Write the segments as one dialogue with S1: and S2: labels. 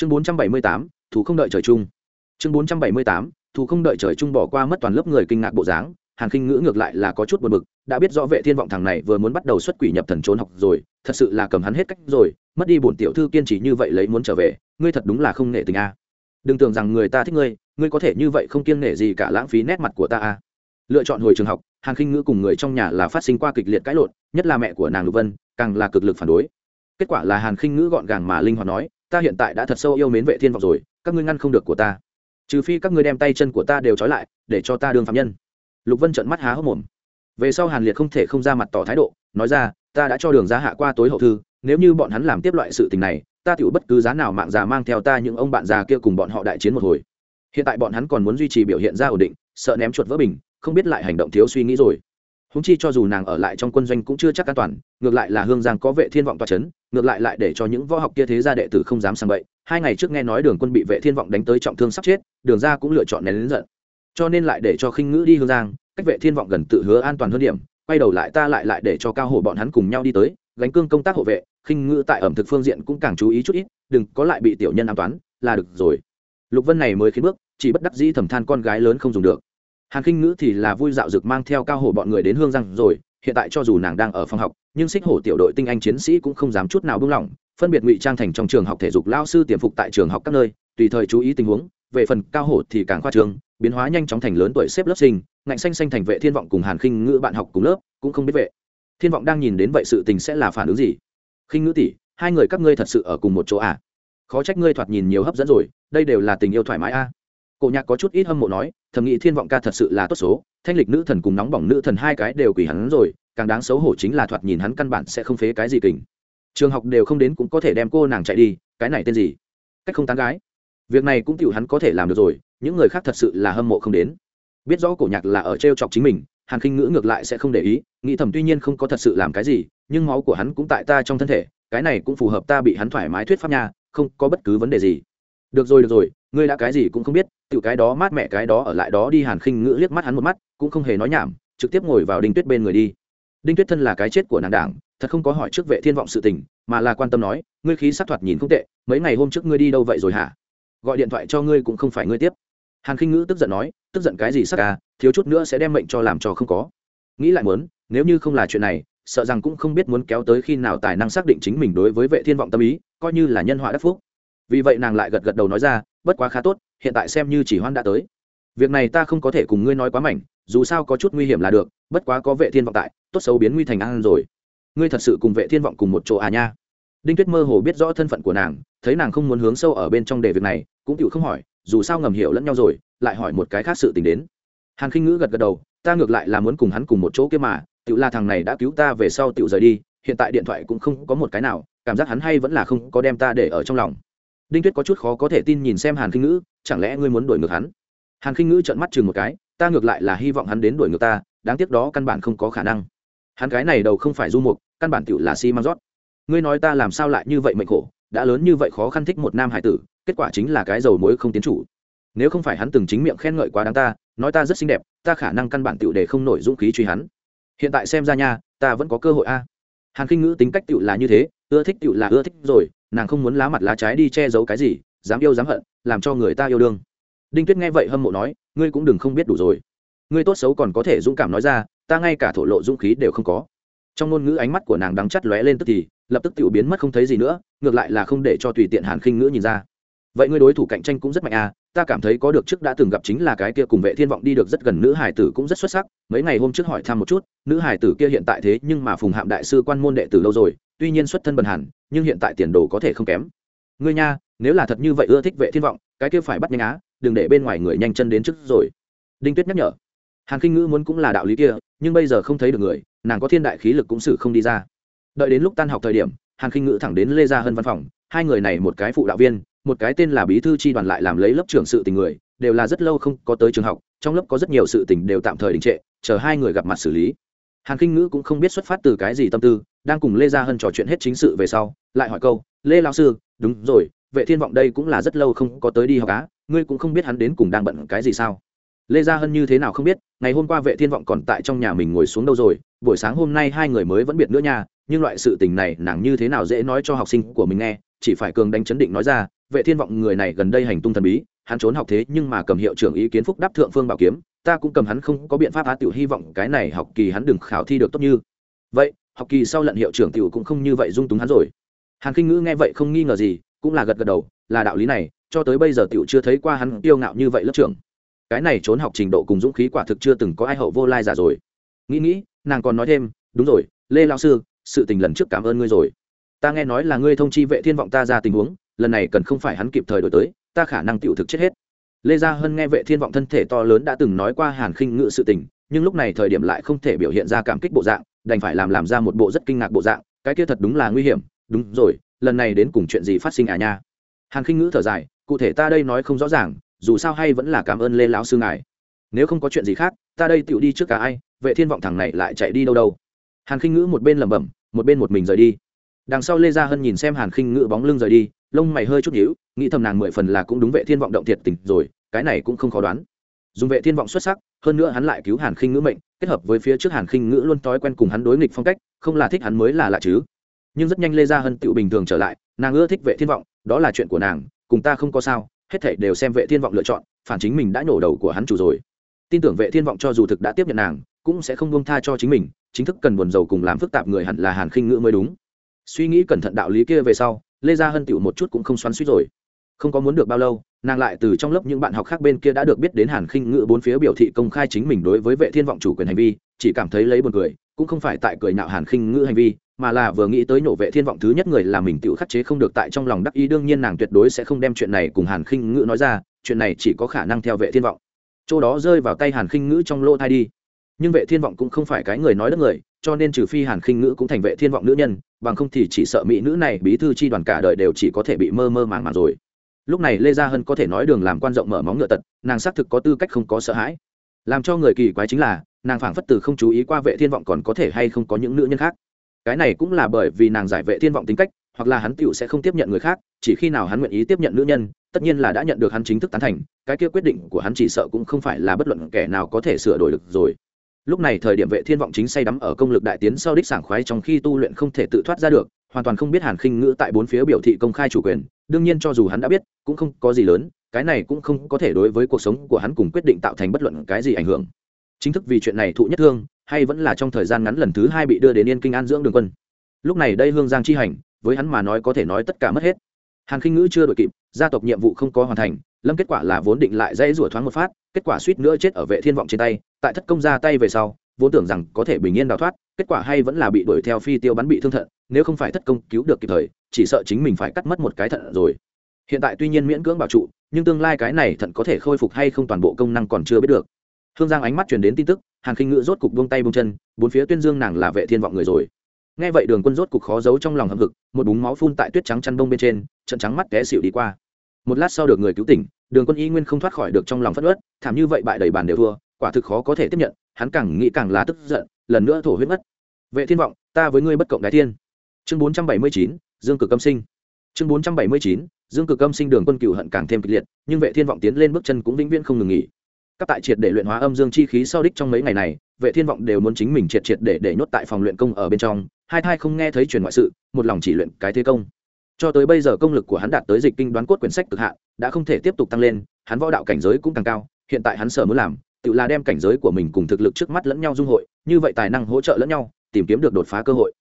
S1: chương bốn trăm bảy mươi tám thủ không đợi trời chung. Chương bốn trăm bảy mươi tám thủ không đợi trời chung bỏ qua mất toàn lớp người kinh ngạc bộ dáng, hàn khinh ngữ ngược lại là có chút buồn bực, đã biết rõ vệ thiên vọng thằng này vừa muốn bắt đầu xuất quỷ nhập thần trốn học rồi, thật sự là cầm hắn hết cách rồi, mất đi bổn tiểu thư kiên trì như vậy lấy muốn trở về, ngươi thật đúng là không nể tình a. Đừng tưởng rằng người ta thích ngươi ngươi có thể như vậy không kiêng nể gì cả lãng phí nét mặt của ta a. Lựa chọn hồi trường học, hàn khinh ngữ cùng người trong nhà là phát sinh qua kịch liệt cãi lộn, nhất là mẹ của nàng lục vân, càng là cực lực phản đối. Kết quả là hàn khinh ngữ gọn gàng mà linh hoạt nói ta hiện tại đã thật sâu yêu mến vệ thiên vọng rồi, các ngươi ngăn không được của ta. Trừ phi các ngươi đem tay chân của ta đều trói lại, để cho ta đương phạm nhân. Lục vân trợn mắt há hốc mồm. Về sau hàn liệt không thể không ra mặt tỏ thái độ, nói ra, ta đã cho đường ra hạ qua tối hậu thư, nếu như bọn hắn làm tiếp loại sự tình này, ta tiểu bất cứ giá nào mạng già mang theo ta những ông bạn già kia cùng bọn họ đại chiến một hồi. Hiện tại bọn hắn còn muốn duy trì biểu hiện ra ổn định, sợ ném chuột vỡ bình, không biết lại hành động thiếu suy nghĩ rồi húng chi cho dù nàng ở lại trong quân doanh cũng chưa chắc an toàn, ngược lại là hương giang có vệ thiên vọng toa c h ấ n ngược lại lại để cho những võ học kia thế gia đệ tử không dám sang bậy. Hai ngày trước nghe nói đường quân bị vệ thiên vọng đánh tới trọng thương sắp chết, đường ra cũng lựa chọn nén lính giận. Cho nên lại để cho khinh ngữ đi hương giang, cách vệ thiên vọng gần tự hứa an toàn hơn điểm, quay đầu lại ta lại lại để cho cao hổ bọn hắn cùng nhau đi tới, gánh cương công tác hộ vệ, khinh ngữ tại ẩm thực phương diện cũng càng chú ý chút ít, đừng có lại bị tiểu nhân an toán, là được rồi. Lục vân này mới khiến bước, chỉ bất đắc dĩ thầm than con gái lớn không dùng được hàn khinh ngữ thì là vui dạo rực mang theo cao hổ bọn người đến hương giang rồi hiện tại cho dù nàng đang ở phòng học nhưng xích hổ tiểu đội tinh anh chiến sĩ cũng không dám chút nào buông lỏng phân biệt ngụy trang thành trong trường học thể dục lao sư tiềm phục tại trường học các nơi tùy thời chú ý tình huống về phần cao hổ thì càng khoa trường, biến hóa nhanh chóng thành lớn tuổi xếp lớp sinh ngạnh xanh xanh thành vệ thiên vọng cùng hàn khinh ngữ bạn học cùng lớp cũng không biết vệ. Thiên vọng đang nhìn đến vậy sự tình sẽ là phản ứng gì? Khinh ngữ tỷ hai người các ngươi thật sự ở cùng một chỗ à? Khó trách ngươi thoạt nhìn nhiều hấp dẫn rồi đây đều là tình yêu thoải mái a. à cổ nhạc có chút ít hâm mộ nói thầm nghĩ thiên vọng ca thật sự là tốt số, thanh lịch nữ thần cùng nóng bỏng nữ thần hai cái đều quỷ hắn rồi, càng đáng xấu hổ chính là thoạt nhìn hắn căn bản sẽ không phế cái gì kình. Trường học đều không đến cũng có thể đem cô nàng chạy đi, cái này tên gì? Cách không tán gái. Việc này cũng tiểu hắn có thể làm được rồi, những người khác thật sự là hâm mộ không đến. Biết rõ cổ nhạc là ở t r e o chọc chính mình, hàn khinh ngữ ngược lại sẽ không để ý nghĩ thầm tuy nhiên không có thật sự làm cái gì, nhưng máu của hắn cũng tại ta trong thân thể, cái này cũng phù hợp ta bị hắn thoải mái thuyết pháp nha, không có bất cứ vấn đề gì. Được rồi được rồi ngươi đã cái gì cũng không biết, tự cái đó mát mẹ cái đó ở lại đó đi hàn khinh ngữ liếc mắt hắn một mắt, cũng không hề nói nhảm, trực tiếp ngồi vào đinh tuyết bên người đi. Đinh tuyết thân là cái chết của nàng đảng, thật không có hỏi trước vệ thiên vọng sự tình, mà là quan tâm nói, ngươi khí sắc thoạt nhìn không tệ, mấy ngày hôm trước ngươi đi đâu vậy rồi hả? Gọi điện thoại cho ngươi cũng không phải ngươi tiếp. Hàn khinh ngữ tức giận nói, tức giận cái gì sắc à thiếu chút nữa sẽ đem mệnh cho làm cho không có. Nghĩ lại muốn, nếu như không là chuyện này, sợ rằng cũng không biết muốn kéo tới khi nào tài năng xác định chính mình đối với vệ thiên vọng tâm ý, coi như là nhân họa đắc phúc. Vì vậy nàng lại gật gật đầu nói ra bất quá khá tốt, hiện tại xem như chỉ hoan đã tới. Việc này ta không có thể cùng ngươi nói quá mảnh, dù sao có chút nguy hiểm là được, bất quá có vệ thiên vọng tại, tốt xấu biến nguy thành an rồi. Ngươi thật sự cùng vệ thiên vọng cùng một chỗ à nha? Đinh tuyết mơ hồ biết rõ thân phận của nàng, thấy nàng không muốn hướng sâu ở bên trong đề việc này, cũng chịu không hỏi, dù sao ngầm hiểu lẫn nhau rồi, lại hỏi một cái khác sự tình đến. Hàn khinh ngữ gật gật đầu, ta ngược lại là muốn cùng hắn cùng một chỗ kia mà tự là thằng này đã cứu ta về sau tự rời đi, hiện tại điện thoại cũng không có một cái nào, cảm giác hắn hay vẫn là không có đem ta để ở trong lòng đinh tuyết có chút khó có thể tin nhìn xem hàn khinh ngữ, chẳng lẽ ngươi muốn đuổi ngược hắn? Hàn khinh ngữ trợn mắt chừng một cái, ta ngược lại là hy vọng hắn đến đuổi ngược ta, đáng tiếc đó căn bản không có khả năng. Hắn cái này đầu không phải du mục, căn bản tựu là si mang rót. Ngươi nói ta làm sao lại như vậy mệnh khổ, đã lớn như vậy khó khăn thích một nam hải tử, kết quả chính là cái dầu muối không tiến chủ. Nếu không phải hắn từng chính miệng khen ngợi quá đáng ta, nói ta rất xinh đẹp, ta khả năng căn bản tựu để không nổi dũng khí truy hắn. Hiện tại xem ra nha, ta vẫn có cơ hội a. Hàn khinh ngữ tính cách tựu là như thế, ưa thích tựu là ưa thích rồi nàng không muốn lá mặt lá trái đi che giấu cái gì, dám yêu dám hận, làm cho người ta yêu đương. Đinh tuyết nghe vậy hâm mộ nói, ngươi cũng đừng không biết đủ rồi. Ngươi tốt xấu còn có thể dũng cảm nói ra, ta ngay cả thổ lộ dũng khí đều không có. Trong ngôn ngữ ánh mắt của nàng đắng chắt lóe lên tức thì, lập tức tự biến mất không thấy gì nữa, ngược lại là không để cho tùy tiện hàn khinh ngữ nhìn ra. Vậy ngươi đối thủ cạnh tranh cũng rất mạnh à ta cảm thấy có được trước đã từng gặp chính là cái kia cùng vệ thiên vọng đi được rất gần nữ hải tử cũng rất xuất sắc, mấy ngày hôm trước hỏi thăm một chút, nữ hải tử kia hiện tại thế nhưng mà phùng hạm đại sư quan môn đệ tử lâu rồi, tuy nhiên xuất thân bần hẳn nhưng hiện tại tiền đồ có thể không kém. Ngươi nha, nếu là thật như vậy ưa thích vệ thiên vọng, cái kia phải bắt nhanh á, đừng để bên ngoài người nhanh chân đến trước rồi. Đinh tuyết nhắc nhở. Hàn khinh ngữ muốn cũng là đạo lý kia, nhưng bây giờ không thấy được người, nàng có thiên đại khí lực cũng xử không đi ra. Đợi đến lúc tan học thời điểm, hàn khinh ngữ thẳng đến lê gia hân văn phòng, hai người này một cái phụ đạo viên, một cái tên là bí thư tri đoàn lại làm lấy lớp trưởng sự tình người, đều là rất lâu không có tới trường học, trong lớp có rất nhiều sự tình đều tạm thời đình trệ, chờ hai người gặp mặt xử lý. Hàn khinh ngữ cũng không biết xuất phát từ cái gì tâm tư đang cùng lê gia hân trò chuyện hết chính sự về sau, lại hỏi câu, lê lao sư, đúng rồi, vệ thiên vọng đây cũng là rất lâu không có tới đi học á, ngươi cũng không biết hắn đến cùng đang bận cái gì sao? Lê gia hân như thế nào không biết, ngày hôm qua vệ thiên vọng còn tại trong nhà mình ngồi xuống đâu rồi, buổi sáng hôm nay hai người mới vẫn biệt nữa nha, nhưng loại sự tình này nàng như thế nào dễ nói cho học sinh của mình nghe, chỉ phải cường đánh chấn định nói ra, vệ thiên vọng người này gần đây hành tung thần bí, hắn trốn học thế nhưng mà cầm hiệu trưởng ý kiến phúc đáp thượng phương bảo kiếm, ta cũng cầm hắn không có biện pháp á, tiểu hy vọng cái này học kỳ hắn đừng khảo thi được tốt như. Vậy học kỳ sau lận hiệu trưởng tiểu cũng không như vậy dung túng hắn rồi. Hàn kinh ngữ nghe vậy không nghi ngờ gì, cũng là gật gật đầu, là đạo lý này, cho tới bây giờ tiểu chưa thấy qua hắn tiêu ngạo như vậy lớp trưởng. Cái này trốn học trình độ cùng dũng khí quả thực chưa từng có ai hậu vô lai giả rồi. Nghĩ nghĩ, nàng còn nói thêm, đúng rồi, lê lao sư, sự tình lần trước cảm ơn ngươi rồi. Ta nghe nói là ngươi thông chi vệ thiên vọng ta ra tình huống, lần này cần không phải hắn kịp thời đổi tới, ta khả năng tiểu thực chết hết. Lê gia hân nghe vệ thiên vọng thân thể to lớn đã từng nói qua hàn khinh ngự sự tình, nhưng lúc này thời điểm lại không thể biểu hiện ra cảm kích bộ dạng đành phải làm làm ra một bộ rất kinh ngạc bộ dạng, cái kia thật đúng là nguy hiểm. Đúng rồi, lần này đến cùng chuyện gì phát sinh à nha? Hàn khinh ngữ thở dài, cụ thể ta đây nói không rõ ràng, dù sao hay vẫn là cảm ơn lê lão sư ngài. Nếu không có chuyện gì khác, ta đây tựu đi trước cả ai, vệ thiên vọng thằng này lại chạy đi đâu đâu. Hàn khinh ngữ một bên lẩm bẩm, một bên một mình rời đi. Đằng sau lê gia hân nhìn xem hàn khinh ngữ bóng lưng rời đi, lông mày hơi chút nhíu, nghĩ thầm nàng mười phần là cũng đúng vệ thiên vọng động thiệt tình rồi, cái này cũng không khó đoán. Dùng vệ thiên vọng xuất sắc, hơn nữa hắn lại cứu hàn khinh ngữ mệnh kết hợp với phía trước hàn khinh ngữ luôn thói quen cùng hắn đối nghịch phong cách, không là thích hắn mới là lạ chứ. Nhưng rất nhanh lê gia hân tự bình thường trở lại, nàng ưa thích vệ thiên vọng, đó là chuyện của nàng, cùng ta không có sao, hết thảy đều xem vệ thiên vọng lựa chọn, phản chính mình đã nổ đầu của hắn chủ rồi. Tin tưởng vệ thiên vọng cho dù thực đã tiếp nhận nàng, cũng sẽ không buông tha cho chính mình, chính thức cần buồn rầu cùng làm phức tạp người hẳn là hàn khinh ngữ mới đúng. Suy nghĩ cẩn thận đạo lý kia về sau, lê gia hân tựu một chút cũng không xoắn suýt rồi không có muốn được bao lâu, nàng lại từ trong lớp những bạn học khác bên kia đã được biết đến hàn khinh ngữ bốn phía biểu thị công khai chính mình đối với vệ thiên vọng chủ quyền hành vi, chỉ cảm thấy lấy buồn cười, cũng không phải tại cười nhạo hàn khinh ngữ hành vi, mà là vừa nghĩ tới nổ vệ thiên vọng thứ nhất người là mình tự khắc chế không được tại trong lòng đắc ý, đương nhiên nàng tuyệt đối sẽ không đem chuyện này cùng hàn khinh ngữ nói ra, chuyện này chỉ có khả năng theo vệ thiên vọng. Chỗ đó rơi vào tay hàn khinh ngữ trong lỗ thai đi. Nhưng vệ thiên vọng cũng không phải cái người nói đất người, cho nên trừ phi hàn khinh ngữ cũng thành vệ thiên vọng nữ nhân, bằng không thì chỉ sợ mỹ nữ này, bí thư chi đoàn cả đời đều chỉ có thể bị mơ mơ màng màng rồi lúc này lê gia hân có thể nói đường làm quan rộng mở móng ngựa tật, nàng xác thực có tư cách không có sợ hãi. Làm cho người kỳ quái chính là, nàng phảng phất từ không chú ý qua vệ thiên vọng còn có thể hay không có những nữ nhân khác. Cái này cũng là bởi vì nàng giải vệ thiên vọng tính cách, hoặc là hắn tựu sẽ không tiếp nhận người khác, chỉ khi nào hắn nguyện ý tiếp nhận nữ nhân, tất nhiên là đã nhận được hắn chính thức tán thành, cái kia quyết định của hắn chỉ sợ cũng không phải là bất luận kẻ nào có thể sửa đổi được rồi. Lúc này thời điểm vệ thiên vọng chính say đắm ở công lực đại tiến sau đích sảng khoái trong khi tu luyện không thể tự thoát ra được hoàn toàn không biết hàn khinh ngữ tại bốn phía biểu thị công khai chủ quyền. Đương nhiên cho dù hắn đã biết, cũng không có gì lớn, cái này cũng không có thể đối với cuộc sống của hắn cùng quyết định tạo thành bất luận cái gì ảnh hưởng. Chính thức vì chuyện này thụ nhất thương, hay vẫn là trong thời gian ngắn lần thứ hai bị đưa đến yên kinh an dưỡng đường quân. Lúc này đây hương giang chi hành, với hắn mà nói có thể nói tất cả mất hết. Hàn khinh ngữ chưa đội kịp, gia tộc nhiệm vụ không có hoàn thành, lâm kết quả là vốn định lại dãy rủa thoáng một phát, kết quả suýt nữa chết ở vệ thiên vọng trên tay, tại thất công ra tay về sau, vốn tưởng rằng có thể bình yên đào thoát, kết quả hay vẫn là bị đuổi theo phi tiêu bắn bị thương thận nếu không phải thất công cứu được kịp thời, chỉ sợ chính mình phải cắt mất một cái thận rồi. Hiện tại tuy nhiên miễn cưỡng bảo trụ, nhưng tương lai cái này thận có thể khôi phục hay không toàn bộ công năng còn chưa biết được. Hương giang ánh mắt truyền đến tin tức, hàn khinh ngữ rốt cục buông tay buông chân, bốn phía tuyên dương nàng là vệ thiên vọng người rồi. Nghe vậy đường quân rốt cục khó giấu trong lòng hậm hực, một búng máu phun tại tuyết trắng chăn bông bên trên, trận trắng mắt té xịu đi qua. Một lát sau được người cứu tỉnh, đường quân y nguyên không thoát khỏi được trong lòng phất ớt thảm như vậy bại đầy bàn đều thua, quả thực khó có thể tiếp nhận, hắn càng nghĩ càng là tức giận, lần nữa thổ huyết mất. Vệ thiên vọng, ta với ngươi bất cộng đái thiên chương 479, dương cực âm sinh. Chương 479, dương cực âm sinh đường quân cựu hận càng thêm kịch liệt nhưng vệ thiên vọng tiến lên bước chân cũng vĩnh viễn không ngừng nghỉ. Các tại triệt để luyện hóa âm dương chi khí sau đích trong mấy ngày này vệ thiên vọng đều muốn chính mình triệt triệt để để nhốt tại phòng luyện công ở bên trong hai thai không nghe thấy truyền ngoại sự một lòng chỉ luyện cái thế công. Cho tới bây giờ công lực của hắn đạt tới dịch kinh đoán cốt quyển sách cực hạn đã không thể tiếp tục tăng lên hắn võ đạo cảnh giới cũng càng cao hiện tại hắn sở muốn làm tự là đem cảnh giới của mình cùng thực lực trước mắt lẫn nhau dung hội như vậy tài năng hỗ trợ lẫn nhau tìm kiếm được đột phá cơ hội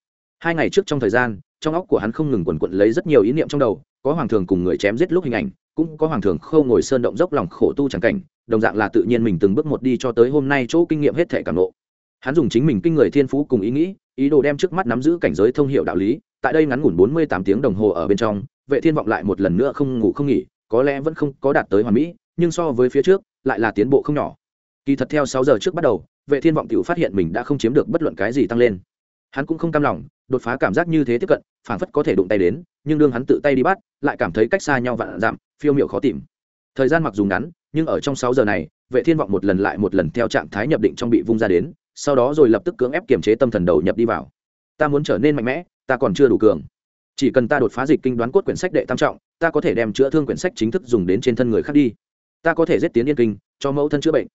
S1: hai ngày trước trong thời gian, trong óc của hắn không ngừng quần quận lấy rất nhiều ý niệm trong đầu, có hoàng thường cùng người chém giết lúc hình ảnh, cũng có hoàng thường khâu ngồi sơn động dốc lòng khổ tu chẳng cảnh, đồng dạng là tự nhiên mình từng bước một đi cho tới hôm nay chỗ kinh nghiệm hết thể cảm lộ hắn dùng chính mình kinh người thiên phú cùng ý nghĩ, ý đồ đem trước mắt nắm giữ cảnh giới thông hiệu đạo lý, tại đây ngắn ngủn bốn mươi tám tiếng đồng hồ ở bên trong, vệ thiên vọng lại một lần nữa không ngủ không nghỉ, có lẽ vẫn không có đạt tới hoàn mỹ, nhưng so với phía trước, lại là tiến bộ không nhỏ. Kỳ thật theo sáu giờ trước bắt đầu, vệ thiên vọng tiểu phát hiện mình đã không chiếm được bất luận cái gì tăng lên hắn cũng không cam lòng, đột phá cảm giác như thế tiếp cận, phảng phất có thể đụng tay đến, nhưng đương hắn tự tay đi bắt, lại cảm thấy cách xa nhau vạn dặm, phiêu miệu khó tìm. Thời gian mặc dù ngắn, nhưng ở trong sáu giờ này, vệ thiên vọng một lần lại một lần theo trạng thái nhập định trong bị vung ra đến, sau đó rồi lập tức cưỡng ép kiềm chế tâm thần đầu nhập đi vào. Ta muốn trở nên mạnh mẽ, ta còn chưa đủ cường. Chỉ cần ta đột phá dịch kinh đoán cốt quyển sách đệ tam trọng, ta có thể đem chữa thương quyển sách chính thức dùng đến trên thân người khác đi. Ta có thể giết tiến yên kinh, cho mẫu thân chữa bệnh.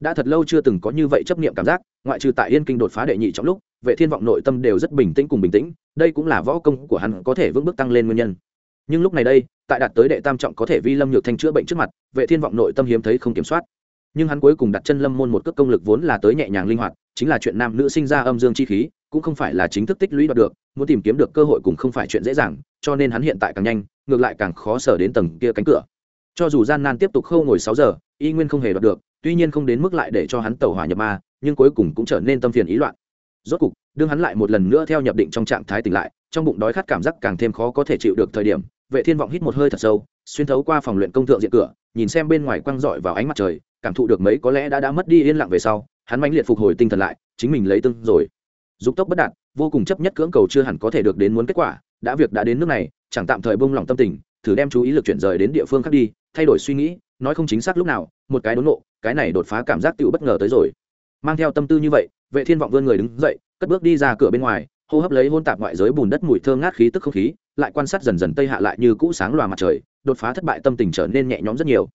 S1: Đã thật lâu chưa từng có như vậy chấp niệm cảm giác, ngoại trừ tại yên kinh đột phá đệ nhị trong lúc vệ thiên vọng nội tâm đều rất bình tĩnh cùng bình tĩnh, đây cũng là võ công của hắn có thể vững bước tăng lên nguyên nhân. Nhưng lúc này đây, tại đạt tới đệ tam trọng có thể vi lâm nhược thanh chữa bệnh trước mặt, vệ thiên vọng nội tâm hiếm thấy không kiểm soát. Nhưng hắn cuối cùng đặt chân lâm môn một cước công lực vốn là tới nhẹ nhàng linh hoạt, chính là chuyện nam nữ sinh ra âm dương chi khí, cũng không phải là chính thức tích lũy đoạt được, muốn tìm kiếm được cơ hội cũng không phải chuyện dễ dàng, cho nên hắn hiện tại càng nhanh, ngược lại càng khó sở đến tầng kia cánh cửa. Cho dù gian nan tiếp tục khâu ngồi sáu giờ, y nguyên không hề đoạt được, tuy nhiên không đến mức lại để cho hắn tẩu hỏa nhập ma, nhưng cuối cùng cũng trở nên tâm phiền ý loạn rốt cục, đương hắn lại một lần nữa theo nhập định trong trạng thái tỉnh lại, trong bụng đói khát cảm giác càng thêm khó có thể chịu được thời điểm, vệ thiên vọng hít một hơi thật sâu, xuyên thấu qua phòng luyện công thượng diện cửa, nhìn xem bên ngoài quăng rọi vào ánh mặt trời, cảm thụ được mấy có lẽ đã đã mất đi yên lặng về sau, hắn mãnh liệt phục hồi tinh thần lại, chính mình lấy tương rồi. Dục tốc bất đạt, vô cùng chấp nhất cưỡng cầu chưa hẳn có thể được đến muốn kết quả, đã việc đã đến nước này, chẳng tạm thời bông lòng tâm tình, thử đem chú ý lực chuyển rời đến địa phương khác đi, thay đổi suy nghĩ, nói không chính xác lúc nào, một cái đốn nộ, cái này đột phá cảm giác tựu bất ngờ tới rồi. Mang theo tâm tư như vậy vệ thiên vọng vươn người đứng dậy, cất bước đi ra cửa bên ngoài, hô hấp lấy hôn tạp ngoại giới bùn đất mùi thơm ngát khí tức không khí, lại quan sát dần dần tây hạ lại như cũ sáng loà mặt trời, đột phá thất bại tâm tình trở nên nhẹ nhõm rất nhiều.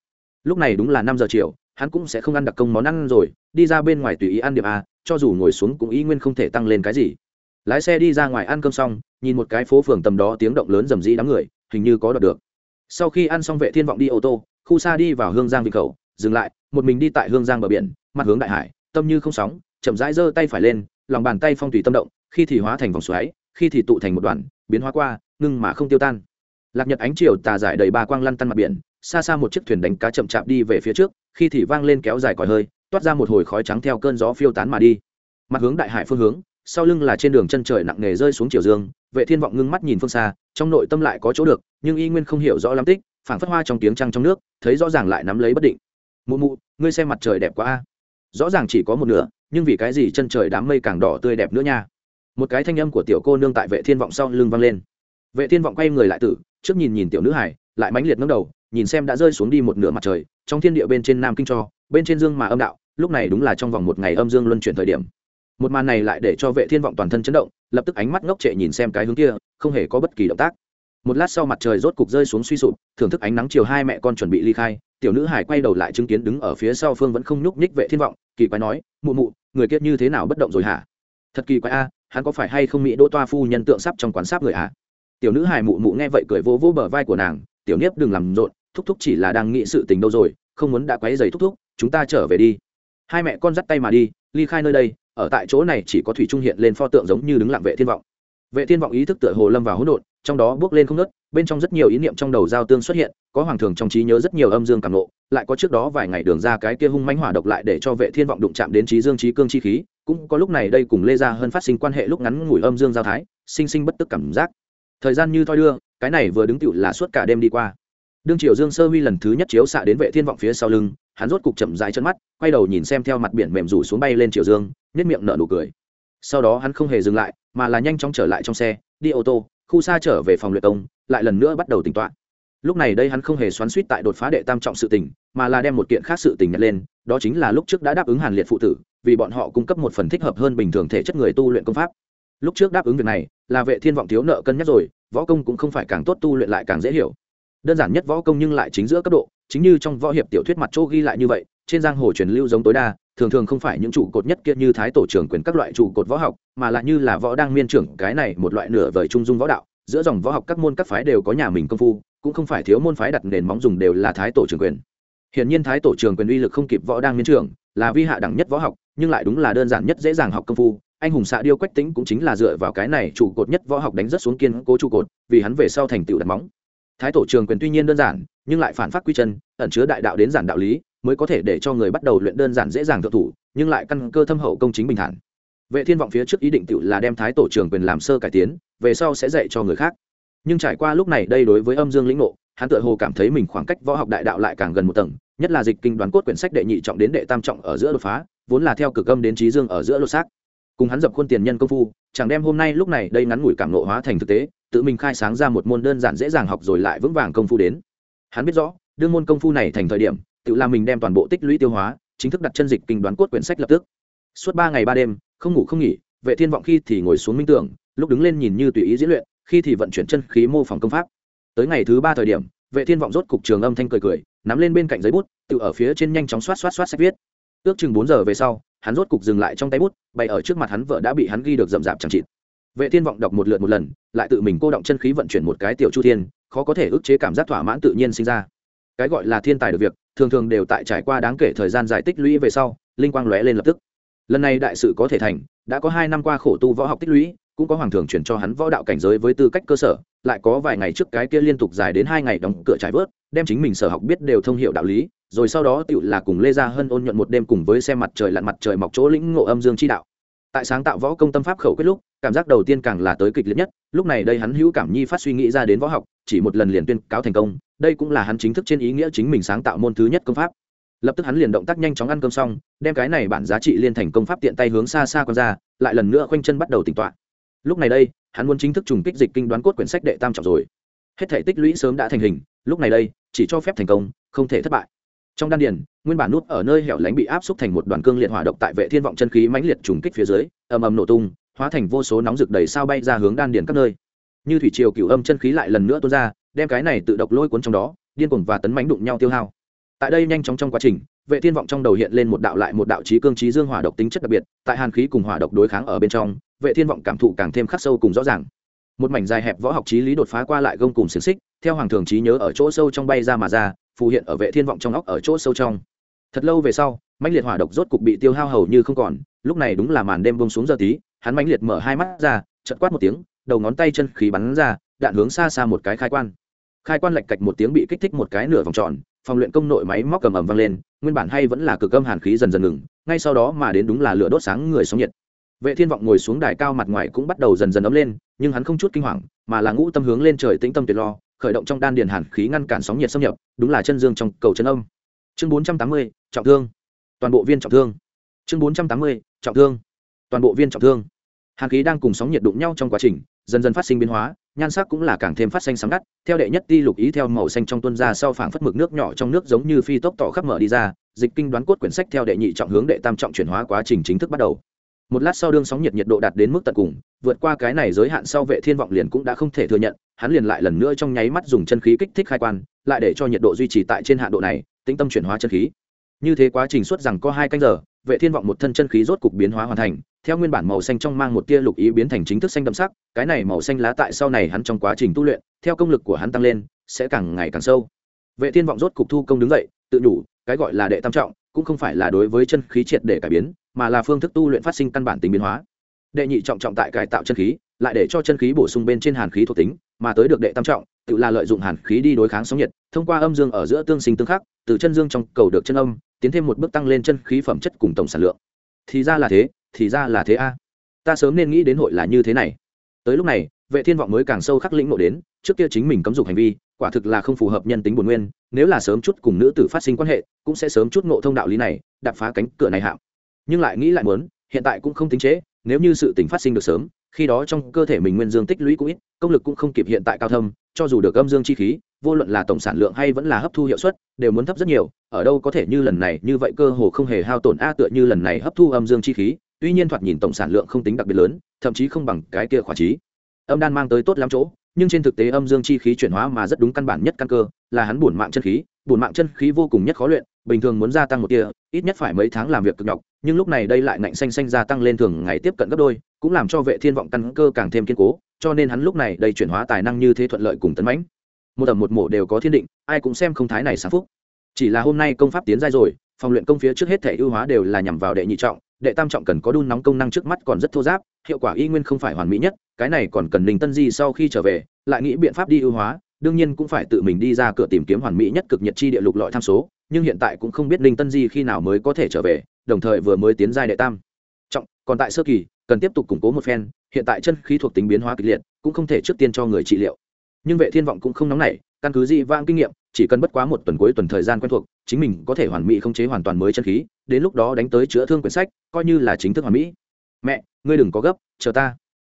S1: Lúc này đúng là năm giờ chiều, hắn cũng sẽ không ăn đặc công món ăn rồi, đi ra bên ngoài tùy ý ăn điệp a, cho dù ngồi xuống cũng ý nguyên không thể tăng lên cái gì. Lái xe đi ra ngoài ăn cơm xong, nhìn một cái phố phường tầm đó tiếng động lớn rầm rĩ đám người, hình như có đọc được. Sau khi ăn xong vệ thiên vọng đi ô tô, khu xa đi vào hương giang vịnh khẩu, dừng lại, một mình đi tại hương giang bờ biển, mặt hướng đại hải, tâm như không sóng chậm rãi giơ tay phải lên, lòng bàn tay phong thủy tâm động, khi thì hóa thành vòng xoáy, khi thì tụ thành một đoàn, biến hóa qua, ngưng mà không tiêu tan. Lạc nhật ánh chiều tà giải đầy ba quang lăn tăn mặt biển, xa xa một chiếc thuyền đánh cá chậm chạp đi về phía trước, khi thì vang lên kéo dài còi hơi, toát ra một hồi khói trắng theo cơn gió phiêu tán mà đi. Mặt hướng đại hải phương hướng, sau lưng là trên đường chân trời nặng nề rơi xuống chiều dương, vệ thiên vọng ngưng mắt nhìn phương xa, trong nội tâm lại có chỗ được, nhưng y nguyên không hiểu rõ lắm tích, phảng phất hoa trong tiếng trăng trong nước, thấy rõ ràng lại nắm lấy bất định. Mụ mụ, ngươi xem mặt trời đẹp quá a. Rõ ràng chỉ có một nửa nhưng vì cái gì chân trời đám mây càng đỏ tươi đẹp nữa nha? Một cái thanh âm của tiểu cô nương tại vệ thiên vọng sau lưng vang lên. Vệ thiên vọng quay người lại tử, trước nhìn nhìn tiểu nữ hải lại mãnh liệt ngẩng đầu, nhìn xem đã rơi xuống đi một nửa mặt trời, trong thiên địa bên trên nam kinh cho, bên trên dương mà âm đạo, lúc này đúng là trong vòng một ngày âm dương luân chuyển thời điểm. Một màn này lại để cho vệ thiên vọng toàn thân chấn động, lập tức ánh mắt ngốc trệ nhìn xem cái hướng kia, không hề có bất kỳ động tác. Một lát sau mặt trời rốt cục rơi xuống suy sụp, thưởng thức ánh nắng chiều hai mẹ con chuẩn bị ly khai, tiểu nữ hải quay đầu lại chứng kiến đứng ở phía sau phương vẫn không nhúc nhích vệ thiên vọng, kỳ quái nói, mụ mụ người kiết như thế nào bất động rồi hả? Thật kỳ quái a, hắn có phải hay không mỹ đỗ toa phu nhân tượng sắp trong quán sáp người hả? Tiểu nữ hải mụ mụ nghe vậy cười vỗ vỗ bờ vai của nàng, tiểu niếp đừng làm rộn, thúc thúc chỉ là đang nghĩ sự tình đâu rồi, không muốn đã quấy giày thúc thúc, chúng ta trở về đi. Hai mẹ con dắt tay mà đi, ly khai nơi đây, ở tại chỗ này chỉ có thủy trung hiện lên pho tượng giống như đứng lặng vệ thiên vọng. Vệ thiên vọng ý thức tựa hồ lâm vào hỗn độn trong đó bước lên không nớt, bên trong rất nhiều ý niệm trong đầu giao tương xuất hiện, có hoàng thường trong trí nhớ rất nhiều âm dương cảm nộ lại có trước đó vài ngày đường ra cái kia hung mãnh hỏa độc lại để cho vệ thiên vọng đụng chạm đến trí dương trí cương chi khí, cũng có lúc này đây cùng lê gia hơn phát sinh quan hệ lúc ngắn ngủi âm dương giao thái, sinh sinh bất tức cảm giác. Thời gian như thoi đưa, cái này vừa đứng tựu là suốt cả đêm đi qua. Đương triều dương sơ huy lần thứ nhất chiếu xạ đến vệ thiên vọng phía sau lưng, hắn rốt cục chậm rãi chân mắt, quay đầu nhìn xem theo mặt biển mềm rủ xuống bay lên triều dương nếp miệng nở nụ cười. Sau đó hắn không hề dừng lại, mà là nhanh chóng trở lại trong xe, đi ô tô khu xa trở về phòng luyện công, lại lần nữa bắt đầu tỉnh toán lúc này đây hắn không hề xoắn suýt tại đột phá đệ tam trọng sự tình, mà là đem một kiện khác sự tình nhặt lên, đó chính là lúc trước đã đáp ứng hàn liệt phụ tử, vì bọn họ cung cấp một phần thích hợp hơn bình thường thể chất người tu luyện công pháp. Lúc trước đáp ứng việc này, là vệ thiên vọng thiếu nợ cân nhắc rồi, võ công cũng không phải càng tốt tu luyện lại càng dễ hiểu. Đơn giản nhất võ công nhưng lại chính giữa cấp độ, chính như trong võ hiệp tiểu thuyết mặt chỗ ghi lại như vậy, trên giang hồ truyền lưu giống tối đa thường thường không phải những trụ cột nhất kia như thái tổ trưởng quyền các loại trụ cột võ học, mà là như là võ đang miên trưởng, cái này một loại nửa vời trung dung võ đạo, giữa dòng võ học các môn các phái đều có nhà mình công phu, cũng không phải thiếu môn phái đặt nền móng dùng đều là thái tổ trưởng quyền. Hiện nhiên thái tổ trưởng quyền uy lực không kịp võ đang miên trưởng, là vi hạ đẳng nhất võ học, nhưng lại đúng là đơn giản nhất dễ dàng học công phu. Anh hùng xạ điêu quách tính cũng chính là dựa vào cái này trụ cột nhất võ học đánh rất xuống kiên cố trụ cột, vì hắn về sau thành tựu đặt móng. Thái tổ trường quyền tuy nhiên đơn giản, nhưng lại phản phát quy chân, ẩn chứa đại đạo đến giản đạo lý mới có thể để cho người bắt đầu luyện đơn giản dễ dàng thượng thủ, nhưng lại căn cơ thâm hậu công chính bình thản. Vệ thiên vọng phía trước ý định tự là đem thái tổ trường quyền làm sơ cải tiến, về sau sẽ dạy cho người khác. Nhưng trải qua lúc này đây đối với âm dương lĩnh ngộ, hắn tự hồ cảm thấy mình khoảng cách võ học đại đạo lại càng gần một tầng, nhất là dịch kinh đoán cốt quyển sách đệ nhị trọng đến đệ tam trọng ở giữa đột phá, vốn là theo cực âm đến trí dương ở giữa lột xác. Cùng hắn dập khuôn tiền nhân công phu, chẳng đem hôm nay lúc này đây ngắn ngủi cảm nộ hóa thành thực tế, tự mình khai sáng ra một môn đơn giản dễ dàng học rồi lại vững vàng công phu đến. Hắn biết rõ, đương môn công phu này thành thời điểm tự làm mình đem toàn bộ tích lũy tiêu hóa, chính thức đặt chân dịch kinh đoán cốt quyển sách lập tức. Suốt ba ngày ba đêm, không ngủ không nghỉ, vệ thiên vọng khi thì ngồi xuống minh tưởng, lúc đứng lên nhìn như tùy ý diễn luyện, khi thì vận chuyển chân khí mô phỏng công pháp. Tới ngày thứ ba thời điểm, vệ thiên vọng rốt cục trường âm thanh cười cười, nắm lên bên cạnh giấy bút, tự ở phía trên nhanh chóng xoát xoát xoát sách viết. Ước chừng bốn giờ về sau, hắn rốt cục dừng lại trong tay bút, bày ở trước mặt hắn vợ đã bị hắn ghi được rậm rạp chẳng chịt. Vệ thiên vọng đọc một lượt một lần, lại tự mình cô động chân khí vận chuyển một cái tiểu chu thiên, khó có thể ức chế cảm giác thỏa mãn tự nhiên sinh ra cái gọi là thiên tài được việc, thường thường đều tại trải qua đáng kể thời gian dài tích lũy về sau, linh quang lóe lên lập tức. Lần này đại sự có thể thành, đã có hai năm qua khổ tu võ học tích lũy, cũng có hoàng thường chuyển cho hắn võ đạo cảnh giới với tư cách cơ sở, lại có vài ngày trước cái kia liên tục dài đến hai ngày đóng cửa trải vớt, đem chính mình sở học biết đều thông hiệu đạo lý, rồi sau đó tựu là cùng lê gia hân ôn nhuận một đêm cùng với xe mặt trời lặn mặt trời mọc chỗ lĩnh ngộ âm dương chi đạo. Tại sáng tạo võ công tâm pháp khẩu quyết lúc cảm giác đầu tiên càng là tới kịch liệt nhất, lúc này đây hắn hữu cảm nhi phát suy nghĩ ra đến võ học, chỉ một lần liền tuyên cáo thành công, đây cũng là hắn chính thức trên ý nghĩa chính mình sáng tạo môn thứ nhất công pháp. Lập tức hắn liền động tác nhanh chóng ăn cơm xong, đem cái này bản giá trị liên thành công pháp tiện tay hướng xa xa q ra, lại lần nữa khoanh chân bắt đầu tỉnh tọa. Lúc này đây, hắn muốn chính thức trùng kích dịch kinh đoán cốt quyển sách đệ tam trọng rồi. Hết thể tích lũy sớm đã thành hình, lúc này đây, chỉ cho phép thành công, không thể thất bại. Trong đan điền, nguyên bản nút ở nơi hẻo lánh bị áp xúc thành một đoàn cương liệt hỏa độc tại vệ thiên vọng chân khí mãnh liệt trùng kích phía dưới, ầm ầm nổ tung hóa thành vô số nóng rực đầy sao bay ra hướng đan điền các nơi. Như thủy triều cửu âm chân khí lại lần nữa tuôn ra, đem cái này tự độc lôi cuốn trong đó, điên cuồng và tấn mãnh đụng nhau tiêu hao. Tại đây nhanh chóng trong quá trình, vệ thiên vọng trong đầu hiện lên một đạo lại một đạo trí cương trí dương hỏa độc tính chất đặc biệt, tại hàn khí cùng hỏa độc đối kháng ở bên trong, vệ thiên vọng cảm thụ càng thêm khắc sâu cùng rõ ràng. Một mảnh dài hẹp võ học trí lý đột phá qua lại gông cùng xiềng xích, theo hoàng thường trí nhớ ở chỗ sâu trong bay ra mà ra, phù hiện ở vệ thiên vọng trong óc ở chỗ sâu trong. Thật lâu về sau, mãnh liệt hỏa độc rốt cục bị tiêu hao hầu như không còn, lúc này đúng là màn đêm bông xuống giờ tí hắn mãnh liệt mở hai mắt ra chật quát một tiếng đầu ngón tay chân khí bắn ra đạn hướng xa xa một cái khai quan. Khai quan lạch cạch một tiếng bị kích thích một cái nửa vòng tròn phòng luyện công nội máy móc cầm ầm vang lên nguyên bản hay vẫn là cực âm hàn khí dần dần ngừng ngay sau đó mà đến đúng là lửa đốt sáng người sóng nhiệt. Vệ thiên vọng ngồi xuống đài cao mặt ngoài cũng bắt đầu dần dần ấm lên nhưng hắn không chút kinh hoàng mà là ngũ tâm hướng lên trời tĩnh tâm tuyệt lo khởi động trong đan điền hàn khí ngăn cản sóng nhiệt xâm nhập đúng là chân dương trong cầu chân âm. Chương 480, trọng thương. Toàn bộ viên trọng thương. Chương 480, trọng thương. Toàn bộ viên trọng thương hàn khí đang cùng sóng nhiệt đụng nhau trong quá trình, dần dần phát sinh biến hóa, nhan sắc cũng là càng thêm phát xanh sáng đắt theo đệ nhất ti lục ý theo màu xanh trong tuân ra sau phảng phất mực nước nhỏ trong nước giống như phi tốc tỏ khắp mở đi ra, dịch kinh đoán cốt quyển sách theo đệ nhị trọng hướng đệ tam trọng chuyển hóa quá trình chính thức bắt đầu. Một lát sau đương sóng nhiệt nhiệt độ đạt đến mức tận cùng, vượt qua cái này giới hạn sau vệ thiên vọng liền cũng đã không thể thừa nhận, hắn liền lại lần nữa trong nháy mắt dùng chân khí kích thích khai quan, lại để cho nhiệt độ duy trì tại trên hạn độ này, tĩnh tâm chuyển hóa chân khí. Như thế quá trình suốt rằng có hai canh giờ, vệ thiên vọng một thân chân khí rốt cục biến hóa hoàn thành theo nguyên bản màu xanh trong mang một tia lục ý biến thành chính thức xanh đậm sắc, cái này màu xanh lá tại sau này hắn trong quá trình tu luyện, theo công lực của hắn tăng lên, sẽ càng ngày càng sâu. Vệ thiên vọng rốt cục thu công đứng dậy, tự đủ cái gọi là đệ tam trọng, cũng không phải là đối với chân khí triệt để cải biến, mà là phương thức tu luyện phát sinh căn bản tính biến hóa. Đệ nhị trọng trọng tại cải tạo chân khí, lại để cho chân khí bổ sung bên trên hàn khí thuộc tính, mà tới được đệ tam trọng, tự là lợi dụng hàn khí đi đối kháng sóng nhiệt, thông qua âm dương ở giữa tương sinh tương khắc, từ chân dương trong cầu được chân âm, tiến thêm một bước tăng lên chân khí phẩm chất cùng tổng sản lượng thì ra là thế, thì ra là thế a. Ta sớm nên nghĩ đến hội là như thế này. Tới lúc này, vệ thiên vọng mới càng sâu khắc lĩnh ngộ đến, trước kia chính mình cấm dục hành vi, quả thực là không phù hợp nhân tính bổn nguyên, nếu là sớm chút cùng nữ tử phát sinh quan hệ, cũng sẽ sớm chút ngộ thông đạo lý này, đạp phá cánh cửa này hạm. Nhưng lại nghĩ lại muốn, hiện tại cũng không tính chế nếu như sự tình phát sinh được sớm, khi đó trong cơ thể mình nguyên dương tích lũy cũng ít, công lực cũng không kịp hiện tại cao thâm, cho dù được âm dương chi khí vô luận là tổng sản lượng hay vẫn là hấp thu hiệu suất, đều muốn thấp rất nhiều, ở đâu có thể như lần này như vậy cơ hồ không hề hao tổn a tựa như lần này hấp thu âm dương chi khí, tuy nhiên thoạt nhìn tổng sản lượng không tính đặc biệt lớn, thậm chí không bằng cái kia khỏa trí. Âm đan mang tới tốt lắm chỗ, nhưng trên thực tế âm dương chi khí chuyển hóa mà rất đúng căn bản nhất căn cơ, là hắn bổn mạng chân khí, bổn mạng chân khí vô cùng nhất khó luyện, bình thường muốn gia tăng một tia, ít nhất phải mấy tháng làm việc cực nhọc, nhưng lúc này đây lại ngạnh xanh xanh gia tăng lên thường ngày tiếp cận gấp đôi, cũng làm cho vệ thiên vọng căn cơ càng thêm kiên cố, cho nên hắn lúc này đây chuyển hóa tài năng như thế thuận lợi cùng tấn mãnh một ẩm một mổ đều có thiên định, ai cũng xem không thái này sáng phúc. Chỉ là hôm nay công pháp tiến giai rồi, phòng luyện công phía trước hết thể ưu hóa đều là nhằm vào đệ nhị trọng, đệ tam trọng cần có đun nóng công năng trước mắt còn rất thô giáp, hiệu quả y nguyên không phải hoàn mỹ nhất, cái này còn cần ninh tân di sau khi trở về, lại nghĩ biện pháp đi ưu hóa, đương nhiên cũng phải tự mình đi ra cửa tìm kiếm hoàn mỹ nhất cực nhật chi địa lục lọi tham số, nhưng hiện tại cũng không biết ninh tân di khi nào mới có thể trở về, đồng thời vừa mới tiến giai đệ tam. Trọng, còn tại sơ kỳ, cần tiếp tục củng cố một phen, hiện tại chân khí thuộc tính biến hóa kịch liệt, cũng không thể trước tiên cho người trị liệu nhưng vệ thiên vọng cũng không nóng nảy, căn cứ dị vãng kinh nghiệm, chỉ cần bất quá một tuần cuối tuần thời gian quen thuộc, chính mình có thể hoàn mỹ không chế hoàn toàn mới chân khí, đến lúc đó đánh tới chữa thương quyển sách, coi như là chính thức hoàn mỹ. Mẹ, ngươi đừng có gấp, chờ ta.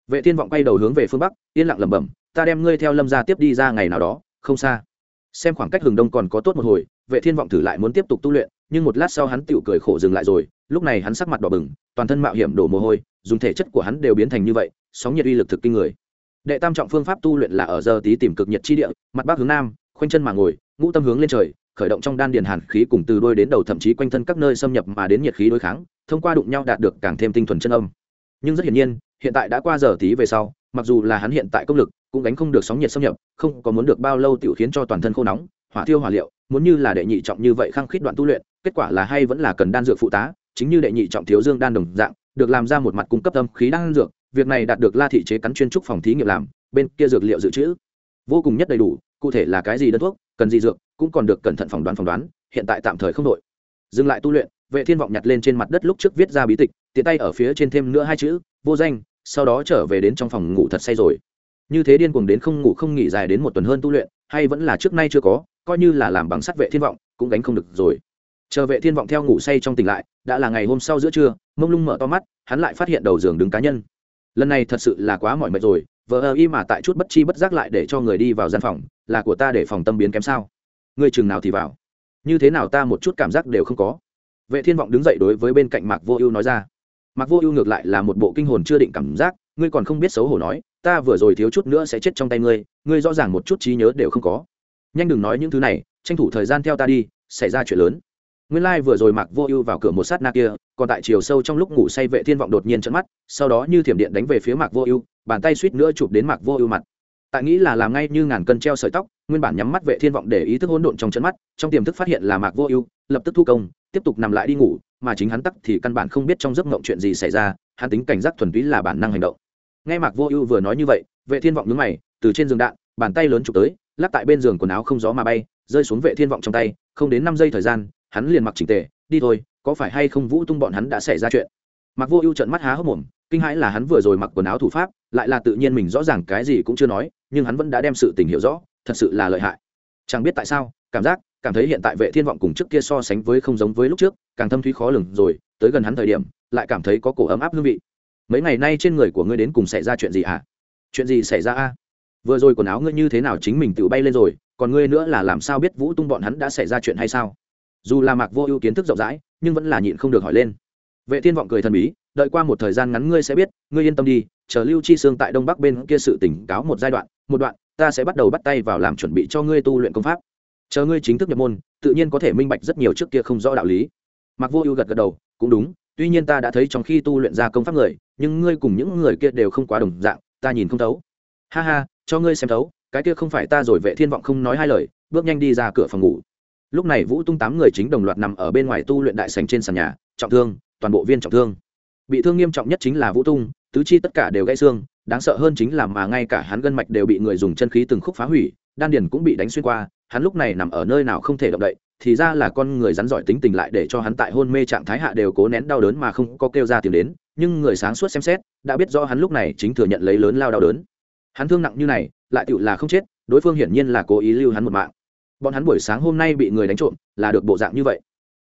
S1: Vệ thiên vọng quay đầu hướng về phương bắc, yên lặng lẩm bẩm, ta đem ngươi theo lâm gia tiếp đi ra ngày nào đó, không xa. Xem khoảng cách hừng đông còn có tốt một hồi, vệ thiên vọng thử lại muốn tiếp tục tu luyện, nhưng một lát sau hắn tựu cười khổ dừng lại rồi, lúc này hắn sắc mặt đỏ bừng, toàn thân mạo hiểm đổ mồ hôi, dùng thể chất của hắn đều biến thành như vậy, sóng nhiệt uy lực thực kinh người đệ tam trọng phương pháp tu luyện là ở giờ tí tìm cực nhiệt chi địa, mặt bắc hướng nam, khoanh chân mà ngồi, ngũ tâm hướng lên trời, khởi động trong đan điền hàn khí cùng từ đôi đến đầu thậm chí quanh thân các nơi xâm nhập mà đến nhiệt khí đối kháng, thông qua đụng nhau đạt được càng thêm tinh thuần chân âm. Nhưng rất hiển nhiên, hiện tại đã qua giờ tí về sau, mặc dù là hắn hiện tại công lực cũng gánh không được sóng nhiệt xâm nhập, không có muốn được bao lâu tiểu khiến cho toàn thân khô nóng, hỏa thiêu hỏa liệu, muốn như là đệ nhị trọng như vậy khăng khít đoạn tu luyện, kết quả là hay vẫn là cần đan dược phụ tá, chính như đệ nhị trọng thiếu dương đan đồng dạng, được làm ra một mặt cung cấp âm khí đan dược việc này đạt được la thị chế cắn chuyên trúc phòng thí nghiệm làm, bên kia dược liệu dự trữ. Vô cùng nhất đầy đủ, cụ thể là cái gì đơn thuốc, cần gì dược, cũng còn được cẩn thận phỏng đoán phỏng đoán, hiện tại tạm thời không đội dừng lại tu luyện, vệ thiên vọng nhặt lên trên mặt đất lúc trước viết ra bí tịch, tiện tay ở phía trên thêm nữa hai chữ, vô danh sau đó trở về đến trong phòng ngủ thật say rồi. Như thế điên cuồng đến không ngủ không nghỉ dài đến một tuần hơn tu luyện, hay vẫn là trước nay chưa có, coi như là làm bằng sắt vệ thiên vọng, cũng gánh không được rồi. Chờ vệ thiên vọng theo ngủ say trong tỉnh lại, đã là ngày hôm sau giữa trưa, mông lung mở to mắt, hắn lại phát hiện đầu giường đứng cá nhân lần này thật sự là quá mỏi mệt rồi, vờ ơ y mà tại chút bất chi bất giác lại để cho người đi vào gian phòng, là của ta để phòng tâm biến kém sao? Người chừng nào thì vào. Như thế nào ta một chút cảm giác đều không có. Vệ thiên vọng đứng dậy đối với bên cạnh mạc vô ưu nói ra. Mạc vô ưu ngược lại là một bộ kinh hồn chưa định cảm giác, ngươi còn không biết xấu hổ nói, ta vừa rồi thiếu chút nữa sẽ chết trong tay ngươi ngươi rõ ràng một chút trí nhớ đều không có. Nhanh đừng nói những thứ này, tranh thủ thời gian theo ta đi, xảy ra chuyện lớn nguyên lai vừa rồi mạc vô ưu vào cửa một sát na kia, còn tại chiều sâu trong lúc ngủ say vệ thiên vọng đột nhiên trận mắt, sau đó như thiểm điện đánh về phía mạc vô ưu, bàn tay suýt nữa chụp đến mạc vô ưu mặt. Tại nghĩ là làm ngay như ngàn cân treo sợi tóc, nguyên bản nhắm mắt vệ thiên vọng để ý thức hỗn độn trong trận mắt, trong tiềm thức phát hiện là mạc vô ưu, lập tức thu công, tiếp tục nằm lại đi ngủ, mà chính hắn tắc thì căn bản không biết trong giấc mộng chuyện gì xảy ra, hắn tính cảnh giác thuần túy là bản năng hành động. Nghe mạc vô ưu vừa nói như vậy, vệ thiên vọng nhướng mày, từ trên giường đạn, bàn tay lớn chụp tới, lắc tại bên giường quần áo không gió mà bay, rơi xuống vệ thiên vọng trong tay, không đến năm giây thời gian hắn liền mặc chỉnh tề, đi thôi, có phải hay không vũ tung bọn hắn đã xảy ra chuyện? Mặc vô ưu trận mắt há hốc mồm, kinh hãi là hắn vừa rồi mặc quần áo thủ pháp, lại là tự nhiên mình rõ ràng cái gì cũng chưa nói, nhưng hắn vẫn đã đem sự tình hiểu rõ, thật sự là lợi hại. Chẳng biết tại sao, cảm giác, cảm thấy hiện tại vệ thiên vọng cùng trước kia so sánh với không giống với lúc trước, càng thâm thúy khó lường rồi, tới gần hắn thời điểm, lại cảm thấy có cổ ấm áp hương vị. Mấy ngày nay trên người của ngươi đến cùng xảy ra chuyện gì hả? Chuyện gì xảy ra a? Vừa rồi quần áo ngươi như thế nào chính mình tự bay lên rồi, còn ngươi nữa là làm sao biết vũ tung bọn hắn đã xảy ra chuyện hay sao? Dù là mạc vô ưu kiến thức rộng rãi, nhưng vẫn là nhịn không được hỏi lên. Vệ thiên vọng cười thần bí, đợi qua một thời gian ngắn ngươi sẽ biết, ngươi yên tâm đi, chờ lưu chi sương tại đông bắc bên kia sự tỉnh cáo một giai đoạn, một đoạn, ta sẽ bắt đầu bắt tay vào làm chuẩn bị cho ngươi tu luyện công pháp. Chờ ngươi chính thức nhập môn, tự nhiên có thể minh bạch rất nhiều trước kia không rõ đạo lý. Mặc vô ưu gật gật đầu, cũng đúng, tuy nhiên ta đã thấy trong khi tu luyện ra công pháp người, nhưng ngươi cùng những người kia đều không quá đồng dạng, ta nhìn không thấu. Ha ha, cho ngươi xem thấu, cái kia không phải ta rồi, vệ thiên vọng không nói hai lời, bước nhanh đi ra cửa phòng ngủ lúc này vũ tung tám người chính đồng loạt nằm ở bên ngoài tu luyện đại sành trên sàn nhà, trọng thương, toàn bộ viên trọng thương. Bị thương nghiêm trọng nhất chính là vũ tung, tứ chi tất cả đều gãy xương, đáng sợ hơn chính là mà ngay cả hắn gân mạch đều bị người dùng chân khí từng khúc phá hủy, đan điền cũng bị đánh xuyên qua, hắn lúc này nằm ở nơi nào không thể động đậy, thì ra là con người rắn giỏi tính tình lại để cho hắn tại hôn mê trạng thái hạ đều cố nén đau đớn mà không có kêu ra tìm đến, nhưng người sáng suốt xem xét, đã biết rõ hắn lúc này chính thừa nhận lấy lớn lao đau đớn. Hắn thương nặng như này, lại tựu là không chết, đối phương hiển nhiên là cố ý lưu hắn một mạng bọn hắn buổi sáng hôm nay bị người đánh trộm, là được bộ dạng như vậy.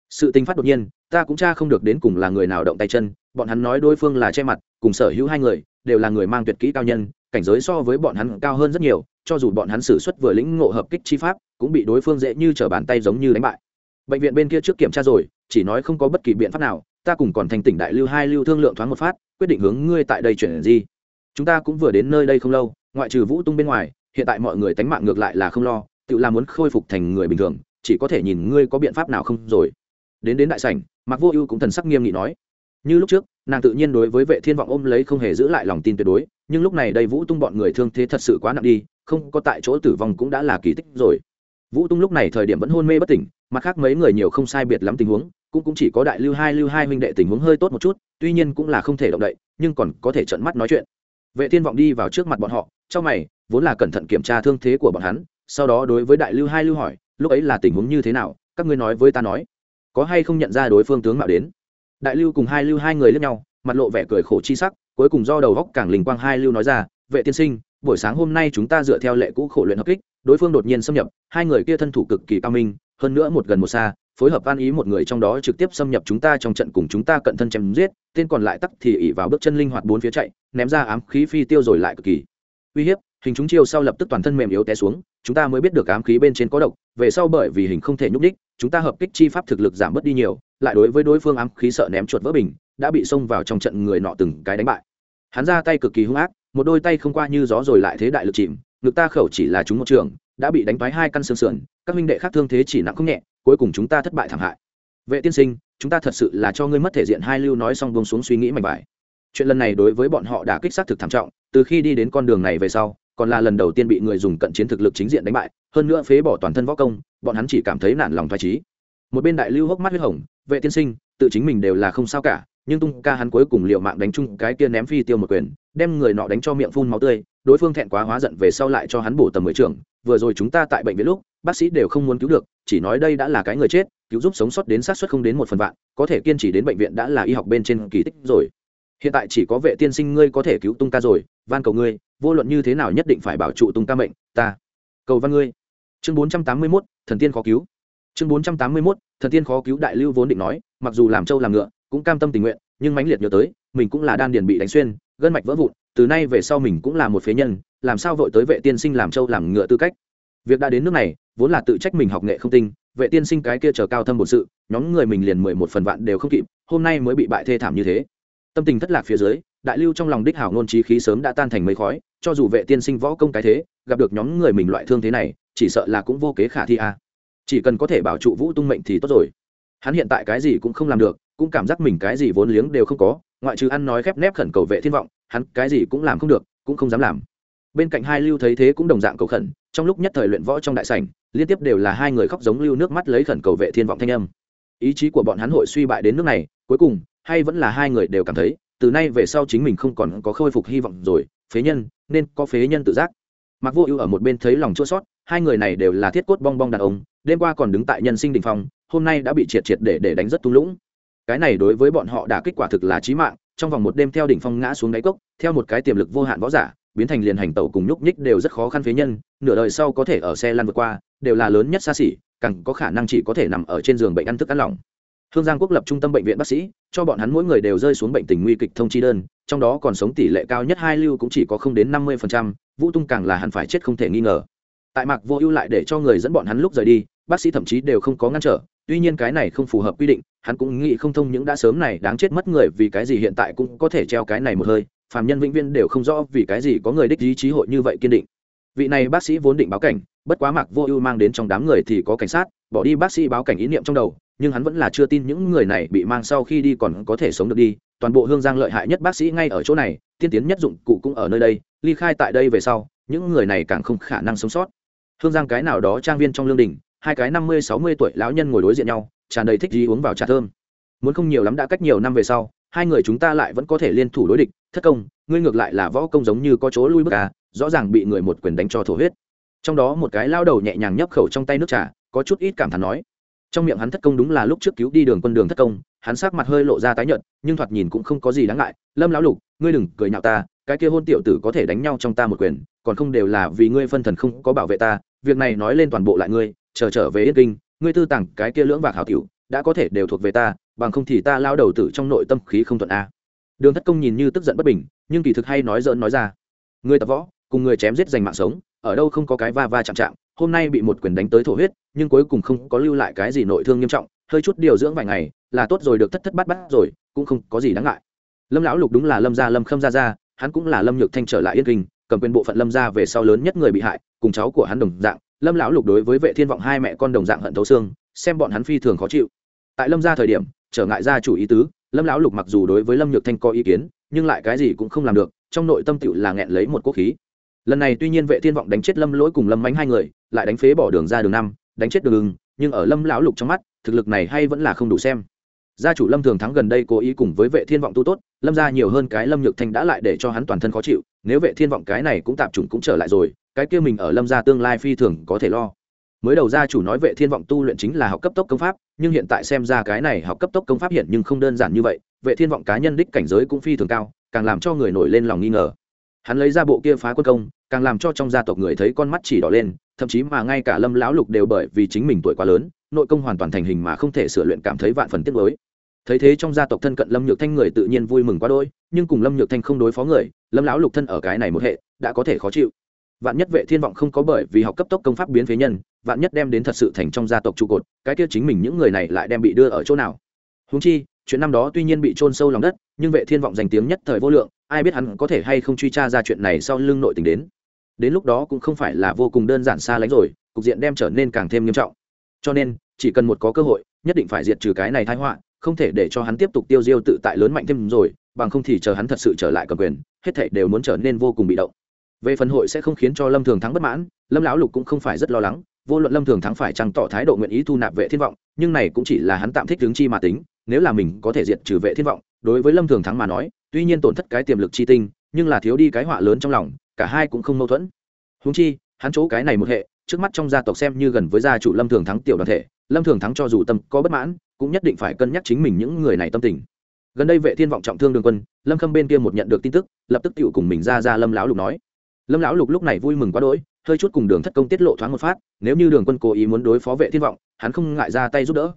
S1: Sự tình phát đột nhiên, ta cũng cha không được đến cùng là người nào động tay chân, bọn hắn nói đối phương là che mặt, cùng sở hữu hai người, đều là người mang tuyệt kỹ cao nhân, cảnh giới so với bọn hắn cao hơn rất nhiều, cho dù bọn hắn xử suất vừa lĩnh ngộ hợp kích chi pháp, cũng bị đối phương dễ như t r ở bàn tay giống như đánh bại. Bệnh viện bên kia trước kiểm tra rồi, chỉ nói không có bất kỳ biện pháp nào, ta cùng còn thành tỉnh đại lưu hai lưu thương lượng thoáng một phát, quyết định hướng ngươi tại đây chuyển gì chúng ta cũng vừa đến nơi đây không lâu, ngoại trừ vũ tung bên ngoài, hiện tại mọi người tánh mạng ngược lại là không lo tự làm muốn khôi phục thành người bình thường, chỉ có thể nhìn ngươi có biện pháp nào không rồi. Đến đến đại sảnh mặc vô ưu cũng thần sắc nghiêm nghị nói. Như lúc trước, nàng tự nhiên đối với vệ thiên vọng ôm lấy không hề giữ lại lòng tin tuyệt đối, nhưng lúc này đây vũ tung bọn người thương thế thật sự quá nặng đi, không có tại chỗ tử vong cũng đã là kỳ tích rồi. Vũ tung lúc này thời điểm vẫn hôn mê bất tỉnh, mặt khác mấy người nhiều không sai biệt lắm tình huống, cũng cũng chỉ có đại lưu hai lưu hai huynh đệ tình huống hơi tốt một chút, tuy nhiên cũng là không thể động đậy, nhưng còn có thể trợn mắt nói chuyện. Vệ thiên vọng đi vào trước mặt bọn họ trong mày, vốn là cẩn thận kiểm tra thương thế của bọn hắn sau đó đối với đại lưu hai lưu hỏi, lúc ấy là tình huống như thế nào? Các ngươi nói với ta nói. Có hay không nhận ra đối phương tướng mạo đến? Đại lưu cùng hai lưu hai người lướt nhau, mặt lộ vẻ cười khổ chi sắc, cuối cùng do đầu góc càng linh quang hai lưu nói ra, vệ tiên sinh, buổi sáng hôm nay chúng ta dựa theo lệ cũ khổ luyện hợp kích. Đối phương đột nhiên xâm nhập, hai người kia thân thủ cực kỳ cao minh, hơn nữa một gần một xa, phối hợp an ý một người trong đó trực tiếp xâm nhập chúng ta trong trận cùng chúng ta cận thân chém giết, tên còn lại tắc thì ỉ vào bước chân linh hoạt bốn phía chạy, ném ra ám khí phi tiêu rồi lại cực kỳ uy hiếp hình chúng chiêu sau lập tức toàn thân mềm yếu té xuống, chúng ta mới biết được ám khí bên trên có độc, về sau bởi vì hình không thể nhúc đích chúng ta hợp kích chi pháp thực lực giảm bớt đi nhiều, lại đối với đối phương ám khí sợ ném chuột vỡ bình, đã bị xông vào trong trận người nọ từng cái đánh bại. Hắn ra tay cực kỳ hung ác, một đôi tay không qua như gió rồi lại thế đại lực chìm, ngực ta khẩu chỉ là chúng một trường, đã bị đánh toái hai căn xương sườn, các minh đệ khác thương thế chỉ nặng không nhẹ, cuối cùng chúng ta thất bại thảm hại. Vệ tiên sinh, chúng ta thật sự là cho ngươi mất thể diện hai lưu nói xong buông xuống suy nghĩ mạnh bài chuyện lần này đối với bọn họ đã kích xác thực thảm trọng, từ khi đi đến con đường này về sau còn là lần đầu tiên bị người dùng cận chiến thực lực chính diện đánh bại, hơn nữa phế bỏ toàn thân võ công, bọn hắn chỉ cảm thấy nản lòng thoải trí một bên đại lưu hốc mắt huyết hồng, vệ tiên sinh, tự chính mình đều là không sao cả, nhưng tung ca hắn cuối cùng liệu mạng đánh chung cái kia ném phi tiêu một quyền, đem người nọ đánh cho miệng phun máu tươi, đối phương thẹn quá hóa giận về sau lại cho hắn bổ tầm mười trưởng, vừa rồi chúng ta tại bệnh viện lúc, bác sĩ đều không muốn cứu được, chỉ nói đây đã là cái người chết, cứu giúp sống sót đến sát suất không đến một phần vạn, có thể kiên trì đến bệnh viện đã là y học bên trên kỳ tích rồi. Hiện tại chỉ có vệ tiên sinh ngươi có thể cứu tung ca rồi, van cầu ngươi vô luận như thế nào nhất định phải bảo trụ tung ca mệnh, ta. Cầu văn ngươi. Chương bốn trăm tám mươi mốt, thần tiên khó cứu. Chương bốn trăm tám mươi mốt, thần tiên khó cứu đại lưu vốn định nói, mặc dù làm trâu làm ngựa, cũng cam tâm tình nguyện, nhưng mãnh liệt nhớ tới, mình cũng là đan điền bị đánh xuyên, gân mạch vỡ vụn, từ nay về sau mình cũng là một phế nhân, làm sao vội tới vệ tiên sinh làm trâu làm ngựa tư cách? Việc đã đến nước này, vốn là tự trách mình học nghệ không tinh, vệ tiên sinh cái kia chờ cao thâm một sự, nhóm người mình liền mười một phần vạn đều không kịp, hôm nay mới bị bại thê thảm như thế. Tâm tình thất lạc phía dưới đại lưu trong lòng đích hảo ngôn trí khí sớm đã tan thành mây khói, cho dù vệ tiên sinh võ công cái thế, gặp được nhóm người mình loại thương thế này, chỉ sợ là cũng vô kế khả thi a. Chỉ cần có thể bảo trụ vũ tung mệnh thì tốt rồi. Hắn hiện tại cái gì cũng không làm được, cũng cảm giác mình cái gì vốn liếng đều không có, ngoại trừ ăn nói khép nép khẩn cầu vệ thiên vọng, hắn cái gì cũng làm không được, cũng không dám làm. Bên cạnh hai lưu thấy thế cũng đồng dạng cầu khẩn, trong lúc nhất thời luyện võ trong đại sảnh, liên tiếp đều là hai người khóc giống lưu nước mắt lấy khẩn cầu vệ thiên vọng thanh âm. Ý chí của bọn hắn hội suy bại đến nước này, cuối cùng, hay vẫn là hai người đều cảm thấy từ nay về sau chính mình không còn có khôi phục hy vọng rồi, phế nhân, nên có phế nhân tự giác. Mặc vô ưu ở một bên thấy lòng chua sót hai người này đều là thiết cốt bong bong đàn ông, đêm qua còn đứng tại nhân sinh đình phong, hôm nay đã bị triệt triệt để để đánh rất tung lũng. Cái này đối với bọn họ đã kết quả thực là chí mạng, trong vòng một đêm theo đỉnh phong ngã xuống đáy cốc, theo một cái tiềm lực vô hạn võ giả, biến thành liền hành tẩu cùng nhúc nhích đều rất khó khăn phế nhân, nửa đời sau có thể ở xe lăn vượt qua, đều là lớn nhất xa xỉ, càng có khả năng chỉ có thể nằm ở trên giường bệnh ăn thức ăn lỏng hương giang quốc lập trung tâm bệnh viện bác sĩ, cho bọn hắn mỗi người đều rơi xuống bệnh tình nguy kịch thông chi đơn, trong đó còn sống tỷ lệ cao nhất hai lưu cũng chỉ có không đến năm mươi vũ tung càng là hẳn phải chết không thể nghi ngờ. Tại mạc vô ưu lại để cho người dẫn bọn hắn lúc rời đi, bác sĩ thậm chí đều không có ngăn trở, tuy nhiên cái này không phù hợp quy định, hắn cũng nghĩ không thông những đã sớm này đáng chết mất người vì cái gì hiện tại cũng có thể treo cái này một hơi, phàm nhân vĩnh viên đều không rõ vì cái gì có người đích ý chí hội như vậy kiên định. Vị này bác sĩ vốn định báo cảnh, bất quá mạc vô ưu mang đến trong đám người thì có cảnh sát bỏ đi bác sĩ báo cảnh ý niệm trong đầu, nhưng hắn vẫn là chưa tin những người này bị mang sau khi đi còn có thể sống được đi. Toàn bộ hương giang lợi hại nhất bác sĩ ngay ở chỗ này, tiên tiến nhất dụng cụ cũng ở nơi đây, ly khai tại đây về sau, những người này càng không khả năng sống sót. Hương giang cái nào đó trang viên trong lương đình, hai cái năm mươi, sáu mươi tuổi lão nhân ngồi đối diện nhau, tràn đầy thích gì uống vào trà thơm. Muốn không nhiều lắm đã cách nhiều năm về sau, hai người chúng ta lại vẫn có thể liên thủ đối địch. Thất công, ngươi ngược lại là võ công giống như có chỗ lui bước à rõ ràng bị người một quyền đánh cho thổ huyết. Trong đó một cái lao đầu nhẹ nhàng nhấp khẩu trong tay nước trà có chút ít cảm thán nói. Trong miệng hắn thất công đúng là lúc trước cứu đi đường quân đường thất công hắn sắc mặt hơi lộ ra tái nhợt nhưng thoạt nhìn cũng không có gì đáng ngại. Lâm lão lục ngươi đừng cười nhạo ta cái kia hôn tiểu tử có thể đánh nhau trong ta một quyền còn không đều là vì ngươi phân thần không có bảo vệ ta việc này nói lên toàn bộ lại ngươi chờ trở, trở về yên kinh ngươi tư tặng cái kia lưỡng bạc hảo tiểu đã có thể đều thuộc về ta bằng không thì ta lao đầu tử trong nội tâm khí không thuận a. Đường thất công nhìn như tức giận bất bình nhưng kỳ thực hay nói dỡn nói ra. Người tập võ cùng người chém giết giành mạng sống ở đâu không có cái va va chạm chạm, hôm nay bị một quyền đánh tới thổ huyết, nhưng cuối cùng không có lưu lại cái gì nội thương nghiêm trọng, hơi chút điều dưỡng vài ngày, là tốt rồi, được thất thất bát bát rồi, cũng không có gì đáng ngại. Lâm lão lục đúng là lâm gia lâm khâm gia gia, hắn cũng là lâm nhược thanh trở lại yên kinh, cầm quyền bộ phận lâm gia về sau lớn nhất người bị hại, cùng cháu của hắn đồng dạng, lâm lão lục đối với vệ thiên vọng hai mẹ con đồng dạng hận thấu xương, xem bọn hắn phi thường khó chịu. Tại lâm gia thời điểm, trở ngại gia chủ ý tứ, lâm lão lục mặc dù đối với lâm nhược thanh có ý kiến, nhưng lại cái gì cũng không làm được, trong nội tâm tựu là nghẹn lấy một quốc khí lần này tuy nhiên vệ thiên vọng đánh chết lâm lỗi cùng lâm mánh hai người, lại đánh phế bỏ đường ra đường năm, đánh chết đường ưng, nhưng ở lâm lão lục trong mắt, thực lực này hay vẫn là không đủ xem. Gia chủ lâm thường thắng gần đây cố ý cùng với vệ thiên vọng tu tốt, lâm ra nhiều hơn cái lâm nhược thanh đã lại để cho hắn toàn thân khó chịu, nếu vệ thiên vọng cái này cũng tạp chủng cũng trở lại rồi, cái kia mình ở lâm gia tương lai phi thường có thể lo. Mới đầu gia chủ nói vệ thiên vọng tu luyện chính là học cấp tốc công pháp, nhưng hiện tại xem ra cái này học cấp tốc công pháp hiện nhưng không đơn giản như vậy, vệ thiên vọng cá nhân đích cảnh giới cũng phi thường cao, càng làm cho người nổi lên lòng nghi ngờ. Hắn lấy ra bộ kia phá quân công càng làm cho trong gia tộc người thấy con mắt chỉ đỏ lên, thậm chí mà ngay cả lâm lão lục đều bởi vì chính mình tuổi quá lớn, nội công hoàn toàn thành hình mà không thể sửa luyện cảm thấy vạn phần tiếc nuối. Thấy thế trong gia tộc thân cận lâm nhược thanh người tự nhiên vui mừng quá đôi nhưng cùng lâm nhược thanh không đối phó người, lâm lão lục thân ở cái này một hệ, đã có thể khó chịu. Vạn nhất vệ thiên vọng không có bởi vì học cấp tốc công pháp biến phế nhân, vạn nhất đem đến thật sự thành trong gia tộc trụ cột, cái kia chính mình những người này lại đem bị đưa ở chỗ nào? Húng chi, chuyện năm đó tuy nhiên bị trôn sâu lòng đất, nhưng vệ thiên vọng danh tiếng nhất thời vô lượng, ai biết hắn có thể hay không truy tra ra chuyện này sau lưng nội tình đến đến lúc đó cũng không phải là vô cùng đơn giản xa lánh rồi, cục diện đem trở nên càng thêm nghiêm trọng. Cho nên, chỉ cần một có cơ hội, nhất định phải diệt trừ cái này thái họa, không thể để cho hắn tiếp tục tiêu diêu tự tại lớn mạnh thêm rồi, bằng không thì chờ hắn thật sự trở lại cầm quyền, hết thảy đều muốn trở nên vô cùng bị động. Về phần hội sẽ không khiến cho lâm thường thắng bất mãn, lâm lão lục cũng không phải rất lo lắng, vô luận lâm thường thắng phải chăng tỏ thái độ nguyện ý thu nạp vệ thiên vọng, nhưng này cũng chỉ là hắn tạm thích hướng chi mà tính, nếu là mình có thể diệt trừ vệ thiên vọng, đối với lâm thường thắng mà nói, tuy nhiên tổn thất cái tiềm lực chi tinh, nhưng là thiếu đi cái họa lớn trong lòng cả hai cũng không mâu thuẫn. Húng chi, hắn chỗ cái này một hệ, trước mắt trong gia tộc xem như gần với gia chủ lâm thường thắng tiểu đoàn thể, lâm thường thắng cho dù tâm có bất mãn, cũng nhất định phải cân nhắc chính mình những người này tâm tình. Gần đây vệ thiên vọng trọng thương đường quân, lâm khâm bên kia một nhận được tin tức, lập tức tiểu cùng mình ra ra lâm lão lục nói. Lâm lão lục lúc này vui mừng quá đỗi, hơi chút cùng đường thất công tiết lộ thoáng một phát, nếu như đường quân cố ý muốn đối phó vệ thiên vọng, hắn không ngại ra tay giúp đỡ.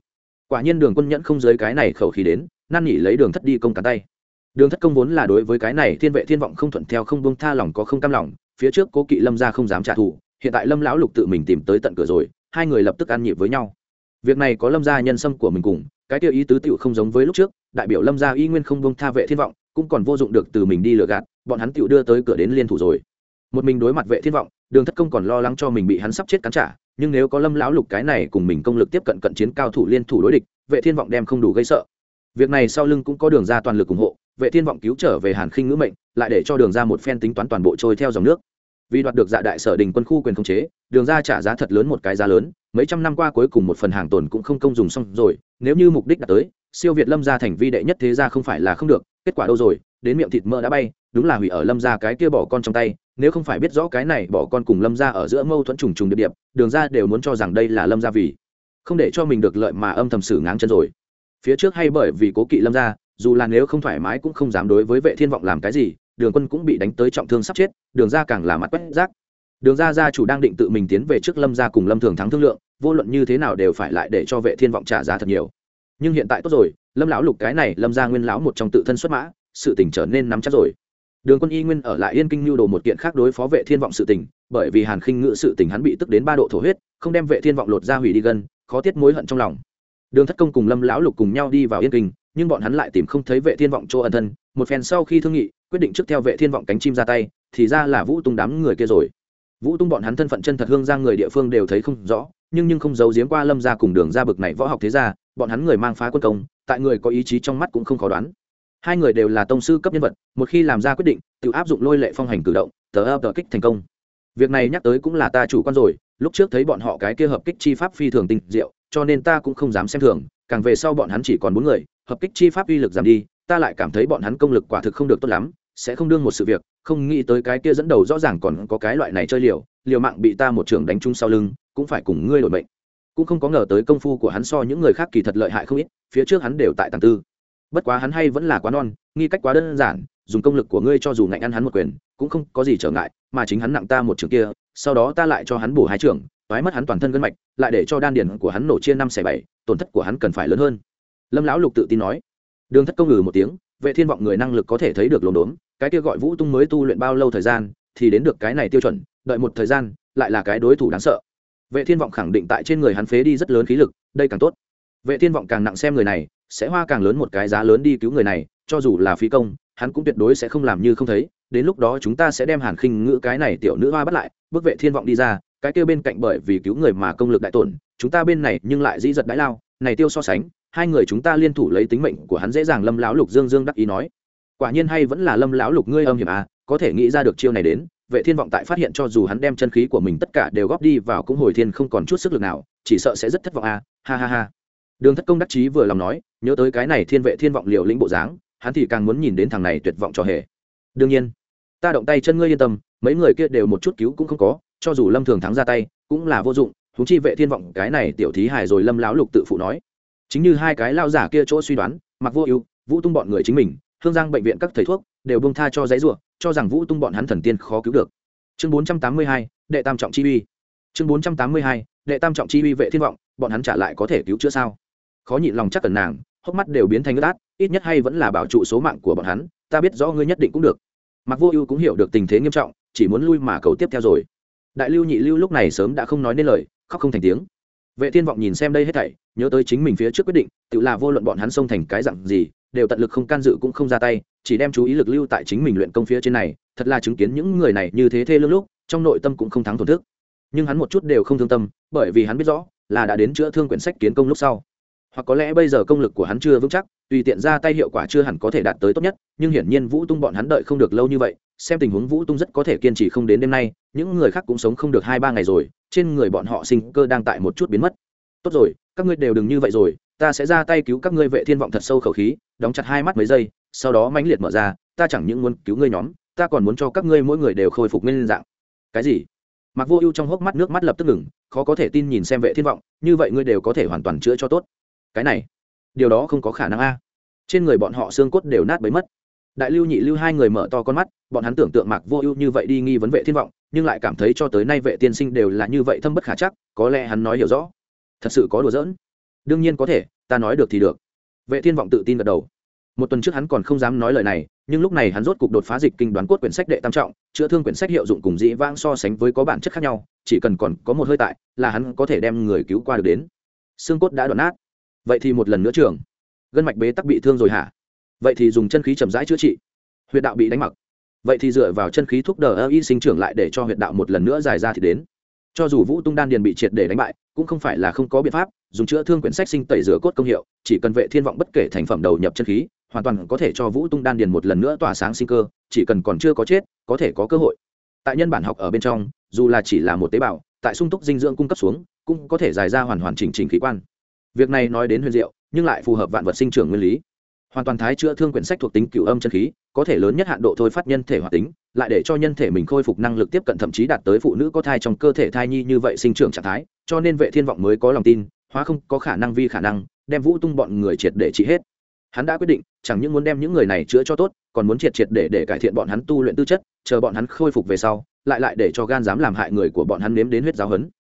S1: Quả nhiên đường quân nhẫn không giới cái này khẩu khí đến, năn nỉ lấy đường thất đi công cắn tay đường thất công vốn là đối với cái này thiên vệ thiên vọng không thuận theo, không buông tha lòng có không cam lòng, phía trước cố kỵ lâm ra không dám trả thù, hiện tại lâm lão lục tự mình tìm tới tận cửa rồi, hai người lập tức ăn nhịp với nhau. Việc này có lâm gia nhân sâm của mình cùng, cái tiêu ý tứ tựu không giống với lúc trước, đại biểu lâm gia y nguyên không buông tha vệ thiên vọng, cũng còn vô dụng được từ mình đi lừa gạt, bọn hắn tựu đưa tới cửa đến liên thủ rồi. Một mình đối mặt vệ thiên vọng, đường thất công còn lo lắng cho mình bị hắn sắp chết cắn trả, nhưng nếu có lâm lão lục cái này cùng mình công lực tiếp cận cận chiến cao thủ liên thủ đối địch, vệ thiên vọng đem không đủ gây sợ. Việc này sau lưng cũng có đường ra toàn lực ủng hộ vệ thiên vọng cứu trở về hàn khinh ngữ mệnh, lại để cho đường ra một phen tính toán toàn bộ trôi theo dòng nước. Vì đoạt được dạ đại sở đình quân khu quyền khống chế, đường ra trả giá thật lớn một cái giá lớn, mấy trăm năm qua cuối cùng một phần hàng tồn cũng không công dùng xong rồi, nếu như mục đích đạt tới, siêu việt lâm gia thành vi đệ nhất thế gia không phải là không được, kết quả đâu rồi, đến miệng thịt mỡ đã bay, đúng là hủy ở lâm gia cái kia bỏ con trong tay, nếu không phải biết rõ cái này bỏ con cùng lâm gia ở giữa mâu thuẫn trùng trùng điệp điệp, đường ra đều muốn cho rằng đây là lâm gia vì không để cho mình được lợi mà âm thầm xử ngáng chân rồi. Phía trước hay bởi vì cố kỵ lâm gia dù là nếu không thoải mái cũng không dám đối với vệ thiên vọng làm cái gì, đường quân cũng bị đánh tới trọng thương sắp chết, đường ra càng là mặt quét rác. Đường ra gia chủ đang định tự mình tiến về trước lâm gia cùng lâm thường thắng thương lượng, vô luận như thế nào đều phải lại để cho vệ thiên vọng trả giá thật nhiều. Nhưng hiện tại tốt rồi, lâm lão lục cái này, lâm gia nguyên lão một trong tự thân xuất mã, sự tình trở nên nắm chắc rồi. Đường quân y nguyên ở lại yên kinh lưu đồ một kiện khác đối phó vệ thiên vọng sự tình, bởi vì hàn khinh ngự sự tình hắn bị tức đến ba độ thổ huyết, không đem vệ thiên vọng lột ra hủy đi gần khó tiết mối hận trong lòng. Đường thất công cùng lâm lão lục cùng nhau đi vào yên kinh nhưng bọn hắn lại tìm không thấy vệ thiên vọng chỗ ẩn thân. Một phen sau khi thương nghị, quyết định trước theo vệ thiên vọng cánh chim ra tay, thì ra là vũ tung đám người kia rồi. Vũ tung bọn hắn thân phận chân thật hương giang người địa phương đều thấy không rõ, nhưng nhưng không giấu giếm qua lâm ra cùng đường ra bực này võ học thế ra bọn hắn người mang phá quân công, tại người có ý chí trong mắt cũng không khó đoán. Hai người đều là tông sư cấp nhân vật, một khi làm ra quyết định, tự áp dụng lôi lệ phong hành cử động, tờ ơ tờ kích thành công. Việc này nhắc tới cũng là ta chủ quan rồi, lúc trước thấy bọn họ cái kia hợp kích chi pháp phi thường tinh diệu, cho nên ta cũng không dám xem thường, càng về sau bọn hắn chỉ còn bốn người hợp kích chi pháp uy lực giảm đi, ta lại cảm thấy bọn hắn công lực quả thực không được tốt lắm, sẽ không đương một sự việc, không nghĩ tới cái kia dẫn đầu rõ ràng còn có cái loại này chơi liều liều mạng bị ta một trường đánh trúng sau lưng, cũng phải cùng ngươi đổi mệnh. Cũng không có ngờ tới công phu của hắn so những người khác kỳ thật lợi hại không ít, phía trước hắn đều tại tàng tư. Bất quá hắn hay vẫn là quá non, nghi cách quá đơn giản, dùng công lực của ngươi cho dù ngạnh ăn hắn một quyền, cũng không có gì trở ngại, mà chính hắn nặng ta một trường kia, sau đó ta lại cho hắn bổ hai trường toái mất hắn toàn thân gân mạch, lại để cho đan điển của hắn nổ chia năm xẻ bảy, tổn thất của hắn cần phải lớn hơn lâm lão lục tự tin nói. Đường thất công ngừ một tiếng, vệ thiên vọng người năng lực có thể thấy được lồn đốn, cái kia gọi vũ tung mới tu luyện bao lâu thời gian, thì đến được cái này tiêu chuẩn, đợi một thời gian, lại là cái đối thủ đáng sợ. Vệ thiên vọng khẳng định tại trên người hắn phế đi rất lớn khí lực, đây càng tốt. Vệ thiên vọng càng nặng xem người này, sẽ hoa càng lớn một cái giá lớn đi cứu người này, cho dù là phí công, hắn cũng tuyệt đối sẽ không làm như không thấy, đến lúc đó chúng ta sẽ đem hàn khinh ngữ cái này tiểu nữ hoa bắt lại, bước vệ thiên vọng đi ra, cái kia bên cạnh bởi vì cứu người mà công lực đại tổn, chúng ta bên này nhưng lại dĩ giật đãi lao, này tiêu so sánh hai người chúng ta liên thủ lấy tính mệnh của hắn dễ dàng lâm lão lục dương dương đắc ý nói. Quả nhiên hay vẫn là lâm lão lục ngươi âm hiểm à có thể nghĩ ra được chiêu này đến, vệ thiên vọng tại phát hiện cho dù hắn đem chân khí của mình tất cả đều góp đi vào cũng hồi thiên không còn chút sức lực nào, chỉ sợ sẽ rất thất vọng à ha ha ha. Đường thất công đắc chí vừa lòng nói, nhớ tới cái này thiên vệ thiên vọng liều lĩnh bộ dáng, hắn thì càng muốn nhìn đến thằng này tuyệt vọng cho hề. Đương nhiên, ta động tay chân ngươi yên tâm, mấy người kia đều một chút cứu cũng không có, cho dù lâm thường thắng ra tay, cũng là vô dụng thú chi vệ thiên vọng cái này tiểu thí hài rồi lâm lão lục tự phụ nói chính như hai cái lao giả kia chỗ suy đoán mặc vô ưu, vũ tung bọn người chính mình, hương giang bệnh viện các thầy thuốc, đều bông tha cho giấy ruộng cho rằng vũ tung bọn hắn thần tiên khó cứu được. Chương bốn trăm tám mươi hai, đệ tam trọng chi uy. Chương bốn trăm tám mươi hai, đệ tam trọng chi uy vệ thiên vọng, bọn hắn trả lại có thể cứu chữa sao? Khó nhịn lòng chắc cần nàng, hốc mắt đều biến thành ướt át, ít nhất hay vẫn là bảo trụ số mạng của bọn hắn, ta biết rõ ngươi nhất định cũng được. Mặc vô ưu cũng hiểu được tình thế nghiêm trọng, chỉ muốn lui mà cầu tiếp theo rồi. Đại lưu nhị lưu lúc này sớm đã không nói nên lời, khóc không thành tiếng vệ thiên vọng nhìn xem đây hết thảy, nhớ tới chính mình phía trước quyết định, tự là vô luận bọn hắn xông thành cái dặn gì, đều tận lực không can dự cũng không ra tay, chỉ đem chú ý lực lưu tại chính mình luyện công phía trên này, thật là chứng kiến những người này như thế thê lương lúc, trong nội tâm cũng không thắng thổn thức. Nhưng hắn một chút đều không thương tâm, bởi vì hắn biết rõ, là đã đến chữa thương quyển sách kiến công lúc sau. Hoặc có lẽ bây giờ công lực của hắn chưa vững chắc, tùy tiện ra tay hiệu quả chưa hẳn có thể đạt tới tốt nhất, nhưng hiển nhiên vũ tung bọn hắn đợi không được lâu như vậy, xem tình huống vũ tung rất có thể kiên trì không đến đêm nay, những người khác cũng sống không được hai ba ngày rồi trên người bọn họ sinh cơ đang tại một chút biến mất. Tốt rồi, các ngươi đều đừng như vậy rồi, ta sẽ ra tay cứu các ngươi vệ thiên vọng thật sâu khẩu khí, đóng chặt hai mắt mấy giây, sau đó mãnh liệt mở ra, ta chẳng những muốn cứu ngươi nhóm, ta còn muốn cho các ngươi mỗi người đều khôi phục nguyên dạng. Cái gì? Mặc vô ưu trong hốc mắt nước mắt lập tức ngừng, khó có thể tin nhìn xem vệ thiên vọng, như vậy ngươi đều có thể hoàn toàn chữa cho tốt. Cái này, điều đó không có khả năng a. Trên người bọn họ xương cốt đều nát bấy mất. Đại lưu nhị lưu hai người mở to con mắt, bọn hắn tưởng tượng mạc vô ưu như vậy đi nghi vấn vệ thiên vọng nhưng lại cảm thấy cho tới nay vệ tiên sinh đều là như vậy thâm bất khả chắc, có lẽ hắn nói hiểu rõ. Thật sự có đùa giỡn? Đương nhiên có thể, ta nói được thì được. Vệ thiên vọng tự tin gật đầu. Một tuần trước hắn còn không dám nói lời này, nhưng lúc này hắn rốt cục đột phá dịch kinh đoán cốt quyển sách đệ tam trọng, chữa thương quyển sách hiệu dụng cùng dĩ vãng so sánh với có bản chất khác nhau, chỉ cần còn có một hơi tại, là hắn có thể đem người cứu qua được đến. Xương cốt đã đoạn nát. Vậy thì một lần nữa trường. Gân mạch bế tắc bị thương rồi hả? Vậy thì dùng chân khí chậm rãi chữa trị. Huyệt đạo bị đánh mặc vậy thì dựa vào chân khí thúc đờ ơ y sinh trưởng lại để cho huyệt đạo một lần nữa dài ra thì đến. Cho dù vũ tung đan điền bị triệt để đánh bại, cũng không phải là không có biện pháp, dùng chữa thương quyển sách sinh tẩy rửa cốt công hiệu, chỉ cần vệ thiên vọng bất kể thành phẩm đầu nhập chân khí, hoàn toàn có thể cho vũ tung đan điền một lần nữa tỏa sáng sinh cơ, chỉ cần còn chưa có chết, có thể có cơ hội. Tại nhân bản học ở bên trong, dù là chỉ là một tế bào, tại sung túc dinh dưỡng cung cấp xuống, cũng có thể dài ra hoàn hoàn chỉnh chỉnh khí quan. Việc này nói đến huyền diệu, nhưng lại phù hợp vạn vật sinh trưởng nguyên lý. Hoàn toàn thái chữa thương quyển sách thuộc tính cửu âm chân khí có thể lớn nhất hạn độ thôi phát nhân thể hoạt tính, lại để cho nhân thể mình khôi phục năng lực tiếp cận thậm chí đạt tới phụ nữ có thai trong cơ thể thai nhi như vậy sinh trưởng trạng thái, cho nên vệ thiên vọng mới có lòng tin, hóa không có khả năng vi khả năng, đem vũ tung bọn người triệt để trị hết. Hắn đã quyết định, chẳng những muốn đem những người này chữa cho tốt, còn muốn triệt triệt để để cải thiện bọn hắn tu luyện tư chất, chờ bọn hắn khôi phục về sau, lại lại để cho gan dám làm hại người của bọn hắn nếm đến huyết giáo hấn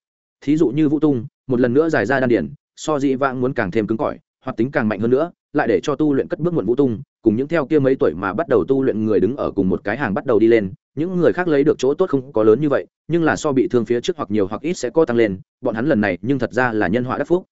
S1: thí dụ như vũ tung, một lần nữa giải ra đan điển so dĩ vãng muốn càng thêm cứng cỏi, hoạt tính càng mạnh hơn nữa, lại để cho tu luyện cất bước muộn vũ tung cùng những theo kia mấy tuổi mà bắt đầu tu luyện người đứng ở cùng một cái hàng bắt đầu đi lên, những người khác lấy được chỗ tốt không có lớn như vậy, nhưng là so bị thương phía trước hoặc nhiều hoặc ít sẽ có tăng lên, bọn hắn lần này nhưng thật ra là nhân họa đắc phúc.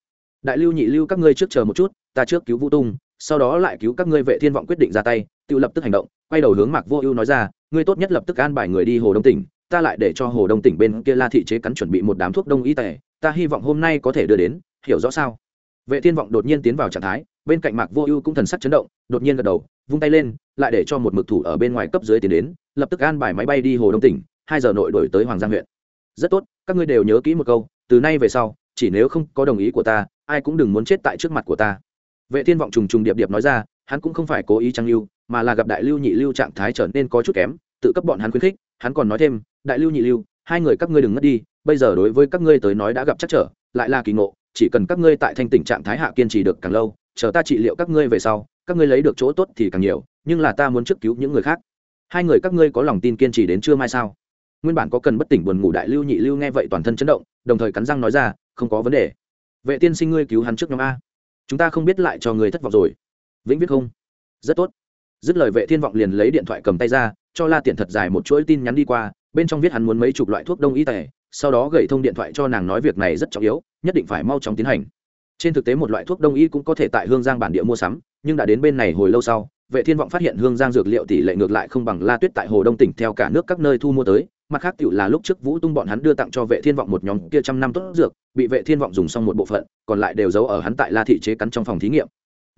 S1: Đại lưu nhị lưu các ngươi trước chờ một chút, ta trước cứu vũ tung, sau đó lại cứu các ngươi vệ thiên vọng quyết định ra tay, tự lập tức hành động, quay đầu hướng mạc vô ưu nói ra, ngươi tốt nhất lập tức an bài người đi hồ đông tỉnh, ta lại để cho hồ đông tỉnh bên kia la thị chế cắn chuẩn bị một đám thuốc đông y tệ ta hy vọng hôm nay có thể đưa đến, hiểu rõ sao? Vệ thiên vọng đột nhiên tiến vào trạng thái bên cạnh mạc vô ưu cũng thần sắc chấn động, đột nhiên gật đầu, vung tay lên, lại để cho một mực thủ ở bên ngoài cấp dưới tiến đến, lập tức an bài máy bay đi hồ đông tỉnh, hai giờ nội đổi tới hoàng giang huyện. Rất tốt, các ngươi đều nhớ kỹ một câu, từ nay về sau, chỉ nếu không có đồng ý của ta, ai cũng đừng muốn chết tại trước mặt của ta. Vệ thiên vọng trùng trùng điệp điệp nói ra, hắn cũng không phải cố ý trang lưu, mà là gặp đại lưu nhị lưu trạng thái trở nên có chút kém, tự cấp bọn hắn khuyến khích, hắn còn nói thêm, đại lưu nhị lưu, hai người các ngươi đừng ngất đi, bây giờ đối với các ngươi tới nói đã gặp chắc trở, lại là kỳ ngộ, chỉ cần các ngươi tại thanh tỉnh trạng thái hạ kiên trì được càng lâu chờ ta trị liệu các ngươi về sau, các ngươi lấy được chỗ tốt thì càng nhiều, nhưng là ta muốn trước cứu những người khác. Hai người các ngươi có lòng tin kiên trì đến trưa mai sao? Nguyên bản có cần bất tỉnh buồn ngủ đại lưu nhị lưu nghe vậy toàn thân chấn động, đồng thời cắn răng nói ra, không có vấn đề. Vệ tiên sinh ngươi cứu hắn trước nhóm a. Chúng ta không biết lại cho người thất vọng rồi. Vĩnh viết không. Rất tốt. Dứt lời vệ thiên vọng liền lấy điện thoại cầm tay ra, cho la tiện thật dài một chuỗi tin nhắn đi qua, bên trong viết hắn muốn mấy chục loại thuốc đông y tề sau đó gậy thông điện thoại cho nàng nói việc này rất trọng yếu, nhất định phải mau chóng tiến hành trên thực tế một loại thuốc đông y cũng có thể tại hương giang bản địa mua sắm, nhưng đã đến bên này hồi lâu sau, vệ thiên vọng phát hiện hương giang dược liệu tỷ lệ ngược lại không bằng la tuyết tại hồ đông tỉnh theo cả nước các nơi thu mua tới, mặt khác tựu là lúc trước vũ tung bọn hắn đưa tặng cho vệ thiên vọng một nhóm kia trăm năm tốt dược, bị vệ thiên vọng dùng xong một bộ phận, còn lại đều giấu ở hắn tại la thị chế cắn trong phòng thí nghiệm.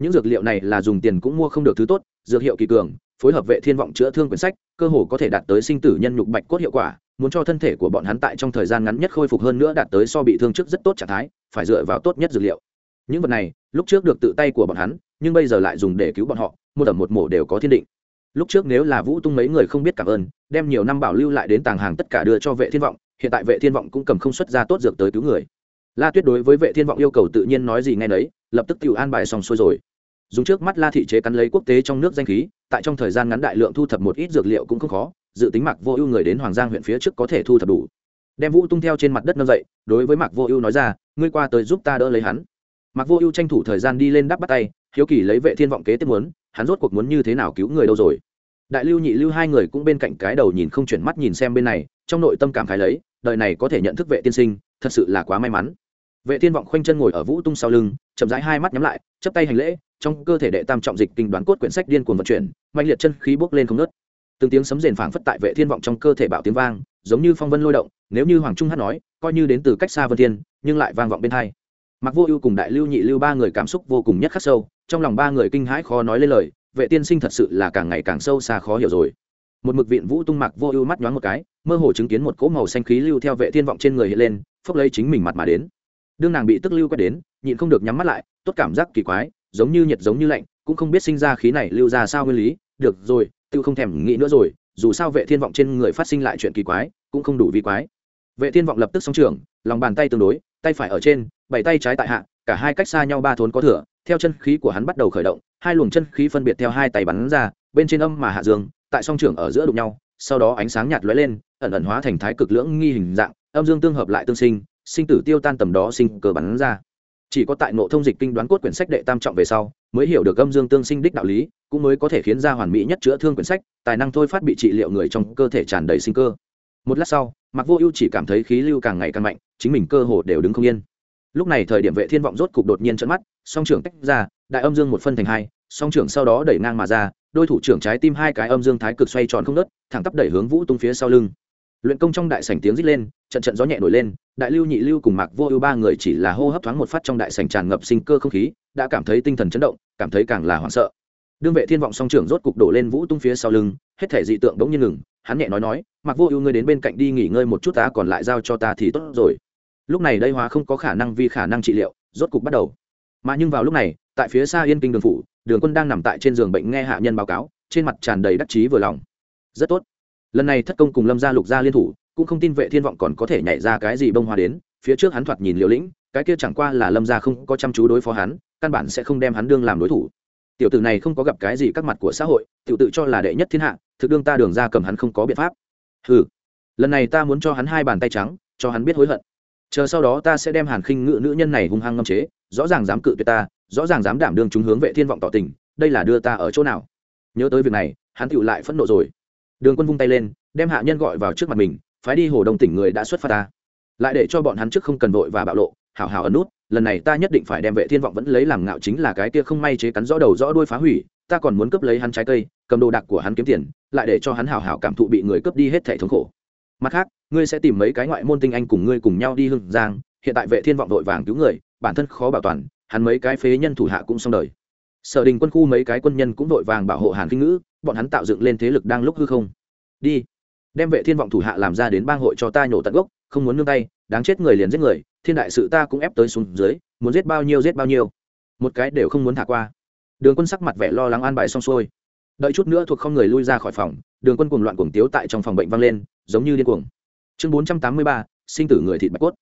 S1: Những dược liệu này là dùng tiền cũng mua không được thứ tốt, dược hiệu kỳ cường, phối hợp vệ thiên vọng chữa thương quyển sách, cơ hồ có thể đạt tới sinh tử nhân nhục bạch cốt hiệu quả, muốn cho thân thể của bọn hắn tại trong thời gian ngắn nhất khôi phục hơn nữa đạt tới so bị thương trước rất tốt trạng thái, phải dựa vào tốt nhất dược liệu những vật này, lúc trước được tự tay của bọn hắn, nhưng bây giờ lại dùng để cứu bọn họ, một tầm một mổ đều có thiên định. Lúc trước nếu là vũ tung mấy người không biết cảm ơn, đem nhiều năm bảo lưu lại đến tàng hàng tất cả đưa cho vệ thiên vọng, hiện tại vệ thiên vọng cũng cầm không xuất ra tốt dược tới cứu người. La tuyết đối với vệ thiên vọng yêu cầu tự nhiên nói gì nghe nấy, lập tức tự an bài xong xuôi rồi. Dùng trước mắt la thị chế cắn lấy quốc tế trong nước danh khí, tại trong thời gian ngắn đại lượng thu thập một ít dược liệu cũng không khó, dự tính mạc vô ưu người đến hoàng giang huyện phía trước có thể thu thập đủ. Đem vũ tung theo trên mặt đất nâng dậy, đối với mạc vô ưu nói ra, ngươi qua tới giúp ta đỡ lấy hắn. Mặc vô ưu tranh thủ thời gian đi lên đắp bắt tay, hiếu kỳ lấy vệ thiên vọng kế tiếp muốn, hắn rốt cuộc muốn như thế nào cứu người đâu rồi? Đại lưu nhị lưu hai người cũng bên cạnh cái đầu nhìn không chuyển mắt nhìn xem bên này, trong nội tâm cảm khái lấy, đời này có thể nhận thức vệ tiên sinh, thật sự là quá may mắn. Vệ thiên vọng khoanh chân ngồi ở vũ tung sau lưng, chậm rãi hai mắt nhắm lại, chấp tay hành lễ, trong cơ thể đệ tam trọng dịch kinh đoán cốt quyển sách điên cuồng vận chuyển mạnh liệt chân khí bốc lên không nớt từng tiếng sấm rền phảng phất tại vệ thiên vọng trong cơ thể bạo tiếng vang, giống như phong vân lôi động, nếu như hoàng trung hát nói, coi như đến từ cách xa vân thiên, nhưng lại vang vọng bên hai mặc vô ưu cùng đại lưu nhị lưu ba người cảm xúc vô cùng nhất khắc sâu, trong lòng ba người kinh hãi khó nói lên lời, vệ tiên sinh thật sự là càng ngày càng sâu xa khó hiểu rồi. Một mực viện vũ tung mặc vô ưu mắt nhoáng một cái, mơ hồ chứng kiến một cỗ màu xanh khí lưu theo vệ thiên vọng trên người hiện lên, phốc lấy chính mình mặt mà đến. Đương nàng bị tức lưu quét đến, nhịn không được nhắm mắt lại, tốt cảm giác kỳ quái, giống như nhiệt giống như lạnh, cũng không biết sinh ra khí này lưu ra sao nguyên lý, được rồi, tự không thèm nghĩ nữa rồi, dù sao vệ thiên vọng trên người phát sinh lại chuyện kỳ quái, cũng không đủ vi quái. Vệ thiên vọng lập tức song trường lòng bàn tay tương đối tay phải ở trên, bảy tay trái tại hạ, cả hai cách xa nhau ba thốn có thừa theo chân khí của hắn bắt đầu khởi động, hai luồng chân khí phân biệt theo hai tay bắn ra, bên trên âm mà hạ dương, tại song trưởng ở giữa đụng nhau, sau đó ánh sáng nhạt lóe lên, ẩn ẩn hóa thành thái cực lưỡng nghi hình dạng, âm dương tương hợp lại tương sinh sinh tử tiêu tan tầm đó sinh cơ bắn ra. Chỉ có tại nộ thông dịch kinh đoán cốt quyển sách đệ tam trọng về sau, mới hiểu được âm dương tương sinh đích đạo lý, cũng mới có thể khiến ra hoàn mỹ nhất chữa thương quyển sách, tài năng thôi phát bị trị liệu người trong cơ thể tràn đầy sinh cơ. Một lát sau mặc vô ưu chỉ cảm thấy khí lưu càng ngày càng mạnh, chính mình cơ hồ đều đứng không yên. Lúc này thời điểm vệ thiên vọng rốt cục đột nhiên trận mắt, song trưởng tách ra, đại âm dương một phân thành hai, song trưởng sau đó đẩy ngang mà ra, đôi thủ trưởng trái tim hai cái âm dương thái cực xoay tròn không nớt thẳng tắp đẩy hướng vũ tung phía sau lưng. Luyện công trong đại sảnh tiếng rít lên, trận trận gió nhẹ nổi lên, đại lưu nhị lưu cùng mạc vô ưu ba người chỉ là hô hấp thoáng một phát trong đại sảnh tràn ngập sinh cơ không khí, đã cảm thấy tinh thần chấn động, cảm thấy càng là hoảng sợ. Đương vệ thiên vọng song trưởng rốt cục đổ lên vũ tung phía sau lưng, hết thể dị tượng đống nhiên ngừng, hắn nhẹ nói nói mặc vô ưu ngươi đến bên cạnh đi nghỉ ngơi một chút ta còn lại giao cho ta thì tốt rồi. Lúc này đây hóa không có khả năng vì khả năng trị liệu, rốt cục bắt đầu. Mà nhưng vào lúc này, tại phía xa yên kinh đường phủ, đường quân đang nằm tại trên giường bệnh nghe hạ nhân báo cáo, trên mặt tràn đầy đắc chí vừa lòng. Rất tốt. Lần này thất công cùng lâm gia lục gia liên thủ, cũng không tin vệ thiên vọng còn có thể nhảy ra cái gì bông hoa đến, phía trước hắn thoạt nhìn liều lĩnh, cái kia chẳng qua là lâm gia không có chăm chú đối phó hắn, căn bản sẽ không đem hắn đương làm đối thủ. Tiểu tử này không có gặp cái gì các mặt của xã hội, tiểu tự cho là đệ nhất thiên hạ, thực đương ta đường ra cầm hắn không có biện pháp hừ. Lần này ta muốn cho hắn hai bàn tay trắng, cho hắn biết hối hận. Chờ sau đó ta sẽ đem hàn khinh ngự nữ nhân này hung hăng ngâm chế, rõ ràng dám cự tuyệt ta, rõ ràng dám đảm đương chúng hướng vệ thiên vọng tỏ tình, đây là đưa ta ở chỗ nào? Nhớ tới việc này, hắn tựu lại phẫn nộ rồi. Đường quân vung tay lên, đem hạ nhân gọi vào trước mặt mình, phái đi hồ đông tỉnh người đã xuất phát ta. Lại để cho bọn hắn trước không cần vội và bạo lộ, hảo hảo ấn nút, lần này ta nhất định phải đem vệ thiên vọng vẫn lấy làm ngạo chính là cái kia không may chế cắn rõ đầu rõ đuôi phá hủy ta còn muốn cướp lấy hắn trái cây, cầm đồ đạc của hắn kiếm tiền, lại để cho hắn hào hào cảm thụ bị người cướp đi hết thẻ thống khổ. Mặt khác, ngươi sẽ tìm mấy cái ngoại môn tinh anh cùng ngươi cùng nhau đi hưng giang, hiện tại vệ thiên vọng vội vàng cứu người, bản thân khó bảo toàn, hắn mấy cái phế nhân thủ hạ cũng xong đời. Sở đình quân khu mấy cái quân nhân cũng vội vàng bảo hộ hàn kinh ngữ, bọn hắn tạo dựng lên thế lực đang lúc hư không. Đi, đem vệ thiên vọng thủ hạ làm ra đến bang hội cho ta nhổ tận gốc, không muốn nương tay, đáng chết người liền giết người, thiên đại sự ta cũng ép tới xuống dưới, muốn giết bao nhiêu giết bao nhiêu. Một cái đều không muốn thả qua đường quân sắc mặt vẻ lo lắng an bài xong xuôi. Đợi chút nữa thuộc không người lui ra khỏi phòng đường quân cuồng loạn cuồng tiếu tại trong phòng bệnh vang lên giống như điên cuồng. Chương 483, sinh tử người thịt bạch cốt.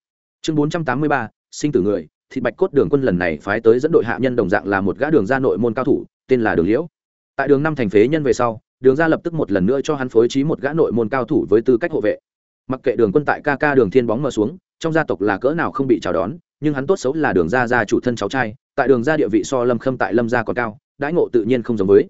S1: Chương 483, sinh tử người thịt bạch cốt đường quân lần này phái tới dẫn đội hạ nhân đồng dạng là một gã đường gia nội môn cao thủ tên là đường liễu. Tại đường năm thành phế nhân về sau đường gia lập tức một lần nữa cho hắn phối trí một gã nội môn cao thủ với tư cách hộ vệ. Mặc kệ đường quân tại ca ca đường thiên bóng mờ xuống trong gia tộc là cỡ nào không bị chào đón nhưng hắn tốt xấu là đường gia gia chủ thân cháu trai, tại đường gia địa vị so lâm khâm tại lâm gia còn cao, đãi ngộ tự nhiên không giống với.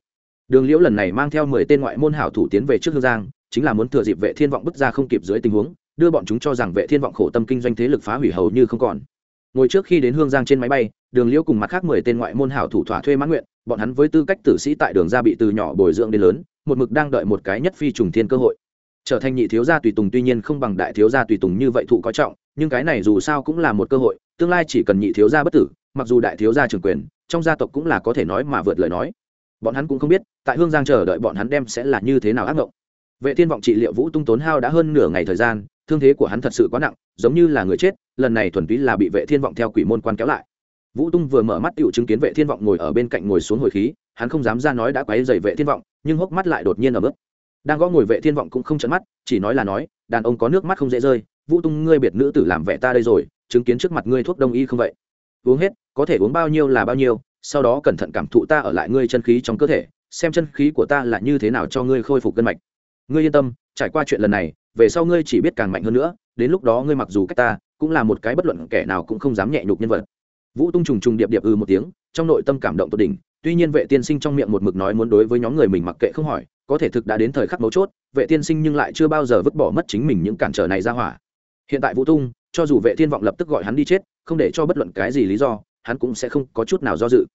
S1: Đường liễu lần này mang theo mười tên ngoại môn hảo thủ tiến về trước hương giang, chính là muốn thừa dịp vệ thiên vọng bức ra không kịp dưới tình huống, đưa bọn chúng cho rằng vệ thiên vọng khổ tâm kinh doanh thế lực phá hủy hầu như không còn. Ngồi trước khi đến hương giang trên máy bay, đường liễu cùng mặt khác mười tên ngoại môn hảo thủ thỏa thuê mãn nguyện, bọn hắn với tư cách tử sĩ tại đường gia bị từ nhỏ bồi dưỡng đến lớn, một mực đang đợi một cái nhất phi trùng thiên cơ hội trở thành nhị thiếu gia tùy tùng, tuy nhiên không bằng đại thiếu gia tùy tùng như vậy thụ coi trọng, nhưng cái này dù sao cũng là một cơ hội, tương lai chỉ cần nhị thiếu gia bất tử, mặc dù đại thiếu gia trưởng quyền, trong gia tộc cũng là có thể nói mà vượt lời nói. Bọn hắn cũng không biết, tại hương giang chờ đợi bọn hắn đem sẽ là như thế nào ác mộng vệ thiên vọng trị liệu vũ tung tốn hao đã hơn nửa ngày thời gian, thương thế của hắn thật sự quá nặng, giống như là người chết, lần này thuần túy là bị vệ thiên vọng theo quỷ môn quan kéo lại. Vũ tung vừa mở mắt tựu chứng kiến vệ thiên vọng ngồi ở bên cạnh ngồi xuống hồi khí, hắn không dám ra nói đã quấy dày vệ thiên vọng, nhưng hốc mắt lại đột nhiên ở mức đang gõ ngồi vệ thiên vọng cũng không chấn mắt, chỉ nói là nói, đàn ông có nước mắt không dễ rơi, vũ tung, ngươi biệt nữ tử làm vẻ ta đây rồi, chứng kiến trước mặt ngươi thuốc đông y không vậy? Uống hết, có thể uống bao nhiêu là bao nhiêu, sau đó cẩn thận cảm thụ ta ở lại ngươi chân khí trong cơ thể, xem chân khí của ta là như thế nào cho ngươi khôi phục cân mạch. Ngươi yên tâm, trải qua chuyện lần này, về sau ngươi chỉ biết càng mạnh hơn nữa, đến lúc đó ngươi mặc dù cách ta, cũng là một cái bất luận kẻ nào cũng không dám nhẹ nhục nhân vật. Vũ tung trùng trùng điệp điệp ư một tiếng, trong nội tâm cảm động tột đỉnh, tuy nhiên vệ tiên sinh trong miệng một mực nói muốn đối với nhóm người mình mặc kệ không hỏi có thể thực đã đến thời khắc mấu chốt, vệ tiên sinh nhưng lại chưa bao giờ vứt bỏ mất chính mình những cản trở này ra hỏa. Hiện tại vũ tung, cho dù vệ thiên vọng lập tức gọi hắn đi chết, không để cho bất luận cái gì lý do, hắn cũng sẽ không có chút nào do dự.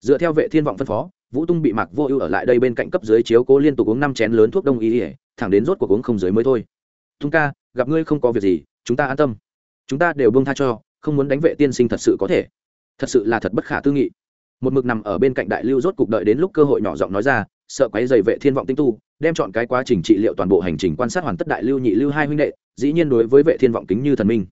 S1: Dựa theo vệ thiên vọng phân phó, vũ tung bị mặc vô ưu ở lại đây bên cạnh cấp dưới chiếu cố liên tục uống năm chén lớn thuốc đông y ỉa thẳng đến rốt cuộc uống không dưới mới thôi. Tung ca, gặp ngươi không có việc gì, chúng ta an tâm. Chúng ta đều buông tha cho, không muốn đánh vệ tiên sinh thật sự có thể. Thật sự là thật bất khả tư nghị. Một mực nằm ở bên cạnh đại lưu rốt cục đợi đến lúc cơ hội nhỏ giọng nói ra sợ quấy dày vệ thiên vọng tinh tu, đem chọn cái quá trình trị liệu toàn bộ hành trình quan sát hoàn tất đại lưu nhị lưu hai huynh đệ, dĩ nhiên đối với vệ thiên vọng kính như thần minh.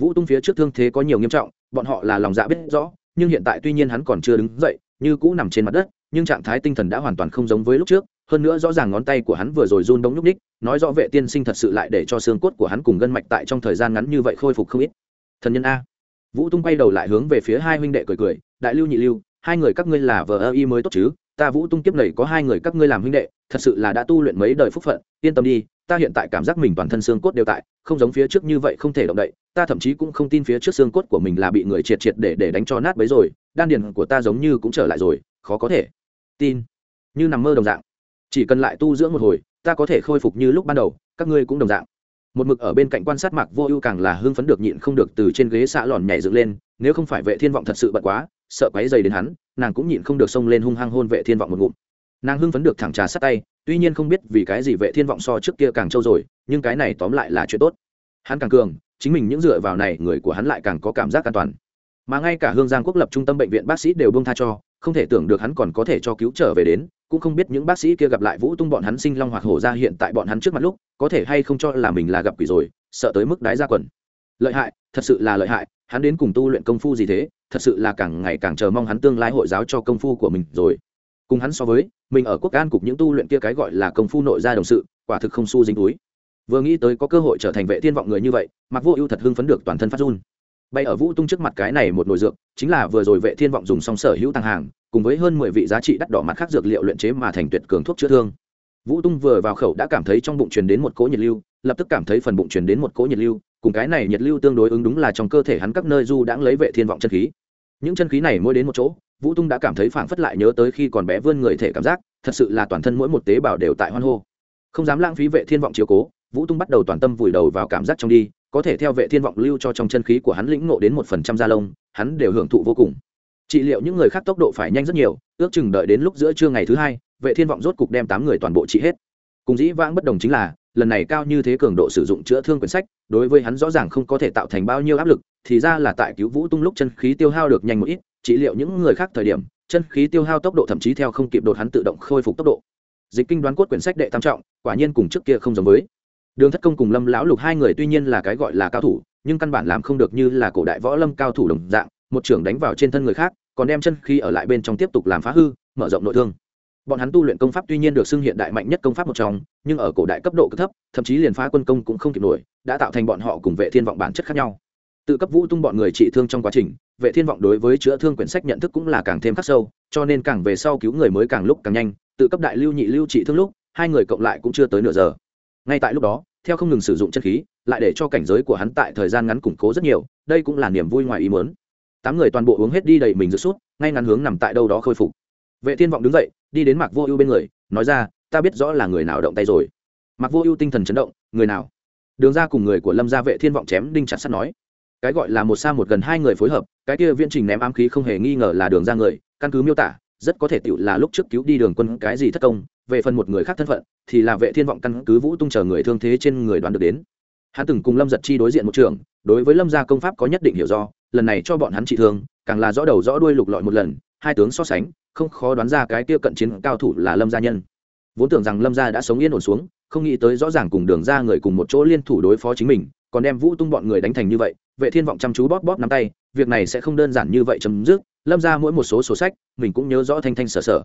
S1: Vũ tung phía trước thương thế có nhiều nghiêm trọng, bọn họ là lòng dạ biết rõ, nhưng hiện tại tuy nhiên hắn còn chưa đứng dậy, như cũ nằm trên mặt đất, nhưng trạng thái tinh thần đã hoàn toàn không giống với lúc trước, hơn nữa rõ ràng ngón tay của hắn vừa rồi run đống nhúc ních nói rõ vệ tiên sinh thật sự lại để cho xương cốt của hắn cùng gân mạch tại trong thời gian ngắn như vậy khôi phục không ít. Thần nhân a. Vũ tung quay đầu lại hướng về phía hai huynh đệ cười cười, đại lưu nhị lưu, hai người các ngươi là vợ ơ y mới tốt chứ? Ta vũ tung kiếp này có hai người các ngươi làm huynh đệ, thật sự là đã tu luyện mấy đời phúc phận, yên tâm đi, ta hiện tại cảm giác mình toàn thân xương cốt đều tại, không giống phía trước như vậy không thể động đậy, ta thậm chí cũng không tin phía trước xương cốt của mình là bị người triệt triệt để để đánh cho nát bấy rồi, đan điền của ta giống như cũng trở lại rồi, khó có thể tin, như nằm mơ đồng dạng. Chỉ cần lại tu dưỡng một hồi, ta có thể khôi phục như lúc ban đầu, các ngươi cũng đồng dạng. Một mực ở bên cạnh quan sát mạc vô ưu càng là hưng phấn được nhịn không được từ trên ghế xạ lòn nhảy dựng lên, nếu không phải vệ thiên vọng thật sự bận quá, sợ quấy dày đến hắn nàng cũng nhịn không được xông lên hung hăng hôn vệ thiên vọng một ngụm. Nàng hưng phấn được thẳng trà sát tay, tuy nhiên không biết vì cái gì vệ thiên vọng so trước kia càng trâu rồi, nhưng cái này tóm lại là chuyện tốt. Hắn càng cường, chính mình những dựa vào này, người của hắn lại càng có cảm giác an toàn. Mà ngay cả hương giang quốc lập trung tâm bệnh viện bác sĩ đều buông tha cho, không thể tưởng được hắn còn có thể cho cứu trở về đến, cũng không biết những bác sĩ kia gặp lại vũ tung bọn hắn sinh long hoặc hổ ra hiện tại bọn hắn trước mặt lúc, có thể hay không cho là mình là gặp quỷ rồi, sợ tới mức đái ra quần. Lợi hại, thật sự là lợi hại, hắn đến cùng tu luyện công phu gì thế? Thật sự là càng ngày càng chờ mong hắn tương lai hội giáo cho công phu của mình rồi. Cùng hắn so với, mình ở quốc an cục những tu luyện kia cái gọi là công phu nội gia đồng sự, quả thực không su dính túi. Vừa nghĩ tới có cơ hội trở thành vệ thiên vọng người như vậy mặc vô ưu thật hưng phấn được toàn thân phát run. Bay ở vũ tung trước mặt cái này một nồi dược, chính là vừa rồi vệ thiên vọng dùng xong sở hữu tăng hàng, cùng với hơn mười vị giá trị đắt đỏ mặt khác dược liệu luyện chế mà thành tuyệt cường thuốc chữa thương. Vũ tung vừa vào khẩu đã cảm thấy trong bụng truyền đến một cỗ nhiệt lưu, lập tức cảm thấy phần bụng truyền đến một cỗ nhiệt lưu cùng cái này nhiệt lưu tương đối ứng đúng là trong cơ thể hắn các nơi du đãng lấy vệ thiên vọng chân khí. Những chân khí này mỗi đến một chỗ, vũ tung đã cảm thấy phảng phất lại nhớ tới khi còn bé vươn người thể cảm giác, thật sự là toàn thân mỗi một tế bào đều tại hoan hô. Không dám lãng phí vệ thiên vọng chiếu cố, vũ tung bắt đầu toàn tâm vùi đầu vào cảm giác trong đi, có thể theo vệ thiên vọng lưu cho trong chân khí của hắn lĩnh ngộ đến một phần trăm gia lông, hắn đều hưởng thụ vô cùng. Trị liệu những người khác tốc độ phải nhanh rất nhiều, ước chừng đợi đến lúc giữa trưa ngày thứ hai, vệ thiên vọng rốt cục đem tám người toàn bộ trị hết. Cùng dĩ vãng bất đồng chính là lần này cao như thế cường độ sử dụng chữa thương quyển sách, đối với hắn rõ ràng không có thể tạo thành bao nhiêu áp lực, thì ra là tại cứu vũ tung lúc chân khí tiêu hao được nhanh một ít, trị liệu những người khác thời điểm, chân khí tiêu hao tốc độ thậm chí theo không kịp đột hắn tự động khôi phục tốc độ. Dịch kinh đoán cốt quyển sách đệ tam trọng, quả nhiên cùng trước kia không giống với. Đường thất công cùng lâm lão lục hai người tuy nhiên là cái gọi là cao thủ, nhưng căn bản làm không được như là cổ đại võ lâm cao thủ đồng dạng, một trưởng đánh vào trên thân người khác, còn đem chân khí ở lại bên trong tiếp tục làm phá hư, mở rộng nội thương bọn hắn tu luyện công pháp tuy nhiên được xưng hiện đại mạnh nhất công pháp một trong, nhưng ở cổ đại cấp độ cực thấp, thậm chí liền phá quân công cũng không kịp nổi, đã tạo thành bọn họ cùng vệ thiên vọng bản chất khác nhau. Tự cấp vũ tung bọn người trị thương trong quá trình, vệ thiên vọng đối với chữa thương quyển sách nhận thức cũng là càng thêm khắc sâu, cho nên càng về sau cứu người mới càng lúc càng nhanh, tự cấp đại lưu nhị lưu trị thương lúc, hai người cộng lại cũng chưa tới nửa giờ. Ngay tại lúc đó, theo không ngừng sử dụng chân khí, lại để cho cảnh giới của hắn tại thời gian ngắn củng cố rất nhiều, đây cũng là niềm vui ngoài ý muốn. Tám người toàn bộ uống hết đi đầy mình giữa suốt ngay ngắn hướng nằm tại đâu đó khôi phục vệ thiên vọng đứng dậy, đi đến mạc vô ưu bên người, nói ra, ta biết rõ là người nào động tay rồi. Mạc vô ưu tinh thần chấn động, người nào? Đường ra cùng người của lâm gia vệ thiên vọng chém đinh chặt sắt nói, cái gọi là một xa một gần hai người phối hợp, cái kia viễn trình ném ám khí không hề nghi ngờ là đường ra người, căn cứ miêu tả, rất có thể tựu là lúc trước cứu đi đường quân cái gì thất công, về phần một người khác thân phận, thì là vệ thiên vọng căn cứ vũ tung chờ người thương thế trên người đoán được đến. Hắn từng cùng lâm giật chi đối diện một trường, đối với lâm gia công pháp có nhất định hiểu do, lần này cho bọn hắn trị thương, càng là rõ đầu rõ đuôi lục lọi một lần, hai tướng so sánh không khó đoán ra cái kia cận chiến cao thủ là lâm gia nhân. Vốn tưởng rằng lâm gia đã sống yên ổn xuống, không nghĩ tới rõ ràng cùng đường ra người cùng một chỗ liên thủ đối phó chính mình, còn đem vũ tung bọn người đánh thành như vậy, vệ thiên vọng chăm chú bóp bóp nắm tay, việc này sẽ không đơn giản như vậy chấm dứt, lâm ra mỗi một số sổ sách, mình cũng nhớ rõ thanh thanh sở sở.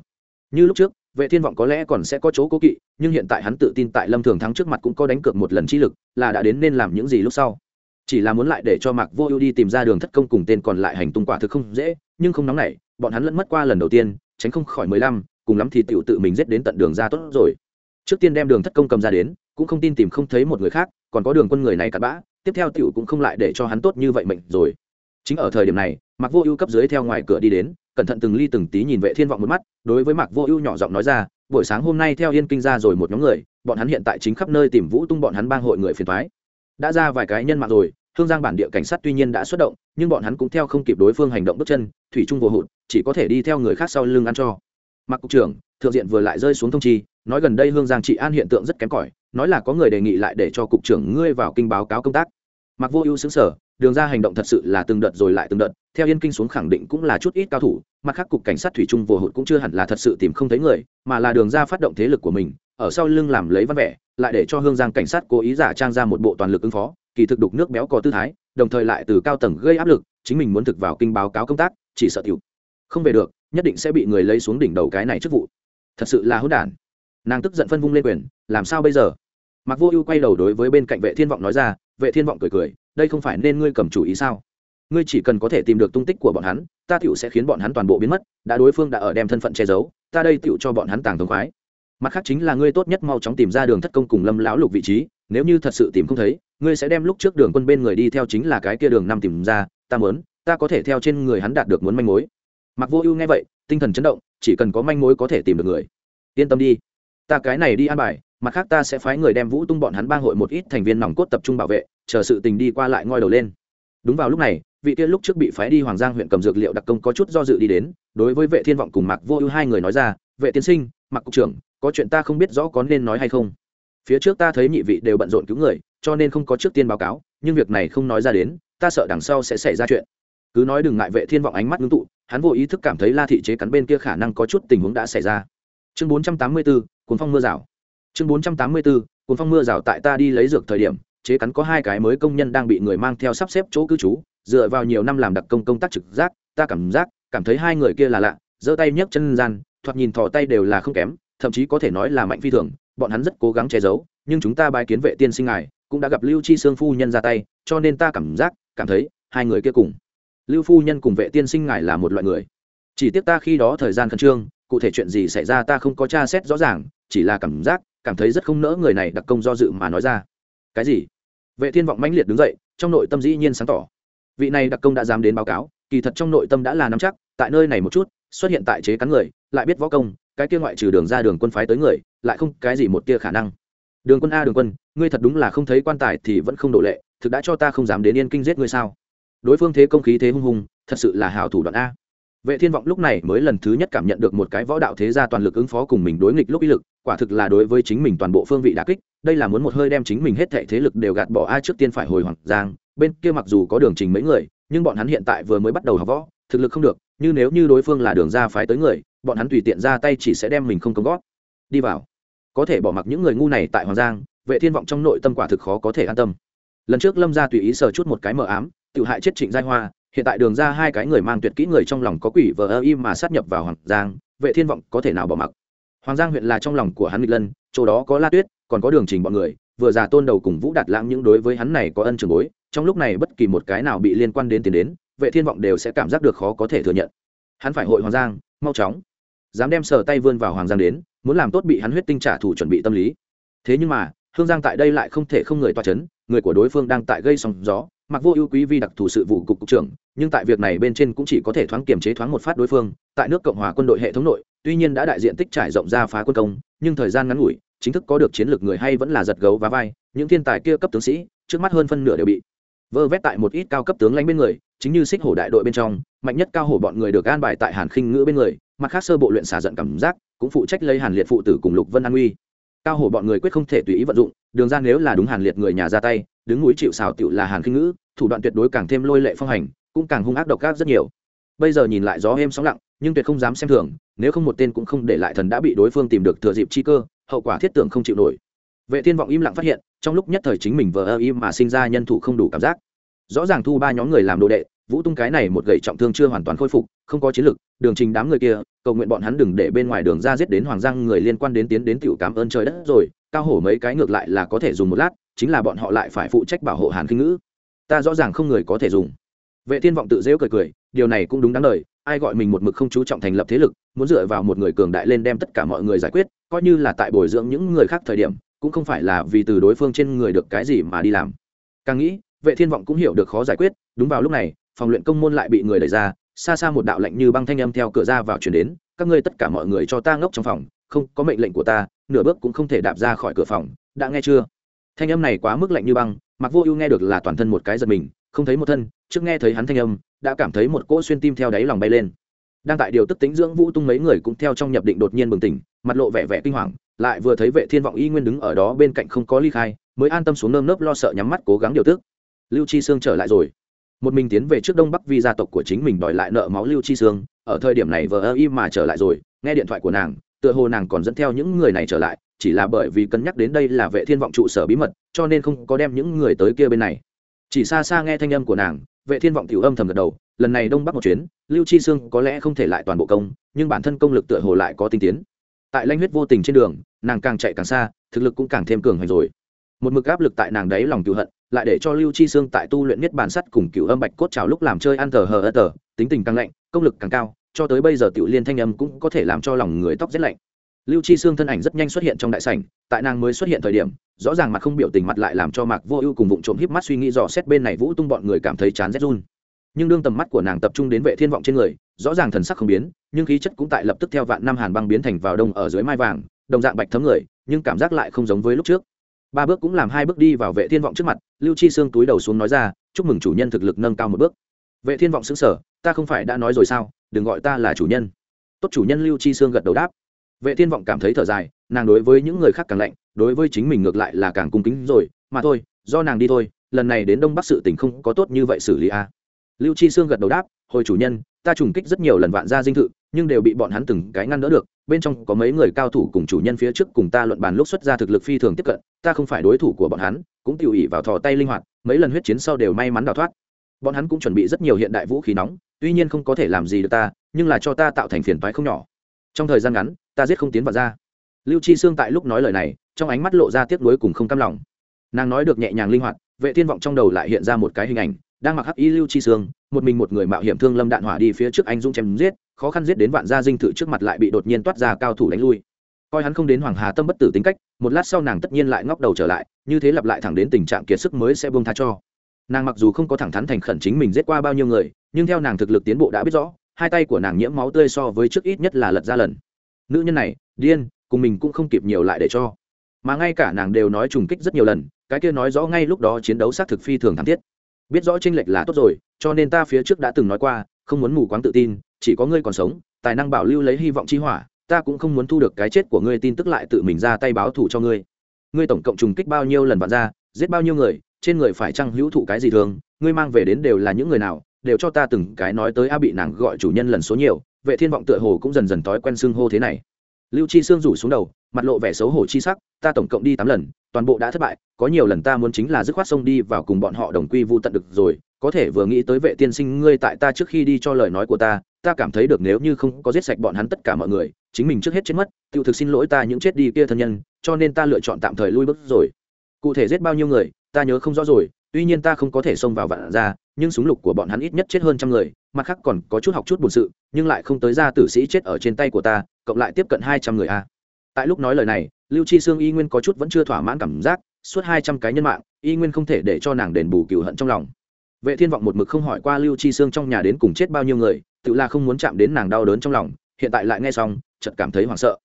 S1: Như lúc trước, vệ thiên vọng có lẽ còn sẽ có chỗ cố kỵ, nhưng hiện tại hắn tự tin tại lâm thường thắng trước mặt cũng có đánh cược một lần chi lực, là đã đến nên làm những gì lúc sau. Chỉ là muốn lại để cho mạc vô ưu đi tìm ra đường thất công cùng tên còn lại hành tung quả thực không dễ, nhưng không nóng nảy bọn hắn lẫn mất qua lần đầu tiên, tránh không khỏi mười lăm, cùng lắm thì tiểu tự mình giết đến tận đường ra tốt rồi. Trước tiên đem đường thất công cầm ra đến, cũng không tin tìm không thấy một người khác, còn có đường quân người này cặn bã, tiếp theo tiểu cũng không lại để cho hắn tốt như vậy mệnh rồi. Chính ở thời điểm này, mạc vô ưu cấp dưới theo ngoài cửa đi đến, cẩn thận từng ly từng tí nhìn vệ thiên vọng một mắt, đối với mạc vô ưu nhỏ giọng nói ra, buổi sáng hôm nay theo yên kinh ra rồi một nhóm người, bọn hắn hiện tại chính khắp nơi tìm vũ tung bọn hắn bang hội người phiền thoái đã ra vài cái nhân mạng rồi hương giang bản địa cảnh sát tuy nhiên đã xuất động, nhưng bọn hắn cũng theo không kịp đối phương hành động bước chân, thủy trung vô hụt, chỉ có thể đi theo người khác sau lưng ăn cho. Mặc cục trưởng, thượng diện vừa lại rơi xuống thông chi, nói gần đây hương giang trị an hiện tượng rất kém cỏi, nói là có người đề nghị lại để cho cục trưởng ngươi vào kinh báo cáo công tác. Mặc vô ưu xứng sở, đường ra hành động thật sự là từng đợt rồi lại từng đợt, theo yên kinh xuống khẳng định cũng là chút ít cao thủ, mặt khác cục cảnh sát thủy trung vô hụt cũng chưa hẳn là thật sự tìm không thấy người, mà là đường ra phát động thế lực của mình, ở sau lưng làm lấy văn vẻ, lại để cho hương giang cảnh sát cố ý giả trang ra một bộ toàn lực ứng phó kỳ thực đục nước béo có tư thái, đồng thời lại từ cao tầng gây áp lực, chính mình muốn thực vào kinh báo cáo công tác, chỉ sợ tiểu không về được, nhất định sẽ bị người lấy xuống đỉnh đầu cái này chức vụ. Thật sự là hỗn đản. Nàng tức giận phân vung lên quyền, làm sao bây giờ? Mặc vô ưu quay đầu đối với bên cạnh vệ thiên vọng nói ra, vệ thiên vọng cười cười, đây không phải nên ngươi cầm chủ ý sao? Ngươi chỉ cần có thể tìm được tung tích của bọn hắn, ta tiểu sẽ khiến bọn hắn toàn bộ biến mất, đã đối phương đã ở đem thân phận che giấu, ta đây tiểu cho bọn hắn tàng thống khoái. Mặt khác chính là ngươi tốt nhất mau chóng tìm ra đường thất công cùng lâm lão lục vị trí nếu như thật sự tìm không thấy, ngươi sẽ đem lúc trước đường quân bên người đi theo chính là cái kia đường năm tìm ra, ta muốn, ta có thể theo trên người hắn đạt được muốn manh mối. Mặc vô ưu nghe vậy, tinh thần chấn động, chỉ cần có manh mối có thể tìm được người. Yên tâm đi, ta cái này đi an bài, mặt khác ta sẽ phái người đem vũ tung bọn hắn bang hội một ít thành viên nòng cốt tập trung bảo vệ, chờ sự tình đi qua lại ngoi đầu lên. Đúng vào lúc này, vị kia lúc trước bị phái đi hoàng giang huyện cầm dược liệu đặc công có chút do dự đi đến, đối với vệ thiên vọng cùng mạc vô ưu hai người nói ra, vệ tiên sinh, mạc cục trưởng, có chuyện ta không biết rõ có nên nói hay không? Phía trước ta thấy nhị vị đều bận rộn cứu người cho nên không có trước tiên báo cáo nhưng việc này không nói ra đến ta sợ đằng sau sẽ xảy ra chuyện. Cứ nói đừng ngại vệ thiên vọng ánh mắt ngưng tụ hắn vô ý thức cảm thấy la thị chế cắn bên kia khả năng có chút tình huống đã xảy ra. Chương 484, cuốn phong mưa rào. Chương 484, cuốn phong mưa rào tại ta đi lấy dược thời điểm chế cắn có hai cái mới công nhân đang bị người mang theo sắp xếp chỗ cư trú dựa vào nhiều năm làm đặc công công tác trực giác ta cảm giác cảm thấy hai người kia là lạ giơ tay nhấc chân gian thoạt nhìn thò tay đều là không kém thậm chí có thể nói là mạnh phi thường bọn hắn rất cố gắng che giấu, nhưng chúng ta bài kiến vệ tiên sinh ngài, cũng đã gặp lưu chi sương phu nhân ra tay, cho nên ta cảm giác, cảm thấy, hai người kia cùng. Lưu phu nhân cùng vệ tiên sinh ngài là một loại người. Chỉ tiếc ta khi đó thời gian khẩn trương, cụ thể chuyện gì xảy ra ta không có tra xét rõ ràng, chỉ là cảm giác, cảm thấy rất không nỡ người này đặc công do dự mà nói ra. Cái gì? Vệ thiên vọng mãnh liệt đứng dậy, trong nội tâm dĩ nhiên sáng tỏ. Vị này đặc công đã dám đến báo cáo, kỳ thật trong nội tâm đã là nắm chắc, tại nơi này một chút, xuất hiện tại chế cắn người, lại biết võ công cái kia ngoại trừ đường ra đường quân phái tới người, lại không cái gì một tia khả năng. Đường quân a, đường quân, ngươi thật đúng là không thấy quan tài thì vẫn không độ lệ, thực đã cho ta không dám đến yên kinh giết ngươi sao? Đối phương thế công khí thế hung hùng thật sự là hảo thủ đoạn a. Vệ thiên vọng lúc này mới lần thứ nhất cảm nhận được một cái võ đạo thế gia toàn lực ứng phó cùng mình đối nghịch lúc ý lực, quả thực là đối với chính mình toàn bộ phương vị đả kích, đây là muốn một hơi đem chính mình hết thệ thế lực đều gạt bỏ ai trước tiên phải hồi hoàng giang, bên kia mặc dù có đường trình mấy người, nhưng bọn hắn hiện tại vừa mới bắt đầu học võ thực lực không được, như nếu như đối phương là đường ra phái tới người, bọn hắn tùy tiện ra tay chỉ sẽ đem mình không công gót. Đi vào. Có thể bỏ mặc những người ngu này tại hoàng giang, vệ thiên vọng trong nội tâm quả thực khó có thể an tâm. Lần trước lâm ra tùy ý sờ chút một cái mờ ám tự hại chết trịnh giai hoa, hiện tại đường ra hai cái người mang tuyệt kỹ người trong lòng có quỷ vờ ơ im mà sát nhập vào hoàng giang, vệ thiên vọng có thể nào bỏ mặc? Hoàng giang huyện là trong lòng của hắn nghịch lân, chỗ đó có la tuyết, còn có đường trình bọn người, vừa già tôn đầu cùng vũ đạt lãng những đối với hắn này có ân trường bối, trong lúc này bất kỳ một cái nào bị liên quan đến tiền đến vệ thiên vọng đều sẽ cảm giác được khó có thể thừa nhận. Hắn phải hội hoàng giang, mau chóng. Dám đem sờ tay vươn vào hoàng giang đến, muốn làm tốt bị hắn huyết tinh trả thù chuẩn bị tâm lý. Thế nhưng mà, hương giang tại đây lại không thể không người toa chấn, người của đối phương đang tại gây sóng gió, mặc vô ưu quý vi đặc thù sự vụ cục cục trưởng, nhưng tại việc này bên trên cũng chỉ có thể thoáng kiềm chế thoáng một phát đối phương, tại nước cộng hòa quân đội hệ thống nội, tuy nhiên đã đại diện tích trải rộng ra phá quân công, nhưng thời gian ngắn ngủi, chính thức có được chiến lược người hay vẫn là giật gấu và vai, những thiên tài kia cấp tướng sĩ, trước mắt hơn phân nửa đều bị vơ vét tại một ít cao cấp tướng lãnh bên người chính như xích hổ đại đội bên trong, mạnh nhất cao hổ bọn người được an bài tại hàn khinh ngữ bên người, mặt khác sơ bộ luyện xả giận cảm giác, cũng phụ trách lấy hàn liệt phụ tử cùng lục vân an uy. Cao hổ bọn người quyết không thể tùy ý vận dụng, đường ra nếu là đúng hàn liệt người nhà ra tay, đứng núi chịu xào tựu là hàn khinh ngữ, thủ đoạn tuyệt đối càng thêm lôi lệ phong hành, cũng càng hung ác độc ác rất nhiều. Bây giờ nhìn lại gió êm sóng lặng, nhưng tuyệt không dám xem thường, nếu không một tên cũng không để lại thần đã bị đối phương tìm được thừa dịp chi cơ, hậu quả thiết tưởng không chịu nổi. Vệ thiên vọng im lặng phát hiện, trong lúc nhất thời chính mình vờ ơ im mà sinh ra nhân thủ không đủ cảm giác. Rõ ràng thu ba nhóm người làm đồ đệ vũ tung cái này một gậy trọng thương chưa hoàn toàn khôi phục, không có chiến lực, đường trình đám người kia, cầu nguyện bọn hắn đừng để bên ngoài đường ra giết đến hoàng giang người liên quan đến tiến đến tiểu cảm ơn trời đất rồi, cao hổ mấy cái ngược lại là có thể dùng một lát, chính là bọn họ lại phải phụ trách bảo hộ hàn kinh ngữ. Ta rõ ràng không người có thể dùng. Vệ thiên vọng tự dễu cười cười, điều này cũng đúng đáng lời, ai gọi mình một mực không chú trọng thành lập thế lực, muốn dựa vào một người cường đại lên đem tất cả mọi người giải quyết, coi như là tại bồi dưỡng những người khác thời điểm, cũng không phải là vì từ đối phương trên người được cái gì mà đi làm. Càng nghĩ, vệ thiên vọng cũng hiểu được khó giải quyết, đúng vào lúc này phòng luyện công môn lại bị người đẩy ra, xa xa một đạo lệnh như băng thanh âm theo cửa ra vào chuyển đến, các ngươi tất cả mọi người cho ta ngốc trong phòng, không, có mệnh lệnh của ta, nửa bước cũng không thể đạp ra khỏi cửa phòng, đã nghe chưa? Thanh âm này quá mức lạnh như băng mặc vô ưu nghe được là toàn thân một cái giật mình, không thấy một thân, trước nghe thấy hắn thanh âm, đã cảm thấy một cỗ xuyên tim theo đáy lòng bay lên. Đang tại điều tức tính dưỡng vũ tung mấy người cũng theo trong nhập định đột nhiên bừng tỉnh, mặt lộ vẻ vẻ kinh hoàng, lại vừa thấy vệ thiên vọng y nguyên đứng ở đó bên cạnh không có ly khai, mới an tâm xuống nơm nớp lo sợ nhắm mắt cố gắng điều tức. Lưu chi sương trở lại rồi một mình tiến về trước đông bắc vì gia tộc của chính mình đòi lại nợ máu lưu chi sương ở thời điểm này vờ ơ y mà trở lại rồi, nghe điện thoại của nàng, tựa hồ nàng còn dẫn theo những người này trở lại, chỉ là bởi vì cân nhắc đến đây là vệ thiên vọng trụ sở bí mật, cho nên không có đem những người tới kia bên này. Chỉ xa xa nghe thanh âm của nàng, vệ thiên vọng tiểu âm thầm gật đầu, lần này đông bắc một chuyến, lưu chi sương có lẽ không thể lại toàn bộ công, nhưng bản thân công lực tựa hồ lại có tinh tiến. Tại lanh huyết vô tình trên đường, nàng càng chạy càng xa, thực lực cũng càng thêm cường hành rồi. Một mực áp lực tại nàng đấy lòng cựu hận lại để cho lưu chi sương tại tu luyện nhất bản sắt cùng cựu âm bạch cốt trào lúc làm chơi ăn thờ hờ ơ tờ, tính tình càng lạnh, công lực càng cao, cho tới bây giờ tiểu liên thanh âm cũng có thể làm cho lòng người tóc rét lạnh. Lưu chi sương thân ảnh rất nhanh xuất hiện trong đại sảnh, tại nàng mới xuất hiện thời điểm, rõ ràng mặt không biểu tình mặt lại làm cho mạc vô ưu cùng vụng trộm híp mắt suy nghĩ dò xét bên này vũ tung bọn người cảm thấy chán rét run. Nhưng đương tầm mắt của nàng tập trung đến vệ thiên vọng trên người, rõ ràng thần sắc không biến, nhưng khí chất cũng tại lập tức theo vạn năm hàn băng biến thành vào đông ở dưới mai vàng, đồng dạng bạch thấm người, nhưng cảm giác lại không giống với lúc trước ba bước cũng làm hai bước đi vào vệ thiên vọng trước mặt, lưu chi xương túi đầu xuống nói ra, chúc mừng chủ nhân thực lực nâng cao một bước. Vệ thiên vọng xứng sở ta không phải đã nói rồi sao? Đừng gọi ta là chủ nhân. Tốt chủ nhân, lưu chi xương gật đầu đáp. Vệ thiên vọng cảm thấy thở dài, nàng đối với những người khác càng lạnh, đối với chính mình ngược lại là càng cung kính rồi, mà thôi, do nàng đi thôi, lần này đến đông bắc sự tình không có tốt như vậy xử lý a à. lưu chi xương gật đầu đáp, hồi chủ nhân, ta trùng kích rất nhiều lần vạn gia dinh thự nhưng đều bị bọn hắn từng cái ngăn đỡ được. Bên trong có mấy người cao thủ cùng chủ nhân phía trước cùng ta luận bàn lúc xuất ra thực lực phi thường tiếp cận, ta không phải đối thủ của bọn hắn, cũng tiêu ỉ vào thò tay linh hoạt, mấy lần huyết chiến sau đều may mắn đào thoát. Bọn hắn cũng chuẩn bị rất nhiều hiện đại vũ khí nóng, tuy nhiên không có thể làm gì được ta, nhưng là cho ta tạo thành phiền toái không nhỏ. Trong thời gian ngắn, ta giết không tiến vào ra. Lưu chi sương tại lúc nói lời này, trong ánh mắt lộ ra tiếc nuối cùng không cam lòng. Nàng nói được nhẹ nhàng linh hoạt, vệ thiên vọng trong đầu lại hiện ra một cái hình ảnh đang mặc hắc y lưu chi sương một mình một người mạo hiểm thương lâm đạn hỏa đi phía trước anh dũng chém giết, khó khăn giết đến vạn gia dinh thự trước mặt lại bị đột nhiên toát ra cao thủ đánh lui. Coi hắn không đến hoàng hà tâm bất tử tính cách, một lát sau nàng tất nhiên lại ngóc đầu trở lại, như thế lặp lại thẳng đến tình trạng kiệt sức mới sẽ buông tha cho. Nàng mặc dù không có thẳng thắn thành khẩn chính mình giết qua bao nhiêu người, nhưng theo nàng thực lực tiến bộ đã biết rõ, hai tay của nàng nhiễm máu tươi so với trước ít nhất là lật ra lần. Nữ nhân này, điên, cùng mình cũng không kịp nhiều lại để cho. Mà ngay cả nàng đều nói trùng kích rất nhiều lần, cái kia nói rõ ngay lúc đó chiến đấu xác thực phi thường thắng thiết biết rõ tranh lệch là tốt rồi, cho nên ta phía trước đã từng nói qua, không muốn mù quáng tự tin, chỉ có ngươi còn sống, tài năng bảo lưu lấy hy vọng chi hỏa, ta cũng không muốn thu được cái chết của ngươi tin tức lại tự mình ra tay báo thù cho ngươi. Ngươi tổng cộng trùng kích bao nhiêu lần vạn ra, giết bao nhiêu người, trên người phải chăng hữu thụ cái gì thường, ngươi mang về đến đều là những người nào, đều cho ta từng cái nói tới a bị nàng gọi chủ nhân lần số nhiều, vệ thiên vọng tựa hồ cũng dần dần thói quen xưng hô thế này lưu chi xương rủ xuống đầu, mặt lộ vẻ xấu hổ chi sắc, ta tổng cộng đi tám lần, toàn bộ đã thất bại, có nhiều lần ta muốn chính là dứt khoát sông đi vào cùng bọn họ đồng quy vu tận được rồi, có thể vừa nghĩ tới vệ tiên sinh ngươi tại ta trước khi đi cho lời nói của ta ta cảm thấy được nếu như không có giết sạch bọn hắn tất cả mọi người, chính mình trước hết chết mất tự thực xin lỗi ta những chết đi kia thân nhân, cho nên ta lựa chọn tạm thời lui bước rồi. Cụ thể giết bao nhiêu người, ta nhớ không rõ rồi, tuy nhiên ta không có thể xông vào vạn ra nhưng súng lục của bọn hắn ít nhất chết hơn trăm người, mặt khác còn có chút học chút buồn sự, nhưng lại không tới ra tử sĩ chết ở trên tay của ta, cộng lại tiếp cận hai trăm người a. Tại lúc nói lời này, lưu chi sương y nguyên có chút vẫn chưa thỏa mãn cảm giác, suốt hai trăm cái nhân mạng, y nguyên không thể để cho nàng đền bù cựu hận trong lòng. Vệ thiên vọng một mực không hỏi qua lưu chi sương trong nhà đến cùng chết bao nhiêu người, tự là không muốn chạm đến nàng đau đớn trong lòng, hiện tại lại nghe xong, chợt cảm thấy hoảng sợ.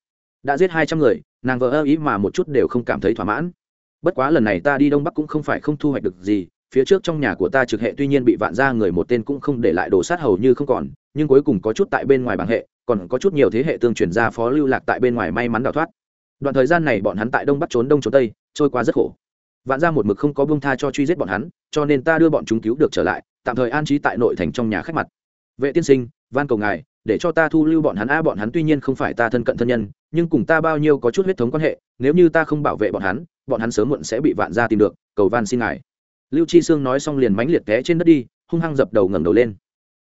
S1: Đã giết hai trăm người, nàng vợ ơ ý mà một chút đều không cảm thấy thỏa mãn. Bất quá lần này ta đi đông bắc cũng không phải không thu hoạch được gì phía trước trong nhà của ta trực hệ tuy nhiên bị vạn ra người một tên cũng không để lại đồ sát hầu như không còn, nhưng cuối cùng có chút tại bên ngoài bảng hệ, còn có chút nhiều thế hệ tương truyền ra phó lưu lạc tại bên ngoài may mắn đào thoát. Đoạn thời gian này bọn hắn tại đông bắc trốn đông trốn tây, trôi qua rất khổ. Vạn ra một mực không có bông tha cho truy giết bọn hắn, cho nên ta đưa bọn chúng cứu được trở lại, tạm thời an trí tại nội thành trong nhà khách mặt. Vệ tiên sinh, van cầu ngài, để cho ta thu lưu bọn hắn. A, bọn hắn tuy nhiên không phải ta thân cận thân nhân, nhưng cùng ta bao nhiêu có chút huyết thống quan hệ, nếu như ta không bảo vệ bọn hắn bọn hắn sớm muộn sẽ bị vạn gia tìm được, cầu van xin ngài lưu chi sương nói xong liền mánh liệt té trên đất đi, hung hăng dập đầu ngẩng đầu lên.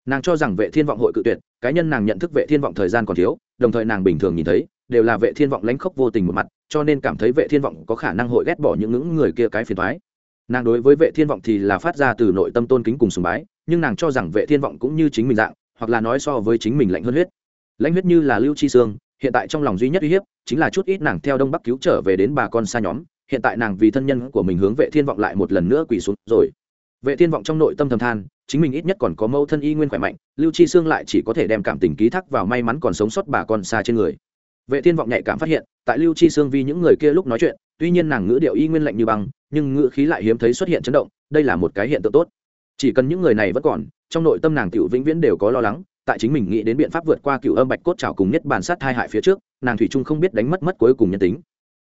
S1: Nàng cho rằng vệ thiên vọng hội cự tuyệt, cá nhân nàng nhận thức vệ thiên vọng thời gian còn thiếu, đồng thời nàng bình thường nhìn thấy, đều là vệ thiên vọng lánh khóc vô tình một mặt, cho nên cảm thấy vệ thiên vọng có khả năng hội ghét bỏ những ngưỡng người kia cái phiền thoái nàng đối với vệ thiên vọng thì là phát ra từ nội tâm tôn kính cùng sùng bái, nhưng nàng cho rằng vệ thiên vọng cũng như chính mình dạng, hoặc là nói so với chính mình lạnh hơn huyết. Lãnh huyết như là lưu chi sương, hiện tại trong lòng duy nhất uy hiếp, chính là chút ít nàng theo đông bắc cứu trở về đến bà con xa nhóm hiện tại nàng vì thân nhân của mình hướng vệ thiên vọng lại một lần nữa quỳ xuống rồi. Vệ thiên vọng trong nội tâm thầm than, chính mình ít nhất còn có mẫu thân y nguyên khỏe mạnh, lưu chi xương lại chỉ có thể đem cảm tình ký thác vào may mắn còn sống sót bà con xa trên người. Vệ thiên vọng nhạy cảm phát hiện, tại lưu chi xương vì những người kia lúc nói chuyện, tuy nhiên nàng ngữ điệu y nguyên lạnh như băng, nhưng ngữ khí lại hiếm thấy xuất hiện chấn động, đây là một cái hiện tượng tốt. Chỉ cần những người này vẫn còn, trong nội tâm nàng tiểu vĩnh viễn đều có lo lắng, tại chính mình nghĩ đến biện pháp vượt qua cựu âm bạch cốt trào cùng nhất bản sát thai hại phía trước, nàng thủy trung không biết đánh mất mất cuối cùng nhân tính.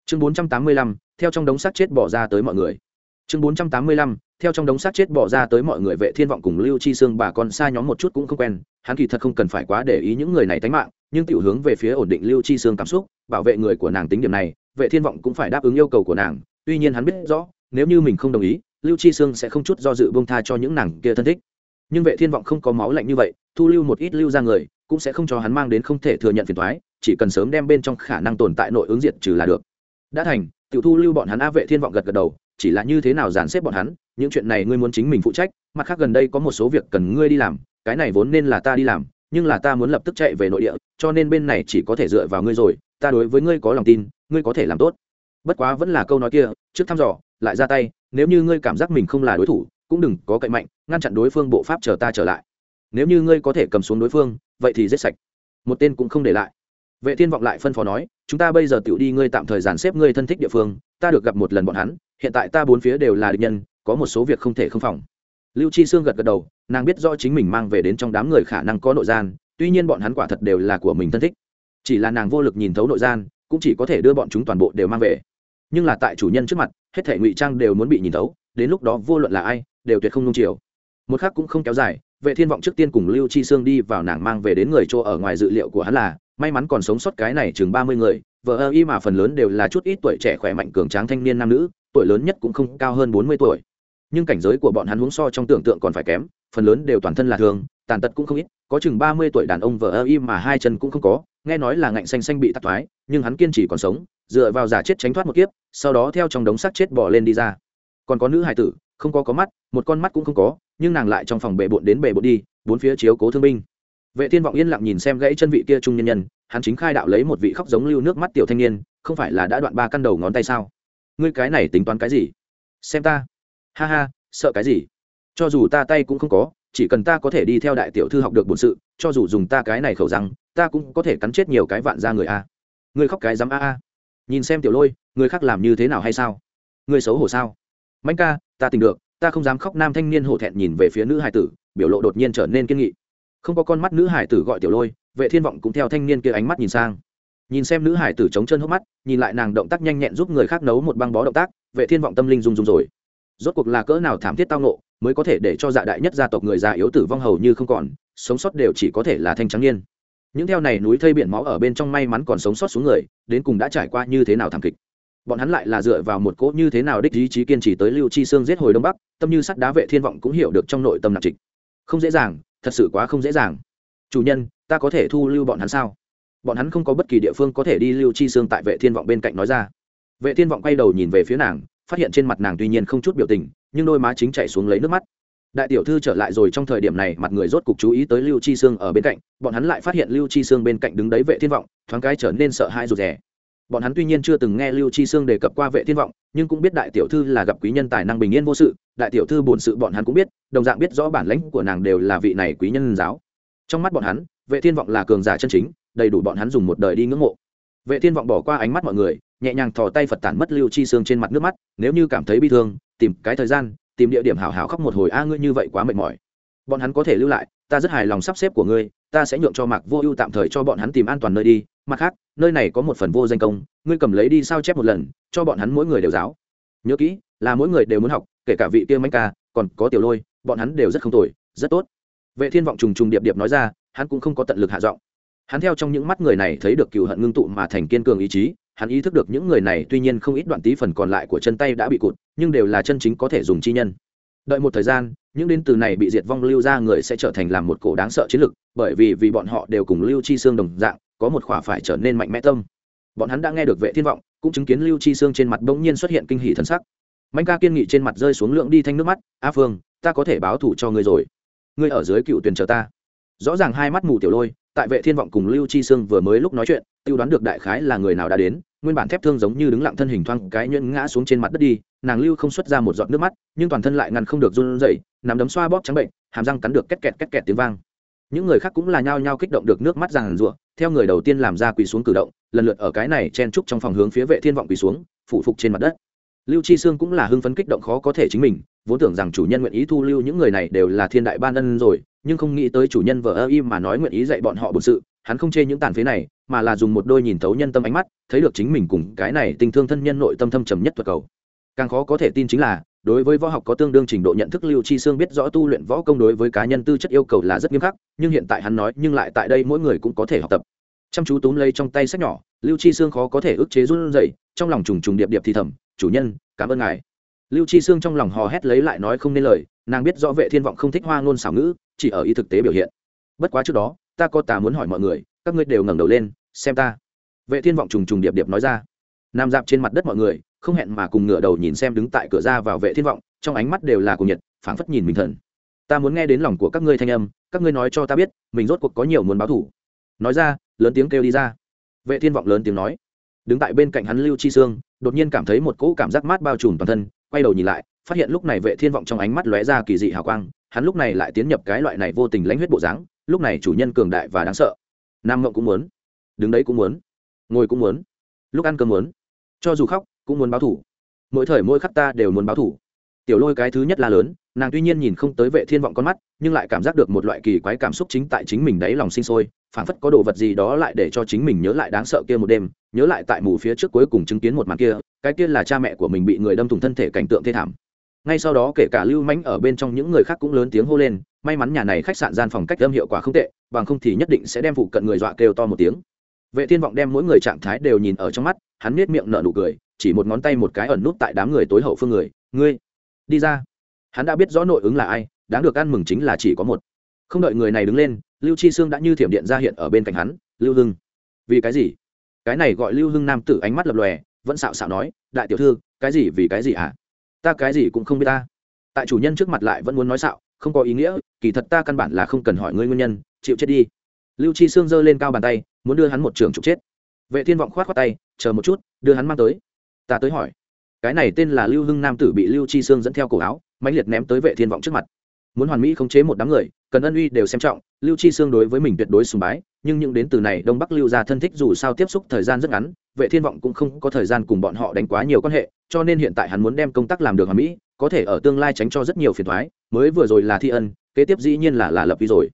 S1: Chương bốn trăm tám mươi lăm theo trong đống xác chết bỏ ra tới mọi người. Chương bốn trăm tám mươi lăm, theo trong đống xác chết bỏ ra tới mọi người vệ thiên vọng cùng lưu chi xương bà con xa nhóm một chút cũng không quen, hắn kỳ thật không cần phải quá để ý những người này tánh mạng, nhưng tiểu hướng về phía ổn định lưu chi xương cảm xúc, bảo vệ người của nàng tính điểm này, vệ thiên vọng cũng phải đáp ứng yêu cầu của nàng, tuy nhiên hắn biết rõ, nếu như mình không đồng ý, lưu chi xương sẽ không chút do dự bông tha cho những nàng kia thân thích. Nhưng vệ thiên vọng không có máu lạnh như vậy, thu lưu một ít lưu ra người, cũng sẽ không cho hắn mang đến không thể thừa nhận phiền thoái chỉ cần sớm đem bên trong khả năng tồn tại nội ứng diệt trừ là được. Đã thành tiểu thu lưu bọn hắn a vệ thiên vọng gật gật đầu, chỉ là như thế nào dàn xếp bọn hắn, những chuyện này ngươi muốn chính mình phụ trách, mặt khác gần đây có một số việc cần ngươi đi làm, cái này vốn nên là ta đi làm, nhưng là ta muốn lập tức chạy về nội địa, cho nên bên này chỉ có thể dựa vào ngươi rồi, ta đối với ngươi có lòng tin, ngươi có thể làm tốt. Bất quá vẫn là câu nói kia, trước thăm dò, lại ra tay, nếu như ngươi cảm giác mình không là đối thủ, cũng đừng có cậy mạnh, ngăn chặn đối phương bộ pháp chờ ta trở lại. Nếu như ngươi có thể cầm xuống đối phương, vậy thì giết sạch. Một tên cũng không để lại vệ thiên vọng lại phân phó nói, chúng ta bây giờ tự đi, ngươi tạm thời dàn xếp ngươi thân thích địa phương, ta được gặp một lần bọn hắn, hiện tại ta bốn phía đều là địch nhân, có một số việc không thể không phòng. Lưu chi sương gật gật đầu, nàng biết rõ chính mình mang về đến trong đám người khả năng có nội gian, tuy nhiên bọn hắn quả thật đều là của mình thân thích. Chỉ là nàng vô lực nhìn thấu nội gian, cũng chỉ có thể đưa bọn chúng toàn bộ đều mang về. Nhưng là tại chủ nhân trước mặt, hết thể ngụy trang đều muốn bị nhìn thấu, đến lúc đó vô luận là ai, đều tuyệt không nung chiều. Một khác cũng không kéo dài, vệ thiên vọng trước tiên cùng lưu chi sương đi vào nàng mang về đến người chỗ ở ngoài dự liệu của hắn là may mắn còn sống sót cái này chừng ba mươi người, vợ ơ y mà phần lớn đều là chút ít tuổi trẻ khỏe mạnh cường tráng thanh niên nam nữ, tuổi lớn nhất cũng không cao hơn bốn mươi tuổi. Nhưng cảnh giới của bọn hắn huống so trong tưởng tượng còn phải kém, phần lớn đều toàn thân là thường, tàn tật cũng không ít, có chừng ba mươi tuổi đàn ông vợ ơ y mà hai chân cũng không có, nghe nói là ngạnh xanh xanh bị tắc thoái, nhưng hắn kiên trì còn sống, dựa vào giả chết tránh thoát một kiếp, sau đó theo trong đống xác chết bỏ lên đi ra. Còn có nữ hài tử, không có có mắt, một con mắt cũng không có, nhưng nàng lại trong phòng bệ bộn đến bệ bộn đi, bốn phía chiếu cố thương binh vệ thiên vọng yên lặng nhìn xem gãy chân vị kia trung nhân nhân, hắn chính khai đạo lấy một vị khóc giống lưu nước mắt tiểu thanh niên, không phải là đã đoạn ba căn đầu ngón tay sao? Ngươi cái này tính toán cái gì? Xem ta. Ha ha, sợ cái gì? Cho dù ta tay cũng không có, chỉ cần ta có thể đi theo đại tiểu thư học được bổn sự, cho dù dùng ta cái này khẩu răng, ta cũng có thể cắn chết nhiều cái vạn ra người a. Ngươi khóc cái dám a a. Nhìn xem tiểu lôi, người khác làm như thế nào hay sao? Ngươi xấu hổ sao? Mạnh ca, ta tình được, ta không dám khóc nam thanh niên hổ thẹn nhìn về phía nữ hải tử, biểu lộ đột nhiên trở nên kiên nghị không có con mắt nữ hải tử gọi tiểu lôi, vệ thiên vọng cũng theo thanh niên kia ánh mắt nhìn sang. Nhìn xem nữ hải tử chống chân hốc mắt, nhìn lại nàng động tác nhanh nhẹn giúp người khác nấu một băng bó động tác, vệ thiên vọng tâm linh rung rung rồi. Rốt cuộc là cỡ nào thảm thiết tao nộ mới có thể để cho dạ đại nhất gia tộc người già yếu tử vong hầu như không còn, sống sót đều chỉ có thể là thanh trắng niên. Những theo này núi thây biển máu ở bên trong may mắn còn sống sót xuống người, đến cùng đã trải qua như thế nào thảm kịch. Bọn hắn lại là dựa vào một cỗ như thế nào đích ý chí kiên trì tới lưu chi xương giết hồi đông bắc, tâm như sắt đá vệ thiên vọng cũng hiểu được trong nội tâm nạp trịch. Không dễ dàng thật sự quá không dễ dàng. Chủ nhân, ta có thể thu lưu bọn hắn sao? Bọn hắn không có bất kỳ địa phương có thể đi lưu chi xương tại vệ thiên vọng bên cạnh nói ra. Vệ thiên vọng quay đầu nhìn về phía nàng, phát hiện trên mặt nàng tuy nhiên không chút biểu tình, nhưng đôi má chính chạy xuống lấy nước mắt. Đại tiểu thư trở lại rồi trong thời điểm này, mặt người rốt cục chú ý tới lưu chi xương ở bên cạnh, bọn hắn lại phát hiện lưu chi xương bên cạnh đứng đấy vệ thiên vọng, thoáng cái trở nên sợ hãi rụt rè bọn hắn tuy nhiên chưa từng nghe lưu chi sương đề cập qua vệ thiên vọng, nhưng cũng biết đại tiểu thư là gặp quý nhân tài năng bình yên vô sự. Đại tiểu thư bổn sự bọn hắn cũng biết, đồng dạng biết rõ bản lãnh của nàng đều là vị này quý nhân giáo. Trong mắt bọn hắn, vệ thiên vọng là cường giả chân chính, đầy đủ bọn hắn dùng một đời đi ngưỡng mộ. Vệ thiên vọng bỏ qua ánh mắt mọi người, nhẹ nhàng thò tay phật tản mất lưu chi Sương trên mặt nước mắt, nếu như cảm thấy bi thương, tìm cái thời gian, tìm địa điểm hảo hảo khóc một hồi, a, ngươi như vậy quá mệt mỏi. Bọn hắn có thể lưu lại ta rất hài lòng sắp xếp của ngươi, ta sẽ nhượng cho mạc vô ưu tạm thời cho bọn hắn tìm an toàn nơi đi. Mặt khác, nơi này có một phần vô danh công, ngươi cầm lấy đi sao chép một lần, cho bọn hắn mỗi người đều giáo. Nhớ kỹ, là mỗi người đều muốn học, kể cả vị kia manh ca, còn có tiểu lôi, bọn hắn đều rất không tồi, rất tốt. Vệ thiên vọng trùng trùng điệp điệp nói ra, hắn cũng không có tận lực hạ giọng. Hắn theo trong những mắt người này thấy được cựu hận ngưng tụ mà thành kiên cường ý chí, hắn ý thức được những người này tuy nhiên không ít đoạn tí phần còn lại của chân tay đã bị cụt, nhưng đều là chân chính có thể dùng chi nhân đợi một thời gian, những đến từ này bị diệt vong lưu ra người sẽ trở thành làm một cổ đáng sợ chiến lực, bởi vì vì bọn họ đều cùng lưu chi xương đồng dạng, có một khỏa phải trở nên mạnh mẽ tâm. Bọn hắn đã nghe được vệ thiên vọng, cũng chứng kiến lưu chi xương trên mặt bỗng nhiên xuất hiện kinh hỉ thần sắc. Mạnh ca kiên nghị trên mặt rơi xuống lượng đi thanh nước mắt, a phương, ta có thể báo thủ cho ngươi rồi. Ngươi ở dưới cựu tuyển chờ ta. Rõ ràng hai mắt mù tiểu lôi, tại vệ thiên vọng cùng lưu chi xương vừa mới lúc nói chuyện, tiêu đoán được đại khái là người nào đã đến, nguyên bản thép thương giống như đứng lặng thân hình thoang cái nhuyễn ngã xuống trên mặt đất đi nàng lưu không xuất ra một giọt nước mắt, nhưng toàn thân lại ngăn không được run rẩy nằm đấm xoa bóp trắng bệnh, hàm răng cắn được két kẹt két kẹt tiếng vang. Những người khác cũng là nhao nhao kích động được nước mắt ràng rụa, theo người đầu tiên làm ra quỳ xuống cử động, lần lượt ở cái này chen trúc trong phòng hướng phía vệ thiên vọng quỳ xuống phụ phục trên mặt đất. Lưu chi sương cũng là hưng phấn kích động khó có thể chính mình, vốn tưởng rằng chủ nhân nguyện ý thu lưu những người này đều là thiên đại ban ân rồi, nhưng không nghĩ tới chủ nhân vợ ơ im mà nói nguyện ý dạy bọn họ bổn sự, hắn không chê những tàn phế này, mà là dùng một đôi nhìn thấu nhân tâm ánh mắt, thấy được chính mình cùng cái này tình thương thân nhân nội tâm thâm trầm nhất thuật cầu càng khó có thể tin chính là, đối với võ học có tương đương trình độ nhận thức lưu chi sương biết rõ tu luyện võ công đối với cá nhân tư chất yêu cầu là rất nghiêm khắc, nhưng hiện tại hắn nói, nhưng lại tại đây mỗi người cũng có thể học tập. Chăm chú túm lấy trong tay sách nhỏ, lưu chi sương khó có thể ức chế run rẩy, trong lòng trùng trùng điệp điệp thì thầm, chủ nhân, cảm ơn ngài. Lưu chi sương trong lòng hò hét lấy lại nói không nên lời, nàng biết rõ vệ thiên vọng không thích hoa ngôn xảo ngữ, chỉ ở ý thực tế biểu hiện. Bất quá trước đó, ta có tà muốn hỏi mọi người, các ngươi đều ngẩng đầu lên, xem ta. Vệ thiên vọng trùng trùng điệp điệp nói ra. Nằm dạp trên mặt đất mọi người không hẹn mà cùng ngửa đầu nhìn xem đứng tại cửa ra vào vệ thiên vọng, trong ánh mắt đều là cùng nhiệt, phảng phất nhìn mình thần. Ta muốn nghe đến lòng của các ngươi thanh âm, các ngươi nói cho ta biết, mình rốt cuộc có nhiều muốn báo thủ nói ra, lớn tiếng kêu đi ra. Vệ thiên vọng lớn tiếng nói. Đứng tại bên cạnh hắn lưu chi sương, đột nhiên cảm thấy một cỗ cảm giác mát bao trùm toàn thân, quay đầu nhìn lại, phát hiện lúc này vệ thiên vọng trong ánh mắt lóe ra kỳ dị hào quang, hắn lúc này lại tiến nhập cái loại này vô tình lãnh huyết bộ dáng, lúc này chủ nhân cường đại và đáng sợ. Nam ngộng cũng muốn, đứng đấy cũng muốn, ngồi cũng muốn, lúc ăn cơm muốn. Cho dù khóc cũng muốn báo thủ. Mỗi thời mỗi khắc ta đều muốn báo thủ. Tiểu lôi cái thứ nhất là lớn, nàng tuy nhiên nhìn không tới vệ thiên vọng con mắt, nhưng lại cảm giác được một loại kỳ quái cảm xúc chính tại chính mình đáy lòng sinh sôi, phảng phất có đồ vật gì đó lại để cho chính mình nhớ lại đáng sợ kia một đêm, nhớ lại tại mù phía trước cuối cùng chứng kiến một màn kia, cái kia là cha mẹ của mình bị người đâm thủng thân thể cảnh tượng thê thảm. Ngay sau đó kể cả lưu mãnh ở bên trong những người khác cũng lớn tiếng hô lên, may mắn nhà này khách sạn gian phòng cách âm hiệu quả không tệ, bằng không thì nhất định sẽ đem phụ cận người dọa kêu to một tiếng vệ thiên vọng đem mỗi người trạng thái đều nhìn ở trong mắt, hắn nết miệng nở nụ cười, chỉ một ngón tay một cái ẩn nút tại đám người tối hậu phương người. Ngươi, đi ra. Hắn đã biết rõ nội ứng là ai, đáng được ăn mừng chính là chỉ có một. Không đợi người này đứng lên, lưu chi sương đã như thiểm điện ra hiện ở bên cạnh hắn. Lưu hưng. Vì cái gì? Cái này gọi lưu hưng nam tử ánh mắt lập lòe, vẫn xạo xạo nói, đại tiểu thư, cái gì vì cái gì à? ta cái gì cũng không biết ta. Tại chủ nhân trước mặt lại vẫn muốn nói xạo, không có ý nghĩa, kỳ thật ta căn bản là không cần hỏi ngươi nguyên nhân, chịu chết đi lưu chi sương giơ lên cao bàn tay, muốn đưa hắn một trường trục chết. Vệ thiên vọng khoát khoát tay, chờ một chút, đưa hắn mang tới. Ta tới hỏi. Cái này tên là lưu hưng nam tử bị lưu chi sương dẫn theo cổ áo, mãnh liệt ném tới vệ thiên vọng trước mặt. Muốn hoàn mỹ khống chế một đám người, cần ân uy đều xem trọng, lưu chi sương đối với mình tuyệt đối sùng bái, nhưng những đến từ này đông bắc lưu gia thân thích dù sao tiếp xúc thời gian rất ngắn, vệ thiên vọng cũng không có thời gian cùng bọn họ đánh quá nhiều quan hệ, cho nên hiện tại hắn muốn đem công tác làm được hoàn mỹ, có thể ở tương lai tránh cho rất nhiều phiền thoái mới vừa rồi là thi ân, kế tiếp dĩ nhiên là là lập vi rồi.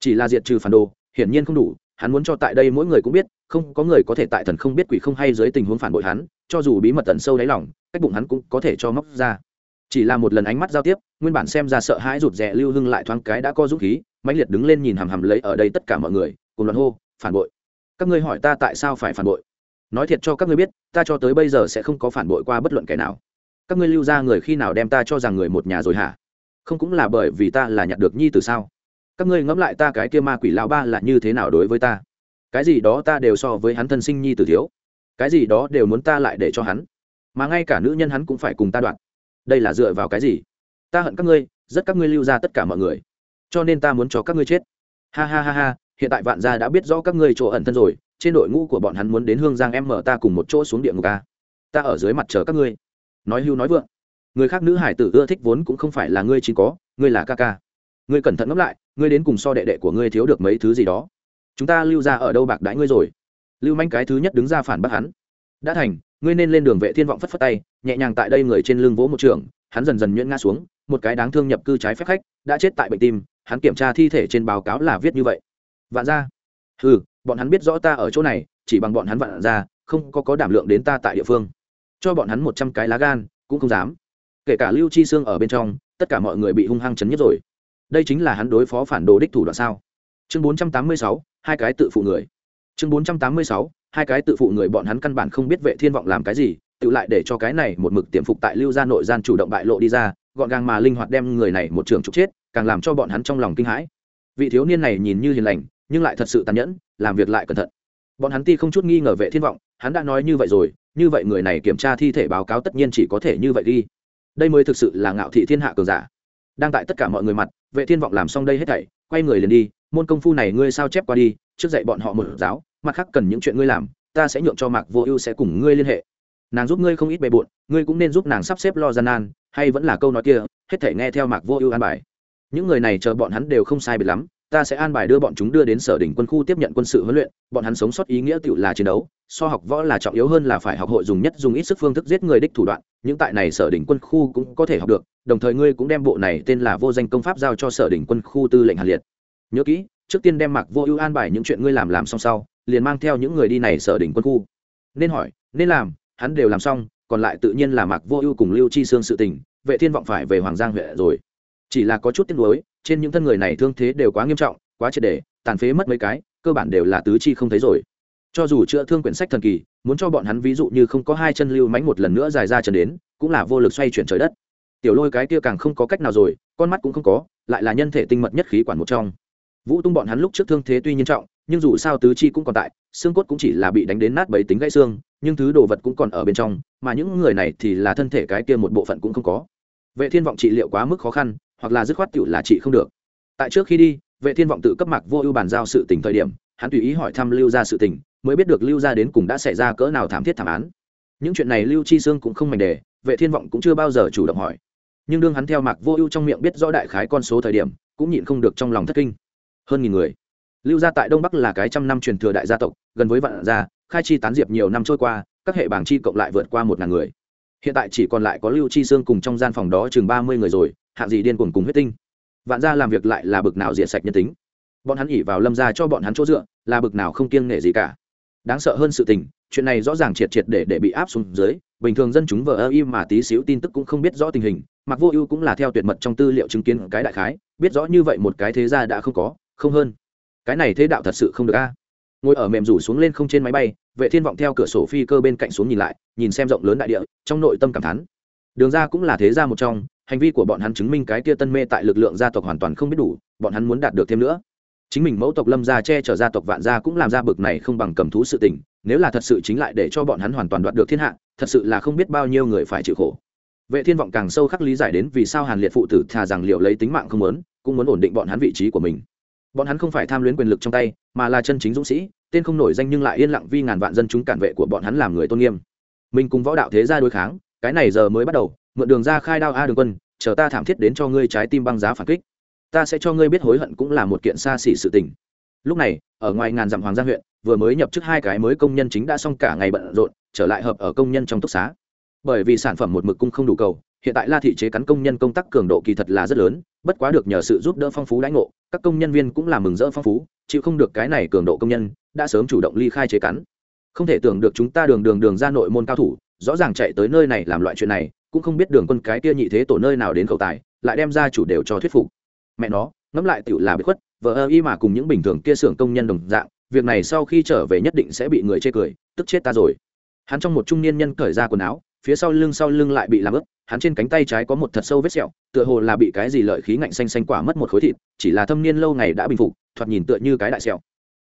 S1: Chỉ là diệt trừ phản đồ hiển nhiên không đủ, hắn muốn cho tại đây mỗi người cũng biết, không, có người có thể tại thần không biết quỷ không hay dưới tình huống phản bội hắn, cho dù bí mật tận sâu đáy lòng, cách bụng hắn cũng có thể cho móc ra. Chỉ là một lần ánh mắt giao tiếp, nguyên bản xem ra sợ hãi rụt rè lưu hưng lại thoáng cái đã có dũng khí, mãnh liệt đứng lên nhìn hằm hằm lấy ở đây tất cả mọi người, cùng luận hô, phản bội. Các ngươi hỏi ta tại sao phải phản bội? Nói thiệt cho các ngươi biết, ta cho tới bây giờ sẽ không có phản bội qua bất luận kẻ nào. Các ngươi lưu ra người khi nào đem ta cho rằng người một nhà rồi hả? Không cũng là bởi vì ta là nhặt được nhi từ sao? Các ngươi ngẫm lại ta cái kia ma quỷ lão ba là như thế nào đối với ta? Cái gì đó ta đều so với hắn thân sinh nhi tử thiếu. Cái gì đó đều muốn ta lại để cho hắn. Mà ngay cả nữ nhân hắn cũng phải cùng ta đoạn. Đây là dựa vào cái gì? Ta hận các ngươi, rất các ngươi lưu ra tất cả mọi người. Cho nên ta muốn cho các ngươi chết. Ha ha ha ha, hiện tại vạn gia đã biết rõ các ngươi chỗ ẩn thân rồi, trên đội ngũ của bọn hắn muốn đến hương giang em mở ta cùng một chỗ xuống địa ngục a ta ở dưới mặt chờ các ngươi. Nói hưu nói vượng. Người khác nữ hải tử ưa thích vốn cũng không phải là ngươi chỉ có, ngươi là ca ca ngươi cẩn thận ngẫm lại, ngươi đến cùng so đệ đệ của ngươi thiếu được mấy thứ gì đó. Chúng ta lưu ra ở đâu bạc đãi ngươi rồi? Lưu manh cái thứ nhất đứng ra phản bác hắn. Đã thành, ngươi nên lên đường vệ thiên vọng phất phất tay, nhẹ nhàng tại đây người trên lưng vỗ một trường, hắn dần dần nhuyễn ngã xuống, một cái đáng thương nhập cư trái phép khách, đã chết tại bệnh tim, hắn kiểm tra thi thể trên báo cáo là viết như vậy. Vạn ra ừ bọn hắn biết rõ ta ở chỗ này, chỉ bằng bọn hắn vạn ra không có có đảm lượng đến ta tại địa phương. Cho bọn hắn một trăm cái lá gan, cũng không dám. Kể cả lưu chi xương ở bên trong, tất cả mọi người bị hung hăng chấn nhất rồi đây chính là hắn đối phó phản đồ đích thủ đoạn sao? Chương bốn trăm tám mươi sáu, hai cái tự phụ người. Chương bốn trăm tám mươi sáu, hai cái tự phụ người bọn hắn căn bản không biết vệ thiên vọng làm cái gì, tự lại để cho cái này một mực tiềm phục tại lưu gia nội gian chủ động bại lộ đi ra, gọn gàng mà linh hoạt đem người này một trường trục chết, càng làm cho bọn hắn trong lòng kinh hãi. Vị thiếu niên này nhìn như hiền lành, nhưng lại thật sự tàn nhẫn, làm việc lại cẩn thận. Bọn hắn ti không chút nghi ngờ vệ thiên vọng, hắn đã nói như vậy rồi, như vậy người này kiểm tra thi thể báo cáo tất nhiên chỉ có thể như vậy đi. Đây mới thực sự là ngạo thị thiên hạ cường giả. Đang tại tất cả mọi người mặt vệ thiên vọng làm xong đây hết thảy, quay người liền đi, môn công phu này ngươi sao chép qua đi, trước dạy bọn họ một giáo, mặt khác cần những chuyện ngươi làm, ta sẽ nhượng cho mạc vô ưu sẽ cùng ngươi liên hệ. Nàng giúp ngươi không ít bề bộn, ngươi cũng nên giúp nàng sắp xếp lo gian nan, hay vẫn là câu nói kia, hết thể nghe theo mạc vô ưu an bài. Những người này chờ bọn hắn đều không sai biệt lắm ta sẽ an bài đưa bọn chúng đưa đến sở đỉnh quân khu tiếp nhận quân sự huấn luyện, bọn hắn sống sót ý nghĩa tự là chiến đấu, so học võ là trọng yếu hơn là phải học hội dùng nhất dùng ít sức phương thức giết người đích thủ đoạn, những tại này sở đỉnh quân khu cũng có thể học được, đồng thời ngươi cũng đem bộ này tên là vô danh công pháp giao cho sở đỉnh quân khu tư lệnh hàn liệt. Nhớ kỹ, trước tiên đem mặc vô ưu an bài những chuyện ngươi làm làm xong sau, liền mang theo những người đi này sở đỉnh quân khu. Nên hỏi, nên làm, hắn đều làm xong, còn lại tự nhiên là mặc vô ưu cùng lưu chi xương sự tình, vệ thiên vọng phải về hoàng giang huyện rồi. Chỉ là có chút tiếc nuối trên những thân người này thương thế đều quá nghiêm trọng, quá triệt để, tàn phế mất mấy cái, cơ bản đều là tứ chi không thấy rồi. Cho dù chữa thương quyển sách thần kỳ, muốn cho bọn hắn ví dụ như không có hai chân lưu mánh một lần nữa dài ra trần đến, cũng là vô lực xoay chuyển trời đất. Tiểu lôi cái kia càng không có cách nào rồi, con mắt cũng không có, lại là nhân thể tinh mật nhất khí quản một trong. Vũ tung bọn hắn lúc trước thương thế tuy nhiên trọng, nhưng dù sao tứ chi cũng còn tại, xương cốt cũng chỉ là bị đánh đến nát bấy tính gãy xương, nhưng thứ đồ vật cũng còn ở bên trong, mà những người này thì là thân thể cái kia một bộ phận cũng không có. Vệ thiên vọng trị liệu quá mức khó khăn hoặc là dứt khoát tiểu là chị không được. Tại trước khi đi, vệ thiên vọng tự cấp mạc vô ưu bàn giao sự tình thời điểm, hắn tùy ý hỏi thăm lưu gia sự tình, mới biết được lưu gia đến cùng đã xảy ra cỡ nào thảm thiết thảm án. Những chuyện này lưu chi sương cũng không mảnh đề, vệ thiên vọng cũng chưa bao giờ chủ động hỏi. Nhưng đương hắn theo mạc vô ưu trong miệng biết rõ đại khái con số thời điểm, cũng nhịn không được trong lòng thất kinh. Hơn nghìn người. Lưu gia tại đông bắc là cái trăm năm truyền thừa đại gia tộc, gần với vạn gia, khai chi tán diệp nhiều năm trôi qua, các hệ bảng chi cộng lại vượt qua một ngàn người. Hiện tại chỉ còn lại có lưu chi sương cùng trong gian phòng đó chừng ba mươi người rồi hạng gì điên cuồng cùng huyết tinh. Vạn gia làm việc lại là bực nào diệt sạch nhân tính. Bọn hắn ỉ vào lâm gia cho bọn hắn chỗ dựa, là bực nào không kiêng nể gì cả. Đáng sợ hơn sự tình, chuyện này rõ ràng triệt triệt để để bị áp xuống dưới, bình thường dân chúng vờ ơ im mà tí xíu tin tức cũng không biết rõ tình hình, mặc vô ưu cũng là theo tuyệt mật trong tư liệu chứng kiến cái đại khái, biết rõ như vậy một cái thế gia đã không có, không hơn. Cái này thế đạo thật sự không được a. À. Ngồi ở mềm rủ xuống lên không trên máy bay, vệ thiên vọng theo cửa sổ phi cơ bên cạnh xuống nhìn lại, nhìn xem rộng lớn đại địa, trong nội tâm cảm thán. Đường ra cũng là thế gia một trong hành vi của bọn hắn chứng minh cái kia tân mê tại lực lượng gia tộc hoàn toàn không biết đủ, bọn hắn muốn đạt được thêm nữa. Chính mình mẫu tộc lâm gia che chở gia tộc vạn gia cũng làm ra bực này không bằng cầm thú sự tình, nếu là thật sự chính lại để cho bọn hắn hoàn toàn đoạt được thiên hạ, thật sự là không biết bao nhiêu người phải chịu khổ. Vệ thiên vọng càng sâu khắc lý giải đến vì sao hàn liệt phụ tử thà rằng liệu lấy tính mạng không muốn, cũng muốn ổn định bọn hắn vị trí của mình. Bọn hắn không phải tham luyến quyền lực trong tay, mà là chân chính dũng sĩ, tên không nổi danh nhưng lại yên lặng vì ngàn vạn dân chúng cản vệ của bọn hắn làm người tôn nghiêm. Mình cùng võ đạo thế gia đối kháng, cái này giờ mới bắt đầu mượn đường ra khai đao a đường quân, chờ ta thảm thiết đến cho ngươi trái tim băng giá phản kích. Ta sẽ cho ngươi biết hối hận cũng là một kiện xa xỉ sự tình. Lúc này, ở ngoài ngàn dặm hoàng gia huyện, vừa mới nhập chức hai cái mới công nhân chính đã xong cả ngày bận rộn, trở lại hợp ở công nhân trong túc xá. Bởi vì sản phẩm một mực cung không đủ cầu, hiện tại la thị chế cắn công nhân công tác cường độ kỳ thật là rất lớn, bất quá được nhờ sự giúp đỡ phong phú lãnh ngộ, các công nhân viên cũng là mừng rỡ phong phú, chịu không được cái này cường độ công nhân, đã sớm chủ động ly khai chế cắn. Không thể tưởng được chúng ta đường đường đường ra nội môn cao thủ, rõ ràng chạy tới nơi này làm loại chuyện này cũng không biết đường quân cái kia nhị thế tổ nơi nào đến khẩu tài lại đem ra chủ đều cho thuyết phục. Mẹ nó ngẫm lại tựu là bất khuất vợ ơ y mà cùng những bình thường kia xưởng công nhân đồng dạng việc này sau khi trở về nhất định sẽ bị người chê cười tức chết ta rồi. Hắn trong một trung niên nhân cởi ra quần áo phía sau lưng sau lưng lại bị làm ướt, hắn trên cánh tay trái có một thật sâu vết sẹo tựa hồ là bị cái gì lợi khí ngạnh xanh xanh quả mất một khối thịt chỉ là thâm niên lâu ngày đã bình phục thoạt nhìn tựa như cái đại sẹo.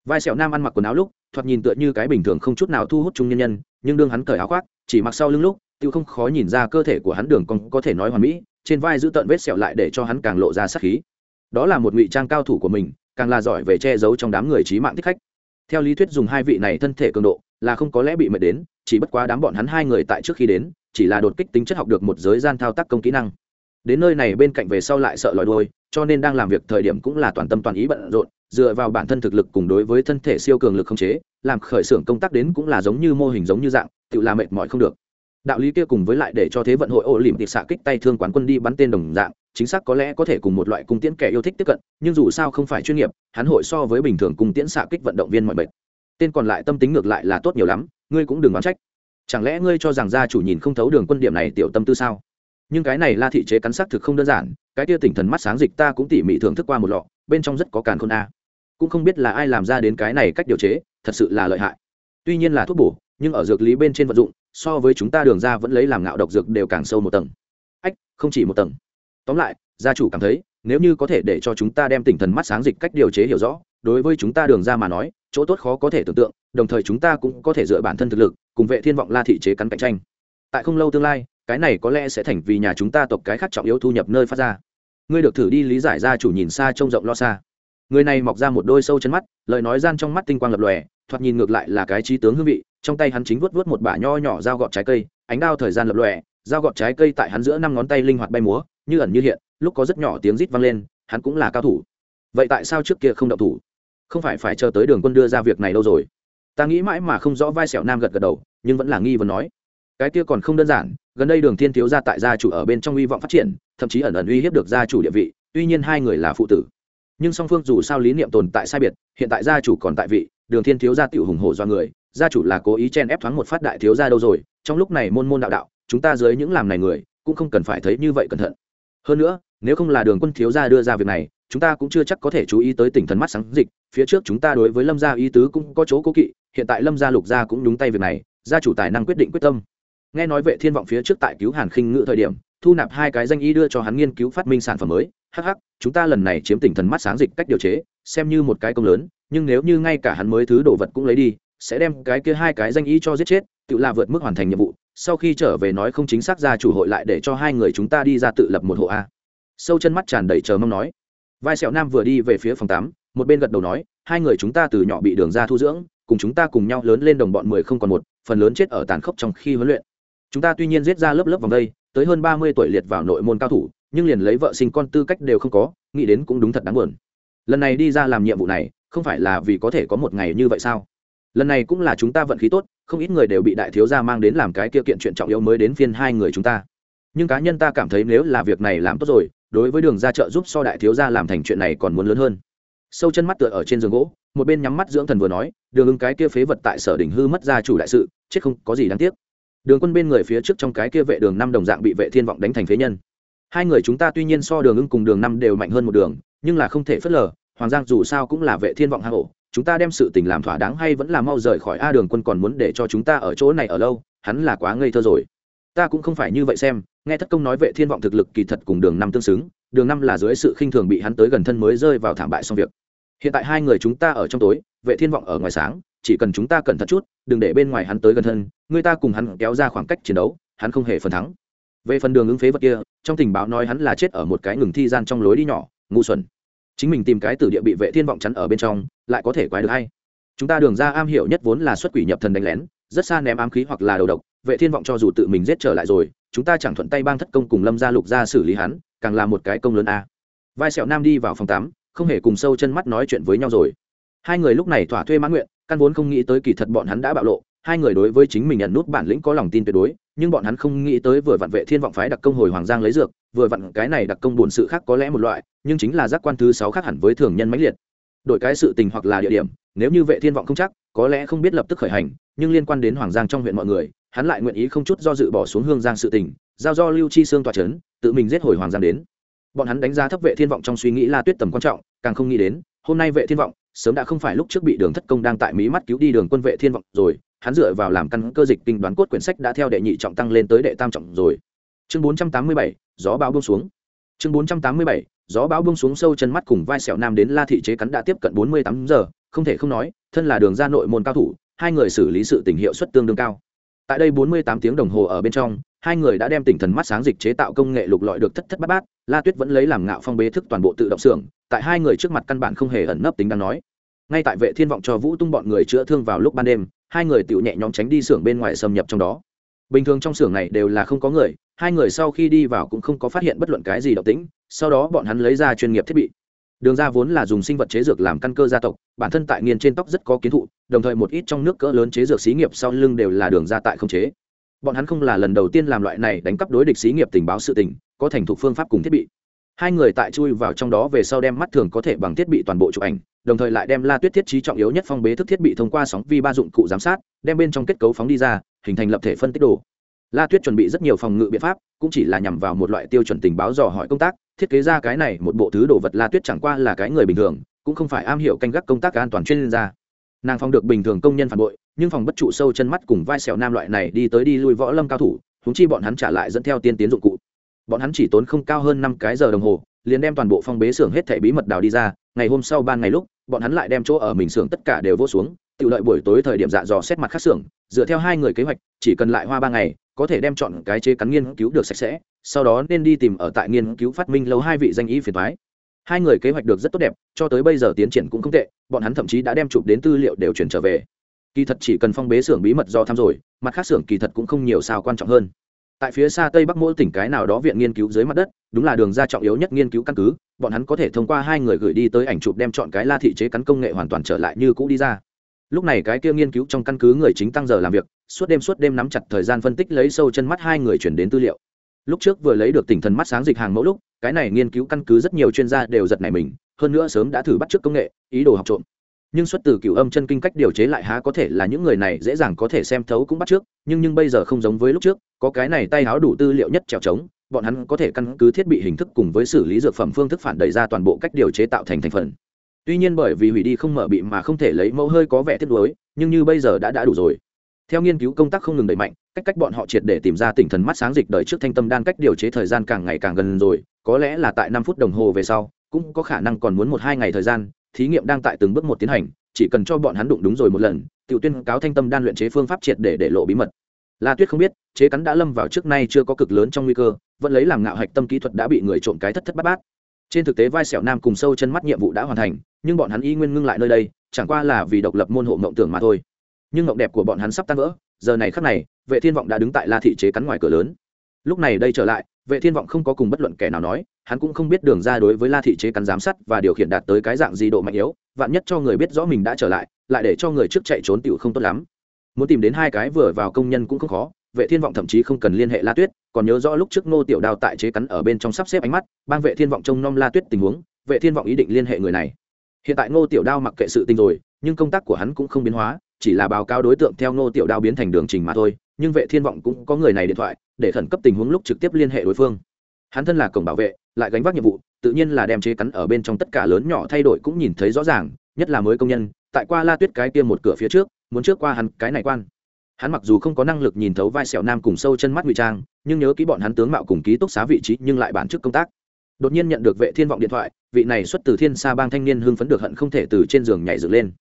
S1: Vai sẹo nam ăn mặc quần áo lúc thoạt nhìn tựa như cái bình thường không chút nào thu hút trung nhân nhân nhưng đương hắn cởi áo khoác chỉ mặc sau lưng lúc tiêu không khó nhìn ra cơ thể của hắn đường cong có thể nói hoàn mỹ, trên vai giữ tận vết sẹo lại để cho hắn càng lộ ra sắc khí. Đó là một ngụy trang cao thủ của mình, càng là giỏi về che giấu trong đám người trí mạng thích khách. Theo lý thuyết dùng hai vị này thân thể cường độ, là không có lẽ bị mệt đến, chỉ bất quá đám bọn hắn hai người tại trước khi đến, chỉ là đột kích tính chất học được một giới gian thao tác công kỹ năng. Đến nơi này bên cạnh về sau lại sợ lòi đôi cho nên đang làm việc thời điểm cũng là toàn tâm toàn ý bận rộn, dựa vào bản thân thực lực cùng đối với thân thể siêu cường lực không chế, làm khởi xưởng công tác đến cũng là giống như mô hình giống như dạng, tự làm mệt mỏi không được đạo lý kia cùng với lại để cho thế vận hội ô lìm tiệc xạ kích tay thương quán quân đi bắn tên đồng dạng, chính xác có lẽ có thể cùng một loại cung tiễn kẻ yêu thích tiếp cận, nhưng dù sao không phải chuyên nghiệp, hắn hội so với bình thường cung tiễn xạ kích vận động viên mọi bệnh tên còn lại tâm tính ngược lại là tốt nhiều lắm, ngươi cũng đừng đoán trách. Chẳng lẽ ngươi cho rằng gia chủ nhìn không thấu đường quân điểm này tiểu tâm tư sao? Nhưng cái này la thị chế cắn sắc thực không đơn giản, cái kia tỉnh thần mắt sáng dịch ta cũng tỉ mỉ thưởng thức qua một lọ, bên trong rất có càn khôn a. Cũng không biết là ai làm ra đến cái này cách điều chế, thật sự là lợi hại. Tuy nhiên là thuốc bổ, nhưng ở dược lý bên trên vận dụng so với chúng ta đường ra vẫn lấy làm ngạo độc dược đều càng sâu một tầng. Ách, không chỉ một tầng. Tóm lại, gia chủ cảm thấy, nếu như có thể để cho chúng ta đem tỉnh thần mắt sáng dịch cách điều chế hiểu rõ, đối với chúng ta đường ra mà nói, chỗ tốt khó có thể tưởng tượng, đồng thời chúng ta cũng có thể dựa bản thân thực lực, cùng vệ thiên vọng la thị chế cắn cạnh tranh. Tại không lâu tương lai, cái này có lẽ sẽ thành vì nhà chúng ta tộc cái khác trọng yếu thu nhập nơi phát ra. Ngươi được thử đi lý giải gia chủ nhìn xa trông rộng lo xa. Người này mọc ra một đôi sâu chân mắt, lời nói gian trong mắt tinh quang lập lòe thoạt nhìn ngược lại là cái trí tướng hương vị, trong tay hắn chính vuốt vuốt một bả nho nhỏ dao gọt trái cây, ánh đao thời gian lập lòe, dao gọt trái cây tại hắn giữa năm ngón tay linh hoạt bay múa, như ẩn như hiện, lúc có rất nhỏ tiếng rít vang lên, hắn cũng là cao thủ. Vậy tại sao trước kia không động thủ? Không phải phải chờ tới đường quân đưa ra việc này đâu rồi? Ta nghĩ mãi mà không rõ vai sẹo nam gật gật đầu, nhưng vẫn là nghi vấn nói. Cái kia còn không đơn giản, gần đây đường thiên thiếu gia tại gia chủ ở bên trong uy vọng phát triển, thậm chí ẩn ẩn uy hiếp được gia chủ địa vị, tuy nhiên hai người là phụ tử. Nhưng song phương dù sao lý niệm tồn tại sai biệt, hiện tại gia chủ còn tại vị đường thiên thiếu gia tiểu hùng hổ do người, gia chủ là cố ý chen ép thoáng một phát đại thiếu gia đâu rồi, trong lúc này môn môn đạo đạo, chúng ta dưới những làm này người, cũng không cần phải thấy như vậy cẩn thận. Hơn nữa, nếu không là đường quân thiếu gia đưa ra việc này, chúng ta cũng chưa chắc có thể chú ý tới tỉnh thần mắt sáng dịch, phía trước chúng ta đối với lâm gia ý tứ cũng có chỗ cố kỵ, hiện tại lâm gia lục gia cũng đúng tay việc này, gia chủ tài năng quyết định quyết tâm. Nghe nói vệ thiên vọng phía trước tại cứu hàn khinh ngự thời điểm, thu nạp hai cái danh y đưa cho hắn nghiên cứu phát minh sản phẩm mới, hắc hắc, chúng ta lần này chiếm tỉnh thần mắt sáng dịch cách điều chế, xem như một cái công lớn nhưng nếu như ngay cả hắn mới thứ đồ vật cũng lấy đi, sẽ đem cái kia hai cái danh y cho giết chết, tự là vượt mức hoàn thành nhiệm vụ, sau khi trở về nói không chính xác ra chủ hội lại để cho hai người chúng ta đi ra tự lập một hộ a. Sâu chân mắt tràn đầy chờ mong nói. Vai sẹo nam vừa đi về phía phòng tám, một bên gật đầu nói, hai người chúng ta từ nhỏ bị đường ra thu dưỡng, cùng chúng ta cùng nhau lớn lên đồng bọn mười không còn một, phần lớn chết ở tàn khốc trong khi huấn luyện. Chúng ta tuy nhiên giết ra lớp lớp vòng đây, tới hơn ba mươi tuổi liệt vào nội môn cao thủ, nhưng liền lấy vợ sinh con tư cách đều không có, nghĩ đến cũng đúng thật đáng buồn. Lần này đi ra làm nhiệm vụ này không phải là vì có thể có một ngày như vậy sao? Lần này cũng là chúng ta vận khí tốt, không ít người đều bị đại thiếu gia mang đến làm cái kia kiện chuyện trọng yếu mới đến phiên hai người chúng ta. Nhưng cá nhân ta cảm thấy nếu là việc này làm tốt rồi, đối với đường ra trợ giúp so đại thiếu gia làm thành chuyện này còn muốn lớn hơn. Sâu chân mắt tựa ở trên giường gỗ, một bên nhắm mắt dưỡng thần vừa nói, đường ứng cái kia phế vật tại sở đỉnh hư mất gia chủ đại sự, chết không có gì đáng tiếc. Đường quân bên người phía trước trong cái kia vệ đường năm đồng dạng bị vệ thiên vọng đánh thành phế nhân. Hai người chúng ta tuy nhiên so đường ưng cùng đường năm đều mạnh hơn một đường, nhưng là không thể phớt lờ hoàng giang dù sao cũng là vệ thiên vọng hạ hộ chúng ta đem sự tình làm thỏa đáng hay vẫn là mau rời khỏi a đường quân còn muốn để cho chúng ta ở chỗ này ở lâu, hắn là quá ngây thơ rồi. Ta cũng không phải như vậy xem, nghe thất công nói vệ thiên vọng thực lực kỳ thật cùng đường năm tương xứng, đường năm là dưới sự khinh thường bị hắn tới gần thân mới rơi vào thảm bại xong việc. Hiện tại hai người chúng ta ở trong tối, vệ thiên vọng ở ngoài sáng, chỉ cần chúng ta cẩn thận chút, đừng để bên ngoài hắn tới gần thân, người ta cùng hắn kéo ra khoảng cách chiến đấu, hắn không hề phần thắng. Về phần đường ứng phế vật kia, trong tình báo nói hắn là chết ở một cái ngừng thi gian trong lối đi nhỏ, ngu xuẩn chính mình tìm cái tử địa bị vệ thiên vọng chắn ở bên trong, lại có thể quái được hay? Chúng ta đường ra am hiểu nhất vốn là xuất quỷ nhập thần đánh lén, rất xa ném ám khí hoặc là đầu độc, vệ thiên vọng cho dù tự mình giết trở lại rồi, chúng ta chẳng thuận tay bang thất công cùng lâm gia lục ra xử lý hắn, càng là một cái công lớn a. Vai sẹo nam đi vào phòng tắm không hề cùng sâu chân mắt nói chuyện với nhau rồi. Hai người lúc này thỏa thuê mãn nguyện, căn vốn không nghĩ tới kỳ thật bọn hắn đã bạo lộ, hai người đối với chính mình nhận nút bản lĩnh có lòng tin tuyệt đối nhưng bọn hắn không nghĩ tới vừa vặn vệ thiên vọng phái đặc công hồi hoàng giang lấy dược, vừa vặn cái này đặc công buồn sự khác có lẽ một loại, nhưng chính là giác quan thứ sáu khác hẳn với thường nhân mãnh liệt. Đổi cái sự tình hoặc là địa điểm, nếu như vệ thiên vọng không chắc, có lẽ không biết lập tức khởi hành, nhưng liên quan đến hoàng giang trong huyện mọi người, hắn lại nguyện ý không chút do dự bỏ xuống hương giang sự tình, giao do lưu chi xương tòa chấn, tự mình giết hồi hoàng giang đến. Bọn hắn đánh giá thấp vệ thiên vọng trong suy nghĩ la tuyết tầm quan trọng, càng không nghĩ đến, hôm nay vệ thiên vọng, sớm đã không phải lúc trước bị đường thất công đang tại mỹ mắt cứu đi đường quân vệ thiên vọng rồi hắn dựa vào làm căn cơ dịch kinh đoán cốt quyển sách đã theo đệ nhị trọng tăng lên tới đệ tam trọng rồi. Chương 487, gió bão buông xuống. Chương 487, gió bão buông xuống sâu chân mắt cùng vai sẹo nam đến la thị chế cắn đã tiếp cận 48 giờ không thể không nói thân là đường ra nội môn cao thủ hai người xử lý sự tình hiệu suất tương đương cao. Tại đây 48 tiếng đồng hồ ở bên trong hai người đã đem tỉnh thần mắt sáng dịch chế tạo công nghệ lục lọi được thất thất bát bát la tuyết vẫn lấy làm ngạo phong bế thức toàn bộ tự động xưởng tại hai người trước mặt căn bản không hề ẩn nấp tính đang nói. Ngay tại vệ thiên vọng cho vũ tung bọn người chữa thương vào lúc ban đêm hai người tự nhẹ nhõm tránh đi xưởng bên ngoài xâm nhập trong đó. Bình thường trong xưởng này đều là không có người, hai người sau khi đi vào cũng không có phát hiện bất luận cái gì động tĩnh, sau đó bọn hắn lấy ra chuyên nghiệp thiết bị. Đường ra vốn là dùng sinh vật chế dược làm căn cơ gia tộc, bản thân tại nghiên trên tóc rất có kiến thụ, đồng thời một ít trong nước cỡ lớn chế dược xí nghiệp sau lưng đều là đường ra tại không chế. Bọn hắn không là lần đầu tiên làm loại này đánh cắp đối địch xí nghiệp tình báo sự tình, có thành thục phương pháp cùng thiết bị hai người tại chui vào trong đó về sau đem mắt thường có thể bằng thiết bị toàn bộ chụp ảnh, đồng thời lại đem la tuyết thiết trí trọng yếu nhất phong bế thức thiết bị thông qua sóng vi ba dụng cụ giám sát, đem bên trong kết cấu phóng đi ra, hình thành lập thể phân tích đồ. La tuyết chuẩn bị rất nhiều phòng ngự biện pháp, cũng chỉ là nhằm vào một loại tiêu chuẩn tình báo dò hỏi công tác, thiết kế ra cái này một bộ thứ đồ vật la tuyết chẳng qua là cái người bình thường, cũng không phải am hiểu canh gác công tác an toàn chuyên gia. Nàng phong được bình thường công nhân phản bội, nhưng phòng bất trụ sâu chân mắt cùng vai xẻo nam loại này đi tới đi lui võ lâm cao thủ húng chi bọn hắn trả lại dẫn theo tiên tiến dụng cụ bọn hắn chỉ tốn không cao hơn năm cái giờ đồng hồ, liền đem toàn bộ phong bế xưởng hết thẻ bí mật đào đi ra, ngày hôm sau ban ngày lúc, bọn hắn lại đem chỗ ở mình xưởng tất cả đều vô xuống tự lợi buổi tối thời điểm dạ dò xét mặt khác xưởng, dựa theo hai người kế hoạch, chỉ cần lại hoa ba ngày, có thể đem chọn cái chế cắn nghiên cứu được sạch sẽ, sau đó nên đi tìm ở tại nghiên cứu phát minh lâu hai vị danh y phiền thoái hai người kế hoạch được rất tốt đẹp, cho tới bây giờ tiến triển cũng không tệ, bọn hắn thậm chí đã đem chụp đến tư liệu đều chuyển trở về. Kỳ thật chỉ cần phong bế xưởng bí mật do thăm rồi, mặt khác xưởng kỳ thật cũng không nhiều sao quan trọng hơn tại phía xa tây bắc mỗi tỉnh cái nào đó viện nghiên cứu dưới mặt đất, đúng là đường ra trọng yếu nhất nghiên cứu căn cứ, bọn hắn có thể thông qua hai người gửi đi tới ảnh chụp đem chọn cái la thị chế cắn công nghệ hoàn toàn trở lại như cũ đi ra. Lúc này cái kia nghiên cứu trong căn cứ người chính tăng giờ làm việc, suốt đêm suốt đêm nắm chặt thời gian phân tích lấy sâu chân mắt hai người chuyển đến tư liệu. Lúc trước vừa lấy được tỉnh thần mắt sáng dịch hàng mẫu lúc, cái này nghiên cứu căn cứ rất nhiều chuyên gia đều giật nảy mình, hơn nữa sớm đã thử bắt trước công nghệ, ý đồ học trộm nhưng xuất từ cửu âm chân kinh cách điều chế lại há có thể là những người này dễ dàng có thể xem thấu cũng bắt trước nhưng nhưng bây giờ không giống với lúc trước có cái này tay háo đủ tư liệu nhất trèo trống bọn hắn có thể căn cứ thiết bị hình thức cùng với xử lý dược phẩm phương thức phản đẩy ra toàn bộ cách điều chế tạo thành thành phần. Tuy nhiên bởi vì hủy đi không mở bị mà không thể lấy mẫu hơi có vẻ thiết đối, nhưng như bây giờ đã đã đủ rồi. Theo nghiên cứu công tác không ngừng đẩy mạnh cách cách bọn họ triệt để tìm ra tỉnh thần mắt sáng dịch đợi trước thanh tâm đan cách điều chế thời gian càng ngày càng gần rồi có lẽ là tại năm phút đồng hồ về sau cũng có khả năng còn muốn một hai ngày thời gian thí nghiệm đang tại từng bước một tiến hành, chỉ cần cho bọn hắn đụng đúng rồi một lần, tiểu tuyên cáo thanh tâm đan luyện chế phương pháp triệt để để lộ bí mật. La tuyết không biết, chế cắn đã lâm vào trước nay chưa có cực lớn trong nguy cơ, vẫn lấy làm ngạo hạch tâm kỹ thuật đã bị người trộm cái thất thất bát bát. Trên thực tế vai sẹo nam cùng sâu chân mắt nhiệm vụ đã hoàn thành, nhưng bọn hắn y nguyên ngưng lại nơi đây, chẳng qua là vì độc lập môn hộ mộng tưởng mà thôi. Nhưng mộng đẹp của bọn hắn sắp tan vỡ, giờ này khắc này, vệ thiên vọng đã đứng tại la thị chế cắn ngoài cửa lớn. Lúc này đây trở lại vệ thiên vọng không có cùng bất luận kẻ nào nói, hắn cũng không biết đường ra đối với la thị chế cắn giám sát và điều khiển đạt tới cái dạng gì độ mạnh yếu, vạn nhất cho người biết rõ mình đã trở lại lại để cho người trước chạy trốn tiểu không tốt lắm. Muốn tìm đến hai cái vừa vào công nhân cũng không khó, vệ thiên vọng thậm chí không cần liên hệ la tuyết, còn nhớ rõ lúc trước ngô tiểu đao tại chế cắn ở bên trong sắp xếp ánh mắt, bang vệ thiên vọng trông nom la tuyết tình huống, vệ thiên vọng ý định liên hệ người này. Hiện tại ngô tiểu đao mặc kệ sự tình rồi, nhưng công tác của hắn cũng không biến hóa, chỉ là báo cáo đối tượng theo ngô tiểu đao biến thành đường trình mà thôi, nhưng vệ thiên vọng cũng có người này điện thoại để khẩn cấp tình huống lúc trực tiếp liên hệ đối phương. Hắn thân là cổng bảo vệ, lại gánh vác nhiệm vụ, tự nhiên là đem chế cắn ở bên trong tất cả lớn nhỏ thay đổi cũng nhìn thấy rõ ràng, nhất là mới công nhân, tại qua la tuyết cái kia một cửa phía trước, muốn trước qua hắn cái này quan. Hắn mặc dù không có năng lực nhìn thấu vai sẹo nam cùng sâu chân mắt ngụy trang, nhưng nhớ kỹ bọn hắn tướng mạo cùng ký túc xá vị trí nhưng lại bản chức công tác. Đột nhiên nhận được vệ thiên vọng điện thoại, vị này xuất từ thiên sa bang thanh niên hưng phấn được hận không thể từ trên giường nhảy dựng lên.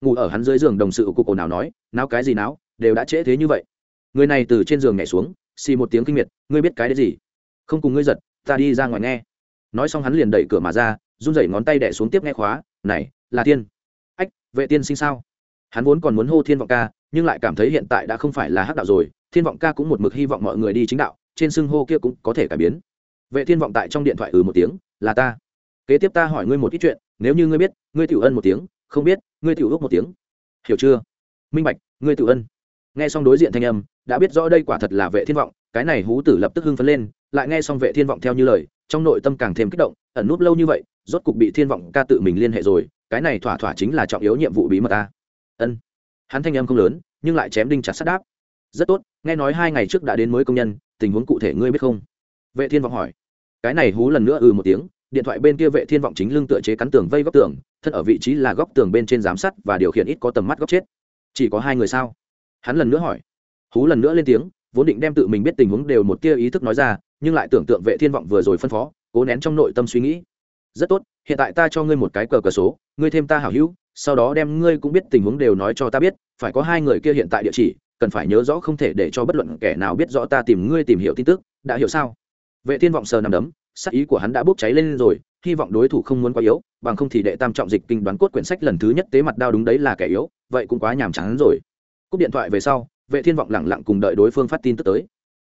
S1: Ngủ ở hắn dưới giường đồng sự cục ồn nào nói, náo cái gì náo, đều đã trễ thế như vậy. Người này từ trên giường nhảy xuống xì một tiếng kinh miệt, ngươi biết cái đấy gì? Không cùng ngươi giật, ta đi ra ngoài nghe. Nói xong hắn liền đẩy cửa mà ra, run rẩy ngón tay đẻ xuống tiếp nghe khóa, này, là tiên. Ách, vệ tiên sinh sao? Hắn vốn còn muốn hô thiên vọng ca, nhưng lại cảm thấy hiện tại đã không phải là hắc đạo rồi, thiên vọng ca cũng một mực hy vọng mọi người đi chính đạo, trên xưng hô kia cũng có thể cải biến. Vệ thiên vọng tại trong điện thoại ừ một tiếng, là ta. Kế tiếp ta hỏi ngươi một ít chuyện, nếu như ngươi biết, ngươi tiểu ân một tiếng, không biết, ngươi tiểu ước một tiếng. Hiểu chưa? Minh bạch, ngươi tiểu ân. Nghe xong đối diện thanh âm đã biết rõ đây quả thật là vệ thiên vọng, cái này hú tử lập tức hưng phấn lên, lại nghe xong vệ thiên vọng theo như lời, trong nội tâm càng thêm kích động, ẩn núp lâu như vậy, rốt cục bị thiên vọng ca tự mình liên hệ rồi, cái này thỏa thỏa chính là trọng yếu nhiệm vụ bí mật ta. Ân. Hắn thanh âm không lớn, nhưng lại chém đinh chặt sắt đáp. Rất tốt, nghe nói hai ngày trước đã đến mới công nhân, tình huống cụ thể ngươi biết không? Vệ thiên vọng hỏi. Cái này hú lần nữa ừ một tiếng, điện thoại bên kia vệ thiên vọng chính lưng tựa chế cắn tường vây góc tường, thân ở vị trí là góc tường bên trên giám sát và điều khiển ít có tầm mắt góc chết. Chỉ có hai người sao? Hắn lần nữa hỏi hú lần nữa lên tiếng, vốn định đem tự mình biết tình huống đều một tia ý thức nói ra, nhưng lại tưởng tượng vệ thiên vọng vừa rồi phân phó, cố nén trong nội tâm suy nghĩ. Rất tốt, hiện tại ta cho ngươi một cái cờ cờ số, ngươi thêm ta hảo hữu, sau đó đem ngươi cũng biết tình huống đều nói cho ta biết, phải có hai người kia hiện tại địa chỉ, cần phải nhớ rõ không thể để cho bất luận kẻ nào biết rõ ta tìm ngươi tìm hiểu tin tức, đã hiểu sao? Vệ thiên vọng sờ nằm đấm, sắc ý của hắn đã bốc cháy lên rồi, hy vọng đối thủ không muốn quá yếu, bằng không thì đệ tam trọng dịch kinh đoán cốt quyển sách lần thứ nhất tế mặt đao đúng đấy là kẻ yếu, vậy cũng quá nhàm chán rồi. Cúp điện thoại về sau vệ thiên vọng lẳng lặng cùng đợi đối phương phát tin tức tới.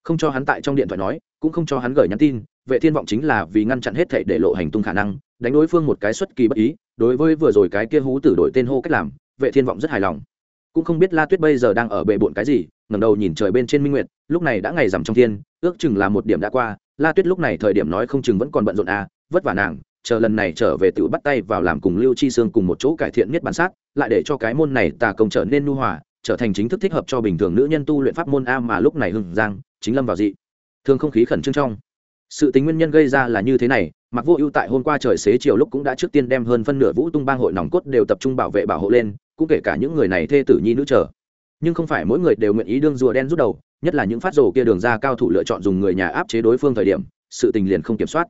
S1: Không cho hắn tại trong điện thoại nói, cũng không cho hắn gửi nhắn tin, vệ thiên vọng chính là vì ngăn chặn hết thảy để lộ hành tung khả năng, đánh đối phương một cái xuất kỳ bất ý, đối với vừa rồi cái kia hú tử đổi tên hô cách làm, vệ thiên vọng rất hài lòng. Cũng không biết la tuyết bây giờ đang ở bệ bộn cái gì, ngẩng đầu nhìn trời bên trên minh nguyệt, lúc này đã ngày rằm trong thiên, ước chừng là một điểm đã qua, la tuyết lúc này thời điểm nói không chừng vẫn còn bận rộn à vất vả nàng, chờ lần này trở về tự bắt tay vào làm cùng lưu chi sương cùng một chỗ cải thiện miết bản sát, lại để cho cái môn này tà công trở nên nu hòa trở thành chính thức thích hợp cho bình thường nữ nhân tu luyện pháp môn a mà lúc này hưng giang, chính lâm vào dị. Thường không khí khẩn trương trong. Sự tính nguyên nhân gây ra là như thế này, mặc vô ưu tại hôm qua trời xế chiều lúc cũng đã trước tiên đem hơn phân nửa vũ tung bang hội nòng cốt đều tập trung bảo vệ bảo hộ lên, cũng kể cả những người này thê tử nhi nữ trở nhưng không phải mỗi người đều nguyện ý đương rùa đen rút đầu, nhất là những phát rồ kia đường ra cao thủ lựa chọn dùng người nhà áp chế đối phương thời điểm, sự tình liền không kiểm soát.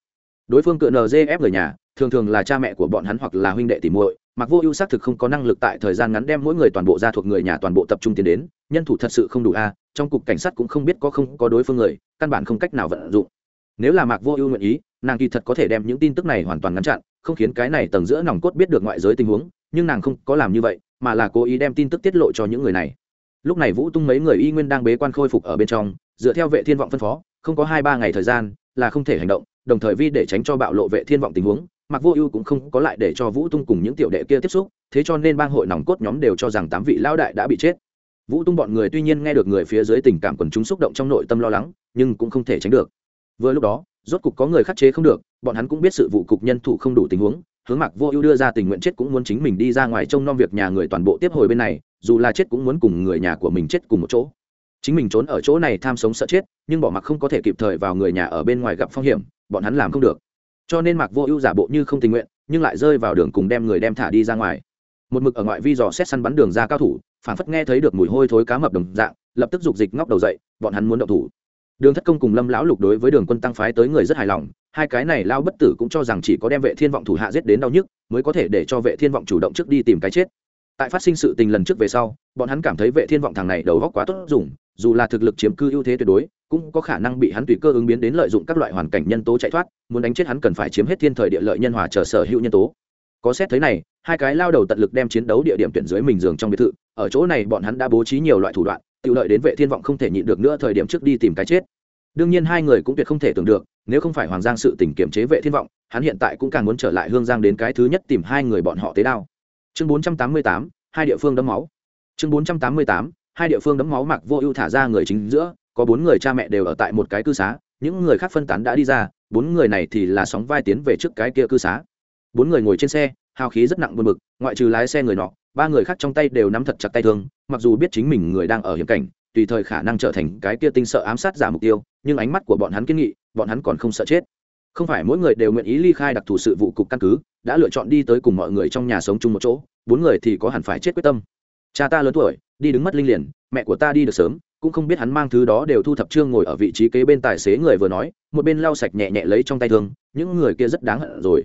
S1: Đối phương cựa ép người nhà, thường thường là cha mẹ của bọn hắn hoặc là huynh đệ tỉ muội mặc vô ưu xác thực không có năng lực tại thời gian ngắn đem mỗi người toàn bộ ra thuộc người nhà toàn bộ tập trung tiến đến, nhân thủ thật sự không đủ a, trong cục cảnh sát cũng không biết có không có đối phương người, căn bản không cách nào vận dụng. Nếu là mạc vô ưu nguyện ý, nàng kỳ thật có thể đem những tin tức này hoàn toàn ngăn chặn, không khiến cái này tầng giữa nòng cốt biết được ngoại giới tình huống, nhưng nàng không có làm như vậy, mà là cố ý đem tin tức tiết lộ cho những người này. Lúc này vũ tung mấy người y nguyên đang bế quan khôi phục ở bên trong, dựa theo vệ thiên vọng phân phó, không có hai ba ngày thời gian là không thể hành động, đồng thời vi để tránh cho bạo lộ vệ thiên vọng tình huống mặc vô ưu cũng không có lại để cho vũ tung cùng những tiểu đệ kia tiếp xúc, thế cho nên bang hội nòng cốt nhóm đều cho rằng tám vị lão đại đã bị chết. Vũ tung bọn người tuy nhiên nghe được người phía dưới tình cảm quần chúng xúc động trong nội tâm lo lắng, nhưng cũng không thể tránh được. Vừa lúc đó, rốt cục có người khắc chế không được, bọn hắn cũng biết sự vụ cục nhân thủ không đủ tình huống, hướng mặc vô ưu đưa ra tình nguyện chết cũng muốn chính mình đi ra ngoài trông nom việc nhà người toàn bộ tiếp hồi bên này, dù là chết cũng muốn cùng người nhà của mình chết cùng một chỗ. Chính mình trốn ở chỗ này tham sống sợ chết, nhưng bỏ mặc không có thể kịp thời vào người nhà ở bên ngoài gặp phong hiểm, bọn hắn làm không được cho nên mạc vô ưu giả bộ như không tình nguyện, nhưng lại rơi vào đường cùng đem người đem thả đi ra ngoài. Một mực ở ngoại vi dò xét săn bắn đường ra cao thủ phản phất nghe thấy được mùi hôi thối cá mập đồng dạng, lập tức dục dịch ngóc đầu dậy, bọn hắn muốn động thủ. Đường thất công cùng lâm lão lục đối với đường quân tăng phái tới người rất hài lòng, hai cái này lao bất tử cũng cho rằng chỉ có đem vệ thiên vọng thủ hạ giết đến đau nhức, mới có thể để cho vệ thiên vọng chủ động trước đi tìm cái chết. Tại phát sinh sự tình lần trước về sau, bọn hắn cảm thấy vệ thiên vọng thằng này đầu góc quá tốt dùng, dù là thực lực chiếm cư ưu thế tuyệt đối cũng có khả năng bị hắn tùy cơ ứng biến đến lợi dụng các loại hoàn cảnh nhân tố chạy thoát muốn đánh chết hắn cần phải chiếm hết thiên thời địa lợi nhân hòa chờ sở hữu nhân tố. Có xét thấy này hai cái lao đầu tận lực đem chiến đấu địa điểm tuyển dưới mình giường trong biệt thự ở chỗ này bọn hắn đã bố trí nhiều loại thủ đoạn tự lợi đến vệ thiên vọng không thể nhịn được nữa thời điểm trước đi tìm cái chết. Đương nhiên hai người cũng tuyệt không thể tưởng được nếu không phải hoàng giang sự tình kiểm chế vệ thiên vọng hắn hiện tại cũng càng muốn trở lại hương giang đến cái thứ nhất tìm hai người bọn họ tế đao. Chương 488, hai địa phương đấm máu. Chương 488, hai địa phương đấm máu mặc vô ưu thả ra người chính giữa có bốn người cha mẹ đều ở tại một cái cư xá, những người khác phân tán đã đi ra, bốn người này thì là sóng vai tiến về trước cái kia cư xá. Bốn người ngồi trên xe, hào khí rất nặng buồn bực, ngoại trừ lái xe người nọ, ba người khác trong tay đều nắm thật chặt tay thương, mặc dù biết chính mình người đang ở hiểm cảnh, tùy thời khả năng trở thành cái kia tinh sợ ám sát giả mục tiêu, nhưng ánh mắt của bọn hắn kiên nghị, bọn hắn còn không sợ chết. Không phải mỗi người đều nguyện ý ly khai đặc thù sự vụ cục căn cứ, đã lựa chọn đi tới cùng mọi người trong nhà sống chung một chỗ, bốn người thì có hẳn phải chết quyết tâm. Cha ta lớn tuổi, đi đứng mất linh liền, mẹ của ta đi được sớm cũng không biết hắn mang thứ đó đều thu thập trương ngồi ở vị trí kế bên tài xế người vừa nói, một bên lau sạch nhẹ nhẹ lấy trong tay thương, những người kia rất đáng hận rồi.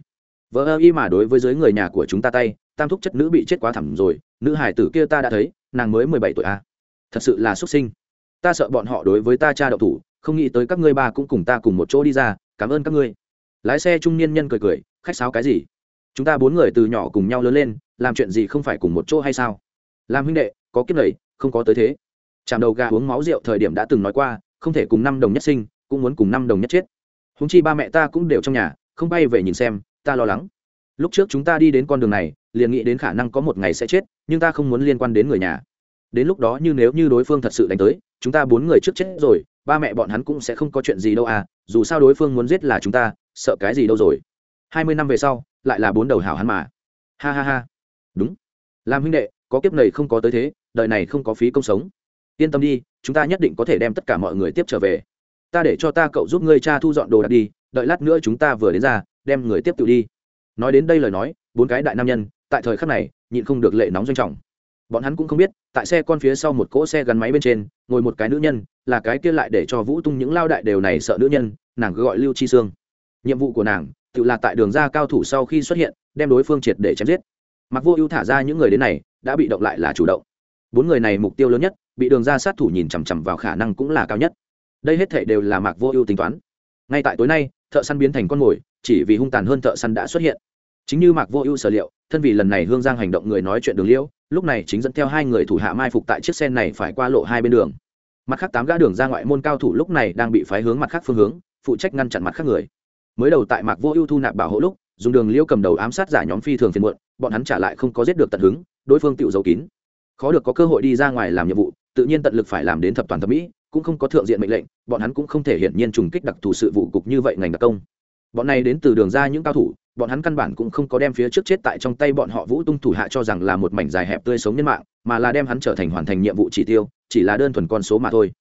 S1: Vợ ơ y mà đối với giới người nhà của chúng ta tay, tam thúc chất nữ bị chết quá thẳm rồi, nữ hải tử kia ta đã thấy, nàng mới mười bảy tuổi a à. thật sự là xuất sinh. Ta sợ bọn họ đối với ta cha đậu thủ, không nghĩ tới các ngươi ba cũng cùng ta cùng một chỗ đi ra, cảm ơn các ngươi. Lái xe trung niên nhân cười cười, khách sáo cái gì? Chúng ta bốn người từ nhỏ cùng nhau lớn lên, làm chuyện gì không phải cùng một chỗ hay sao? Làm huynh đệ, có kiếp lầy không có tới thế chạm đầu gà uống máu rượu thời điểm đã từng nói qua, không thể cùng năm đồng nhất sinh, cũng muốn cùng năm đồng nhất chết. Húng chi ba mẹ ta cũng đều trong nhà, không bay về nhìn xem, ta lo lắng. Lúc trước chúng ta đi đến con đường này, liền nghĩ đến khả năng có một ngày sẽ chết, nhưng ta không muốn liên quan đến người nhà. Đến lúc đó như nếu như đối phương thật sự đánh tới, chúng ta bốn người trước chết rồi, ba mẹ bọn hắn cũng sẽ không có chuyện gì đâu à dù sao đối phương muốn giết là chúng ta, sợ cái gì đâu rồi. Hai mươi năm về sau, lại là bốn đầu hảo hắn mà. Ha ha ha. Đúng. Làm huynh đệ, có kiếp này không có tới thế, đời này không có phí công sống yên tâm đi, chúng ta nhất định có thể đem tất cả mọi người tiếp trở về. Ta để cho ta cậu giúp ngươi cha thu dọn đồ đạc đi, đợi lát nữa chúng ta vừa đến ra, đem người tiếp tự đi. Nói đến đây lời nói, bốn cái đại nam nhân, tại thời khắc này, nhịn không được lệ nóng doanh trọng. Bọn hắn cũng không biết, tại xe con phía sau một cỗ xe gắn máy bên trên, ngồi một cái nữ nhân, là cái kia lại để cho vũ tung những lao đại đều này sợ nữ nhân, nàng cứ gọi lưu chi sương. Nhiệm vụ của nàng, tự là tại đường ra cao thủ sau khi xuất hiện, đem đối phương triệt để chém giết. Mặc vô ưu thả ra những người đến này, đã bị động lại là chủ động. Bốn người này mục tiêu lớn nhất bị đường ra sát thủ nhìn chằm chằm vào khả năng cũng là cao nhất. Đây hết thể đều là mạc vô ưu tính toán. Ngay tại tối nay, thợ săn biến thành con mồi, chỉ vì hung tàn hơn thợ săn đã xuất hiện. Chính như mạc vô ưu sở liệu, thân vì lần này hương giang hành động người nói chuyện đường liễu, lúc này chính dẫn theo hai người thủ hạ mai phục tại chiếc xe này phải qua lộ hai bên đường. Mặt khác tám gã đường ra ngoại môn cao thủ lúc này đang bị phái hướng mặt khác phương hướng, phụ trách ngăn chặn mặt khác người. Mới đầu tại mạc vô ưu thu nạp bảo hộ lúc, dùng đường liễu cầm đầu ám sát giả nhóm phi thường phiền muộn, bọn hắn trả lại không có giết được tận hứng, đối phương tự giấu kín. Khó được có cơ hội đi ra ngoài làm nhiệm vụ tự nhiên tận lực phải làm đến thập toàn thẩm mỹ, cũng không có thượng diện mệnh lệnh, bọn hắn cũng không thể hiển nhiên trùng kích đặc thù sự vụ cục như vậy ngành đặc công. Bọn này đến từ đường ra những cao thủ, bọn hắn căn bản cũng không có đem phía trước chết tại trong tay bọn họ vũ tung thủ hạ cho rằng là một mảnh dài hẹp tươi sống nhân mạng, mà là đem hắn trở thành hoàn thành nhiệm vụ chỉ tiêu, chỉ là đơn thuần con số mà thôi.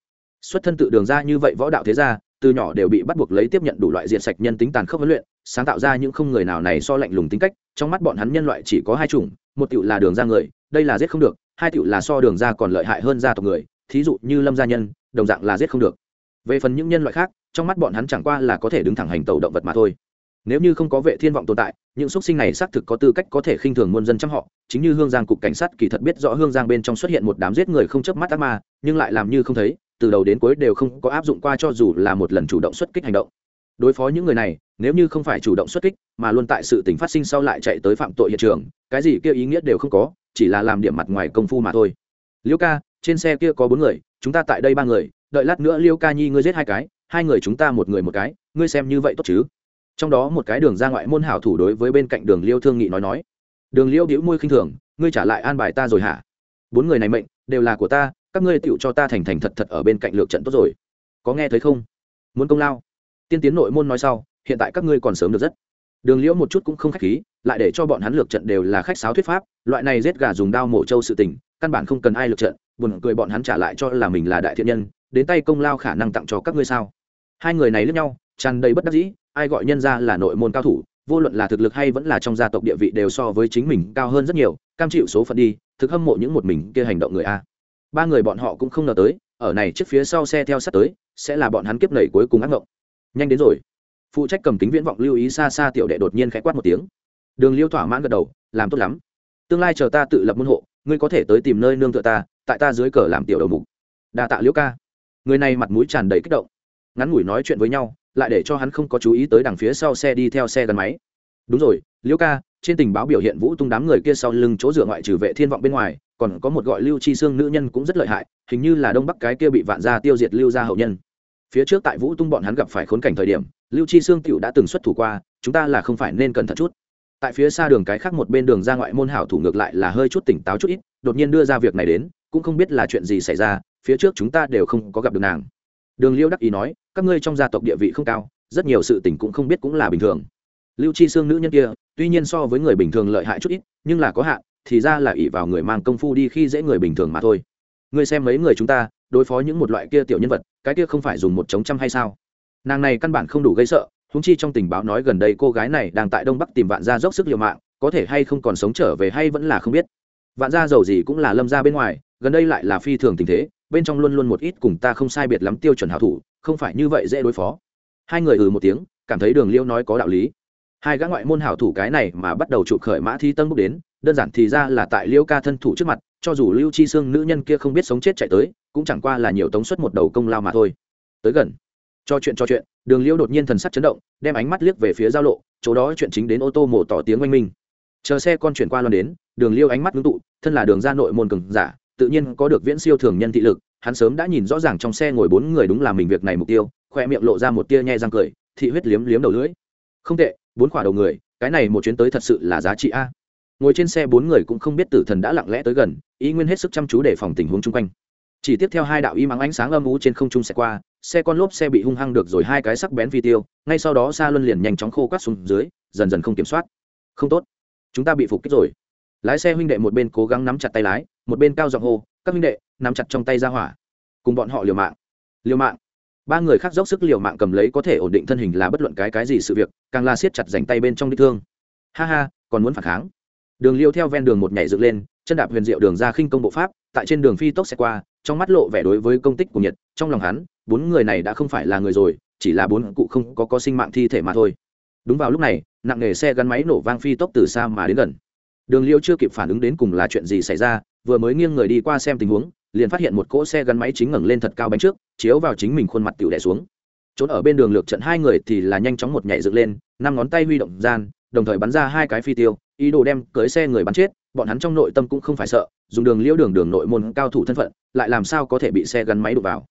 S1: Xuất thân tự đường ra như vậy võ đạo thế ra từ nhỏ đều bị bắt buộc lấy tiếp nhận đủ loại diện sạch nhân tính tàn khốc huấn luyện, sáng tạo ra những không người nào này so lạnh lùng tính cách, trong mắt bọn hắn nhân loại chỉ có hai chủng, một tựu là đường ra người, đây là giết không được hai tiểu là so đường ra còn lợi hại hơn gia tộc người, thí dụ như lâm gia nhân, đồng dạng là giết không được. Về phần những nhân loại khác, trong mắt bọn hắn chẳng qua là có thể đứng thẳng hành tàu động vật mà thôi. Nếu như không có vệ thiên vọng tồn tại, những xuất sinh này xác thực có tư cách có thể khinh thường muôn dân trăm họ, chính như hương giang cục cảnh sát kỳ thật biết rõ hương giang bên trong xuất hiện một đám giết người không chớp mắt ác ma, nhưng lại làm như không thấy, từ đầu đến cuối đều không có áp dụng qua cho dù là một lần chủ động xuất kích hành động. Đối phó những người này, nếu như không phải chủ động xuất kích, mà luôn tại sự tình phát sinh sau lại chạy tới phạm tội hiện trường, cái gì kia ý nghĩa đều không có chỉ là làm điểm mặt ngoài công phu mà thôi. Liêu ca, trên xe kia có bốn người, chúng ta tại đây ba người, đợi lát nữa liêu ca nhi ngươi giết hai cái, hai người chúng ta một người một cái, ngươi xem như vậy tốt chứ? Trong đó một cái đường ra ngoại môn hảo thủ đối với bên cạnh đường liêu thương nghị nói nói. Đường liêu đĩu môi khinh thường, ngươi trả lại an bài ta rồi hả? Bốn người này mệnh, đều là của ta, các ngươi tựu cho ta thành thành thật thật ở bên cạnh lược trận tốt rồi. Có nghe thấy không? Muốn công lao. Tiên tiến nội môn nói sau, hiện tại các ngươi còn sớm được rất. Đường liễu một chút cũng không khách khí, lại để cho bọn hắn lược trận đều là khách sáo thuyết pháp loại này giết gà dùng đao mổ trâu sự tình, căn bản không cần ai lực trận, buồn cười bọn hắn trả lại cho là mình là đại thiện nhân, đến tay công lao khả năng tặng cho các ngươi sao? Hai người này lướt nhau, tràn đầy bất đắc dĩ, ai gọi nhân ra là nội môn cao thủ, vô luận là thực lực hay vẫn là trong gia tộc địa vị đều so với chính mình cao hơn rất nhiều, cam chịu số phận đi, thực hâm mộ những một mình kia hành động người a. Ba người bọn họ cũng không ngờ tới, ở này trước phía sau xe theo sát tới, sẽ là bọn hắn kiếp nảy cuối cùng ác ngộng. Nhanh đến rồi. Phụ trách cầm kính viễn vọng lưu ý xa xa tiểu đệ đột nhiên khẽ quát một tiếng. Đường liêu thỏa mãn gật đầu, làm tốt lắm tương lai chờ ta tự lập môn hộ, ngươi có thể tới tìm nơi nương tựa ta, tại ta dưới cờ làm tiểu đầu mục. Đa tạ liễu ca. Người này mặt mũi tràn đầy kích động. Ngắn ngủi nói chuyện với nhau, lại để cho hắn không có chú ý tới đằng phía sau xe đi theo xe gắn máy. Đúng rồi, liễu ca, trên tình báo biểu hiện vũ tung đám người kia sau lưng chỗ dựa ngoại trừ vệ thiên vọng bên ngoài, còn có một gọi lưu chi xương nữ nhân cũng rất lợi hại, hình như là đông bắc cái kia bị vạn gia tiêu diệt lưu gia hậu nhân. Phía trước tại vũ tung bọn hắn gặp phải khốn cảnh thời điểm, lưu chi xương cựu đã từng xuất thủ qua, chúng ta là không phải nên cẩn thận chút tại phía xa đường cái khác một bên đường ra ngoại môn hảo thủ ngược lại là hơi chút tỉnh táo chút ít, đột nhiên đưa ra việc này đến, cũng không biết là chuyện gì xảy ra, phía trước chúng ta đều không có gặp được nàng. Đường liêu đắc ý nói, các ngươi trong gia tộc địa vị không cao, rất nhiều sự tình cũng không biết cũng là bình thường. Lưu chi xương nữ nhân kia, tuy nhiên so với người bình thường lợi hại chút ít, nhưng là có hạn, thì ra là ỷ vào người mang công phu đi khi dễ người bình thường mà thôi. Ngươi xem mấy người chúng ta, đối phó những một loại kia tiểu nhân vật, cái kia không phải dùng một chống trăm hay sao? Nàng này căn bản không đủ gây sợ húng chi trong tình báo nói gần đây cô gái này đang tại đông bắc tìm vạn gia dốc sức liều mạng, có thể hay không còn sống trở về hay vẫn là không biết. Vạn gia giàu gì cũng là lâm ra bên ngoài, gần đây lại là phi thường tình thế, bên trong luôn luôn một ít cùng ta không sai biệt lắm tiêu chuẩn hảo thủ, không phải như vậy dễ đối phó. Hai người ừ một tiếng, cảm thấy đường liêu nói có đạo lý. Hai gã ngoại môn hảo thủ cái này mà bắt đầu trụ khởi mã thi tân bước đến, đơn giản thì ra là tại liêu ca thân thủ trước mặt, cho dù lưu chi xương nữ nhân kia không biết sống chết chạy tới, cũng chẳng qua là nhiều tống suất một đầu công lao mà thôi. Tới gần. Cho chuyện cho chuyện đường liêu đột nhiên thần sắc chấn động, đem ánh mắt liếc về phía giao lộ, chỗ đó chuyện chính đến ô tô mổ tỏ tiếng oanh minh. Chờ xe con chuyển qua loan đến, đường liêu ánh mắt ngưng tụ, thân là đường ra nội môn cường giả, tự nhiên có được viễn siêu thường nhân thị lực, hắn sớm đã nhìn rõ ràng trong xe ngồi bốn người đúng là mình việc này mục tiêu, khoe miệng lộ ra một tia nhe răng cười, thị huyết liếm liếm đầu lưỡi. Không tệ, bốn khỏa đầu người, cái này một chuyến tới thật sự là giá trị a. Ngồi trên xe bốn người cũng không biết tử thần đã lặng lẽ tới gần, ý nguyên hết sức chăm chú để phòng tình huống chung quanh. Chỉ tiếp theo hai đạo y mắng ánh sáng âm u trên không trung xe qua xe con lốp xe bị hung hăng được rồi hai cái sắc bén phi tiêu, ngay sau đó xa luân liền nhanh chóng khô quát xuống dưới, dần dần không kiểm soát. Không tốt. Chúng ta bị phục kích rồi. Lái xe huynh đệ một bên cố gắng nắm chặt tay lái, một bên cao giọng hô, các huynh đệ, nắm chặt trong tay ra hỏa. Cùng bọn họ liều mạng. Liều mạng. Ba người khác dốc sức liều mạng cầm lấy có thể ổn định thân hình là bất luận cái cái gì sự việc, càng la siết chặt dành tay bên trong đích thương. Ha ha, còn muốn phản kháng? Đường liêu theo ven đường một nhảy dựng lên, chân đạp huyền diệu đường ra khinh công bộ pháp, tại trên đường phi tốc xe qua, trong mắt lộ vẻ đối với công tích của nhật, trong lòng hắn bốn người này đã không phải là người rồi, chỉ là bốn cụ không có có sinh mạng thi thể mà thôi. Đúng vào lúc này, nặng nghề xe gắn máy nổ vang phi tốc từ xa mà đến gần. Đường liêu chưa kịp phản ứng đến cùng là chuyện gì xảy ra, vừa mới nghiêng người đi qua xem tình huống, liền phát hiện một cỗ xe gắn máy chính ngẩng lên thật cao bánh trước, chiếu vào chính mình khuôn mặt tiểu đẻ xuống. Trốn ở bên đường lược trận hai người thì là nhanh chóng một nhảy dựng lên, năm ngón tay huy động gian, đồng thời bắn ra hai cái phi tiêu, ý đồ đem cưới xe người bắn chết, bọn hắn trong nội tâm cũng không phải sợ, dùng đường liễu đường đường nội môn cao thủ thân phận, lại làm sao có thể bị xe gắn máy đụng vào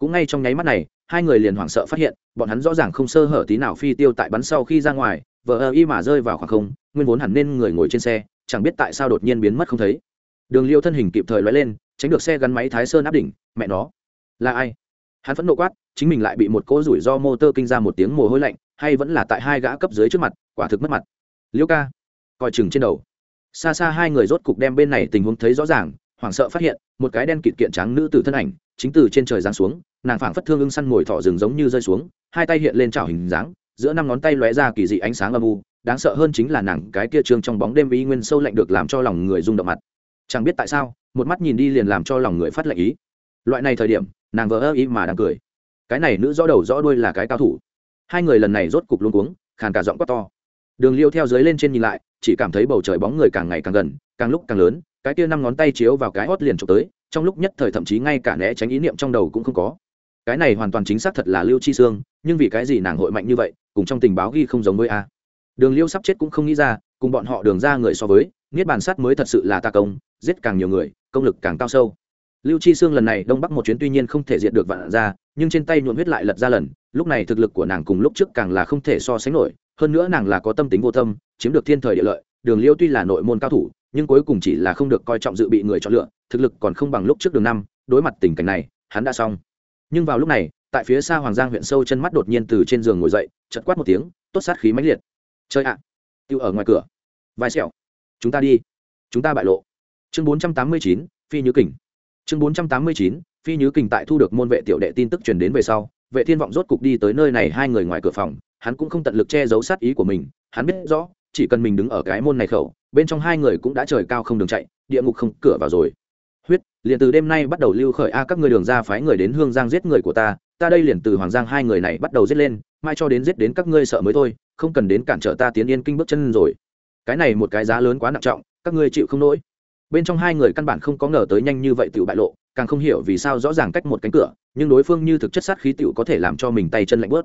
S1: cũng ngay trong nháy mắt này, hai người liền hoảng sợ phát hiện, bọn hắn rõ ràng không sơ hở tí nào phi tiêu tại bắn sau khi ra ngoài, vờ ơ y mà rơi vào khoảng không, nguyên vốn hẳn nên người ngồi trên xe, chẳng biết tại sao đột nhiên biến mất không thấy. Đường liêu thân hình kịp thời loay lên, tránh được xe gắn máy thái sơn áp đỉnh, mẹ nó, là ai? Hắn phẫn nộ quát, chính mình lại bị một cỗ rủi do motor kinh ra một tiếng mồ hôi lạnh, hay vẫn là tại hai gã cấp dưới trước mặt, quả thực mất mặt. Liêu ca, coi chừng trên đầu. Xa xa hai người rốt cục đem bên này tình huống thấy rõ ràng, hoảng sợ phát hiện, một cái đen kịt kiện trắng nữ tử thân ảnh, chính từ trên trời giáng xuống nàng phảng phất thương ưng săn mồi thỏ rừng giống như rơi xuống, hai tay hiện lên trào hình dáng, giữa năm ngón tay lóe ra kỳ dị ánh sáng âm u, đáng sợ hơn chính là nàng cái kia trương trong bóng đêm ý nguyên sâu lạnh được làm cho lòng người rung động mặt. Chẳng biết tại sao, một mắt nhìn đi liền làm cho lòng người phát lạnh ý. Loại này thời điểm, nàng vỡ ơ ý mà đang cười. Cái này nữ rõ đầu rõ đuôi là cái cao thủ. Hai người lần này rốt cục luôn cuống, khàn cả giọng quát to. Đường liêu theo dưới lên trên nhìn lại, chỉ cảm thấy bầu trời bóng người càng ngày càng gần, càng lúc càng lớn, cái kia năm ngón tay chiếu vào cái hót liền trộm tới, trong lúc nhất thời thậm chí ngay cả né tránh ý niệm trong đầu cũng không có cái này hoàn toàn chính xác thật là lưu chi sương, nhưng vì cái gì nàng hội mạnh như vậy, cùng trong tình báo ghi không giống với a. Đường liêu sắp chết cũng không nghĩ ra, cùng bọn họ đường ra người so với, niết bàn sắt mới thật sự là ta công, giết càng nhiều người, công lực càng cao sâu. Lưu chi sương lần này đông bắc một chuyến tuy nhiên không thể diệt được vạn ra nhưng trên tay nhuộm huyết lại lật ra lần, lúc này thực lực của nàng cùng lúc trước càng là không thể so sánh nổi, hơn nữa nàng là có tâm tính vô tâm chiếm được thiên thời địa lợi, đường liêu tuy là nội môn cao thủ, nhưng cuối cùng chỉ là không được coi trọng dự bị người chọn lựa, thực lực còn không bằng lúc trước đường năm, đối mặt tình cảnh này, hắn đã xong nhưng vào lúc này, tại phía xa hoàng giang huyện sâu chân mắt đột nhiên từ trên giường ngồi dậy chật quát một tiếng, tốt sát khí mãnh liệt. Chơi ạ tiêu ở ngoài cửa. Vai sẹo. Chúng ta đi. Chúng ta bại lộ. Chương bốn trăm tám mươi chín, phi nhứ kình. Chương bốn trăm tám mươi chín, phi nhứ kình tại thu được môn vệ tiểu đệ tin tức truyền đến về sau, vệ thiên vọng rốt cục đi tới nơi này hai người ngoài cửa phòng, hắn cũng không tận lực che giấu sát ý của mình, hắn biết rõ, chỉ cần mình đứng ở cái môn này khẩu, bên trong hai người cũng đã trời cao không đường chạy, địa ngục không cửa vào rồi liền từ đêm nay bắt đầu lưu khởi a, các ngươi đường ra phái người đến hương giang giết người của ta ta đây liền từ hoàng giang hai người này bắt đầu giết lên, mai cho đến giết đến các ngươi sợ mới thôi, không cần đến cản trở ta tiến yên kinh bước chân rồi. Cái này một cái giá lớn quá nặng trọng, các ngươi chịu không nổi. Bên trong hai người căn bản không có ngờ tới nhanh như vậy tự bại lộ, càng không hiểu vì sao rõ ràng cách một cánh cửa, nhưng đối phương như thực chất sát khí tựu có thể làm cho mình tay chân lạnh bớt.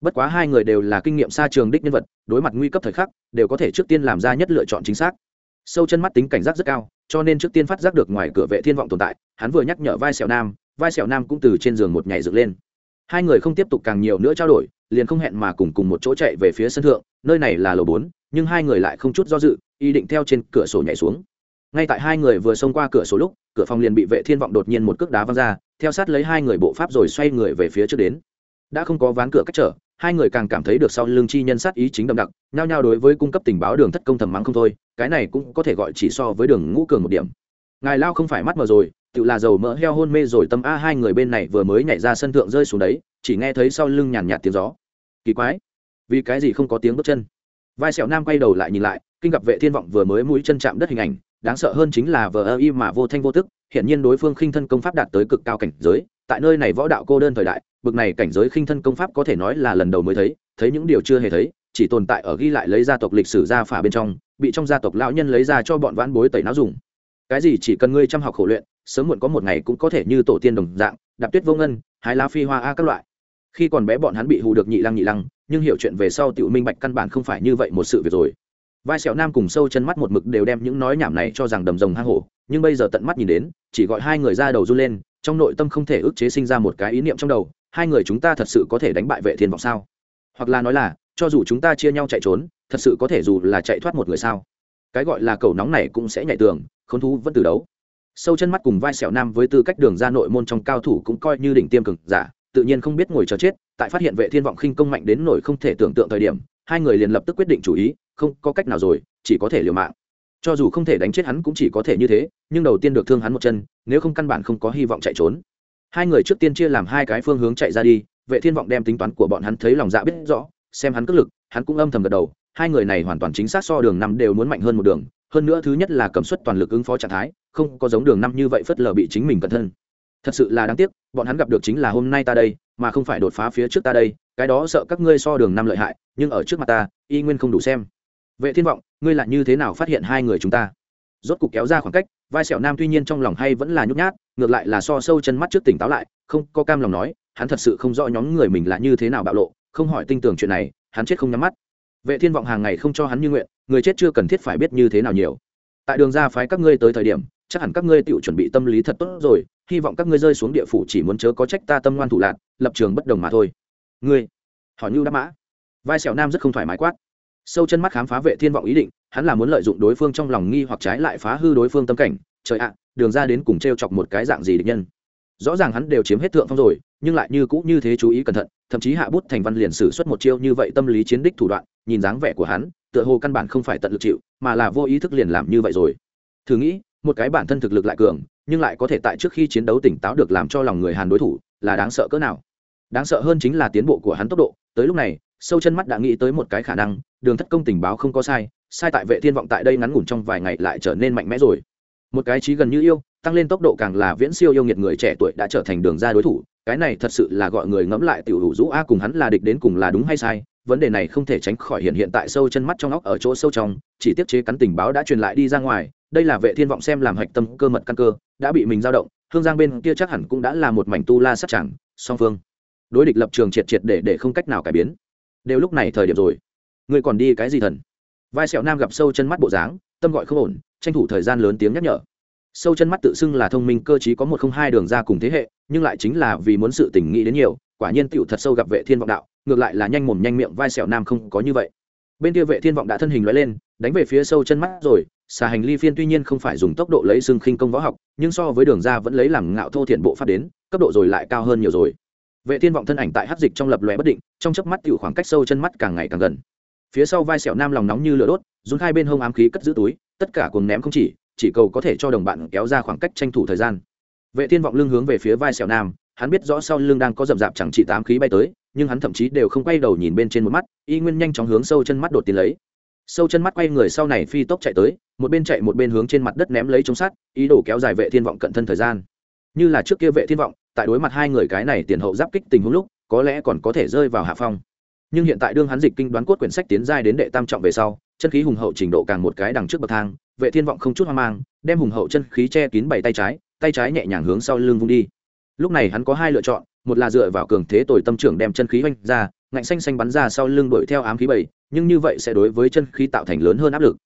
S1: Bất quá hai người đều là kinh nghiệm xa trường đích nhân vật, đối mặt nguy cấp thời khắc, đều có thể trước tiên làm ra nhất lựa chọn chính xác sâu chân mắt tính cảnh giác rất cao, cho nên trước tiên phát giác được ngoài cửa vệ thiên vọng tồn tại, hắn vừa nhắc nhở vai sẹo nam, vai sẹo nam cũng từ trên giường một nhảy dựng lên. Hai người không tiếp tục càng nhiều nữa trao đổi, liền không hẹn mà cùng cùng một chỗ chạy về phía sân thượng, nơi này là lầu bốn, nhưng hai người lại không chút do dự, ý định theo trên cửa sổ nhảy xuống. Ngay tại hai người vừa xông qua cửa sổ lúc, cửa phòng liền bị vệ thiên vọng đột nhiên một cước đá văng ra, theo sát lấy hai người bộ pháp rồi xoay người về phía trước đến. Đã không có ván cửa cách trở hai người càng cảm thấy được sau lưng chi nhân sát ý chính đậm đặc, nhao nhao đối với cung cấp tình báo đường thất công thầm mắng không thôi, cái này cũng có thể gọi chỉ so với đường ngũ cường một điểm. Ngài lao không phải mắt mờ rồi, tự là dầu mỡ heo hôn mê rồi tâm a, hai người bên này vừa mới nhảy ra sân thượng rơi xuống đấy, chỉ nghe thấy sau lưng nhàn nhạt tiếng gió. Kỳ quái, vì cái gì không có tiếng bước chân? Vai sẹo nam quay đầu lại nhìn lại, kinh gặp vệ thiên vọng vừa mới mũi chân chạm đất hình ảnh, đáng sợ hơn chính là vờ ơ y mà vô thanh vô tức hiện nhiên đối phương khinh thân công pháp đạt tới cực cao cảnh giới tại nơi này võ đạo cô đơn thời đại, bực này cảnh giới khinh thân công pháp có thể nói là lần đầu mới thấy thấy những điều chưa hề thấy, chỉ tồn tại ở ghi lại lấy gia tộc lịch sử gia phả bên trong, bị trong gia tộc lão nhân lấy ra cho bọn vãn bối tẩy não dùng. Cái gì chỉ cần ngươi chăm học khổ luyện, sớm muộn có một ngày cũng có thể như tổ tiên đồng dạng, đạp tuyết vô ngân, hái lá phi hoa a các loại. Khi còn bé bọn hắn bị hù được nhị lăng nhị lăng, nhưng hiểu chuyện về sau tiểu minh bạch căn bản không phải như vậy một sự việc rồi. Vai sẹo nam cùng sâu chân mắt một mực đều đem những nói nhảm này cho rằng đầm rồng hang hổ, nhưng bây giờ tận mắt nhìn đến, chỉ gọi hai người ra đầu run lên trong nội tâm không thể ức chế sinh ra một cái ý niệm trong đầu, hai người chúng ta thật sự có thể đánh bại vệ thiên vọng sao? Hoặc là nói là, cho dù chúng ta chia nhau chạy trốn, thật sự có thể dù là chạy thoát một người sao? Cái gọi là cầu nóng này cũng sẽ nhảy tường, khốn thú vẫn từ đấu. Sâu chân mắt cùng vai sẹo nam với tư cách đường ra nội môn trong cao thủ cũng coi như đỉnh tiêm cực giả, tự nhiên không biết ngồi chờ chết, tại phát hiện vệ thiên vọng khinh công mạnh đến nổi không thể tưởng tượng thời điểm, hai người liền lập tức quyết định chủ ý, không có cách nào rồi, chỉ có thể liều mạng cho dù không thể đánh chết hắn cũng chỉ có thể như thế, nhưng đầu tiên được thương hắn một chân, nếu không căn bản không có hy vọng chạy trốn. Hai người trước tiên chia làm hai cái phương hướng chạy ra đi, vệ thiên vọng đem tính toán của bọn hắn thấy lòng dạ biết rõ, xem hắn cất lực, hắn cũng âm thầm gật đầu, hai người này hoàn toàn chính xác so đường năm đều muốn mạnh hơn một đường, hơn nữa thứ nhất là cầm suất toàn lực ứng phó trạng thái, không có giống đường năm như vậy phất lờ bị chính mình cẩn thân thật sự là đáng tiếc, bọn hắn gặp được chính là hôm nay ta đây, mà không phải đột phá phía trước ta đây, cái đó sợ các ngươi so đường năm lợi hại, nhưng ở trước mặt ta, y nguyên không đủ xem vệ thiên vọng, ngươi là như thế nào phát hiện hai người chúng ta? Rốt cục kéo ra khoảng cách, vai sẹo nam tuy nhiên trong lòng hay vẫn là nhút nhát, ngược lại là so sâu chân mắt trước tỉnh táo lại, không có cam lòng nói, hắn thật sự không rõ nhóm người mình là như thế nào bạo lộ, không hỏi tinh tường chuyện này, hắn chết không nhắm mắt. Vệ thiên vọng hàng ngày không cho hắn như nguyện, người chết chưa cần thiết phải biết như thế nào nhiều. Tại đường ra phái các ngươi tới thời điểm, chắc hẳn các ngươi tự chuẩn bị tâm lý thật tốt rồi, hy vọng các ngươi rơi xuống địa phủ chỉ muốn chớ có trách ta tâm ngoan thủ lạc, lập trường bất đồng mà thôi. Ngươi, hỏi như đã mã. Vai sẹo nam rất không thoải mái quát sâu chân mắt khám phá vệ thiên vọng ý định, hắn là muốn lợi dụng đối phương trong lòng nghi hoặc trái lại phá hư đối phương tâm cảnh. Trời ạ, đường ra đến cùng t r e o chọc một cái dạng gì địch nhân? Rõ ràng hắn đều chiếm hết thượng phong rồi, nhưng lại như cũ như thế chú ý cẩn thận, thậm chí hạ bút thành văn liền sử xuất một chiêu như vậy tâm lý chiến đích thủ đoạn, nhìn dáng vẻ của hắn, tựa hồ căn bản không phải tận lực chịu, mà là vô ý thức liền làm như vậy rồi. Thử nghĩ, một cái bản thân thực lực lại cường, nhưng lại có thể tại trước khi chiến đấu tỉnh táo được làm cho lòng người hàn đối thủ, là đáng sợ cỡ nào? Đáng sợ hơn chính là tiến bộ của hắn tốc độ. Tới lúc này, sâu chân mắt đã nghĩ tới một cái khả năng đường thất công tình báo không có sai sai tại vệ thiên vọng tại đây ngắn ngủn trong vài ngày lại trở nên mạnh mẽ rồi. Một cái trí gần như yêu, tăng lên tốc độ càng là viễn siêu yêu nghiệt người trẻ tuổi đã trở thành đường ra đối thủ, cái này thật sự là gọi người ngẫm lại tiểu hữu rũ a cùng hắn là địch đến cùng là đúng hay sai, vấn đề này không thể tránh khỏi hiện hiện tại sâu chân mắt trong óc ở chỗ sâu trong, chỉ tiếp chế cắn tình báo đã truyền lại đi ra ngoài, đây là vệ thiên vọng xem làm hạch tâm cơ mật căn cơ, đã bị mình dao động, hương giang bên kia chắc hẳn cũng đã là một mảnh tu la sát chẳng song phương đối địch lập trường triệt triệt để để không cách nào cải biến. Đều lúc này thời điểm rồi người còn đi cái gì thần? Vai sẹo nam gặp sâu chân mắt bộ dáng, tâm gọi không ổn, tranh thủ thời gian lớn tiếng nhắc nhở. Sâu chân mắt tự xưng là thông minh, cơ chí có một không hai đường ra cùng thế hệ, nhưng lại chính là vì muốn sự tình nghĩ đến nhiều, quả nhiên tựu thật sâu gặp vệ thiên vọng đạo, ngược lại là nhanh mồm nhanh miệng vai sẹo nam không có như vậy. Bên kia vệ thiên vọng đã thân hình lóe lên, đánh về phía sâu chân mắt rồi, xà hành ly phiên tuy nhiên không phải dùng tốc độ lấy xương khinh công võ học, nhưng so với đường ra vẫn lấy làm ngạo thô thiện bộ phát đến, cấp độ rồi lại cao hơn nhiều rồi. Vệ thiên vọng thân ảnh tại hắc dịch trong lập lòe bất định, trong chớp mắt tiểu khoảng cách sâu chân mắt càng ngày càng gần phía sau vai sẹo nam lòng nóng như lửa đốt, run khai bên hông ám khí cất giữ túi, tất cả cuồng ném không chỉ chỉ cầu có thể cho đồng bạn kéo ra khoảng cách tranh thủ thời gian. Vệ thiên vọng lưng hướng về phía vai sẹo nam, hắn biết rõ sau lưng đang có rậm rạp chẳng chỉ tám khí bay tới, nhưng hắn thậm chí đều không quay đầu nhìn bên trên một mắt, y nguyên nhanh chóng hướng sâu chân mắt đột tiến lấy. Sâu chân mắt quay người sau này phi tốc chạy tới, một bên chạy một bên hướng trên mặt đất ném lấy chống sắt, ý đồ kéo dài vệ thiên vọng cận thân thời gian. Như là trước kia vệ thiên vọng, tại đối mặt hai người cái này tiền hậu giáp kích tình huống lúc, có lẽ còn có thể rơi vào hạ phong nhưng hiện tại đương hắn dịch kinh đoán cốt quyển sách tiến giai đến đệ tam trọng về sau, chân khí hùng hậu trình độ càng một cái đằng trước bậc thang, vệ thiên vọng không chút hoang mang, đem hùng hậu chân khí che kín bảy tay trái tay trái nhẹ nhàng hướng sau lưng vung đi. Lúc này hắn có hai lựa chọn, một là dựa vào cường thế tồi tâm trưởng đem chân khí oanh ra, ngạnh xanh xanh bắn ra sau lưng đuổi theo ám khí bảy, nhưng như vậy sẽ đối với chân khí tạo thành lớn hơn áp lực.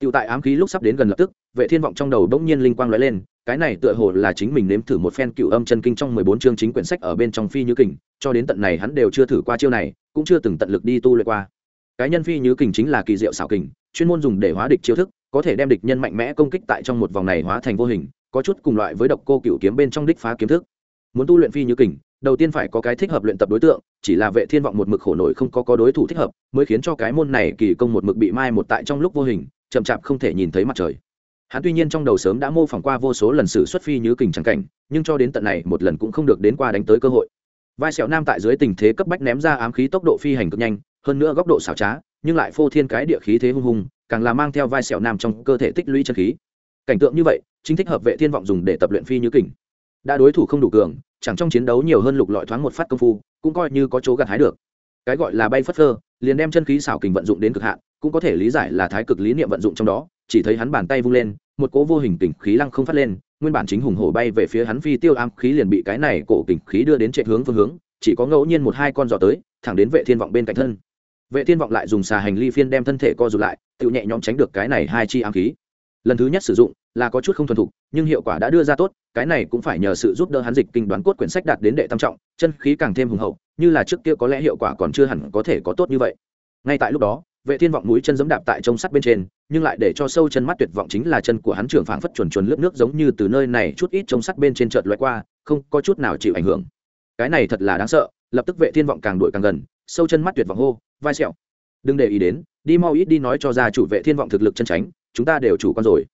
S1: Tiểu tại ám khí lúc sắp đến gần lập tức, Vệ Thiên vọng trong đầu bỗng nhiên linh quang lóe lên, cái này tựa hồ là chính mình nếm thử một phen cựu âm chân kinh trong 14 chương chính quyển sách ở bên trong phi như kình, cho đến tận này hắn đều chưa thử qua chiêu này, cũng chưa từng tận lực đi tu luyện qua. Cái nhân phi như kình chính là kỳ diệu xảo kình, chuyên môn dùng để hóa địch chiêu thức, có thể đem địch nhân mạnh mẽ công kích tại trong một vòng này hóa thành vô hình, có chút cùng loại với độc cô cựu kiếm bên trong đích phá kiếm thức. Muốn tu luyện phi như kình, đầu tiên phải có cái thích hợp luyện tập đối tượng, chỉ là Vệ Thiên vọng một mực khổ nổi không có có đối thủ thích hợp, mới khiến cho cái môn này kỳ công một mực bị mai một tại trong lúc vô hình, chậm chạp không thể nhìn thấy mặt trời. Hắn tuy nhiên trong đầu sớm đã mô phỏng qua vô số lần sự xuất phi như kình trắng cảnh, nhưng cho đến tận này, một lần cũng không được đến qua đánh tới cơ hội. Vai sẹo nam tại dưới tình thế cấp bách ném ra ám khí tốc độ phi hành cực nhanh, hơn nữa góc độ xảo trá, nhưng lại phô thiên cái địa khí thế hung hùng, càng là mang theo vai sẹo nam trong cơ thể tích lũy chân khí. Cảnh tượng như vậy, chính thích hợp vệ thiên vọng dùng để tập luyện phi như kình. Đã đối thủ không đủ cường, chẳng trong chiến đấu nhiều hơn lục lọi thoáng một phát công phu, cũng coi như có chỗ gặt hái được. Cái gọi là bay phất phơ liền đem chân khí xảo kình vận dụng đến cực hạn, cũng có thể lý giải là thái cực lý niệm vận dụng trong đó, chỉ thấy hắn bàn tay vung lên, một cỗ vô hình kình khí lăng không phát lên, nguyên bản chính hùng hổ bay về phía hắn phi tiêu am khí liền bị cái này cổ kình khí đưa đến chạy hướng phương hướng, chỉ có ngẫu nhiên một hai con giò tới, thẳng đến vệ thiên vọng bên cạnh thân. Vệ thiên vọng lại dùng xà hành ly phiên đem thân thể co rụt lại, tự nhẹ nhõm tránh được cái này hai chi ám khí. Lần thứ nhất sử dụng là có chút không thuần thục, nhưng hiệu quả đã đưa ra tốt, cái này cũng phải nhờ sự giúp đỡ hắn dịch kinh đoán cốt quyển sách đạt đến đệ tam trọng, chân khí càng thêm hùng hậu, như là trước kia có lẽ hiệu quả còn chưa hẳn có thể có tốt như vậy. Ngay tại lúc đó, vệ thiên vọng mũi chân giẫm đạp tại trông sắt bên trên, nhưng lại để cho sâu chân mắt tuyệt vọng chính là chân của hắn trưởng phảng phất chuồn chuồn lướt nước giống như từ nơi này chút ít trông sắt bên trên chợt loại qua, không có chút nào chịu ảnh hưởng. Cái này thật là đáng sợ, lập tức vệ thiên vọng càng đuổi càng gần, sâu chân mắt tuyệt vọng hô, vai sẹo, đừng để ý đến, đi mau ít đi nói cho ra chủ vệ thiên vọng thực lực chân tránh, chúng ta đều chủ con rồi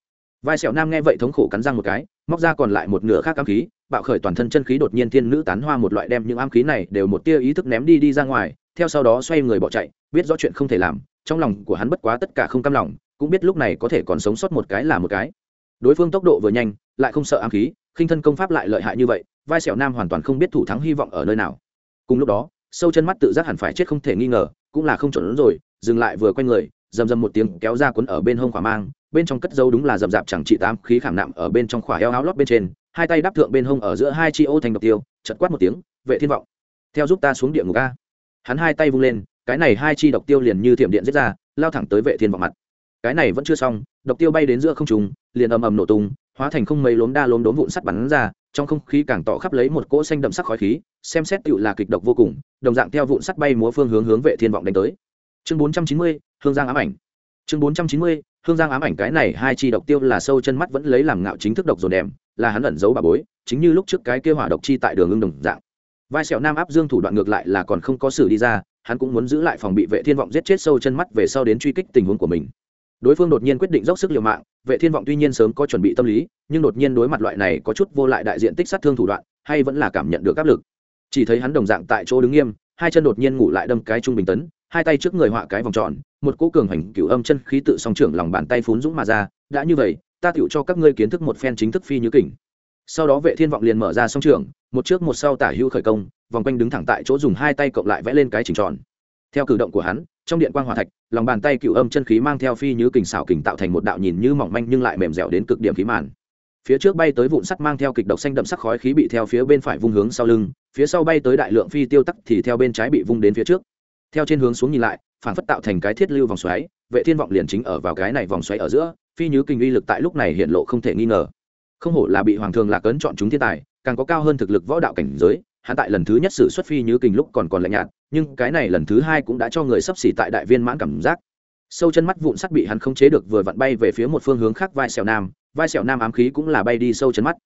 S1: vai sẹo nam nghe vậy thống khổ cắn răng một cái, móc ra còn lại một nửa khác ám khí, bạo khởi toàn thân chân khí đột nhiên thiên nữ tán hoa một loại đem những ám khí này đều một tia ý thức ném đi đi ra ngoài, theo sau đó xoay người bỏ chạy, biết rõ chuyện không thể làm, trong lòng của hắn bất quá tất cả không cam lòng, cũng biết lúc này có thể còn sống sót một cái là một cái. Đối phương tốc độ vừa nhanh, lại không sợ ám khí, khinh thân công pháp lại lợi hại như vậy, vai sẹo nam hoàn toàn không biết thủ thắng hy vọng ở nơi nào. Cùng lúc đó, sâu chân mắt tự giác hẳn phải chết không thể nghi ngờ, cũng là không chuẩn rồi, dừng lại vừa quay người, rầm rầm một tiếng kéo ra cuốn ở bên hông khỏa mang bên trong cất dấu đúng là rầm rạp chẳng trị tám khí khảm nạm ở bên trong khỏa eo áo lót bên trên hai tay đắp thượng bên hông ở giữa hai chi ô thành độc tiêu chật quát một tiếng vệ thiên vọng theo giúp ta xuống địa ngục a. Hắn hai tay vung lên cái này hai chi độc tiêu liền như thiểm điện giết ra lao thẳng tới vệ thiên vọng mặt. Cái này vẫn chưa xong độc tiêu bay đến giữa không trung liền ầm ầm nổ tung hóa thành không mấy lốm đa lốm đốm vụn sắt bắn ra trong không khí càng tỏ khắp lấy một cỗ xanh đậm sắc khói khí xem xét tựu là kịch độc vô cùng đồng dạng theo vụn sắt bay múa phương hướng hướng vệ thiên vọng đánh tới. Chương 490, hương giang ám ảnh. Chương 490, hương giang ám ảnh cái này hai chi độc tiêu là sâu chân mắt vẫn lấy làm ngạo chính thức độc dồn đèm là hắn ẩn giấu bà bối, chính như lúc trước cái kia hỏa độc chi tại đường ưng đồng dạng. Vai sẹo nam áp dương thủ đoạn ngược lại là còn không có xử đi ra, hắn cũng muốn giữ lại phòng bị vệ thiên vọng giết chết sâu chân mắt về sau đến truy kích tình huống của mình. Đối phương đột nhiên quyết định dốc sức liều mạng, vệ thiên vọng tuy nhiên sớm có chuẩn bị tâm lý, nhưng đột nhiên đối mặt loại này có chút vô lại đại diện tích sát thương thủ đoạn, hay vẫn là cảm nhận được áp lực. Chỉ thấy hắn đồng dạng tại chỗ đứng nghiêm, hai chân đột nhiên ngủ lại đâm cái trung bình tấn hai tay trước người họa cái vòng tròn, một cỗ cường hành cửu âm chân khí tự song trưởng lòng bàn tay phún dũng mà ra, đã như vậy, ta tựu cho các ngươi kiến thức một phen chính thức phi như kình. Sau đó vệ thiên vọng liền mở ra song trưởng, một trước một sau tả hữu khởi công, vòng quanh đứng thẳng tại chỗ dùng hai tay cộng lại vẽ lên cái chỉnh tròn. Theo cử động của hắn, trong điện quang hòa thạch, lòng bàn tay cựu âm chân khí mang theo phi như kình xảo kình tạo thành một đạo nhìn như mỏng manh nhưng lại mềm dẻo đến cực điểm khí màn. Phía trước bay tới vụn sắt mang theo kịch độc xanh đậm sắc khói khí bị theo phía bên phải vung hướng sau lưng, phía sau bay tới đại lượng phi tiêu tắc thì theo bên trái bị vung đến phía trước theo trên hướng xuống nhìn lại phản phất tạo thành cái thiết lưu vòng xoáy, vệ thiên vọng liền chính ở vào cái này vòng xoáy ở giữa, phi nhứ kinh uy lực tại lúc này hiện lộ không thể nghi ngờ. Không hổ là bị hoàng thường lạc ấn chọn chúng thiên tài, càng có cao hơn thực lực võ đạo cảnh giới, hắn tại lần thứ nhất sử xuất phi như kình lúc còn còn lạnh nhạt, nhưng cái này lần thứ hai cũng đã cho người sắp xỉ tại đại viên mãn cảm giác. Sâu chân mắt vụn sắt bị hắn không chế được vừa vặn bay về phía một phương hướng khác vai sẹo nam, vai sẹo nam ám khí cũng là bay đi sâu chân mắt.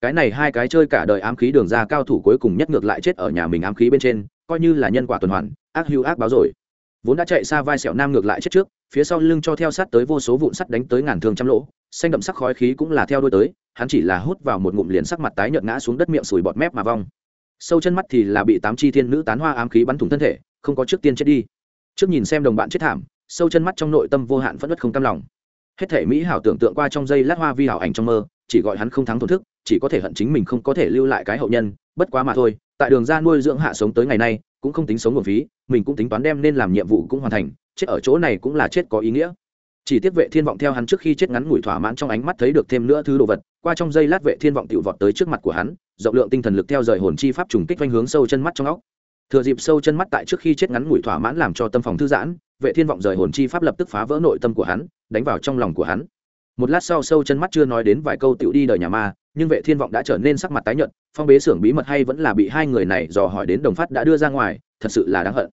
S1: Cái này hai cái chơi cả đời ám khí đường ra cao thủ cuối cùng nhất ngược lại chết ở nhà mình ám khí bên trên, coi như là nhân quả tuần hoàn ác hưu ác báo rồi. Vốn đã chạy xa vai sẹo nam ngược lại chết trước, phía sau lưng cho theo sát tới vô số vụn sắt đánh tới ngàn thương trăm lỗ, xanh đậm sắc khói khí cũng là theo đôi tới, hắn chỉ là hút vào một ngụm liền sắc mặt tái nhợt ngã xuống đất miệng sùi bọt mép mà vong. Sâu chân mắt thì là bị tám chi thiên nữ tán hoa ám khí bắn thủng thân thể, không có trước tiên chết đi. Trước nhìn xem đồng bạn chết thảm, sâu chân mắt trong nội tâm vô hạn phẫn nứt không cam lòng. Hết thể mỹ hảo tưởng tượng qua trong giây lát hoa vi hảo ảnh trong mơ, chỉ gọi hắn không thắng thổn thức, chỉ có thể hận chính mình không có thể lưu lại cái hậu nhân, bất quá mà thôi, tại đường ra nuôi dưỡng hạ sống tới ngày nay cũng không tính sống nguồn phí, mình cũng tính toán đem nên làm nhiệm vụ cũng hoàn thành, chết ở chỗ này cũng là chết có ý nghĩa. Chỉ tiếp vệ thiên vọng theo hắn trước khi chết ngắn ngủi thỏa mãn trong ánh mắt thấy được thêm nữa thứ đồ vật, qua trong giây lát vệ thiên vọng tiểu vọt tới trước mặt của hắn, rộng lượng tinh thần lực theo rời hồn chi pháp trùng kích quanh hướng sâu chân mắt trong óc. Thừa dịp sâu chân mắt tại trước khi chết ngắn ngủi thỏa mãn làm cho tâm phòng thư giãn, vệ thiên vọng rời hồn chi pháp lập tức phá vỡ nội tâm của hắn, đánh vào trong lòng của hắn. Một lát sau sâu chân mắt chưa nói đến vài câu tiểu đi đời nhà ma nhưng vệ thiên vọng đã trở nên sắc mặt tái nhợt, phong bế xưởng bí mật hay vẫn là bị hai người này dò hỏi đến đồng phát đã đưa ra ngoài, thật sự là đáng hận.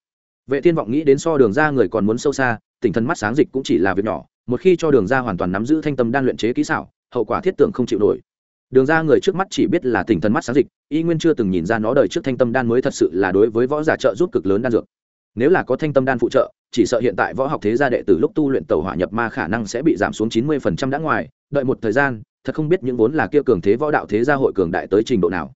S1: Vệ thiên vọng nghĩ đến so đường ra người còn muốn sâu xa tinh thần mắt sáng dịch cũng chỉ là việc nhỏ, một khi cho đường ra hoàn toàn nắm giữ thanh tâm đan luyện chế kỹ xảo, hậu quả thiết tưởng không chịu nổi. Đường ra người trước mắt chỉ biết là tỉnh thần mắt sáng dịch, y nguyên chưa từng nhìn ra nó đời trước thanh tâm đan mới thật sự là đối với võ giả trợ giúp cực lớn đan dược nếu là có thanh tâm đan phụ trợ, chỉ sợ hiện tại võ học thế gia đệ tử lúc tu luyện tàu hỏa nhập ma khả năng sẽ bị giảm xuống chín mươi phần trăm đã ngoài. Đợi một thời gian, thật không biết những vốn là kia cường thế võ đạo thế gia hội cường đại tới trình độ nào.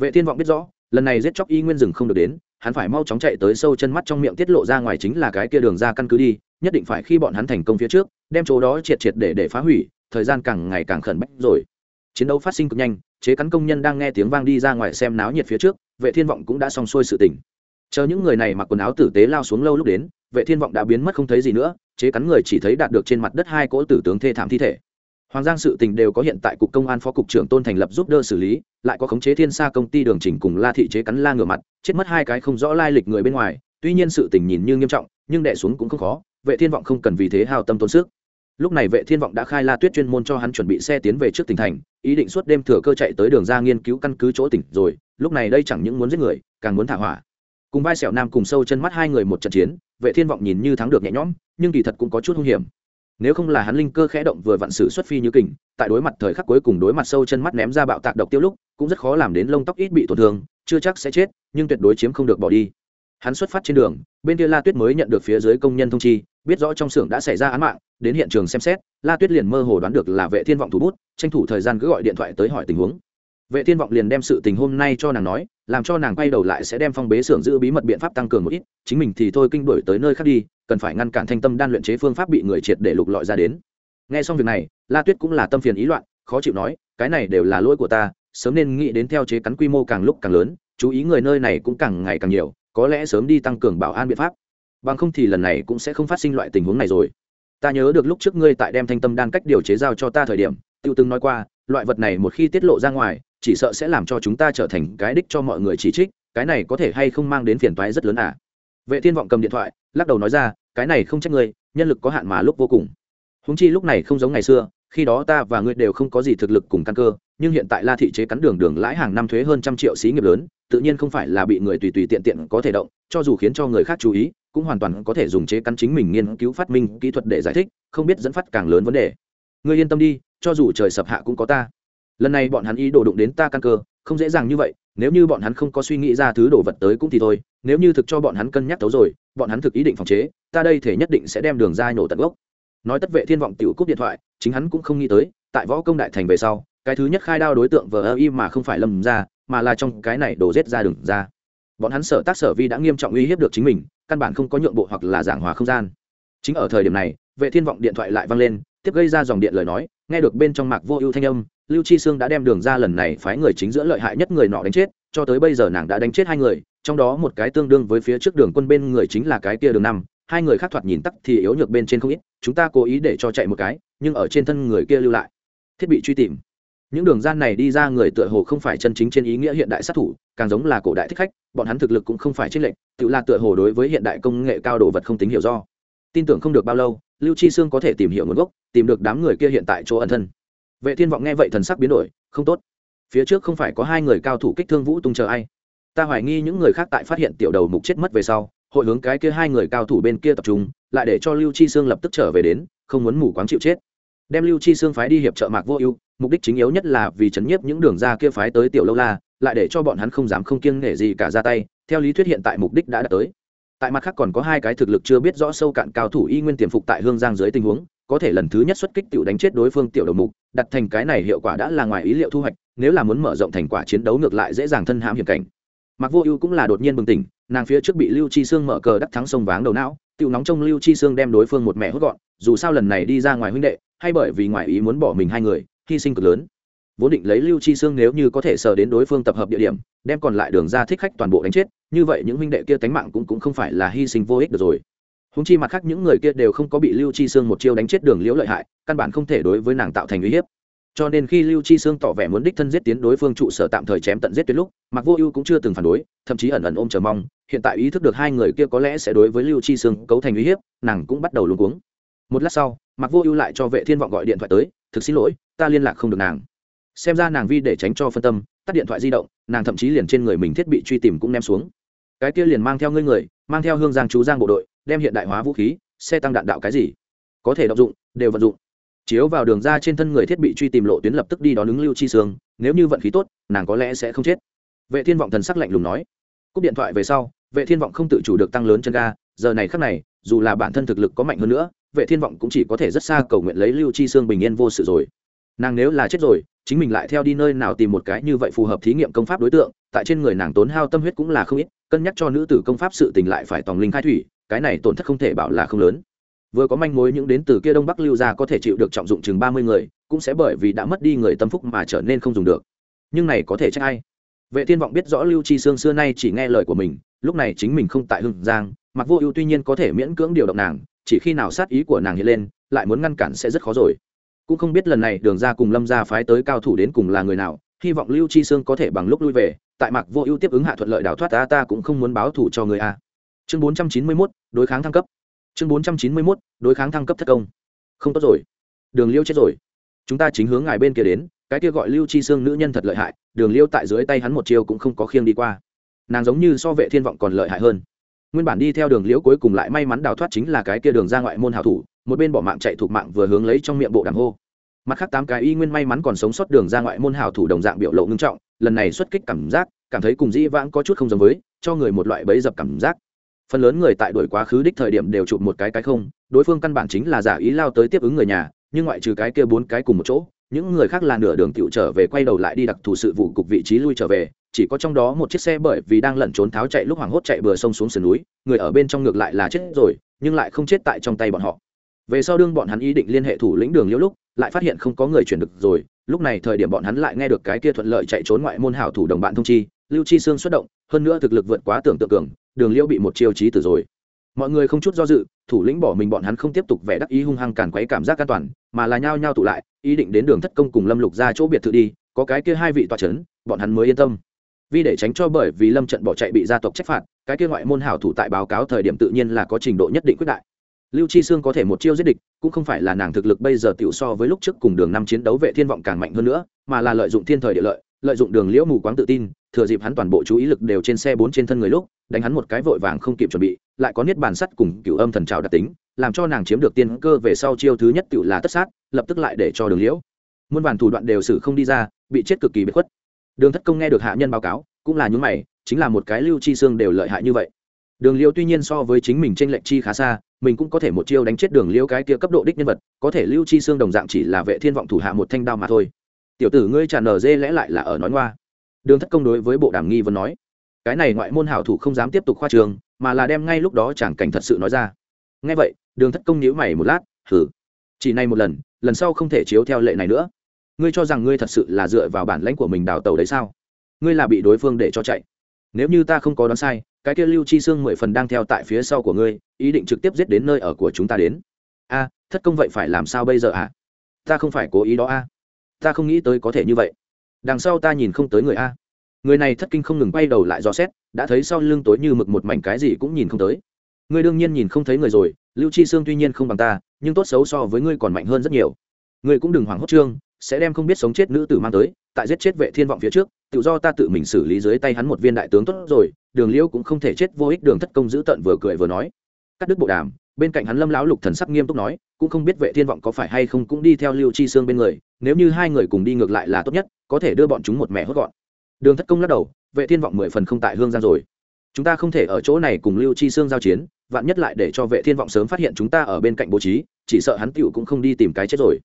S1: Vệ thiên vọng biết rõ, lần này giết chóc y nguyên rừng không được đến, hắn phải mau chóng chạy tới sâu chân mắt trong miệng tiết lộ ra ngoài chính là cái kia đường ra căn cứ đi, nhất định phải khi bọn hắn thành công phía trước, đem chỗ đó triệt triệt để để phá hủy, thời gian càng ngày càng khẩn bách rồi. Chiến đấu phát sinh cực nhanh, chế cắn công nhân đang nghe tiếng vang đi ra ngoài xem náo nhiệt phía trước, vệ thiên vọng cũng đã xong xuôi sự tình chờ những người này mặc quần áo tử tế lao xuống lâu lúc đến, vệ thiên vọng đã biến mất không thấy gì nữa, chế cắn người chỉ thấy đạt được trên mặt đất hai cỗ tử tướng thê thảm thi thể. Hoàng giang sự tình đều có hiện tại cục công an phó cục trưởng tôn thành lập giúp đỡ xử lý, lại có khống chế thiên sa công ty đường trình cùng la thị chế cắn la ngửa mặt, chết mất hai cái không rõ lai lịch người bên ngoài, tuy nhiên sự tình nhìn như nghiêm trọng, nhưng đẻ xuống cũng không khó, vệ thiên vọng không cần vì thế hào tâm tốn sức. Lúc này vệ thiên vọng đã khai la tuyết chuyên môn cho hắn chuẩn bị xe tiến về trước tỉnh thành, ý định suốt đêm thừa cơ chạy tới đường ra nghiên cứu căn cứ chỗ tỉnh rồi, lúc này đây chẳng những muốn giết người, càng muốn thả hỏa cùng vai sẹo nam cùng sâu chân mắt hai người một trận chiến, vệ thiên vọng nhìn như thắng được nhẹ nhõm, nhưng kỳ thật cũng có chút hung hiểm. Nếu không là hắn linh cơ khẽ động vừa vặn sử xuất phi như kình, tại đối mặt thời khắc cuối cùng đối mặt sâu chân mắt ném ra bạo tạc độc tiêu lúc, cũng rất khó làm đến lông tóc ít bị tổn thương, chưa chắc sẽ chết, nhưng tuyệt đối chiếm không được bỏ đi. Hắn xuất phát trên đường, bên kia la tuyết mới nhận được phía dưới công nhân thông chi, biết rõ trong xưởng đã xảy ra án mạng, đến hiện trường xem xét, la tuyết liền mơ hồ đoán được là vệ thiên vọng thủ bút, tranh thủ thời gian cứ gọi điện thoại tới hỏi tình huống vệ thiên vọng liền đem sự tình hôm nay cho nàng nói, làm cho nàng quay đầu lại sẽ đem phong bế xưởng giữ bí mật biện pháp tăng cường một ít, chính mình thì thôi kinh đổi tới nơi khác đi, cần phải ngăn cản thanh tâm đan luyện chế phương pháp bị người triệt để lục lọi ra đến. Nghe xong việc này, la tuyết cũng là tâm phiền ý loạn, khó chịu nói, cái này đều là lỗi của ta, sớm nên nghĩ đến theo chế cắn quy mô càng lúc càng lớn, chú ý người nơi này cũng càng ngày càng nhiều, có lẽ sớm đi tăng cường bảo an biện pháp. Bằng không thì lần này cũng sẽ không phát sinh loại tình huống này rồi. Ta nhớ được lúc trước ngươi tại đem thanh tâm đan cách điều chế giao cho ta thời điểm, tiêu từng nói qua, loại vật này một khi tiết lộ ra ngoài chỉ sợ sẽ làm cho chúng ta trở thành cái đích cho mọi người chỉ trích, cái này có thể hay không mang đến phiền toái rất lớn à? Vệ thiên vọng cầm điện thoại, lắc đầu nói ra, cái này không trách ngươi, nhân lực có hạn mà lúc vô cùng. Húng chi lúc này không giống ngày xưa, khi đó ta và ngươi đều không có gì thực lực cùng căn cơ, nhưng hiện tại la thị chế cắn đường đường lãi hàng năm thuế hơn trăm triệu xí nghiệp lớn, tự nhiên không phải là bị người tùy tùy tiện tiện có thể động, cho dù khiến cho người khác chú ý, cũng hoàn toàn có thể dùng chế cắn chính mình nghiên cứu phát minh kỹ thuật để giải thích, không biết dẫn phát càng lớn vấn đề. Ngươi yên tâm đi, cho dù trời sập hạ cũng có ta lần này bọn hắn ý đồ đụng đến ta căn cơ, không dễ dàng như vậy, nếu như bọn hắn không có suy nghĩ ra thứ đồ vật tới cũng thì thôi, nếu như thực cho bọn hắn cân nhắc tấu rồi, bọn hắn thực ý định phòng chế, ta đây thể nhất định sẽ đem đường ra nổ tận gốc. Nói tất vệ thiên vọng tiểu cúp điện thoại, chính hắn cũng không nghĩ tới, tại võ công đại thành về sau, cái thứ nhất khai đao đối tượng vờ ơ y mà không phải lâm ra, mà là trong cái này đổ rết ra đường ra. Bọn hắn sở tác sở vi đã nghiêm trọng uy hiếp được chính mình, căn bản không có nhượng bộ hoặc là giảng hòa không gian. Chính ở thời điểm này, vệ thiên vọng điện thoại lại vang lên, tiếp gây ra dòng điện lời nói, nghe được bên trong mạc vô ưu thanh âm lưu chi sương đã đem đường ra lần này phái người chính giữa lợi hại nhất người nọ đánh chết, cho tới bây giờ nàng đã đánh chết hai người, trong đó một cái tương đương với phía trước đường quân bên người chính là cái kia đường năm, hai người khác thoạt nhìn tắc thì yếu nhược bên trên không ít, chúng ta cố ý để cho chạy một cái, nhưng ở trên thân người kia lưu lại. Thiết bị truy tìm. Những đường gian này đi ra người tựa hồ không phải chân chính trên ý nghĩa hiện đại sát thủ, càng giống là cổ đại thích khách, bọn hắn thực lực cũng không phải trích lệnh tự là tựa hồ đối với hiện đại công nghệ cao đồ vật không tính hiểu do. Tin tưởng không được bao lâu, lưu chi sương có thể tìm hiểu nguồn gốc, tìm được đám người kia hiện tại chỗ ẩn thân vệ thiên vọng nghe vậy thần sắc biến đổi, không tốt. Phía trước không phải có hai người cao thủ kích thương vũ tung chờ ai? Ta hoài nghi những người khác tại phát hiện tiểu đầu mục chết mất về sau, hội hướng cái kia hai người cao thủ bên kia tập trung, lại để cho lưu chi sương lập tức trở về đến, không muốn mù quáng chịu chết. Đem lưu chi sương phái đi hiệp trợ mạc vô ưu, mục đích chính yếu nhất là vì chấn nhiếp những đường ra kia phái tới tiểu lâu la, lại để cho bọn hắn không dám không kiêng nể gì cả ra tay, theo lý thuyết hiện tại mục đích đã đạt tới. Tại mặt khác còn có hai cái thực lực chưa biết rõ sâu cạn cao thủ y nguyên tiềm phục tại hương giang dưới tình huống có thể lần thứ nhất xuất kích tiểu đánh chết đối phương tiểu đầu mục đặt thành cái này hiệu quả đã là ngoài ý liệu thu hoạch nếu là muốn mở rộng thành quả chiến đấu ngược lại dễ dàng thân hãm hiểm cảnh. Mặc vô ưu cũng là đột nhiên bừng tỉnh nàng phía trước bị lưu chi sương mở cờ đắc thắng sông váng đầu não tiểu nóng trong lưu chi sương đem đối phương một mẹ hốt gọn dù sao lần này đi ra ngoài huynh đệ hay bởi vì ngoài ý muốn bỏ mình hai người hy sinh cực lớn. Vốn định lấy lưu chi sương nếu như có thể sờ đến đối phương tập hợp địa điểm đem còn lại đường ra thích khách toàn bộ đánh chết như vậy những huynh đệ kia tánh mạng cũng, cũng không phải là hy sinh vô ích được rồi húng chi mặt khác những người kia đều không có bị lưu chi sương một chiêu đánh chết đường liễu lợi hại, căn bản không thể đối với nàng tạo thành uy hiếp. Cho nên khi lưu chi sương tỏ vẻ muốn đích thân giết tiến đối phương trụ sở tạm thời chém tận giết tuyệt lúc mặc vô ưu cũng chưa từng phản đối, thậm chí ẩn ẩn ôm chờ mong, hiện tại ý thức được hai người kia có lẽ sẽ đối với lưu chi sương cấu thành uy hiếp, nàng cũng bắt đầu luống cuống. Một lát sau mặc vô ưu lại cho vệ thiên vọng gọi điện thoại tới, thực xin lỗi, ta liên lạc không được nàng. Xem ra nàng vi để tránh cho phân tâm, tắt điện thoại di động, nàng thậm chí liền trên người mình thiết bị truy tìm cũng ném xuống. Cái kia liền mang theo ngươi người, mang theo hương giang chú giang bộ đội đem hiện đại hóa vũ khí, xe tăng đạn đạo cái gì? Có thể đọc dụng, đều vận dụng. Chiếu vào đường ra trên thân người thiết bị truy tìm lộ tuyến lập tức đi đón ứng lưu chi sương, nếu như vận khí tốt, nàng có lẽ sẽ không chết. Vệ thiên vọng thần sắc lạnh lùng nói. Cúp điện thoại về sau, vệ thiên vọng không tự chủ được tăng lớn chân ga, giờ này khắc này, dù là bản thân thực lực có mạnh hơn nữa, vệ thiên vọng cũng chỉ có thể rất xa cầu nguyện lấy lưu chi sương bình yên vô sự rồi. Nàng nếu là chết rồi chính mình lại theo đi nơi nào tìm một cái như vậy phù hợp thí nghiệm công pháp đối tượng, tại trên người nàng tốn hao tâm huyết cũng là không ít, cân nhắc cho nữ tử công pháp sự tình lại phải tòng linh khai thủy, cái này tổn thất không thể bảo là không lớn. Vừa có manh mối những đến từ kia đông bắc lưu ra có thể chịu được trọng dụng chừng ba mươi người, cũng sẽ bởi vì đã mất đi người tâm phúc mà trở nên không dùng được. Nhưng này có thể trách ai? Vệ thiên vọng biết rõ lưu chi sương xưa nay chỉ nghe lời của mình, lúc này chính mình không tại hưng giang mặc vô ưu tuy nhiên có thể miễn cưỡng điều động nàng, chỉ khi nào sát ý của nàng hiện lên, lại muốn ngăn cản sẽ rất khó rồi cũng không biết lần này đường ra cùng lâm ra phái tới cao thủ đến cùng là người nào hy vọng lưu chi sương có thể bằng lúc lui về tại mặc vô ưu tiếp ứng hạ thuận lợi đào thoát ta ta cũng không muốn báo thủ cho người a. Chương bốn trăm chín mươi 491, đối kháng thăng cấp. Chương bốn trăm chín mươi 491, đối kháng thăng cấp thất công. Không tốt rồi. Đường liêu chết rồi. Chúng ta chính hướng ngài bên kia đến cái kia gọi lưu chi xương nữ nhân thật lợi hại đường liêu tại dưới tay hắn một chiêu cũng không có khiêng đi qua. Nàng giống như so vệ thiên vọng còn lợi hại hơn. Nguyên bản đi theo đường liễu cuối cùng lại may mắn đào thoát chính là cái kia đường ra ngoại môn hảo thủ một bên bỏ mạng chạy thuộc mạng vừa hướng lấy trong miệng bộ đàm hô. Mặt khác tám cái y nguyên may mắn còn sống sót đường ra ngoại môn hảo thủ đồng dạng biểu lộ ngưng trọng, lần này xuất kích cảm giác, cảm thấy cùng dĩ vãng có chút không giống với, cho người một loại bẫy dập cảm giác. Phần lớn người tại đuổi quá khứ đích thời điểm đều chụp một cái cái không, đối phương căn bản chính là giả ý lao tới tiếp ứng người nhà, nhưng ngoại trừ cái kia bốn cái cùng một chỗ, những người khác là nửa đường tựu trở về quay đầu lại đi đặc thù sự vụ cục vị trí lui trở về, chỉ có trong đó một chiếc xe bởi vì đang lẩn trốn tháo chạy lúc hoảng hốt chạy bừa sông xuống sườn núi, người ở bên trong ngược lại là chết rồi, nhưng lại không chết tại trong tay bọn họ về sau đương bọn hắn ý định liên hệ thủ lĩnh đường liễu lúc lại phát hiện không có người chuyển được rồi. Lúc này thời điểm bọn hắn lại nghe được cái kia thuận lợi chạy trốn ngoại môn hảo thủ đồng bạn thông chi. Lưu chi sương xuất động hơn nữa thực lực vượt quá tưởng tượng cường đường liễu bị một chiêu trí tử rồi. Mọi người không chút do dự thủ lĩnh bỏ mình bọn hắn không tiếp tục vẻ đắc ý hung hăng càn quấy cảm giác an toàn mà là nhao nhao tụ lại ý định đến đường thất công cùng lâm lục ra chỗ biệt thự đi có cái kia hai vị tòa chấn, bọn hắn mới yên tâm. Vì để tránh cho bởi vì lâm trận bỏ chạy bị gia tộc trách phạt cái kia ngoại môn hảo thủ tại báo cáo thời điểm tự nhiên là có trình độ nhất định quyết đại lưu chi sương có thể một chiêu giết địch, cũng không phải là nàng thực lực bây giờ tiểu so với lúc trước cùng đường năm chiến đấu vệ thiên vọng càng mạnh hơn nữa, mà là lợi dụng thiên thời địa lợi lợi dụng đường liễu mù quáng tự tin, thừa dịp hắn toàn bộ chú ý lực đều trên xe bốn trên thân người lúc, đánh hắn một cái vội vàng không kịp chuẩn bị, lại có niết bàn sắt cùng cựu âm thần trào đặc tính, làm cho nàng chiếm được tiên cơ về sau chiêu thứ nhất tự là tất sát, lập tức lại để cho đường liễu. Muôn vàn thủ đoạn đều xử không đi ra, bị chết cực kỳ bất khuất. Đường thất công nghe được hạ nhân báo cáo, cũng là những mày, chính là một cái lưu chi xương đều lợi hại như vậy. Đường liễu tuy nhiên so với chính mình trên lệnh chi khá xa mình cũng có thể một chiêu đánh chết đường liễu cái kia cấp độ đích nhân vật, có thể lưu chi xương đồng dạng chỉ là vệ thiên vọng thủ hạ một thanh đao mà thôi. Tiểu tử ngươi tràn nở dê lẽ lại là ở nói ngoa. Đường thất công đối với bộ đàm nghi vấn nói, cái này ngoại môn hảo thủ không dám tiếp tục khoa trường, mà là đem ngay lúc đó chẳng cảnh thật sự nói ra. Ngay vậy, đường thất công nhíu mày một lát thử chỉ này một lần lần sau không thể chiếu theo lệ này nữa. Ngươi cho rằng ngươi thật sự là dựa vào bản lãnh của mình đào tàu đấy sao? Ngươi là bị đối phương để cho chạy. Nếu như ta không có đoán sai cái kia lưu chi xương mười phần đang theo tại phía sau của ngươi, ý định trực tiếp giết đến nơi ở của chúng ta đến. A, thất công vậy phải làm sao bây giờ ạ à? ta không phải cố ý đó a. Ta không nghĩ tới có thể như vậy. Đằng sau ta nhìn không tới người a. Người này thất kinh không ngừng quay đầu lại dò xét, đã thấy sau lưng tối như mực một mảnh cái gì cũng nhìn không tới. Ngươi đương nhiên nhìn không thấy người rồi, lưu chi sương tuy nhiên không bằng ta, nhưng tốt xấu so với ngươi còn mạnh hơn rất nhiều. Ngươi cũng đừng hoảng hốt trương, sẽ đem không biết sống chết nữ tử mang tới, tại giết chết vệ thiên vọng phía trước, tự do ta tự mình xử lý dưới tay hắn một viên đại tướng tốt rồi đường liễu cũng không thể chết, vô ích đường thất công giữ tận vừa cười vừa nói. Cắt đứt bộ đàm, bên cạnh hắn lâm lão lục thần sắc nghiêm túc nói, cũng không biết vệ thiên vọng có phải hay không cũng đi theo lưu chi xương bên người, nếu như hai người cùng đi ngược lại là tốt nhất, có thể đưa bọn chúng một mẹ hốt gọn. Đường thất công lắc đầu, vệ thiên vọng mười phần không tại hương giang rồi. Chúng ta không thể ở chỗ này cùng lưu chi xương giao chiến, vạn nhất lại để cho vệ thiên vọng sớm phát hiện chúng ta ở bên cạnh bố trí, chỉ sợ hắn tiểu cũng không đi tìm cái chết rồi.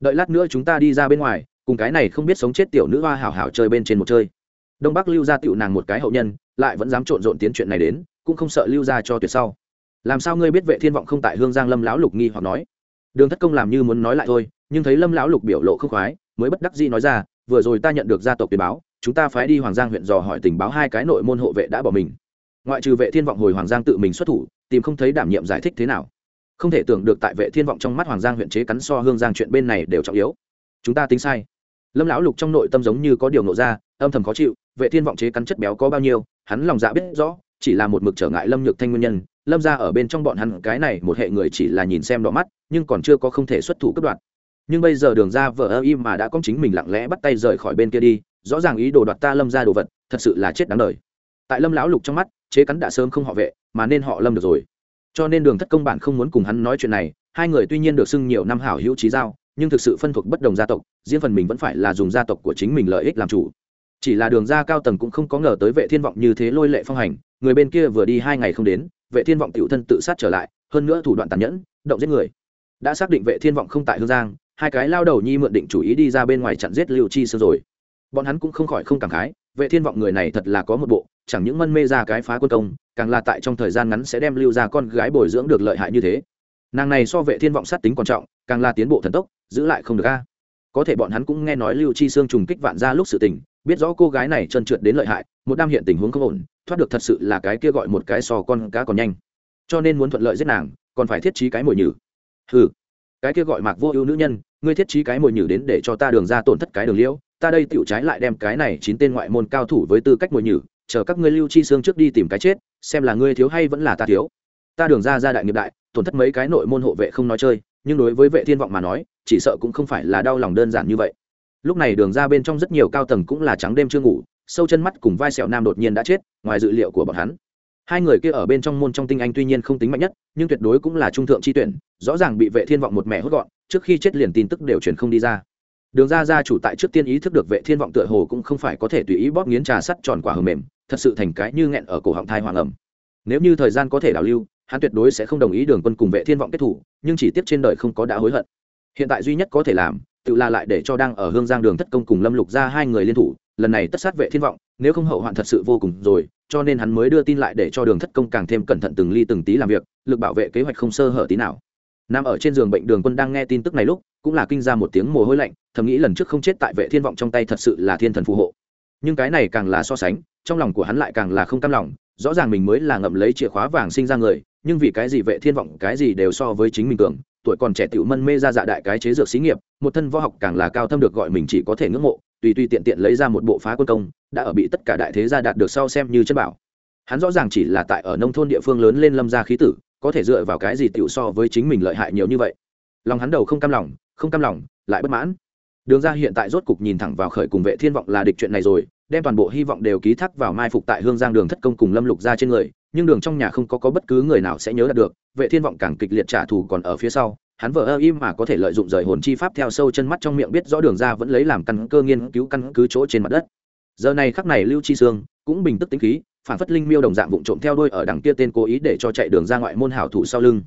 S1: Đợi lát nữa chúng ta đi ra bên ngoài, cùng cái này không biết sống chết tiểu nữ hoa hảo hảo chơi bên trên một chơi. Đông bắc lưu ra tiểu nàng một cái hậu nhân lại vẫn dám trộn rộn tiến chuyện này đến, cũng không sợ lưu ra cho tuyệt sau. Làm sao ngươi biết vệ thiên vọng không tại hương giang lâm lão lục nghi hoặc nói? Đường thất công làm như muốn nói lại thôi, nhưng thấy lâm lão lục biểu lộ không khoái, mới bất đắc dĩ nói ra, vừa rồi ta nhận được gia tộc tuyên báo, chúng ta phái đi hoàng giang huyện dò hỏi tình báo hai cái nội môn hộ vệ đã bỏ mình. Ngoại trừ vệ thiên vọng hồi hoàng giang tự mình xuất thủ, tìm không thấy đảm nhiệm giải thích thế nào. Không thể tưởng được tại vệ thiên vọng trong mắt hoàng giang huyện chế cắn so hương giang chuyện bên này đều trọng yếu. Chúng ta tính sai. Lâm lão lục trong nội tâm giống như có điều nộ ra, âm thầm khó chịu vệ thiên vọng chế cắn chất béo có bao nhiêu, hắn lòng dạ biết rõ, chỉ là một mực trở ngại lâm nhược thanh nguyên nhân. Lâm ra ở bên trong bọn hắn, cái này một hệ người chỉ là nhìn xem đỏ mắt, nhưng còn chưa có không thể xuất thủ cấp đoạn nhưng bây giờ đường ra vợ ơ im mà đã có chính mình lặng lẽ bắt tay rời khỏi bên kia đi, rõ ràng ý đồ đoạt ta lâm ra đồ vật, thật sự là chết đáng đời. Tại lâm lão lục trong mắt, chế cắn đã sớm không họ vệ, mà nên họ lâm được rồi. Cho nên đường thất công bản không muốn cùng hắn nói chuyện này, hai người tuy nhiên được xưng nhiều năm hảo hữu trí giao, nhưng thực sự phân thuộc bất đồng gia tộc, riêng phần mình vẫn phải là dùng gia tộc của chính mình lợi ích làm chủ chỉ là đường ra cao tầng cũng không có ngờ tới vệ thiên vọng như thế lôi lệ phong hành, người bên kia vừa đi hai ngày không đến, vệ thiên vọng tiểu thân tự sát trở lại, hơn nữa thủ đoạn tàn nhẫn, động giết người. Đã xác định vệ thiên vọng không tại hương giang, hai cái lao đầu nhi mượn định chủ ý đi ra bên ngoài chặn giết lưu chi sơ rồi. Bọn hắn cũng không khỏi không cảm khái, vệ thiên vọng người này thật là có một bộ, chẳng những mân mê ra cái phá quân công, càng là tại trong thời gian ngắn sẽ đem lưu ra con gái bồi dưỡng được lợi hại như thế. Nàng này so vệ thiên vọng sát tính quan trọng, càng là tiến bộ thần tốc, giữ lại không được a. Có thể bọn hắn cũng nghe nói lưu chi xương trùng kích vạn ra lúc sự tình biết rõ cô gái này trơn trượt đến lợi hại, một đam hiện tình huống không ổn, thoát được thật sự là cái kia gọi một cái sò con cá còn nhanh. Cho nên muốn thuận lợi giết nàng, còn phải thiết trí cái mồi nhử. Ừ cái kia gọi mạc vô ưu nữ nhân, ngươi thiết trí cái mồi nhử đến để cho ta đường ra tổn thất cái đường liễu, ta đây tựu trái lại đem cái này chín tên ngoại môn cao thủ với tư cách mồi nhử, chờ các ngươi lưu chi xương trước đi tìm cái chết, xem là ngươi thiếu hay vẫn là ta thiếu. Ta đường ra ra đại nghiệp đại, tổn thất mấy cái nội môn hộ vệ không nói chơi, nhưng đối với vệ thiên vọng mà nói, chỉ sợ cũng không phải là đau lòng đơn giản như vậy lúc này đường ra bên trong rất nhiều cao tầng cũng là trắng đêm chưa ngủ, sâu chân mắt cùng vai sẹo nam đột nhiên đã chết, ngoài dự liệu của bọn hắn. Hai người kia ở bên trong môn trong tinh anh tuy nhiên không tính mạnh nhất, nhưng tuyệt đối cũng là trung thượng chi tuyển, rõ ràng bị vệ thiên vọng một mẹ hốt gọn, trước khi chết liền tin tức đều truyền không đi ra. Đường ra gia chủ tại trước tiên ý thức được vệ thiên vọng tựa hồ cũng không phải có thể tùy ý bóp nghiến trà sắt tròn quả hờ mềm, thật sự thành cái như nghẹn ở cổ họng thai hoàng ẩm. Nếu như thời gian có thể đảo lưu, hắn tuyệt đối sẽ không đồng ý đường quân cùng vệ thiên vọng kết thủ, nhưng chỉ tiếp trên đời không có đã hối hận. Hiện tại duy nhất có thể làm tự là lại để cho đang ở hương giang đường thất công cùng lâm lục ra hai người liên thủ, lần này tất sát vệ thiên vọng, nếu không hậu hoạn thật sự vô cùng rồi, cho nên hắn mới đưa tin lại để cho đường thất công càng thêm cẩn thận từng ly từng tí làm việc, lực bảo vệ kế hoạch không sơ hở tí nào. Nằm ở trên giường bệnh đường quân đang nghe tin tức này lúc, cũng là kinh ra một tiếng mồ hôi lạnh, thầm nghĩ lần trước không chết tại vệ thiên vọng trong tay thật sự là thiên thần phù hộ. Nhưng cái này càng là so sánh, trong lòng của hắn lại càng là không cam lòng, rõ ràng mình mới là ngậm lấy chìa khóa vàng sinh ra người, nhưng vì cái gì vệ thiên vọng cái gì đều so với chính mình cường tuổi còn trẻ tiểu mân mê ra dạ đại cái chế dược xí nghiệp, một thân võ học càng là cao thâm được gọi mình chỉ có thể ngưỡng mộ, tùy tùy tiện tiện lấy ra một bộ phá quân công, đã ở bị tất cả đại thế gia đạt được sau xem như chân bảo. Hắn rõ ràng chỉ là tại ở nông thôn địa phương lớn lên lâm gia khí tử, có thể dựa vào cái gì tiểu so với chính mình lợi hại nhiều như vậy. Lòng hắn đầu không cam lòng, không cam lòng, lại bất mãn. Đường ra hiện tại rốt cục nhìn thẳng vào khởi cùng vệ thiên vọng là địch chuyện này rồi, đem toàn bộ hy vọng đều ký thác vào mai phục tại hương giang đường thất công cùng lâm lục ra trên người nhưng đường trong nhà không có, có bất cứ người nào sẽ nhớ đạt được vệ thiên vọng càng kịch liệt trả thù còn ở phía sau hắn vợ ơ im mà có thể lợi dụng rời hồn chi pháp theo sâu chân mắt trong miệng biết rõ đường ra vẫn lấy làm căn cơ nghiên cứu căn cứ chỗ trên mặt đất. Giờ này khắc này lưu chi sương cũng bình tức tính khí phản phất linh miêu đồng dạng vụng trộm theo đôi ở đằng kia tên cố ý để cho chạy đường ra ngoại môn hảo thủ sau lưng.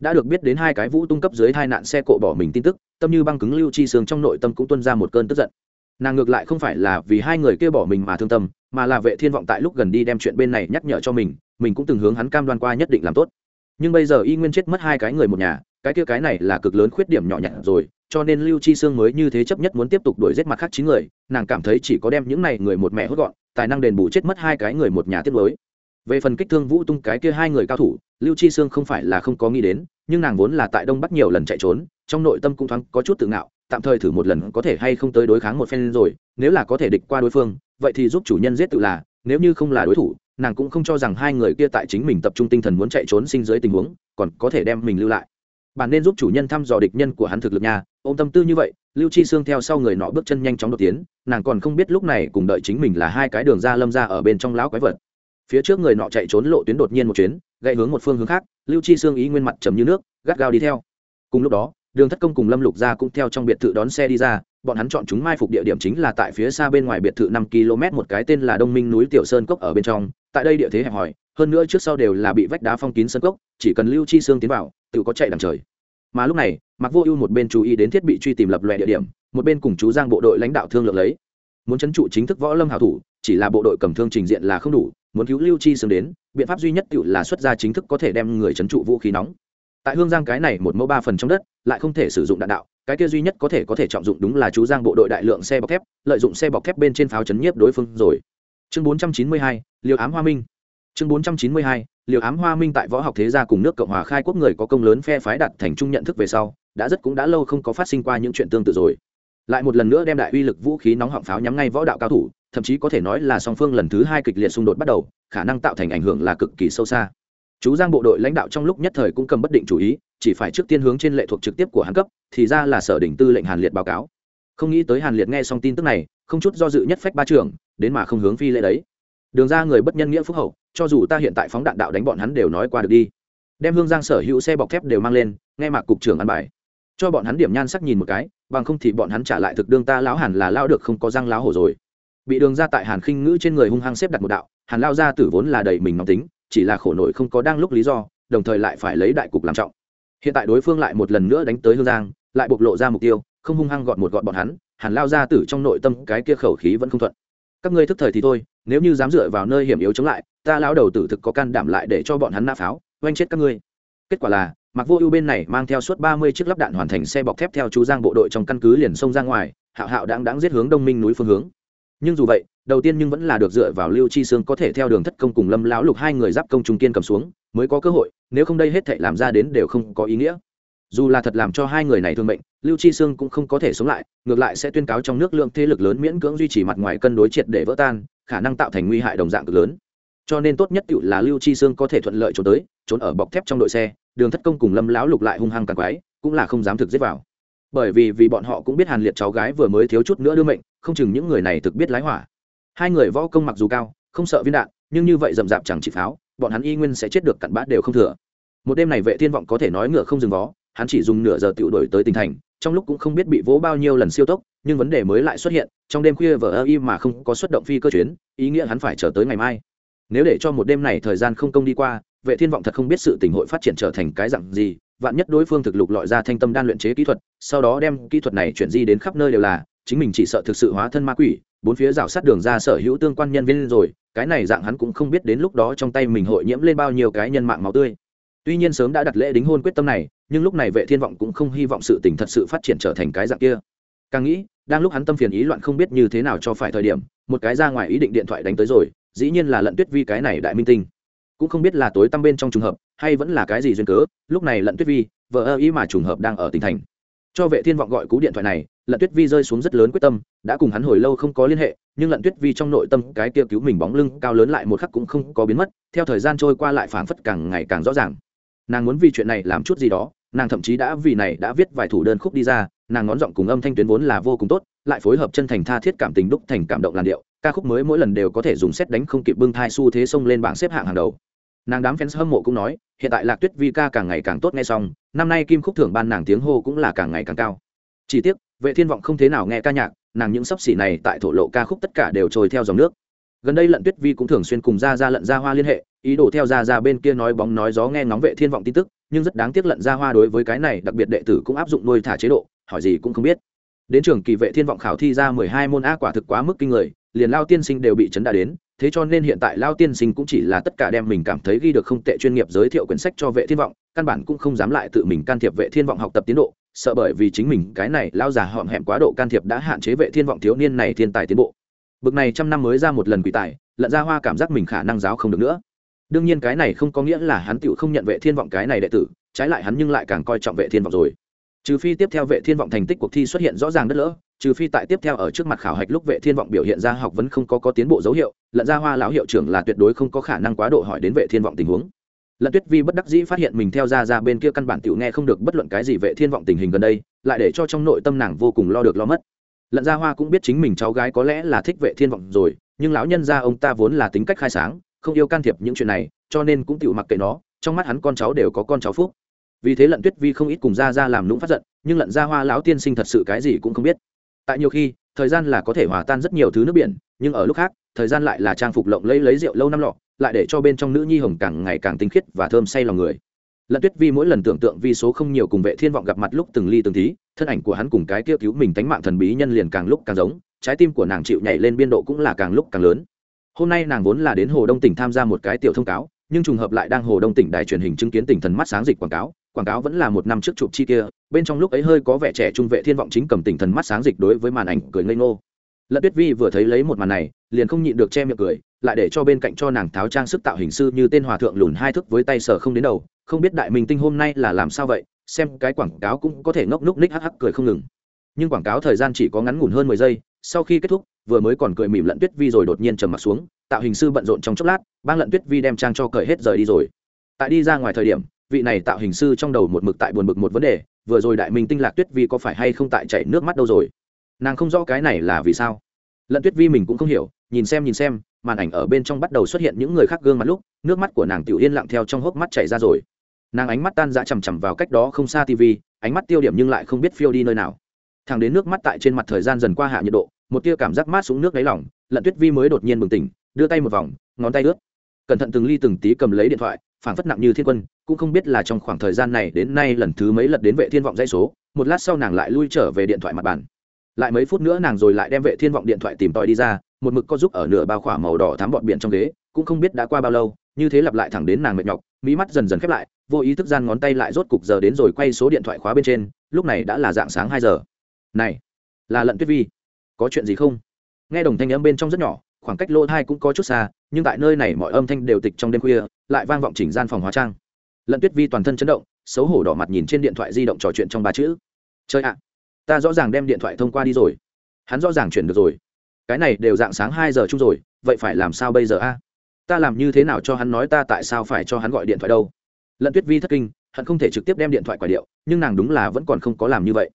S1: Đã được biết đến hai cái vũ tung cấp dưới hai nạn xe cộ bỏ mình tin tức tâm như băng cứng lưu chi sương trong nội tâm cũng tuân ra một cơn tức giận. Nàng ngược lại không phải là vì hai người kia bỏ mình mà thương tâm mà là vệ thiên vọng tại lúc gần đi đem chuyện bên này nhắc nhở cho mình mình cũng từng hướng hắn cam đoan qua nhất định làm tốt. Nhưng bây giờ y nguyên chết mất hai cái người một nhà, cái kia cái này là cực lớn khuyết điểm nhỏ nhặt rồi, cho nên lưu chi sương mới như thế chấp nhất muốn tiếp tục đuổi giết mặt khác chín người, nàng cảm thấy chỉ có đem những này người một mẹ hốt gọn, tài năng đền bù chết mất hai cái người một nhà tiết mới về phần kích thương vũ tung cái kia hai người cao thủ, lưu chi sương không phải là không có nghĩ đến, nhưng nàng vốn là tại đông bắc nhiều lần chạy trốn, trong nội tâm cũng thoáng có chút tự ngạo, tạm thời thử một lần có thể hay không tới đối kháng một phen rồi, nếu là có thể địch qua đối phương, vậy thì giúp chủ nhân giết tự là, nếu như không là đối thủ nàng cũng không cho rằng hai người kia tại chính mình tập trung tinh thần muốn chạy trốn sinh dưới tình huống, còn có thể đem mình lưu lại. Bạn nên giúp chủ nhân thăm dò địch nhân của hắn thực lực nhà m tâm tư như vậy, lưu chi xương theo sau người nọ bước chân nhanh chóng đột tiến, nàng còn không biết lúc này cùng đợi chính mình là hai cái đường ra lâm ra ở bên trong lão quái vật. Phía trước người nọ chạy trốn lộ tuyến đột nhiên một chuyến gậy hướng một phương hướng khác, lưu chi xương ý nguyên mặt chấm như nước, gắt gao đi theo. Cùng lúc đó đường thất công cùng lâm lục gia cũng theo trong biệt thự đón xe đi ra, bọn hắn chọn chúng mai phục địa điểm chính là tại phía xa bên ngoài biệt thự năm km một cái tên là đông minh núi tiểu sơn cốc ở bên trong. Tại đây địa thế hẹp hòi, hơn nữa trước sau đều là bị vách đá phong kín sân cốc, chỉ cần lưu chi xương tiến vào, tự có chạy đằng trời. Mà lúc này mặc vô ưu một bên chú ý đến thiết bị truy tìm lập loại địa điểm, một bên cùng chú giang bộ đội lãnh đạo thương lượng lấy. Muốn chấn trụ chính thức võ lâm hảo thủ, chỉ là bộ đội cầm thương trình diện là không đủ, muốn cứu lưu chi xương đến, biện pháp duy nhất tự là xuất ra chính thức có thể đem người chấn trụ vũ khí nóng tại hương giang cái này một mẫu ba phần trong đất lại không thể sử dụng đạn đạo cái kia duy nhất có thể có thể trọng dụng đúng là chú giang bộ đội đại lượng xe bọc thép lợi dụng xe bọc thép bên trên pháo chấn nhiếp đối phương rồi. Chương 492, liều ám hoa minh. Chương 492, liều ám hoa minh tại võ học thế gia cùng nước cộng hòa khai quốc người có công lớn phe phái đặt thành trung nhận thức về sau đã rất cũng đã lâu không có phát sinh qua những chuyện tương tự rồi. Lại một lần nữa đem đại uy lực vũ khí nóng họng pháo nhắm ngay võ đạo cao thủ thậm chí có thể nói là song phương lần thứ hai kịch liệt xung đột bắt đầu khả năng tạo thành ảnh hưởng là cực kỳ sâu xa chú giang bộ đội lãnh đạo trong lúc nhất thời cũng cầm bất định chủ ý, chỉ phải trước tiên hướng trên lệ thuộc trực tiếp của hàn cấp, thì ra là sở đỉnh tư lệnh hàn liệt báo cáo. Không nghĩ tới hàn liệt nghe xong tin tức này, không chút do dự nhất phách ba trưởng, đến mà không hướng phi lệ đấy. Đường ra người bất nhân nghĩa phúc hậu, cho dù ta hiện tại phóng đạn đạo đánh bọn hắn đều nói qua được đi. Đem hương giang sở hữu xe bọc thép đều mang lên, nghe mạc cục trưởng ăn bài. Cho bọn hắn điểm nhan sắc nhìn một cái, bằng không thì bọn hắn trả lại thực đương ta lão hàn là lao được không có răng láo hổ rồi. Bị đường ra tại hàn khinh ngữ trên người hung hăng xếp đặt một đạo, hàn lao ra tử vốn là đầy mình nóng tính chỉ là khổ nổi không có đang lúc lý do, đồng thời lại phải lấy đại cục làm trọng. Hiện tại đối phương lại một lần nữa đánh tới hương giang, lại bộc lộ ra mục tiêu, không hung hăng gọn một gọn bọn hắn hàn lao ra tử trong nội tâm cái kia khẩu khí vẫn không thuận. Các ngươi thức thời thì thôi, nếu như dám dựa vào nơi hiểm yếu chống lại, ta lão đầu tử thực có can đảm lại để cho bọn hắn nã pháo, oanh chết các ngươi. Kết quả là mặc vô ưu bên này mang theo suốt ba mươi chiếc lắp đạn hoàn thành xe bọc thép theo chú giang bộ đội trong căn cứ liền xông ra ngoài, hạo hạo đáng đáng giết hướng đông minh núi phương hướng nhưng dù vậy, đầu tiên nhưng vẫn là được dựa vào lưu chi sương có thể theo đường thất công cùng lâm lão lục hai người giáp công trung kiên cầm xuống, mới có cơ hội, nếu không đây hết thệ làm ra đến đều không có ý nghĩa. Dù là thật làm cho hai người này thương mệnh, lưu chi sương cũng không có thể sống lại, ngược lại sẽ tuyên cáo trong nước lượng thế lực lớn miễn cưỡng duy trì mặt ngoài cân đối triệt để vỡ tan, khả năng tạo thành nguy hại đồng dạng cực lớn. Cho nên tốt nhất cựu là lưu chi sương có thể thuận lợi trốn tới, trốn ở bọc thép trong đội xe, đường thất công cùng lâm lão lục lại hung hăng càng quái, cũng là không dám thực giết vào. Bởi vì vì bọn họ cũng biết hàn liệt cháu gái vừa mới thiếu chút nữa đưa mệnh không chừng những người này thực biết lái hỏa. Hai người võ công mặc dù cao, không sợ viên đạn, nhưng như vậy rậm rạp chẳng chỉ pháo, bọn hắn y nguyên sẽ chết được cặn bát đều không thừa. Một đêm này vệ thiên vọng có thể nói ngựa không dừng vó, hắn chỉ dùng nửa giờ tiểu đổi tới tỉnh thành, trong lúc cũng không biết bị vỗ bao nhiêu lần siêu tốc, nhưng vấn đề mới lại xuất hiện, trong đêm khuya vờ ơ y mà không có xuất động phi cơ chuyến, ý nghĩa hắn phải chờ tới ngày mai. Nếu để cho một đêm này thời gian không công đi qua, vệ thiên vọng thật không biết sự tình hội phát triển trở thành cái dạng gì, vạn nhất đối phương thực lục lọi ra thanh tâm đan luyện chế kỹ thuật, sau đó đem kỹ thuật này chuyển di đến khắp nơi đều là chính mình chỉ sợ thực sự hóa thân ma quỷ, bốn phía rào sát đường ra sở hữu tương quan nhân viên rồi, cái này dạng hắn cũng không biết đến lúc đó trong tay mình hội nhiễm lên bao nhiêu cái nhân mạng máu tươi. Tuy nhiên sớm đã đặt lễ đính hôn quyết tâm này, nhưng lúc này vệ thiên vọng cũng không hy vọng sự tình thật sự phát triển trở thành cái dạng kia. Càng nghĩ, đang lúc hắn tâm phiền ý loạn không biết như thế nào cho phải thời điểm, một cái ra ngoài ý định điện thoại đánh tới rồi, dĩ nhiên là lận tuyết vi cái này đại minh tinh. Cũng không biết là tối tăm bên trong trùng hợp, hay vẫn là cái gì duyên cớ, lúc này lận tuyết vi, vợ ơ ý mà trùng hợp đang ở tỉnh thành. Cho vệ thiên vọng gọi cú điện thoại này lận tuyết vi rơi xuống rất lớn quyết tâm, đã cùng hắn hồi lâu không có liên hệ, nhưng lận tuyết vi trong nội tâm cái kia cứu mình bóng lưng cao lớn lại một khắc cũng không có biến mất, theo thời gian trôi qua lại phảng phất càng ngày càng rõ ràng. Nàng muốn vì chuyện này làm chút gì đó, nàng thậm chí đã vì này đã viết vài thủ đơn khúc đi ra, nàng ngón giọng cùng âm thanh tuyến vốn là vô cùng tốt, lại phối hợp chân thành tha thiết cảm tình đúc thành cảm động làn điệu, ca khúc mới mỗi lần đều có thể dùng xét đánh không kịp bưng thai xu thế xông lên bảng xếp hạng hàng đầu. Nàng đám fans hâm mộ cũng nói, hiện tại lạc tuyết vi ca càng ngày càng tốt nghe xong, năm nay kim khúc thưởng ban nàng tiếng hô cũng là càng ngày càng cao chỉ tiếc, vệ thiên vọng không thế nào nghe ca nhạc, nàng những sắp xỉ này tại thổ lộ ca khúc tất cả đều trôi theo dòng nước. Gần đây lận tuyết vi cũng thường xuyên cùng ra ra lận ra hoa liên hệ, ý đồ theo ra ra bên kia nói bóng nói gió nghe ngóng vệ thiên vọng tin tức, nhưng rất đáng tiếc lận ra hoa đối với cái này đặc biệt đệ tử cũng áp dụng nuôi thả chế độ, hỏi gì cũng không biết. Đến trường kỳ vệ thiên vọng khảo thi ra mười hai môn a quả thực quá mức kinh người, liền lao tiên sinh đều bị chấn đà đến, thế cho nên hiện tại lao tiên sinh cũng chỉ là tất cả đem mình cảm thấy ghi được không tệ chuyên nghiệp giới thiệu quyển sách cho vệ thiên vọng, căn bản cũng không dám lại tự mình can thiệp vệ thiên vọng học tập tiến độ sợ bởi vì chính mình cái này lao già họm hẹm quá độ can thiệp đã hạn chế vệ thiên vọng thiếu niên này thiên tài tiến bộ. Bực này trăm năm mới ra một lần quỷ tài, lận ra hoa cảm giác mình khả năng giáo không được nữa. Đương nhiên cái này không có nghĩa là hắn tựu không nhận vệ thiên vọng cái này đệ tử, trái lại hắn nhưng lại càng coi trọng vệ thiên vọng rồi. Trừ phi tiếp theo vệ thiên vọng thành tích cuộc thi xuất hiện rõ ràng đất lỡ, trừ phi tại tiếp theo ở trước mặt khảo hạch lúc vệ thiên vọng biểu hiện ra học vẫn không có có tiến bộ dấu hiệu, lận ra hoa lão hiệu trưởng là tuyệt đối không có khả năng quá độ hỏi đến vệ thiên vọng tình huống lận tuyết vi bất đắc dĩ phát hiện mình theo ra ra bên kia căn bản tiểu nghe không được bất luận cái gì vệ thiên vọng tình hình gần đây, lại để cho trong nội tâm nàng vô cùng lo được lo mất. Lận Gia hoa cũng biết chính mình cháu gái có lẽ là thích vệ thiên vọng rồi, nhưng lão nhân gia ông ta vốn là tính cách khai sáng, không yêu can thiệp những chuyện này, cho nên cũng tiểu mặc kệ nó, trong mắt hắn con cháu đều có con cháu phúc. Vì thế lận tuyết vi không ít cùng ra ra làm lũng phát giận, nhưng lận Gia hoa lão tiên sinh thật sự cái gì cũng không biết. Tại nhiều khi, thời gian là có thể hòa tan rất nhiều thứ nước biển, nhưng ở lúc khác, thời gian lại là trang phục lộng lấy lấy rượu lâu năm lọ lại để cho bên trong nữ nhi hồng càng ngày càng tinh khiết và thơm say lòng người. Lận tuyết vi mỗi lần tưởng tượng vi số không nhiều cùng vệ thiên vọng gặp mặt lúc từng ly từng tí, thân ảnh của hắn cùng cái kia cứu mình tánh mạng thần bí nhân liền càng lúc càng giống, trái tim của nàng chịu nhảy lên biên độ cũng là càng lúc càng lớn. Hôm nay nàng vốn là đến hồ đông tỉnh tham gia một cái tiểu thông cáo, nhưng trùng hợp lại đang hồ đông tỉnh đài truyền hình chứng kiến tỉnh thần mắt sáng dịch quảng cáo quảng cáo vẫn là một năm trước chụp chi kia, bên trong lúc ấy hơi có vẻ trẻ trung vệ thiên vọng chính cầm tỉnh thần mắt sáng dịch đối với màn ảnh cười ngây ngô. Lận tuyết vi vừa thấy lấy một màn này liền không nhịn được che miệng cười, lại để cho bên cạnh cho nàng tháo trang sức tạo hình sư như tên hòa thượng lùn hai thước với tay sở không đến đầu, không biết đại minh tinh hôm nay là làm sao vậy, xem cái quảng cáo cũng có thể ngốc núc ních hắc hắc cười không ngừng. Nhưng quảng cáo thời gian chỉ có ngắn ngủn hơn mười giây, sau khi kết thúc, vừa mới còn cười mỉm lận tuyết vi rồi đột nhiên trầm mặt xuống, tạo hình sư bận rộn trong chốc lát, bang lận tuyết vi đem trang cho cởi hết rời đi rồi. Tại đi ra ngoài thời điểm, vị này tạo hình sư trong đầu một mực tại buồn bực một vấn đề, vừa rồi đại minh tinh lạc tuyết vi có phải hay không tại chảy nước mắt đâu rồi? Nàng không rõ cái này là vì sao. Lận tuyết vi mình cũng không hiểu nhìn xem nhìn xem, màn ảnh ở bên trong bắt đầu xuất hiện những người khác gương mặt lúc, nước mắt của nàng tiểu yên lặng theo trong hốc mắt chảy ra rồi. Nàng ánh mắt tan dã chằm chằm vào cách đó không xa tv ánh mắt tiêu điểm nhưng lại không biết phiêu đi nơi nào. Thằng đến nước mắt tại trên mặt thời gian dần qua hạ nhiệt độ, một tia cảm giác mát xuống nước đáy lỏng lận tuyết vi mới đột nhiên bừng tỉnh, đưa tay một vòng, ngón tay ướt. Cẩn thận từng ly từng tí cầm lấy điện thoại phản phất nặng như thiên quân, cũng không biết là trong khoảng thời gian này đến nay lần thứ mấy lật đến vệ thiên vọng dãy số, một lát sau nàng lại lui trở về điện thoại mặt bàn. Lại mấy phút nữa nàng rồi lại đem vệ thiên vọng điện thoại tìm tòi đi ra một mực có giúp ở nửa bao khỏa màu đỏ thám bọt biển trong ghế, cũng không biết đã qua bao lâu, như thế lặp lại thẳng đến nàng mệt nhọc mỹ mắt dần dần khép lại, vô ý thức gian ngón tay lại rốt cục giờ đến rồi quay số điện thoại khóa bên trên, lúc này đã là dạng sáng hai giờ. Này, là lận tuyết vi. Có chuyện gì không? Nghe đồng thanh âm bên trong rất nhỏ, khoảng cách lỗ thai cũng có chút xa, nhưng tại nơi này mọi âm thanh đều tịch trong đêm khuya, lại vang vọng chỉnh gian phòng hóa trang. Lận tuyết vi toàn thân chấn động, xấu hổ đỏ mặt nhìn trên điện thoại di động trò chuyện trong ba chữ. Chơi ạ, ta rõ ràng đem điện thoại thông qua đi rồi. Hắn rõ ràng chuyển được rồi cái này đều dạng sáng hai giờ chung rồi, vậy phải làm sao bây giờ a? Ta làm như thế nào cho hắn nói ta tại sao phải cho hắn gọi điện thoại đâu? Lận tuyết vi thất kinh, hắn không thể trực tiếp đem điện thoại quả điệu, nhưng nàng đúng là vẫn còn không có làm như vậy.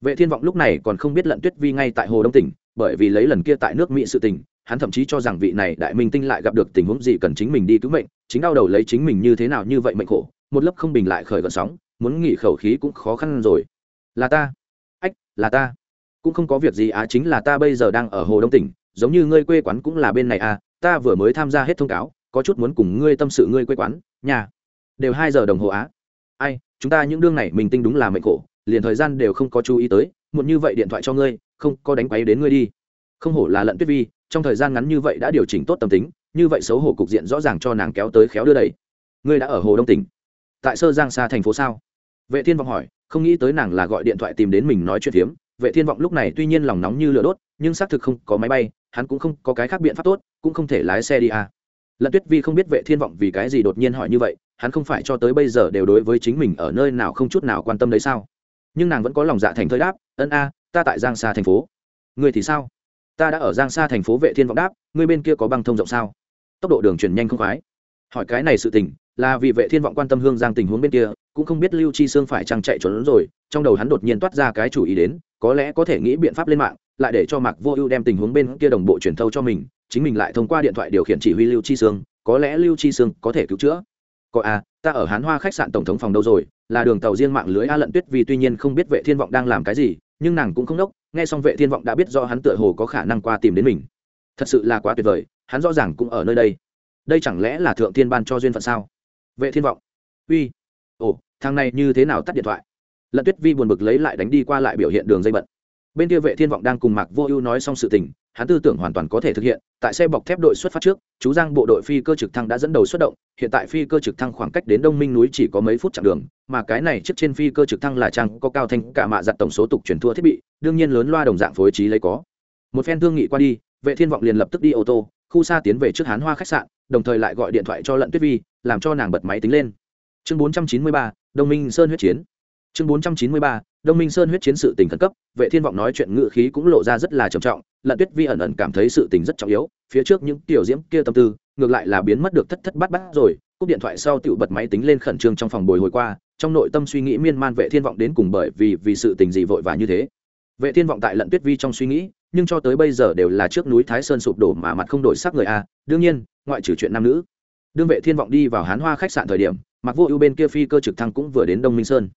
S1: Vệ thiên vọng lúc này còn không biết lận tuyết vi ngay tại hồ đông tỉnh, bởi vì lấy lần kia tại nước mỹ sự tình, hắn thậm chí cho rằng vị này đại minh tinh lại gặp được tình huống gì cần chính mình đi cứu mệnh, chính đau đầu lấy chính mình như thế nào như vậy mệnh khổ, một lớp không bình lại khởi gợn sóng, muốn nghỉ khẩu khí cũng khó khăn rồi. Là ta. Ách, là ta cũng không có việc gì á, chính là ta bây giờ đang ở hồ đông tỉnh, giống như ngươi quê quán cũng là bên này à ta vừa mới tham gia hết thông cáo, có chút muốn cùng ngươi tâm sự ngươi quê quán, nhà. Đều hai giờ đồng hồ á. Ai, chúng ta những đương này mình tinh đúng là mệnh khổ, liền thời gian đều không có chú ý tới, muộn như vậy điện thoại cho ngươi, không, có đánh quấy đến ngươi đi. Không hổ là lận tuyết vi, trong thời gian ngắn như vậy đã điều chỉnh tốt tâm tính, như vậy xấu hổ cục diện rõ ràng cho nàng kéo tới khéo đưa đẩy. Ngươi đã ở hồ đông tỉnh. Tại sơ giang xa thành phố sao? Vệ thiên vọng hỏi, không nghĩ tới nàng là gọi điện thoại tìm đến mình nói chuyện phiếm vệ thiên vọng lúc này tuy nhiên lòng nóng như lửa đốt, nhưng xác thực không có máy bay, hắn cũng không có cái khác biện pháp tốt, cũng không thể lái xe đi à. lận tuyết vi không biết vệ thiên vọng vì cái gì đột nhiên hỏi như vậy, hắn không phải cho tới bây giờ đều đối với chính mình ở nơi nào không chút nào quan tâm đấy sao? Nhưng nàng vẫn có lòng dạ thành thơi đáp, ân a, ta tại giang xa thành phố. Người thì sao? Ta đã ở giang xa thành phố, vệ thiên vọng đáp người bên kia có băng thông rộng sao? Tốc độ đường chuyển nhanh không khoái. Hỏi cái này sự tình là vì vệ thiên vọng quan tâm hương giang tình huống bên kia, cũng không biết lưu chi sương phải chăng chạy trốn rồi, trong đầu hắn đột nhiên toát ra cái chủ ý đến, có lẽ có thể nghĩ biện pháp lên mạng, lại để cho mạc vô ưu đem tình huống bên kia đồng bộ truyền thâu cho mình, chính mình lại thông qua điện thoại điều khiển chỉ huy lưu chi sương, có lẽ lưu chi sương có thể cứu chữa. Có à ta ở hán hoa khách sạn tổng thống phòng đâu rồi, là đường tàu riêng mạng lưới a lận tuyết vì tuy nhiên không biết vệ thiên vọng đang làm cái gì, nhưng nàng cũng không đốc, nghe xong vệ thiên vọng đã biết do hắn tựa hồ có khả năng qua tìm đến mình. Thật sự là quá tuyệt vời, hắn rõ ràng cũng ở nơi đây. Đây chẳng lẽ là thượng thiên ban cho duyên phận sao? Vệ thiên vọng. Uy. Ồ, thằng này như thế nào tắt điện thoại? Lận tuyết vi buồn bực lấy lại đánh đi qua lại biểu hiện đường dây bận. Bên kia vệ thiên vọng đang cùng mạc vô ưu nói xong sự tình, hắn tư tưởng hoàn toàn có thể thực hiện, tại xe bọc thép đội xuất phát trước, chú giang bộ đội phi cơ trực thăng đã dẫn đầu xuất động, hiện tại phi cơ trực thăng khoảng cách đến đông minh núi chỉ có mấy phút chặng đường, mà cái này chiếc trên phi cơ trực thăng là trang có cao thanh cả mạ giặt tổng số tục truyền thua thiết bị, đương nhiên lớn loa đồng dạng phối trí lấy có. Một phen thương nghị qua đi, vệ thiên vọng liền lập tức đi ô tô, khu xa tiến về trước hán hoa khách sạn đồng thời lại gọi điện thoại cho lận tuyết vi làm cho nàng bật máy tính lên. Chương 493, đông minh sơn huyết chiến. Chương 493, đông minh sơn huyết chiến sự tình khẩn cấp vệ thiên vọng nói chuyện ngự khí cũng lộ ra rất là trầm trọng lận tuyết vi ẩn ẩn cảm thấy sự tình rất trọng yếu phía trước những tiểu diễm kia tâm tư ngược lại là biến mất được thất thất bát bát rồi cúp điện thoại sau tiểu bật máy tính lên khẩn trương trong phòng bồi hồi qua trong nội tâm suy nghĩ miên man vệ thiên vọng đến cùng bởi vì vì sự tình gì vội vã như thế. Vệ thiên vọng tại lận tuyết vi trong suy nghĩ nhưng cho tới bây giờ đều là trước núi thái sơn sụp đổ mà mặt không đổi sắc người a đương nhiên ngoại trừ chuyện nam nữ. Đương vệ thiên vọng đi vào hán hoa khách sạn thời điểm mặc vô ưu bên kia phi cơ trực thăng cũng vừa đến đông minh sơn.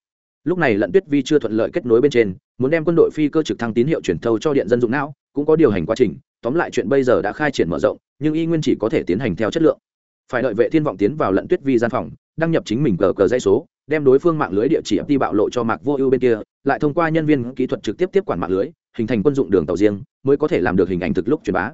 S1: Lúc này lận tuyết vi chưa thuận lợi kết nối bên trên, muốn đem quân đội phi cơ trực thăng tín hiệu chuyển thâu cho điện dân dụng não, cũng có điều hành quá trình, tóm lại chuyện bây giờ đã khai triển mở rộng, nhưng y nguyên chỉ có thể tiến hành theo chất lượng. Phải đợi vệ thiên vọng tiến vào lận tuyết vi gian phòng, đăng nhập chính mình cờ cờ dây số, đem đối phương mạng lưới địa chỉ đi bạo lộ cho mạc vô ưu bên kia, lại thông qua nhân viên kỹ thuật trực tiếp tiếp quản mạng lưới, hình thành quân dụng đường tàu riêng, mới có thể làm được hình ảnh thực lúc truyền bá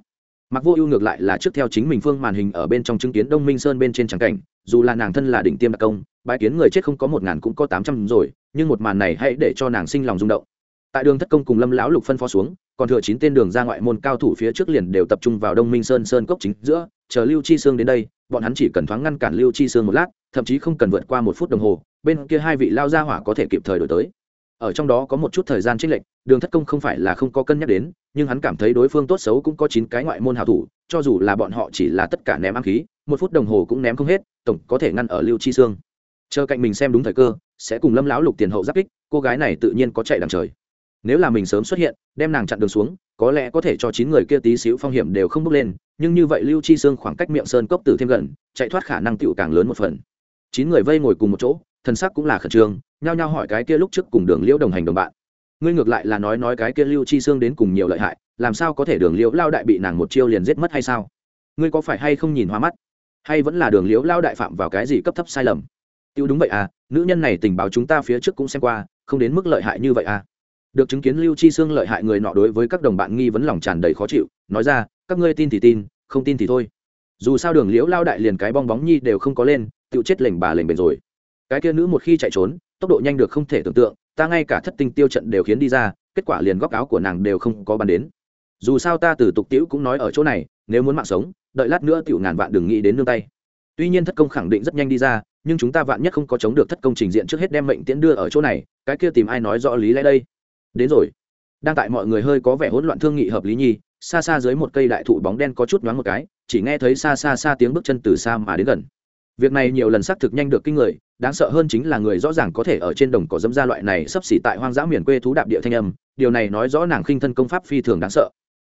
S1: mặc vô ưu ngược lại là trước theo chính mình phương màn hình ở bên trong chứng kiến đông minh sơn bên trên tràng cảnh, dù là nàng thân là đỉnh tiêm đặc công, bãi kiến người chết không có một ngàn cũng có tám trăm rồi, nhưng một màn này hãy để cho nàng sinh lòng rung động. Tại đường thất công cùng lâm lão lục phân phó xuống, còn thừa chín tên đường ra ngoại môn cao thủ phía trước liền đều tập trung vào đông minh sơn sơn cốc chính giữa, chờ lưu chi sương đến đây, bọn hắn chỉ cần thoáng ngăn cản lưu chi sương một lát, thậm chí không cần vượt qua một phút đồng hồ, bên kia hai vị lao gia hỏa có thể kịp thời đổi tới ở trong đó có một chút thời gian trích lệnh đường thất công không phải là không có cân nhắc đến, nhưng hắn cảm thấy đối phương tốt xấu cũng có chín cái ngoại môn hào thủ, cho dù là bọn họ chỉ là tất cả ném ám khí, một phút đồng hồ cũng ném không hết, tổng có thể ngăn ở lưu chi sương. Chờ cạnh mình xem đúng thời cơ, sẽ cùng lâm lão lục tiền hậu giáp kích, cô gái này tự nhiên có chạy đằng trời. Nếu là mình sớm xuất hiện, đem nàng chặn đường xuống, có lẽ có thể cho chín người kia tí xíu phong hiểm đều không bước lên, nhưng như vậy lưu chi sương khoảng cách miệng sơn cốc tử thêm gần, chạy thoát khả năng tựu càng lớn một phần. Chín người vây ngồi cùng một chỗ thần sắc cũng là khẩn trương, nhao nhao hỏi cái kia lúc trước cùng đường liễu đồng hành đồng bạn. Ngươi ngược lại là nói nói cái kia lưu chi xương đến cùng nhiều lợi hại, làm sao có thể đường liễu lao đại bị nàng một chiêu liền giết mất hay sao? Ngươi có phải hay không nhìn hoa mắt? Hay vẫn là đường liễu lao đại phạm vào cái gì cấp thấp sai lầm? Tiêu đúng vậy à nữ nhân này tình báo chúng ta phía trước cũng xem qua, không đến mức lợi hại như vậy à. Được chứng kiến lưu chi xương lợi hại người nọ đối với các đồng bạn nghi vấn lòng tràn đầy khó chịu, nói ra, các ngươi tin thì tin, không tin thì thôi. Dù sao đường liễu lao đại liền cái bong bóng nhi đều không có lên tự chết lệnh bà lệnh bền rồi cái kia nữ một khi chạy trốn, tốc độ nhanh được không thể tưởng tượng, ta ngay cả thất tinh tiêu trận đều khiến đi ra, kết quả liền góc áo của nàng đều không có bắn đến. Dù sao ta từ tục tiễu cũng nói ở chỗ này, nếu muốn mạng sống, đợi lát nữa tiểu ngàn vạn đừng nghĩ đến nương tay. Tuy nhiên thất công khẳng định rất nhanh đi ra, nhưng chúng ta vạn nhất không có chống được thất công trình diện trước hết đem mệnh tiễn đưa ở chỗ này, cái kia tìm ai nói rõ lý lẽ đây? Đến rồi. Đang tại mọi người hơi có vẻ hỗn loạn thương nghị hợp lý nhi xa xa dưới một cây đại thụ bóng đen có chút nhoáng một cái, chỉ nghe thấy xa xa xa tiếng bước chân từ xa mà đến gần việc này nhiều lần xác thực nhanh được kinh người đáng sợ hơn chính là người rõ ràng có thể ở trên đồng cỏ dẫm ra loại này sắp xỉ tại hoang dã miền quê thú đạp địa thanh âm điều này nói rõ nàng khinh thân công pháp phi thường đáng sợ.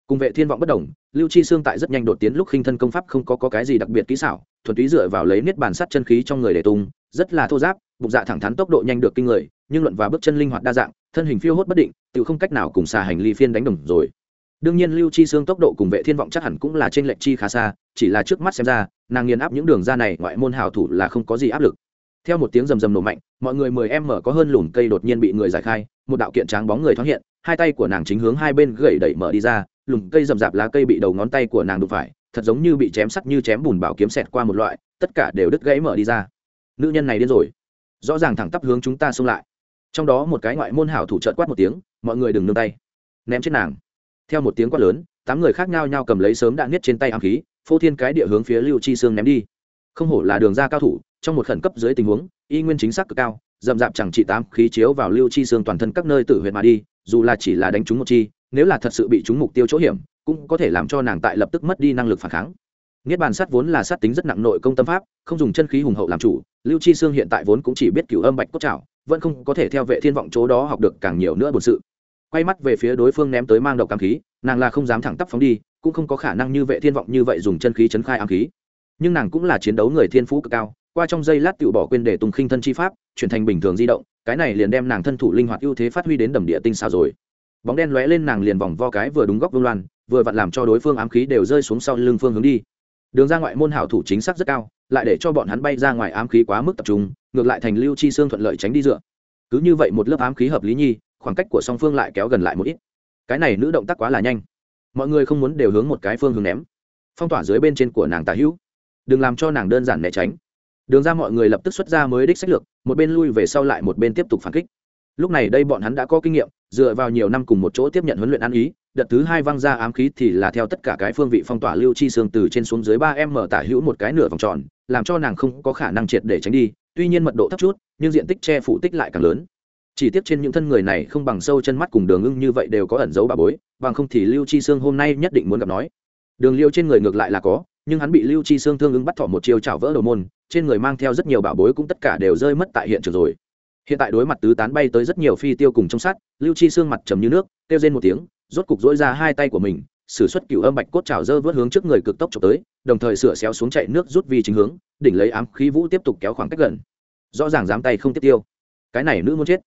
S1: Cùng vệ thiên vọng bất đồng lưu chi xương tại rất nhanh đột tiến lúc khinh thân công pháp không có, có cái gì đặc biệt kỹ xảo thuần túy dựa vào lấy niết bàn sắt chân khí trong người để tung rất là thô giáp bụng dạ thẳng thắn tốc độ nhanh được kinh người nhưng luận và bước chân linh hoạt đa dạng thân hình phiêu hốt bất định tự không cách nào cùng xà hành ly phiên đánh đồng rồi đương nhiên lưu chi xương tốc độ cùng vệ thiên vọng chắc hẳn cũng là trên lệnh chi khá xa, chỉ là trước mắt xem ra, nàng nghiền áp những đường ra này ngoại môn hào thủ là không có gì áp lực. Theo một tiếng rầm rầm nổ mạnh, mọi người mười em mở có hơn lùm cây đột nhiên bị người giải khai, một đạo kiện tráng bóng người thoáng hiện, hai tay của nàng chính hướng hai bên gậy đẩy mở đi ra lùm cây rậm rạp lá cây bị đầu ngón tay của nàng đụng phải, thật giống như bị chém sắt như chém bùn bảo kiếm xẹt qua một loại, tất cả đều đứt gãy mở đi ra. Nữ nhân này điên rồi. Rõ ràng thẳng tắp hướng chúng ta xông lại. Trong đó một cái ngoại môn hảo thủ trợt quát một tiếng, mọi người đừng nương tay. Ném chết nàng theo một tiếng quát lớn, tám người khác nhau nhau cầm lấy sớm đạn niết trên tay ám khí, phô thiên cái địa hướng phía lưu chi sương ném đi. Không hổ là đường ra cao thủ, trong một khẩn cấp dưới tình huống, y nguyên chính xác cực cao, dậm dạp chẳng chỉ tám khí chiếu vào lưu chi Sương toàn thân các nơi tử huyệt mà đi, dù là chỉ là đánh trúng một chi, nếu là thật sự bị trúng mục tiêu chỗ hiểm, cũng có thể làm cho nàng tại lập tức mất đi năng lực phản kháng. Niết bàn sắt vốn là sát tính rất nặng nội công tâm pháp, không dùng chân khí hùng hậu làm chủ, lưu chi Sương hiện tại vốn cũng chỉ biết cửu âm bạch cốt trảo, vẫn không có thể theo vệ thiên vọng chỗ đó học được càng nhiều nữa bổn sự quay mắt về phía đối phương ném tới mang độc ám khí, nàng là không dám thẳng tắp phóng đi, cũng không có khả năng như vệ thiên vọng như vậy dùng chân khí chấn khai ám khí. Nhưng nàng cũng là chiến đấu người thiên phú cực cao, qua trong giây lát tự bỏ quên để tùng khinh thân chi pháp, chuyển thành bình thường di động, cái này liền đem nàng thân thủ linh hoạt ưu thế phát huy đến đầm địa tinh sao rồi. Bóng đen lóe lên nàng liền vòng vo cái vừa đúng góc vương loan, vừa vặn làm cho đối phương ám khí đều rơi xuống sau lưng phương hướng đi. Đường ra ngoại môn hảo thủ chính xác rất cao, lại để cho bọn hắn bay ra ngoài ám khí quá mức tập trung, ngược lại thành lưu chi xương thuận lợi tránh đi dựa. Cứ như vậy một lớp ám khí hợp lý nhi khoảng cách của song phương lại kéo gần lại một ít. Cái này nữ động tác quá là nhanh. Mọi người không muốn đều hướng một cái phương hướng ném. Phong tỏa dưới bên trên của nàng tà hữu. Đừng làm cho nàng đơn giản né tránh. Đường ra mọi người lập tức xuất ra mới đích sách lược, một bên lui về sau lại một bên tiếp tục phản kích. Lúc này đây bọn hắn đã có kinh nghiệm, dựa vào nhiều năm cùng một chỗ tiếp nhận huấn luyện ăn ý, đợt thứ hai văng ra ám khí thì là theo tất cả cái phương vị phong tỏa lưu chi xương từ trên xuống dưới ba em mở tả hữu một cái nửa vòng tròn, làm cho nàng không có khả năng triệt để tránh đi, tuy nhiên mật độ thấp chút, nhưng diện tích che phủ tích lại càng lớn chỉ tiếc trên những thân người này không bằng sâu chân mắt cùng đường ưng như vậy đều có ẩn dấu bà bối, bằng không thì lưu chi xương hôm nay nhất định muốn gặp nói. Đường liêu trên người ngược lại là có, nhưng hắn bị lưu chi xương thương ứng bắt thỏ một chiêu chảo vỡ đầu môn, trên người mang theo rất nhiều bảo bối cũng tất cả đều rơi mất tại hiện trường rồi. Hiện tại đối mặt tứ tán bay tới rất nhiều phi tiêu cùng trong sát lưu chi xương mặt trầm như nước, kêu rên một tiếng, rốt cục dỗi ra hai tay của mình, sử xuất cửu âm bạch cốt trào dơ vớt hướng trước người cực tốc trộm tới, đồng thời sửa xéo xuống chạy nước rút vi chính hướng, đỉnh lấy ám khí vũ tiếp tục kéo khoảng cách gần. Rõ ràng dám tay không tiếp tiêu. Cái này nữ muốn chết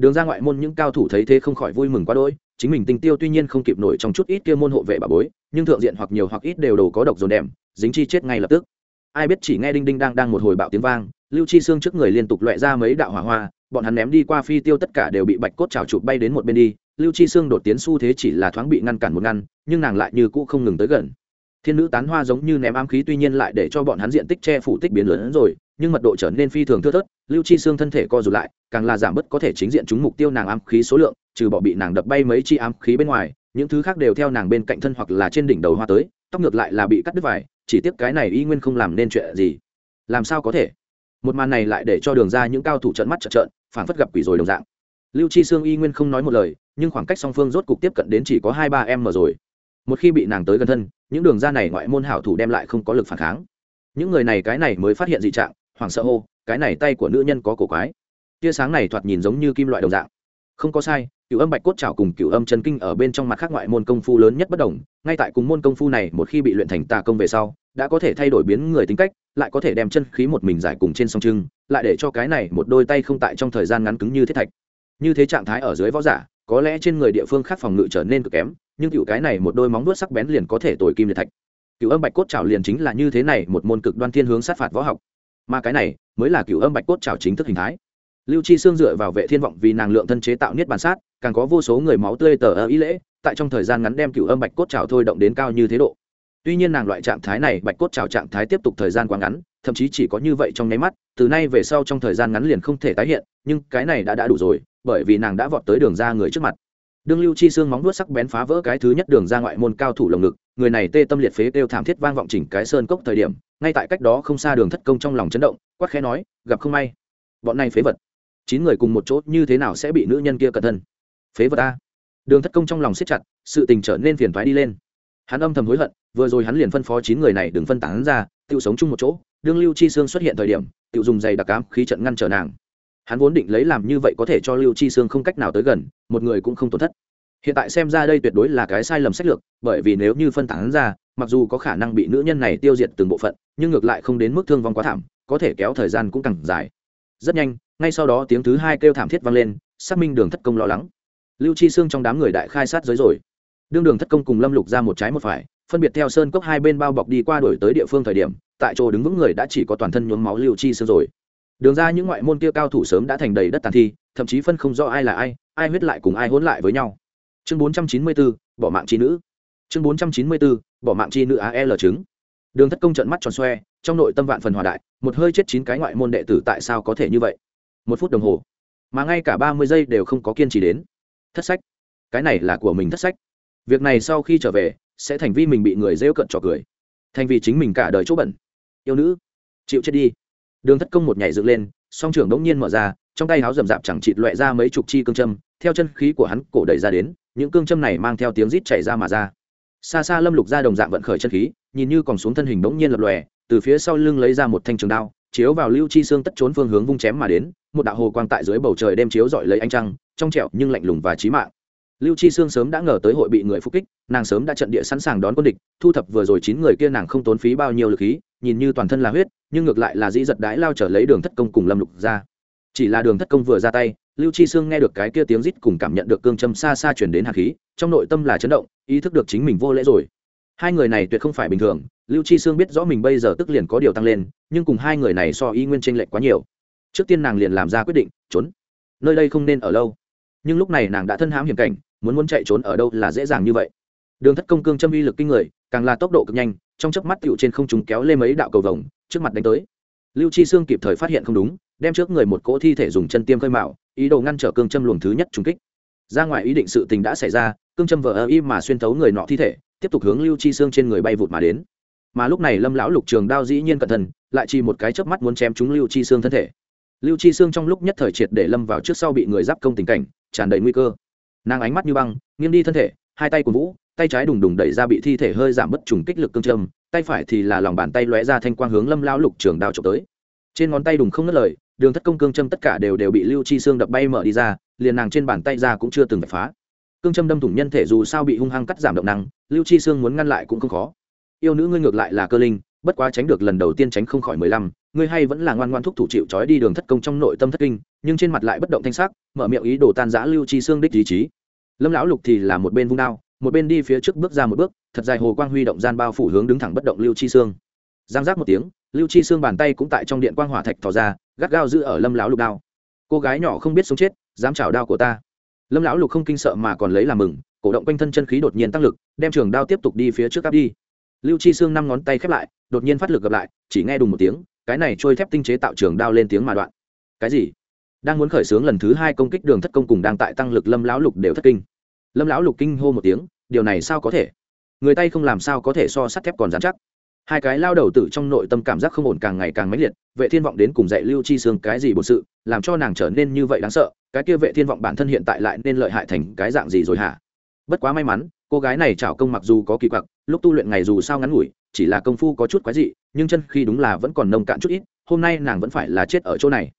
S1: đường ra ngoại môn những cao thủ thấy thế không khỏi vui mừng quá đỗi, chính mình tình tiêu tuy nhiên không kịp nổi trong chút ít kia môn hộ vệ bà bối, nhưng thượng diện hoặc nhiều hoặc ít đều đồ có độc dồn đèm, dính chi chết ngay lập tức. Ai biết chỉ nghe đinh đinh đang đang một hồi bạo tiếng vang, lưu chi xương trước người liên tục loại ra mấy đạo hỏa hoa, bọn hắn ném đi qua phi tiêu tất cả đều bị bạch cốt trào chụp bay đến một bên đi, lưu chi xương đột tiến xu thế chỉ là thoáng bị ngăn cản một ngăn, nhưng nàng lại như cũ không ngừng tới gần thiên nữ tán hoa giống như ném ám khí tuy nhiên lại để cho bọn hắn diện tích che phủ tích biến lớn hơn rồi, nhưng mật độ trở nên phi thường thưa thớt, lưu chi xương thân thể co rụt lại, càng là giảm bớt có thể chính diện chúng mục tiêu nàng ám khí số lượng, trừ bỏ bị nàng đập bay mấy chi ám khí bên ngoài, những thứ khác đều theo nàng bên cạnh thân hoặc là trên đỉnh đầu hoa tới, tóc ngược lại là bị cắt đứt vải, chỉ tiếc cái này y nguyên không làm nên chuyện gì. Làm sao có thể? Một màn này lại để cho đường ra những cao thủ trận mắt trợn trợn phản phất gặp quỷ rồi đồng dạng. Lưu chi xương y nguyên không nói một lời, nhưng khoảng cách song phương rốt cục tiếp cận đến chỉ có hai ba em mở rồi một khi bị nàng tới gần thân, những đường ra này ngoại môn hảo thủ đem lại không có lực phản kháng. Những người này cái này mới phát hiện dị trạng, hoảng sợ hô, cái này tay của nữ nhân có cổ quái. Tia sáng này thoạt nhìn giống như kim loại đồng dạng. Không có sai, cựu âm bạch cốt trào cùng cựu âm chân kinh ở bên trong mặt khác ngoại môn công phu lớn nhất bất đồng, ngay tại cùng môn công phu này một khi bị luyện thành tà công về sau, đã có thể thay đổi biến người tính cách, lại có thể đem chân khí một mình giải cùng trên song trưng, lại để cho cái này một đôi tay không tại trong thời gian ngắn cứng như thiết thạch. Như thế trạng thái ở dưới võ giả, có lẽ trên người địa phương khác phòng ngự trở nên cực kém nhưng cựu cái này một đôi móng vuốt sắc bén liền có thể tồi kim liệt thạch. Cựu âm bạch cốt trào liền chính là như thế này một môn cực đoan thiên hướng sát phạt võ học. Mà cái này mới là cựu âm bạch cốt trào chính thức hình thái. Lưu chi xương dựa vào vệ thiên vọng vì nàng lượng thân chế tạo niết bàn sát, càng có vô số người máu tươi tờ ơ ý lễ, tại trong thời gian ngắn đem cựu âm bạch cốt trào thôi động đến cao như thế độ. Tuy nhiên nàng loại trạng thái này bạch cốt trào trạng thái tiếp tục thời gian quá ngắn, thậm chí chỉ có như vậy trong nháy mắt, từ nay về sau trong thời gian ngắn liền không thể tái hiện, nhưng cái này đã đã đủ rồi, bởi vì nàng đã vọt tới đường ra người trước mặt đương lưu chi xương móng vuốt sắc bén phá vỡ cái thứ nhất đường ra ngoại môn cao thủ lồng ngực, người này tê tâm liệt phế kêu thảm thiết vang vọng chỉnh cái sơn cốc thời điểm, ngay tại cách đó không xa đường thất công trong lòng chấn động, quát khẽ nói, gặp không may. Bọn này phế vật. Chín người cùng một chỗ như thế nào sẽ bị nữ nhân kia cẩn thân? Phế vật a. Đường thất công trong lòng siết chặt, sự tình trở nên phiền thoái đi lên. Hắn âm thầm hối hận, vừa rồi hắn liền phân phó chín người này đừng phân tán ra, tự sống chung một chỗ. Đương lưu chi sương xuất hiện thời điểm, tự dùng giày đặc cám khí trận ngăn trở nàng hắn vốn định lấy làm như vậy có thể cho lưu chi sương không cách nào tới gần, một người cũng không tổn thất. Hiện tại xem ra đây tuyệt đối là cái sai lầm sách lược, bởi vì nếu như phân tán ra, mặc dù có khả năng bị nữ nhân này tiêu diệt từng bộ phận, nhưng ngược lại không đến mức thương vong quá thảm, có thể kéo thời gian cũng càng dài. Rất nhanh, ngay sau đó tiếng thứ hai kêu thảm thiết vang lên, xác minh đường thất công lo lắng. Lưu chi xương trong đám người đại khai sát giới rồi. Đương đường thất công cùng lâm lục ra một trái một phải, phân biệt theo sơn cốc hai bên bao bọc đi qua đổi tới địa phương thời điểm, tại chỗ đứng vững người đã chỉ có toàn thân nhuốm máu lưu chi xương rồi đường ra những ngoại môn kia cao thủ sớm đã thành đầy đất tàn thi, thậm chí phân không rõ ai là ai ai huyết lại cùng ai hỗn lại với nhau. Chương bốn trăm chín mươi bốn bỏ mạng chi nữ. Chương bốn trăm chín mươi bốn bỏ mạng chi nữ al chứng. Đường thất công trận mắt tròn xoe, trong nội tâm vạn phần hòa đại, một hơi chết chín cái ngoại môn đệ tử tại sao có thể như vậy? Một phút đồng hồ, mà ngay cả ba mươi giây đều không có kiên trì đến. Thất sách, cái này là của mình thất sách. Việc này sau khi trở về, sẽ thành vi mình bị người rêu cận trò cười. Thành vì chính mình cả đời chỗ bẩn. Yêu nữ, chịu chết đi đường thất công một nhảy dựng lên, song trưởng đống nhiên mở ra, trong tay háo rầm rạp chẳng chịt loẹ ra mấy chục chi cương châm, theo chân khí của hắn cổ đẩy ra đến, những cương châm này mang theo tiếng rít chảy ra mà ra. Xa xa lâm lục ra đồng dạng vận khởi chân khí, nhìn như còn xuống thân hình đống nhiên lập lòe, từ phía sau lưng lấy ra một thanh trường đao, chiếu vào lưu chi xương tất trốn phương hướng vung chém mà đến, một đạo hồ quang tại dưới bầu trời đem chiếu dọi lấy ánh trăng, trong trẻo nhưng lạnh lùng và trí mạng lưu chi sương sớm đã ngờ tới hội bị người phục kích, nàng sớm đã trận địa sẵn sàng đón quân địch, thu thập vừa rồi chín người kia nàng không tốn phí bao nhiêu lực khí, nhìn như toàn thân là huyết, nhưng ngược lại là dĩ giật đái lao trở lấy đường thất công cùng lâm lục ra. Chỉ là đường thất công vừa ra tay, lưu chi sương nghe được cái kia tiếng rít cùng cảm nhận được cương châm xa xa chuyển đến hạt khí, trong nội tâm là chấn động, ý thức được chính mình vô lễ rồi. Hai người này tuyệt không phải bình thường, lưu chi sương biết rõ mình bây giờ tức liền có điều tăng lên, nhưng cùng hai người này so y nguyên tranh lệch quá nhiều. Trước tiên nàng liền làm ra quyết định, trốn. Nơi đây không nên ở lâu. Nhưng lúc này nàng đã thân hãm hiểm cảnh muốn muốn chạy trốn ở đâu là dễ dàng như vậy. Đường thất công cương châm uy lực kinh người, càng là tốc độ cực nhanh, trong chớp mắt tựu trên không chúng kéo lên mấy đạo cầu vồng, trước mặt đánh tới. Lưu chi sương kịp thời phát hiện không đúng, đem trước người một cỗ thi thể dùng chân tiêm khơi mạo, ý đồ ngăn trở cương châm luồng thứ nhất trùng kích. Ra ngoài ý định sự tình đã xảy ra, cương châm vờ ơ im mà xuyên thấu người nọ thi thể, tiếp tục hướng lưu chi xương trên người bay vụt mà đến. Mà lúc này lâm lão lục trường đao dĩ nhiên cẩn thận, lại chỉ một cái chớp mắt muốn chém trúng lưu chi xương thân thể. Lưu chi xương trong lúc nhất thời triệt để lâm vào trước sau bị người giáp công tình cảnh, tràn đầy nguy cơ nàng ánh mắt như băng nghiêng đi thân thể hai tay của vũ tay trái đùng đùng đẩy ra bị thi thể hơi giảm bất trùng kích lực cương trâm, tay phải thì là lòng bàn tay lóe ra thanh quang hướng lâm lao lục trường đao trộm tới. Trên ngón tay đùng không ngất lời đường thất công cương châm tất cả đều đều bị lưu chi xương đập bay mở đi ra liền nàng trên bàn tay ra cũng chưa từng phải phá. Cương châm đâm thủng nhân thể dù sao bị hung hăng cắt giảm động năng lưu chi xương muốn ngăn lại cũng không khó. Yêu nữ ngươi ngược lại là cơ linh bất quá tránh được lần đầu tiên tránh không khỏi mười lăm, ngươi hay vẫn là ngoan ngoan thúc thủ chịu trói đi đường thất công trong nội tâm thất kinh, nhưng trên mặt lại bất động thanh sắc, mở miệng ý đồ tan giã lưu chi xương đích ý chí. Lâm lão lục thì là một bên vung đao, một bên đi phía trước bước ra một bước, thật dài hồ quang huy động gian bao phủ hướng đứng thẳng bất động lưu chi xương giang giác một tiếng, lưu chi xương bàn tay cũng tại trong điện quang hỏa thạch thò ra, gắt gao giữ ở lâm lão lục đao. Cô gái nhỏ không biết sống chết, dám chảo đao của ta. Lâm lão lục không kinh sợ mà còn lấy làm mừng, cổ động quanh thân chân khí đột nhiên tăng lực, đem trường đao tiếp tục đi phía trước áp đi lưu chi xương năm ngón tay khép lại, đột nhiên phát lực gặp lại, chỉ nghe đùng một tiếng, cái này trôi thép tinh chế tạo trường đao lên tiếng mà đoạn. Cái gì? Đang muốn khởi xướng lần thứ hai công kích đường thất công cùng đang tại tăng lực lâm lão lục đều thất kinh. Lâm lão lục kinh hô một tiếng, điều này sao có thể? Người tay không làm sao có thể so sắt thép còn dán chắc. Hai cái lao đầu tử trong nội tâm cảm giác không ổn càng ngày càng mãnh liệt, vệ thiên vọng đến cùng dạy lưu chi xương cái gì bổn sự, làm cho nàng trở nên như vậy đáng sợ, cái kia vệ thiên vọng bản thân hiện tại lại nên lợi hại thành cái dạng gì rồi hả? Bất quá may mắn, cô gái này chảo công mặc dù có kỳ quặc lúc tu luyện ngày dù sao ngắn ngủi, chỉ là công phu có chút quái dị, nhưng chân khi đúng là vẫn còn nông cạn chút ít, hôm nay nàng vẫn phải là chết ở chỗ này.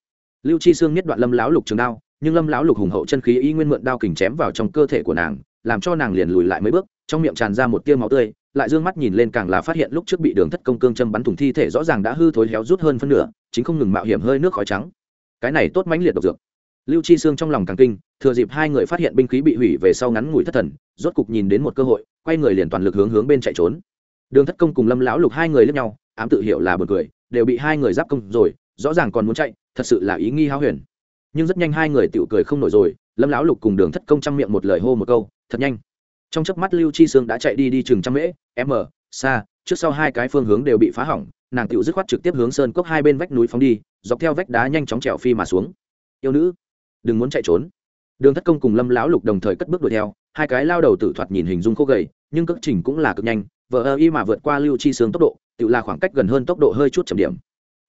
S1: Lưu chi Sương nhất đoạn lâm lão lục trường đao, nhưng lâm lão lục hùng hậu chân khí y nguyên mượn đao kình chém vào trong cơ thể của nàng, làm cho nàng liền lùi lại mấy bước, trong miệng tràn ra một tia máu tươi, lại d ư ơ n g mắt nhìn lên càng là phát hiện lúc trước bị đường thất công cương châm bắn thủng thi thể rõ ràng đã hư thối héo rút hơn phân nửa, chính không ngừng mạo hiểm hơi nước khói trắng. Cái này tốt mãnh liệt độc dược lưu chi xương trong lòng càng kinh, thừa dịp hai người phát hiện binh khí bị hủy về sau ngắn ngủi thất thần, rốt cục nhìn đến một cơ hội, quay người liền toàn lực hướng hướng bên chạy trốn. Đường thất công cùng lâm lão lục hai người lướt nhau, ám tự hiểu là b u ồ n cười, đều bị hai người giáp công rồi, rõ ràng còn muốn chạy, thật sự là ý nghi háo huyền. Nhưng rất nhanh hai người tự cười không nổi rồi, lâm lão lục cùng đường thất công chăm miệng một lời hô một câu, thật nhanh. Trong chớp mắt lưu chi sương đã chạy đi đi chừng trăm mễ, m xa trước sau hai cái phương hướng đều bị phá hỏng, nàng tựu dứt khoát trực tiếp hướng sơn cốc hai bên vách núi phóng đi, dọc theo vách đá nhanh chóng trèo phi mà xuống. Yêu nữ đừng muốn chạy trốn. Đường thất công cùng lâm lão lục đồng thời cất bước đuổi theo, hai cái lao đầu tự thoạt nhìn hình dung khô gầy, nhưng cất trình cũng là cực nhanh vợ ơ y mà vượt qua lưu chi sương tốc độ, tự là khoảng cách gần hơn tốc độ hơi chút chậm điểm.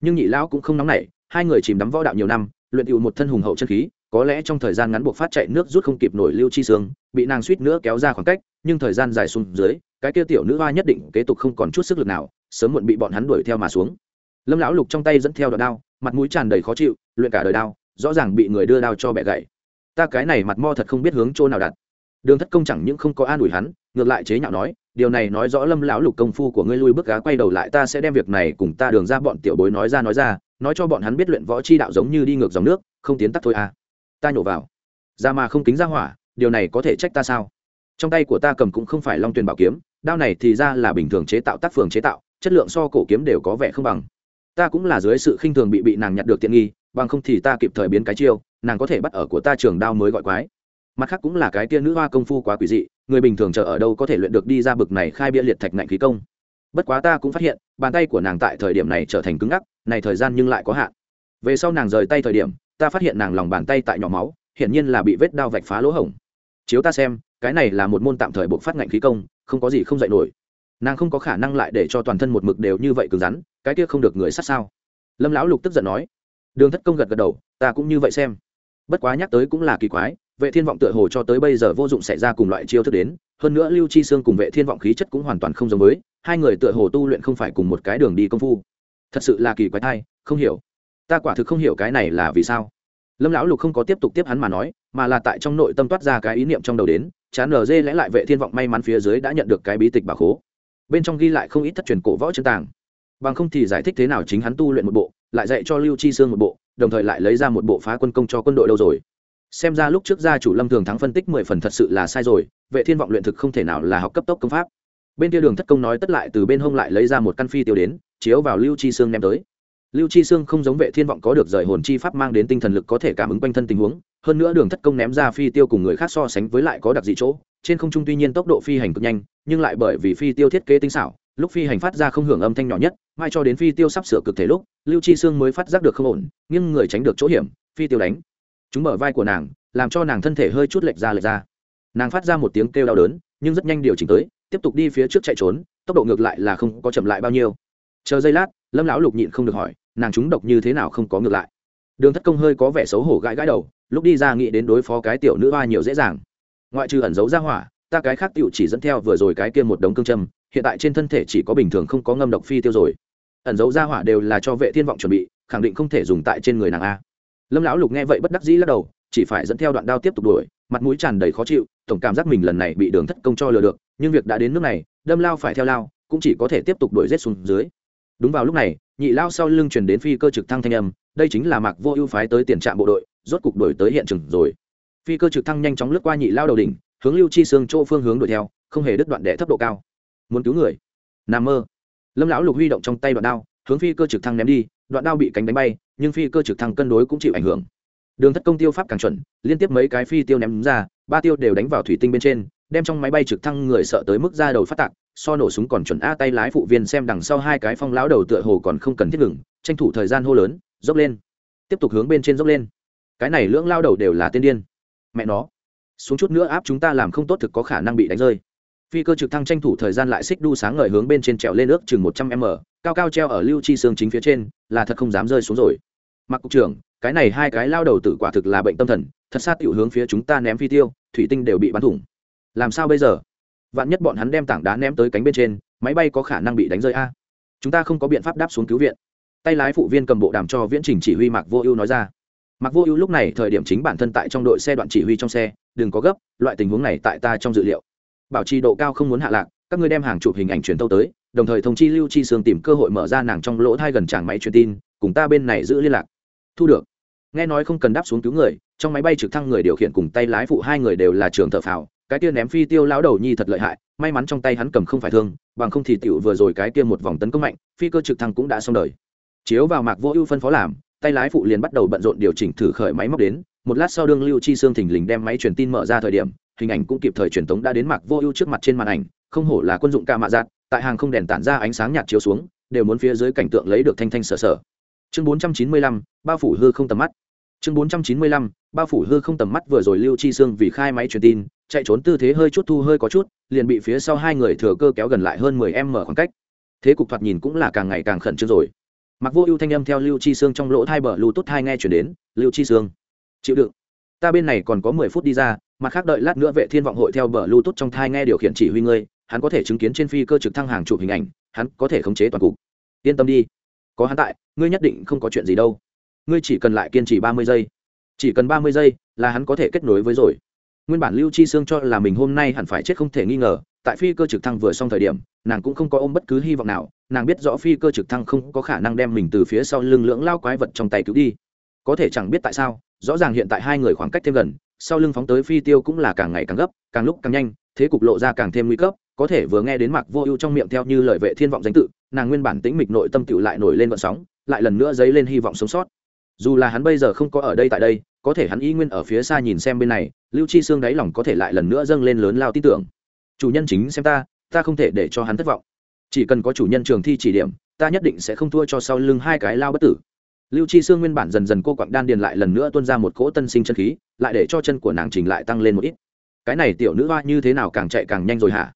S1: Nhưng nhị lão cũng không nóng nảy, hai người chìm đắm võ đạo nhiều năm, luyện tựu một thân hùng hậu chân khí, có lẽ trong thời gian ngắn buộc phát chạy nước rút không kịp nổi lưu chi sương, bị nàng suýt nữa kéo ra khoảng cách, nhưng thời gian dài xuống dưới, cái kia tiểu nữ hoa nhất định kế tục không còn chút sức lực nào, sớm muộn bị bọn hắn đuổi theo mà xuống. Lâm lão lục trong tay dẫn theo đoạn đao, mặt mũi tràn đầy khó chịu, luyện cả đời đao rõ ràng bị người đưa đao cho bẻ gãy ta cái này mặt mo thật không biết hướng chỗ nào đặt. Đường thất công chẳng những không có an ủi hắn, ngược lại chế nhạo nói, điều này nói rõ lâm lão lục công phu của ngươi lui bước gá quay đầu lại ta sẽ đem việc này cùng ta đường ra bọn tiểu bối nói ra nói ra, nói cho bọn hắn biết luyện võ chi đạo giống như đi ngược dòng nước, không tiến tắt thôi à. Ta nhổ vào. Ra mà không kính ra hỏa, điều này có thể trách ta sao? Trong tay của ta cầm cũng không phải long tuyền bảo kiếm, đao này thì ra là bình thường chế tạo tác phường chế tạo, chất lượng so cổ kiếm đều có vẻ không bằng. Ta cũng là dưới sự khinh thường bị bị nàng nhặt được tiện nghi bằng không thì ta kịp thời biến cái chiêu, nàng có thể bắt ở của ta trường đao mới gọi quái. Mặt khác cũng là cái tia nữ hoa công phu quá quỷ dị, người bình thường chờ ở đâu có thể luyện được đi ra bực này khai bia liệt thạch ngạnh khí công. Bất quá ta cũng phát hiện, bàn tay của nàng tại thời điểm này trở thành cứng ngắc, này thời gian nhưng lại có hạn. Về sau nàng rời tay thời điểm, ta phát hiện nàng lòng bàn tay tại nhỏ máu, hiển nhiên là bị vết đao vạch phá lỗ hổng. Chiếu ta xem, cái này là một môn tạm thời buộc phát ngạnh khí công, không có gì không dạy nổi. Nàng không có khả năng lại để cho toàn thân một mực đều như vậy cứng rắn, cái kia không được người sát sao. Lâm lão lục tức giận nói đường thất công gật gật đầu, ta cũng như vậy xem. Bất quá nhắc tới cũng là kỳ quái, vệ thiên vọng tựa hồ cho tới bây giờ vô dụng xảy ra cùng loại chiêu thức đến, hơn nữa lưu chi xương cùng vệ thiên vọng khí chất cũng hoàn toàn không giống với, hai người tựa hồ tu luyện không phải cùng một cái đường đi công phu. Thật sự là kỳ quái thai không hiểu. Ta quả thực không hiểu cái này là vì sao. Lâm lão lục không có tiếp tục tiếp hắn mà nói, mà là tại trong nội tâm toát ra cái ý niệm trong đầu đến, chán nở dê lẽ lại vệ thiên vọng may mắn phía dưới đã nhận được cái bí tịch bà khố. Bên trong ghi lại không ít thất truyền cổ võ chân tàng bằng không thì giải thích thế nào chính hắn tu luyện một bộ, lại dạy cho lưu chi sương một bộ, đồng thời lại lấy ra một bộ phá quân công cho quân đội đâu rồi? Xem ra lúc trước gia chủ lâm thường thắng phân tích mười phần thật sự là sai rồi, vệ thiên vọng luyện thực không thể nào là học cấp tốc công pháp. Bên kia đường thất công nói tất lại từ bên hông lại lấy ra một căn phi tiêu đến, chiếu vào lưu chi sương ném tới. Lưu chi sương không giống vệ thiên vọng có được rời hồn chi pháp mang đến tinh thần lực có thể cảm ứng quanh thân tình huống, hơn nữa đường thất công ném ra phi tiêu cùng người khác so sánh với lại có đặc dị chỗ, trên không trung tuy nhiên tốc độ phi hành cực nhanh, nhưng lại bởi vì phi tiêu thiết kế tinh xảo lúc phi hành phát ra không hưởng âm thanh nhỏ nhất, mai cho đến phi tiêu sắp sửa cực thể lúc, lưu chi sương mới phát giác được không ổn nhưng người tránh được chỗ hiểm, phi tiêu đánh. Chúng mở vai của nàng, làm cho nàng thân thể hơi chút lệch ra lệch ra. Nàng phát ra một tiếng kêu đau đớn, nhưng rất nhanh điều chỉnh tới, tiếp tục đi phía trước chạy trốn, tốc độ ngược lại là không có chậm lại bao nhiêu. Chờ giây lát, lâm lão lục nhịn không được hỏi, nàng chúng độc như thế nào không có ngược lại. Đường thất công hơi có vẻ xấu hổ gãi gãi đầu, lúc đi ra nghĩ đến đối phó cái tiểu nữ hoa nhiều dễ dàng. Ngoại trừ ẩn giấu ra hỏa, ta cái khác tiểu chỉ dẫn theo vừa rồi cái kia một đống cương châm hiện tại trên thân thể chỉ có bình thường không có ngâm độc phi tiêu rồi. Ẩn giấu ra hỏa đều là cho vệ thiên vọng chuẩn bị, khẳng định không thể dùng tại trên người nàng a. Lâm lão lục nghe vậy bất đắc dĩ lắc đầu, chỉ phải dẫn theo đoạn đao tiếp tục đuổi, mặt mũi tràn đầy khó chịu, tổng cảm giác mình lần này bị đường thất công cho lừa được, nhưng việc đã đến nước này, đâm lao phải theo lao, cũng chỉ có thể tiếp tục đuổi rết xuống dưới. Đúng vào lúc này, nhị lao sau lưng truyền đến phi cơ trực thăng thanh âm, đây chính là mạc vô ưu phái tới tiền trạm bộ đội, rốt cục đuổi tới hiện trường rồi. Phi cơ trực thăng nhanh chóng lướt qua nhị lao đầu đỉnh, hướng lưu chi xương chỗ phương hướng đuổi theo, không hề đứt đoạn đệ thấp độ cao muốn cứu người. Nằm mơ. Lâm lão lục huy động trong tay đoạn đao, hướng phi cơ trực thăng ném đi, đoạn đao bị cánh đánh bay, nhưng phi cơ trực thăng cân đối cũng chịu ảnh hưởng. Đường thất công tiêu pháp càng chuẩn, liên tiếp mấy cái phi tiêu ném ra, ba tiêu đều đánh vào thủy tinh bên trên, đem trong máy bay trực thăng người sợ tới mức ra đầu phát tạc, so nổ súng còn chuẩn a tay lái phụ viên xem đằng sau hai cái phong lão đầu tựa hồ còn không cần thiết ngừng, tranh thủ thời gian hô lớn, dốc lên. Tiếp tục hướng bên trên dốc lên. Cái này lưỡng lao đầu đều là tiên điên. Mẹ nó. Xuống chút nữa áp chúng ta làm không tốt thực có khả năng bị đánh rơi phi cơ trực thăng tranh thủ thời gian lại xích đu sáng ngời hướng bên trên trèo lên ước chừng một trăm m, cao cao treo ở lưu chi xương chính phía trên, là thật không dám rơi xuống rồi. Mặc cục trưởng, cái này hai cái lao đầu tử quả thực là bệnh tâm thần, thật sát tiểu hướng phía chúng ta ném phi tiêu, thủy tinh đều bị bắn thủng. Làm sao bây giờ? Vạn nhất bọn hắn đem tảng đá ném tới cánh bên trên, máy bay có khả năng bị đánh rơi a? Chúng ta không có biện pháp đáp xuống cứu viện. Tay lái phụ viên cầm bộ đàm cho viễn trình chỉ huy mạc vô ưu nói ra. Mạc vô ưu lúc này thời điểm chính bản thân tại trong đội xe đoạn chỉ huy trong xe, đừng có gấp, loại tình huống này tại ta trong dự liệu bảo trì độ cao không muốn hạ lạc, các ngươi đem hàng chụp hình ảnh truyền tâu tới, đồng thời thông chi lưu chi sương tìm cơ hội mở ra nàng trong lỗ thai gần tràng máy truyền tin, cùng ta bên này giữ liên lạc. Thu được. Nghe nói không cần đáp xuống cứu người, trong máy bay trực thăng người điều khiển cùng tay lái phụ hai người đều là trường thợ phào, cái kia ném phi tiêu lão đầu nhi thật lợi hại, may mắn trong tay hắn cầm không phải thương, bằng không thì tiểu vừa rồi cái kia một vòng tấn công mạnh, phi cơ trực thăng cũng đã xong đời. Chiếu vào mạc vô ưu phân phó làm, tay lái phụ liền bắt đầu bận rộn điều chỉnh thử khởi máy móc đến, một lát sau đương lưu chi xương thình lình đem máy truyền tin mở ra thời điểm hình ảnh cũng kịp thời truyền tống đã đến mạc vô ưu trước mặt trên màn ảnh, không hổ là quân dụng ca mạ giạt tại hàng không đèn tản ra ánh sáng nhạt chiếu xuống, đều muốn phía dưới cảnh tượng lấy được thanh thanh sở sở. Chương bốn trăm chín mươi lăm, bao phủ hư không tầm mắt. Chương bốn trăm chín mươi lăm, bao phủ hư không tầm mắt vừa rồi lưu chi xương vì khai máy truyền tin, chạy trốn tư thế hơi chút thu hơi có chút, liền bị phía sau hai người thừa cơ kéo gần lại hơn mười em mở khoảng cách. Thế cục thoạt nhìn cũng là càng ngày càng khẩn trương rồi. Mặc vô ưu thanh âm theo lưu chi xương trong lỗ thai bờ lưu tốt thai nghe chuyển đến, lưu chi xương chịu đựng ta bên này còn có mười phút đi ra, mặt khác đợi lát nữa vệ thiên vọng hội theo bờ lưu trong thai nghe điều khiển chỉ huy ngươi, hắn có thể chứng kiến trên phi cơ trực thăng hàng chụp hình ảnh, hắn có thể khống chế toàn cục. Yên tâm đi. Có hắn tại, ngươi nhất định không có chuyện gì đâu. Ngươi chỉ cần lại kiên trì ba mươi giây. Chỉ cần ba mươi giây là hắn có thể kết nối với rồi. Nguyên bản lưu chi sương cho là mình hôm nay hẳn phải chết không thể nghi ngờ, tại phi cơ trực thăng vừa xong thời điểm, nàng cũng không có ôm bất cứ hy vọng nào, nàng biết rõ phi cơ trực thăng không có khả năng đem mình từ phía sau lưng lưỡng lao quái vật trong tay cứu đi. Có thể chẳng biết tại sao rõ ràng hiện tại hai người khoảng cách thêm gần, sau lưng phóng tới phi tiêu cũng là càng ngày càng gấp, càng lúc càng nhanh, thế cục lộ ra càng thêm nguy cấp, có thể vừa nghe đến mạc vô ưu trong miệng theo như lời vệ thiên vọng danh tự, nàng nguyên bản tĩnh mịch nội tâm tựu lại nổi lên vận sóng, lại lần nữa dấy lên hy vọng sống sót. Dù là hắn bây giờ không có ở đây tại đây, có thể hắn y nguyên ở phía xa nhìn xem bên này, lưu chi xương đáy lòng có thể lại lần nữa dâng lên lớn lao tin tưởng. Chủ nhân chính xem ta ta không thể để cho hắn thất vọng. Chỉ cần có chủ nhân trường thi chỉ điểm, ta nhất định sẽ không thua cho sau lưng hai cái lao bất tử lưu chi xương nguyên bản dần dần cô quặng đan điền lại lần nữa tuôn ra một cỗ tân sinh chân khí, lại để cho chân của nàng trình lại tăng lên một ít. Cái này tiểu nữ hoa như thế nào càng chạy càng nhanh rồi hả?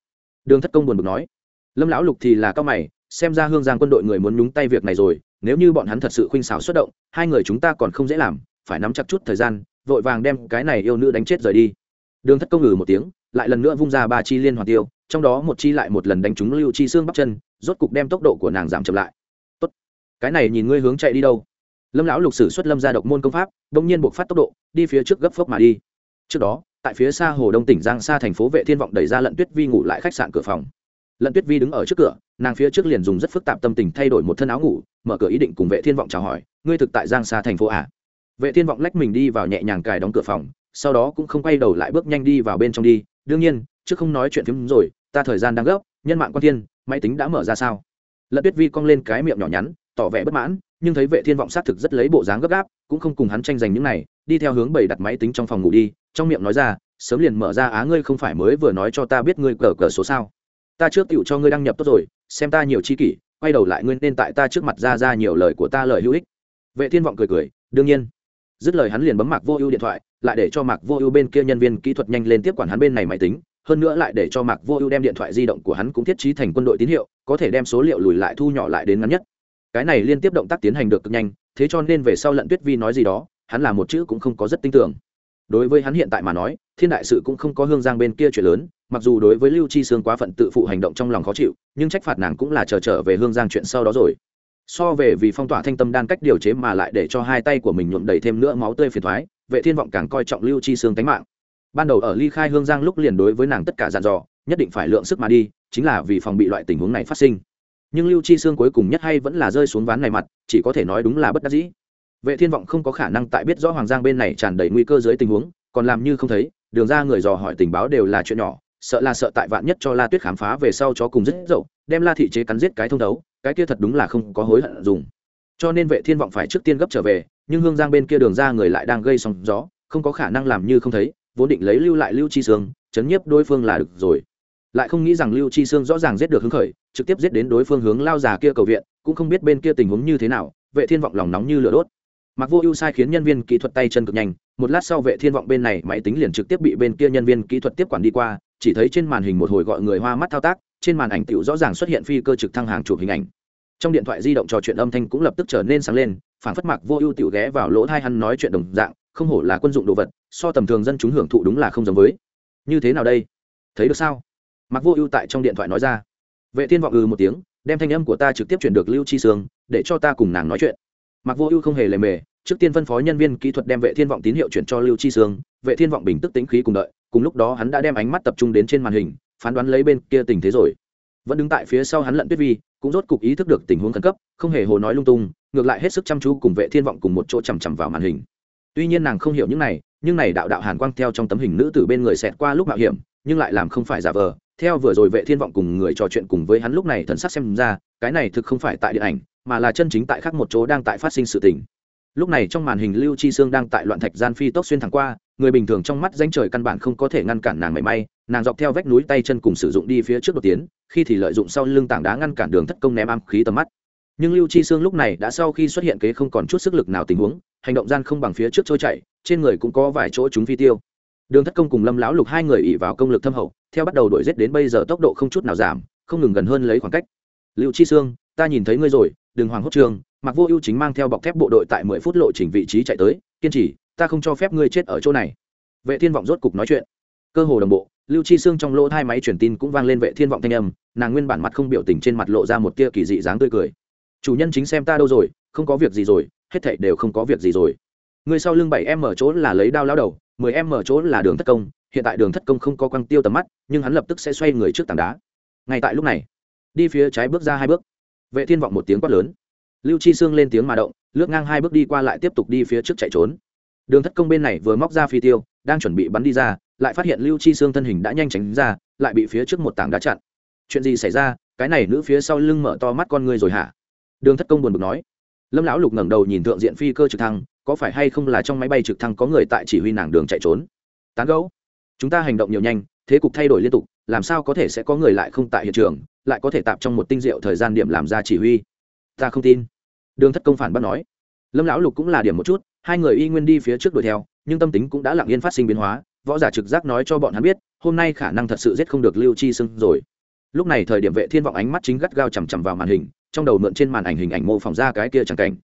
S1: Đường thất công buồn bực nói. Lâm lão lục thì là cao mày, xem ra hương giang quân đội người muốn nhúng tay việc này rồi, nếu như bọn hắn thật sự khuynh xảo xuất động, hai người chúng ta còn không dễ làm, phải nắm chặt chút thời gian, vội vàng đem cái này yêu nữ đánh chết rời đi. Đường thất công ngừ một tiếng, lại lần nữa vung ra ba chi liên hoàn tiêu, trong đó một chi lại một lần đánh trúng lưu chi xương bắp chân, rốt cục đem tốc độ của nàng giảm chậm lại. Tốt, cái này nhìn ngươi hướng chạy đi đâu lâm lão lục sử xuất lâm ra độc môn công pháp đông nhiên buộc phát tốc độ, đi phía trước gấp phốc mà đi. Trước đó, tại phía xa hồ đông tỉnh giang xa thành phố vệ thiên vọng đẩy ra lận tuyết vi ngủ lại khách sạn cửa phòng. Lận tuyết vi đứng ở trước cửa, nàng phía trước liền dùng rất phức tạp tâm tình thay đổi một thân áo ngủ, mở cửa ý định cùng vệ thiên vọng chào hỏi, ngươi thực tại giang xa thành phố à? vệ thiên vọng lách mình đi vào nhẹ nhàng cài đóng cửa phòng, sau đó cũng không quay đầu lại bước nhanh đi vào bên trong đi. Đương nhiên, trước không nói chuyện phím rồi, ta thời gian đang gấp, nhân mạng quan thiên, máy tính đã mở ra sao? Lận tuyết vi cong lên cái miệng nhỏ nhắn, tỏ vẻ bất mãn nhưng thấy vệ thiên vọng xác thực rất lấy bộ dáng gấp gáp, cũng không cùng hắn tranh giành những này, đi theo hướng bầy đặt máy tính trong phòng ngủ đi, trong miệng nói ra, sớm liền mở ra, á ngươi không phải mới vừa nói cho ta biết ngươi cờ cờ số sao? Ta trước tựu cho ngươi đăng nhập tốt rồi, xem ta nhiều chi kỷ, quay đầu lại ngươi nên tại ta trước mặt ra ra nhiều lời của ta lời hữu ích. Vệ thiên vọng cười cười, đương nhiên. Dứt lời hắn liền bấm mạc vô ưu điện thoại, lại để cho mạc vô ưu bên kia nhân viên kỹ thuật nhanh lên tiếp quản hắn bên này máy tính, hơn nữa lại để cho mạc vô ưu đem điện thoại di động của hắn cũng thiết trí thành quân đội tín hiệu, có thể đem số liệu lùi lại thu nhỏ lại đến ngắn nhất cái này liên tiếp động tác tiến hành được cực nhanh thế cho nên về sau lận tuyết vi nói gì đó hắn là một chữ cũng không có rất tin tưởng. Đối với hắn hiện tại mà nói thiên đại sự cũng không có hương giang bên kia chuyện lớn mặc dù đối với lưu chi sương quá phận tự phụ hành động trong lòng khó chịu nhưng trách phạt nàng cũng là chờ trở, trở về hương giang chuyện sau đó rồi. So về vì phong tỏa thanh tâm đan cách điều chế mà lại để cho hai tay của mình nhuộm đầy thêm nữa máu tươi phiền thoái vệ thiên vọng càng coi trọng lưu chi sương tánh mạng. Ban đầu ở ly khai hương giang lúc liền đối với nàng tất cả dặn dò nhất định phải lượng sức mà đi chính là vì phòng bị loại tình huống này phát sinh nhưng lưu chi sương cuối cùng nhất hay vẫn là rơi xuống ván này mặt, chỉ có thể nói đúng là bất đắc dĩ. Vệ thiên vọng không có khả năng tại biết rõ hoàng giang bên này tràn đầy nguy cơ dưới tình huống, còn làm như không thấy, đường ra người dò hỏi tình báo đều là chuyện nhỏ, sợ là sợ tại vạn nhất cho la tuyết khám phá về sau chó cùng rất dậu, đem la thị chế cắn giết cái thông đấu, cái kia thật đúng là không có hối hận dùng. Cho nên vệ thiên vọng phải trước tiên gấp trở về, nhưng hương giang bên kia đường ra người lại đang gây sóng gió, không có khả năng làm như không thấy, vốn định lấy lưu lại lưu chi sương, chấn nhiếp đối phương là được rồi lại không nghĩ rằng lưu chi sương rõ ràng giết được hứng khởi, trực tiếp giết đến đối phương hướng lao già kia cầu viện, cũng không biết bên kia tình huống như thế nào, vệ thiên vọng lòng nóng như lửa đốt. Mặc vô ưu sai khiến nhân viên kỹ thuật tay chân cực nhanh, một lát sau vệ thiên vọng bên này máy tính liền trực tiếp bị bên kia nhân viên kỹ thuật tiếp quản đi qua, chỉ thấy trên màn hình một hồi gọi người hoa mắt thao tác, trên màn ảnh tiểu rõ ràng xuất hiện phi cơ trực thăng hàng chụp hình ảnh. Trong điện thoại di động trò chuyện âm thanh cũng lập tức trở nên sáng lên phản phất mặc vô ưu tiểu ghé vào lỗ thai hắn nói chuyện đồng dạng, không hổ là quân dụng đồ vật, so tầm thường dân chúng hưởng thụ đúng là không giống với. Như thế nào đây? Thấy được sao? Mặc vô ưu tại trong điện thoại nói ra. Vệ thiên vọng ừ một tiếng, đem thanh âm của ta trực tiếp chuyển được lưu chi sương, để cho ta cùng nàng nói chuyện. Mặc vô ưu không hề lề mề, trước tiên phân phó nhân viên kỹ thuật đem vệ thiên vọng tín hiệu chuyển cho lưu chi sương. Vệ thiên vọng bình tức tính khí cùng đợi, cùng lúc đó hắn đã đem ánh mắt tập trung đến trên màn hình, phán đoán lấy bên kia tình thế rồi. Vẫn đứng tại phía sau hắn lận tuyết vi, cũng rốt cục ý thức được tình huống khẩn cấp, không hề hồ nói lung tung, ngược lại hết sức chăm chú cùng vệ thiên vọng cùng một chỗ chằm chằm vào màn hình. Tuy nhiên nàng không hiểu những này, nhưng này đạo đạo hàn quang theo trong tấm hình nữ từ bên người xẹt qua lúc mạo hiểm, nhưng lại làm không phải giả vờ theo vừa rồi vệ thiên vọng cùng người trò chuyện cùng với hắn lúc này thần sắc xem ra, cái này thực không phải tại điện ảnh, mà là chân chính tại khác một chỗ đang tại phát sinh sự tình. Lúc này trong màn hình lưu chi sương đang tại loạn thạch gian phi tốc xuyên thẳng qua, người bình thường trong mắt danh trời căn bản không có thể ngăn cản nàng mảy may, nàng dọc theo vách núi tay chân cùng sử dụng đi phía trước đột tiến, khi thì lợi dụng sau lưng tảng đá ngăn cản đường thất công ném am khí tầm mắt. Nhưng lưu chi sương lúc này đã sau khi xuất hiện kế không còn chút sức lực nào tình huống, hành động gian không bằng phía trước trôi chạy trên người cũng có vài chỗ chúng phi tiêu đường thất công cùng lâm lão lục hai người ỉ vào công lực thâm hậu, theo bắt đầu đuổi giết đến bây giờ tốc độ không chút nào giảm, không ngừng gần hơn lấy khoảng cách. Lưu chi sương, ta nhìn thấy ngươi rồi, đừng hoàng hốt trường mặc vô ưu chính mang theo bọc thép bộ đội tại mười phút lộ trình vị trí chạy tới, kiên trì, ta không cho phép ngươi chết ở chỗ này. Vệ thiên vọng rốt cục nói chuyện. Cơ hồ đồng bộ, lưu chi xương trong lỗ hai máy truyền tin cũng vang lên vệ thiên vọng thanh âm, nàng nguyên bản mặt không biểu tình trên mặt lộ ra một tia kỳ dị dáng tươi cười. Chủ nhân chính xem ta đâu rồi, không có việc gì rồi, hết thảy đều không có việc gì rồi người sau lưng bảy em mở chỗ là lấy đao lao đầu, mười em mở chỗ là đường thất công. Hiện tại đường thất công không có quăng tiêu tầm mắt, nhưng hắn lập tức sẽ xoay người trước tảng đá. Ngay tại lúc này, đi phía trái bước ra hai bước. Vệ thiên vọng một tiếng quát lớn. Lưu chi xương lên tiếng mà động, lướt ngang hai bước đi qua lại tiếp tục đi phía trước chạy trốn. Đường thất công bên này vừa móc ra phi tiêu, đang chuẩn bị bắn đi ra, lại phát hiện lưu chi xương thân hình đã nhanh tránh ra, lại bị phía trước một tảng đá chặn. Chuyện gì xảy ra? Cái này nữ phía sau lưng mở to mắt con ngươi rồi hả? Đường thất công buồn bực nói. Lâm lão lục ngẩng đầu nhìn thượng diện phi cơ trực thăng có phải hay không là trong máy bay trực thăng có người tại chỉ huy nàng đường chạy trốn? Tán gấu chúng ta hành động nhiều nhanh, thế cục thay đổi liên tục, làm sao có thể sẽ có người lại không tại hiện trường, lại có thể tạp trong một tinh diệu thời gian điểm làm ra chỉ huy? Ta không tin. Đường thất công phản bác nói. Lâm lão lục cũng là điểm một chút, hai người y nguyên đi phía trước đuổi theo, nhưng tâm tính cũng đã lặng yên phát sinh biến hóa, võ giả trực giác nói cho bọn hắn biết, hôm nay khả năng thật sự giết không được lưu chi sưng rồi. Lúc này thời điểm vệ thiên vọng ánh mắt chính gắt gao chằm chằm vào màn hình, trong đầu mượn trên màn ảnh hình ảnh mô phỏng ra cái kia chẳng cảnh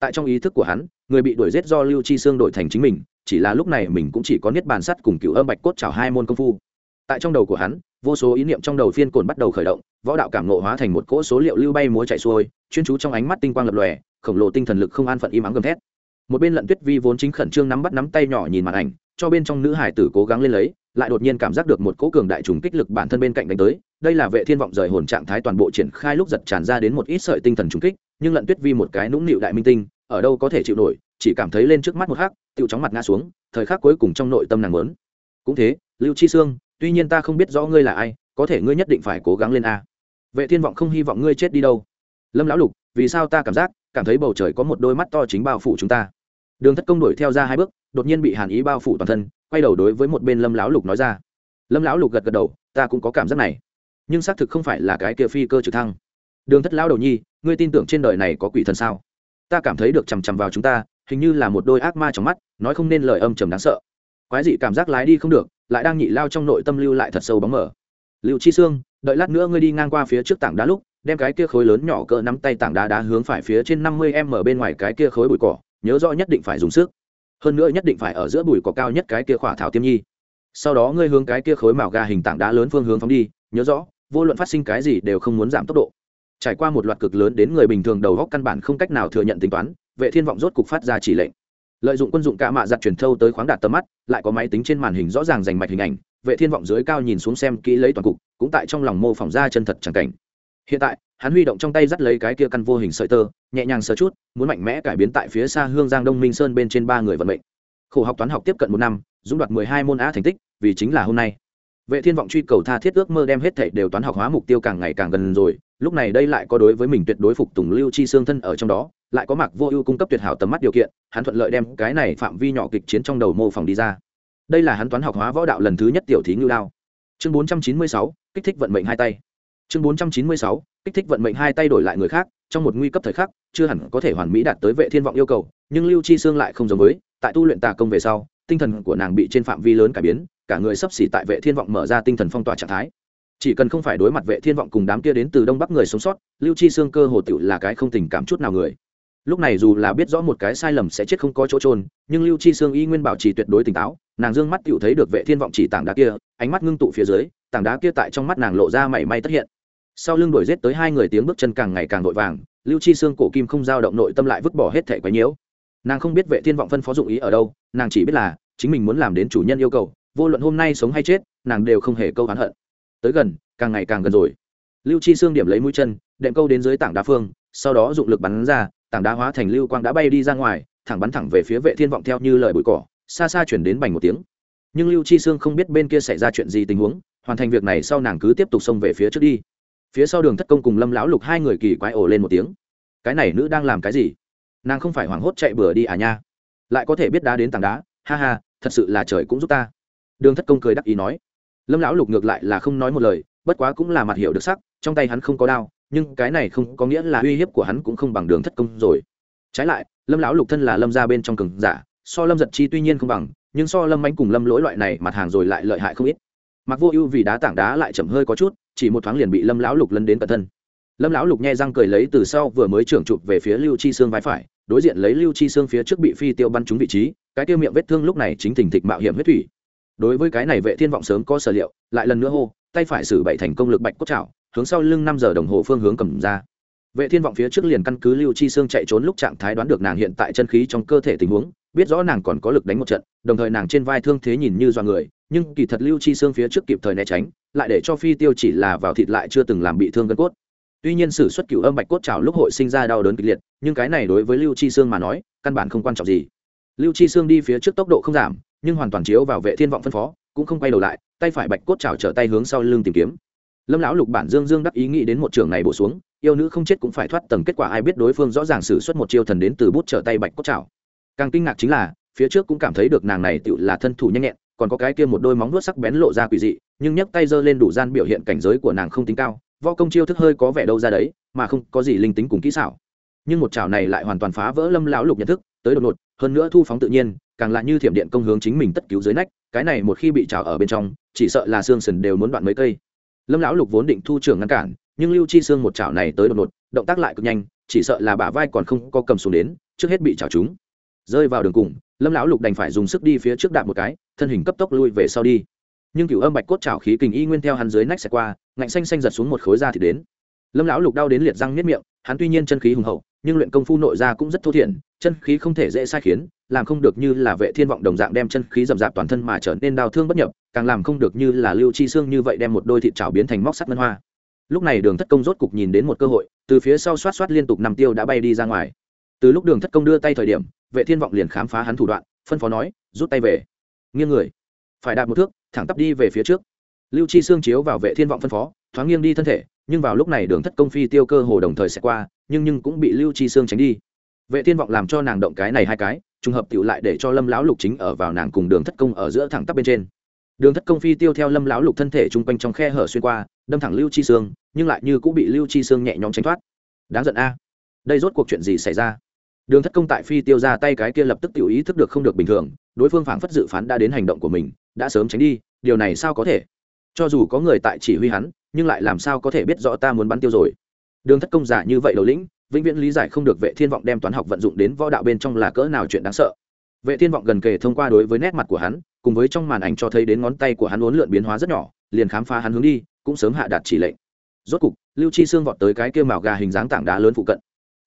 S1: tại trong ý thức của hắn, người bị đuổi giết do lưu chi xương đổi thành chính mình, chỉ là lúc này mình cũng chỉ có niết bàn sắt cùng cựu âm bạch cốt chảo hai môn công phu. Tại trong đầu của hắn, vô số ý niệm trong đầu phiên cồn bắt đầu khởi động, võ đạo cảm nộ hóa thành một cỗ số liệu lưu bay múa chạy xuôi, chuyên chú trong ánh mắt tinh quang lập lòe, khổng lồ tinh thần lực không an phận im ắng gầm thét. Một bên lận tuyết vi vốn chính khẩn trương nắm bắt nắm tay nhỏ nhìn màn ảnh, cho bên trong nữ hải tử cố gắng lên lấy, lại đột nhiên cảm giác được một cỗ cường đại trùng kích lực bản thân bên cạnh đánh tới đây là vệ thiên vọng rời hồn trạng thái toàn bộ triển khai lúc giật tràn ra đến một ít sợi tinh thần trùng kích, nhưng lận tuyết vi một cái nũng nịu đại minh tinh, ở đâu có thể chịu nổi, chỉ cảm thấy lên trước mắt một hắc tiêu chóng mặt ngã xuống, thời khắc cuối cùng trong nội tâm nàng muốn cũng thế, lưu chi sương, tuy nhiên ta không biết rõ ngươi là ai, có thể ngươi nhất định phải cố gắng lên a. Vệ thiên vọng không hy vọng ngươi chết đi đâu. Lâm lão lục, vì sao ta cảm giác, cảm thấy bầu trời có một đôi mắt to chính bao phủ chúng ta. Đường thất công đuổi theo ra hai bước, đột nhiên bị hàn ý bao phủ toàn thân, quay đầu đối với một bên lâm lão lục nói ra. Lâm lão lục gật gật đầu, ta cũng có cảm giác này nhưng xác thực không phải là cái kia phi cơ trực thăng. Đường thất lão đầu nhi, ngươi tin tưởng trên đời này có quỷ thần sao? Ta cảm thấy được chằm chằm vào chúng ta, hình như là một đôi ác ma trong mắt, nói không nên lời âm trầm đáng sợ. Quái dị cảm giác lái đi không được, lại đang nhị lao trong nội tâm lưu lại thật sâu bóng mở lưu chi xương đợi lát nữa ngươi đi ngang qua phía trước tảng đá lúc, đem cái kia khối lớn nhỏ cỡ nắm tay tảng đá đá hướng phải phía trên năm mươi m bên ngoài cái kia khối bụi cỏ, nhớ rõ nhất định phải dùng sức. Hơn nữa nhất định phải ở giữa bụi cỏ cao nhất cái kia khỏa thảo tiêm nhi. Sau đó ngươi hướng cái kia khối màu ga hình tảng đá lớn phương hướng phóng đi, nhớ rõ vô luận phát sinh cái gì đều không muốn giảm tốc độ. Trải qua một loạt cực lớn đến người bình thường đầu góc căn bản không cách nào thừa nhận tính toán, vệ thiên vọng rốt cục phát ra chỉ lệnh. Lợi dụng quân dụng cả mạ giặt truyền thâu tới khoáng đạt tầm mắt, lại có máy tính trên màn hình rõ ràng rành mạch hình ảnh, vệ thiên vọng dưới cao nhìn xuống xem kỹ lấy toàn cục, cũng tại trong lòng mô phỏng ra chân thật chẳng cảnh. Hiện tại, hắn huy động trong tay dắt lấy cái kia căn vô hình sợi tơ, nhẹ nhàng sờ chút, muốn mạnh mẽ cải biến tại phía xa hương giang đông minh sơn bên trên ba người vận mệnh. Khổ học toán học tiếp cận một năm, dũng đoạt mười hai môn á thành tích, vì chính là hôm nay vệ thiên vọng truy cầu tha thiết ước mơ đem hết thảy đều toán học hóa mục tiêu càng ngày càng gần rồi lúc này đây lại có đối với mình tuyệt đối phục tùng lưu chi xương thân ở trong đó lại có mặc vô ưu cung cấp tuyệt hảo tầm mắt điều kiện hắn thuận lợi đem cái này phạm vi nhỏ kịch chiến trong đầu mô phỏng đi ra. Đây là hắn toán học hóa võ đạo lần thứ nhất tiểu thí ngưu lao chương 496, kích thích vận mệnh hai tay. Chương 496, kích thích vận mệnh hai tay đổi lại người khác trong một nguy cấp thời khắc chưa hẳn có thể hoàn mỹ đạt tới vệ thiên vọng yêu cầu nhưng lưu chi xương lại không giống với tại tu luyện tà công về sau tinh thần của nàng bị trên phạm vi lớn cải biến cả người sắp xỉ tại vệ thiên vọng mở ra tinh thần phong tỏa trạng thái. Chỉ cần không phải đối mặt vệ thiên vọng cùng đám kia đến từ đông bắc người sống sót, lưu chi xương cơ hồ tiểu là cái không tình cảm chút nào người. Lúc này dù là biết rõ một cái sai lầm sẽ chết không có chỗ trôn nhưng lưu chi xương y nguyên bảo trì tuyệt đối tỉnh táo, nàng dương mắt tiểu thấy được vệ thiên vọng chỉ tảng đá kia, ánh mắt ngưng tụ phía dưới, tảng đá kia tại trong mắt nàng lộ ra mảy may tất hiện. Sau lưng đuổi giết tới hai người tiếng bước chân càng ngày càng vội vàng, lưu chi xương cổ kim không dao động nội tâm lại vứt bỏ hết thể quái nhiễu. Nàng không biết vệ thiên vọng phân phó dụng ý ở đâu, nàng chỉ biết là chính mình muốn làm đến chủ nhân yêu cầu vô luận hôm nay sống hay chết, nàng đều không hề câu hắn hận. Tới gần, càng ngày càng gần rồi. Lưu chi xương điểm lấy mũi chân, đệm câu đến dưới tảng đá phương, sau đó dụng lực bắn ra, tảng đá hóa thành lưu quang đã bay đi ra ngoài, thẳng bắn thẳng về phía vệ thiên vọng theo như lời bụi cỏ, xa xa chuyển đến bành một tiếng. Nhưng lưu chi xương không biết bên kia xảy ra chuyện gì tình huống, hoàn thành việc này sau nàng cứ tiếp tục xông về phía trước đi. Phía sau đường thất công cùng lâm lão lục hai người kỳ quái ổ lên một tiếng. Cái này nữ đang làm cái gì? Nàng không phải hoảng hốt chạy bừa đi à nha? Lại có thể biết đá đến tảng đá, ha ha, thật sự là trời cũng giúp ta đường thất công cười đắc ý nói, lâm lão lục ngược lại là không nói một lời, bất quá cũng là mặt hiểu được sắc, trong tay hắn không có đao, nhưng cái này không có nghĩa là uy hiếp của hắn cũng không bằng đường thất công rồi. Trái lại, lâm lão lục thân là lâm ra bên trong cường giả, so lâm giật chi tuy nhiên không bằng, nhưng so lâm anh cùng lâm lỗi loại này mặt hàng rồi lại lợi hại không ít. Mặc vô ưu vì đá tảng đá lại chậm hơi có chút, chỉ một thoáng liền bị lâm lão lục lân đến tận thân. Lâm lão lục nhẹ răng cười lấy từ sau vừa mới trưởng chụp về phía lưu chi xương vai phải, đối diện lấy lưu chi xương phía trước bị phi tiêu bắn trúng vị trí, cái tiêu miệng vết thương lúc này chính thình thịch mạo hiểm huyết thủy đối với cái này vệ thiên vọng sớm có sở liệu, lại lần nữa hô, tay phải xử bảy thành công lực bạch cốt chảo, hướng sau lưng năm giờ đồng hồ phương hướng cầm ra. Vệ thiên vọng phía trước liền căn cứ lưu chi xương chạy trốn lúc trạng thái đoán được nàng hiện tại chân khí trong cơ thể tình huống, biết rõ nàng còn có lực đánh một trận, đồng thời nàng trên vai thương thế nhìn như do người, nhưng kỳ thật lưu chi xương phía trước kịp thời né tránh, lại để cho phi tiêu chỉ là vào thịt lại chưa từng làm bị thương gân cốt. Tuy nhiên sử xuất cửu âm bạch cốt trào lúc hội sinh ra đau đớn kịch liệt, nhưng cái này đối với lưu chi xương mà nói, căn bản không quan trọng gì. Lưu chi xương đi phía trước tốc độ không giảm nhưng hoàn toàn chiếu vào vệ thiên vọng phân phó, cũng không quay đầu lại, tay phải bạch cốt trào trở tay hướng sau lưng tìm kiếm. Lâm lão lục bản dương dương đắc ý nghĩ đến một trường này bổ xuống, yêu nữ không chết cũng phải thoát tầng kết quả ai biết đối phương rõ ràng sử xuất một chiêu thần đến từ bút trở tay bạch cốt trào càng kinh ngạc chính là, phía trước cũng cảm thấy được nàng này tựu là thân thủ nhanh nhẹn, còn có cái kia một đôi móng vuốt sắc bén lộ ra quỷ dị, nhưng nhấc tay giơ lên đủ gian biểu hiện cảnh giới của nàng không tính cao, võ công chiêu thức hơi có vẻ đâu ra đấy, mà không có gì linh tính cùng kỹ xảo. Nhưng một chảo này lại hoàn toàn phá vỡ lâm lão lục nhận thức, tới đột ngột, hơn nữa thu phóng tự nhiên càng lại như thiểm điện công hướng chính mình tất cứu dưới nách, cái này một khi bị trào ở bên trong, chỉ sợ là xương sần đều muốn đoạn mấy cây. Lâm lão lục vốn định thu trưởng ngăn cản, nhưng lưu chi xương một chảo này tới đột ngột, động tác lại cực nhanh, chỉ sợ là bả vai còn không có cầm xuống đến, trước hết bị chảo chúng rơi vào đường cùng, lâm lão lục đành phải dùng sức đi phía trước đạp một cái, thân hình cấp tốc lui về sau đi. Nhưng cửu âm bạch cốt chảo khí kình y nguyên theo hắn dưới nách xẹt qua, ngạnh xanh xanh giật xuống một khối da thì đến. Lâm lão lục đau đến liệt răng miết miệng, hắn tuy nhiên chân khí hùng hậu, nhưng luyện công phu nội ra cũng rất thô thiển, chân khí không thể dễ sai khiến làm không được như là vệ thiên vọng đồng dạng đem chân khí dầm dạp toàn thân mà trở nên đau thương bất nhập, càng làm không được như là lưu chi xương như vậy đem một đôi thịt chảo biến thành móc sắt ngân hoa. Lúc này đường thất công rốt cục nhìn đến một cơ hội, từ phía sau xoát xoát liên tục nằm tiêu đã bay đi ra ngoài. Từ lúc đường thất công đưa tay thời điểm, vệ thiên vọng liền khám phá hắn thủ đoạn, phân phó nói, rút tay về. Nghiêng người. Phải đạt một thước, thẳng tắp đi về phía trước. Lưu chi xương chiếu vào vệ thiên vọng phân phó, thoáng nghiêng đi thân thể, nhưng vào lúc này đường thất công phi tiêu cơ hồ đồng thời sẽ qua, nhưng nhưng cũng bị lưu chi xương tránh đi. Vệ thiên vọng làm cho nàng động cái này hai cái trùng hợp tiểu lại để cho lâm lão lục chính ở vào nàng cùng đường thất công ở giữa thẳng tắp bên trên. Đường thất công phi tiêu theo lâm lão lục thân thể chung quanh trong khe hở xuyên qua, đâm thẳng lưu chi xương nhưng lại như cũng bị lưu chi xương nhẹ nhõm tránh thoát. Đáng giận a. Đây rốt cuộc chuyện gì xảy ra? Đường thất công tại phi tiêu ra tay cái kia lập tức tự ý thức được không được bình thường, đối phương phảng phất dự phán đã đến hành động của mình, đã sớm tránh đi, điều này sao có thể? Cho dù có người tại chỉ huy hắn, nhưng lại làm sao có thể biết rõ ta muốn bắn tiêu rồi? Đường thất công giả như vậy đầu lĩnh vĩnh viễn lý giải không được vệ thiên vọng đem toán học vận dụng đến võ đạo bên trong là cỡ nào chuyện đáng sợ. Vệ thiên vọng gần kề thông qua đối với nét mặt của hắn, cùng với trong màn ảnh cho thấy đến ngón tay của hắn uốn lượn biến hóa rất nhỏ, liền khám phá hắn hướng đi, cũng sớm hạ đạt chỉ lệnh. Rốt cục, lưu chi xương vọt tới cái kia màu gà hình dáng tảng đá lớn phụ cận.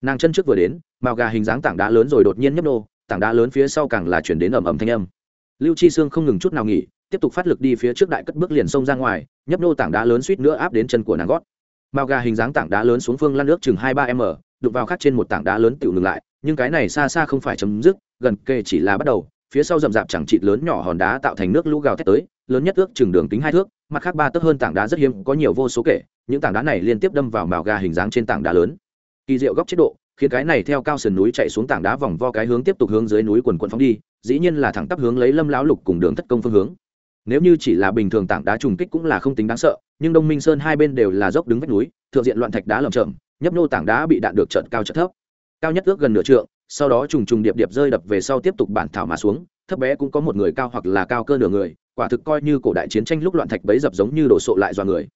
S1: Nàng chân trước vừa đến, màu gà hình dáng tảng đá lớn rồi đột nhiên nhấp nô, tảng đá lớn phía sau càng là chuyển đến ầm ầm thanh âm. Lưu chi xương không ngừng chút nào nghỉ, tiếp tục phát lực đi phía trước đại cất bước liền xông ra ngoài, nhấp nô tảng đá lớn suýt nữa áp đến chân của nàng gót. Màu gà hình dáng tảng đá lớn xuống phương lăn nước chừng hai ba m đụng vào khác trên một tảng đá lớn tự ngừng lại, nhưng cái này xa xa không phải chấm dứt, gần kề chỉ là bắt đầu, phía sau rậm rạp chẳng chịt lớn nhỏ hòn đá tạo thành nước lũ gào thét tới, lớn nhất ước chừng đường tính hai thước, mặt khác ba tấc hơn tảng đá rất hiếm, có nhiều vô số kể, những tảng đá này liên tiếp đâm vào màu gà hình dáng trên tảng đá lớn. Kỳ diệu góc chế độ, khiến cái này theo cao sườn núi chạy xuống tảng đá vòng vo cái hướng tiếp tục hướng dưới núi quần quận phóng đi, dĩ nhiên là thẳng tắp hướng lấy lâm lão lục cùng đường thất công phương hướng. Nếu như chỉ là bình thường tảng đá trùng kích cũng là không tính đáng sợ, nhưng đông minh sơn hai bên đều là dốc đứng vách núi, thượng diện loạn thạch đá lởm chởm nhấp nô tảng đá bị đạn được trận cao trận thấp. Cao nhất ước gần nửa trượng, sau đó trùng trùng điệp điệp rơi đập về sau tiếp tục bản thảo mà xuống, thấp bé cũng có một người cao hoặc là cao cơ nửa người, quả thực coi như cổ đại chiến tranh lúc loạn thạch bấy dập giống như đổ sộ lại dọa người.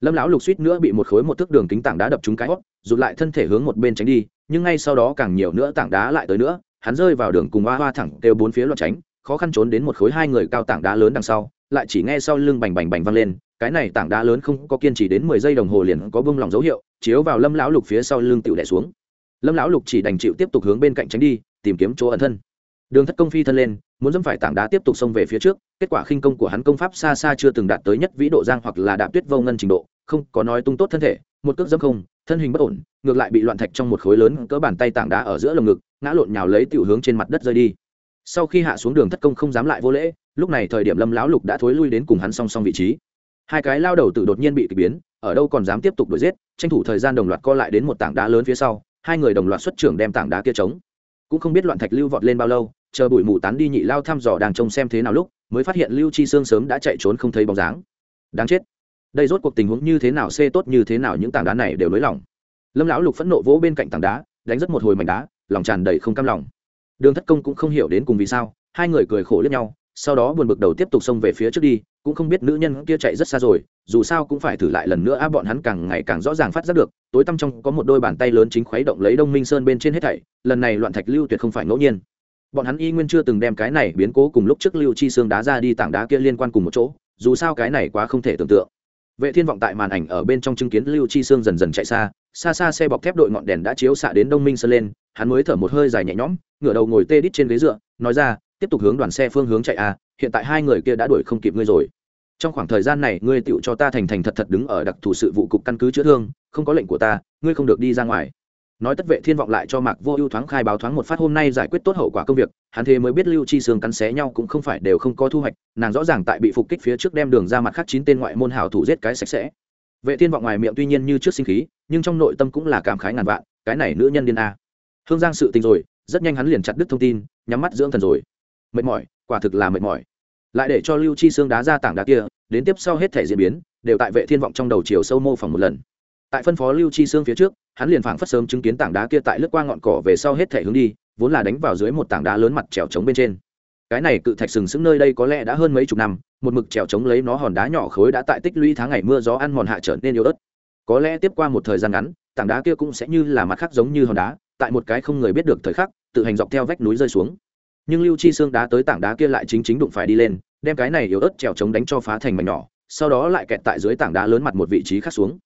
S1: Lâm lão lục suýt nữa bị một khối một thước đường kính tảng đá đập trúng cái hót rụt lại thân thể hướng một bên tránh đi, nhưng ngay sau đó càng nhiều nữa tảng đá lại tới nữa, hắn rơi vào đường cùng hoa hoa thẳng kêu bốn phía loạn tránh, khó khăn trốn đến một khối hai người cao tảng đá lớn đằng sau, lại chỉ nghe sau lưng bành bành bành văng lên cái này tảng đá lớn không có kiên trì đến mười giây đồng hồ liền có bông lòng dấu hiệu, chiếu vào lâm lão lục phía sau lưng tựu đẻ xuống. Lâm lão lục chỉ đành chịu tiếp tục hướng bên cạnh tránh đi, tìm kiếm chỗ ẩn thân. Đường thất công phi thân lên, muốn dẫm phải tảng đá tiếp tục xông về phía trước, kết quả khinh công của hắn công pháp xa xa chưa từng đạt tới nhất vĩ độ giang hoặc là đạp tuyết vô ngân trình độ, không có nói tung tốt thân thể, một cước dẫm không, thân hình bất ổn, ngược lại bị loạn thạch trong một khối lớn cỡ bàn tay tảng đá ở giữa lồng ngực, ngã lộn nhào lấy tiểu hướng trên mặt đất rơi đi. Sau khi hạ xuống đường thất công không dám lại vô lễ, lúc này thời điểm lâm lão lục đã thối lui đến cùng hắn song song vị trí hai cái lao đầu tử đột nhiên bị k biến, ở đâu còn dám tiếp tục đuổi giết, tranh thủ thời gian đồng loạt co lại đến một tảng đá lớn phía sau, hai người đồng loạt xuất trưởng đem tảng đá kia trống cũng không biết loạn thạch lưu vọt lên bao lâu, chờ bụi mù tán đi nhị lao thăm dò đang trông xem thế nào lúc, mới phát hiện lưu chi sương sớm đã chạy trốn không thấy bóng dáng. Đáng chết. Đây rốt cuộc tình huống như thế nào, xê tốt như thế nào, những tảng đá này đều nới lỏng. Lâm lão lục phẫn nộ vỗ bên cạnh tảng đá, đánh rất một hồi mảnh đá, lòng tràn đầy không cam lòng. Đường thất công cũng không hiểu đến cùng vì sao, hai người cười khổ lẫn nhau sau đó buồn bực đầu tiếp tục xông về phía trước đi, cũng không biết nữ nhân kia chạy rất xa rồi, dù sao cũng phải thử lại lần nữa á bọn hắn càng ngày càng rõ ràng phát giác được, tối tăm trong có một đôi bàn tay lớn chính khuấy động lấy đông minh sơn bên trên hết thảy, lần này loạn thạch lưu tuyệt không phải ngẫu nhiên. Bọn hắn y nguyên chưa từng đem cái này biến cố cùng lúc trước lưu chi xương đá ra đi tảng đá kia liên quan cùng một chỗ, dù sao cái này quá không thể tưởng tượng. Vệ thiên vọng tại màn ảnh ở bên trong chứng kiến lưu chi xương dần dần chạy xa xa xa xe bọc thép đội ngọn đèn đã chiếu xạ đến đông minh sơn lên, hắn mới thở một hơi dài nhẹ nhõm, ngửa đầu ngồi tê đít trên ghế dựa, nói ra tiếp tục hướng đoàn xe phương hướng chạy a, hiện tại hai người kia đã đuổi không kịp ngươi rồi. Trong khoảng thời gian này, ngươi tựu cho ta thành thành thật thật đứng ở đặc thù sự vụ cục căn cứ chữa thương, không có lệnh của ta, ngươi không được đi ra ngoài. Nói tất vệ thiên vọng lại cho mạc vô ưu thoáng khai báo thoáng một phát hôm nay giải quyết tốt hậu quả công việc, hắn thế mới biết lưu chi sương cắn xé nhau cũng không phải đều không có thu hoạch, nàng rõ ràng tại bị phục kích phía trước đem đường ra mặt khác chín tên ngoại môn hảo thủ giết cái sạch sẽ. Vệ thiên vọng ngoài miệng tuy nhiên như trước sinh khí, nhưng trong nội tâm cũng là cảm khái ngàn vạn, cái này nữ nhân điên a. Hương giang sự tình rồi, rất nhanh hắn liền chặt đứt thông tin, nhắm mắt dưỡng thần rồi mệt mỏi, quả thực là mệt mỏi. Lại để cho lưu chi xương đá ra tảng đá kia, đến tiếp sau hết thể diễn biến, đều tại vệ thiên vọng trong đầu chiều sâu mô phỏng một lần. Tại phân phó lưu chi xương phía trước, hắn liền phảng phất sớm chứng kiến tảng đá kia tại lướt qua ngọn cỏ về sau hết thể hướng đi, vốn là đánh vào dưới một tảng đá lớn mặt trèo trống bên trên. Cái này cự thạch sừng sững nơi đây có lẽ đã hơn mấy chục năm, một mực trèo trống lấy nó hòn đá nhỏ khối đã tại tích lũy tháng ngày mưa gió ăn mòn hạ trở nên yếu ớt. Có lẽ tiếp qua một thời gian ngắn, tảng đá kia cũng sẽ như là mặt khác giống như hòn đá, tại một cái không người biết được thời khắc, tự hành dọc theo vách núi rơi xuống nhưng lưu chi xương đá tới tảng đá kia lại chính chính đụng phải đi lên đem cái này yếu ớt trèo trống đánh cho phá thành mảnh nhỏ sau đó lại kẹt tại dưới tảng đá lớn mặt một vị trí khác xuống.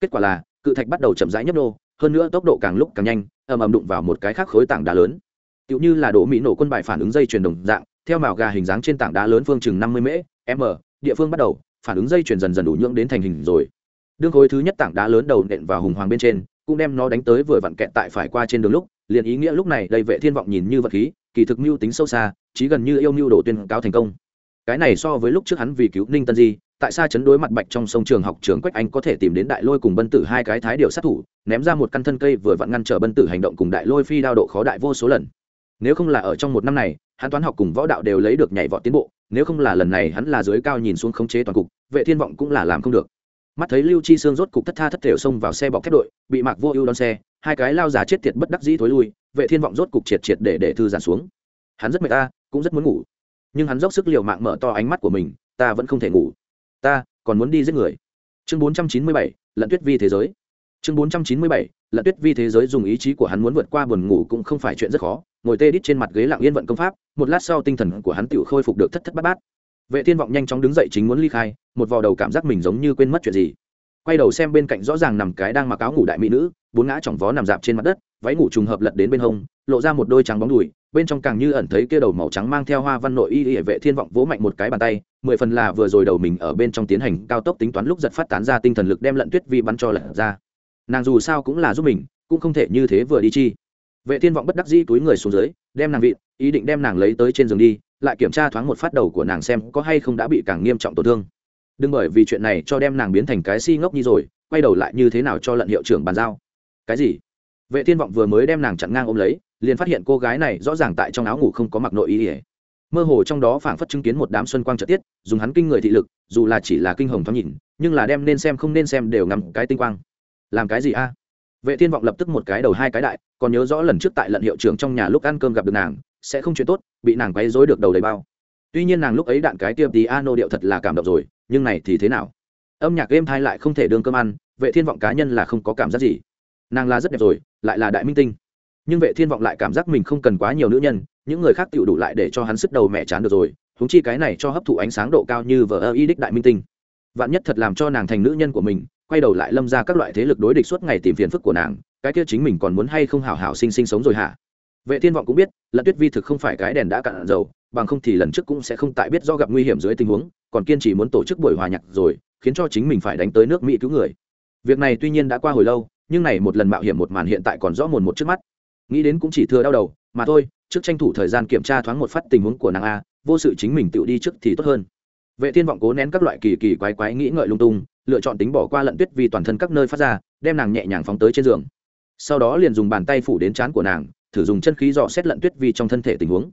S1: Kết quả là cự thạch bắt đầu chậm rãi nhấp nô hơn nữa tốc độ càng lúc càng nhanh ầm ầm đụng vào một cái khác khối tảng đá lớn. Tựu như là đổ mỹ nổ quân bài phản ứng dây chuyển đồng dạng theo màu gà hình dáng trên tảng đá lớn phương chừng năm mươi m, m địa phương bắt đầu phản ứng dây chuyển dần dần đủ nhưỡng đến thành hình rồi. Đương khối thứ nhất tảng đá lớn đầu nện vào hùng hoàng bên trên cũng đem nó đánh tới vừa vặn kẹt tại phải qua trên đường lúc liền ý nghĩa lúc này đầy vệ thiên vọng nhìn như vật khí, kỳ thực mưu tính sâu xa chí gần như yêu mưu đổ tuyên cáo thành công. Cái này so với lúc trước hắn vì cứu ninh tân di, tại sao chấn đối mặt bạch trong sông trường học trường quách anh có thể tìm đến đại lôi cùng bân tử hai cái thái điều sát thủ, ném ra một căn thân cây vừa vặn ngăn trở bân tử hành động cùng đại lôi phi đao độ khó đại vô số lần. Nếu không là ở trong một năm này, hắn toán học cùng võ đạo đều lấy được nhảy vọt tiến bộ, nếu không là lần này hắn là dưới cao nhìn xuống khống chế toàn cục, vệ thiên vọng cũng là làm không được. Mắt thấy lưu chi xương rốt cục thất tha thất thểu xông vào xe bọc thép đội, bị mạc vô ưu đón xe hai cái lao già chết tiệt bất đắc dĩ thối lui vệ thiên vọng rốt cục triệt triệt để để thư giãn xuống. Hắn rất mệt ta cũng rất muốn ngủ. Nhưng hắn dốc sức liều mạng mở to ánh mắt của mình ta vẫn không thể ngủ. Ta còn muốn đi giết người. Chương 497, lận tuyết vi thế giới. Chương 497, lận tuyết vi thế giới dùng ý chí của hắn muốn vượt qua buồn ngủ cũng không phải chuyện rất khó. Ngồi tê đít trên mặt ghế lặng yên vận công pháp một lát sau tinh thần của hắn tự khôi phục được thất thất bát bát. Vệ thiên vọng nhanh chóng đứng dậy chính muốn ly khai một vò đầu cảm giác mình giống như quên mất chuyện gì quay đầu xem bên cạnh rõ ràng nằm cái đang mặc áo ngủ đại mỹ nữ, bốn ngã chỏng vó nằm dạp trên mặt đất, váy ngủ trùng hợp lật đến bên hông, lộ ra một đôi trắng bóng đùi, bên trong càng như ẩn thấy kia đầu màu trắng mang theo hoa văn nội y hệ vệ thiên vọng vỗ mạnh một cái bàn tay, mười phần là vừa rồi đầu mình ở bên trong tiến hành cao tốc tính toán lúc giật phát tán ra tinh thần lực đem lận tuyết vi bắn cho lật ra. Nàng dù sao cũng là giúp mình, cũng không thể như thế vừa đi chi. Vệ thiên vọng bất đắc dĩ túi người xuống dưới, đem nàng vịn, ý định đem nàng lấy tới trên giường đi, lại kiểm tra thoáng một phát đầu của nàng xem có hay không đã bị càng nghiêm trọng tổn thương đừng bởi vì chuyện này cho đem nàng biến thành cái si ngốc như rồi, quay đầu lại như thế nào cho lận hiệu trưởng bàn giao. Cái gì? Vệ thiên vọng vừa mới đem nàng chặn ngang ôm lấy, liền phát hiện cô gái này rõ ràng tại trong áo ngủ không có mặc nội ý ỉa mơ hồ trong đó phảng phất chứng kiến một đám xuân quang trợ tiết, dùng hắn kinh người thị lực, dù là chỉ là kinh hồng thoáng nhìn, nhưng là đem nên xem không nên xem đều ngắm cái tinh quang. Làm cái gì a? Vệ thiên vọng lập tức một cái đầu hai cái đại, còn nhớ rõ lần trước tại lận hiệu trưởng trong nhà lúc ăn cơm gặp được nàng, sẽ không chuyện tốt, bị nàng quấy rối được đầu đầy bao tuy nhiên nàng lúc ấy đạn cái tiêm tí ano điệu thật là cảm động rồi, nhưng này thì thế nào? Âm nhạc game thai lại không thể đương cơm ăn, vệ thiên vọng cá nhân là không có cảm giác gì. Nàng là rất đẹp rồi, lại là đại minh tinh. Nhưng vệ thiên vọng lại cảm giác mình không cần quá nhiều nữ nhân, những người khác tựu đủ lại để cho hắn sức đầu mẹ chán được rồi húng chi cái này cho hấp thụ ánh sáng độ cao như vờ ơ y đích đại minh tinh. Vạn nhất thật làm cho nàng thành nữ nhân của mình, quay đầu lại lâm ra các loại thế lực đối địch suốt ngày tìm phiền phức của nàng, cái kia chính mình còn muốn hay không hào hào sinh sinh sống rồi hả? Vệ thiên vọng cũng biết lận tuyết vi thực không phải cái đèn đã cạn dầu, bằng không thì lần trước cũng sẽ không tại biết do gặp nguy hiểm dưới tình huống, còn kiên trì muốn tổ chức buổi hòa nhạc rồi, khiến cho chính mình phải đánh tới nước mỹ cứu người. Việc này tuy nhiên đã qua hồi lâu, nhưng này một lần mạo hiểm một màn hiện tại còn rõ mồn một trước mắt. Nghĩ đến cũng chỉ thừa đau đầu, mà thôi, trước tranh thủ thời gian kiểm tra thoáng một phát tình huống của nàng a, vô sự chính mình tự đi trước thì tốt hơn. Vệ thiên vọng cố nén các loại kỳ kỳ quái quái nghĩ ngợi lung tung, lựa chọn tính bỏ qua lận tuyết vì toàn thân các nơi phát ra, đem nàng nhẹ nhàng phóng tới trên giường. Sau đó liền dùng bàn tay phủ đến trán của nàng thử dùng chân khí dò xét lận tuyết vi trong thân thể tình huống.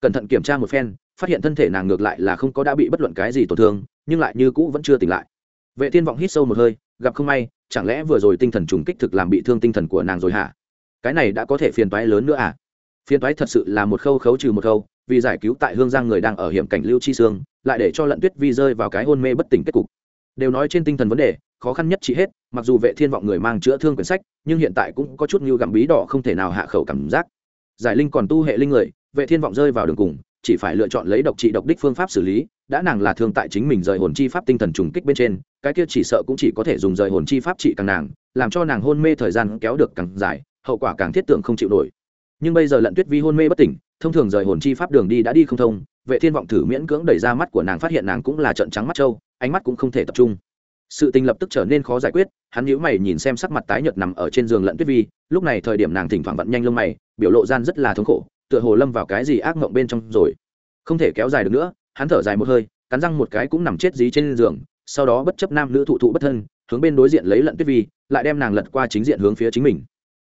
S1: Cẩn thận kiểm tra một phen, phát hiện thân thể nàng ngược lại là không có đã bị bất luận cái gì tổn thương, nhưng lại như cũ vẫn chưa tỉnh lại. Vệ thiên vọng hít sâu một hơi, gặp không may, chẳng lẽ vừa rồi tinh thần trùng kích thực làm bị thương tinh thần của nàng rồi hả? Cái này đã có thể phiền toái lớn nữa à? Phiền toái thật sự là một khâu khấu trừ một khâu, vì giải cứu tại hương giang người đang ở hiểm cảnh lưu chi sương, lại để cho lận tuyết vi rơi vào cái hôn mê bất tỉnh kết cục. Đều nói trên tinh thần vấn đề khó khăn nhất chỉ hết, mặc dù vệ thiên vọng người mang chữa thương quyển sách, nhưng hiện tại cũng có chút như gặm bí đỏ không thể nào hạ khẩu cảm giác. Giải linh còn tu hệ linh người, vệ thiên vọng rơi vào đường cùng, chỉ phải lựa chọn lấy độc trị độc đích phương pháp xử lý, đã nàng là thương tại chính mình rời hồn chi pháp tinh thần trùng kích bên trên, cái kia chỉ sợ cũng chỉ có thể dùng rời hồn chi pháp trị càng nàng, làm cho nàng hôn mê thời gian kéo được càng dài, hậu quả càng thiết tượng không chịu nổi. Nhưng bây giờ lận tuyết vi hôn mê bất tỉnh, thông thường rời hồn chi pháp đường đi đã đi không thông, vệ thiên vọng thử miễn cưỡng đẩy ra mắt của nàng phát hiện nàng cũng là trận trắng mắt trâu, ánh mắt cũng không thể tập trung sự tình lập tức trở nên khó giải quyết, hắn nhíu mày nhìn xem sắc mặt tái nhợt nằm ở trên giường lận tuyết vi, lúc này thời điểm nàng thỉnh thoảng vận nhanh lông mày, biểu lộ gian rất là thống khổ, tựa hồ lâm vào cái gì ác mộng bên trong rồi. Không thể kéo dài được nữa, hắn thở dài một hơi, cắn răng một cái cũng nằm chết dí trên giường, sau đó bất chấp nam nữ thụ thụ bất thân, hướng bên đối diện lấy lận tuyết vi, lại đem nàng lật qua chính diện hướng phía chính mình.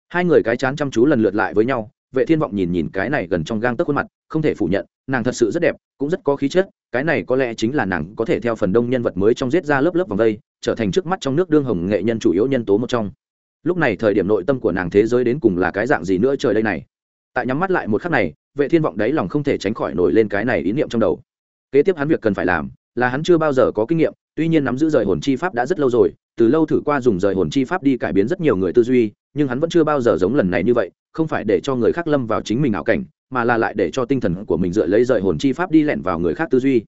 S1: Hai người cái chán chăm chú lần lượt lại với nhau vệ thiên vọng nhìn nhìn cái này gần trong gang tấc khuôn mặt, không thể phủ nhận, nàng thật sự rất đẹp, cũng rất có khí chất, cái này có lẽ chính là nàng có thể theo phần đông nhân vật mới trong giết ra lớp lớp vòng đây, trở thành trước mắt trong nước đương hồng nghệ nhân chủ yếu nhân tố một trong. Lúc này thời điểm nội tâm của nàng thế giới đến cùng là cái dạng gì nữa trời đây này. Tại nhắm mắt lại một khắc này, vệ thiên vọng đấy lòng không thể tránh khỏi nổi lên cái này ý niệm trong đầu. Kế tiếp hắn việc cần phải làm, là hắn chưa bao giờ có kinh nghiệm, tuy nhiên nắm giữ rời hồn chi pháp đã rất lâu rồi, từ lâu thử qua dùng rời hồn chi pháp đi cải biến rất nhiều người tư duy nhưng hắn vẫn chưa bao giờ giống lần này như vậy, không phải để cho người khác lâm vào chính mình ảo cảnh, mà là lại để cho tinh thần của mình dựa lấy rời hồn chi pháp đi lẹn vào người khác tư duy.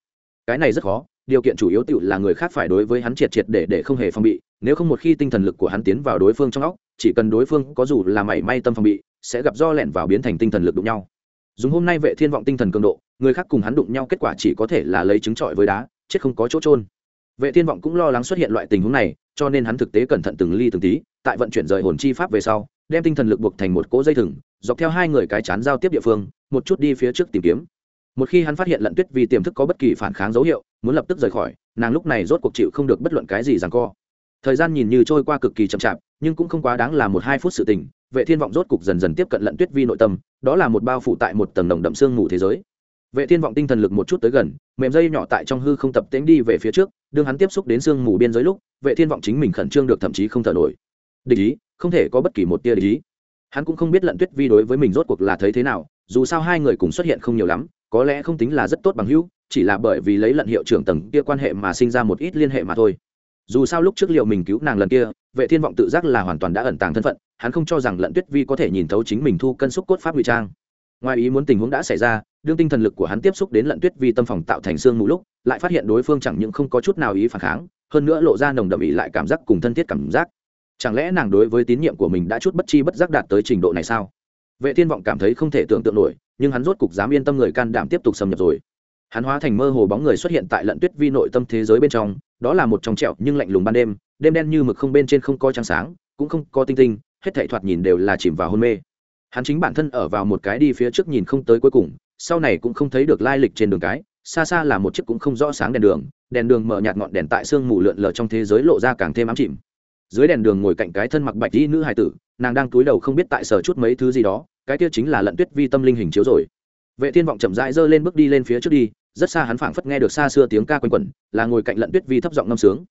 S1: Cái này rất khó, điều kiện chủ yếu tự là người khác phải đối với hắn triệt triệt để để không hề phòng bị, nếu không một khi tinh thần lực của hắn tiến vào đối phương trong óc, chỉ cần đối phương có dù là mảy may tâm phòng bị, sẽ gặp do lẹn vào biến thành tinh thần lực đụng nhau. Dùng hôm nay vệ thiên vọng tinh thần cường độ, người khác cùng hắn đụng nhau kết quả chỉ có thể là lấy trứng trọi với đá, chết không có chỗ trôn vệ thiên vọng cũng lo lắng xuất hiện loại tình huống này, cho nên hắn thực tế cẩn thận từng ly từng tí, tại vận chuyển rời hồn chi pháp về sau, đem tinh thần lực buộc thành một cỗ dây thừng, dọc theo hai người cái chán giao tiếp địa phương, một chút đi phía trước tìm kiếm. Một khi hắn phát hiện lận tuyết vì tiềm thức có bất kỳ phản kháng dấu hiệu, muốn lập tức rời khỏi, nàng lúc này rốt cuộc chịu không được bất luận cái gì rằng co. Thời gian nhìn như trôi qua cực kỳ chậm chạp, nhưng cũng không quá đáng là một hai phút sự tình, vệ thiên vọng rốt cục dần dần tiếp cận lận tuyết vi nội tâm, đó là một bao phủ tại một tầng đồng đậm xương ngủ thế giới vệ thiên vọng tinh thần lực một chút tới gần, mềm dây nhỏ tại trong hư không tập tễnh đi về phía trước, đương hắn tiếp xúc đến xương mù biên giới lúc, vệ thiên vọng chính mình khẩn trương được thậm chí không thở nổi. Địch ý, không thể có bất kỳ một tia địch ý. Hắn cũng không biết lận tuyết vi đối với mình rốt cuộc là thấy thế nào, dù sao hai người cùng xuất hiện không nhiều lắm, có lẽ không tính là rất tốt bằng hữu, chỉ là bởi vì lấy lận hiệu trưởng tầng kia quan hệ mà sinh ra một ít liên hệ mà thôi. Dù sao lúc trước liệu mình cứu nàng lần kia, vệ thiên vọng tự giác là hoàn toàn đã ẩn tàng thân phận, hắn không cho rằng lận tuyết vi có thể nhìn thấu chính mình thu cân xúc cốt pháp ngụy trang. Ngoài ý muốn tình huống đã xảy ra đương tinh thần lực của hắn tiếp xúc đến lận tuyết vi tâm phòng tạo thành xương mù lúc, lại phát hiện đối phương chẳng những không có chút nào ý phản kháng, hơn nữa lộ ra nồng đậm ý lại cảm giác cùng thân thiết cảm giác. Chẳng lẽ nàng đối với tín nhiệm của mình đã chút bất chi bất giác đạt tới trình độ này sao? Vệ thiên vọng cảm thấy không thể tưởng tượng nổi, nhưng hắn rốt cục dám yên tâm người can đảm tiếp tục xâm nhập rồi. Hắn hóa thành mơ hồ bóng người xuất hiện tại lận tuyết vi nội tâm thế giới bên trong, đó là một trong trẹo nhưng lạnh lùng ban đêm đêm đen như mực không bên trên không có trăng sáng, cũng không có tinh tinh, hết thảy thoạt nhìn đều là chìm vào hôn mê. Hắn chính bản thân ở vào một cái đi phía trước nhìn không tới cuối cùng sau này cũng không thấy được lai lịch trên đường cái, xa xa là một chiếc cũng không rõ sáng đèn đường đèn đường mở nhạt ngọn đèn tại sương mù lượn lờ trong thế giới lộ ra càng thêm ám chìm. Dưới đèn đường ngồi cạnh cái thân mặc bạch y nữ hài tử, nàng đang túi đầu không biết tại sở chút mấy thứ gì đó, cái kia chính là lận tuyết vi tâm linh hình chiếu rồi. Vệ thiên vọng chậm rãi giơ lên bước đi lên phía trước đi, rất xa hắn phảng phất nghe được xa xưa tiếng ca quanh quẩn, là ngồi cạnh lận tuyết vi thấp giọng ngâm sướng.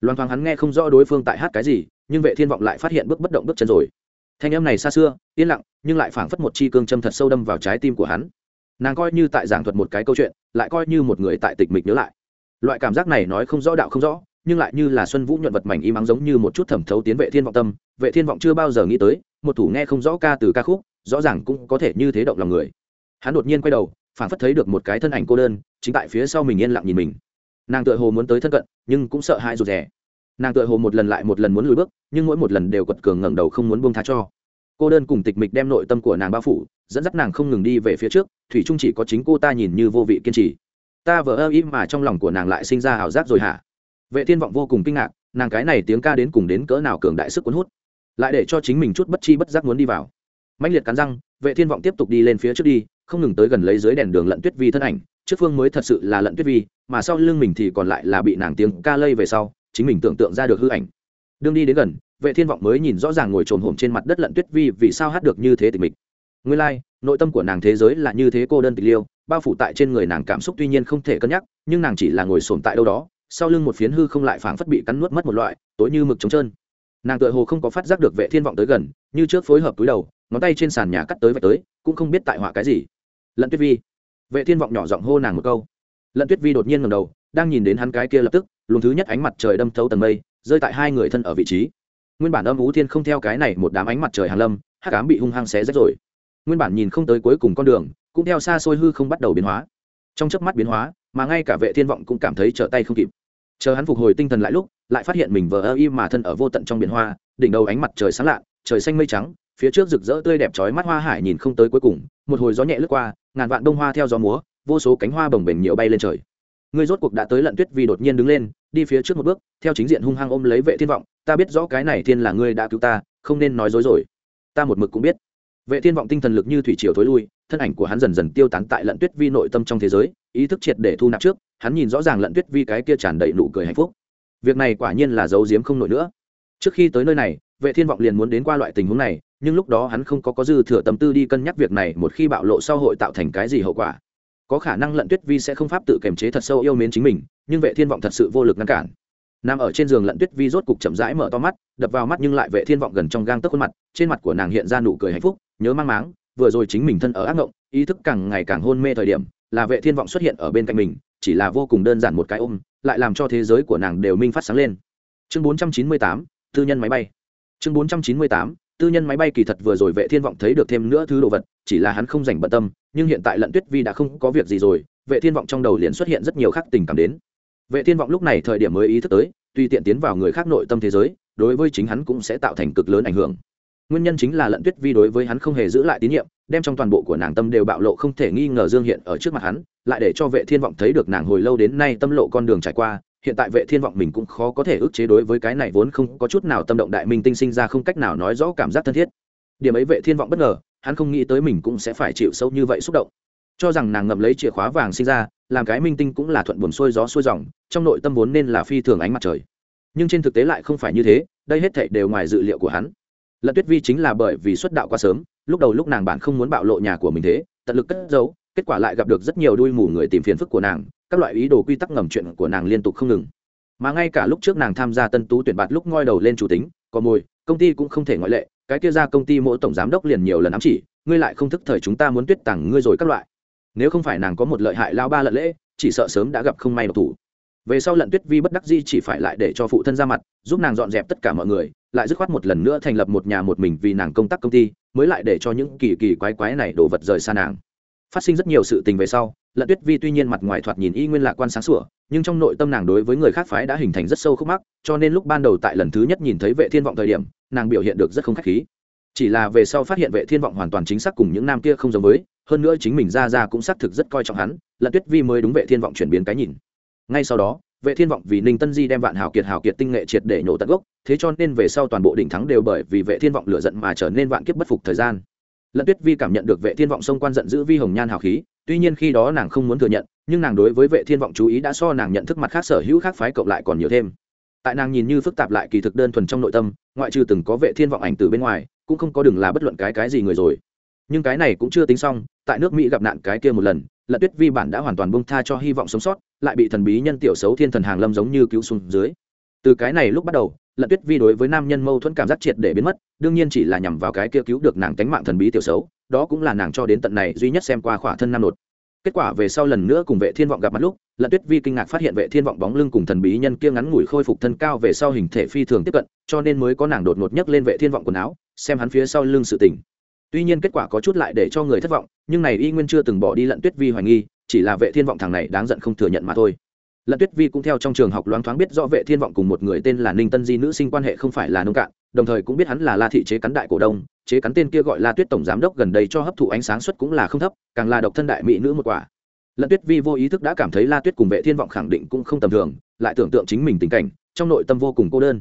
S1: Loan thoáng hắn nghe không rõ đối phương tại hát cái gì, nhưng vệ thiên vọng lại phát hiện bước bất động bước chân rồi. Thanh âm này xa xưa, yên lặng, nhưng lại phảng phất một chi cương châm thật sâu đâm vào trái tim của hắn nàng coi như tại giảng thuật một cái câu chuyện, lại coi như một người tại tịch mịch nhớ lại. Loại cảm giác này nói không rõ đạo không rõ, nhưng lại như là xuân vũ nhuận vật mảnh im ắng giống như một chút thẩm thấu tiến vệ thiên vọng tâm, vệ thiên vọng chưa bao giờ nghĩ tới, một thủ nghe không rõ ca từ ca khúc, rõ ràng cũng có thể như thế động lòng người. Hắn đột nhiên quay đầu, phảng phất thấy được một cái thân ảnh cô đơn, chính tại phía sau mình yên lặng nhìn mình. Nàng tựa hồ muốn tới thân cận, nhưng cũng sợ hãi rụt rè. Nàng tựa hồ một lần lại một lần muốn lùi bước, nhưng mỗi một lần đều quật cường ngẩng đầu không muốn buông tha cho cô đơn cùng tịch mịch đem nội tâm của nàng bao phủ, dẫn dắt nàng không ngừng đi về phía trước, thủy trung chỉ có chính cô ta nhìn như vô vị kiên trì. Ta vờ ơ im mà trong lòng của nàng lại sinh ra ảo giác rồi hả? Vệ thiên vọng vô cùng kinh ngạc, nàng cái này tiếng ca đến cùng đến cỡ nào cường đại sức cuốn hút. Lại để cho chính mình chút bất chi bất giác muốn đi vào. Mạnh liệt cắn răng, vệ thiên vọng tiếp tục đi lên phía trước đi, không ngừng tới gần lấy dưới đèn đường lận tuyết vi thân ảnh. Trước phương mới thật sự là lận tuyết vi, mà sau lưng mình thì còn lại là bị nàng tiếng ca lây về sau, chính mình tưởng tượng ra được hư ảnh. Đương đi đến gần vệ thiên vọng mới nhìn rõ ràng ngồi trồm hổm trên mặt đất lận tuyết vi vì sao hát được như thế tịch mịch. Nguyên lai like, nội tâm của nàng thế giới là như thế cô đơn tịch liêu bao phủ tại trên người nàng cảm xúc tuy nhiên không thể cân nhắc nhưng nàng chỉ là ngồi sồn tại đâu đó sau lưng một phiến hư không lại phảng phất bị cắn nuốt mất một loại tối như mực trống trơn. Nàng tựa hồ không có phát giác được vệ thiên vọng tới gần như trước phối hợp túi đầu ngón tay trên sàn nhà cắt tới vạch tới cũng không biết tại họa cái gì. Lận tuyết vi. Vệ thiên vọng nhỏ giọng hô nàng một câu. Lận tuyết vi đột nhiên ngầm đầu đang nhìn đến hắn cái kia lập tức luồng thứ nhất ánh mặt trời đâm thấu tầng mây rơi tại hai người thân ở vị trí nguyên bản âm ú thiên không theo cái này một đám ánh mặt trời hàn lâm, hắc ám bị hung hăng xé rách rồi. Nguyên bản nhìn không tới cuối cùng con đường, cũng theo xa xôi hư không bắt đầu biến hóa. Trong chớp mắt biến hóa, mà ngay cả vệ thiên vọng cũng cảm thấy trở tay không kịp. Chờ hắn phục hồi tinh thần lại lúc, lại phát hiện mình vờ ơ y mà thân ở vô tận trong biển hoa, đỉnh đầu ánh mặt trời sáng lạ trời xanh mây trắng, phía trước rực rỡ tươi đẹp trói mắt hoa hải nhìn không tới cuối cùng, một hồi gió nhẹ lướt qua, ngàn vạn đông hoa theo gió múa, vô số cánh hoa bồng bềnh nhiều bay lên trời. Ngươi rốt cuộc đã tới lận tuyết vì đột nhiên đứng lên, đi phía trước một bước, theo chính diện hung hăng ôm lấy vệ thiên vọng ta biết rõ cái này thiên là ngươi đã cứu ta, không nên nói dối rồi. Ta một mực cũng biết. Vệ thiên vọng tinh thần lực như thủy triều thối lui, thân ảnh của hắn dần dần tiêu tán tại lận tuyết vi nội tâm trong thế giới, ý thức triệt để thu nạp trước, hắn nhìn rõ ràng lận tuyết vi cái kia tràn đầy nụ cười hạnh phúc. Việc này quả nhiên là giấu giếm không nổi nữa. Trước khi tới nơi này, vệ thiên vọng liền muốn đến qua loại tình huống này, nhưng lúc đó hắn không có có dư thừa tâm tư đi cân nhắc việc này, một khi bạo lộ sau hội tạo thành cái gì hậu quả. Có khả năng lận tuyết vi sẽ không pháp tự kiềm chế thật sâu yêu mến chính mình, nhưng vệ thiên vọng thật sự vô lực ngăn cản nằm ở trên giường lận tuyết vi rốt cục chậm rãi mở to mắt đập vào mắt nhưng lại vệ thiên vọng gần trong gang tấc khuôn mặt trên mặt của nàng hiện ra nụ cười hạnh phúc nhớ mang máng vừa rồi chính mình thân ở ác ngộng ý thức càng ngày càng hôn mê thời điểm là vệ thiên vọng xuất hiện ở bên cạnh mình chỉ là vô cùng đơn giản một cái ôm lại làm cho thế giới của nàng đều minh phát sáng lên. Chương 498, tư nhân máy bay. Chương 498, tư nhân máy bay kỳ thật vừa rồi vệ thiên vọng thấy được thêm nữa thứ đồ vật chỉ là hắn không dành bận tâm nhưng hiện tại lận tuyết vi đã không có việc gì rồi vệ thiên vọng trong đầu liền xuất hiện rất nhiều khác tình cảm đến vệ thiên vọng lúc này thời điểm mới ý thức tới tùy tiện tiến vào người khác nội tâm thế giới, đối với chính hắn cũng sẽ tạo thành cực lớn ảnh hưởng. Nguyên nhân chính là lận tuyết vi đối với hắn không hề giữ lại tín nhiệm, đem trong toàn bộ của nàng tâm đều bạo lộ không thể nghi ngờ dương hiện ở trước mặt hắn, lại để cho vệ thiên vọng thấy được nàng hồi lâu đến nay tâm lộ con đường trải qua, hiện tại vệ thiên vọng mình cũng khó có thể ức chế đối với cái này vốn không có chút nào tâm động đại minh tinh sinh ra không cách nào nói rõ cảm giác thân thiết. Điểm ấy vệ thiên vọng bất ngờ, hắn không nghĩ tới mình cũng sẽ phải chịu sâu như vậy xúc động cho rằng nàng ngậm lấy chìa khóa vàng sinh ra, làm cái minh tinh cũng là thuận buồn xuôi gió xuôi dòng, trong nội tâm vốn nên là phi thường ánh mặt trời. Nhưng trên thực tế lại không phải như thế, đây hết thảy đều ngoài dự liệu của hắn. Lận tuyết vi chính là bởi vì xuất đạo quá sớm, lúc đầu lúc nàng bạn không muốn bạo lộ nhà của mình thế, tận lực cất giấu, kết quả lại gặp được rất nhiều đuôi mù người tìm phiền phức của nàng, các loại ý đồ quy tắc ngầm chuyện của nàng liên tục không ngừng. Mà ngay cả lúc trước nàng tham gia tân tú tuyển bạt lúc ngoi đầu lên chủ tính, có mồi, công ty cũng không thể ngoại lệ, cái kia ra công ty mỗi tổng giám đốc liền nhiều lần ám chỉ, ngươi lại không thức thời chúng ta muốn tuyết tặng ngươi rồi các loại nếu không phải nàng có một lợi hại lao ba lận lễ, chỉ sợ sớm đã gặp không may độc thủ. Về sau lận tuyết vi bất đắc di chỉ phải lại để cho phụ thân ra mặt, giúp nàng dọn dẹp tất cả mọi người, lại dứt khoát một lần nữa thành lập một nhà một mình vì nàng công tác công ty, mới lại để cho những kỳ kỳ quái quái này đổ vật rời xa nàng. Phát sinh rất nhiều sự tình về sau, lận tuyết vi tuy nhiên mặt ngoài thoạt nhìn y nguyên lạc quan sáng sủa, nhưng trong nội tâm nàng đối với người khác phái đã hình thành rất sâu khúc mắc, cho nên lúc ban đầu tại lần thứ nhất nhìn thấy vệ thiên vọng thời điểm, nàng biểu hiện được rất không khách khí. Chỉ là về sau phát hiện vệ thiên vọng hoàn toàn chính xác cùng những nam kia không giống với hơn nữa chính mình ra ra cũng xác thực rất coi trọng hắn, Lật tuyết vi mới đúng vệ thiên vọng chuyển biến cái nhìn. Ngay sau đó, vệ thiên vọng vì ninh tân di đem vạn hào kiệt hào kiệt tinh nghệ triệt để nhổ tận gốc, thế cho nên về sau toàn bộ đỉnh thắng đều bởi vì vệ thiên vọng lựa giận mà trở nên vạn kiếp bất phục thời gian. Lận tuyết vi cảm nhận được vệ thiên vọng xông quan giận giữ vi hồng nhan hào khí, tuy nhiên khi đó nàng không muốn thừa nhận, nhưng nàng đối với vệ thiên vọng chú ý đã so nàng nhận thức mặt khác sở hữu khác phái cộng lại còn nhiều thêm. Tại nàng nhìn như phức tạp lại kỳ thực đơn thuần trong nội tâm, ngoại trừ từng có vệ thiên vọng ảnh từ bên ngoài, cũng không có đừng là bất luận cái cái gì người rồi nhưng cái này cũng chưa tính xong, tại nước mỹ gặp nạn cái kia một lần lận tuyết vi bản đã hoàn toàn bông tha cho hy vọng sống sót, lại bị thần bí nhân tiểu xấu thiên thần hàng lâm giống như cứu xuống dưới. Từ cái này lúc bắt đầu lận tuyết vi đối với nam nhân mâu thuẫn cảm giác triệt để biến mất, đương nhiên chỉ là nhằm vào cái kia cứu được nàng tánh mạng thần bí tiểu xấu, đó cũng là nàng cho đến tận này duy nhất xem qua khỏa thân nam nột. Kết quả về sau lần nữa cùng vệ thiên vọng gặp mặt lúc lận tuyết vi kinh ngạc phát hiện vệ thiên vọng bóng lưng cùng thần bí nhân kia ngắn ngủi khôi phục thân cao về sau hình thể phi thường tiếp cận, cho nên mới có nàng đột ngột nhấc lên vệ thiên vọng quần áo, xem hắn phía sau lưng sự tình tuy nhiên kết quả có chút lại để cho người thất vọng, nhưng này y nguyên chưa từng bỏ đi lận tuyết vi hoài nghi, chỉ là vệ thiên vọng thằng này đáng giận không thừa nhận mà thôi. Lận tuyết vi cũng theo trong trường học loáng thoáng biết rõ vệ thiên vọng cùng một người tên là ninh tân di nữ sinh quan hệ không phải là nông cạn, đồng thời cũng biết hắn là la thị chế cắn đại cổ đông, chế cắn tên kia gọi là tuyết tổng giám đốc gần đây cho hấp thụ ánh sáng suất cũng là không thấp, càng là độc thân đại mỹ nữ một quả. Lận tuyết vi vô ý thức đã cảm thấy la tuyết cùng vệ thiên vọng khẳng định cũng không tầm thường, lại tưởng tượng chính mình tình cảnh, trong nội tâm vô cùng cô đơn.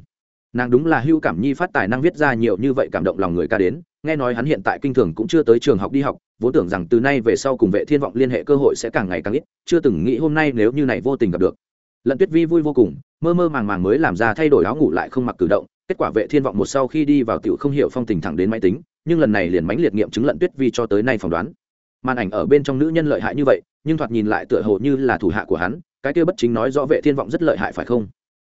S1: Nàng đúng là hưu cảm nhi phát tài năng viết ra nhiều như vậy cảm động lòng người ca đến nghe nói hắn hiện tại kinh thường cũng chưa tới trường học đi học, vốn tưởng rằng từ nay về sau cùng vệ thiên vọng liên hệ cơ hội sẽ càng ngày càng ít, chưa từng nghĩ hôm nay nếu như này vô tình gặp được. Lận tuyết vi vui vô cùng, mơ mơ màng màng mới làm ra thay đổi áo ngủ lại không mặc cử động, kết quả vệ thiên vọng một sau khi đi vào tiểu không hiểu phong tình thẳng đến máy tính, nhưng lần này liền mánh liệt nghiệm chứng lận tuyết vi cho tới nay phỏng đoán. Màn ảnh ở bên trong nữ nhân lợi hại như vậy, nhưng thoạt nhìn lại tựa hồ như là thủ hạ của hắn, cái kia bất chính nói rõ vệ thiên vọng rất lợi hại phải không?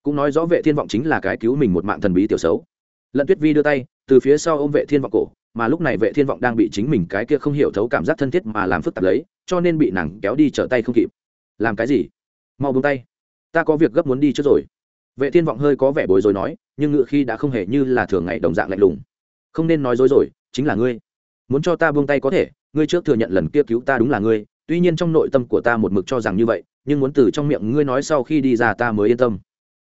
S1: Cũng nói rõ vệ thiên vọng chính là cái cứu mình một mạng thần bí tiểu xấu. Lận tuyết vi đưa tay, từ phía sau ôm vệ thiên vọng cổ mà lúc này vệ thiên vọng đang bị chính mình cái kia không hiểu thấu cảm giác thân thiết mà làm phức tạp lấy, cho nên bị nàng kéo đi trở tay không kịp. Làm cái gì? Mau buông tay. Ta có việc gấp muốn đi trước rồi. Vệ thiên vọng hơi có vẻ bối rối nói, nhưng ngựa khi đã không hề như là thường ngày đồng dạng lạnh lùng. Không nên nói dối rồi, chính là ngươi. Muốn cho ta buông tay có thể, ngươi trước thừa nhận lần kia cứu ta đúng là ngươi, tuy nhiên trong nội tâm của ta một mực cho rằng như vậy, nhưng muốn từ trong miệng ngươi nói sau khi đi ra ta mới yên tâm.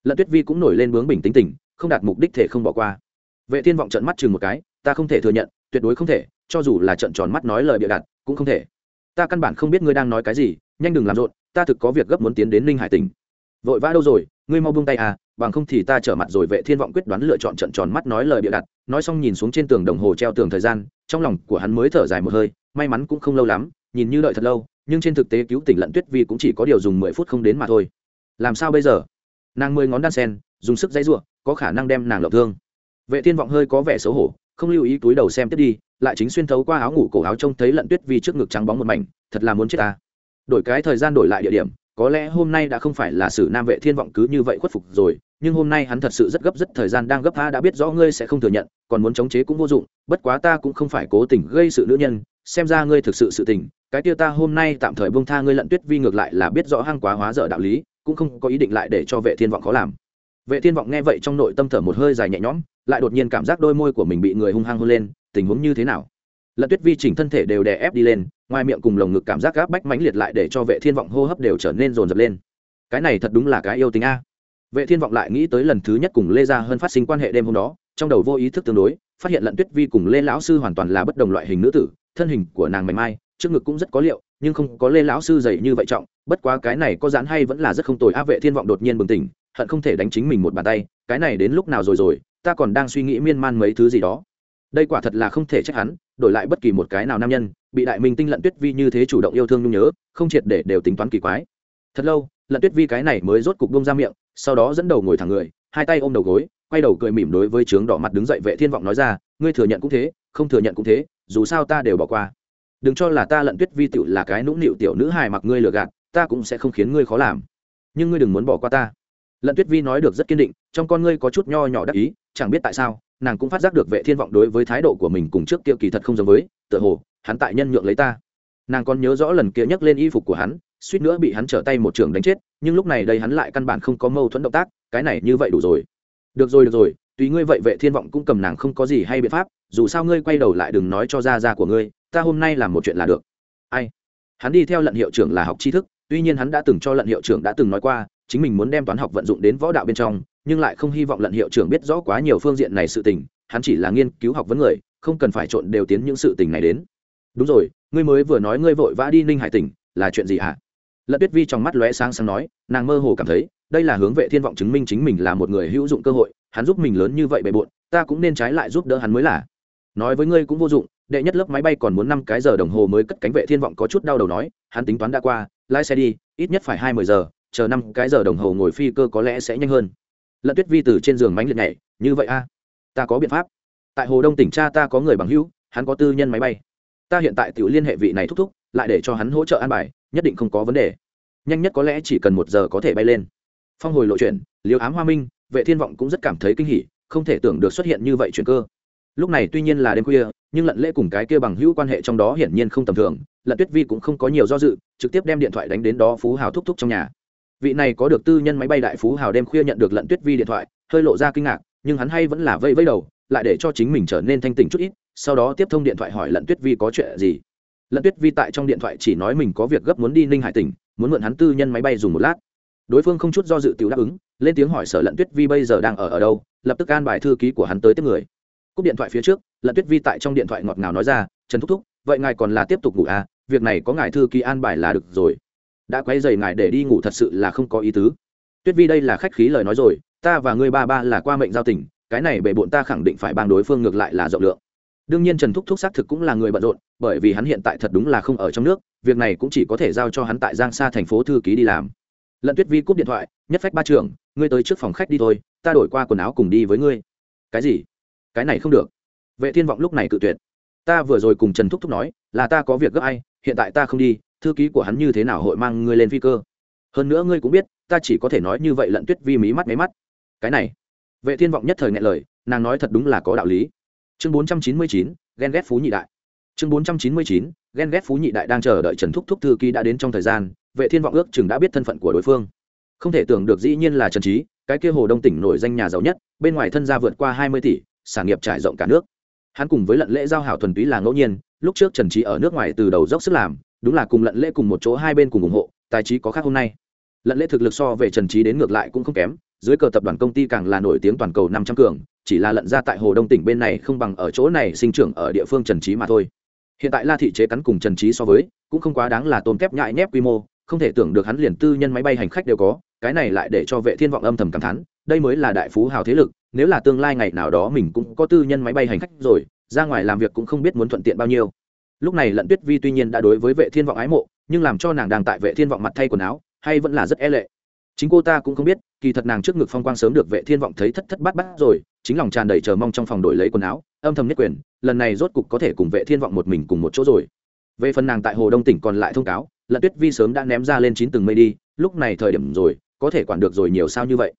S1: Lận tuyết vi cũng nổi lên bướng bình tính tình, không đạt mục đích thể không bỏ qua vệ thiên vọng trận mắt chừng một cái, ta không thể thừa nhận, tuyệt đối không thể, cho dù là trận tròn mắt nói lời bịa đặt, cũng không thể. Ta căn bản không biết ngươi đang nói cái gì, nhanh đừng làm rộn, ta thực có việc gấp muốn tiến đến ninh hải tỉnh. Vội vã đâu rồi, ngươi mau buông tay à bằng không thì ta trở mặt rồi. Vệ thiên vọng quyết đoán lựa chọn trận tròn mắt nói lời bịa đặt, nói xong nhìn xuống trên tường đồng hồ treo tường thời gian, trong lòng của hắn mới thở dài một hơi, may mắn cũng không lâu lắm, nhìn như đợi thật lâu, nhưng trên thực tế cứu tỉnh lận tuyết vi cũng chỉ có điều dùng mười phút không đến mà thôi. Làm sao bây giờ? Nàng mười ngón đan sen, dùng sức dãy ruộng có khả năng đem nàng lộng thương vệ thiên vọng hơi có vẻ xấu hổ, không lưu ý túi đầu xem tiếp đi, lại chính xuyên thấu qua áo ngủ cổ áo trông thấy lận tuyết vi trước ngực trắng bóng một mảnh, thật là muốn chết ta. Đổi cái thời gian đổi lại địa điểm, có lẽ hôm nay đã không phải là sử nam vệ thiên vọng cứ như vậy khuất phục rồi, nhưng hôm nay hắn thật sự rất gấp rất thời gian đang gấp tha đã biết rõ ngươi sẽ không thừa nhận, còn muốn chống chế cũng vô dụng, bất quá ta cũng không phải cố tình gây sự nữ nhân, xem ra ngươi thực sự sự tình, cái kia ta hôm nay tạm thời bông tha ngươi lận tuyết vi ngược lại là biết rõ hăng quá hóa dở đạo lý, cũng không có ý định lại để cho vệ thiên vọng khó làm vệ thiên vọng nghe vậy trong nội tâm thở một hơi dài nhẹ nhõm, lại đột nhiên cảm giác đôi môi của mình bị người hung hăng hôn lên, tình huống như thế nào? Lận tuyết vi chỉnh thân thể đều đè ép đi lên, ngoài miệng cùng lồng ngực cảm giác gáp bách mãnh liệt lại để cho vệ thiên vọng hô hấp đều trở nên rồn rập lên. Cái này thật đúng là cái yêu tính a. Vệ thiên vọng lại nghĩ tới lần thứ nhất cùng lê gia hơn phát sinh quan hệ đêm hôm đó, trong đầu vô ý thức tương đối, phát hiện lận tuyết vi cùng lê lão sư hoàn toàn là bất đồng loại hình nữ tử, thân hình của nàng mảnh mai, trước ngực cũng rất có liệu, nhưng không có lê lão sư dày như vậy trọng, bất quá cái này có dán hay vẫn là rất không tồi. A, vệ thiên vọng đột nhiên bừng tỉnh hận không thể đánh chính mình một bàn tay, cái này đến lúc nào rồi rồi, ta còn đang suy nghĩ miên man mấy thứ gì đó. Đây quả thật là không thể trách hắn, đổi lại bất kỳ một cái nào nam nhân, bị đại minh tinh lận tuyết vi như thế chủ động yêu thương nhung nhớ, không triệt để đều tính toán kỳ quái. Thật lâu, lận tuyết vi cái này mới rốt cục bông ra miệng, sau đó dẫn đầu ngồi thẳng người, hai tay ôm đầu gối, quay đầu cười mỉm đối với trướng đỏ mặt đứng dậy vệ thiên vọng nói ra, ngươi thừa nhận cũng thế, không thừa nhận cũng thế, dù sao ta đều bỏ qua. Đừng cho là ta lận tuyết vi tựu là cái nũng nịu tiểu nữ hài mặc ngươi lừa gạt, ta cũng sẽ không khiến ngươi khó làm. Nhưng ngươi đừng muốn bỏ qua ta lận tuyết vi nói được rất kiên định, trong con ngươi có chút nho nhỏ đắc ý, chẳng biết tại sao, nàng cũng phát giác được vệ thiên vọng đối với thái độ của mình cùng trước kia kỳ thật không giống với, tựa hồ, hắn tại nhân nhượng lấy ta. Nàng còn nhớ rõ lần kia nhấc lên y phục của hắn, suýt nữa bị hắn trở tay một trường đánh chết, nhưng lúc này đây hắn lại căn bản không có mâu thuẫn động tác, cái này như vậy đủ rồi. Được rồi được rồi, tùy ngươi vậy vệ thiên vọng cũng cầm nàng không có gì hay biện pháp, dù sao ngươi quay đầu lại đừng nói cho ra ra của ngươi, ta hôm nay làm một chuyện là được. Ai? Hắn đi theo lận hiệu trưởng là học tri thức, tuy nhiên hắn đã từng cho lận hiệu trưởng đã từng nói qua chính mình muốn đem toán học vận dụng đến võ đạo bên trong, nhưng lại không hy vọng lận hiệu trưởng biết rõ quá nhiều phương diện này sự tình, hắn chỉ là nghiên cứu học vấn người, không cần phải trộn đều tiến những sự tình này đến. Đúng rồi, ngươi mới vừa nói ngươi vội vã đi ninh hải tỉnh, là chuyện gì hả? Lận tuyết vi trong mắt lóe sáng sáng nói, nàng mơ hồ cảm thấy, đây là hướng vệ thiên vọng chứng minh chính mình là một người hữu dụng cơ hội, hắn giúp mình lớn như vậy bề bộn, ta cũng nên trái lại giúp đỡ hắn mới là. Nói với ngươi cũng vô dụng, đệ nhất lớp máy bay còn muốn năm cái giờ đồng hồ mới cất cánh vệ thiên vọng có chút đau đầu nói, hắn tính toán đã qua, lái xe đi, ít nhất phải hai mươi giờ chờ năm cái giờ đồng hồ ngồi phi cơ có lẽ sẽ nhanh hơn. Lận tuyết vi từ trên giường mánh liệt nhảy, như vậy a, ta có biện pháp. Tại hồ đông tỉnh cha ta có người bằng hữu, hắn có tư nhân máy bay. Ta hiện tại tự liên hệ vị này thúc thúc, lại để cho hắn hỗ trợ an bài, nhất định không có vấn đề. Nhanh nhất có lẽ chỉ cần một giờ có thể bay lên. Phong hồi lộ chuyện liều ám hoa minh, vệ thiên vọng cũng rất cảm thấy kinh hỉ, không thể tưởng được xuất hiện như vậy chuyện cơ. Lúc này tuy nhiên là đêm khuya, nhưng lận lễ cùng cái kia bằng hữu quan hệ trong đó hiển nhiên không tầm thường lận tuyết vi cũng không có nhiều do dự, trực tiếp đem điện thoại đánh đến đó phú hào thúc thúc trong nhà vị này có được tư nhân máy bay đại phú hào đêm khuya nhận được lận tuyết vi điện thoại, hơi lộ ra kinh ngạc, nhưng hắn hay vẫn là vây vây đầu, lại để cho chính mình trở nên thanh tỉnh chút ít, sau đó tiếp thông điện thoại hỏi lận tuyết vi có chuyện gì. Lận tuyết vi tại trong điện thoại chỉ nói mình có việc gấp muốn đi ninh hải tỉnh, muốn mượn hắn tư nhân máy bay dùng một lát. Đối phương không chút do dự tiểu đáp ứng, lên tiếng hỏi sở lận tuyết vi bây giờ đang ở ở đâu, lập tức an bài thư ký của hắn tới tiếp người. Cúp điện thoại phía trước, lận tuyết vi tại trong điện thoại ngọt ngào nói ra, trần thúc thúc, vậy ngài còn là tiếp tục ngủ à? Việc này có ngài thư ký an bài là được rồi đã quay dày ngài để đi ngủ thật sự là không có ý tứ. Tuyết vi đây là khách khí lời nói rồi, ta và ngươi ba ba là qua mệnh giao tình, cái này bề bộn ta khẳng định phải bang đối phương ngược lại là rộng lượng. Đương nhiên trần thúc thúc xác thực cũng là người bận rộn, bởi vì hắn hiện tại thật đúng là không ở trong nước, việc này cũng chỉ có thể giao cho hắn tại giang sa thành phố thư ký đi làm. Lận tuyết vi cúp điện thoại, nhất phách ba trưởng, ngươi tới trước phòng khách đi thôi, ta đổi qua quần áo cùng đi với ngươi. Cái gì? Cái này không được. Vệ thiên vọng lúc này cự tuyệt. Ta vừa rồi cùng trần thúc thúc nói, là ta có việc gấp ai, hiện tại ta không đi thư ký của hắn như thế nào hội mang ngươi lên phi cơ? Hơn nữa ngươi cũng biết ta chỉ có thể nói như vậy lận tuyết vi mí mắt máy mắt. Cái này vệ thiên vọng nhất thời ngại lời nàng nói thật đúng là có đạo lý. Chương 499, ghen ghét phú nhị đại. Chương 499, ghen ghét phú nhị đại đang chờ đợi trần thúc thúc thư ký đã đến trong thời gian vệ thiên vọng ước chừng đã biết thân phận của đối phương. Không thể tưởng được dĩ nhiên là trần trí cái kia hồ đông tỉnh nổi danh nhà giàu nhất bên ngoài thân gia vượt qua hai mươi tỷ sản nghiệp trải rộng cả nước. Hắn cùng với lận lễ giao hảo thuần túy là ngẫu nhiên lúc trước trần trí ở nước ngoài từ đầu dốc sức làm đúng là cùng lận lễ cùng một chỗ hai bên cùng ủng hộ, tài trí có khác hôm nay. Lận lễ thực lực so về trần trí đến ngược lại cũng không kém, dưới cờ tập đoàn công ty càng là nổi tiếng toàn cầu năm trăm cường, chỉ là lận ra tại hồ đông tỉnh bên này không bằng ở chỗ này sinh trưởng ở địa phương trần trí mà thôi. Hiện tại la thị chế cắn cùng trần trí so với, cũng không quá đáng là tôm kép nhại nhép quy mô, không thể tưởng được hắn liền tư nhân máy bay hành khách đều có, cái này lại để cho vệ thiên vọng âm thầm cảm thán, đây mới là đại phú hào thế lực, nếu là tương lai ngày nào đó mình cũng có tư nhân máy bay hành khách rồi, ra ngoài làm việc cũng không biết muốn thuận tiện bao nhiêu lúc này lận tuyết vi tuy nhiên đã đối với vệ thiên vọng ái mộ, nhưng làm cho nàng đang tại vệ thiên vọng mặt thay quần áo, hay vẫn là rất e lệ. Chính cô ta cũng không biết, kỳ thật nàng trước ngực phong quang sớm được vệ thiên vọng thấy thất thất bát bát rồi, chính lòng tràn đầy chờ mong trong phòng đổi lấy quần áo, âm thầm nhất quyền, lần này rốt cục có thể cùng vệ thiên vọng một mình cùng một chỗ rồi. Về phần nàng tại hồ đông tỉnh còn lại thông cáo, lận tuyết vi sớm đã ném ra lên chín từng mây đi, lúc này thời điểm rồi, có thể quản được rồi nhiều sao như vậy.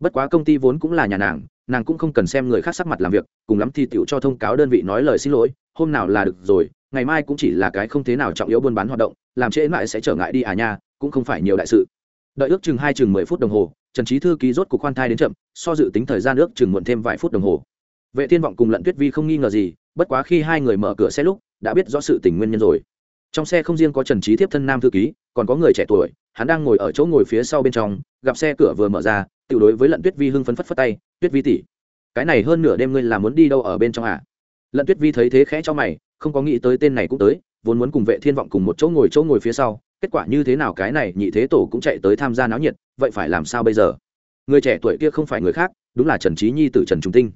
S1: Bất quá công ty vốn cũng là nhà nàng nàng cũng không cần xem người khác sắc mặt làm việc, cùng lắm thì tiểu cho thông cáo đơn vị nói lời xin lỗi, hôm nào là được rồi ngày mai cũng chỉ là cái không thế nào trọng yếu buôn bán hoạt động, làm trễ mãi sẽ trở ngại đi à nha, cũng không phải nhiều đại sự. Đợi ước chừng hai chừng mười phút đồng hồ, trần trí thư ký rốt cuộc khoan thai đến chậm, so dự tính thời gian ước chừng muộn thêm vài phút đồng hồ. Vệ thiên vọng cùng lận tuyết vi không nghi ngờ gì, bất quá khi hai người mở cửa xe lúc, đã biết rõ sự tình nguyên nhân rồi. Trong xe không riêng có trần trí Thiếp thân nam thư ký, còn có người trẻ tuổi, hắn đang ngồi ở chỗ ngồi phía sau bên trong, gặp xe cửa vừa mở ra tự đối với lận tuyết vi hưng phấn phất phất tay, tuyết vi tỷ, cái này hơn nửa đêm ngươi là muốn đi đâu ở bên trong à? Lận tuyết vi thấy thế khẽ cho mày không có nghĩ tới tên này cũng tới, vốn muốn cùng vệ thiên vọng cùng một chỗ ngồi chỗ ngồi phía sau, kết quả như thế nào cái này nhị thế tổ cũng chạy tới tham gia náo nhiệt, vậy phải làm sao bây giờ? Người trẻ tuổi kia không phải người khác, đúng là trần trí nhi từ trần trung tinh.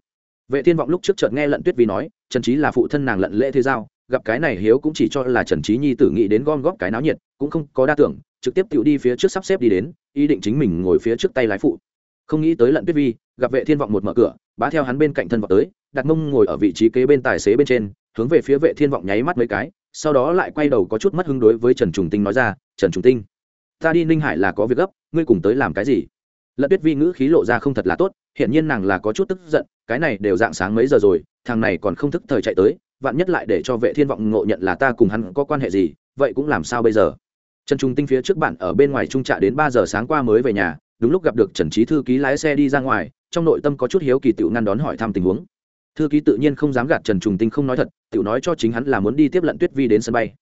S1: Vệ thiên vọng lúc trước chợt nghe lận tuyết vi nói, trần trí là phụ thân nàng lận lễ thế giao, gặp cái này hiếu cũng chỉ cho là trần trí nhi tử nghĩ đến gom góp cái náo nhiệt, cũng không có đa tưởng, trực tiếp tự đi phía trước sắp xếp đi đến, ý định chính mình ngồi phía trước tay lái phụ. Không nghĩ tới lận tuyết vi, gặp vệ thiên vọng một mở cửa, bá theo hắn bên cạnh thân vọng tới, đặt mông ngồi ở vị trí kế bên tài xế bên trên hướng về phía vệ thiên vọng nháy mắt mấy cái, sau đó lại quay đầu có chút mất hứng đối với trần trùng tinh nói ra, trần trùng tinh, ta đi ninh hải là có việc gấp, ngươi cùng tới làm cái gì? Lận tuyết vi ngữ khí lộ ra không thật là tốt hiện nhiên nàng là có chút tức giận, cái này đều dạng sáng mấy giờ rồi, thằng này còn không thức thời chạy tới, vạn nhất lại để cho vệ thiên vọng ngộ nhận là ta cùng hắn có quan hệ gì, vậy cũng làm sao bây giờ? Trần trung tinh phía trước bạn ở bên ngoài trung trạ đến ba giờ sáng qua mới về nhà, đúng lúc gặp được trần trí thư ký lái xe đi ra ngoài, trong nội tâm có chút hiếu kỳ tiểu ngăn đón hỏi thăm tình huống thư ký tự nhiên không dám gạt trần trùng tinh không nói thật, tiểu nói cho chính hắn là muốn đi tiếp lận tuyết vi đến sân bay.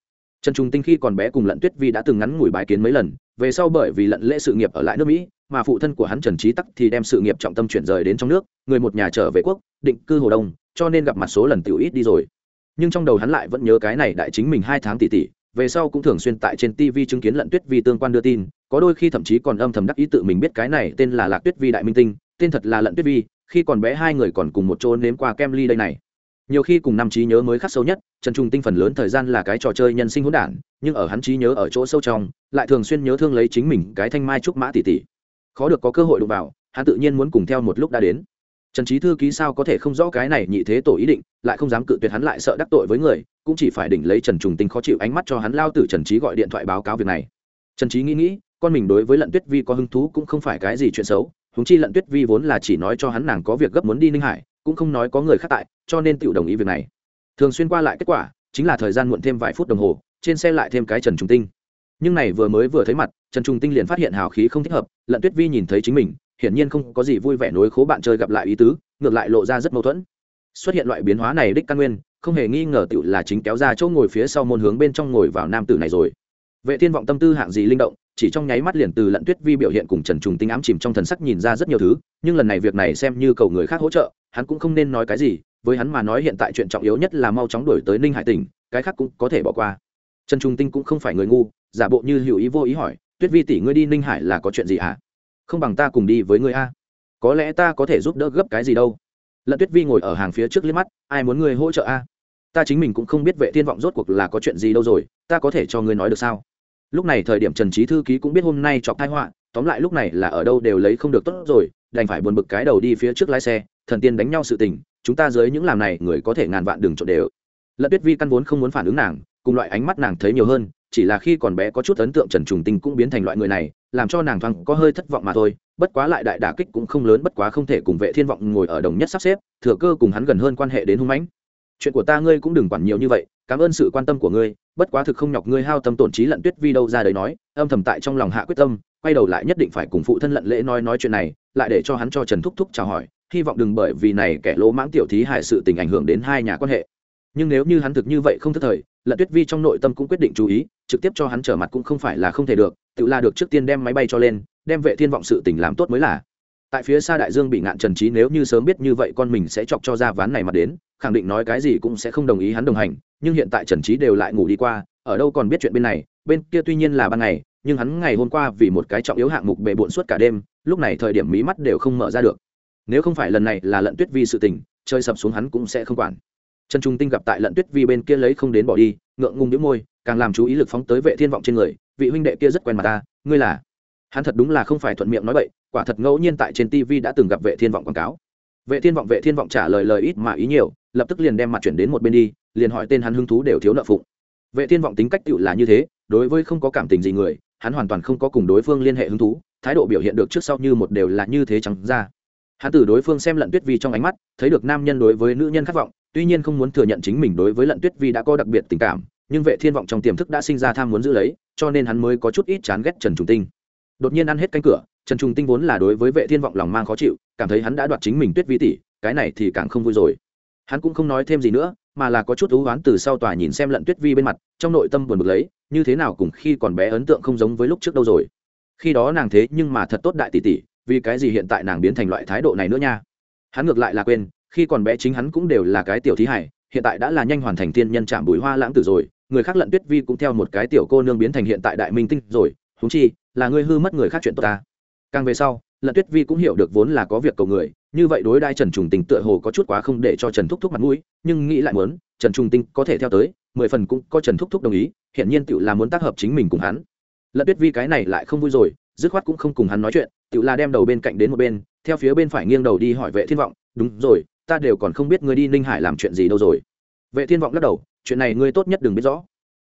S1: Trần trùng tinh khi còn bé cùng lận tuyết vi đã từng ngắn ngủi bái kiến mấy lần, về sau bởi vì lận lễ sự nghiệp ở lại nước mỹ, mà phụ thân của hắn trần trí tắc thì đem sự nghiệp trọng tâm chuyển rời đến trong nước, người một nhà trở về quốc, định cư hồ đông, cho nên gặp mặt số lần tiểu ít đi rồi. Nhưng trong đầu hắn lại vẫn nhớ cái này đại chính mình hai tháng tỷ tỷ về sau cũng thường xuyên tại trên tv chứng kiến lận tuyết vi tương quan đưa tin, có đôi khi thậm chí còn âm thầm đắc ý tự mình biết cái này tên là lạc tuyết vi đại minh tinh, tên thật là lận tuyết vi khi còn bé hai người còn cùng một chỗ nếm qua kem ly đây này. Nhiều khi cùng năm trí nhớ mới khắc sâu nhất, trần trung tinh phần lớn thời gian là cái trò chơi nhân sinh hỗn đản, nhưng ở hắn trí nhớ ở chỗ sâu trong, lại thường xuyên nhớ thương lấy chính mình cái thanh mai trúc mã tỷ tỷ. Khó được có cơ hội đụng vào, hắn tự nhiên muốn cùng theo một lúc đã đến. Trần trí thư ký sao có thể không rõ cái này nhị thế tổ ý định, lại không dám cự tuyệt hắn lại sợ đắc tội với người, cũng chỉ phải đỉnh lấy trần trùng tinh khó chịu ánh mắt cho hắn lao tử trần trí gọi điện thoại báo cáo việc này. Trần trí nghĩ nghĩ, con mình đối với lận tuyết vi có hứng thú cũng không phải cái gì chuyện xấu huống chi lận tuyết vi vốn là chỉ nói cho hắn nàng có việc gấp muốn đi ninh hải, cũng không nói có người khác tại, cho nên tự đồng ý việc này. Thường xuyên qua lại kết quả, chính là thời gian muộn thêm vài phút đồng hồ, trên xe lại thêm cái trần trung tinh. Nhưng này vừa mới vừa thấy mặt, trần trung tinh liền phát hiện hào khí không thích hợp, lận tuyết vi nhìn thấy chính mình, hiển nhiên không có gì vui vẻ nối khố bạn chơi gặp lại ý tứ, ngược lại lộ ra rất mâu thuẫn. Xuất hiện loại biến hóa này đích căn nguyên, không hề nghi ngờ tựu là chính kéo ra chỗ ngồi phía sau môn hướng bên trong ngồi vào nam tử này rồi. Vệ thiên vọng tâm tư hạng gì linh động chỉ trong nháy mắt liền từ lận tuyết vi biểu hiện cùng trần trùng tinh ám chìm trong thần sắc nhìn ra rất nhiều thứ, nhưng lần này việc này xem như cầu người khác hỗ trợ, hắn cũng không nên nói cái gì, với hắn mà nói hiện tại chuyện trọng yếu nhất là mau chóng đổi tới ninh hải tỉnh, cái khác cũng có thể bỏ qua. Trần trung tinh cũng không phải người ngu, giả bộ như hữu ý vô ý hỏi, tuyết vi tỷ ngươi đi ninh hải là có chuyện gì hả? À? không bằng ta cùng đi với ngươi a. Có lẽ ta có thể giúp đỡ gấp cái gì đâu. Lận tuyết vi ngồi ở hàng phía trước liếc mắt, ai muốn ngươi hỗ trợ a? Ta chính mình cũng không biết vệ thiên vọng rốt cuộc là có chuyện gì đâu rồi, ta có thể cho ngươi nói được sao? Lúc này thời điểm trần trí thư ký cũng biết hôm nay chọc thai họa, tóm lại lúc này là ở đâu đều lấy không được tốt rồi, đành phải buồn bực cái đầu đi phía trước lái xe, thần tiên đánh nhau sự tình, chúng ta dưới những làm này, người có thể ngàn vạn đường trộn đều. Lận tuyết vi căn vốn không muốn phản ứng nàng, cùng loại ánh mắt nàng thấy nhiều hơn, chỉ là khi còn bé có chút ấn tượng trần trùng tinh cũng biến thành loại người này, làm cho nàng thoáng có hơi thất vọng mà thôi, bất quá lại đại đả kích cũng không lớn, bất quá không thể cùng vệ thiên vọng ngồi ở đồng nhất sắp xếp, thừa cơ cùng hắn gần hơn quan hệ đến hung mãnh. Chuyện của ta ngươi cũng đừng quản nhiều như vậy cảm ơn sự quan tâm của ngươi, bất quá thực không nhọc ngươi hao tâm tổn trí lận tuyết vi đâu ra đấy nói, âm thầm tại trong lòng hạ quyết tâm, quay đầu lại nhất định phải cùng phụ thân lận lễ nói nói chuyện này, lại để cho hắn cho trần thúc thúc chào hỏi, hy vọng đừng bởi vì này kẻ lỗ mãng tiểu thí hại sự tình ảnh hưởng đến hai nhà quan hệ. Nhưng nếu như hắn thực như vậy không thất thời, lận tuyết vi trong nội tâm cũng quyết định chú ý, trực tiếp cho hắn trở mặt cũng không phải là không thể được, tự là được trước tiên đem máy bay cho lên, đem vệ thiên vọng sự tình làm tốt mới là. Tại phía xa đại dương bị ngạn trần trí nếu như sớm biết như vậy con mình sẽ chọc cho ra ván này mà đến, khẳng định nói cái gì cũng sẽ không đồng ý hắn đồng hành nhưng hiện tại trần trí đều lại ngủ đi qua, ở đâu còn biết chuyện bên này, bên kia tuy nhiên là ban ngày, nhưng hắn ngày hôm qua vì một cái trọng yếu hạng mục bề bộn suốt cả đêm, lúc này thời điểm mí mắt đều không mở ra được. Nếu không phải lần này là lận tuyết vi sự tình chơi sập xuống hắn cũng sẽ không quản. Trần trung tinh gặp tại lận tuyết vi bên kia lấy không đến bỏ đi, ngượng ngùng đĩu môi, càng làm chú ý lực phóng tới vệ thiên vọng trên người, vị huynh đệ kia rất quen mặt ta, ngươi là? Hắn thật đúng là không phải thuận miệng nói bậy, quả thật ngẫu nhiên tại trên tv đã từng gặp vệ thiên vọng quảng cáo. Vệ thiên vọng vệ thiên vọng trả lời lời ít mà ý nhiều, lập tức liền đem mặt chuyển đến một bên đi liền hỏi tên hắn hứng thú đều thiếu nợ phụng. Vệ thiên vọng tính cách tựu là như thế, đối với không có cảm tình gì người, hắn hoàn toàn không có cùng đối phương liên hệ hứng thú, thái độ biểu hiện được trước sau như một đều là như thế trắng ra. Hắn từ đối phương xem lận tuyết vi trong ánh mắt, thấy được nam nhân đối với nữ nhân khát vọng, tuy nhiên không muốn thừa nhận chính mình đối với lận tuyết vi đã có đặc biệt tình cảm, nhưng vệ thiên vọng trong tiềm thức đã sinh ra tham muốn giữ lấy, cho nên hắn mới có chút ít chán ghét trần trùng tinh. Đột nhiên ăn hết cánh cửa, trần trùng tinh vốn là đối với vệ thiên vọng lòng mang khó chịu, cảm thấy hắn đã đoạt chính mình tuyết vi tỷ, cái này thì càng không vui rồi. Hắn cũng không nói thêm gì nữa mà là có chút thú oán từ sau tòa nhìn xem lận tuyết vi bên mặt, trong nội tâm buồn bực lấy, như thế nào cùng khi còn bé ấn tượng không giống với lúc trước đâu rồi. Khi đó nàng thế nhưng mà thật tốt đại tỷ tỷ, vì cái gì hiện tại nàng biến thành loại thái độ này nữa nha? Hắn ngược lại là quên, khi còn bé chính hắn cũng đều là cái tiểu thí hải, hiện tại đã là nhanh hoàn thành tiên nhân chạm bùi hoa lãng tử rồi, người khác lận tuyết vi cũng theo một cái tiểu cô nương biến thành hiện tại đại minh tinh rồi húng chi, là ngươi hư mất người khác chuyện tốt ta. Càng về sau lận tuyết vi cũng hiểu được vốn là có việc cầu người, như vậy đối đai trần trùng tình tựa hồ có chút quá không để cho trần thúc thúc mặt mũi, nhưng nghĩ lại muốn, trần trùng tinh có thể theo tới, mười phần cũng có trần thúc thúc đồng ý hiện nhiên tự là muốn tác hợp chính mình cùng hắn. Lận tuyết vi cái này lại không vui rồi, dứt khoát cũng không cùng hắn nói chuyện tự là đem đầu bên cạnh đến một bên, theo phía bên phải nghiêng đầu đi hỏi vệ thiên vọng, đúng rồi, ta đều còn không biết ngươi đi ninh hải làm chuyện gì đâu rồi. Vệ thiên vọng lắc đầu, chuyện này ngươi tốt nhất đừng biết rõ.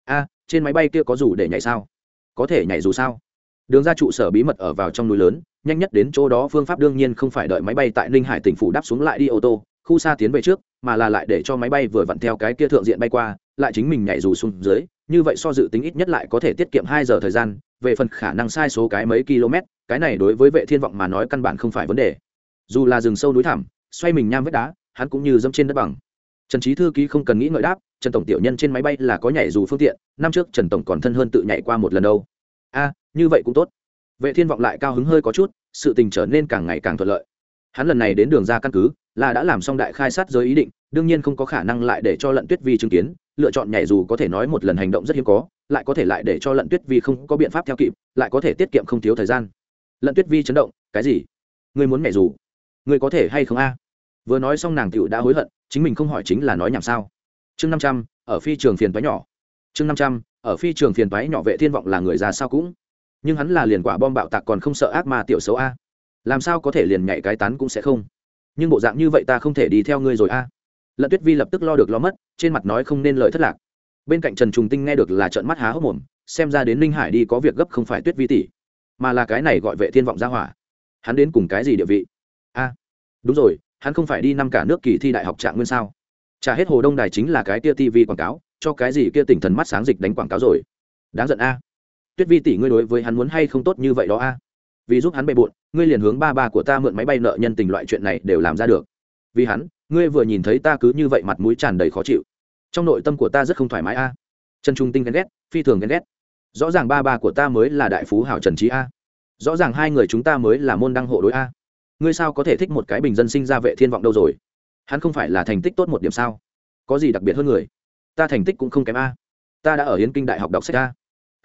S1: A, trên máy bay kia có dù để nhảy sao? Có thể nhảy dù sao đường ra trụ sở bí mật ở vào trong núi lớn, nhanh nhất đến chỗ đó phương pháp đương nhiên không phải đợi máy bay tại ninh hải tỉnh phủ đáp xuống lại đi ô tô, khu xa tiến về trước, mà là lại để cho máy bay vừa vặn theo cái kia thượng diện bay qua, lại chính mình nhảy dù xuống dưới, như vậy so dự tính ít nhất lại có thể tiết kiệm hai giờ thời gian, về phần khả năng sai số cái mấy km, cái này đối với vệ thiên vọng mà nói căn bản không phải vấn đề. Dù là rừng sâu núi thẳm, xoay mình nham vết đá, hắn cũng như dẫm trên đất bằng. Trần trí thư ký không cần nghĩ ngợi đáp, trần tổng tiểu nhân trên máy bay là có nhảy dù phương tiện, năm trước trần tổng còn thân hơn tự nhảy qua một lần đâu. A như vậy cũng tốt. Vệ thiên vọng lại cao hứng hơi có chút, sự tình trở nên càng ngày càng thuận lợi. Hắn lần này đến đường ra căn cứ, là đã làm xong đại khai sát giới ý định, đương nhiên không có khả năng lại để cho lận tuyết vi chứng kiến, lựa chọn nhảy dù có thể nói một lần hành động rất hiếm có, lại có thể lại để cho lận tuyết vi không có biện pháp theo kịp, lại có thể tiết kiệm không thiếu thời gian. Lận tuyết vi chấn động, cái gì? Ngươi muốn nhảy dù? Ngươi có thể hay không a? Vừa nói xong nàng tựu đã hối hận, chính mình không hỏi chính là nói nhảm sao. Chương năm trăm, ở phi trường phiền toái nhỏ. Chương năm trăm, ở phi trường phiền toái nhỏ vệ thiên vọng là người già sao cũng nhưng hắn là liền quả bom bạo tạc còn không sợ ác ma tiểu xấu a. Làm sao có thể liền nhảy cái tán cũng sẽ không? Nhưng bộ dạng như vậy ta không thể đi theo ngươi rồi a. Lận tuyết vi lập tức lo được lo mất, trên mặt nói không nên lời thất lạc. Bên cạnh trần trùng tinh nghe được là trợn mắt há hốc mồm, xem ra đến ninh hải đi có việc gấp không phải tuyết vi tỷ, mà là cái này gọi vệ thiên vọng ra hỏa. Hắn đến cùng cái gì địa vị? A, đúng rồi, hắn không phải đi năm cả nước kỳ thi đại học trạng nguyên sao? Trả hết hồ đông đài chính là cái kia tv quảng cáo, cho cái gì kia tỉnh thần mắt sáng dịch đánh quảng cáo rồi? Đáng giận a tuyết vi tỷ ngươi đối với hắn muốn hay không tốt như vậy đó a? Vì giúp hắn bề bộn, ngươi liền hướng ba ba của ta mượn máy bay nợ nhân tình loại chuyện này đều làm ra được. Vì hắn, ngươi vừa nhìn thấy ta cứ như vậy mặt mũi tràn đầy khó chịu. Trong nội tâm của ta rất không thoải mái a. Trần trung tinh ghen ghét, phi thường ghen ghét. Rõ ràng ba ba của ta mới là đại phú hảo trần trí a. Rõ ràng hai người chúng ta mới là môn đăng hộ đối a. Ngươi sao có thể thích một cái bình dân sinh ra vệ thiên vọng đâu rồi? Hắn không phải là thành tích tốt một điểm sao? Có gì đặc biệt hơn người? Ta thành tích cũng không kém a. Ta đã ở hiến kinh đại học đọc sách a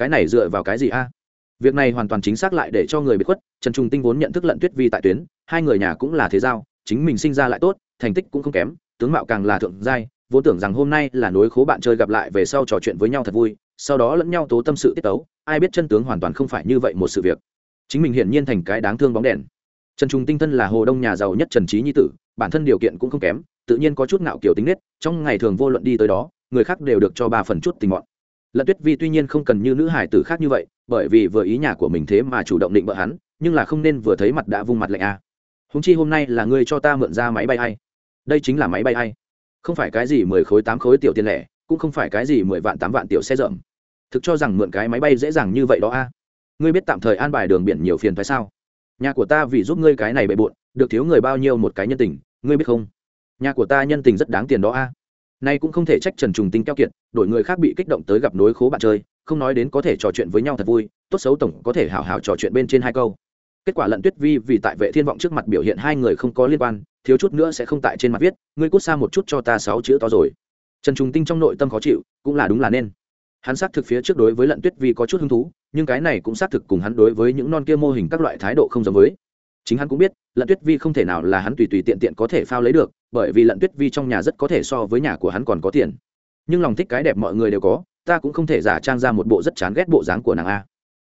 S1: cái này dựa vào cái gì a? Việc này hoàn toàn chính xác lại để cho người bị khuất, trần trung tinh vốn nhận thức lận tuyết vi tại tuyến, hai người nhà cũng là thế giao, chính mình sinh ra lại tốt, thành tích cũng không kém, tướng mạo càng là thượng giai, vốn tưởng rằng hôm nay là nối khố bạn chơi gặp lại về sau trò chuyện với nhau thật vui, sau đó lẫn nhau tố tâm sự tiết tấu, ai biết chân tướng hoàn toàn không phải như vậy một sự việc. Chính mình hiển nhiên thành cái đáng thương bóng đèn. Trần trung tinh thân là hồ đông nhà giàu nhất trần trí nhi tử, bản thân điều kiện cũng không kém, tự nhiên có chút ngạo kiểu tính nết, trong ngày thường vô luận đi tới đó, người khác đều được cho ba phần chút tình mọn lận tuyết vi tuy nhiên không cần như nữ hải tử khác như vậy, bởi vì vừa ý nhà của mình thế mà chủ động định bợ hắn, nhưng là không nên vừa thấy mặt đã vung mặt lạnh a à. húng chi hôm nay là ngươi cho ta mượn ra máy bay hay đây chính là máy bay hay không phải cái gì mười khối tám khối tiểu tiền lẻ, cũng không phải cái gì mười vạn tám vạn tiểu xe rộng thực cho rằng mượn cái máy bay dễ dàng như vậy đó a ngươi biết tạm thời an bài đường biển nhiều phiền phải sao? Nhà của ta vì giúp ngươi cái này bệ bộn, được thiếu người bao nhiêu một cái nhân tình, ngươi biết không? Nhà của ta nhân tình rất đáng tiền đó a nay cũng không thể trách trần trùng tinh keo kiệt, đổi người khác bị kích động tới gặp nối khố bạn chơi, không nói đến có thể trò chuyện với nhau thật vui, tốt xấu tổng có thể hào hào trò chuyện bên trên hai câu. Kết quả lận tuyết vi vì tại vệ thiên vọng trước mặt biểu hiện hai người không có liên quan, thiếu chút nữa sẽ không tại trên mặt viết, ngươi cút xa một chút cho ta sáu chữ to rồi. Trần trùng tinh trong nội tâm khó chịu, cũng là đúng là nên. Hắn xác thực phía trước đối với lận tuyết vi có chút hứng thú, nhưng cái này cũng xác thực cùng hắn đối với những non kia mô hình các loại thái độ không giống với chính hắn cũng biết, lận tuyết vi không thể nào là hắn tùy tùy tiện tiện có thể phao lấy được, bởi vì lận tuyết vi trong nhà rất có thể so với nhà của hắn còn có tiền. Nhưng lòng thích cái đẹp mọi người đều có, ta cũng không thể giả trang ra một bộ rất chán ghét bộ dáng của nàng a.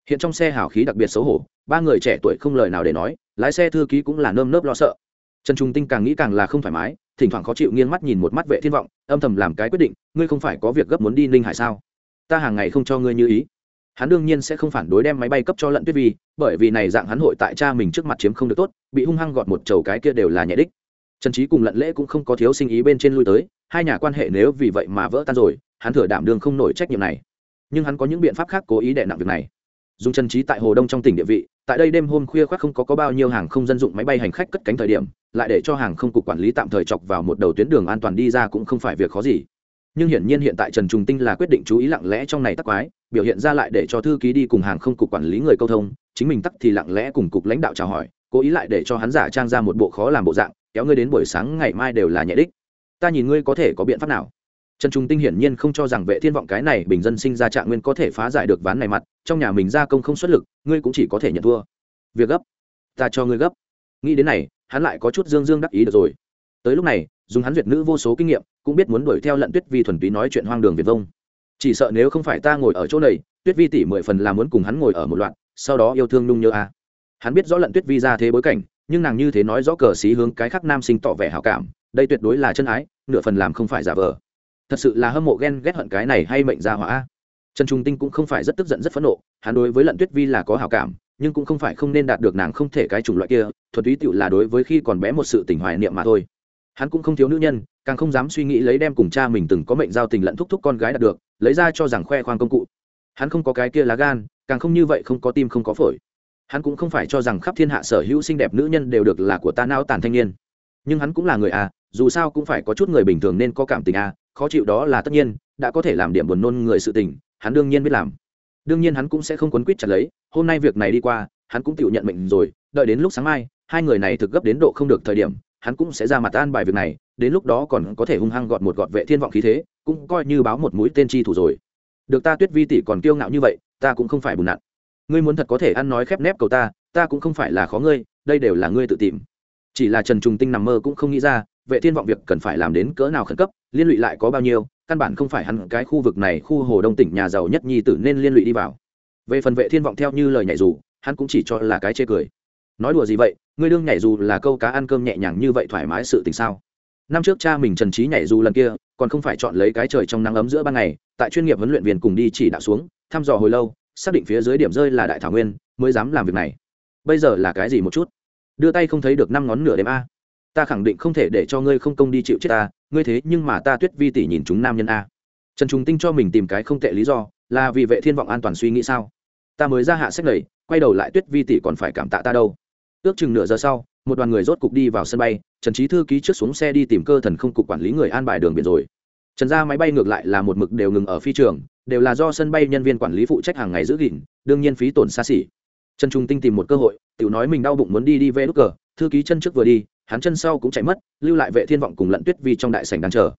S1: Hiện trong xe hào khí đặc biệt xấu hổ, ba người trẻ tuổi không lời nào để nói, lái xe thư ký cũng là nơm nớp lo sợ. Trần trung tinh càng nghĩ càng là không thoải mái, thỉnh thoảng khó chịu nghiêng mắt nhìn một mắt vệ thiên vọng, âm thầm làm cái quyết định, ngươi không phải có việc gấp muốn đi ninh hải sao? Ta hàng ngày không cho ngươi như ý hắn đương nhiên sẽ không phản đối đem máy bay cấp cho lận tuyết vi bởi vì này dạng hắn hội tại cha mình trước mặt chiếm không được tốt bị hung hăng gọt một chầu cái kia đều là nhẹ đích. Trần trí cùng lận lễ cũng không có thiếu sinh ý bên trên lui tới hai nhà quan hệ nếu vì vậy mà vỡ tan rồi hắn thừa đảm đương không nổi trách nhiệm này. Nhưng hắn có những biện pháp khác cố ý đè nặng việc này. Dùng trần trí tại hồ đông trong tỉnh địa vị tại đây đêm hôm khuya khoác không có, có bao nhiêu hàng không dân dụng máy bay hành khách cất cánh thời điểm lại để cho hàng không cục quản lý tạm thời chọc vào một đầu tuyến đường an toàn đi ra cũng không phải việc khó gì nhưng hiển nhiên hiện tại trần trùng tinh là quyết định chú ý lặng lẽ trong này tắc quái, biểu hiện ra lại để cho thư ký đi cùng hàng không cục quản lý người câu thông, chính mình tắc thì lặng lẽ cùng cục lãnh đạo chào hỏi, cố ý lại để cho hắn giả trang ra một bộ khó làm bộ dạng, kéo ngươi đến buổi sáng ngày mai đều là nhẹ đích. Ta nhìn ngươi có thể có biện pháp nào? Trần trung tinh hiển nhiên không cho rằng vệ thiên vọng cái này bình dân sinh ra trạng nguyên có thể phá giải được ván này mặt, trong nhà mình gia công không xuất lực, ngươi cũng chỉ có thể nhận thua. Việc gấp. Ta cho ngươi gấp. Nghĩ đến này, hắn lại có chút dương dương đắc ý được rồi tới lúc này, dùng hắn duyệt nữ vô số kinh nghiệm, cũng biết muốn đuổi theo lận tuyết vi thuần túy nói chuyện hoang đường việt vông. Chỉ sợ nếu không phải ta ngồi ở chỗ này, tuyết vi tỷ mười phần là muốn cùng hắn ngồi ở một loạt, sau đó yêu thương nung nhớ a hắn biết rõ lận tuyết vi ra thế bối cảnh, nhưng nàng như thế nói rõ cờ xí hướng cái khác nam sinh tỏ vẻ hảo cảm, đây tuyệt đối là chân ái, nửa phần làm không phải giả vờ. Thật sự là hâm mộ ghen ghét hận cái này hay mệnh ra hỏa. Trần trung tinh cũng không phải rất tức giận rất phẫn nộ, hắn đối với lận tuyết vi là có hảo cảm, nhưng cũng không phải không nên đạt được nàng không thể cái chủng loại kia thuật túy tựu là đối với khi còn bé một sự tình hoài niệm mà thôi hắn cũng không thiếu nữ nhân, càng không dám suy nghĩ lấy đem cùng cha mình từng có mệnh giao tình lẫn thúc thúc con gái đạt được, lấy ra cho rằng khoe khoang công cụ. Hắn không có cái kia lá gan, càng không như vậy không có tim không có phổi. Hắn cũng không phải cho rằng khắp thiên hạ sở hữu xinh đẹp nữ nhân đều được là của ta não tàn thanh niên. Nhưng hắn cũng là người à dù sao cũng phải có chút người bình thường nên có cảm tình à khó chịu đó là tất nhiên, đã có thể làm điểm buồn nôn người sự tình, hắn đương nhiên biết làm. Đương nhiên hắn cũng sẽ không quấn quýt chặt lấy, hôm nay việc này đi qua, hắn cũng tự nhận mệnh rồi, đợi đến lúc sáng mai, hai người này thực gấp đến độ không được thời điểm hắn cũng sẽ ra mặt an bài việc này, đến lúc đó còn có thể hung hăng gọt một gọt vệ thiên vọng khí thế, cũng coi như báo một mũi tên chi thủ rồi. Được ta tuyết vi tỷ còn kiêu ngạo như vậy, ta cũng không phải bùn nặn. Ngươi muốn thật có thể ăn nói khép nép cầu ta ta cũng không phải là khó ngươi, đây đều là ngươi tự tìm. Chỉ là trần trùng tinh nằm mơ cũng không nghĩ ra, vệ thiên vọng việc cần phải làm đến cỡ nào khẩn cấp, liên lụy lại có bao nhiêu, căn bản không phải hắn cái khu vực này, khu hồ đông tỉnh nhà giàu nhất nhi tử nên liên lụy đi vào. Về phần vệ thiên vọng theo như lời nhảy dù, hắn cũng chỉ cho là cái chê cười. Nói đùa gì vậy ngươi đương nhảy dù là câu cá ăn cơm nhẹ nhàng như vậy thoải mái sự tình sao? Năm trước cha mình trần trí nhảy dù lần kia, còn không phải chọn lấy cái trời trong nắng ấm giữa ban ngày, tại chuyên nghiệp huấn luyện viên cùng đi chỉ đạo xuống, thăm dò hồi lâu, xác định phía dưới điểm rơi là đại thảo nguyên, mới dám làm việc này. Bây giờ là cái gì một chút? Đưa tay không thấy được năm ngón nửa đêm a. Ta khẳng định không thể để cho ngươi không công đi chịu chết ta, ngươi thế nhưng mà ta tuyết vi tỷ nhìn chúng nam nhân a. Trần trung tinh cho mình tìm cái không tệ lý do, là vì vệ thiên vọng an toàn suy nghĩ sao? Ta mới ra hạ sách lầy quay đầu lại tuyết vi tỷ còn phải cảm tạ ta đâu ước chừng nửa giờ sau, một đoàn người rốt cục đi vào sân bay, trần trí thư ký trước xuống xe đi tìm cơ thần không cục quản lý người an bài đường biển rồi. Trần ra máy bay ngược lại là một mực đều ngừng ở phi trường, đều là do sân bay nhân viên quản lý phụ trách hàng ngày giữ gìn, đương nhiên phí tổn xa xỉ. Trần trung tinh tìm một cơ hội tự nói mình đau bụng muốn đi đi về đúc cờ, thư ký chân trước vừa đi, hắn chân sau cũng chạy mất, lưu lại vệ thiên vọng cùng lận tuyết vi trong đại sảnh đang chờ.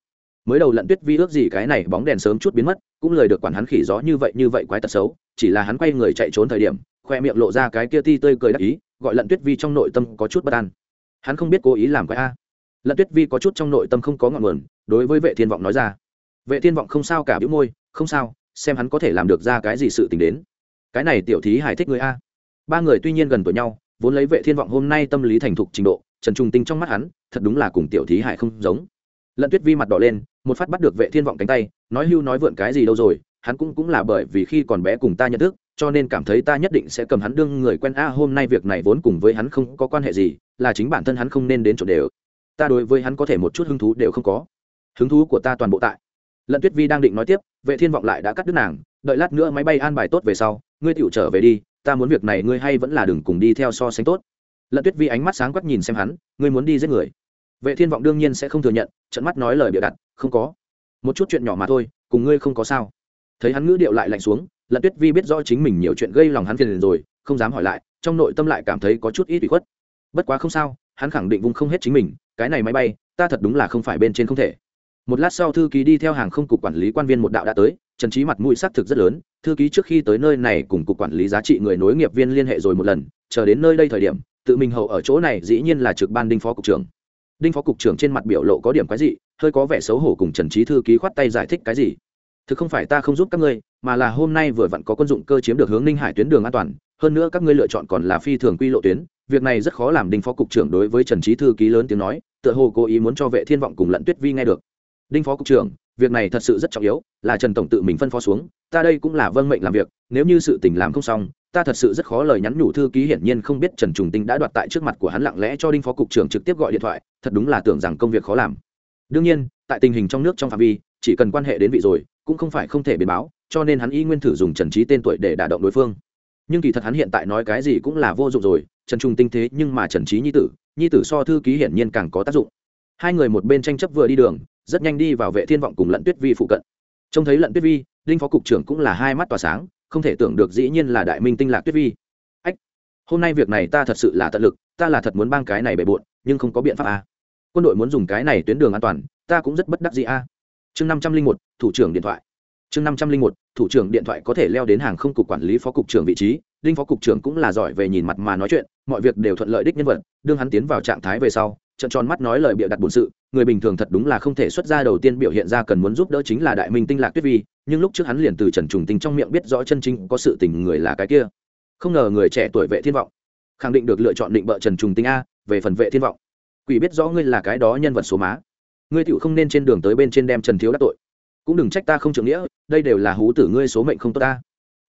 S1: Mới đầu lận tuyết vi ước gì cái này bóng đèn sớm chút biến mất, cũng lời được quản hắn khỉ gió như vậy như vậy quái tật xấu, chỉ là hắn quay người chạy trốn thời điểm, khoe miệng lộ ra cái kia ti tươi cười đắc ý gọi lận tuyết vi trong nội tâm có chút bất an. Hắn không biết cố ý làm quái a. Lận tuyết vi có chút trong nội tâm không có ngọn nguồn, đối với vệ thiên vọng nói ra. Vệ thiên vọng không sao cả, bĩu môi, không sao, xem hắn có thể làm được ra cái gì sự tình đến. Cái này tiểu thí hài thích người a. Ba người tuy nhiên gần tuổi nhau, vốn lấy vệ thiên vọng hôm nay tâm lý thành thục trình độ, trần trung tinh trong mắt hắn, thật đúng là cùng tiểu thí hải không giống. Lận tuyết vi mặt đỏ lên, một phát bắt được vệ thiên vọng cánh tay, nói hưu nói vượn cái gì đâu rồi, hắn cũng cũng là bởi vì khi còn bé cùng ta nhận thức cho nên cảm thấy ta nhất định sẽ cầm hắn đương người quen. A, hôm nay việc này vốn cùng với hắn không có quan hệ gì, là chính bản thân hắn không nên đến chỗ đều. Ta đối với hắn có thể một chút hứng thú đều không có. Hứng thú của ta toàn bộ tại. Lận tuyết vi đang định nói tiếp, vệ thiên vọng lại đã cắt đứt nàng. Đợi lát nữa máy bay an bài tốt về sau, ngươi tựu trở về đi, ta muốn việc này ngươi hay vẫn là đừng cùng đi theo so sánh tốt. Lận tuyết vi ánh mắt sáng quắc nhìn xem hắn, ngươi muốn đi giết người. Vệ thiên vọng đương nhiên sẽ không thừa nhận, trận mắt nói lời bịa đặt, không có. Một chút chuyện nhỏ mà thôi, cùng ngươi không có sao. Thấy hắn ngữ điệu lại lạnh xuống lận tuyết vi biết rõ chính mình nhiều chuyện gây lòng hắn phiền rồi, không dám hỏi lại, trong nội tâm lại cảm thấy có chút ít bị khuất. Bất quá không sao, hắn khẳng định vùng không hết chính mình, cái này máy bay, ta thật đúng là không phải bên trên không thể. Một lát sau thư ký đi theo hàng không cục quản lý quan viên một đạo đã tới, trần trí mặt mũi xác thực rất lớn, thư ký trước khi tới nơi này cùng cục quản lý giá trị người nối nghiệp viên liên hệ rồi một lần, chờ đến nơi đây thời điểm, tự mình hậu ở chỗ này dĩ nhiên là trực ban đinh phó cục trưởng. Đinh phó cục trưởng trên mặt biểu lộ có điểm cái gì hơi có vẻ xấu hổ cùng trần trí thư ký khoát tay giải thích cái gì. Thực không phải ta không giúp các ngươi mà là hôm nay vừa vặn có quân dụng cơ chiếm được hướng ninh hải tuyến đường an toàn, hơn nữa các ngươi lựa chọn còn là phi thường quy lộ tuyến, việc này rất khó làm, đinh phó cục trưởng đối với trần trí thư ký lớn tiếng nói, tựa hồ cố ý muốn cho vệ thiên vọng cùng lận tuyết vi nghe được. Đinh phó cục trưởng, việc này thật sự rất trọng yếu, là trần tổng tự mình phân phó xuống, ta đây cũng là vâng mệnh làm việc, nếu như sự tình làm không xong, ta thật sự rất khó lời nhắn nhủ thư ký hiển nhiên không biết trần trùng tinh đã đoạt tại trước mặt của hắn lặng lẽ cho đinh phó cục trưởng trực tiếp gọi điện thoại, thật đúng là tưởng rằng công việc khó làm. Đương nhiên, tại tình hình trong nước trong phạm vi, chỉ cần quan hệ đến vị rồi, cũng không phải không thể biến báo cho nên hắn y nguyên thử dùng trần trí tên tuổi để đả động đối phương. Nhưng kỳ thật hắn hiện tại nói cái gì cũng là vô dụng rồi, trần trung tinh thế nhưng mà trần trí nhi tử nhi tử so thư ký hiển nhiên càng có tác dụng. Hai người một bên tranh chấp vừa đi đường, rất nhanh đi vào vệ thiên vọng cùng lận tuyết vi phụ cận. Trông thấy lận tuyết vi, đinh phó cục trưởng cũng là hai mắt tỏa sáng, không thể tưởng được dĩ nhiên là đại minh tinh lạc tuyết vi. Ách, hôm nay việc này ta thật sự là tận lực, ta là thật muốn bang cái này bề bộn, nhưng không có biện pháp a à. quân đội muốn dùng cái này tuyến đường an toàn, ta cũng rất bất đắc gì a à. chương năm trăm linh một, thủ trưởng điện thoại chương năm trăm linh một, thủ trưởng điện thoại có thể leo đến hàng không cục quản lý phó cục trưởng vị trí, đinh phó cục trưởng cũng là giỏi về nhìn mặt mà nói chuyện, mọi việc đều thuận lợi đích nhân vật, đương hắn tiến vào trạng thái về sau, trận tròn mắt nói lời bịa đặt bổn sự, người bình thường thật đúng là không thể xuất ra đầu tiên biểu hiện ra cần muốn giúp đỡ chính là đại minh tinh lạc tuyết vi, nhưng lúc trước hắn liền từ trần trùng tinh trong miệng biết rõ chân chính có sự tình người là cái kia. Không ngờ người trẻ tuổi vệ thiên vọng, khẳng định được lựa chọn định bợ trần trùng tinh a, về phần vệ thiên vọng. Quỷ biết rõ ngươi là cái đó nhân vật số má. Ngươi tựu không nên trên đường tới bên trên đem trần thiếu đắc tội cũng đừng trách ta không trưởng nghĩa, đây đều là hú tử ngươi số mệnh không tốt ta.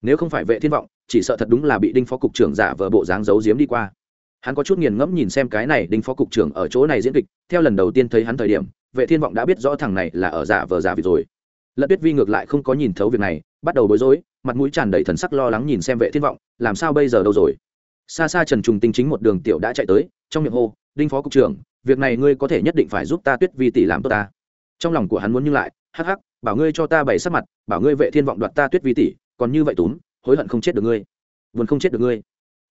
S1: Nếu không phải vệ thiên vọng, chỉ sợ thật đúng là bị đinh phó cục trưởng giả vờ bộ dáng giấu giếm đi qua. Hắn có chút nghiền ngẫm nhìn xem cái này đinh phó cục trưởng ở chỗ này diễn kịch, theo lần đầu tiên thấy hắn thời điểm, vệ thiên vọng đã biết rõ thằng này là ở giả vờ giả vịt rồi. Lận tuyết vi ngược lại không có nhìn thấu việc này, bắt đầu bối rối, mặt mũi tràn đầy thần sắc lo lắng nhìn xem vệ thiên vọng, làm sao bây giờ đâu rồi? Xa xa trần trùng tinh chính một đường tiểu đã chạy tới, trong miệng hô, đinh phó cục trưởng, việc này ngươi có thể nhất định phải giúp ta tuyết vi tỷ làm tốt ta. Trong lòng của hắn muốn như lại, hắc hắc bảo ngươi cho ta bày sắc mặt, bảo ngươi vệ thiên vọng đoạt ta tuyết vi tỷ, còn như vậy túm, hối hận không chết được ngươi. Vốn không chết được ngươi.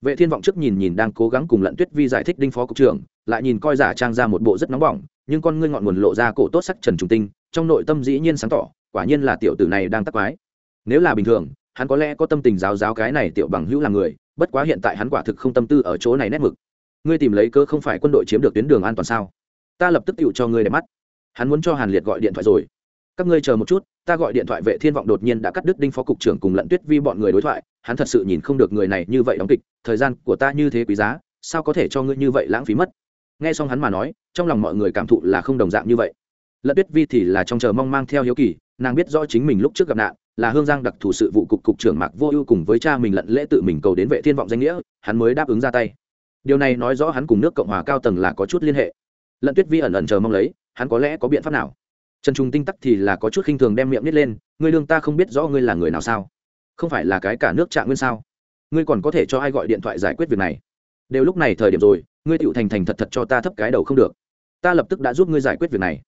S1: Vệ thiên vọng trước nhìn nhìn đang cố gắng cùng lận tuyết vi giải thích đinh phó cục trưởng, lại nhìn coi giả trang ra một bộ rất nóng bỏng, nhưng con ngươi ngọn nguồn lộ ra cổ tốt sắc trần trùng tinh, trong nội tâm dĩ nhiên sáng tỏ, quả nhiên là tiểu tử này đang tắc quái. Nếu là bình thường, hắn có lẽ có tâm tình giáo giáo cái này tiểu bằng hữu là người, bất quá hiện tại hắn quả thực không tâm tư ở chỗ này nét mực. Ngươi tìm lấy cơ không phải quân đội chiếm được tuyến đường an toàn sao? Ta lập tức tựu cho ngươi để mắt. Hắn muốn cho hàn liệt gọi điện thoại rồi các ngươi chờ một chút, ta gọi điện thoại vệ thiên vọng đột nhiên đã cắt đứt đinh phó cục trưởng cùng lận tuyết vi bọn người đối thoại, hắn thật sự nhìn không được người này như vậy đóng kịch, thời gian của ta như thế quý giá, sao có thể cho ngươi như vậy lãng phí mất? Nghe xong hắn mà nói, trong lòng mọi người cảm thụ là không đồng dạng như vậy. Lận tuyết vi thì là trong chờ mong mang theo hiếu kỳ, nàng biết rõ chính mình lúc trước gặp nạn, là hương giang đặc thù sự vụ cục cục trưởng mạc vô ưu cùng với cha mình lận lễ tự mình cầu đến vệ thiên vọng danh nghĩa, hắn mới đáp ứng ra tay. Điều này nói rõ hắn cùng nước cộng hòa cao tầng là có chút liên hệ. Lận tuyết vi ẩn ẩn chờ mong lấy, hắn có lẽ có biện pháp nào? Trần trung tinh tắc thì là có chút khinh thường đem miệng nít lên, ngươi lương ta không biết rõ ngươi là người nào sao? Không phải là cái cả nước trạng nguyên sao? Ngươi còn có thể cho ai gọi điện thoại giải quyết việc này? Đều lúc này thời điểm rồi, ngươi tựu thành thành thật thật cho ta thấp cái đầu không được. Ta lập tức đã giúp ngươi giải quyết việc này.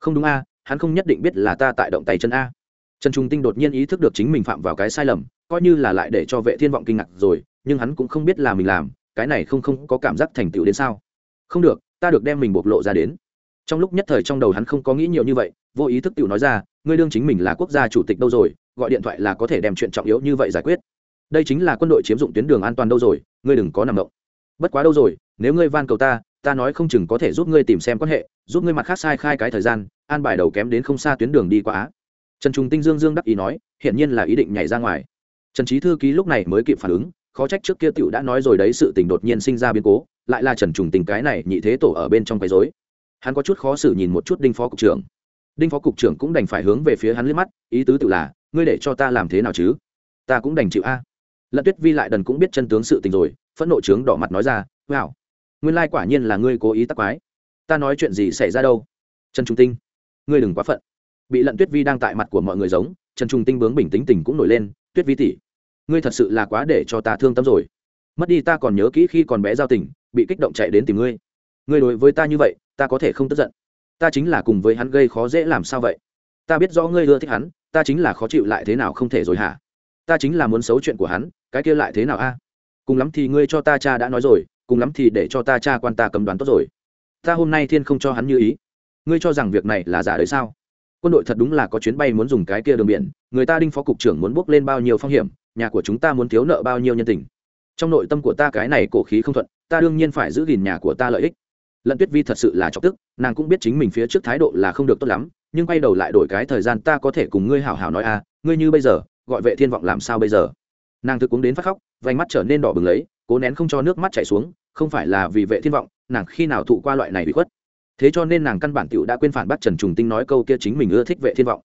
S1: Không đúng a, hắn không nhất định biết là ta tại động tay chân a. Trần trung tinh đột nhiên ý thức được chính mình phạm vào cái sai lầm, coi như là lại để cho vệ thiên vọng kinh ngạc rồi, nhưng hắn cũng không biết là mình làm, cái này không không có cảm giác thành tựu đến sao? Không được, ta được đem mình bộc lộ ra đến. Trong lúc nhất thời trong đầu hắn không có nghĩ nhiều như vậy vô ý thức tự nói ra, ngươi đương chính mình là quốc gia chủ tịch đâu rồi, gọi điện thoại là có thể đem chuyện trọng yếu như vậy giải quyết. Đây chính là quân đội chiếm dụng tuyến đường an toàn đâu rồi, ngươi đừng có nằm động. Bất quá đâu rồi, nếu ngươi van cầu ta ta nói không chừng có thể giúp ngươi tìm xem quan hệ, giúp ngươi mặt khác sai khai cái thời gian, an bài đầu kém đến không xa tuyến đường đi qua á. Trần trung tinh dương dương đắc ý nói, hiển nhiên là ý định nhảy ra ngoài. Trần trí thư ký lúc này mới kịp phản ứng, khó trách trước kia t đã nói rồi đấy, sự tình đột nhiên sinh ra biến cố, lại là trần trùng tình cái này nhị thế tổ ở bên trong quấy dối hắn có chút khó xử nhìn một chút đinh phó cục trưởng đinh phó cục trưởng cũng đành phải hướng về phía hắn liếc mắt, ý tứ tự là, ngươi để cho ta làm thế nào chứ? Ta cũng đành chịu a. Lận tuyết vi lại đần cũng biết chân tướng sự tình rồi, phẫn nộ trướng đỏ mặt nói ra, wow, nguyên lai quả nhiên là ngươi cố ý tắc quái. Ta nói chuyện gì xảy ra đâu? Trần trung tinh, ngươi đừng quá phận. Bị lận tuyết vi đang tại mặt của mọi người giống, trần trung tinh bướng bình tính tình cũng nổi lên, tuyết vi tỉ ngươi thật sự là quá để cho ta thương tâm rồi. Mất đi ta còn nhớ kỹ khi còn bé giao tình, bị kích động chạy đến tìm ngươi. Ngươi đối với ta như vậy, ta có thể không tức giận ta chính là cùng với hắn gây khó dễ làm sao vậy? Ta biết rõ ngươi ưa thích hắn, ta chính là khó chịu lại thế nào không thể rồi hả? Ta chính là muốn xấu chuyện của hắn, cái kia lại thế nào a? Cùng lắm thì ngươi cho ta cha đã nói rồi, cùng lắm thì để cho ta cha quan ta cầm đoán tốt rồi. Ta hôm nay thiên không cho hắn như ý. Ngươi cho rằng việc này là giả đấy sao? Quân đội thật đúng là có chuyến bay muốn dùng cái kia đường biển, người ta đinh phó cục trưởng muốn bước lên bao nhiêu phong hiểm, nhà của chúng ta muốn thiếu nợ bao nhiêu nhân tình. Trong nội tâm của ta cái này cổ khí không thuận, ta đương nhiên phải giữ gìn nhà của ta lợi ích lận tuyết vi thật sự là chọc tức nàng cũng biết chính mình phía trước thái độ là không được tốt lắm nhưng quay đầu lại đổi cái thời gian ta có thể cùng ngươi hảo hảo nói a, ngươi như bây giờ gọi vệ thiên vọng làm sao bây giờ? Nàng thực cũng đến phát khóc vành mắt trở nên đỏ bừng lấy cố nén không cho nước mắt chảy xuống không phải là vì vệ thiên vọng nàng khi nào thụ qua loại này bị khuất. Thế cho nên nàng căn bản tiểu đã quên phản bác trần trùng tinh nói câu kia chính mình ưa thích vệ thiên vọng.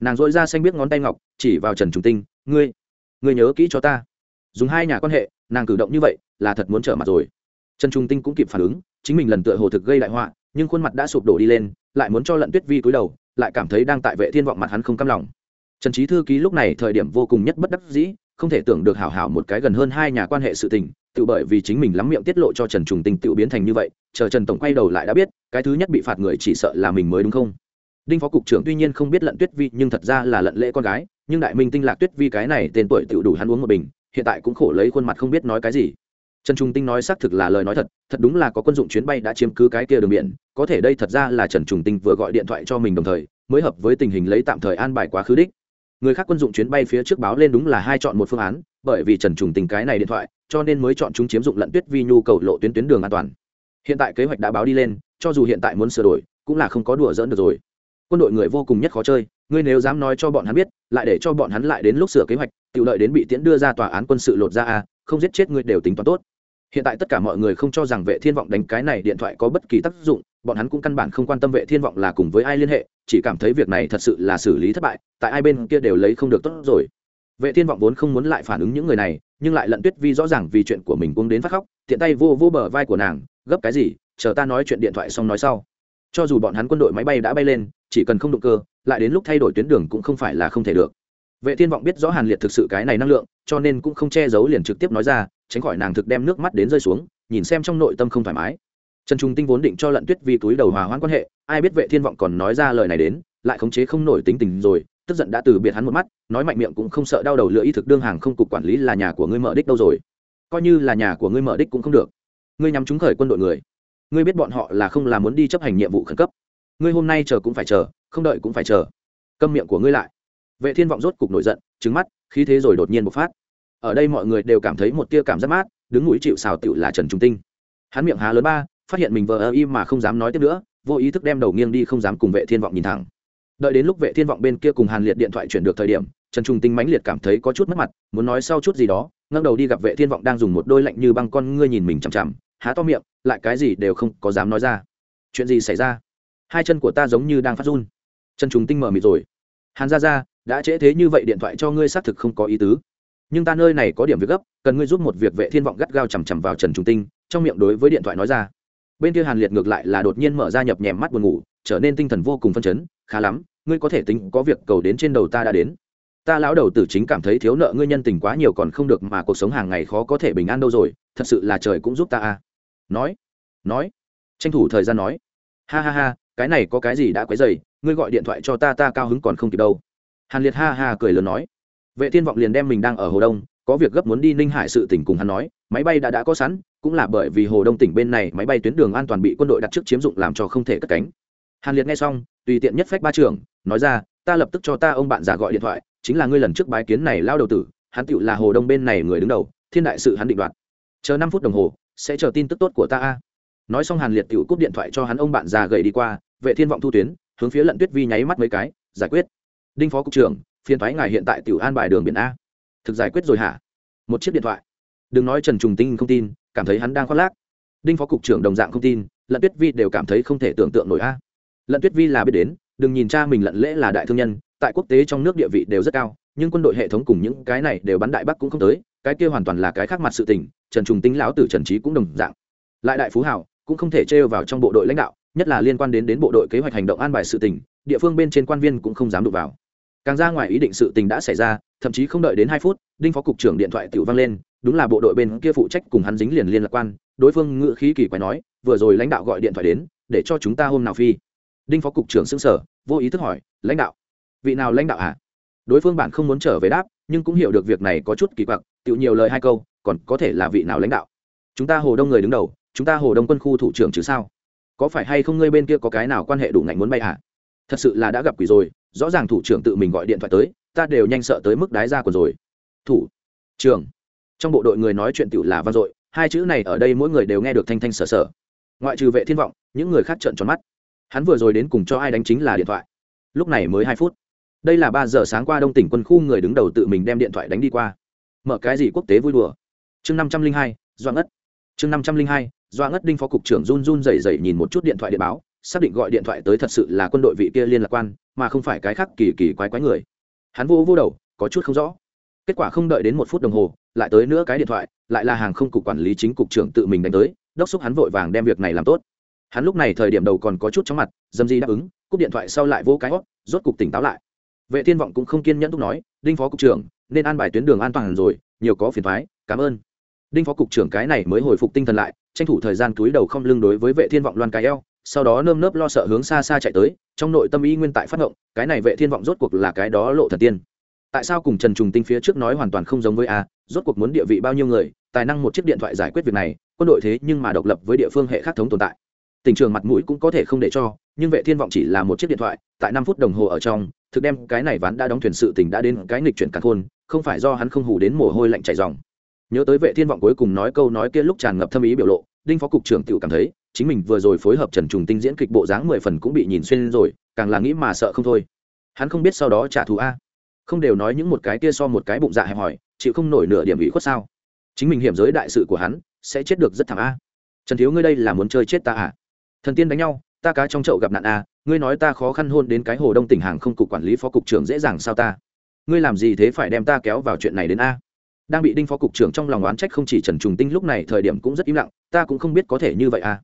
S1: Nàng dội ra xanh biết ngón tay ngọc chỉ vào trần trùng tinh ngươi ngươi nhớ kỹ cho ta. Dùng hai nhà quan hệ nàng cử động như vậy là thật muốn trở mặt rồi. Trần trung tinh cũng kịp phản ứng chính mình lần tựa hồ thực gây đại họa, nhưng khuôn mặt đã sụp đổ đi lên, lại muốn cho lận tuyết vi cúi đầu, lại cảm thấy đang tại vệ thiên vọng mặt hắn không cam lòng. Trần trí thư ký lúc này thời điểm vô cùng nhất bất đắc dĩ, không thể tưởng được hảo hảo một cái gần hơn hai nhà quan hệ sự tình, tự bởi vì chính mình lắm miệng tiết lộ cho trần trùng tinh tự biến thành như vậy, chờ trần tổng quay đầu lại đã biết, cái thứ nhất bị phạt người chỉ sợ là mình mới đúng không? Đinh phó cục trưởng tuy nhiên không biết lận tuyết vi, nhưng thật ra là lận lễ con gái, nhưng đại minh tinh lạc tuyết vi cái này tên tuổi tự đủ hắn uống một bình, hiện tại cũng khổ lấy khuôn mặt không biết nói cái gì trần trung tinh nói xác thực là lời nói thật thật đúng là có quân dụng chuyến bay đã chiếm cứ cái kia đường biển, có thể đây thật ra là trần trung tinh vừa gọi điện thoại cho mình đồng thời, mới hợp với tình hình lấy tạm thời an bài quá khứ đích. Người khác quân dụng chuyến bay phía trước báo lên đúng là hai chọn một phương án, bởi vì trần trùng tình cái này điện thoại, cho nên mới chọn chúng chiếm dụng lận tuyết vi nhu cầu lộ tuyến tuyến đường an toàn. Hiện tại kế hoạch đã báo đi lên, cho dù hiện tại muốn sửa đổi, cũng là không có đùa dỡn được rồi. Quân đội người vô cùng nhất khó chơi, ngươi nếu dám nói cho bọn hắn biết, lại để cho bọn hắn lại đến lúc sửa kế hoạch tự lợi đến bị tiễn đưa ra tòa án quân sự lột ra a, không giết chết ngươi đều tính toán tốt hiện tại tất cả mọi người không cho rằng vệ thiên vọng đánh cái này điện thoại có bất kỳ tác dụng, bọn hắn cũng căn bản không quan tâm vệ thiên vọng là cùng với ai liên hệ, chỉ cảm thấy việc này thật sự là xử lý thất bại, tại ai bên kia đều lấy không được tốt rồi. Vệ thiên vọng vốn không muốn lại phản ứng những người này, nhưng lại lận tuyết vi rõ ràng vì chuyện của mình cũng đến phát khóc, tiện tay vô vô bờ vai của nàng, gấp cái gì, chờ ta nói chuyện điện thoại xong nói sau. Cho dù bọn hắn quân đội máy bay đã bay lên, chỉ cần không động cơ, lại đến lúc thay đổi tuyến đường cũng không phải là không thể được. Vệ thiên vọng biết rõ hàn liệt thực sự cái này năng lượng, cho nên cũng không che giấu liền trực tiếp nói ra tránh khỏi nàng thực đem nước mắt đến rơi xuống, nhìn xem trong nội tâm không thoải mái. Trần trung tinh vốn định cho lận tuyết vi túi đầu hòa hoãn quan hệ, ai biết vệ thiên vọng còn nói ra lời này đến, lại khống chế không nổi tính tình rồi, tức giận đã từ biệt hắn một mắt, nói mạnh miệng cũng không sợ đau đầu lựa y thực đương hàng không cục quản lý là nhà của ngươi mở đích đâu rồi. Coi như là nhà của ngươi mở đích cũng không được. Ngươi nhắm trúng khởi quân đội người. Ngươi biết bọn họ là không là muốn đi chấp hành nhiệm vụ khẩn cấp. Ngươi hôm nay chờ cũng phải chờ, không đợi cũng phải chờ. Câm miệng của ngươi lại. Vệ thiên vọng rốt cục nổi giận trứng mắt, khí thế rồi đột nhiên bộc phát ở đây mọi người đều cảm thấy một tia cảm giác mát, đứng mũi chịu xào tựu là trần trung tinh. Hắn miệng há lớn ba, phát hiện mình vờ ơ im mà không dám nói tiếp nữa, vô ý thức đem đầu nghiêng đi không dám cùng vệ thiên vọng nhìn thẳng. Đợi đến lúc vệ thiên vọng bên kia cùng hàn liệt điện thoại chuyển được thời điểm, trần trung tinh mãnh liệt cảm thấy có chút mất mặt, muốn nói sau chút gì đó, ngẩng đầu đi gặp vệ thiên vọng đang dùng một đôi lạnh như băng con ngươi nhìn mình chằm chằm, há to miệng, lại cái gì đều không có dám nói ra. Chuyện gì xảy ra? Hai chân của ta giống như đang phát run. Trần trung tinh mở mịt rồi. Hàn ra ra đã trễ thế như vậy điện thoại cho ngươi xác thực không có ý tứ nhưng ta nơi này có điểm việc gấp, cần ngươi giúp một việc vệ thiên vọng gắt gao chằm chằm vào trần trung tinh, trong miệng đối với điện thoại nói ra. Bên kia hàn liệt ngược lại là đột nhiên mở ra nhập nhèm mắt buồn ngủ, trở nên tinh thần vô cùng phân chấn, khá lắm, ngươi có thể tính có việc cầu đến trên đầu ta đã đến. Ta lão đầu tử chính cảm thấy thiếu nợ ngươi nhân tình quá nhiều còn không được mà cuộc sống hàng ngày khó có thể bình an đâu rồi, thật sự là trời cũng giúp ta à nói nói, tranh thủ thời gian nói, ha ha ha, cái này có cái gì đã quấy dày ngươi gọi điện thoại cho ta ta cao hứng còn không kịp đâu. Hàn liệt ha ha cười lớn nói vệ thiên vọng liền đem mình đang ở hồ đông, có việc gấp muốn đi ninh hải sự tỉnh cùng hắn nói, máy bay đã đã có sẵn, cũng là bởi vì hồ đông tỉnh bên này máy bay tuyến đường an toàn bị quân đội đặt trước chiếm dụng làm cho không thể cất cánh. Hàn liệt nghe xong, tùy tiện nhất phách ba trưởng nói ra, ta lập tức cho ta ông bạn già gọi điện thoại, chính là ngươi lần trước bái kiến này lao đầu tử, hắn tựu là hồ đông bên này người đứng đầu, thiên đại sự hắn định đoạt. Chờ năm phút đồng hồ, sẽ chờ tin tức tốt của ta a. Nói xong hàn liệt tựu cúp điện thoại cho hắn ông bạn già gầy đi qua, vệ thiên vọng thu tuyến, hướng phía lận tuyết vi nháy mắt mấy cái, giải quyết. Đinh phó cục trưởng phiền thoái ngài hiện tại tiểu an bài đường biển a. Thực giải quyết rồi hả? Một chiếc điện thoại. Đừng nói trần trùng tinh không tin, cảm thấy hắn đang khoác lác. Đinh phó cục trưởng đồng dạng không tin, lận tuyết vi đều cảm thấy không thể tưởng tượng nổi a. Lận tuyết vi là biết đến, đừng nhìn cha mình lận lễ là đại thương nhân, tại quốc tế trong nước địa vị đều rất cao, nhưng quân đội hệ thống cùng những cái này đều bắn đại bắc cũng không tới, cái kia hoàn toàn là cái khác mặt sự tình, trần trùng tính lão tử trần trí cũng đồng dạng. Lại đại phú hảo cũng không thể trêu vào trong bộ đội lãnh đạo, nhất là liên quan đến đến bộ đội kế hoạch hành động an bài sự tình, địa phương bên trên quan viên cũng không dám đụng vào càng ra ngoài ý định sự tình đã xảy ra, thậm chí không đợi đến hai phút, đinh phó cục trưởng điện thoại tự vang lên, đúng là bộ đội bên kia phụ trách cùng hắn dính liền liên lạc quan, đối phương ngự khí kỳ quái nói, vừa rồi lãnh đạo gọi điện thoại đến, để cho chúng ta hôm nào phi đinh phó cục trưởng xưng sở vô ý thức hỏi, lãnh đạo, vị nào lãnh đạo ạ à? đối phương bản không muốn trở về đáp, nhưng cũng hiểu được việc này có chút kỳ quặc tự nhiều lời hai câu, còn có thể là vị nào lãnh đạo chúng ta hồ đông người đứng đầu, chúng ta hồ đông quân khu thủ trưởng chứ sao có phải hay không ngươi bên kia có cái nào quan hệ đủ ngạnh muốn bay ạ à? Thật sự là đã gặp quỷ rồi, rõ ràng thủ trưởng tự mình gọi điện thoại tới, ta đều nhanh sợ tới mức đái ra quần rồi. Thủ trưởng. Trong bộ đội người nói chuyện tựu là vang dội, hai chữ này ở đây mỗi người đều nghe được thanh thanh sở sở. Ngoại trừ vệ thiên vọng, những người khác trợn tròn mắt. Hắn vừa rồi đến cùng cho ai đánh chính là điện thoại. Lúc này mới hai phút. Đây là ba giờ sáng qua đông tỉnh quân khu người đứng đầu tự mình đem điện thoại đánh đi qua. Mở cái gì quốc tế vui đùa? Chương năm trăm linh hai, doãn ất chương năm trăm linh hai, doãn ất đinh phó cục trưởng run run rẩy rẩy nhìn một chút điện thoại điện báo xác định gọi điện thoại tới thật sự là quân đội vị kia liên lạc quan, mà không phải cái khác kỳ kỳ quái quái người. Hắn vô vô đầu, có chút không rõ. Kết quả không đợi đến một phút đồng hồ, lại tới nữa cái điện thoại, lại là hàng không cục quản lý chính cục trưởng tự mình đánh tới, đốc xúc hắn vội vàng đem việc này làm tốt. Hắn lúc này thời điểm đầu còn có chút chóng mặt, dâm di đáp ứng, cúp điện thoại sau lại vô cái hót rốt cục tỉnh táo lại. Vệ thiên vọng cũng không kiên nhẫn thúc nói, đinh phó cục trưởng, nên an bài tuyến đường an toàn rồi, nhiều có phiền thoái cảm ơn. Đinh phó cục trưởng cái này mới hồi phục tinh thần lại, tranh thủ thời gian túi đầu không lưng đối với vệ thiên vọng loan cái eo sau đó nơm nớp lo sợ hướng xa xa chạy tới, trong nội tâm y nguyên tại phát động, cái này vệ thiên vọng rốt cuộc là cái đó lộ thần tiên. Tại sao cùng trần trùng tinh phía trước nói hoàn toàn không giống với a, rốt cuộc muốn địa vị bao nhiêu người, tài năng một chiếc điện thoại giải quyết việc này, quân đội thế nhưng mà độc lập với địa phương hệ khác thống tồn tại. Tình trường mặt mũi cũng có thể không để cho, nhưng vệ thiên vọng chỉ là một chiếc điện thoại, tại năm phút đồng hồ ở trong, thực đem cái này ván đã đóng thuyền sự tình đã đến cái nghịch chuyển cả khôn, không phải do hắn không hù đến mồ hôi lạnh chảy ròng nhớ tới vệ thiên vọng cuối cùng nói câu nói kia lúc tràn ngập thâm ý biểu lộ, đinh phó cục trưởng tiểu cảm thấy chính mình vừa rồi phối hợp trần trùng tinh diễn kịch bộ dáng mười phần cũng bị nhìn xuyên rồi, càng là nghĩ mà sợ không thôi. Hắn không biết sau đó trả thù a. Không đều nói những một cái kia so một cái bụng dạ hẹp hòi, chịu không nổi nửa điểm ủy khuất sao? Chính mình hiểm giới đại sự của hắn, sẽ chết được rất thảm a. Trần thiếu ngươi đây là muốn chơi chết ta à? Thần tiên đánh nhau, ta cá trong chậu gặp nạn a, ngươi nói ta khó khăn hôn đến cái hồ đông tỉnh hàng không cục quản lý phó cục trưởng dễ dàng sao ta? Ngươi làm gì thế phải đem ta kéo vào chuyện này đến a? Đang bị đinh phó cục trưởng trong lòng oán trách không chỉ trần trùng tinh lúc này thời điểm cũng rất im lặng, ta cũng không biết có thể như vậy à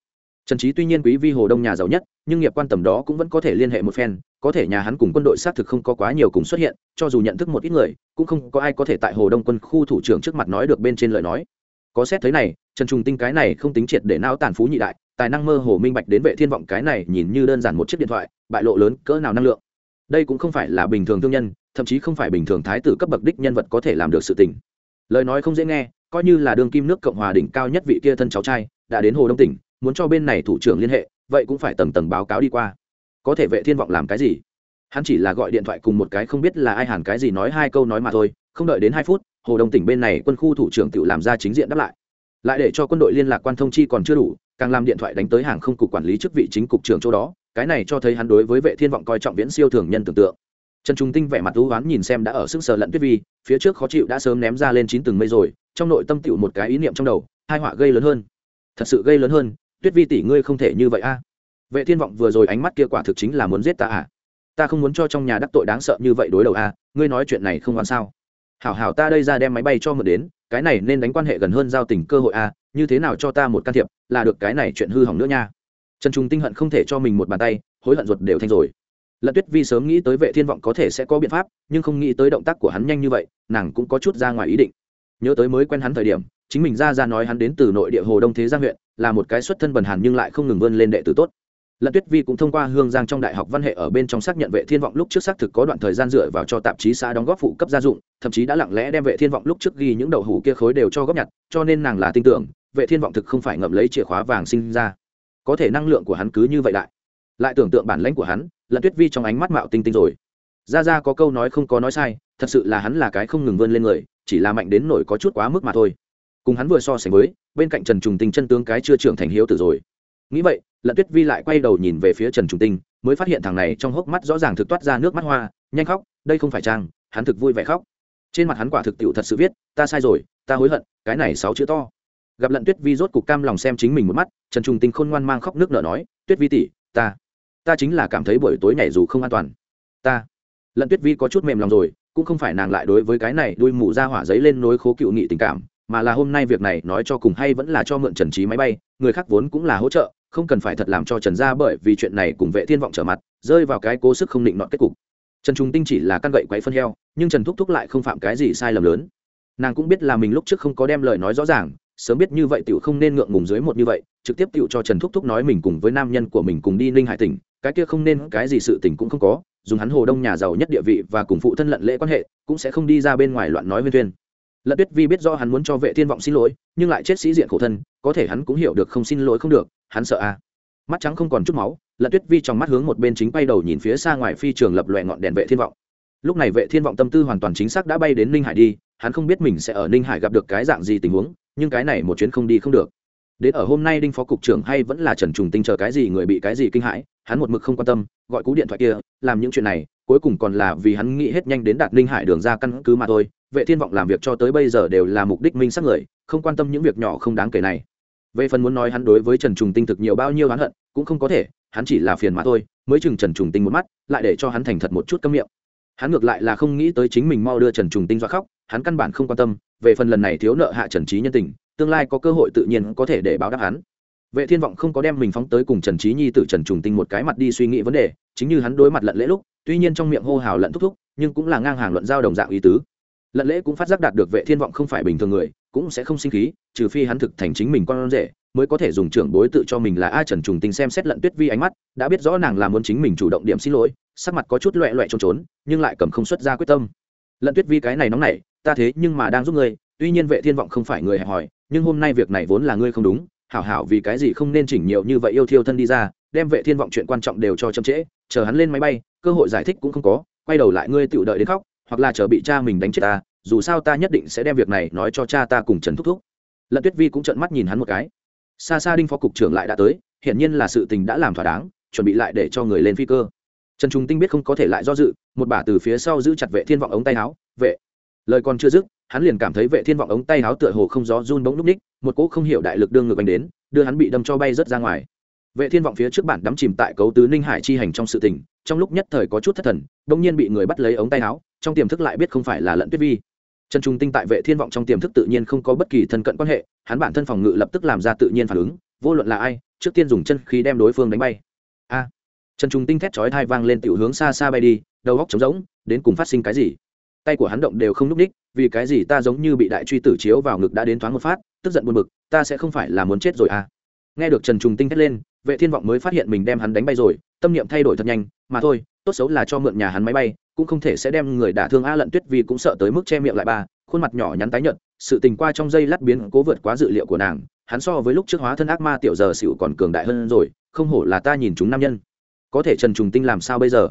S1: trần trí tuy nhiên quý vi hồ đông nhà giàu nhất, nhưng nghiệp quan tầm đó cũng vẫn có thể liên hệ một phen, có thể nhà hắn cùng quân đội xác thực không có quá nhiều cùng xuất hiện, cho dù nhận thức một ít người, cũng không có ai có thể tại hồ đông quân khu thủ trưởng trước mặt nói được bên trên lời nói. Có xét thấy này, trần trùng tinh cái này không tính triệt để não tàn phú nhị đại, tài năng mơ hồ minh bạch đến vệ thiên vọng cái này nhìn như đơn giản một chiếc điện thoại, bại lộ lớn cỡ nào năng lượng. Đây cũng không phải là bình thường thương nhân, thậm chí không phải bình thường thái tử cấp bậc đích nhân vật có thể làm được sự tình. Lời nói không dễ nghe, coi như là đương kim nước cộng hòa đỉnh cao nhất vị kia thân cháu trai, đã đến hồ đông tỉnh muốn cho bên này thủ trưởng liên hệ, vậy cũng phải tầng tầng báo cáo đi qua. Có thể vệ thiên vọng làm cái gì? Hắn chỉ là gọi điện thoại cùng một cái không biết là ai hẳn cái gì nói hai câu nói mà thôi, không đợi đến hai phút, hồ đông tỉnh bên này quân khu thủ trưởng tự làm ra chính diện đáp lại. Lại để cho quân đội liên lạc quan thông chi còn chưa đủ, càng làm điện thoại đánh tới hàng không cục quản lý chức vị chính cục trưởng chỗ đó, cái này cho thấy hắn đối với vệ thiên vọng coi trọng viễn siêu thường nhân tưởng tượng. Trần trung tinh vẻ mặt thú oán nhìn xem đã ở sức sờ lẫn tuyết vi, phía trước khó chịu đã sớm ném ra lên chín từng mây rồi, trong nội tâm tựu một cái ý niệm trong đầu hai họa gây lớn hơn. Thật sự gây lớn hơn tuyết vi tỷ ngươi không thể như vậy a. Vệ thiên vọng vừa rồi ánh mắt kia quả thực chính là muốn giết ta à? Ta không muốn cho trong nhà đắc tội đáng sợ như vậy đối đầu a ngươi nói chuyện này không oan sao? Hảo hảo ta đây ra đem máy bay cho mượn đến, cái này nên đánh quan hệ gần hơn giao tình cơ hội a như thế nào cho ta một can thiệp, là được cái này chuyện hư hỏng nữa nha. Trần trung tinh hận không thể cho mình một bàn tay, hối hận ruột đều thanh rồi. Lận tuyết vi sớm nghĩ tới vệ thiên vọng có thể sẽ có biện pháp, nhưng không nghĩ tới động tác của hắn nhanh như vậy, nàng cũng có chút ra ngoài ý định. Nhớ tới mới quen hắn thời điểm chính mình ra ra nói hắn đến từ nội địa hồ đông thế giang huyện, là một cái xuất thân bần hàn nhưng lại không ngừng vươn lên đệ tử tốt. Lận tuyết vi cũng thông qua hương giang trong đại học văn hệ ở bên trong xác nhận vệ thiên vọng lúc trước xác thực có đoạn thời gian dựa vào cho tạp chí xã đóng góp phụ cấp gia dụng, thậm chí đã lặng lẽ đem vệ thiên vọng lúc trước ghi những đậu hủ kia khối đều cho góp nhặt, cho nên nàng là tin tưởng, vệ thiên vọng thực không phải ngậm lấy chìa khóa vàng sinh ra. Có thể năng lượng của hắn cứ như vậy đại lại tưởng tượng bản lãnh của hắn lận tuyết vi trong ánh mắt mạo tinh tinh rồi. Ra ra có câu nói không có nói sai, thật sự là hắn là cái không ngừng vươn lên người, chỉ là mạnh đến nổi có chút quá mức mà thôi cùng hắn vừa so sánh với, bên cạnh trần trùng tinh chân tướng cái chưa trưởng thành hiếu tử rồi. Nghĩ vậy, lận tuyết vi lại quay đầu nhìn về phía trần trùng tinh, mới phát hiện thằng này trong hốc mắt rõ ràng thực toát ra nước mắt hoa, nhanh khóc, đây không phải trang, hắn thực vui vẻ khóc. Trên mặt hắn quả thực tiệu thật sự viết, ta sai rồi, ta hối hận, cái này sáu chữ to. Gặp lận tuyết vi rốt cục cam lòng xem chính mình một mắt, trần trùng tinh khôn ngoan mang khóc nước nở nói, tuyết vi tỷ, ta ta chính là cảm thấy buổi tối nhảy dù không an toàn. Ta. Lận tuyết vi có chút mềm lòng rồi, cũng không phải nàng lại đối với cái này đuôi mù ra hỏa giấy lên nối khố cựu nghị tình cảm mà là hôm nay việc này nói cho cùng hay vẫn là cho mượn trần trí máy bay, người khác vốn cũng là hỗ trợ, không cần phải thật làm cho trần gia bởi vì chuyện này cùng vệ thiên vọng trở mặt, rơi vào cái cố sức không định nọn kết cục. Trần trung tinh chỉ là căn gậy quấy phân heo, nhưng trần thúc thúc lại không phạm cái gì sai lầm lớn. Nàng cũng biết là mình lúc trước không có đem lời nói rõ ràng, sớm biết như vậy tiểu không nên ngượng ngùng dưới một như vậy, trực tiếp tiểu cho trần thúc thúc nói mình cùng với nam nhân của mình cùng đi ninh hải tỉnh, cái kia không nên cái gì sự tình cũng không có, dùng hắn hồ đông nhà giàu nhất địa vị và cùng phụ thân lận lễ quan hệ, cũng sẽ không đi ra bên ngoài loạn nói huyên thuyên lận tuyết vi biết do hắn muốn cho vệ thiên vọng xin lỗi, nhưng lại chết sĩ diện khổ thân, có thể hắn cũng hiểu được không xin lỗi không được, hắn sợ à? Mắt trắng không còn chút máu, lận tuyết vi trong mắt hướng một bên chính bay đầu nhìn phía xa ngoài phi trường lập loẹ ngọn đèn vệ thiên vọng. Lúc này vệ thiên vọng tâm tư hoàn toàn chính xác đã bay đến ninh hải đi, hắn không biết mình sẽ ở ninh hải gặp được cái dạng gì tình huống, nhưng cái này một chuyến không đi không được. Đến ở hôm nay đinh phó cục trưởng hay vẫn là trần trùng tinh chờ cái gì người bị cái gì kinh hãi, hắn một mực không quan tâm, gọi cú điện thoại kia, làm những chuyện này, cuối cùng còn là vì hắn nghĩ hết nhanh đến đạt ninh hải đường ra căn cứ mà thôi vệ thiên vọng làm việc cho tới bây giờ đều là mục đích minh xác người, không quan tâm những việc nhỏ không đáng kể này. Về phần muốn nói hắn đối với trần trùng tinh thực nhiều bao nhiêu hắn hận, cũng không có thể, hắn chỉ là phiền mà thôi, mới chừng trần trùng tinh một mắt, lại để cho hắn thành thật một chút câm miệng. Hắn ngược lại là không nghĩ tới chính mình mau đưa trần trùng tinh ra khóc, hắn căn bản không quan tâm, về phần lần này thiếu nợ hạ trần trí nhân tình, tương lai có cơ hội tự nhiên có thể để báo đáp hắn. Vệ thiên vọng không có đem mình phóng tới cùng trần trí nhi t trần trùng tinh một cái mặt đi suy nghĩ vấn đề, chính như hắn đối mặt lận lễ lúc, tuy nhiên trong miệng hô hào lận thúc thúc, nhưng cũng là ngang hàng luận giao đồng dạng ý tứ lận lễ cũng phát giác đạt được vệ thiên vọng không phải bình thường người, cũng sẽ không sinh khí, trừ phi hắn thực thành chính mình con rể, mới có thể dùng trưởng bối tự cho mình là a trần trùng tinh xem xét lận tuyết vi ánh mắt, đã biết rõ nàng là muốn chính mình chủ động điểm xin lỗi, sắc mặt có chút loẹ loẹ trốn trốn, nhưng lại cầm không xuất ra quyết tâm. Lận tuyết vi cái này nóng nảy, ta thế nhưng mà đang giúp ngươi, tuy nhiên vệ thiên vọng không phải người hẹp hỏi nhưng hôm nay việc này vốn là ngươi không đúng, hảo hảo vì cái gì không nên chỉnh nhiều như vậy yêu thiêu thân đi ra, đem vệ thiên vọng chuyện quan trọng đều cho chậm trễ, chờ hắn lên máy bay, cơ hội giải thích cũng không có, quay đầu lại ngươi tự đợi đến khóc hoặc là chờ bị cha mình đánh chết ta, dù sao ta nhất định sẽ đem việc này nói cho cha ta cùng trần thúc thúc. Lận tuyết vi cũng trợn mắt nhìn hắn một cái. Xa xa đinh phó cục trưởng lại đã tới, hiển nhiên là sự tình đã làm thỏa đáng, chuẩn bị lại để cho người lên phi cơ. Trần trung tinh biết không có thể lại do dự, một bả từ phía sau giữ chặt vệ thiên vọng ống tay áo, vệ. Lời còn chưa dứt, hắn liền cảm thấy vệ thiên vọng ống tay áo tựa hồ không gió run bỗng núp ních, một cỗ không hiểu đại lực đương ngược anh đến, đưa hắn bị đâm cho bay rất ra ngoài. Vệ thiên vọng phía trước bản đắm chìm tại cấu tứ ninh hải chi hành trong sự tình, trong lúc nhất thời có chút thất thần đông nhiên bị người bắt lấy ống tay áo trong tiềm thức lại biết không phải là lận tuyết vi. Trần trung tinh tại vệ thiên vọng trong tiềm thức tự nhiên không có bất kỳ thân cận quan hệ, hắn bản thân phòng ngự lập tức làm ra tự nhiên phản ứng, vô luận là ai, trước tiên dùng chân khí đem đối phương đánh bay. A! Trần trung tinh thét chói thai vang lên tiểu hướng xa xa bay đi, đầu góc trống rỗng, đến cùng phát sinh cái gì? Tay của hắn động đều không núp ních, vì cái gì ta giống như bị đại truy tử chiếu vào ngực đã đến thoáng một phát, tức giận buồn bực, ta sẽ không phải là muốn chết rồi à? Nghe được trần trung tinh thét lên, vệ thiên vọng mới phát hiện mình đem hắn đánh bay rồi, tâm niệm thay đổi thật nhanh, mà thôi, tốt xấu là cho mượn nhà hắn máy bay cũng không thể sẽ đem người đả thương a lận tuyết vì cũng sợ tới mức che miệng lại ba, khuôn mặt nhỏ nhắn tái nhợt, sự tình qua trong giây lát biến cố vượt quá dự liệu của nàng, hắn so với lúc trước hóa thân ác ma tiểu giờ xỉu còn cường đại hơn rồi, không hổ là ta nhìn chúng nam nhân. Có thể trần trùng tinh làm sao bây giờ?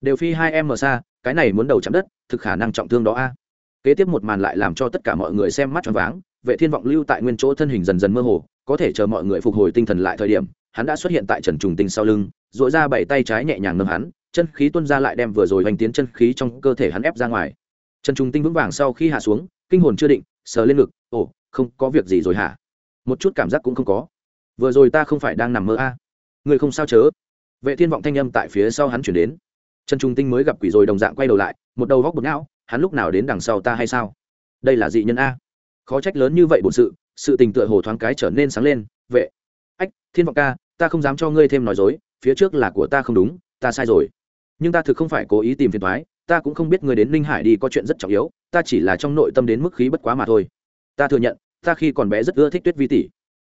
S1: Đều phi hai em mờ xa, cái này muốn đầu chạm đất, thực khả năng trọng thương đó a. Kế tiếp một màn lại làm cho tất cả mọi người xem mắt choáng váng, vệ thiên vọng lưu tại nguyên chỗ thân hình dần dần mơ hồ, có thể chờ mọi người phục hồi tinh thần lại thời điểm, hắn đã xuất hiện tại trần trùng tinh sau lưng dội ra bảy tay trái nhẹ nhàng nâng hắn chân khí tuân ra lại đem vừa rồi hoành tiến chân khí trong cơ thể hắn ép ra ngoài. Trần Trung tinh vững vàng sau khi hạ xuống, kinh hồn chưa định, sờ lên ngực, ồ, không có việc gì rồi hả? Một chút cảm giác cũng không có. Vừa rồi ta không phải đang nằm mơ a? À. người không sao chớ? Vệ thiên vọng thanh âm tại phía sau hắn chuyển đến. Trần trung tinh mới gặp quỷ rồi đồng dạng quay đầu lại, một đầu góc bột não, hắn lúc nào đến đằng sau ta hay sao? Đây là dị nhân a. Khó trách lớn như vậy bổn sự sự tình tựa hồ thoáng cái trở nên sáng lên. Vệ, ách, thiên vọng ca, ta không dám cho ngươi thêm nói dối, phía trước là của ta không đúng ta sai rồi. Nhưng ta thực không phải cố ý tìm phiền thoái ta cũng không biết người đến ninh hải đi có chuyện rất trọng yếu, ta chỉ là trong nội tâm đến mức khí bất quá mà thôi. Ta thừa nhận, ta khi còn bé rất ưa thích tuyết vi tỷ.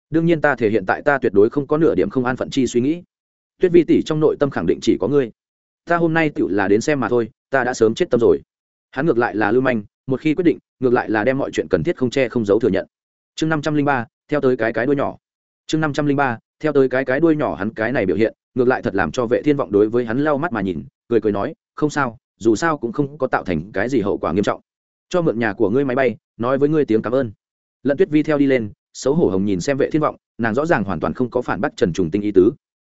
S1: Đương nhiên ta thể hiện tại ta tuyệt đối không có nửa điểm không an phận chi suy nghĩ. Tuyết vi tỷ trong nội tâm khẳng định chỉ có ngươi. Ta hôm nay tựu là đến xem mà thôi, ta đã sớm chết tâm rồi. Hắn ngược lại là lưu manh, một khi quyết định, ngược lại là đem mọi chuyện cần thiết không che không giấu thừa nhận. Chương năm trăm linh ba, theo tới cái cái đuôi nhỏ. Chương năm trăm linh ba, theo tới cái cái đuôi nhỏ hắn cái này biểu hiện ngược lại thật làm cho vệ thiên vọng đối với hắn lau mắt mà nhìn, cười cười nói, không sao, dù sao cũng không có tạo thành cái gì hậu quả nghiêm trọng. Cho mượn nhà của ngươi máy bay, nói với ngươi tiếng cảm ơn. Lận tuyết vi theo đi lên, xấu hổ hồng nhìn xem vệ thiên vọng, nàng rõ ràng hoàn toàn không có phản bác trần trùng tinh ý tứ.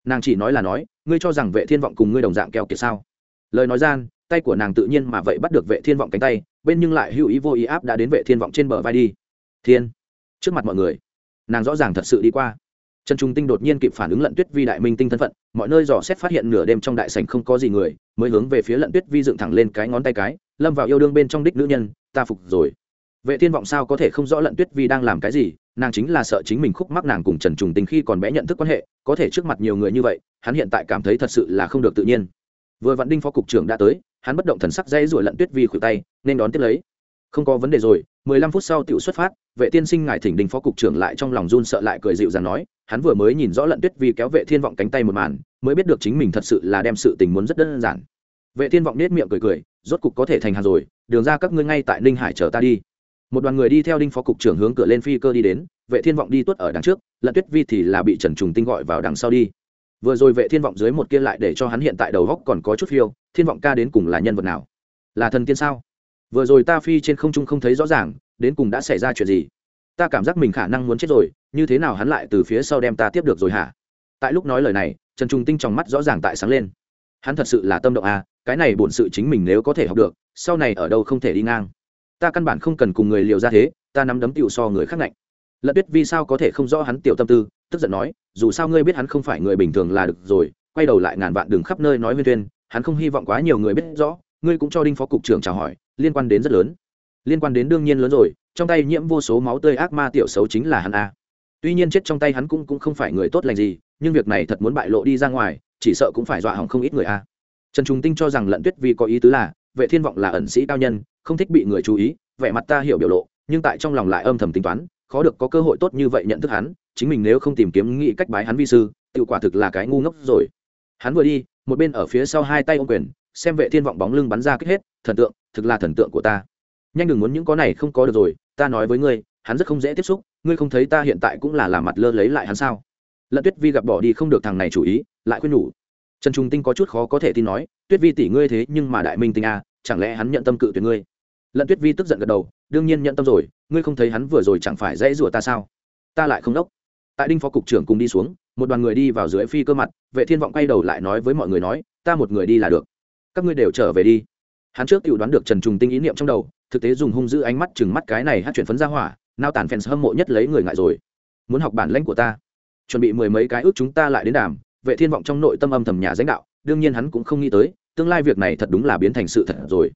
S1: Nàng chỉ nói là nói, ngươi cho rằng vệ thiên vọng cùng ngươi đồng dạng keo kiệt sao? Lời nói gian, tay của nàng tự nhiên mà vậy bắt được vệ thiên vọng cánh tay, bên nhưng lại hữu ý vô ý áp đã đến vệ thiên vọng trên bờ vai đi. Thiên! Trước mặt mọi người, nàng rõ ràng thật sự đi qua trần trung tinh đột nhiên kịp phản ứng lận tuyết vi đại minh tinh thân phận, mọi nơi dò xét phát hiện nửa đêm trong đại sảnh không có gì người, mới hướng về phía lận tuyết vi dựng thẳng lên cái ngón tay cái, lâm vào yêu đương bên trong đích nữ nhân, ta phục rồi. Vệ thiên vọng sao có thể không rõ lận tuyết vi đang làm cái gì, nàng chính là sợ chính mình khúc mắc nàng cùng trần trùng tình khi còn bé nhận thức quan hệ, có thể trước mặt nhiều người như vậy, hắn hiện tại cảm thấy thật sự là không được tự nhiên. Vừa vạn đinh phó cục trưởng đã tới, hắn bất động thần sắc dây rồi lận tuyết vi khuỷu tay, nên đón tiếp lấy. Không có vấn đề rồi mười lăm phút sau tiểu xuất phát, vệ tiên sinh ngài thỉnh đình phó cục trưởng lại trong lòng run sợ lại cười dịu dàng nói, hắn vừa mới nhìn rõ lận tuyết vi kéo vệ thiên vọng cánh tay một màn, mới biết được chính mình thật sự là đem sự tình muốn rất đơn giản. Vệ thiên vọng nết miệng cười cười, rốt cục có thể thành hàng rồi, đường ra các ngươi ngay tại ninh hải chờ ta đi. Một đoàn người đi theo đinh phó cục trưởng hướng cửa lên phi cơ đi đến, vệ thiên vọng đi tuất ở đằng trước, lận tuyết vi thì là bị trần trùng tinh gọi vào đằng sau đi. Vừa rồi vệ thiên vọng dưới một kia lại để cho hắn hiện tại đầu góc còn có chút phiêu, thiên vọng ca đến cùng là nhân vật nào? Là thần tiên sao? Vừa rồi ta phi trên không trung không thấy rõ ràng, đến cùng đã xảy ra chuyện gì? Ta cảm giác mình khả năng muốn chết rồi, như thế nào hắn lại từ phía sau đem ta tiếp được rồi hả? Tại lúc nói lời này, trần trung tinh trong mắt rõ ràng tại sáng lên. Hắn thật sự là tâm động à cái này bổn sự chính mình nếu có thể học được, sau này ở đâu không thể đi ngang. Ta căn bản không cần cùng người liều ra thế, ta nắm đấm tiểu so người khác ngạnh. Lận tuyết vì sao có thể không rõ hắn tiểu tâm tư, tức giận nói, dù sao ngươi biết hắn không phải người bình thường là được rồi, quay đầu lại ngàn vạn đường khắp nơi nói nguyên tuyên, hắn không hy vọng quá nhiều người biết rõ ngươi cũng cho đinh phó cục trưởng chào hỏi, liên quan đến rất lớn. Liên quan đến đương nhiên lớn rồi, trong tay nhiễm vô số máu tươi ác ma tiểu xấu chính là hắn a. Tuy nhiên chết trong tay hắn cũng cũng không phải người tốt lành gì, nhưng việc này thật muốn bại lộ đi ra ngoài, chỉ sợ cũng phải dọa hỏng không ít người a. Trần trung tinh cho rằng lận tuyết vi có ý tứ là, vệ thiên vọng là ẩn sĩ cao nhân, không thích bị người chú ý, vẻ mặt ta hiểu biểu lộ, nhưng tại trong lòng lại âm thầm tính toán, khó được có cơ hội tốt như vậy nhận thức hắn, chính mình nếu không tìm kiếm nghĩ cách bái hắn vi sư tự quả thực là cái ngu ngốc rồi. Hắn vừa đi, một bên ở phía sau hai tay ô quyền xem vệ thiên vọng bóng lưng bắn ra kích hết thần tượng thực là thần tượng của ta. Nhanh đừng muốn những có này không có được rồi ta nói với ngươi hắn rất không dễ tiếp xúc ngươi không thấy ta hiện tại cũng là làm mặt lơ lấy lại hắn sao? Lận tuyết vi gặp bỏ đi không được thằng này chủ ý lại khuyên nhủ. Trần trung tinh có chút khó có thể tin nói tuyết vi tỷ ngươi thế nhưng mà đại minh tinh a à, chẳng lẽ hắn nhận tâm cự tuyệt ngươi? Lận tuyết vi tức giận gật đầu đương nhiên nhận tâm rồi ngươi không thấy hắn vừa rồi chẳng phải dễ rủa ta sao? Ta lại không đốc. Tại đinh phó cục trưởng cùng đi xuống một đoàn người đi vào dưới phi cơ mặt vệ thiên vọng quay đầu lại nói với mọi người nói ta một người đi là được các ngươi đều trở về đi. Hắn trước tự đoán được trần trùng tinh ý niệm trong đầu, thực tế dùng hung dữ ánh mắt chừng mắt cái này hát chuyển phấn ra hỏa, nao tàn fans hâm mộ nhất lấy người ngại rồi. Muốn học bản lãnh của ta. Chuẩn bị mười mấy cái ước chúng ta lại đến đàm, vệ thiên vọng trong nội tâm âm thầm nhà lãnh đạo, đương nhiên hắn cũng không nghĩ tới, tương lai việc này thật đúng là biến thành sự thật rồi.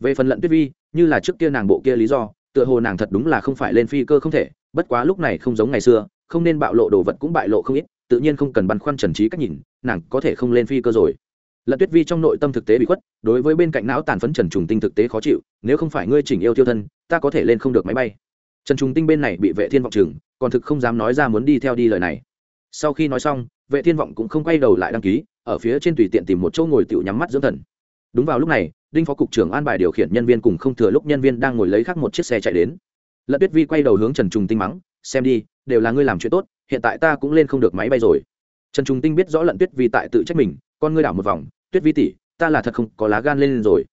S1: Về phần lận tuyết vi, như là trước kia nàng bộ kia lý do, tựa hồ nàng thật đúng là không phải lên phi cơ không thể, bất quá lúc này không giống ngày xưa, không nên bạo lộ đồ vật cũng bại lộ không ít, tự nhiên không cần băn khoăn trần trí cách nhìn, nàng có thể không lên phi cơ rồi lận tuyết vi trong nội tâm thực tế bị khuất, đối với bên cạnh não tàn phấn trần trùng tinh thực tế khó chịu, nếu không phải ngươi chỉnh yêu tiêu thân, ta có thể lên không được máy bay. Trần trùng tinh bên này bị vệ thiên vọng chừng, còn thực không dám nói ra muốn đi theo đi lời này. Sau khi nói xong, vệ thiên vọng cũng không quay đầu lại đăng ký, ở phía trên tùy tiện tìm một chỗ ngồi tựu nhắm mắt dưỡng thần. Đúng vào lúc này, đinh phó cục trưởng an bài điều khiển nhân viên cùng không thừa lúc nhân viên đang ngồi lấy khác một chiếc xe chạy đến. Lận tuyết vi quay đầu hướng trần trùng tinh mắng, xem đi, đều là ngươi làm chuyện tốt, hiện tại ta cũng lên không được máy bay rồi. Trần trùng tinh biết rõ lận tuyết vi tại tự trách mình con ngươi đảo một vòng, tuyết vi tỷ, ta là thật không có lá gan lên rồi.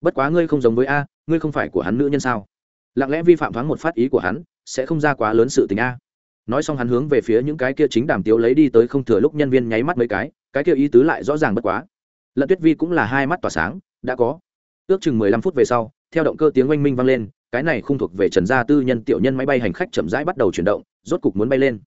S1: Bất quá ngươi không giống với a, ngươi không phải của hắn nữ nhân sao? Lặng lẽ vi phạm thoáng một phát ý của hắn, sẽ không ra quá lớn sự tình a. Nói xong hắn hướng về phía những cái kia chính đàm tiếu lấy đi tới không thừa lúc nhân viên nháy mắt mấy cái cái kia ý tứ lại rõ ràng bất quá. Lận tuyết vi cũng là hai mắt tỏa sáng, đã có. Ước chừng mười lăm phút về sau, theo động cơ tiếng oanh minh vang lên, cái này không thuộc về trần gia tư nhân tiểu nhân máy bay hành khách chậm rãi bắt đầu chuyển động, rốt cục muốn bay lên.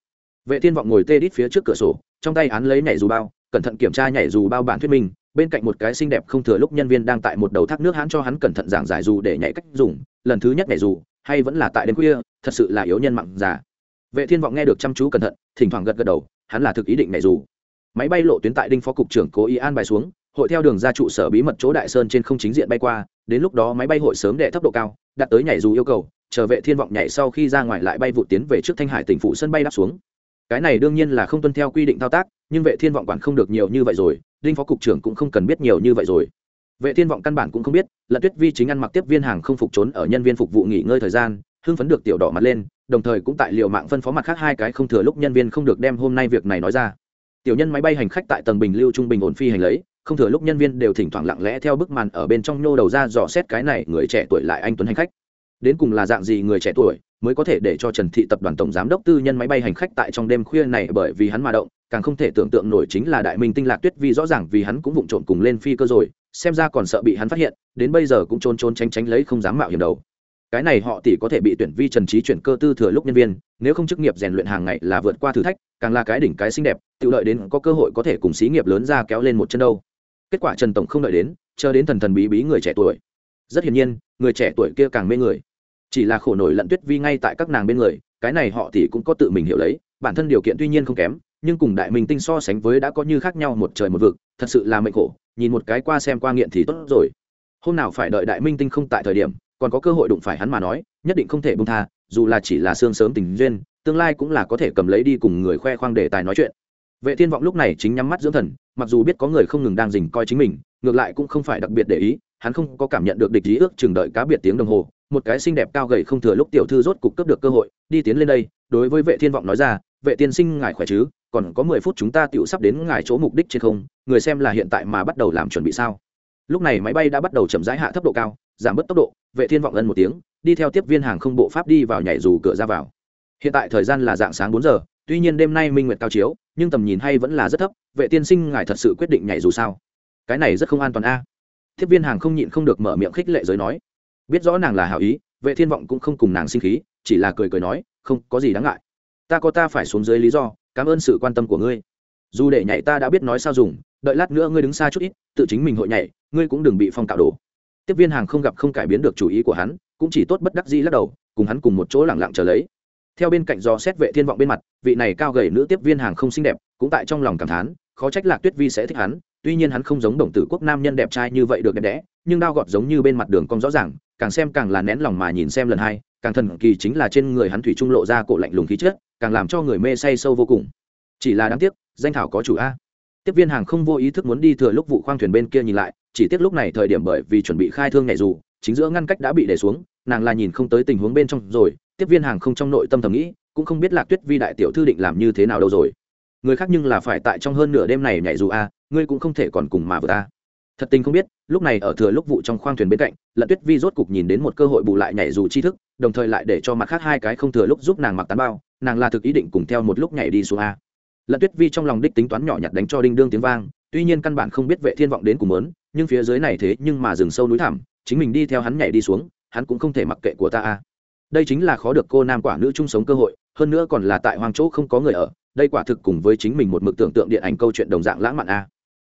S1: Vệ thiên vọng ngồi tê đít phía trước cửa sổ, trong tay án lấy nhảy dù bao cẩn thận kiểm tra nhảy dù bao bản thuyết minh, bên cạnh một cái xinh đẹp không thừa lúc nhân viên đang tại một đầu thác nước hắn cho hắn cẩn thận giảng giải dù để nhảy cách dùng, lần thứ nhất nhảy dù, hay vẫn là tại đêm khuya, thật sự là yếu nhân mặn già. Vệ thiên vọng nghe được chăm chú cẩn thận, thỉnh thoảng gật gật đầu, hắn là thực ý định nhảy dù. Máy bay lộ tuyến tại đinh phó cục trưởng cố ý an bài xuống, hội theo đường ra trụ sở bí mật chỗ đại sơn trên không chính diện bay qua, đến lúc đó máy bay hội sớm đệ thấp độ cao, đạt tới nhảy dù yêu cầu, chờ vệ thiên vọng nhảy sau khi ra ngoài lại bay vụ tiến về trước thanh hải tỉnh phụ sân bay đáp xuống. Cái này đương nhiên là không tuân theo quy định thao tác nhưng vệ thiên vọng quản không được nhiều như vậy rồi, đinh phó cục trưởng cũng không cần biết nhiều như vậy rồi. Vệ thiên vọng căn bản cũng không biết là tuyết vi chính ăn mặc tiếp viên hàng không phục trốn ở nhân viên phục vụ nghỉ ngơi thời gian, hưng phấn được tiểu đỏ mặt lên, đồng thời cũng tại liệu mạng phân phó mặt khác hai cái không thừa lúc nhân viên không được đem hôm nay việc này nói ra. Tiểu nhân máy bay hành khách tại tầng bình lưu trung bình ổn phi hành lấy, không thừa lúc nhân viên đều thỉnh thoảng lặng lẽ theo bức màn ở bên trong nhô đầu ra dò xét cái này người trẻ tuổi lại anh tuấn hành khách. Đến cùng là dạng gì người trẻ tuổi mới có thể để cho trần thị tập đoàn tổng giám đốc tư nhân máy bay hành khách tại trong đêm khuya này bởi vì hắn mà động, càng không thể tưởng tượng nổi chính là đại minh tinh lạc tuyết vi rõ ràng vì hắn cũng vụng trộn cùng lên phi cơ rồi, xem ra còn sợ bị hắn phát hiện, đến bây giờ cũng trốn trốn tránh tránh lấy không dám mạo hiểm đầu. Cái này họ tỷ có thể bị tuyển vi trần trí chuyển cơ tư thừa lúc nhân viên, nếu không chức nghiệp rèn luyện hàng ngày là vượt qua thử thách, càng là cái đỉnh cái xinh đẹp, tự lợi đến có cơ hội có thể cùng xí nghiệp lớn ra kéo lên một chân đâu. Kết quả trần tổng không đợi đến, chờ đến thần thần bí bí người trẻ tuổi. Rất hiển nhiên, người trẻ tuổi kia càng mê người chỉ là khổ nổi lận tuyết vi ngay tại các nàng bên người, cái này họ thì cũng có tự mình hiểu lấy, bản thân điều kiện tuy nhiên không kém, nhưng cùng đại minh tinh so sánh với đã có như khác nhau một trời một vực, thật sự là mệnh khổ, nhìn một cái qua xem qua nghiện thì tốt rồi. Hôm nào phải đợi đại minh tinh không tại thời điểm, còn có cơ hội đụng phải hắn mà nói, nhất định không thể bung tha, dù là chỉ là xương sớm tình duyên, tương lai cũng là có thể cầm lấy đi cùng người khoe khoang đề tài nói chuyện. Vệ thiên vọng lúc này chính nhắm mắt dưỡng thần, mặc dù biết có người không ngừng đang dình coi chính mình, ngược lại cũng không phải đặc biệt để ý, hắn không có cảm nhận được địch ý ước chừng đợi cá biệt tiếng đồng hồ một cái xinh đẹp cao gầy không thừa lúc tiểu thư rốt cục cấp được cơ hội, đi tiến lên đây, đối với vệ thiên vọng nói ra, vệ tiên sinh ngài khỏe chứ, còn có mười phút chúng ta tựu sắp đến ngài chỗ mục đích trên không, người xem là hiện tại mà bắt đầu làm chuẩn bị sao. Lúc này máy bay đã bắt đầu chậm rãi hạ thấp độ cao, giảm bớt tốc độ, vệ thiên vọng ân một tiếng, đi theo tiếp viên hàng không bộ pháp đi vào nhảy dù cửa ra vào. Hiện tại thời gian là dạng sáng bốn giờ, tuy nhiên đêm nay minh nguyệt cao chiếu, nhưng tầm nhìn hay vẫn là rất thấp, vệ tiên sinh ngài thật sự quyết định nhảy dù sao. Cái này rất không an toàn a. Tiếp viên hàng không nhịn không được mở miệng khích lệ giới nói biết rõ nàng là hảo ý, vệ thiên vọng cũng không cùng nàng sinh khí, chỉ là cười cười nói, không, có gì đáng ngại. Ta có ta phải xuống dưới lý do, cảm ơn sự quan tâm của ngươi. Dù để nhảy ta đã biết nói sao dùng, đợi lát nữa ngươi đứng xa chút ít, tự chính mình hội nhảy, ngươi cũng đừng bị phong cạo đổ tiếp viên hàng không gặp không cải biến được chủ ý của hắn, cũng chỉ tốt bất đắc dĩ lắc đầu, cùng hắn cùng một chỗ lẳng lặng chờ lấy. Theo bên cạnh do xét vệ thiên vọng bên mặt, vị này cao gầy nữ tiếp viên hàng không xinh đẹp, cũng tại trong lòng cảm thán, khó trách lạc tuyết vi sẽ thích hắn, tuy nhiên hắn không giống đồng tử quốc nam nhân đẹp trai như vậy được đẹp đẽ, nhưng đao gọt giống như bên mặt đường cong rõ ràng càng xem càng là nén lòng mà nhìn xem lần hai, càng thần kỳ chính là trên người hắn thủy trung lộ ra cổ lạnh lùng khí chết càng làm cho người mê say sâu vô cùng. Chỉ là đáng tiếc, danh thảo có chủ a. Tiếp viên hàng không vô ý thức muốn đi thừa lúc vụ khoang thuyền bên kia nhìn lại, chỉ tiếc lúc này thời điểm bởi vì chuẩn bị khai thương nhảy dù, chính giữa ngăn cách đã bị để xuống, nàng là nhìn không tới tình huống bên trong rồi, tiếp viên hàng không trong nội tâm thầm nghĩ, cũng không biết lạc tuyết vi đại tiểu thư định làm như thế nào đâu rồi. Người khác nhưng là phải tại trong hơn nửa đêm này nhảy dù a, ngươi cũng không thể còn cùng mà vừa ta thật tình không biết lúc này ở thừa lúc vụ trong khoang thuyền bên cạnh lận tuyết vi rốt cục nhìn đến một cơ hội bù lại nhảy dù tri thức, đồng thời lại để cho mặt khác hai cái không thừa lúc giúp nàng mặc tán bao, nàng là thực ý định cùng theo một lúc nhảy đi xuống a. Lận tuyết vi trong lòng đích tính toán nhỏ nhặt đánh cho đinh đương tiếng vang, tuy nhiên căn bản không biết vệ thiên vọng đến cùng lớn nhưng phía dưới này thế nhưng mà rừng sâu núi thẳm, chính mình đi theo hắn nhảy đi xuống, hắn cũng không thể mặc kệ của ta a. Đây chính là khó được cô nam quả nữ chung sống cơ hội, hơn nữa còn là tại hoang chỗ không có người ở, đây quả thực cùng với chính mình một mực tưởng tượng điện ảnh câu chuyện đồng dạng lãng mạn a.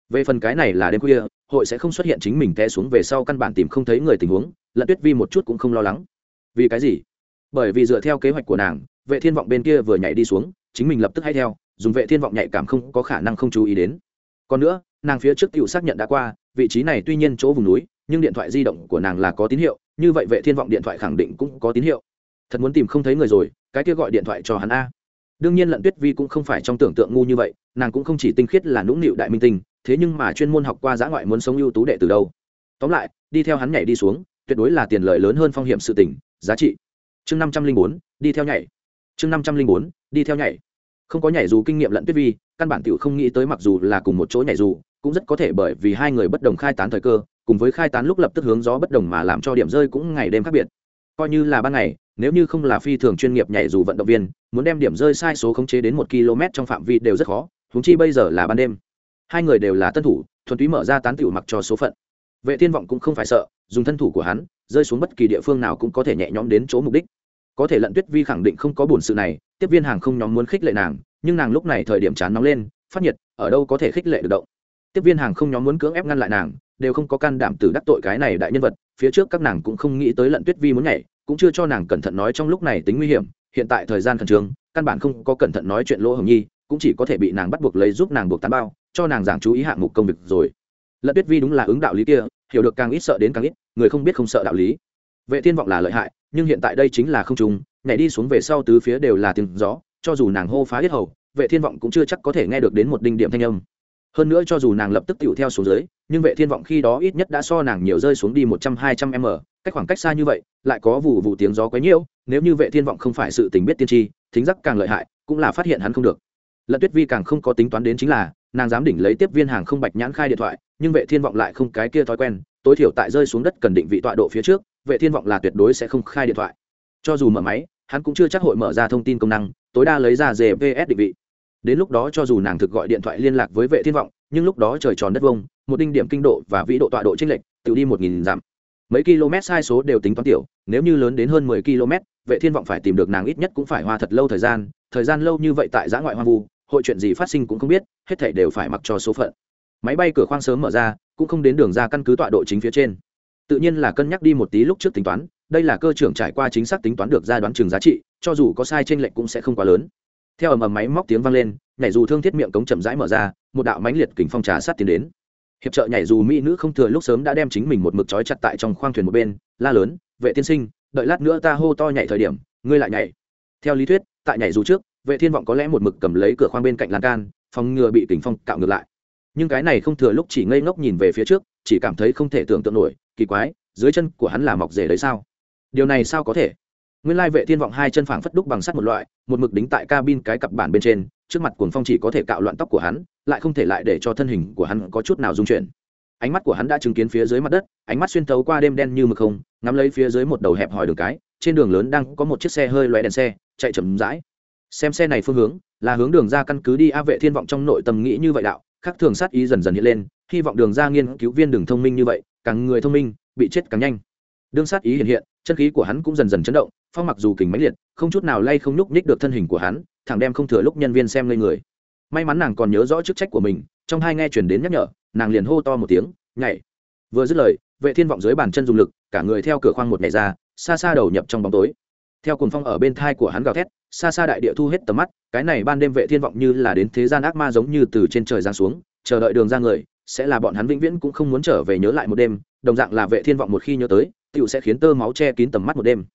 S1: Về phần cái này là đêm khuya hội sẽ không xuất hiện chính mình té xuống về sau căn bản tìm không thấy người tình huống, lận tuyết vi một chút cũng không lo lắng. Vì cái gì? Bởi vì dựa theo kế hoạch của nàng, vệ thiên vọng bên kia vừa nhảy đi xuống, chính mình lập tức hay theo, dùng vệ thiên vọng nhạy cảm không có khả năng không chú ý đến. Còn nữa, nàng phía trước tiểu xác nhận đã qua, vị trí này tuy nhiên chỗ vùng núi, nhưng điện thoại di động của nàng là có tín hiệu, như vậy vệ thiên vọng điện thoại khẳng định cũng có tín hiệu. Thật muốn tìm không thấy người rồi, cái kia gọi điện thoại cho hắn a. Đương nhiên lận tuyết vi cũng không phải trong tưởng tượng ngu như vậy, nàng cũng không chỉ tinh khiết là nũng nịu đại minh tinh thế nhưng mà chuyên môn học qua giã ngoại muốn sống ưu tú đệ từ đâu. Tóm lại, đi theo hắn nhảy đi xuống, tuyệt đối là tiền lợi lớn hơn phong hiểm sự tình, giá trị. Chương năm trăm linh bốn, đi theo nhảy. Chương năm trăm linh bốn, đi theo nhảy. Không có nhảy dù kinh nghiệm lẫn tuyết vi, căn bản t i ể u không nghĩ tới mặc dù là cùng một chỗ nhảy dù, cũng rất có thể bởi vì hai người bất đồng khai tán thời cơ, cùng với khai tán lúc lập tức hướng gió bất đồng mà làm cho điểm rơi cũng ngày đêm khác biệt. Coi như là ban ngày, nếu như không là phi thường chuyên nghiệp nhảy dù vận động viên, muốn đem điểm rơi sai số khống chế đến một km trong phạm vi đều rất khó húng chi bây giờ là ban đêm hai người đều là tân thủ, thuần túy mở ra tán tiểu mặc cho số phận. Vệ thiên vọng cũng không phải sợ, dùng thân thủ của hắn, rơi xuống bất kỳ địa phương nào cũng có thể nhẹ nhõm đến chỗ mục đích. Có thể lận tuyết vi khẳng định không có buồn sự này, tiếp viên hàng không nhóm muốn khích lệ nàng, nhưng nàng lúc này thời điểm chán nóng lên, phát nhiệt, ở đâu có thể khích lệ được động. Tiếp viên hàng không nhóm muốn cưỡng ép ngăn lại nàng, đều không có can đảm từ đắc tội cái này đại nhân vật, phía trước các nàng cũng không nghĩ tới lận tuyết vi muốn nhảy, cũng chưa cho nàng cẩn thận nói trong lúc này tính nguy hiểm, hiện tại thời gian khẩn trương, căn bản không có cẩn thận nói chuyện lỗ hồng nhi cũng chỉ có thể bị nàng bắt buộc lấy giúp nàng buộc tán bao, cho nàng giảng chú ý hạng mục công việc rồi. Lận tuyết vi đúng là ứng đạo lý kia, hiểu được càng ít sợ đến càng ít, người không biết không sợ đạo lý. Vệ thiên vọng là lợi hại, nhưng hiện tại đây chính là không trùng, nhảy đi xuống về sau tứ phía đều là tiếng gió, cho dù nàng hô phá hết hầu, vệ thiên vọng cũng chưa chắc có thể nghe được đến một đinh điểm thanh âm. Hơn nữa cho dù nàng lập tức tiểu theo xuống dưới, nhưng vệ thiên vọng khi đó ít nhất đã so nàng nhiều rơi xuống đi một trăm, hai trăm m, cách khoảng cách xa như vậy, lại có vụ vụ tiếng gió quấy nhiễu, nếu như vệ thiên vọng không phải sự tình biết tiên tri, thính giác càng lợi hại, cũng là phát hiện hắn không được lận tuyết vi càng không có tính toán đến chính là, nàng dám đỉnh lấy tiếp viên hàng không bạch nhãn khai điện thoại, nhưng vệ thiên vọng lại không cái kia thói quen, tối thiểu tại rơi xuống đất cần định vị tọa độ phía trước, vệ thiên vọng là tuyệt đối sẽ không khai điện thoại. Cho dù mở máy, hắn cũng chưa chắc hội mở ra thông tin công năng, tối đa lấy ra gps định vị. Đến lúc đó cho dù nàng thực gọi điện thoại liên lạc với vệ thiên vọng, nhưng lúc đó trời tròn đất vông một đinh điểm kinh độ và vĩ độ tọa độ chênh lệch, tự đi một nghìn dặm. Mấy km sai số đều tính toán tiểu, nếu như lớn đến hơn 10 km, vệ thiên vọng phải tìm được nàng ít nhất cũng phải hoa thật lâu thời gian thời gian lâu như vậy tại giã ngoại hoang vu hội chuyện gì phát sinh cũng không biết, hết thảy đều phải mặc cho số phận. Máy bay cửa khoang sớm mở ra, cũng không đến đường ra căn cứ tọa độ chính phía trên. Tự nhiên là cân nhắc đi một tí lúc trước tính toán, đây là cơ trưởng trải qua chính xác tính toán được ra đoán trường giá trị, cho dù có sai trên lệnh cũng sẽ không quá lớn. Theo ầm ầm máy móc tiếng vang lên, nhảy dù thương thiết miệng cống chậm rãi mở ra, một đạo mánh liệt kình phong trà sát tiến đến. Hiệp trợ nhảy dù mỹ nữ không thừa lúc sớm đã đem chính mình một mực trói chặt tại trong khoang thuyền một bên, la lớn, vệ tiên sinh, đợi lát nữa ta hô to nhảy thời điểm, ngươi lại nhảy. Theo lý thuyết, tại nhảy dù trước vệ thiên vọng có lẽ một mực cầm lấy cửa khoang bên cạnh lan can, phòng ngừa bị kình phong cạo ngược lại. Nhưng cái này không thừa lúc chỉ ngây ngốc nhìn về phía trước, chỉ cảm thấy không thể tưởng tượng nổi, kỳ quái, dưới chân của hắn là mọc rể đấy sao? Điều này sao có thể? Nguyên lai vệ thiên vọng hai chân phẳng phất đúc bằng sắt một loại, một mực đính tại cabin cái cặp bản bên trên, trước mặt cuồng phong chỉ có thể cạo loạn tóc của hắn, lại không thể lại để cho thân hình của hắn có chút nào dung chuyển. Ánh mắt của hắn đã chứng kiến phía dưới mặt đất, ánh mắt xuyên thấu qua đêm đen như mực không, ngắm lấy phía dưới một đầu hẹp hòi đường cái, trên đường lớn đang có một chiếc xe hơi loé đèn xe, chạy chậm rãi xem xe này phương hướng, là hướng đường ra căn cứ đi a vệ thiên vọng trong nội tâm nghĩ như vậy đạo khác thường sát ý dần dần hiện lên, hy vọng đường ra nghiên cứu viên đường thông minh như vậy, càng người thông minh, bị chết càng nhanh. Đương sát ý hiện hiện, chân khí của hắn cũng dần dần chấn động, phong mặc dù kình mãnh liệt, không chút nào lay không nhúc nhích được thân hình của hắn, thẳng đem không thừa lúc nhân viên xem lên người. May mắn nàng còn nhớ rõ chức trách của mình, trong hai nghe chuyển đến nhắc nhở, nàng liền hô to một tiếng, nhảy! Vừa dứt lời, vệ thiên vọng dưới bàn chân dùng lực, cả người theo cửa khoang một nhảy ra, xa xa đầu nhập trong bóng tối theo cùng phong ở bên thai của hắn gào thét, xa xa đại địa thu hết tầm mắt, cái này ban đêm vệ thiên vọng như là đến thế gian ác ma giống như từ trên trời giáng xuống, chờ đợi đường ra người, sẽ là bọn hắn vĩnh viễn cũng không muốn trở về nhớ lại một đêm, đồng dạng là vệ thiên vọng một khi nhớ tới tựu sẽ khiến tơ máu che kín tầm mắt một đêm.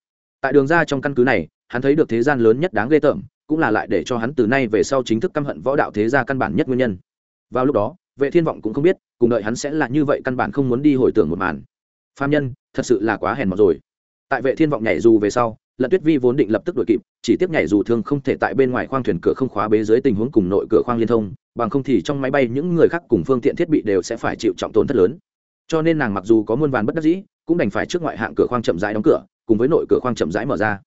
S1: Tại đường ra trong căn cứ này, hắn thấy được thế gian lớn nhất đáng ghê tởm, cũng là lại để cho hắn từ nay về sau chính thức căm hận võ đạo thế gia căn bản nhất nguyên nhân. Vào lúc đó, vệ thiên vọng cũng không biết, cùng đợi hắn sẽ là như vậy căn bản không muốn đi hồi tưởng một màn. Phạm nhân, thật sự là quá hèn mọt rồi. Tại vệ thiên vọng nhảy dù về sau lận tuyết vi vốn định lập tức đuổi kịp, chỉ tiếp nhảy dù thương không thể tại bên ngoài khoang thuyền cửa không khóa bế dưới tình huống cùng nội cửa khoang liên thông, bằng không thì trong máy bay những người khác cùng phương tiện thiết bị đều sẽ phải chịu trọng tổn thất lớn. Cho nên nàng mặc dù có muôn vàn bất đắc dĩ, cũng đành phải trước ngoại hạng cửa khoang chậm rãi đóng cửa, cùng với nội cửa khoang chậm rãi mở ra.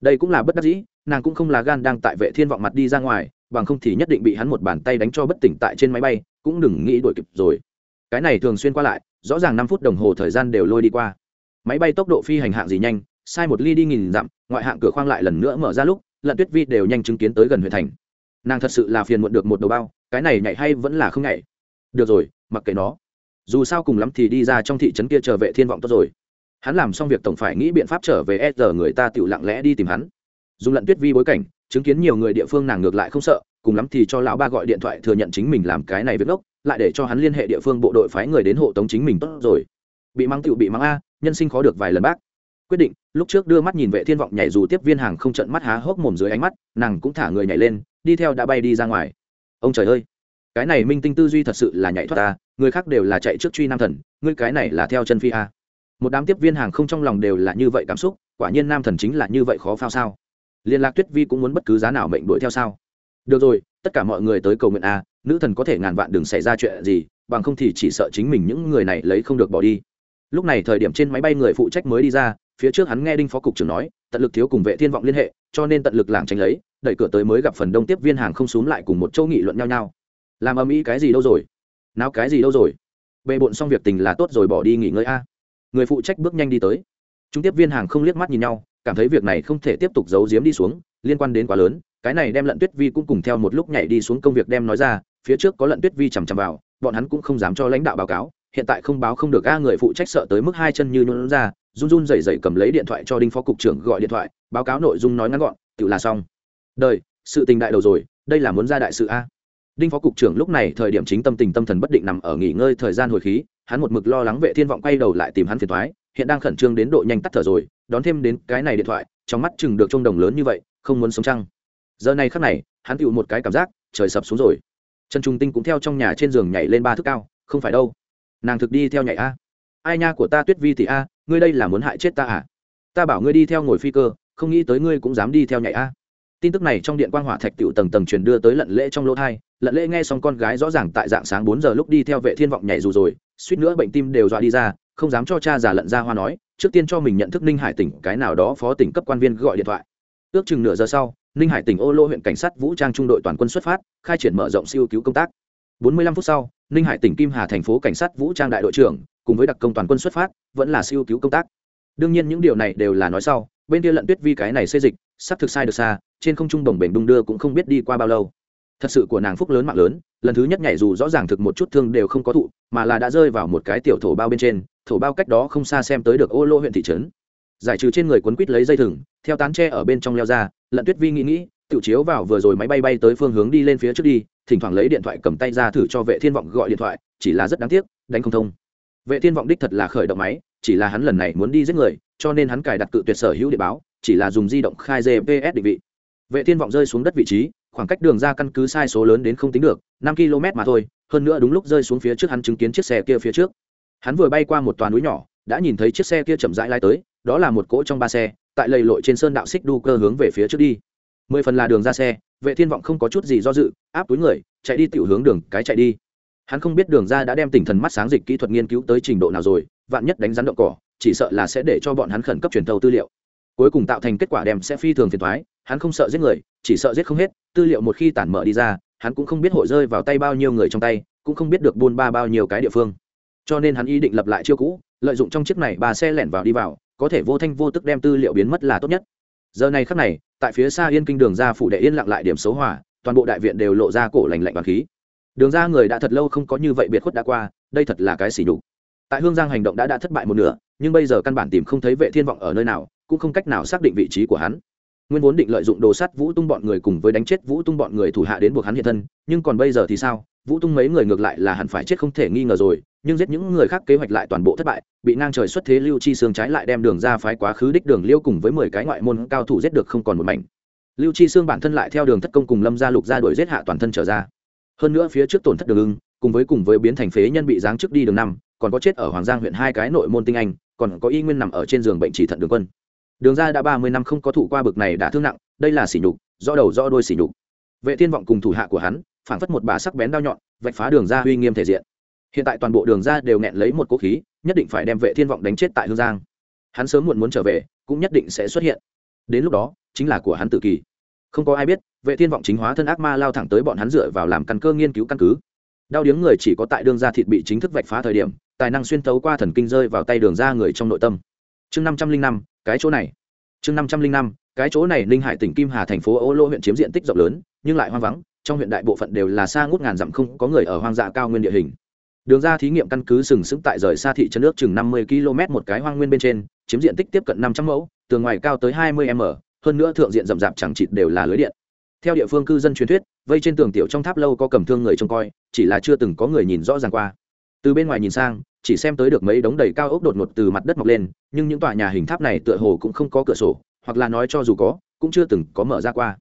S1: Đây cũng là bất đắc dĩ, nàng cũng không là gan đang tại vệ thiên vọng mặt đi ra ngoài, bằng không thì nhất định bị hắn một bàn tay đánh cho bất tỉnh tại trên máy bay, cũng đừng nghĩ đuổi kịp rồi. Cái này thường xuyên qua lại, rõ ràng năm phút đồng hồ thời gian đều lôi đi qua. Máy bay tốc độ phi hành hạng gì nhanh sai một ly đi nghìn dặm, ngoại hạng cửa khoang lại lần nữa mở ra lúc, lận tuyết vi đều nhanh chứng kiến tới gần huyện thành. Nàng thật sự là phiền muộn được một đầu bao, cái này nhảy hay vẫn là không nhảy. Được rồi, mặc kệ nó. Dù sao cùng lắm thì đi ra trong thị trấn kia chờ vệ thiên vọng tốt rồi. Hắn làm xong việc tổng phải nghĩ biện pháp trở về e giờ người ta tự lặng lẽ đi tìm hắn. Dùng lận tuyết vi bối cảnh, chứng kiến nhiều người địa phương nàng ngược lại không sợ, cùng lắm thì cho lão ba gọi điện thoại thừa nhận chính mình làm cái này việc ốc lại để cho hắn liên hệ địa phương bộ đội phái người đến hộ tống chính mình tốt rồi. Bị mắng tựu bị mắng a, nhân sinh khó được vài lần bác quyết định, lúc trước đưa mắt nhìn vệ thiên vọng nhảy dù tiếp viên hàng không trận mắt há hốc mồm dưới ánh mắt, nàng cũng thả người nhảy lên, đi theo đã bay đi ra ngoài. Ông trời ơi! Cái này minh tinh tư duy thật sự là nhảy thoát ta, người khác đều là chạy trước truy nam thần, ngươi cái này là theo chân phi a. Một đám tiếp viên hàng không trong lòng đều là như vậy cảm xúc, quả nhiên nam thần chính là như vậy khó phao sao? Liên lạc tuyết vi cũng muốn bất cứ giá nào mệnh đuổi theo sao? Được rồi, tất cả mọi người tới cầu nguyện a, nữ thần có thể ngàn vạn đừng xảy ra chuyện gì, bằng không thì chỉ sợ chính mình những người này lấy không được bỏ đi. Lúc này thời điểm trên máy bay người phụ trách mới đi ra phía trước hắn nghe đinh phó cục trưởng nói, tận lực thiếu cùng vệ thiên vọng liên hệ, cho nên tận lực làng tránh lấy, đẩy cửa tới mới gặp phần đông tiếp viên hàng không xúm lại cùng một châu nghị luận nhau nhau. Làm âm ý cái gì đâu rồi? Nào cái gì đâu rồi? Bề bộn xong việc tình là tốt rồi, bỏ đi nghỉ ngơi a. Người phụ trách bước nhanh đi tới. Chúng tiếp viên hàng không liếc mắt nhìn nhau, cảm thấy việc này không thể tiếp tục giấu giếm đi xuống, liên quan đến quá lớn, cái này đem lận tuyết vi cũng cùng theo một lúc nhảy đi xuống công việc đem nói ra, phía trước có lận tuyết vi chằm chằm vào, bọn hắn cũng không dám cho lãnh đạo báo cáo, hiện tại không báo không được a, người phụ trách sợ tới mức hai chân như nhuận ra run run rẩy rẩy cầm lấy điện thoại cho đinh phó cục trưởng gọi điện thoại, báo cáo nội dung nói ngắn gọn, tự là xong. Đời, sự tình đại đầu rồi, đây là muốn ra đại sự a. Đinh phó cục trưởng lúc này thời điểm chính tâm tình tâm thần bất định nằm ở nghỉ ngơi thời gian hồi khí, hắn một mực lo lắng vệ thiên vọng quay đầu lại tìm hắn phiền thoái hiện đang khẩn trương đến độ nhanh tắt thở rồi, đón thêm đến cái này điện thoại, trong mắt chừng được trông đồng lớn như vậy, không muốn sống trăng giờ này khắc này, hắn tựu một cái cảm giác, trời sập xuống rồi. Trần trung tinh cũng theo trong nhà trên giường nhảy lên ba thước cao, không phải đâu. Nàng thực đi theo nhảy a. Ai nha của ta tuyết vi thì a ngươi đây là muốn hại chết ta à? Ta bảo ngươi đi theo ngồi phi cơ, không nghĩ tới ngươi cũng dám đi theo nhảy a. Tin tức này trong điện quang hỏa thạch tựu tầng tầng truyền đưa tới lận lễ trong lỗ thai, lận lễ nghe xong con gái rõ ràng tại dạng sáng bốn giờ lúc đi theo vệ thiên vọng nhảy dù rồi, suýt nữa bệnh tim đều dọa đi ra, không dám cho cha già lận ra hoa nói, trước tiên cho mình nhận thức ninh hải tỉnh, cái nào đó phó tỉnh cấp quan viên gọi điện thoại. Ước chừng nửa giờ sau, ninh hải tỉnh ô lô huyện cảnh sát vũ trang trung đội toàn quân xuất phát, khai triển mở rộng siêu cứu công tác. 45 phút sau, ninh hải tỉnh kim hà thành phố cảnh sát vũ trang đại đội trưởng, cùng với đặc công toàn quân xuất phát, vẫn là siêu cứu công tác. Đương nhiên những điều này đều là nói sau, bên kia lận tuyết vi cái này xê dịch, sắp thực sai được xa, trên không trung đồng bềnh đung đưa cũng không biết đi qua bao lâu. Thật sự của nàng phúc lớn mạng lớn, lần thứ nhất nhảy dù rõ ràng thực một chút thương đều không có thụ, mà là đã rơi vào một cái tiểu thổ bao bên trên, thổ bao cách đó không xa xem tới được ô lô huyện thị trấn. Giải trừ trên người quấn quít lấy dây thừng, theo tán tre ở bên trong leo ra, lận tuyết vi nghĩ nghĩ tự chiếu vào vừa rồi máy bay bay tới phương hướng đi lên phía trước đi thỉnh thoảng lấy điện thoại cầm tay ra thử cho vệ thiên vọng gọi điện thoại, chỉ là rất đáng tiếc, đánh không thông. Vệ thiên vọng đích thật là khởi động máy, chỉ là hắn lần này muốn đi giết người, cho nên hắn cài đặt cự tuyệt sở hữu địa báo, chỉ là dùng di động khai gps định vị. Vệ thiên vọng rơi xuống đất vị trí, khoảng cách đường ra căn cứ sai số lớn đến không tính được, năm km mà thôi, hơn nữa đúng lúc rơi xuống phía trước hắn chứng kiến chiếc xe kia phía trước. Hắn vừa bay qua một toàn núi nhỏ, đã nhìn thấy chiếc xe kia chậm rãi lai tới, đó là một cỗ trong ba xe, tại lầy lội trên sơn đạo xích đu cơ hướng về phía trước đi. Mười phần là đường ra xe vệ thiên vọng không có chút gì do dự, áp túi người, chạy đi tiểu hướng đường, cái chạy đi. Hắn không biết đường ra đã đem tinh thần mắt sáng dịch kỹ thuật nghiên cứu tới trình độ nào rồi, vạn nhất đánh rắn động cỏ, chỉ sợ là sẽ để cho bọn hắn khẩn cấp truyền thầu tư liệu. Cuối cùng tạo thành kết quả đem sẽ phi thường phiền thoái hắn không sợ giết người, chỉ sợ giết không hết, tư liệu một khi tản mở đi ra, hắn cũng không biết hội rơi vào tay bao nhiêu người trong tay, cũng không biết được buôn ba bao nhiêu cái địa phương. Cho nên hắn ý định lập lại chiêu cũ, lợi dụng trong chiếc này ba xe lẻn vào đi vào, có thể vô thanh vô tức đem tư liệu biến mất là tốt nhất. Giờ này khắc này tại phía xa yên kinh đường ra phủ đệ yên lặng lại điểm xấu hỏa toàn bộ đại viện đều lộ ra cổ lành lạnh và khí. Đường ra người đã thật lâu không có như vậy biệt khuất đã qua, đây thật là cái xỉ đục tại hương giang hành động đã đã thất bại một nửa, nhưng bây giờ căn bản tìm không thấy vệ thiên vọng ở nơi nào, cũng không cách nào xác định vị trí của hắn nguyên vốn định lợi dụng đồ sắt vũ tung bọn người cùng với đánh chết vũ tung bọn người thủ hạ đến buộc hắn hiện thân, nhưng còn bây giờ thì sao? Vũ tung mấy người ngược lại là hẳn phải chết không thể nghi ngờ rồi, nhưng giết những người khác kế hoạch lại toàn bộ thất bại, bị ngang trời xuất thế lưu chi sương trái lại đem đường ra phái quá khứ đích đường liêu cùng với mười cái ngoại môn cao thủ giết được không còn một mảnh. Lưu chi sương bản thân lại theo đường thất công cùng lâm gia lục gia đuổi giết hạ toàn thân trở ra. Hơn nữa phía trước tổn thất đường ưng, cùng với cùng với biến thành phế nhân bị giáng trước đi đường năm, còn có chết ở hoàng giang huyện hai cái nội môn tinh anh, còn có y nguyên nằm ở trên giường bệnh chỉ thận đường quân đường ra đã ba mươi năm không có thủ qua bực này đã thương nặng, đây là sỉ nhục do đầu do đôi sỉ nhục. Vệ thiên vọng cùng thủ hạ của hắn phản phất một bà sắc bén đao nhọn, vạch phá đường ra uy nghiêm thể diện. Hiện tại toàn bộ đường ra đều nghẹn lấy một cố khí, nhất định phải đem vệ thiên vọng đánh chết tại hương giang. Hắn sớm muộn muốn trở về, cũng nhất định sẽ xuất hiện. Đến lúc đó, chính là của hắn tự kỳ. Không có ai biết, vệ thiên vọng chính hóa thân ác ma lao thẳng tới bọn hắn dựa vào làm căn cơ nghiên cứu căn cứ. Đau điếng người chỉ có tại đường ra thịt bị chính thức vạch phá thời điểm, tài năng xuyên tấu qua thần kinh rơi vào tay đường ra người trong nội tâm. Chương năm trăm linh năm cái chỗ này. Chương năm trăm linh năm, cái chỗ này ninh hải tỉnh kim hà thành phố ô lô huyện chiếm diện tích rộng lớn, nhưng lại hoang vắng, trong huyện đại bộ phận đều là xa ngút ngàn dặm không có người ở hoang dã cao nguyên địa hình. Đường ra thí nghiệm căn cứ sừng sững tại rời xa thị trấn nước chừng năm mươi km một cái hoang nguyên bên trên, chiếm diện tích tiếp cận năm trăm mẫu, tường ngoài cao tới hai mươi m, hơn nữa thượng diện rậm rạp chẳng chịt đều là lưới điện. Theo địa phương cư dân truyền thuyết, vây trên tường tiểu trong tháp lâu có cầm thương người trông coi, chỉ là chưa từng có người nhìn rõ ràng qua. Từ bên ngoài nhìn sang chỉ xem tới được mấy đống đầy cao ốc đột ngột từ mặt đất mọc lên, nhưng những tòa nhà hình tháp này tựa hồ cũng không có cửa sổ, hoặc là nói cho dù có, cũng chưa từng có mở ra qua.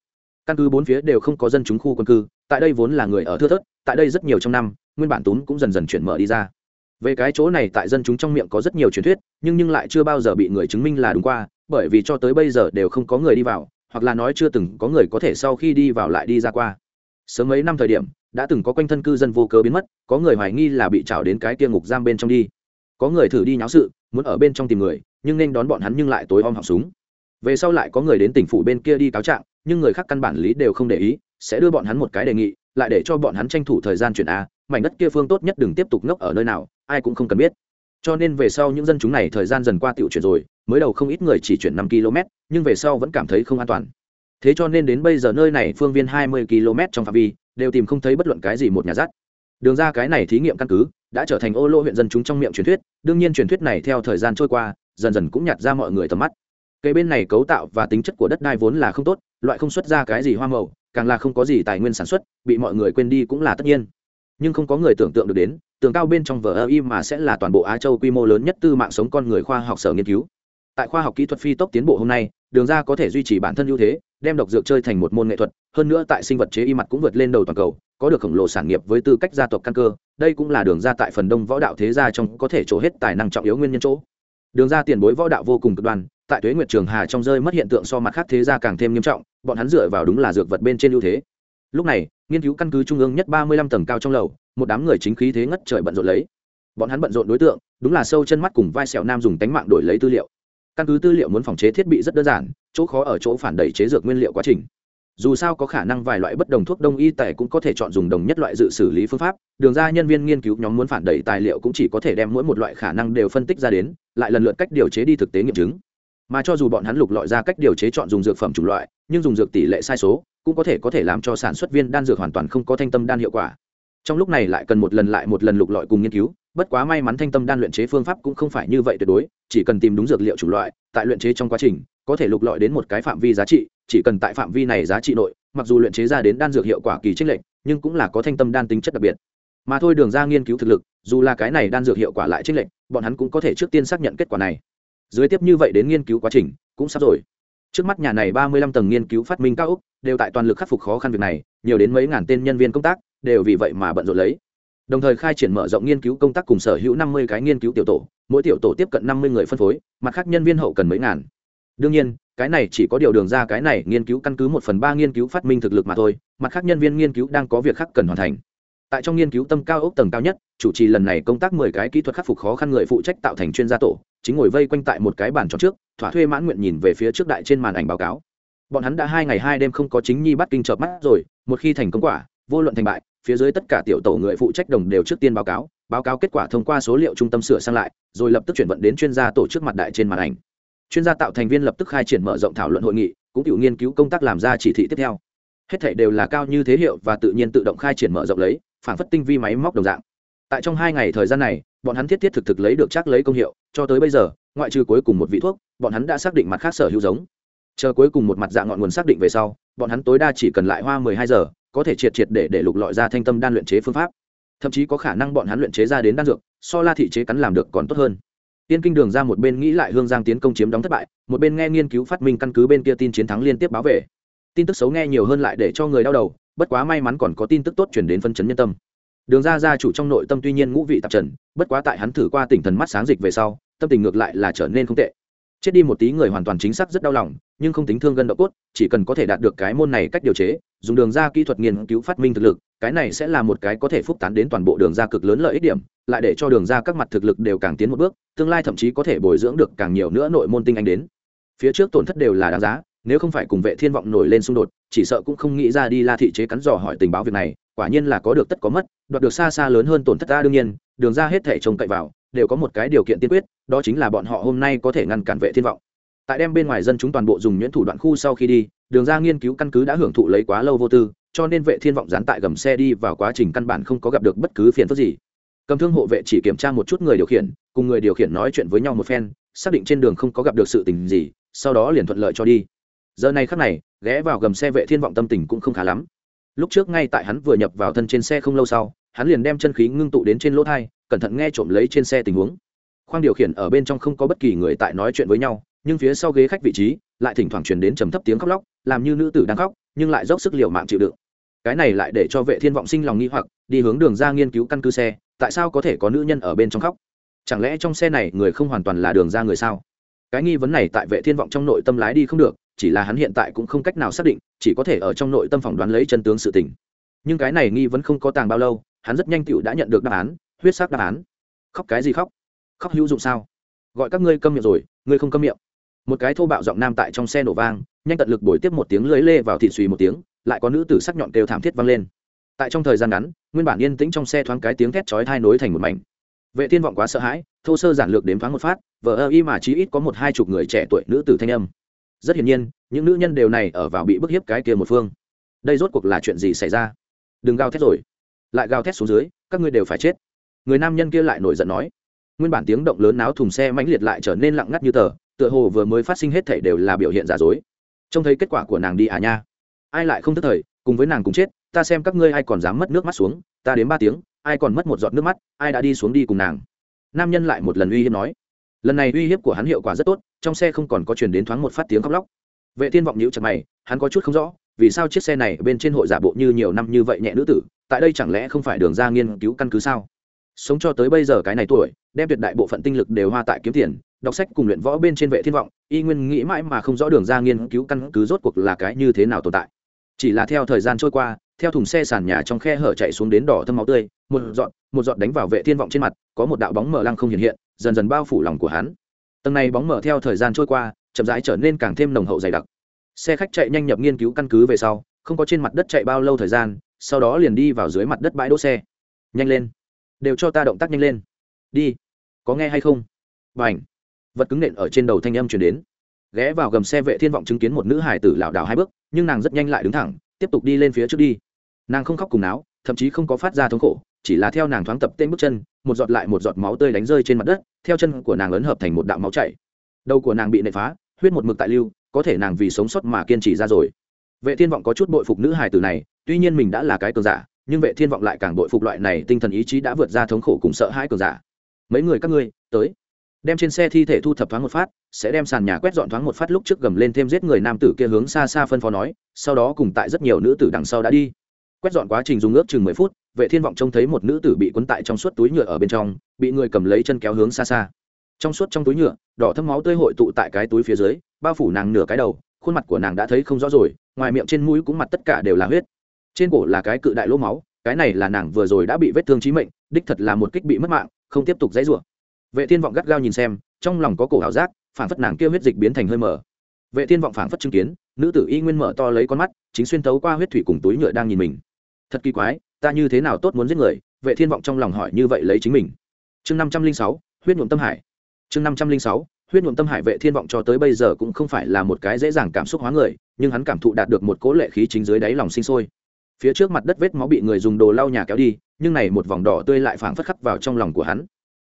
S1: Căn cứ bốn phía đều không có dân chúng khu quân cư, tại đây vốn là người ở thưa thớt, tại đây rất nhiều trong năm, nguyên bản tún cũng dần dần chuyển mở đi ra. Về cái chỗ này tại dân chúng trong miệng có rất nhiều truyền thuyết, nhưng nhưng lại chưa bao giờ bị người chứng minh là đúng qua, bởi vì cho tới bây giờ đều không có người đi vào, hoặc là nói chưa từng có người có thể sau khi đi vào lại đi ra qua sớm mấy năm thời điểm, đã từng có quanh thân cư dân vô cớ biến mất, có người hoài nghi là bị trào đến cái kia ngục giam bên trong đi. Có người thử đi nháo sự, muốn ở bên trong tìm người, nhưng nên đón bọn hắn nhưng lại tối om họng súng. Về sau lại có người đến tỉnh phủ bên kia đi cáo trạng, nhưng người khác căn bản lý đều không để ý, sẽ đưa bọn hắn một cái đề nghị, lại để cho bọn hắn tranh thủ thời gian chuyển a, mảnh đất kia phương tốt nhất đừng tiếp tục ngốc ở nơi nào, ai cũng không cần biết. Cho nên về sau những dân chúng này thời gian dần qua tiểu chuyển rồi, mới đầu không ít người chỉ chuyển năm km, nhưng về sau vẫn cảm thấy không an toàn thế cho nên đến bây giờ nơi này phương viên hai mươi km trong phạm vi, đều tìm không thấy bất luận cái gì một nhà rắt đường ra cái này thí nghiệm căn cứ, đã trở thành ô lô huyện dân chúng trong miệng truyền thuyết, đương nhiên truyền thuyết này theo thời gian trôi qua, dần dần cũng nhặt ra mọi người tầm mắt. Cây bên này cấu tạo và tính chất của đất đai vốn là không tốt, loại không xuất ra cái gì hoa màu, càng là không có gì tài nguyên sản xuất, bị mọi người quên đi cũng là tất nhiên. Nhưng không có người tưởng tượng được đến, tường cao bên trong vở ơ y mà sẽ là toàn bộ á châu quy mô lớn nhất tư mạng sống con người khoa học sở nghiên cứu. Tại khoa học kỹ thuật phi tốc tiến bộ hôm nay, đường ra có thể duy trì bản thân ưu thế đem độc dược chơi thành một môn nghệ thuật, hơn nữa tại sinh vật chế y mặt cũng vượt lên đầu toàn cầu, có được khổng lồ sản nghiệp với tư cách gia tộc căn cơ, đây cũng là đường ra tại phần đông võ đạo thế gia trong có thể trổ hết tài năng trọng yếu nguyên nhân chỗ. Đường ra tiền bối võ đạo vô cùng cực đoan, tại tuế nguyệt trường hà trong rơi mất hiện tượng so mặt khác thế gia càng thêm nghiêm trọng, bọn hắn dựa vào đúng là dược vật bên trên ưu thế. Lúc này, nghiên cứu căn cứ trung ương nhất ba mươi lăm tầng cao trong lầu, một đám người chính khí thế ngất trời bận rộn lấy. Bọn hắn bận rộn đối tượng, đúng là sâu chân mắt cùng vai sẹo nam dùng tánh mạng đổi lấy tư liệu căn cứ tư liệu muốn phòng chế thiết bị rất đơn giản, chỗ khó ở chỗ phản đẩy chế dược nguyên liệu quá trình. Dù sao có khả năng vài loại bất đồng thuốc đông y tẻ cũng có thể chọn dùng đồng nhất loại dự xử lý phương pháp. Đường ra nhân viên nghiên cứu nhóm muốn phản đẩy tài liệu cũng chỉ có thể đem mỗi một loại khả năng đều phân tích ra đến, lại lần lượt cách điều chế đi thực tế nghiệm chứng. Mà cho dù bọn hắn lục lọi ra cách điều chế chọn dùng dược phẩm chủng loại, nhưng dùng dược tỷ lệ sai số cũng có thể có thể làm cho sản xuất viên đan dược hoàn toàn không có thanh tâm đan hiệu quả. Trong lúc này lại cần một lần lại một lần lục lọi cùng nghiên cứu bất quá may mắn thanh tâm đan luyện chế phương pháp cũng không phải như vậy tuyệt đối, chỉ cần tìm đúng dược liệu chủng loại, tại luyện chế trong quá trình, có thể lục lọi đến một cái phạm vi giá trị, chỉ cần tại phạm vi này giá trị nội, mặc dù luyện chế ra đến đan dược hiệu quả kỳ trích lệnh nhưng cũng là có thanh tâm đan tính chất đặc biệt. Mà thôi đường ra nghiên cứu thực lực, dù là cái này đan dược hiệu quả lại trích lệnh bọn hắn cũng có thể trước tiên xác nhận kết quả này. Dưới tiếp như vậy đến nghiên cứu quá trình, cũng sắp rồi. Trước mắt nhà này ba mươi lăm tầng nghiên cứu phát minh cao úc, đều tại toàn lực khắc phục khó khăn việc này, nhiều đến mấy ngàn tên nhân viên công tác, đều vì vậy mà bận rộn lấy đồng thời khai triển mở rộng nghiên cứu công tác cùng sở hữu năm mươi cái nghiên cứu tiểu tổ, mỗi tiểu tổ tiếp cận năm mươi người phân phối, mặt khác nhân viên hậu cần mấy ngàn. Đương nhiên, cái này chỉ có điều đường ra cái này nghiên cứu căn cứ một phần ba nghiên cứu phát minh thực lực mà thôi, mặt khác nhân viên nghiên cứu đang có việc khác cần hoàn thành. Tại trong nghiên cứu tâm cao ốc tầng cao nhất, chủ trì lần này công tác mười cái kỹ thuật khắc phục khó khăn người phụ trách tạo thành chuyên gia tổ, chính ngồi vây quanh tại một cái bàn tròn trước, thỏa thuê mãn nguyện nhìn về phía trước đại trên màn ảnh báo cáo. Bọn hắn đã hai ngày hai đêm không có chính nhi bắt kinh chợp mắt rồi, một khi thành công quả, vô luận thành bại phía dưới tất cả tiểu tổ người phụ trách đồng đều trước tiên báo cáo báo cáo kết quả thông qua số liệu trung tâm sửa sang lại, rồi lập tức chuyển vận đến chuyên gia tổ chức mặt đại trên màn ảnh. Chuyên gia tạo thành viên lập tức khai triển mở rộng thảo luận hội nghị, cũng tự nghiên cứu công tác làm ra chỉ thị tiếp theo. Hết thể đều là cao như thế hiệu và tự nhiên tự động khai triển mở rộng lấy, phản phất tinh vi máy móc đồng dạng. Tại trong hai ngày thời gian này, bọn hắn thiết thiết thực thực lấy được chắc lấy công hiệu, cho tới bây giờ, ngoại trừ cuối cùng một vị thuốc, bọn hắn đã xác định mặt khác sở hữu giống. Chờ cuối cùng một mặt dạng ngọn nguồn xác định về sau, bọn hắn tối đa chỉ cần lại hoa mười hai giờ có thể triệt triệt để để lục lọi ra thanh tâm đan luyện chế phương pháp. Thậm chí có khả năng bọn hắn luyện chế ra đến đan dược, so la thị chế cắn làm được còn tốt hơn. Tiên kinh đường ra một bên nghĩ lại hương giang tiến công chiếm đóng thất bại, một bên nghe nghiên cứu phát minh căn cứ bên kia tin chiến thắng liên tiếp báo về. Tin tức xấu nghe nhiều hơn lại để cho người đau đầu, bất quá may mắn còn có tin tức tốt chuyển đến phân chấn nhân tâm. Đường ra gia chủ trong nội tâm tuy nhiên ngũ vị tạp trần, bất quá tại hắn thử qua tỉnh thần mắt sáng dịch về sau, tâm tình ngược lại là trở nên không tệ chết đi một tí người hoàn toàn chính xác rất đau lòng, nhưng không tính thương gân độ cốt, chỉ cần có thể đạt được cái môn này cách điều chế, dùng đường ra kỹ thuật nghiên cứu phát minh thực lực, cái này sẽ là một cái có thể phúc tán đến toàn bộ đường ra cực lớn lợi ích điểm, lại để cho đường ra các mặt thực lực đều càng tiến một bước, tương lai thậm chí có thể bồi dưỡng được càng nhiều nữa nội môn tinh anh đến. Phía trước tổn thất đều là đáng giá, nếu không phải cùng vệ thiên vọng nổi lên xung đột, chỉ sợ cũng không nghĩ ra đi la thị chế cắn dò hỏi tình báo việc này, quả nhiên là có được tất có mất, đoạt được xa xa lớn hơn tổn thất ta đương nhiên, đường ra hết thể trông cậy vào đều có một cái điều kiện tiên quyết, đó chính là bọn họ hôm nay có thể ngăn cản vệ thiên vọng. Tại đem bên ngoài dân chúng toàn bộ dùng nhuyễn thủ đoạn khu sau khi đi, đường ra nghiên cứu căn cứ đã hưởng thụ lấy quá lâu vô tư, cho nên vệ thiên vọng dán tại gầm xe đi vào quá trình căn bản không có gặp được bất cứ phiền phức gì. Cầm thương hộ vệ chỉ kiểm tra một chút người điều khiển, cùng người điều khiển nói chuyện với nhau một phen, xác định trên đường không có gặp được sự tình gì, sau đó liền thuận lợi cho đi. Giờ này khắc này, ghé vào gầm xe vệ thiên vọng tâm tình cũng không khá lắm. Lúc trước ngay tại hắn vừa nhập vào thân trên xe không lâu sau hắn liền đem chân khí ngưng tụ đến trên lỗ thai, cẩn thận nghe trộm lấy trên xe tình huống. Khoang điều khiển ở bên trong không có bất kỳ người tại nói chuyện với nhau, nhưng phía sau ghế khách vị trí lại thỉnh thoảng truyền đến trầm thấp tiếng khóc lóc, làm như nữ tử đang khóc, nhưng lại dốc sức liều mạng chịu đựng. Cái này lại để cho vệ thiên vọng sinh lòng nghi hoặc, đi hướng đường ra nghiên cứu căn cứ xe, tại sao có thể có nữ nhân ở bên trong khóc? Chẳng lẽ trong xe này người không hoàn toàn là đường ra người sao? Cái nghi vấn này tại vệ thiên vọng trong nội tâm lái đi không được, chỉ là hắn hiện tại cũng không cách nào xác định, chỉ có thể ở trong nội tâm phỏng đoán lấy chân tướng sự tình. Nhưng cái này nghi vấn không có tàng bao lâu hắn rất nhanh tựu đã nhận được đáp án, huyết sắc đáp án. Khóc cái gì khóc? Khóc hữu dụng sao? Gọi các ngươi câm miệng rồi, ngươi không câm miệng. Một cái thô bạo giọng nam tại trong xe nổ vang, nhanh tận lực bồi tiếp một tiếng lưới lê vào thịt suy một tiếng, lại có nữ tử sắc nhọn kêu thảm thiết vang lên. Tại trong thời gian ngắn, nguyên bản yên tĩnh trong xe thoáng cái tiếng thét chói thai nối thành một mảnh. Vệ thiên vọng quá sợ hãi, thô sơ giản lược đếm thoáng một phát vợ ơ y mà chí ít có một hai chục người trẻ tuổi nữ tử thanh âm. Rất hiển nhiên, những nữ nhân đều này ở vào bị bức hiếp cái kia một phương. Đây rốt cuộc là chuyện gì xảy ra? Đừng gào thét rồi lại gào thét xuống dưới, các ngươi đều phải chết. Người nam nhân kia lại nổi giận nói. Nguyên bản tiếng động lớn náo thùng xe mãnh liệt lại trở nên lặng ngắt như tờ, tựa hồ vừa mới phát sinh hết thảy đều là biểu hiện giả dối. Trông thấy kết quả của nàng đi à nha. Ai lại không tức thời, cùng với nàng cùng chết, ta xem các ngươi ai còn dám mất nước mắt xuống, ta đến ba tiếng, ai còn mất một giọt nước mắt, ai đã đi xuống đi cùng nàng. Nam nhân lại một lần uy hiếp nói. Lần này uy hiếp của hắn hiệu quả rất tốt, trong xe không còn có chuyển đến thoáng một phát tiếng khóc lóc. Vệ thiên vọng nhíu chặt mày, hắn có chút không rõ, vì sao chiếc xe này bên trên hội giả bộ như nhiều năm như vậy nhẹ nữ tử tại đây chẳng lẽ không phải đường ra nghiên cứu căn cứ sao? Sống cho tới bây giờ cái này tuổi, đem tuyệt đại bộ phận tinh lực đều hoa tại kiếm tiền, đọc sách cùng luyện võ bên trên vệ thiên vọng, y nguyên nghĩ mãi mà không rõ đường ra nghiên cứu căn cứ rốt cuộc là cái như thế nào tồn tại. Chỉ là theo thời gian trôi qua, theo thùng xe sàn nhà trong khe hở chạy xuống đến đỏ thâm máu tươi, một giọt một giọt đánh vào vệ thiên vọng trên mặt, có một đạo bóng mờ lăng không hiện hiện, dần dần bao phủ lòng của hắn. Tầng này bóng mờ theo thời gian trôi qua, chậm rãi trở nên càng thêm nồng hậu dày đặc. Xe khách chạy nhanh nhập nghiên cứu căn cứ về sau, không có trên mặt đất chạy bao lâu thời gian sau đó liền đi vào dưới mặt đất bãi đỗ xe. Nhanh lên. Đều cho ta động tác nhanh lên. Đi. Có nghe hay không? Và ảnh vật cứng nện ở trên đầu thanh âm chuyển đến. Ghé vào gầm xe vệ thiên vọng chứng kiến một nữ hải tử lảo đảo hai bước, nhưng nàng rất nhanh lại đứng thẳng, tiếp tục đi lên phía trước đi. Nàng không khóc cùng náo, thậm chí không có phát ra thống khổ, chỉ là theo nàng thoáng tập tên bước chân, một giọt lại một giọt máu tươi đánh rơi trên mặt đất, theo chân của nàng lớn hợp thành một đạo máu chảy. Đầu của nàng bị nệ phá, huyết một mực tại lưu, có thể nàng vì sống sót mà kiên trì ra rồi. Vệ thiên vọng có chút bội phục nữ hài tử này tuy nhiên mình đã là cái cường giả, nhưng vệ thiên vọng lại càng bội phục loại này tinh thần ý chí đã vượt ra thống khổ cùng sợ hãi cường giả. Mấy người các ngươi, tới. Đem trên xe thi thể thu thập thoáng một phát, sẽ đem sàn nhà quét dọn thoáng một phát lúc trước gầm lên thêm giết người nam tử kia hướng xa xa phân phó nói, sau đó cùng tại rất nhiều nữ tử đằng sau đã đi. Quét dọn quá trình dùng ước chừng mười phút, vệ thiên vọng trông thấy một nữ tử bị quấn tại trong suốt túi nhựa ở bên trong, bị người cầm lấy chân kéo hướng xa xa. Trong suốt trong túi nhựa, đỏ thâm máu tươi hội tụ tại cái túi phía dưới, bao phủ nàng nửa cái đầu, khuôn mặt của nàng đã thấy không rõ rồi, ngoài miệng trên mũi cũng mặt tất cả đều là huyết trên cổ là cái cự đại lỗ máu, cái này là nàng vừa rồi đã bị vết thương chí mệnh, đích thật là một kích bị mất mạng, không tiếp tục dãy rủa. Vệ thiên vọng gắt gao nhìn xem, trong lòng có cổ ảo giác, phản phất nàng kia huyết dịch biến thành hơi mở vệ thiên vọng phản phất chứng kiến, nữ tử y nguyên mở to lấy con mắt, chính xuyên tấu qua huyết thủy cùng túi nhựa đang nhìn mình. Thật kỳ quái, ta như thế nào tốt muốn giết người? Vệ thiên vọng trong lòng hỏi như vậy lấy chính mình. Chương năm trăm linh sáu, huyết nhuộm tâm hải. Chương năm trăm linh sáu, huyết nhuộm tâm hải vệ thiên vọng cho tới bây giờ cũng không phải là một cái dễ dàng cảm xúc hóa người, nhưng hắn cảm thụ đạt được một cố lệ khí chính dưới đáy lòng sinh sôi phía trước mặt đất vết máu bị người dùng đồ lau nhà kéo đi, nhưng này một vòng đỏ tươi lại phảng phất khắc vào trong lòng của hắn.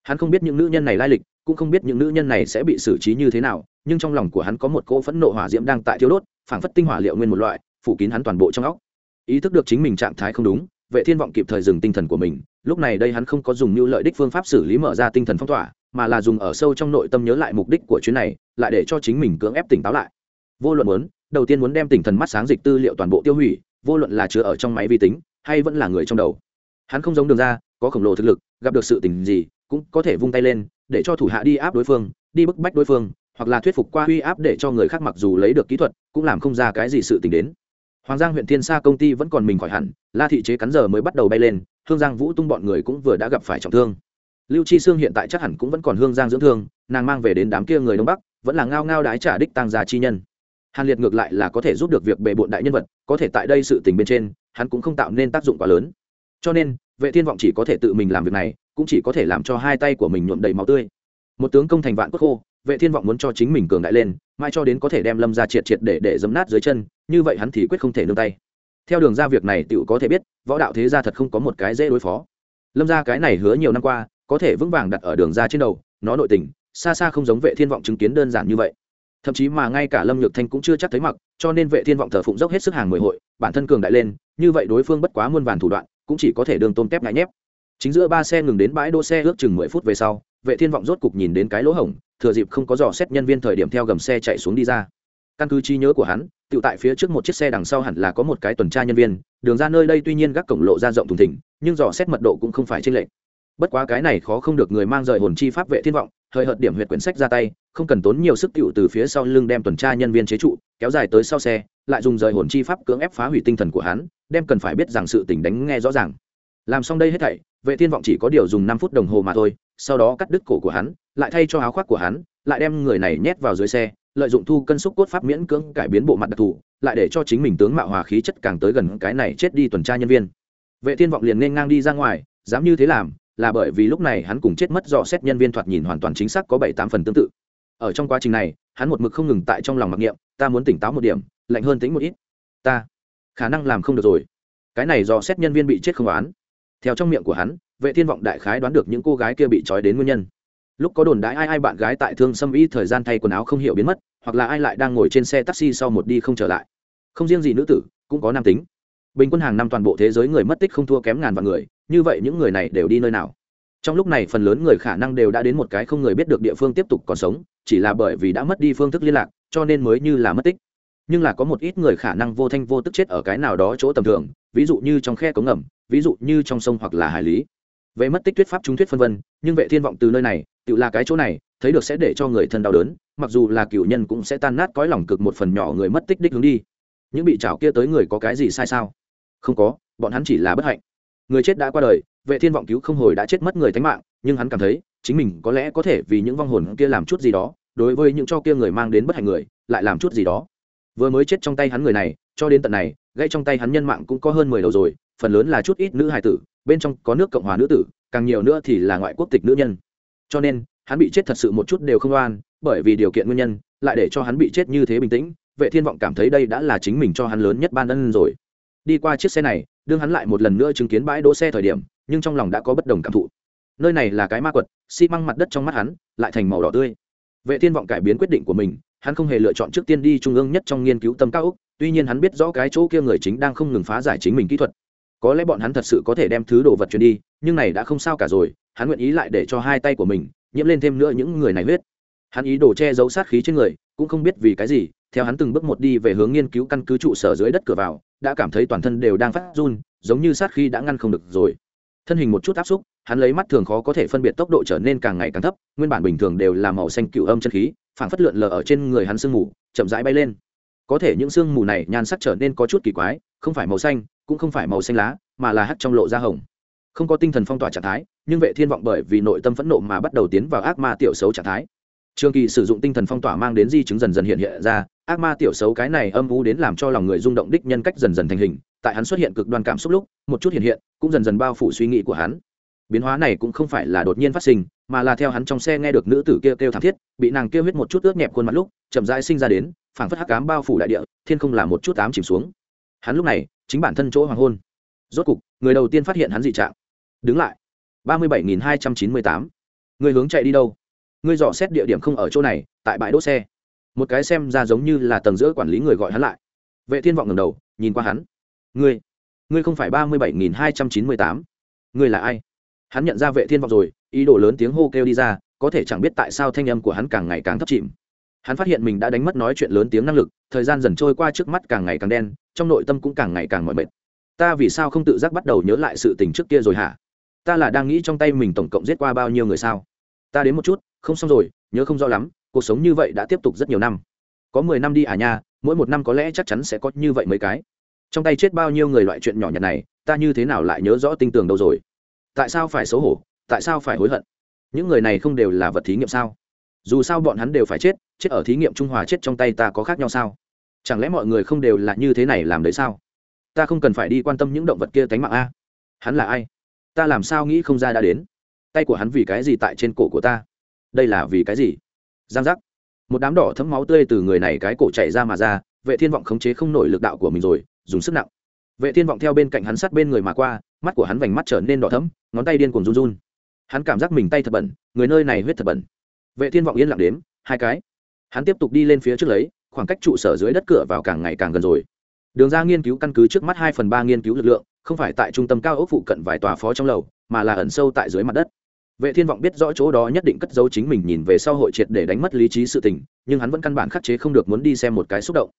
S1: Hắn không biết những nữ nhân này lai lịch, cũng không biết những nữ nhân này sẽ bị xử trí như thế nào, nhưng trong lòng của hắn có một cỗ phẫn nộ hỏa diễm đang tại thiếu đốt, phảng phất tinh hỏa liệu nguyên một loại, phủ kín hắn toàn bộ trong óc. Ý thức được chính mình trạng thái không đúng, vệ thiên vọng kịp thời dừng tinh thần của mình, lúc này đây hắn không có dùng mưu lợi đích phương pháp xử lý mở ra tinh thần phong tỏa, mà là dùng ở sâu trong nội tâm nhớ lại mục đích của chuyến này, lại để cho chính mình cưỡng ép tỉnh táo lại. Vô luận muốn, đầu tiên muốn đem tỉnh thần mắt sáng dịch tư liệu toàn bộ tiêu hủy vô luận là chứa ở trong máy vi tính, hay vẫn là người trong đầu. Hắn không giống đường ra, có khổng lồ thực lực, gặp được sự tình gì, cũng có thể vung tay lên, để cho thủ hạ đi áp đối phương, đi bức bách đối phương, hoặc là thuyết phục qua uy áp để cho người khác mặc dù lấy được kỹ thuật, cũng làm không ra cái gì sự tình đến. Hoàng giang huyện thiên sa công ty vẫn còn mình khỏi hẳn, la thị chế cắn giờ mới bắt đầu bay lên, hương giang vũ tung bọn người cũng vừa đã gặp phải trọng thương. Lưu chi sương hiện tại chắc hẳn cũng vẫn còn hương giang dưỡng thương, nàng mang về đến đám kia người đông bắc, vẫn là ngao ngao đái trả đích tăng gia chi nhân hàn liệt ngược lại là có thể giúp được việc bề bộn đại nhân vật, có thể tại đây sự tình bên trên, hắn cũng không tạo nên tác dụng quá lớn. Cho nên, vệ thiên vọng chỉ có thể tự mình làm việc này, cũng chỉ có thể làm cho hai tay của mình nhuộm đầy máu tươi. Một tướng công thành vạn cốt khô, vệ thiên vọng muốn cho chính mình cường đại lên, mai cho đến có thể đem lâm ra triệt triệt để để dấm nát dưới chân, như vậy hắn thì quyết không thể nương tay. Theo đường ra việc này tựu có thể biết, võ đạo thế gia thật không có một cái dễ đối phó. Lâm ra cái này hứa nhiều năm qua, có thể vững vàng đặt ở đường ra trên đầu, nó nội tình, xa xa không giống vệ thiên vọng chứng kiến đơn giản như vậy thậm chí mà ngay cả lâm nhược thanh cũng chưa chắc thấy mặc, cho nên vệ thiên vọng thờ phụng dốc hết sức hàng mười hội, bản thân cường đại lên, như vậy đối phương bất quá muôn vàn thủ đoạn, cũng chỉ có thể đường tôm tép ngại nhép chính giữa ba xe ngừng đến bãi đỗ xe ước chừng mười phút về sau, vệ thiên vọng rốt cục nhìn đến cái lỗ hổng, thừa dịp không có dò xét nhân viên thời điểm theo gầm xe chạy xuống đi ra căn cứ trí nhớ của hắn tự tại phía trước một chiếc xe đằng sau hẳn là có một cái tuần tra nhân viên, đường ra nơi đây tuy nhiên gác cổng lộ ra rộng thùng thỉnh nhưng dò xét mật độ cũng không phải trên lệ. bất quá cái này khó không được người mang rời hồn chi pháp vệ thiên vọng hơi hợt điểm huyệt quyển sách ra tay, không cần tốn nhiều sức tựu từ phía sau lưng đem tuần tra nhân viên chế trụ, kéo dài tới sau xe, lại dùng rời hồn chi pháp cưỡng ép phá hủy tinh thần của hắn, đem cần phải biết rằng sự tình đánh nghe rõ ràng. Làm xong đây hết thảy, vệ thiên vọng chỉ có điều dùng năm phút đồng hồ mà thôi, sau đó cắt đứt cổ của hắn, lại thay cho áo khoác của hắn, lại đem người này nhét vào dưới xe, lợi dụng thu cân xúc cốt pháp miễn cưỡng cải biến bộ mặt đặc thù, lại để cho chính mình tướng mạo hòa khí chất càng tới gần cái này chết đi tuần tra nhân viên. Vệ thiên vọng liền nên ngang đi ra ngoài, dám như thế làm là bởi vì lúc này hắn cùng chết mất dò xét nhân viên thoạt nhìn hoàn toàn chính xác có bảy tám phần tương tự. Ở trong quá trình này, hắn một mực không ngừng tại trong lòng mặc niệm, ta muốn tỉnh táo một điểm, lạnh hơn tính một ít. Ta khả năng làm không được rồi. Cái này dò xét nhân viên bị chết không oán. Theo trong miệng của hắn, vệ thiên vọng đại khái đoán được những cô gái kia bị trói đến nguyên nhân. Lúc có đồn đãi ai ai bạn gái tại thương xâm y thời gian thay quần áo không hiểu biến mất, hoặc là ai lại đang ngồi trên xe taxi sau một đi không trở lại. Không riêng gì nữ tử, cũng có nam tính. Bình quân hàng năm toàn bộ thế giới người mất tích không thua kém ngàn vạn người như vậy những người này đều đi nơi nào? Trong lúc này phần lớn người khả năng đều đã đến một cái không người biết được địa phương tiếp tục còn sống, chỉ là bởi vì đã mất đi phương thức liên lạc, cho nên mới như là mất tích. Nhưng là có một ít người khả năng vô thanh vô tức chết ở cái nào đó chỗ tầm thường, ví dụ như trong khe cống ngầm, ví dụ như trong sông hoặc là hải lý. Về mất tích thuyết pháp trung thuyết phân vân, nhưng vệ thiên vọng từ nơi này, tự là cái chỗ này, thấy được sẽ để cho người thân đau đớn, mặc dù là cựu nhân cũng sẽ tan nát cõi lòng cực một phần nhỏ người mất tích đích hướng đi. Những bị chảo kia tới người có cái gì sai sao? Không có, bọn hắn chỉ là bất hạnh người chết đã qua đời, vệ thiên vọng cứu không hồi đã chết mất người thánh mạng, nhưng hắn cảm thấy, chính mình có lẽ có thể vì những vong hồn kia làm chút gì đó, đối với những cho kia người mang đến bất hạnh người, lại làm chút gì đó. Vừa mới chết trong tay hắn người này, cho đến tận này, gãy trong tay hắn nhân mạng cũng có hơn mười đầu rồi, phần lớn là chút ít nữ hài tử, bên trong có nước cộng hòa nữ tử, càng nhiều nữa thì là ngoại quốc tịch nữ nhân. Cho nên, hắn bị chết thật sự một chút đều không oan, bởi vì điều kiện nguyên nhân, lại để cho hắn bị chết như thế bình tĩnh, vệ thiên vọng cảm thấy đây đã là chính mình cho hắn lớn nhất ban ân rồi. Đi qua chiếc xe này đương hắn lại một lần nữa chứng kiến bãi đỗ xe thời điểm, nhưng trong lòng đã có bất đồng cảm thụ. Nơi này là cái ma quật, xi măng mặt đất trong mắt hắn lại thành màu đỏ tươi. Vệ thiên vọng cải biến quyết định của mình, hắn không hề lựa chọn trước tiên đi trung ương nhất trong nghiên cứu tâm cao úc tuy nhiên hắn biết rõ cái chỗ kia người chính đang không ngừng phá giải chính mình kỹ thuật. Có lẽ bọn hắn thật sự có thể đem thứ đồ vật truyền đi, nhưng này đã không sao cả rồi, hắn nguyện ý lại để cho hai tay của mình nhiễm lên thêm nữa những người này huyết. Hắn ý đồ che giấu sát khí trên người, cũng không biết vì cái gì, theo hắn từng bước một đi về hướng nghiên cứu căn cứ trụ sở dưới đất cửa vào đã cảm thấy toàn thân đều đang phát run, giống như sát khí đã ngăn không được rồi. Thân hình một chút áp xúc, hắn lấy mắt thường khó có thể phân biệt tốc độ trở nên càng ngày càng thấp, nguyên bản bình thường đều là màu xanh cựu âm chân khí, phảng phất lượn lờ ở trên người hắn sương mù, chậm rãi bay lên. Có thể những sương mù này nhan sắc trở nên có chút kỳ quái, không phải màu xanh, cũng không phải màu xanh lá, mà là hắt trong lộ da hồng. Không có tinh thần phong tỏa trạng thái, nhưng vệ thiên vọng bởi vì nội tâm phẫn nộ mà bắt đầu tiến vào ác ma tiểu xấu trạng thái trường kỳ sử dụng tinh thần phong tỏa mang đến di chứng dần dần hiện hiện ra ác ma tiểu xấu cái này âm u đến làm cho lòng người rung động đích nhân cách dần dần thành hình tại hắn xuất hiện cực đoan cảm xúc lúc một chút hiện hiện cũng dần dần bao phủ suy nghĩ của hắn. Biến hóa này cũng không phải là đột nhiên phát sinh mà là theo hắn trong xe nghe được nữ tử kia kêu, kêu thảm thiết bị nàng kêu huyết một chút ướt nhẹp khuôn mặt lúc chậm rãi sinh ra đến phảng phất hắc ám bao phủ đại địa thiên không là một chút ám chìm xuống. Hắn lúc này chính bản thân chỗ hoàng hôn. Rốt cục người đầu tiên phát hiện hắn dị trạng. Đứng lại. ba mươi bảy nghìn hai trăm chín mươi tám. Người hướng chạy đi đâu? Ngươi dò xét địa điểm không ở chỗ này, tại bãi đỗ xe. Một cái xem ra giống như là tầng giữa quản lý người gọi hắn lại. Vệ thiên vọng ngầm đầu, nhìn qua hắn. Ngươi ngươi không phải ba mươi bảy nghìn hai trăm chín mươi tám. Ngươi là ai? Hắn nhận ra vệ thiên vọng rồi, ý đồ lớn tiếng hô kêu đi ra, có thể chẳng biết tại sao thanh âm của hắn càng ngày càng thấp chìm. Hắn phát hiện mình đã đánh mất nói chuyện lớn tiếng năng lực, thời gian dần trôi qua trước mắt càng ngày càng đen, trong nội tâm cũng càng ngày càng mỏi mệt. Ta vì sao không tự giác bắt đầu nhớ lại sự tình trước kia rồi hả? Ta là đang nghĩ trong tay mình tổng cộng giết qua bao nhiêu người sao? Ta đến một chút không xong rồi, nhớ không rõ lắm, cuộc sống như vậy đã tiếp tục rất nhiều năm. Có mười năm đi à nha, mỗi một năm có lẽ chắc chắn sẽ có như vậy mấy cái. Trong tay chết bao nhiêu người loại chuyện nhỏ nhặt này, ta như thế nào lại nhớ rõ tinh tường đâu rồi? Tại sao phải xấu hổ, tại sao phải hối hận? Những người này không đều là vật thí nghiệm sao? Dù sao bọn hắn đều phải chết chết ở thí nghiệm trung hòa chết trong tay ta có khác nhau sao? Chẳng lẽ mọi người không đều là như thế này làm đấy sao? Ta không cần phải đi quan tâm những động vật kia tánh mạng a. Hắn là ai? Ta làm sao nghĩ không ra đã đến? Tay của hắn vì cái gì tại trên cổ của ta? Đây là vì cái gì? Giang giác. Một đám đỏ thấm máu tươi từ người này cái cổ chạy ra mà ra, vệ thiên vọng khống chế không nổi lực đạo của mình rồi, dùng sức nặng. Vệ thiên vọng theo bên cạnh hắn sát bên người mà qua, mắt của hắn vành mắt trở nên đỏ thấm ngón tay điên cuồng run run. Hắn cảm giác mình tay thật bẩn, người nơi này huyết thật bẩn. Vệ thiên vọng yên lặng đếm, hai cái. Hắn tiếp tục đi lên phía trước lấy, khoảng cách trụ sở dưới đất cửa vào càng ngày càng gần rồi. Đường ra nghiên cứu căn cứ trước mắt hai phần ba nghiên cứu lực lượng, không phải tại trung tâm cao ốc phụ cận vài tòa phó trong lầu, mà là ẩn sâu tại dưới mặt đất vệ thiên vọng biết rõ chỗ đó nhất định cất giấu chính mình nhìn về sau hội triệt để đánh mất lý trí sự tình, nhưng hắn vẫn căn bản khắc chế không được muốn đi xem một cái xúc động.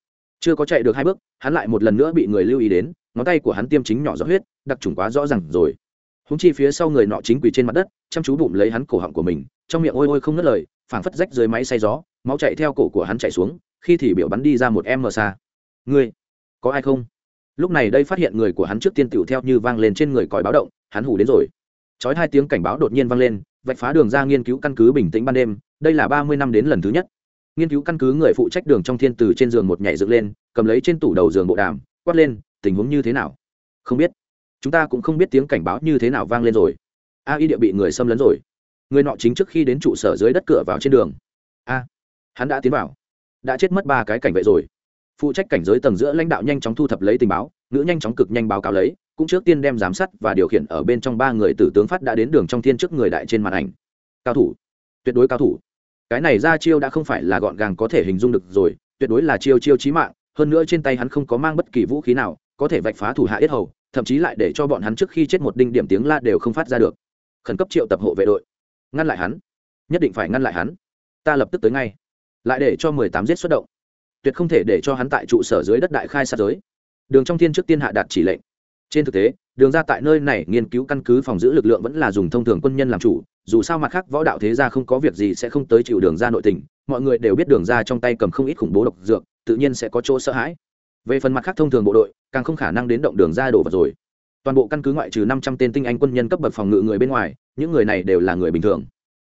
S1: Chưa có chạy được hai bước, hắn lại một lần nữa bị người lưu ý đến, ngón tay của hắn tiêm chính nhỏ rõ huyết, đặc trùng quá rõ ràng rồi. Húng chi phía sau người nọ chính quỳ trên mặt đất, chăm chú bụng lấy hắn cổ họng của mình, trong miệng ôi ôi không ngớt lời, phảng phất rách dưới máy xay gió, máu chạy theo cổ của hắn chạy xuống, khi thì biểu bắn đi ra một em mờ xa. Ngươi, có ai không? Lúc này đây phát hiện người của hắn trước tiên tiểu theo như vang lên trên người còi báo động, hắn hù đến rồi chói hai tiếng cảnh báo đột nhiên vang lên, vạch phá đường ra nghiên cứu căn cứ bình tĩnh ban đêm, đây là ba mươi năm đến lần thứ nhất. Nghiên cứu căn cứ người phụ trách đường trong thiên từ trên giường một nhảy dựng lên, cầm lấy trên tủ đầu giường bộ đàm, quát lên, tình huống như thế nào? Không biết. Chúng ta cũng không biết tiếng cảnh báo như thế nào vang lên rồi. A y địa bị người xâm lấn rồi. Người nọ chính trước khi đến trụ sở dưới đất cửa vào trên đường. A, hắn đã tiến vào. Đã chết mất ba cái cảnh vệ rồi phụ trách cảnh giới tầng giữa lãnh đạo nhanh chóng thu thập lấy tình báo nữ nhanh chóng cực nhanh báo cáo lấy, cũng trước tiên đem giám sát và điều khiển ở bên trong ba người tử tướng phát đã đến đường trong thiên trước người đại trên màn ảnh. Cao thủ. Tuyệt đối cao thủ. Cái này ra chiêu đã không phải là gọn gàng có thể hình dung được rồi, tuyệt đối là chiêu chiêu chí mạng, hơn nữa trên tay hắn không có mang bất kỳ vũ khí nào, có thể vạch phá thủ hạ yết hầu, thậm chí lại để cho bọn hắn trước khi chết một đinh điểm tiếng la đều không phát ra được. Khẩn cấp triệu tập hộ vệ đội. Ngăn lại hắn. Nhất định phải ngăn lại hắn. Ta lập tức tới ngay. Lại để cho mười tám giết xuất động tuyệt không thể để cho hắn tại trụ sở dưới đất đại khai sát giới. Đường trong thiên trước tiên hạ đạt chỉ lệnh. Trên thực tế, đường ra tại nơi này nghiên cứu căn cứ phòng giữ lực lượng vẫn là dùng thông thường quân nhân làm chủ, dù sao mặt khác võ đạo thế gia không có việc gì sẽ không tới chịu đường ra nội tình, mọi người đều biết đường ra trong tay cầm không ít khủng bố độc dược, tự nhiên sẽ có chỗ sợ hãi. Về phần mặt khác thông thường bộ đội, càng không khả năng đến động đường ra đổ vật rồi. Toàn bộ căn cứ ngoại trừ năm trăm tên tinh anh quân nhân cấp bậc phòng ngự người bên ngoài, những người này đều là người bình thường.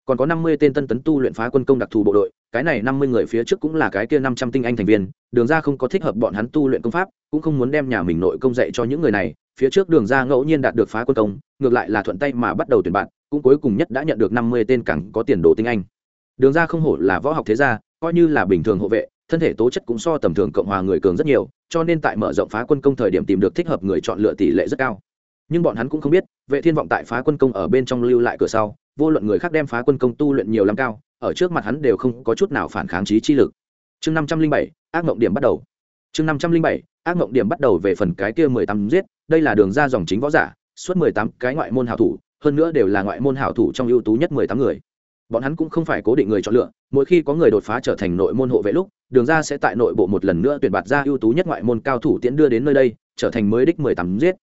S1: Còn có năm mươi tên tân tấn tu luyện phá quân công đặc thù bộ đội cái này năm mươi người phía trước cũng là cái kia năm trăm tinh anh thành viên, đường ra không có thích hợp bọn hắn tu luyện công pháp, cũng không muốn đem nhà mình nội công dạy cho những người này, phía trước đường ra ngẫu nhiên đạt được phá quân công, ngược lại là thuận tay mà bắt đầu tuyển bạn, cũng cuối cùng nhất đã nhận được năm mươi tên cẳng có tiền đồ tinh anh. Đường ra không hổ là võ học thế gia, coi như là bình thường hộ vệ, thân thể tố chất cũng so tầm thường cộng hòa người cường rất nhiều, cho nên tại mở rộng phá quân công thời điểm tìm được thích hợp người chọn lựa tỷ lệ rất cao. Nhưng bọn hắn cũng không biết, vệ thiên vọng tại phá quân công ở bên trong lưu lại cửa sau vô luận người khác đem phá quân công tu luyện nhiều lắm cao, ở trước mặt hắn đều không có chút nào phản kháng trí chi lực. Chương năm trăm linh bảy, ác mộng điểm bắt đầu. Chương năm trăm linh bảy, ác mộng điểm bắt đầu về phần cái kia mười tám giết, đây là đường ra dòng chính võ giả, suốt mười tám cái ngoại môn hảo thủ, hơn nữa đều là ngoại môn hảo thủ trong ưu tú nhất mười tám người. Bọn hắn cũng không phải cố định người chọn lựa, mỗi khi có người đột phá trở thành nội môn hộ vệ lúc, đường ra sẽ tại nội bộ một lần nữa tuyển bạt ra ưu tú nhất ngoại môn cao thủ tiễn đưa đến nơi đây, trở thành mới đích mười tám giết.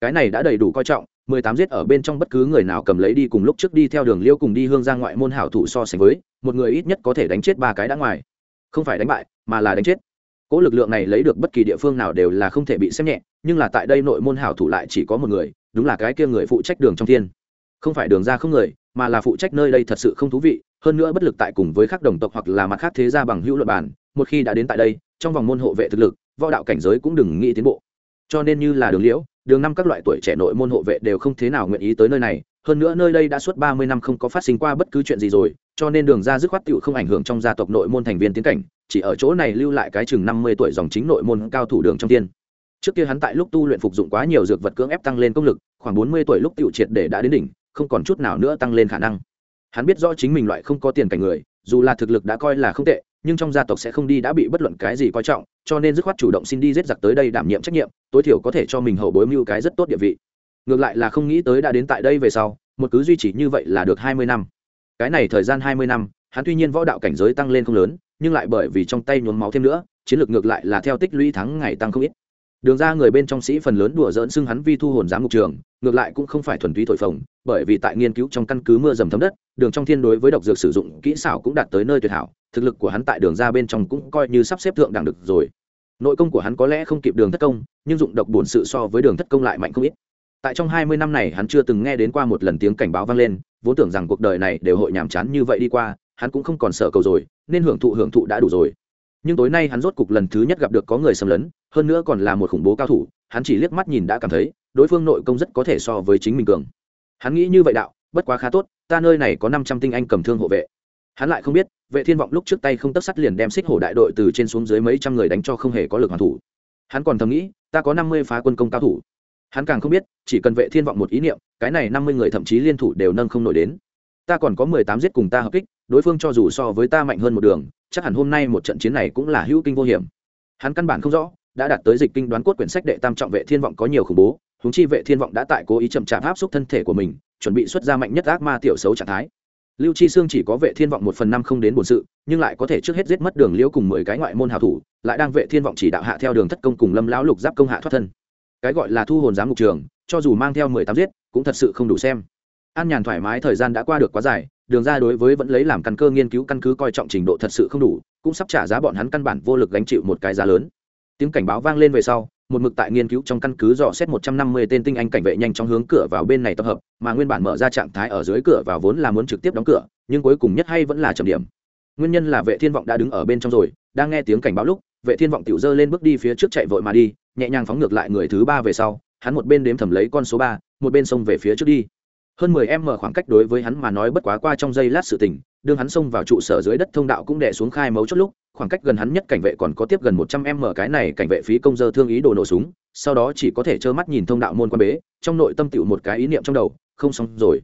S1: Cái này đã đầy đủ coi trọng mười tám giết ở bên trong bất cứ người nào cầm lấy đi cùng lúc trước đi theo đường liêu cùng đi hương ra ngoại môn hảo thủ so sánh với, một người ít nhất có thể đánh chết ba cái đã ngoài. Không phải đánh bại, mà là đánh chết. Cỗ lực lượng này lấy được bất kỳ địa phương nào đều là không thể bị xem nhẹ, nhưng là tại đây nội môn hảo thủ lại chỉ có một người, đúng là cái kia người phụ trách đường trong thiên. Không phải đường ra không người, mà là phụ trách nơi đây thật sự không thú vị, hơn nữa bất lực tại cùng với các đồng tộc hoặc là mặt khác thế gia bằng hữu luật bản một khi đã đến tại đây, trong vòng môn hộ vệ thực lực, võ đạo cảnh giới cũng đừng nghĩ tiến bộ. Cho nên như là đường liễu đường năm các loại tuổi trẻ nội môn hộ vệ đều không thế nào nguyện ý tới nơi này, hơn nữa nơi đây đã suốt ba mươi năm không có phát sinh qua bất cứ chuyện gì rồi, cho nên đường ra dứt khoát tựu không ảnh hưởng trong gia tộc nội môn thành viên tiến cảnh, chỉ ở chỗ này lưu lại cái chừng năm mươi tuổi dòng chính nội môn cao thủ đường trong tiên. Trước kia hắn tại lúc tu luyện phục dụng quá nhiều dược vật cưỡng ép tăng lên công lực, khoảng bốn mươi tuổi lúc tựu triệt để đã đến đỉnh, không còn chút nào nữa tăng lên khả năng. Hắn biết rõ chính mình loại không có tiền cảnh người, dù là thực lực đã coi là không tệ nhưng trong gia tộc sẽ không đi đã bị bất luận cái gì coi trọng, cho nên dứt khoát chủ động xin đi giết giặc tới đây đảm nhiệm trách nhiệm, tối thiểu có thể cho mình hậu bối mưu cái rất tốt địa vị. Ngược lại là không nghĩ tới đã đến tại đây về sau, một cứ duy trì như vậy là được hai mươi năm. Cái này thời gian hai mươi năm, hắn tuy nhiên võ đạo cảnh giới tăng lên không lớn, nhưng lại bởi vì trong tay nhuốm máu thêm nữa, chiến lược ngược lại là theo tích lũy thắng ngày tăng không ít đường ra người bên trong sĩ phần lớn đùa dỡn xưng hắn vi thu hồn giám mục trường, ngược lại cũng không phải thuần túy thổi phồng, bởi vì tại nghiên cứu trong căn cứ mưa dầm thấm đất, đường trong thiên đối với độc dược sử dụng kỹ xảo cũng đạt tới nơi tuyệt hảo, thực lực của hắn tại đường ra bên trong cũng coi như sắp xếp thượng đẳng được rồi. Nội công của hắn có lẽ không kịp đường thất công, nhưng dụng độc bổn sự so với đường thất công lại mạnh không ít. Tại trong hai mươi năm này hắn chưa từng nghe đến qua một lần tiếng cảnh báo vang lên, vốn tưởng rằng cuộc đời này đều hội nhàm chán như vậy đi qua, hắn cũng không còn sợ cầu rồi, nên hưởng thụ hưởng thụ đã đủ rồi nhưng tối nay hắn rốt cục lần thứ nhất gặp được có người xâm lấn, hơn nữa còn là một khủng bố cao thủ, hắn chỉ liếc mắt nhìn đã cảm thấy, đối phương nội công rất có thể so với chính mình cường. Hắn nghĩ như vậy đạo, bất quá khá tốt, ta nơi này có năm trăm tinh anh cầm thương hộ vệ. Hắn lại không biết, vệ thiên vọng lúc trước tay không tấp sắt liền đem xích hổ đại đội từ trên xuống dưới mấy trăm người đánh cho không hề có lực hoàn thủ. Hắn còn thầm nghĩ, ta có năm mươi phá quân công cao thủ. Hắn càng không biết, chỉ cần vệ thiên vọng một ý niệm, cái này năm mươi người thậm chí liên thủ đều nâng không nổi đến. Ta còn có mười tám giết cùng ta hợp kích, đối phương cho dù so với ta mạnh hơn một đường chắc hẳn hôm nay một trận chiến này cũng là hữu kinh vô hiểm. Hắn căn bản không rõ, đã đạt tới dịch kinh đoán cốt quyển sách đệ tam trọng vệ thiên vọng có nhiều khủng bố, huống chi vệ thiên vọng đã tại cố ý chậm chạp áp xúc thân thể của mình, chuẩn bị xuất ra mạnh nhất ác ma tiểu xấu trạng thái. Lưu chi xương chỉ có vệ thiên vọng một phần năm không đến bổn sự, nhưng lại có thể trước hết giết mất đường liễu cùng mười cái ngoại môn hào thủ, lại đang vệ thiên vọng chỉ đạo hạ theo đường thất công cùng lâm lão lục giáp công hạ thoát thân. Cái gọi là thu hồn giám mục trường, cho dù mang theo mười tám giết, cũng thật sự không đủ xem an nhàn thoải mái thời gian đã qua được quá dài, đường ra đối với vẫn lấy làm căn cơ nghiên cứu căn cứ coi trọng trình độ thật sự không đủ, cũng sắp trả giá bọn hắn căn bản vô lực gánh chịu một cái giá lớn. Tiếng cảnh báo vang lên về sau, một mực tại nghiên cứu trong căn cứ dò xét một trăm năm mươi tên tinh anh cảnh vệ nhanh chóng hướng cửa vào bên này tập hợp, mà nguyên bản mở ra trạng thái ở dưới cửa vào vốn là muốn trực tiếp đóng cửa, nhưng cuối cùng nhất hay vẫn là trầm điểm. Nguyên nhân là vệ thiên vọng đã đứng ở bên trong rồi, đang nghe tiếng cảnh báo lúc, vệ thiên vọng tiểu dơ lên bước đi phía trước chạy vội mà đi, nhẹ nhàng phóng ngược lại người thứ ba về sau, hắn một bên đếm thầm lấy con số ba, một bên xông về phía trước đi hơn mười em mở khoảng cách đối với hắn mà nói bất quá qua trong giây lát sự tình, đương hắn xông vào trụ sở dưới đất thông đạo cũng đè xuống khai mấu chốt lúc, khoảng cách gần hắn nhất cảnh vệ còn có tiếp gần một trăm em mở cái này cảnh vệ phí công dơ thương ý đồ nổ súng, sau đó chỉ có thể trơ mắt nhìn thông đạo môn quan bế, trong nội tâm tựu một cái ý niệm trong đầu, không xong rồi.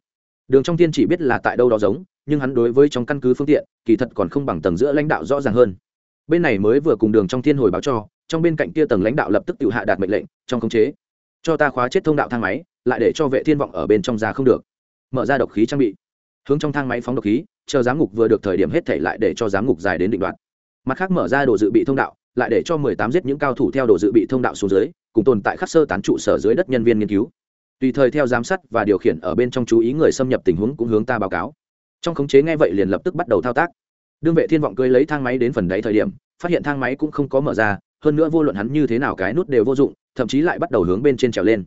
S1: Đường trong tiên chỉ biết là tại đâu đó giống, nhưng hắn đối với trong căn cứ phương tiện, kỳ thật còn không bằng tầng giữa lãnh đạo rõ ràng hơn. Bên này mới vừa cùng đường trong thiên hồi báo cho, trong bên cạnh kia tầng lãnh đạo lập tức tự hạ đạt mệnh lệnh, trong khống chế cho ta khóa chết thông đạo thang máy, lại để cho vệ thiên vọng ở bên trong ra không được. Mở ra độc khí trang bị. Hướng trong thang máy phóng độc khí, chờ giám ngục vừa được thời điểm hết thể lại để cho giám ngục dài đến định đoạn. Mặt khác mở ra đồ dự bị thông đạo, lại để cho 18 giết những cao thủ theo đồ dự bị thông đạo xuống dưới, cùng tồn tại khắc sơ tán trụ sở dưới đất nhân viên nghiên cứu. Tùy thời theo giám sát và điều khiển ở bên trong chú ý người xâm nhập tình huống cũng hướng ta báo cáo. Trong khống chế nghe vậy liền lập tức bắt đầu thao tác. Đương vệ thiên vọng cưới lấy thang máy đến phần đáy thời điểm, phát hiện thang máy cũng không có mở ra hơn nữa vô luận hắn như thế nào cái nút đều vô dụng, thậm chí lại bắt đầu hướng bên trên trèo lên.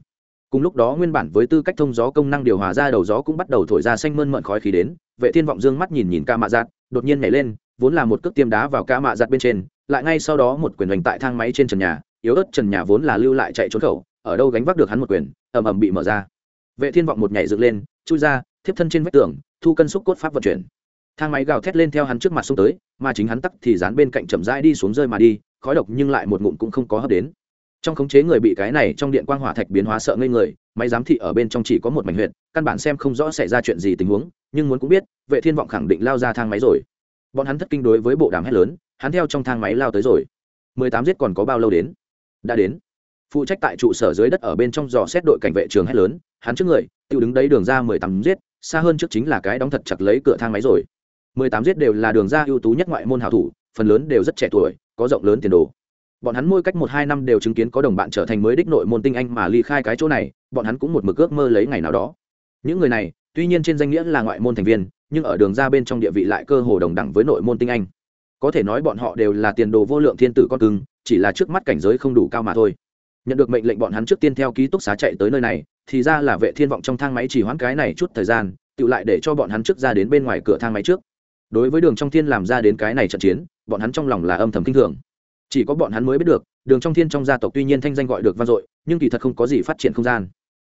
S1: Cùng lúc đó nguyên bản với tư cách thông gió công năng điều hòa ra đầu gió cũng bắt đầu thổi ra xanh mơn mận khói khí đến, vệ thiên vọng dương mắt nhìn nhìn ca mạ giạt, đột nhiên nhảy lên, vốn là một cước tiêm đá vào ca mạ giạt bên trên, lại ngay sau đó một quyền hoành tại thang máy trên trần nhà, yếu ớt trần nhà vốn là lưu lại chạy trốn khẩu, ở đâu gánh vác được hắn một quyền, ầm ầm bị mở ra. Vệ thiên vọng một nhảy dựng lên, chui ra, thiếp thân trên vách tường, thu cân xúc cốt pháp vận chuyển. Thang máy gào thét lên theo hắn trước mặt xông tới, mà chính hắn tắc thì dán bên cạnh chậm rãi đi xuống rơi mà đi khói độc nhưng lại một ngụm cũng không có hấp đến. Trong khống chế người bị cái này trong điện quang hỏa thạch biến hóa sợ ngây người, máy giám thị ở bên trong chỉ có một mảnh huyện căn bản xem không rõ xảy ra chuyện gì tình huống, nhưng muốn cũng biết, vệ thiên vọng khẳng định lao ra thang máy rồi. Bọn hắn thất kinh đối với bộ đàm hét lớn, hắn theo trong thang máy lao tới rồi. Mười tám giết còn có bao lâu đến? Đã đến. Phụ trách tại trụ sở dưới đất ở bên trong dò xét đội cảnh vệ trường hét lớn, hắn trước người tự đứng đấy đường ra mười tám giết, xa hơn trước chính là cái đóng thật chặt lấy cửa thang máy rồi. Mười tám giết đều là đường ra ưu tú nhất ngoại môn hảo thủ, phần lớn đều rất trẻ tuổi có rộng lớn tiền đồ. Bọn hắn mỗi cách một hai năm đều chứng kiến có đồng bạn trở thành mới đích nội môn tinh anh mà ly khai cái chỗ này, bọn hắn cũng một mực ước mơ lấy ngày nào đó. Những người này, tuy nhiên trên danh nghĩa là ngoại môn thành viên, nhưng ở đường ra bên trong địa vị lại cơ hồ đồng đẳng với nội môn tinh anh. Có thể nói bọn họ đều là tiền đồ vô lượng thiên tử con cưng, chỉ là trước mắt cảnh giới không đủ cao mà thôi. Nhận được mệnh lệnh bọn hắn trước tiên theo ký túc xá chạy tới nơi này, thì ra là vệ thiên vọng trong thang máy chỉ hoãn cái này chút thời gian tự lại để cho bọn hắn trước ra đến bên ngoài cửa thang máy trước. Đối với đường trong thiên làm ra đến cái này trận chiến bọn hắn trong lòng là âm thầm kinh thường. Chỉ có bọn hắn mới biết được, đường trong thiên trong gia tộc tuy nhiên thanh danh gọi được vang dội, nhưng kỳ thật không có gì phát triển không gian.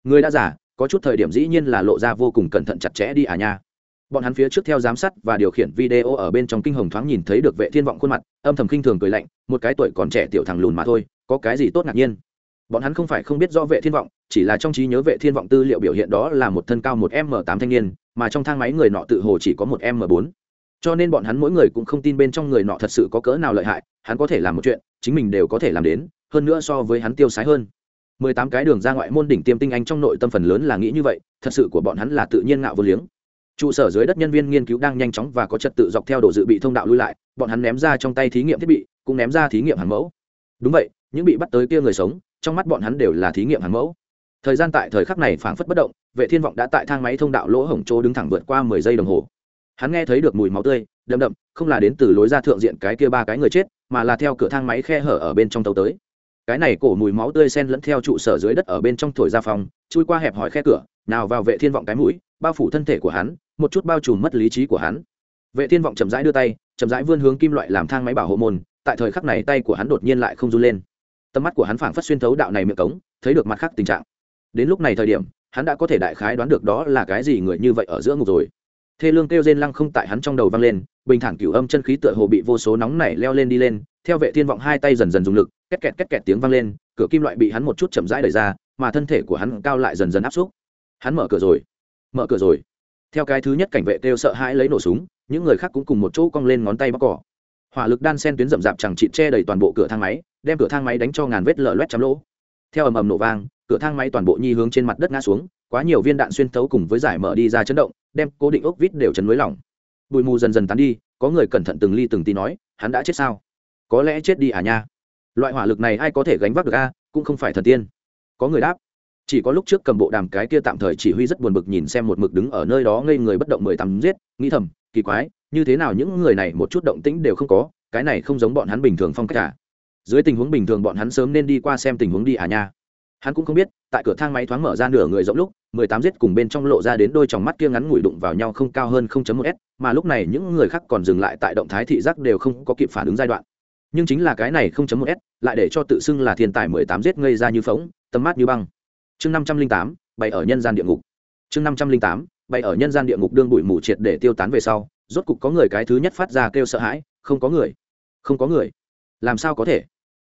S1: Người đã giả có chút thời điểm dĩ nhiên là lộ ra vô cùng cẩn thận chặt chẽ đi à nha. Bọn hắn phía trước theo giám sát và điều khiển video ở bên trong kinh hồng thoáng nhìn thấy được vệ thiên vọng khuôn mặt, âm thầm kinh thường cười lạnh, một cái tuổi còn trẻ tiểu thằng lùn mà thôi, có cái gì tốt ngạc nhiên. Bọn hắn không phải không biết rõ vệ thiên vọng, chỉ là trong trí nhớ vệ thiên vọng tư liệu biểu hiện đó là một thân cao một m 8 thanh niên, mà trong thang máy người nọ tự hồ chỉ có một m 4 cho nên bọn hắn mỗi người cũng không tin bên trong người nọ thật sự có cỡ nào lợi hại, hắn có thể làm một chuyện, chính mình đều có thể làm đến, hơn nữa so với hắn tiêu sái hơn. Mười tám cái đường ra ngoại môn đỉnh tiêm tinh anh trong nội tâm phần lớn là nghĩ như vậy, thật sự của bọn hắn là tự nhiên ngạo vô liếng. Trụ sở dưới đất nhân viên nghiên cứu đang nhanh chóng và có trật tự dọc theo đồ dự bị thông đạo lui lại, bọn hắn ném ra trong tay thí nghiệm thiết bị, cũng ném ra thí nghiệm hàng mẫu. Đúng vậy, những bị bắt tới kia người sống, trong mắt bọn hắn đều là thí nghiệm hàng mẫu. Thời gian tại thời khắc này phảng phất bất động, vệ thiên vọng đã tại thang máy thông đạo lỗ hổng chỗ đứng thẳng vượt qua mười giây đồng hồ hắn nghe thấy được mùi máu tươi, đậm đậm, không là đến từ lối ra thượng diện cái kia ba cái người chết, mà là theo cửa thang máy khe hở ở bên trong tàu tới. Cái này cổ mùi máu tươi sen lẫn theo trụ sở dưới đất ở bên trong thổi ra phòng, chui qua hẹp hỏi khe cửa, nào vào vệ thiên vọng cái mũi, bao phủ thân thể của hắn, một chút bao trùm mất lý trí của hắn. Vệ thiên vọng chậm rãi đưa tay, chậm rãi vươn hướng kim loại làm thang máy bảo hộ môn, tại thời khắc này tay của hắn đột nhiên lại không run lên. Tầm mắt của hắn phảng phất xuyên thấu đạo này miệng cống, thấy được mặt khác tình trạng. Đến lúc này thời điểm, hắn đã có thể đại khái đoán được đó là cái gì người như vậy ở giữa ngục rồi thê lương kêu rên lăng không tại hắn trong đầu vang lên, bình thản cửu âm chân khí tựa hồ bị vô số nóng nảy leo lên đi lên, theo vệ thiên vọng hai tay dần dần dùng lực, két kẹt két kẹt tiếng vang lên, cửa kim loại bị hắn một chút chậm rãi đẩy ra, mà thân thể của hắn cao lại dần dần áp xúc. Hắn mở cửa rồi, mở cửa rồi. Theo cái thứ nhất cảnh vệ kêu sợ hãi lấy nổ súng, những người khác cũng cùng một chỗ cong lên ngón tay bóc cỏ. Hỏa lực đan sen tuyến rậm rạp chẳng chịt che đầy toàn bộ cửa thang máy, đem cửa thang máy đánh cho ngàn vết lở loét chấm lỗ. Theo ầm ầm nổ vang, cửa thang máy toàn bộ nhi hướng trên mặt đất ngã xuống, quá nhiều viên đạn xuyên thấu cùng với giải mở đi ra chấn động đem cố định ốc vít đều chấn lưới lỏng. Bụi mù dần dần tán đi, có người cẩn thận từng ly từng tí nói, hắn đã chết sao? Có lẽ chết đi à nha? Loại hỏa lực này ai có thể gánh vác được a? Cũng không phải thần tiên. Có người đáp. Chỉ có lúc trước cầm bộ đàm cái kia tạm thời chỉ huy rất buồn bực nhìn xem một mực đứng ở nơi đó ngây người bất động mười tắm giết, nghĩ thầm, kỳ quái, như thế nào những người này một chút động tĩnh đều không có, cái này không giống bọn hắn bình thường phong cách cả dưới tình huống bình thường bọn hắn sớm nên đi qua xem tình huống đi à nha? Hắn cũng không biết, tại cửa thang máy thoáng mở ra nửa người rộng lúc, mười tám giết cùng bên trong lộ ra đến đôi tròng mắt kia ngắn ngủi đụng vào nhau không cao hơn không chấm một s, mà lúc này những người khác còn dừng lại tại động thái thị giác đều không có kịp phản ứng giai đoạn. Nhưng chính là cái này không chấm một s, lại để cho tự xưng là thiên tài mười tám giết ngây ra như phóng tầm mát như băng. Chương năm trăm linh tám, bày ở nhân gian địa ngục. Chương năm trăm linh tám, bày ở nhân gian địa ngục đương bụi mù triệt để tiêu tán về sau, rốt cục có người cái thứ nhất phát ra kêu sợ hãi, không có người, không có người, làm sao có thể?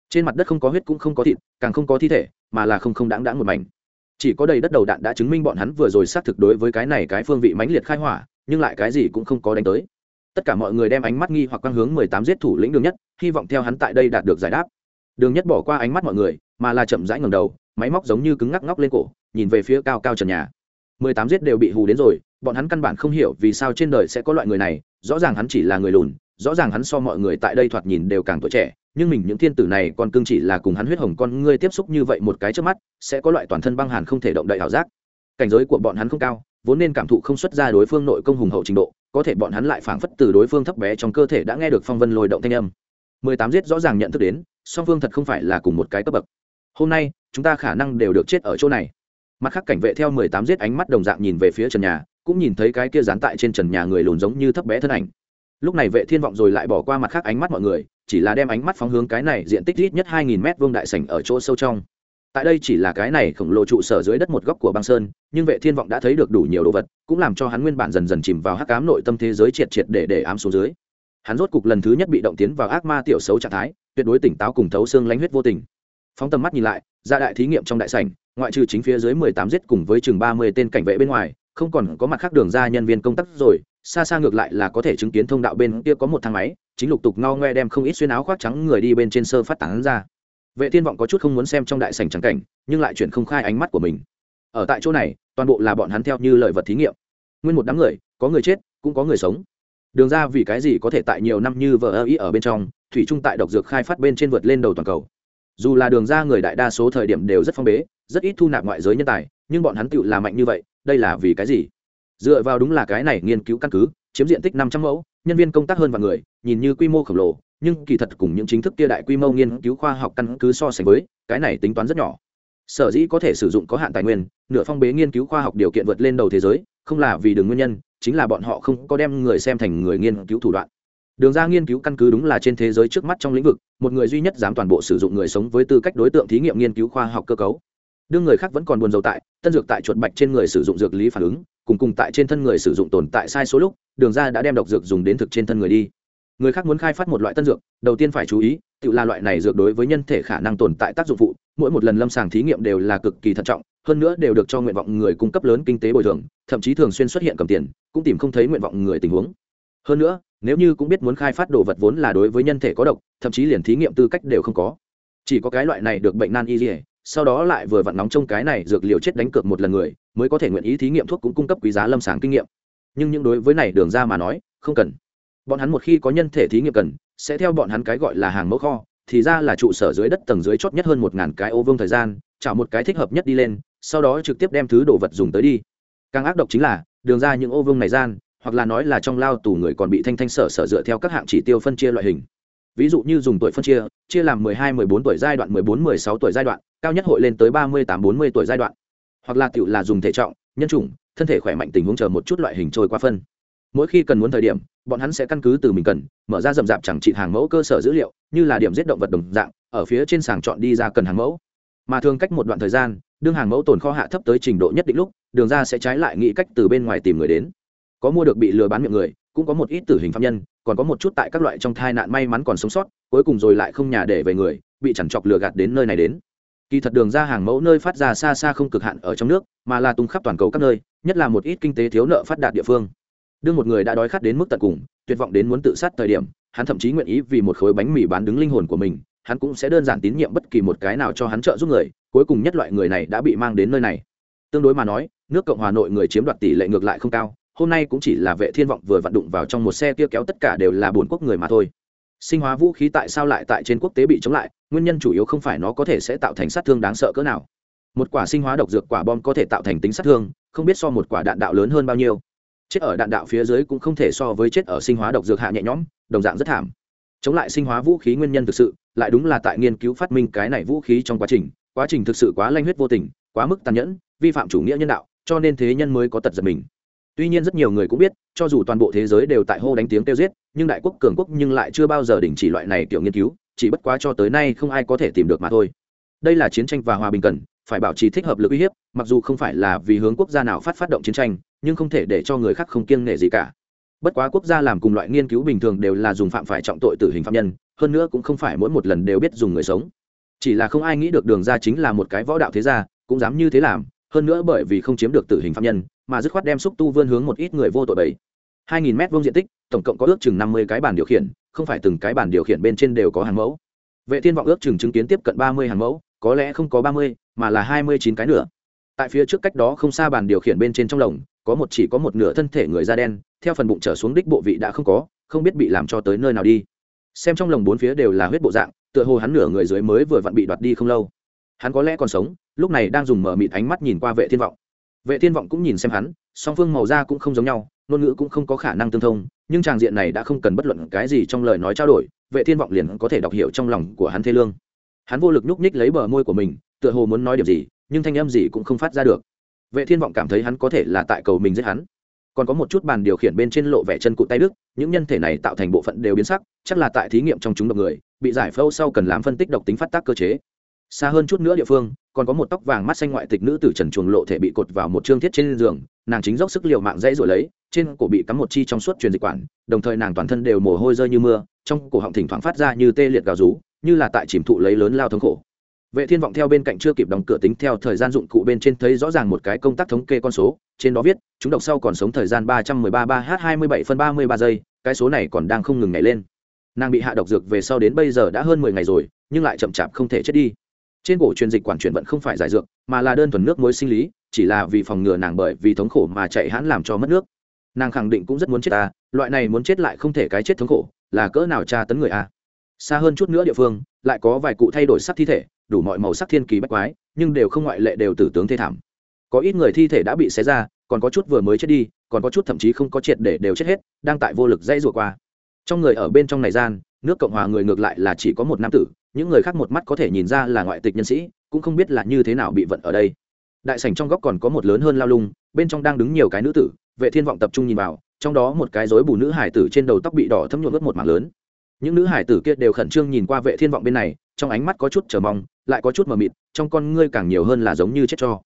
S1: Trên mặt đất không có huyết cũng không có thịt, càng không có thi thể, mà là không không đáng đáng một mảnh. Chỉ có đầy đất đầu đạn đã chứng minh bọn hắn vừa rồi xác thực đối với cái này cái phương vị mãnh liệt khai hỏa, nhưng lại cái gì cũng không có đánh tới. Tất cả mọi người đem ánh mắt nghi hoặc quang hướng mười tám giết thủ lĩnh đường nhất, hy vọng theo hắn tại đây đạt được giải đáp. Đường nhất bỏ qua ánh mắt mọi người, mà là chậm rãi ngầm đầu, máy móc giống như cứng ngắc ngóc lên cổ, nhìn về phía cao cao trần nhà. Mười tám giết đều bị hù đến rồi, bọn hắn căn bản không hiểu vì sao trên đời sẽ có loại người này, rõ ràng hắn chỉ là người lùn, rõ ràng hắn so mọi người tại đây thoạt nhìn đều càng tuổi trẻ nhưng mình những thiên tử này còn cương chỉ là cùng hắn huyết hồng con ngươi tiếp xúc như vậy một cái trước mắt, sẽ có loại toàn thân băng hàn không thể động đậy ảo giác. Cảnh giới của bọn hắn không cao, vốn nên cảm thụ không xuất ra đối phương nội công hùng hậu trình độ, có thể bọn hắn lại phảng phất từ đối phương thấp bé trong cơ thể đã nghe được phong vân lôi động thanh âm. Mười tám giết rõ ràng nhận thức đến, song phương thật không phải là cùng một cái cấp bậc. Hôm nay, chúng ta khả năng đều được chết ở chỗ này. Mặt khác cảnh vệ theo mười tám giết ánh mắt đồng dạng nhìn về phía trần nhà, cũng nhìn thấy cái kia dán tại trên trần nhà người lùn giống như thấp bé thân ảnh lúc này vệ thiên vọng rồi lại bỏ qua mặt khác ánh mắt mọi người, chỉ là đem ánh mắt phóng hướng cái này diện tích ít nhất hai nghìn mét vuông đại sảnh ở chỗ sâu trong. Tại đây chỉ là cái này khổng lồ trụ sở dưới đất một góc của băng sơn, nhưng vệ thiên vọng đã thấy được đủ nhiều đồ vật, cũng làm cho hắn nguyên bản dần dần chìm vào hắc ám nội tâm thế giới triệt triệt để để ám xuống dưới. Hắn rốt cục lần thứ nhất bị động tiến vào ác ma tiểu xấu trạng thái, tuyệt đối tỉnh táo cùng thấu xương lánh huyết vô tình. Phóng tầm mắt nhìn lại ra đại thí nghiệm trong đại sảnh, ngoại trừ chính phía dưới mười tám giết cùng với chừng ba mươi tên cảnh vệ bên ngoài, không còn có mặt khác đường ra nhân viên công tác rồi xa xa ngược lại là có thể chứng kiến thông đạo bên kia có một thang máy, chính lục tục ngao ngoe đem không ít xuyên áo khoác trắng người đi bên trên sơ phát tán ra. Vệ thiên vọng có chút không muốn xem trong đại sảnh trắng cảnh, nhưng lại chuyển không khai ánh mắt của mình. Ở tại chỗ này, toàn bộ là bọn hắn theo như lời vật thí nghiệm. Nguyên một đám người, có người chết, cũng có người sống. Đường ra vì cái gì có thể tại nhiều năm như vợ ơ ý ở bên trong, thủy trung tại độc dược khai phát bên trên vượt lên đầu toàn cầu. Dù là đường ra người đại đa số thời điểm đều rất phong bế, rất ít thu nạp ngoại giới nhân tài, nhưng bọn hắn tựu là mạnh như vậy, đây là vì cái gì? Dựa vào đúng là cái này nghiên cứu căn cứ, chiếm diện tích năm trăm mẫu, nhân viên công tác hơn vài người, nhìn như quy mô khổng lồ, nhưng kỳ thật cùng những chính thức kia đại quy mô nghiên cứu khoa học căn cứ so sánh với, cái này tính toán rất nhỏ. Sở dĩ có thể sử dụng có hạn tài nguyên, nửa phong bế nghiên cứu khoa học điều kiện vượt lên đầu thế giới, không là vì đường nguyên nhân, chính là bọn họ không có đem người xem thành người nghiên cứu thủ đoạn. Đường ra nghiên cứu căn cứ đúng là trên thế giới trước mắt trong lĩnh vực, một người duy nhất dám toàn bộ sử dụng người sống với tư cách đối tượng thí nghiệm nghiên cứu khoa học cơ cấu đương người khác vẫn còn buồn dầu tại, tân dược tại chuột bạch trên người sử dụng dược lý phản ứng, cùng cùng tại trên thân người sử dụng tồn tại sai số lúc, đường ra đã đem độc dược dùng đến thực trên thân người đi. Người khác muốn khai phát một loại tân dược, đầu tiên phải chú ý, tự là loại này dược đối với nhân thể khả năng tồn tại tác dụng phụ, mỗi một lần lâm sàng thí nghiệm đều là cực kỳ thận trọng, hơn nữa đều được cho nguyện vọng người cung cấp lớn kinh tế bồi thường, thậm chí thường xuyên xuất hiện cầm tiền, cũng tìm không thấy nguyện vọng người tình huống. Hơn nữa, nếu như cũng biết muốn khai phát đồ vật vốn là đối với nhân thể có độc, thậm chí liền thí nghiệm tư cách đều không có. Chỉ có cái loại này được bệnh nan y dỉa sau đó lại vừa vặn nóng trong cái này dược liều chết đánh cược một lần người, mới có thể nguyện ý thí nghiệm thuốc cũng cung cấp quý giá lâm sàng kinh nghiệm. Nhưng những đối với này đường ra mà nói, không cần. Bọn hắn một khi có nhân thể thí nghiệm cần, sẽ theo bọn hắn cái gọi là hàng mẫu kho, thì ra là trụ sở dưới đất tầng dưới chót nhất hơn một ngàn cái ô vương thời gian, chảo một cái thích hợp nhất đi lên, sau đó trực tiếp đem thứ đồ vật dùng tới đi. Càng ác độc chính là, đường ra những ô vương này gian, hoặc là nói là trong lao tù người còn bị thanh thanh sở sở dựa theo các hạng chỉ tiêu phân chia loại hình. Ví dụ như dùng tuổi phân chia chia làm mười hai, mười bốn tuổi giai đoạn, mười bốn, mười sáu tuổi giai đoạn cao nhất hội lên tới ba mươi tám bốn mươi tuổi giai đoạn. Hoặc là tiểu là dùng thể trọng, nhân chủng, thân thể khỏe mạnh tình huống chờ một chút loại hình trôi qua phân. Mỗi khi cần muốn thời điểm, bọn hắn sẽ căn cứ từ mình cần, mở ra rậm rạp chẳng trị hàng mẫu cơ sở dữ liệu, như là điểm giết động vật đồng dạng, ở phía trên sàng chọn đi ra cần hàng mẫu. Mà thường cách một đoạn thời gian, đương hàng mẫu tồn kho hạ thấp tới trình độ nhất định lúc, đường ra sẽ trái lại nghĩ cách từ bên ngoài tìm người đến. Có mua được bị lừa bán miệng người, cũng có một ít tử hình phạm nhân, còn có một chút tại các loại trong thai nạn may mắn còn sống sót, cuối cùng rồi lại không nhà để về người, bị chẳng chọc lừa gạt đến nơi này đến kỳ thật đường ra hàng mẫu nơi phát ra xa xa không cực hạn ở trong nước, mà là tung khắp toàn cầu các nơi, nhất là một ít kinh tế thiếu nợ phát đạt địa phương. Đương một người đã đói khát đến mức tận cùng, tuyệt vọng đến muốn tự sát thời điểm, hắn thậm chí nguyện ý vì một khối bánh mì bán đứng linh hồn của mình, hắn cũng sẽ đơn giản tín nhiệm bất kỳ một cái nào cho hắn trợ giúp người, cuối cùng nhất loại người này đã bị mang đến nơi này. Tương đối mà nói, nước cộng hòa nội người chiếm đoạt tỷ lệ ngược lại không cao, hôm nay cũng chỉ là vệ thiên vọng vừa vặn đụng vào trong một xe kia kéo tất cả đều là bốn quốc người mà thôi sinh hóa vũ khí tại sao lại tại trên quốc tế bị chống lại? Nguyên nhân chủ yếu không phải nó có thể sẽ tạo thành sát thương đáng sợ cỡ nào. Một quả sinh hóa độc dược quả bom có thể tạo thành tính sát thương, không biết so một quả đạn đạo lớn hơn bao nhiêu. Chết ở đạn đạo phía dưới cũng không thể so với chết ở sinh hóa độc dược hạ nhẹ nhõm, đồng dạng rất thảm. Chống lại sinh hóa vũ khí nguyên nhân thực sự, lại đúng là tại nghiên cứu phát minh cái này vũ khí trong quá trình. Quá trình thực sự quá lanh huyết vô tình, quá mức tàn nhẫn, vi phạm chủ nghĩa nhân đạo, cho nên thế nhân mới có tật giật mình tuy nhiên rất nhiều người cũng biết, cho dù toàn bộ thế giới đều tại hô đánh tiếng kêu giết, nhưng đại quốc cường quốc nhưng lại chưa bao giờ đình chỉ loại này kiểu nghiên cứu, chỉ bất quá cho tới nay không ai có thể tìm được mà thôi. Đây là chiến tranh và hòa bình cần, phải bảo trì thích hợp lực uy hiếp, mặc dù không phải là vì hướng quốc gia nào phát phát động chiến tranh, nhưng không thể để cho người khác không kiêng nể gì cả. Bất quá quốc gia làm cùng loại nghiên cứu bình thường đều là dùng phạm phải trọng tội tử hình phạm nhân, hơn nữa cũng không phải mỗi một lần đều biết dùng người sống. Chỉ là không ai nghĩ được đường ra chính là một cái võ đạo thế gia, cũng dám như thế làm hơn nữa bởi vì không chiếm được tử hình phạm nhân, mà dứt khoát đem xúc tu vươn hướng một ít người vô tội bảy hai nghìn mét vuông diện tích, tổng cộng có ước chừng năm mươi cái bàn điều khiển, không phải từng cái bàn điều khiển bên trên đều có hàng mẫu. Vệ thiên vọng ước chừng chứng kiến tiếp cận ba mươi hàng mẫu, có lẽ không có ba mươi, mà là hai mươi chín cái nữa tại phía trước cách đó không xa bàn điều khiển bên trên trong lồng, có một chỉ có một nửa thân thể người da đen, theo phần bụng trở xuống đích bộ vị đã không có, không biết bị làm cho tới nơi nào đi. Xem trong lồng bốn phía đều là huyết bộ dạng, tựa hồ hắn nửa người dưới mới vừa vặn bị đoạt đi không lâu. Hắn có lẽ còn sống lúc này đang dùng mở mịt ánh mắt nhìn qua vệ thiên vọng. Vệ thiên vọng cũng nhìn xem hắn, song phương màu da cũng không giống nhau, ngôn ngữ cũng không có khả năng tương thông, nhưng tràng diện này đã không cần bất luận cái gì trong lời nói trao đổi, vệ thiên vọng liền có thể đọc hiểu trong lòng của hắn thê lương. Hắn vô lực nhúc nhích lấy bờ môi của mình, tựa hồ muốn nói điều gì, nhưng thanh âm gì cũng không phát ra được. Vệ thiên vọng cảm thấy hắn có thể là tại cầu mình giết hắn. Còn có một chút bàn điều khiển bên trên lộ vẻ chân cụt tay đức những nhân thể này tạo thành bộ phận đều biến sắc, chắc là tại thí nghiệm trong chúng độc người, bị giải phẫu sau cần làm phân tích độc tính phát tác cơ chế. Xa hơn chút nữa địa phương còn có một tóc vàng mắt xanh ngoại tịch nữ tử trần chuồng lộ thể bị cột vào một trương thiết trên giường, nàng chính dốc sức liều mạng dãy rồi lấy, trên cổ bị cắm một chi trong suốt truyền dịch quản, đồng thời nàng toàn thân đều mồ hôi rơi như mưa, trong cổ họng thỉnh thoảng phát ra như tê liệt gào rú, như là tại chìm thụ lấy lớn lao thống khổ. Vệ thiên vọng theo bên cạnh chưa kịp đóng cửa tính theo thời gian dụng cụ bên trên thấy rõ ràng một cái công tác thống kê con số, trên đó viết, chúng độc sau còn sống thời gian ba trăm mười ba ba h hai mươi bảy phân ba mươi ba giây, cái số này còn đang không ngừng nhảy lên. Nàng bị hạ độc dược về sau đến bây giờ đã hơn mười ngày rồi, nhưng lại chậm chạp không thể chết đi trên cổ truyền dịch quản chuyển vận không phải giải dược, mà là đơn thuần nước muối sinh lý, chỉ là vì phòng ngừa nàng bởi vì thống khổ mà chạy hãn làm cho mất nước. Nàng khẳng định cũng rất muốn chết ta loại này muốn chết lại không thể cái chết thống khổ, là cỡ nào tra tấn người a xa hơn chút nữa địa phương, lại có vài cụ thay đổi sắc thi thể, đủ mọi màu sắc thiên kỳ bách quái, nhưng đều không ngoại lệ đều tử tướng thê thảm. Có ít người thi thể đã bị xé ra, còn có chút vừa mới chết đi, còn có chút thậm chí không có triệt để đều chết hết, đang tại vô lực dây rùa qua. Trong người ở bên trong này gian nước cộng hòa người ngược lại là chỉ có một nam tử những người khác một mắt có thể nhìn ra là ngoại tịch nhân sĩ cũng không biết là như thế nào bị vận ở đây đại sảnh trong góc còn có một lớn hơn lao lung bên trong đang đứng nhiều cái nữ tử vệ thiên vọng tập trung nhìn vào trong đó một cái rối bù nữ hải tử trên đầu tóc bị đỏ thấm nhuộm ướt một mảng lớn những nữ hải tử kia đều khẩn trương nhìn qua vệ thiên vọng bên này trong ánh mắt có chút chờ mong lại có chút mờ mịt trong con ngươi càng nhiều hơn là giống như chết cho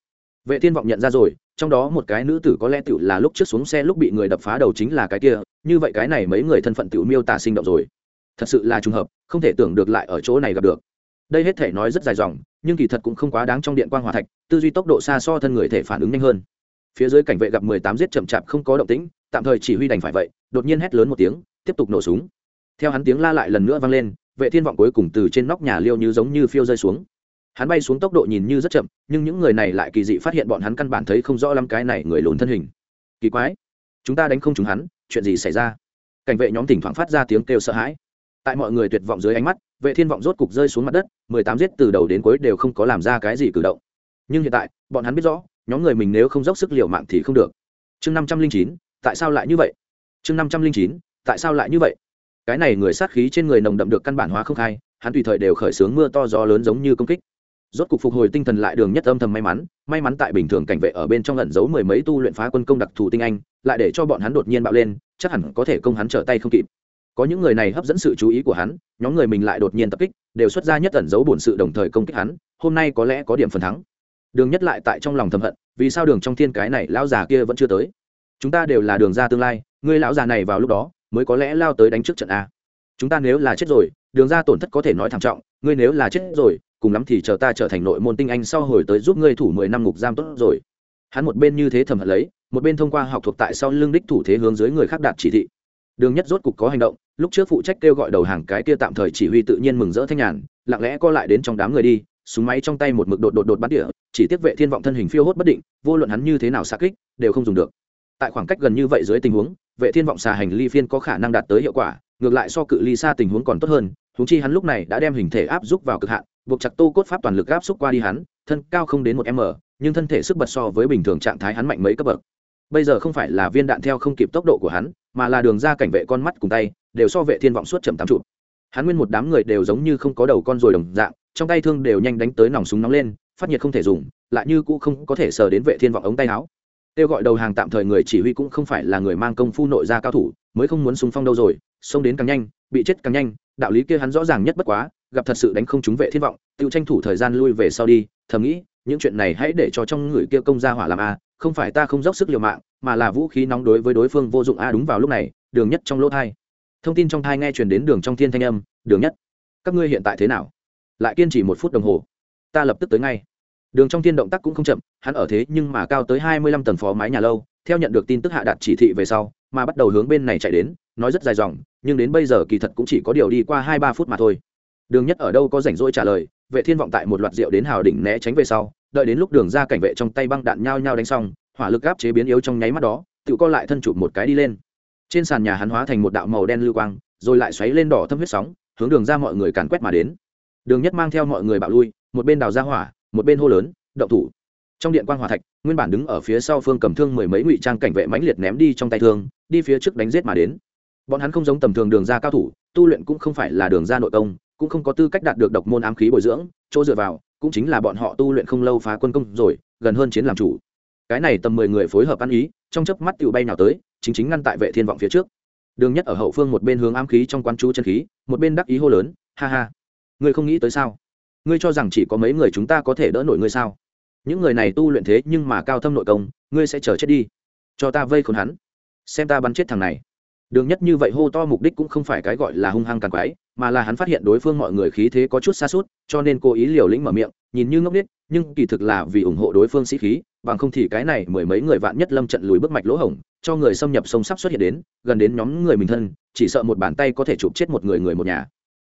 S1: vệ thiên vọng nhận ra rồi trong đó một cái nữ tử có lẽ tựu là lúc trước xuống xe lúc bị người đập phá đầu chính là cái kia như vậy cái này mấy người thân phận tựu miêu tả sinh động rồi thật sự là trùng hợp, không thể tưởng được lại ở chỗ này gặp được. Đây hết thể nói rất dài dòng, nhưng kỳ thật cũng không quá đáng trong điện quang hòa thạch, tư duy tốc độ xa so thân người thể phản ứng nhanh hơn. Phía dưới cảnh vệ gặp mười tám giết chậm chạp không có động tĩnh, tạm thời chỉ huy đành phải vậy, đột nhiên hét lớn một tiếng, tiếp tục nổ súng. Theo hắn tiếng la lại lần nữa vang lên, vệ thiên vọng cuối cùng từ trên nóc nhà liêu như giống như phiêu rơi xuống. Hắn bay xuống tốc độ nhìn như rất chậm, nhưng những người này lại kỳ dị phát hiện bọn hắn căn bản thấy không rõ lắm cái này người lùn thân hình. Kỳ quái, chúng ta đánh không chúng hắn, chuyện gì xảy ra? Cảnh vệ nhóm thỉnh thoảng phát ra tiếng kêu sợ hãi tại mọi người tuyệt vọng dưới ánh mắt, vệ thiên vọng rốt cục rơi xuống mặt đất, mười tám giết từ đầu đến cuối đều không có làm ra cái gì cử động. Nhưng hiện tại, bọn hắn biết rõ, nhóm người mình nếu không dốc sức liều mạng thì không được. Chương năm trăm linh chín, tại sao lại như vậy? Chương năm trăm linh chín, tại sao lại như vậy? Cái này người sát khí trên người nồng đậm được căn bản hóa không khai, hắn tùy thời đều khởi xướng mưa to gió lớn giống như công kích. Rốt cục phục hồi tinh thần lại đường nhất âm thầm may mắn may mắn tại bình thường cảnh vệ ở bên trong lẩn giấu mười mấy tu luyện phá quân công đặc thù tinh anh, lại để cho bọn hắn đột nhiên bạo lên, chắc hẳn có thể công hắn trở tay không kịp có những người này hấp dẫn sự chú ý của hắn, nhóm người mình lại đột nhiên tập kích, đều xuất ra nhất ẩn giấu bổn sự đồng thời công kích hắn, hôm nay có lẽ có điểm phần thắng. Đường nhất lại tại trong lòng thầm hận, vì sao đường trong thiên cái này lão già kia vẫn chưa tới? Chúng ta đều là đường ra tương lai, người lão già này vào lúc đó, mới có lẽ lao tới đánh trước trận a. Chúng ta nếu là chết rồi, đường ra tổn thất có thể nói thảm trọng, ngươi nếu là chết rồi, cùng lắm thì chờ ta trở thành nội môn tinh anh sau hồi tới giúp ngươi thủ mười năm ngục giam tốt rồi. Hắn một bên như thế thầm hận lấy, một bên thông qua học thuộc tại sau lưng đích thủ thế hướng dưới người khác đạt chỉ thị đường nhất rốt cục có hành động, lúc trước phụ trách kêu gọi đầu hàng cái kia tạm thời chỉ huy tự nhiên mừng rỡ thanh nhàn, lặng lẽ co lại đến trong đám người đi, súng máy trong tay một mực đột đột đột bắn địa, chỉ tiếc vệ thiên vọng thân hình phiêu hốt bất định, vô luận hắn như thế nào xa kích, đều không dùng được. Tại khoảng cách gần như vậy dưới tình huống, vệ thiên vọng xà hành ly phiên có khả năng đạt tới hiệu quả, ngược lại so cự ly xa tình huống còn tốt hơn, huống chi hắn lúc này đã đem hình thể áp giúp vào cực hạn, buộc chặt tô cốt pháp toàn lực áp xúc qua đi hắn, thân cao không đến một m, nhưng thân thể sức bật so với bình thường trạng thái hắn mạnh mấy cấp bậc. Bây giờ không phải là viên đạn theo không kịp tốc độ của hắn mà là đường ra cảnh vệ con mắt cùng tay, đều so vệ thiên vọng suốt chậm tám chụp hắn nguyên một đám người đều giống như không có đầu con rồi đồng dạng, trong tay thương đều nhanh đánh tới nòng súng nóng lên, phát nhiệt không thể dùng, lại như cũ không có thể sờ đến vệ thiên vọng ống tay áo. Kêu gọi đầu hàng tạm thời người chỉ huy cũng không phải là người mang công phu nội gia cao thủ, mới không muốn súng phong đâu rồi, xông đến càng nhanh, bị chết càng nhanh, đạo lý kia hắn rõ ràng nhất bất quá, gặp thật sự đánh không trúng vệ thiên vọng tự tranh thủ thời gian lui về sau đi, thầm nghĩ, những chuyện này hãy để cho trong người kia công gia hỏa làm a, không phải ta không dốc sức liều mạng mà là vũ khí nóng đối với đối phương vô dụng. A đúng vào lúc này, đường nhất trong lỗ thai. Thông tin trong thai nghe truyền đến đường trong thiên thanh âm, đường nhất, các ngươi hiện tại thế nào? Lại kiên trì một phút đồng hồ. Ta lập tức tới ngay. Đường trong thiên động tác cũng không chậm, hắn ở thế nhưng mà cao tới hai mươi lăm tầng phó mái nhà lâu, theo nhận được tin tức hạ đạt chỉ thị về sau, mà bắt đầu hướng bên này chạy đến, nói rất dài dòng, nhưng đến bây giờ kỳ thật cũng chỉ có điều đi qua hai ba phút mà thôi. Đường nhất ở đâu có rảnh rỗi trả lời, vệ thiên vọng tại một loạt rượu đến hào đỉnh né tránh về sau, đợi đến lúc đường ra cảnh vệ trong tay băng đạn nhao nhao đánh xong hỏa lực gáp chế biến yếu trong nháy mắt đó, tự co lại thân chụp một cái đi lên. Trên sàn nhà hắn hóa thành một đạo màu đen lưu quang, rồi lại xoáy lên đỏ thâm huyết sóng, hướng đường ra mọi người càn quét mà đến. Đường nhất mang theo mọi người bạo lui, một bên đào ra hỏa, một bên hô lớn, động thủ! Trong điện quan hòa thạch, nguyên bản đứng ở phía sau phương cầm thương mười mấy ngụy trang cảnh vệ mãnh liệt ném đi trong tay thương, đi phía trước đánh giết mà đến. Bọn hắn không giống tầm thường đường ra cao thủ, tu luyện cũng không phải là đường ra nội công, cũng không có tư cách đạt được độc môn ám khí bồi dưỡng, chỗ dựa vào, cũng chính là bọn họ tu luyện không lâu phá quân công rồi, gần hơn chiến làm chủ cái này tầm mười người phối hợp ăn ý, trong chớp mắt tựu bay nào tới, chính chính ngăn tại vệ thiên vọng phía trước. Đường nhất ở hậu phương một bên hướng ám khí trong quán chú chân khí, một bên đắc ý hô lớn, ha ha, ngươi không nghĩ tới sao? Ngươi cho rằng chỉ có mấy người chúng ta có thể đỡ nổi ngươi sao? Những người này tu luyện thế nhưng mà cao thâm nội công, ngươi sẽ chờ chết đi. Cho ta vây khốn hắn, xem ta bắn chết thằng này. Đường nhất như vậy hô to mục đích cũng không phải cái gọi là hung hăng càng quái mà là hắn phát hiện đối phương mọi người khí thế có chút xa suốt, cho nên cố ý liều lĩnh mở miệng, nhìn như ngốc nghếch, nhưng kỳ thực là vì ủng hộ đối phương sĩ khí bằng không thì cái này mười mấy người vạn nhất lâm trận lùi bước mạch lỗ hổng, cho người xâm nhập sông sắp xuất hiện đến, gần đến nhóm người mình thân, chỉ sợ một bàn tay có thể chụp chết một người người một nhà.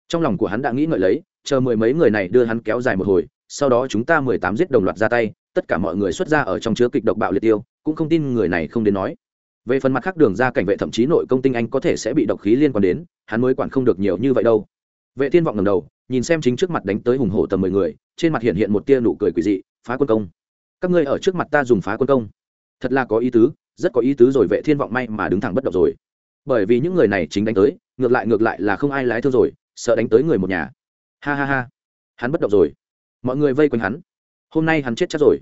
S1: Trong lòng của hắn đã nghĩ ngợi lấy, chờ mười mấy người này đưa hắn kéo dài một hồi, sau đó chúng ta mười tám giết đồng loạt ra tay, tất cả mọi người xuất ra ở trong chứa kịch độc bạo liệt tiêu, cũng không tin người này không đến nói. Về phần mặt khác đường ra cảnh vệ thậm chí nội công tinh anh có thể sẽ bị độc khí liên quan đến, hắn mới quản không được nhiều như vậy đâu. Vệ thiên vọng ngầm đầu, nhìn xem chính trước mặt đánh tới hùng hổ tầm mười người, trên mặt hiện hiện một tia nụ cười quỷ dị, phá quân công các ngươi ở trước mặt ta dùng phá quân công. Thật là có ý tứ, rất có ý tứ rồi, vệ thiên vọng may mà đứng thẳng bất động rồi. Bởi vì những người này chính đánh tới, ngược lại ngược lại là không ai lái thương rồi, sợ đánh tới người một nhà. Ha ha ha, hắn bất động rồi. Mọi người vây quanh hắn. Hôm nay hắn chết chắc rồi.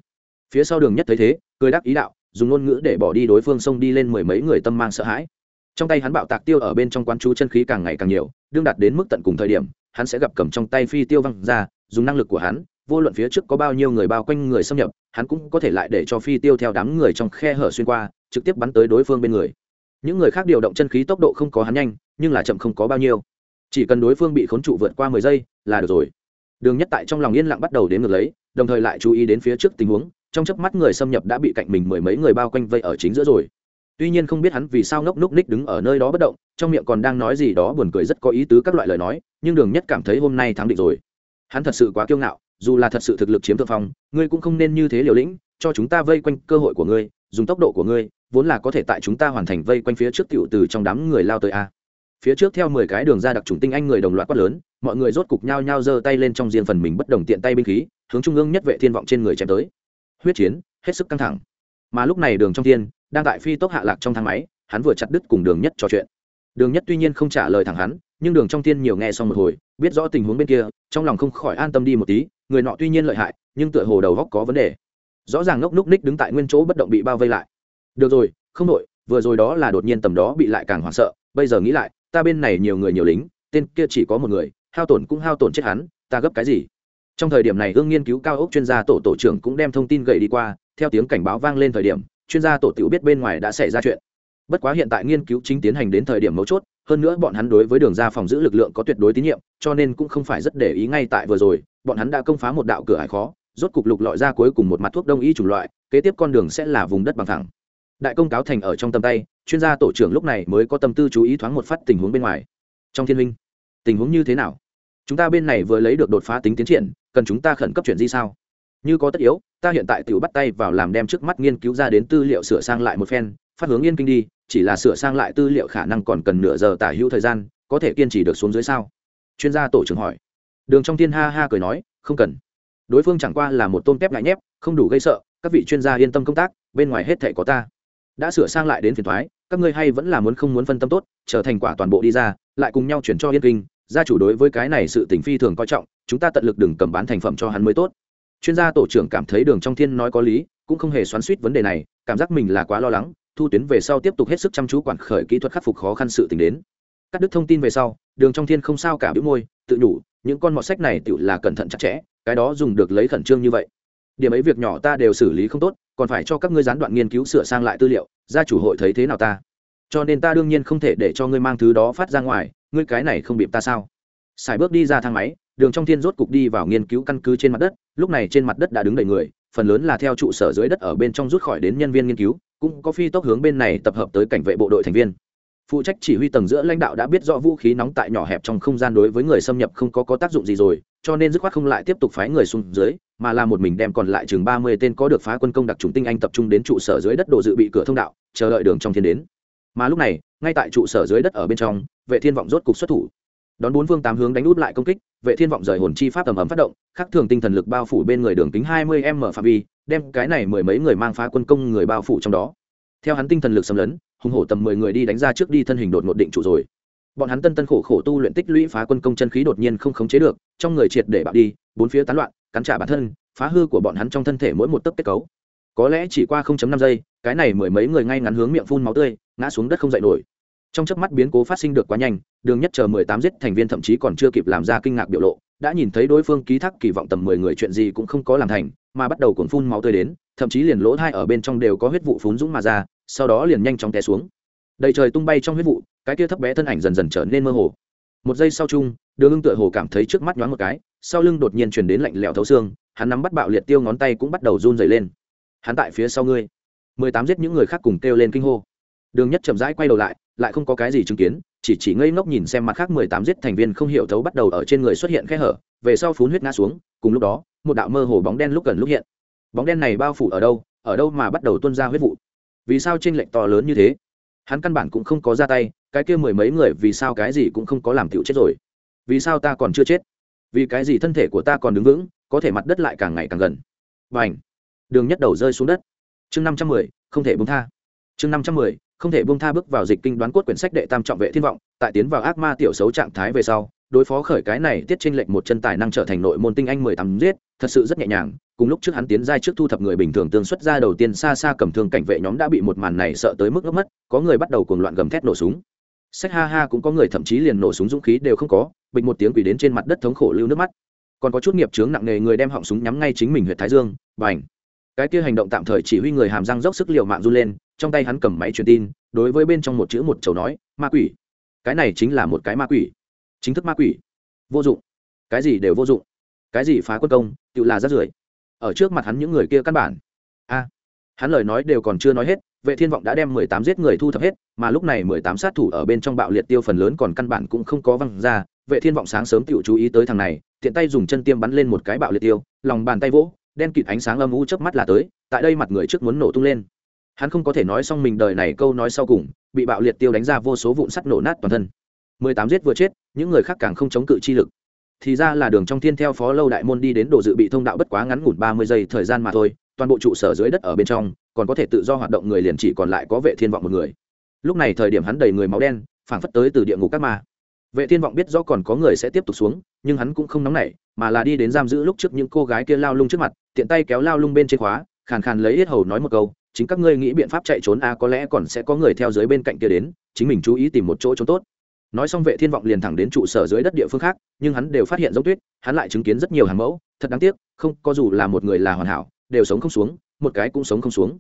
S1: Phía sau đường nhất thấy thế, cười đáp ý đạo, dùng ngôn ngữ để bỏ đi đối phương xông đi lên mười mấy người tâm mang sợ hãi. Trong tay hắn bạo tạc tiêu ở bên trong quán chú chân khí càng ngày càng nhiều, đương đạt đến mức tận cùng thời điểm, hắn sẽ gặp cầm trong tay phi tiêu văng ra, dùng năng lực của hắn vô luận phía trước có bao nhiêu người bao quanh người xâm nhập, hắn cũng có thể lại để cho phi tiêu theo đám người trong khe hở xuyên qua, trực tiếp bắn tới đối phương bên người. Những người khác điều động chân khí tốc độ không có hắn nhanh, nhưng là chậm không có bao nhiêu. Chỉ cần đối phương bị khốn trụ vượt qua mười giây là được rồi. Đường nhất tại trong lòng yên lặng bắt đầu đến ngược lấy, đồng thời lại chú ý đến phía trước tình huống, trong chớp mắt người xâm nhập đã bị cạnh mình mười mấy người bao quanh vây ở chính giữa rồi. Tuy nhiên không biết hắn vì sao ngốc núc ních đứng ở nơi đó bất động, trong miệng còn đang nói gì đó buồn cười rất có ý tứ các loại lời nói, nhưng đường nhất cảm thấy hôm nay thắng định rồi. Hắn thật sự quá kiêu ngạo dù là thật sự thực lực chiếm thượng phong, ngươi cũng không nên như thế liều lĩnh, cho chúng ta vây quanh cơ hội của ngươi, dùng tốc độ của ngươi, vốn là có thể tại chúng ta hoàn thành vây quanh phía trước cựu từ trong đám người lao tới a. Phía trước theo mười cái đường ra đặc trùng tinh anh người đồng loạt quát lớn, mọi người rốt cục nhao nhao giơ tay lên trong riêng phần mình bất đồng tiện tay binh khí, hướng trung ương nhất vệ thiên vọng trên người chém tới. Huyết chiến, hết sức căng thẳng. Mà lúc này đường trong thiên, đang tại phi tốc hạ lạc trong thang máy, hắn vừa chặt đứt cùng đường nhất trò chuyện. Đường nhất tuy nhiên không trả lời thẳng hắn nhưng đường trong tiên nhiều nghe xong một hồi, biết rõ tình huống bên kia, trong lòng không khỏi an tâm đi một tí, người nọ tuy nhiên lợi hại, nhưng tựa hồ đầu góc có vấn đề. Rõ ràng ngốc núc ních đứng tại nguyên chỗ bất động bị bao vây lại. Được rồi, không nội vừa rồi đó là đột nhiên tầm đó bị lại càng hoảng sợ, bây giờ nghĩ lại, ta bên này nhiều người nhiều lính, tên kia chỉ có một người, hao tổn cũng hao tổn chết hắn, ta gấp cái gì? Trong thời điểm này ương nghiên cứu cao ốc chuyên gia tổ tổ trưởng cũng đem thông tin gậy đi qua, theo tiếng cảnh báo vang lên thời điểm, chuyên gia tổ tiểu biết bên ngoài đã xảy ra chuyện. Bất quá hiện tại nghiên cứu chính tiến hành đến thời điểm mấu chốt hơn nữa bọn hắn đối với đường ra phòng giữ lực lượng có tuyệt đối tín nhiệm cho nên cũng không phải rất để ý ngay tại vừa rồi bọn hắn đã công phá một đạo cửa hải khó rốt cục lục lọi ra cuối cùng một mặt thuốc đông y chủng loại kế tiếp con đường sẽ là vùng đất bằng thẳng. Đại công cáo thành ở trong tầm tay chuyên gia tổ trưởng lúc này mới có tâm tư chú ý thoáng một phát tình huống bên ngoài. Trong thiên minh, tình huống như thế nào? Chúng ta bên này vừa lấy được đột phá tính tiến triển cần chúng ta khẩn cấp chuyện gì sao? Như có tất yếu ta hiện tại tự bắt tay vào làm đem trước mắt nghiên cứu ra đến tư liệu sửa sang lại một phen phát hướng yên kinh đi, chỉ là sửa sang lại tư liệu khả năng còn cần nửa giờ tả hữu thời gian, có thể kiên trì được xuống dưới sao? Chuyên gia tổ trưởng hỏi. Đường trong thiên ha ha cười nói, không cần. Đối phương chẳng qua là một tôm tép ngại nhép, không đủ gây sợ, các vị chuyên gia yên tâm công tác, bên ngoài hết thể có ta. Đã sửa sang lại đến phiền thoái các ngươi hay vẫn là muốn không muốn phân tâm tốt, chờ thành quả toàn bộ đi ra, lại cùng nhau chuyển cho yên kinh, gia chủ đối với cái này sự tình phi thường coi trọng, chúng ta tận lực đừng cầm bán thành phẩm cho hắn mới tốt. Chuyên gia tổ trưởng cảm thấy đường trong thiên nói có lý, cũng không hề xoắn suýt vấn đề này, cảm giác mình là quá lo lắng thu tuyến về sau tiếp tục hết sức chăm chú quản khởi kỹ thuật khắc phục khó khăn sự tình đến. Cắt đứt thông tin về sau, đường trong thiên không sao cả bĩu môi, tự nhủ, những con mọt sách này tự là cẩn thận chặt chẽ, cái đó dùng được lấy khẩn trương như vậy. Điểm ấy việc nhỏ ta đều xử lý không tốt, còn phải cho các ngươi gián đoạn nghiên cứu sửa sang lại tư liệu, gia chủ hội thấy thế nào ta? Cho nên ta đương nhiên không thể để cho ngươi mang thứ đó phát ra ngoài, ngươi cái này không bịp ta sao? Xài bước đi ra thang máy, đường trong thiên rốt cục đi vào nghiên cứu căn cứ trên mặt đất, lúc này trên mặt đất đã đứng đầy người, phần lớn là theo trụ sở dưới đất ở bên trong rút khỏi đến nhân viên nghiên cứu cũng có phi tốc hướng bên này tập hợp tới cảnh vệ bộ đội thành viên. Phụ trách chỉ huy tầng giữa lãnh đạo đã biết rõ vũ khí nóng tại nhỏ hẹp trong không gian đối với người xâm nhập không có có tác dụng gì rồi, cho nên dứt khoát không lại tiếp tục phái người xuống dưới, mà là một mình đem còn lại chừng ba mươi tên có được phá quân công đặc trùng tinh anh tập trung đến trụ sở dưới đất đồ dự bị cửa thông đạo, chờ đợi đường trong thiên đến. Mà lúc này, ngay tại trụ sở dưới đất ở bên trong, vệ thiên vọng rốt cục xuất thủ đón bốn phương tám hướng đánh út lại công kích, vệ thiên vọng rời hồn chi pháp ầm ầm phát động, khắc thường tinh thần lực bao phủ bên người đường kính 20 m phạm vi, đem cái này mười mấy người mang phá quân công người bao phủ trong đó. Theo hắn tinh thần lực xâm lấn, hùng hổ tầm mười người đi đánh ra trước đi thân hình đột ngột định trụ rồi. Bọn hắn tân tân khổ khổ tu luyện tích lũy phá quân công chân khí đột nhiên không khống chế được, trong người triệt để bạo đi, bốn phía tán loạn, cắn trả bản thân, phá hư của bọn hắn trong thân thể mỗi một tấc kết cấu. Có lẽ chỉ qua 0.5 giây, cái này mười mấy người ngay ngắn hướng miệng phun máu tươi, ngã xuống đất không dậy nổi trong chớp mắt biến cố phát sinh được quá nhanh, đường nhất chờ mười tám giết thành viên thậm chí còn chưa kịp làm ra kinh ngạc biểu lộ, đã nhìn thấy đối phương ký thác kỳ vọng tầm mười người chuyện gì cũng không có làm thành, mà bắt đầu cuốn phun máu tươi đến, thậm chí liền lỗ thai ở bên trong đều có huyết vụ phún dũng mà ra, sau đó liền nhanh chóng té xuống. Đầy trời tung bay trong huyết vụ, cái kia thấp bé thân ảnh dần dần trở nên mơ hồ. Một giây sau chung, đường ưng tựa hồ cảm thấy trước mắt nhoáng một cái, sau lưng đột nhiên chuyển đến lạnh lẽo thấu xương, hắn nắm bắt bạo liệt tiêu ngón tay cũng bắt đầu run dày lên. Hắn tại phía sau ngươi. mười tám giết những người khác cùng kêu lên kinh hô. Đường nhất chậm rãi quay đầu lại lại không có cái gì chứng kiến, chỉ chỉ ngây ngốc nhìn xem mặt khác mười tám giết thành viên không hiểu thấu bắt đầu ở trên người xuất hiện khe hở, về sau phun huyết ngã xuống, cùng lúc đó, một đạo mơ hồ bóng đen lúc gần lúc hiện. Bóng đen này bao phủ ở đâu? Ở đâu mà bắt đầu tuôn ra huyết vụ? Vì sao tranh lệch to lớn như thế? Hắn căn bản cũng không có ra tay, cái kia mười mấy người vì sao cái gì cũng không có làm tiểu chết rồi. Vì sao ta còn chưa chết? Vì cái gì thân thể của ta còn đứng vững, có thể mặt đất lại càng ngày càng gần? Và n h đường nhất đầu rơi xuống đất. Chương năm trăm mười, không thể búng tha. Chương năm trăm mười không thể bông tha bước vào dịch kinh đoán cốt quyển sách đệ tam trọng vệ thiên vọng, tại tiến vào ác ma tiểu xấu trạng thái về sau, đối phó khởi cái này tiết tranh lệnh một chân tài năng trở thành nội môn tinh anh mười tám giết, thật sự rất nhẹ nhàng. Cùng lúc trước hắn tiến giai trước thu thập người bình thường tương xuất ra đầu tiên xa xa cầm thương cảnh vệ nhóm đã bị một màn này sợ tới mức ngốc mất, có người bắt đầu cuồng loạn gầm thét nổ súng. Sách ha ha cũng có người thậm chí liền nổ súng dũng khí đều không có, bịch một tiếng quỳ đến trên mặt đất thống khổ lưu nước mắt. Còn có chút nghiệp chướng nặng nề người đem họng súng nhắm ngay chính mình huyện thái dương, bành. Cái kia hành động tạm thời chỉ huy người hàm răng dốc sức liều mạng run lên trong tay hắn cầm máy truyền tin, đối với bên trong một chữ một chầu nói, ma quỷ. Cái này chính là một cái ma quỷ. Chính thức ma quỷ. Vô dụng. Cái gì đều vô dụng. Cái gì phá quân công, tự là rát rưởi. Ở trước mặt hắn những người kia căn bản. A. Hắn lời nói đều còn chưa nói hết, vệ thiên vọng đã đem mười tám giết người thu thập hết, mà lúc này mười tám sát thủ ở bên trong bạo liệt tiêu phần lớn còn căn bản cũng không có văng ra. Vệ thiên vọng sáng sớm tự chú ý tới thằng này, tiện tay dùng chân tiêm bắn lên một cái bạo liệt tiêu, lòng bàn tay vỗ, đen kịt ánh sáng âm u chớp mắt là tới, tại đây mặt người trước muốn nổ tung lên hắn không có thể nói xong mình đời này câu nói sau cùng, bị bạo liệt tiêu đánh ra vô số vụn sắt nổ nát toàn thân. Mười tám giết vừa chết, những người khác càng không chống cự chi lực. Thì ra là đường trong thiên theo phó lâu đại môn đi đến đồ dự bị thông đạo bất quá ngắn ngủn ba mươi giây thời gian mà thôi, toàn bộ trụ sở dưới đất ở bên trong, còn có thể tự do hoạt động người liền chỉ còn lại có vệ thiên vọng một người. Lúc này thời điểm hắn đầy người máu đen, phảng phất tới từ địa ngục các ma. Vệ thiên vọng biết rõ còn có người sẽ tiếp tục xuống, nhưng hắn cũng không nóng nảy, mà là đi đến giam giữ lúc trước những cô gái kia lao lung trước mặt, tiện tay kéo lao lung bên trên khóa, khàn khàn lấy yết hầu nói một câu chính các ngươi nghĩ biện pháp chạy trốn a à, có lẽ còn sẽ có người theo dưới bên cạnh kia đến chính mình chú ý tìm một chỗ trốn tốt. Nói xong vệ thiên vọng liền thẳng đến trụ sở dưới đất địa phương khác nhưng hắn đều phát hiện giống tuyết hắn lại chứng kiến rất nhiều hàng mẫu thật đáng tiếc không có dù là một người là hoàn hảo đều sống không xuống một cái cũng sống không xuống.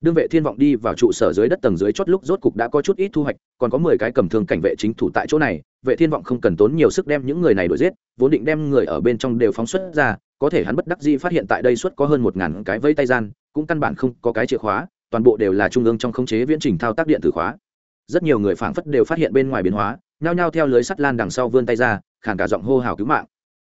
S1: Đương vệ thiên vọng đi vào trụ sở dưới đất tầng dưới chót lúc rốt cục đã có chút ít thu hoạch còn có mười cái cầm thương cảnh vệ chính thủ tại chỗ này vệ thiên vọng không cần tốn nhiều sức đem những người này đuổi giết vốn định đem người ở bên trong đều phóng xuất ra có thể hắn bất đắc dĩ phát hiện tại đây suốt có hơn một ngàn cái vây tay gian cũng căn bản không có cái chìa khóa, toàn bộ đều là trung ương trong khống chế viễn trình thao tác điện tử khóa. Rất nhiều người phảng phất đều phát hiện bên ngoài biến hóa, nhao nhao theo lưới sắt lan đằng sau vươn tay ra khản cả giọng hô hào cứu mạng.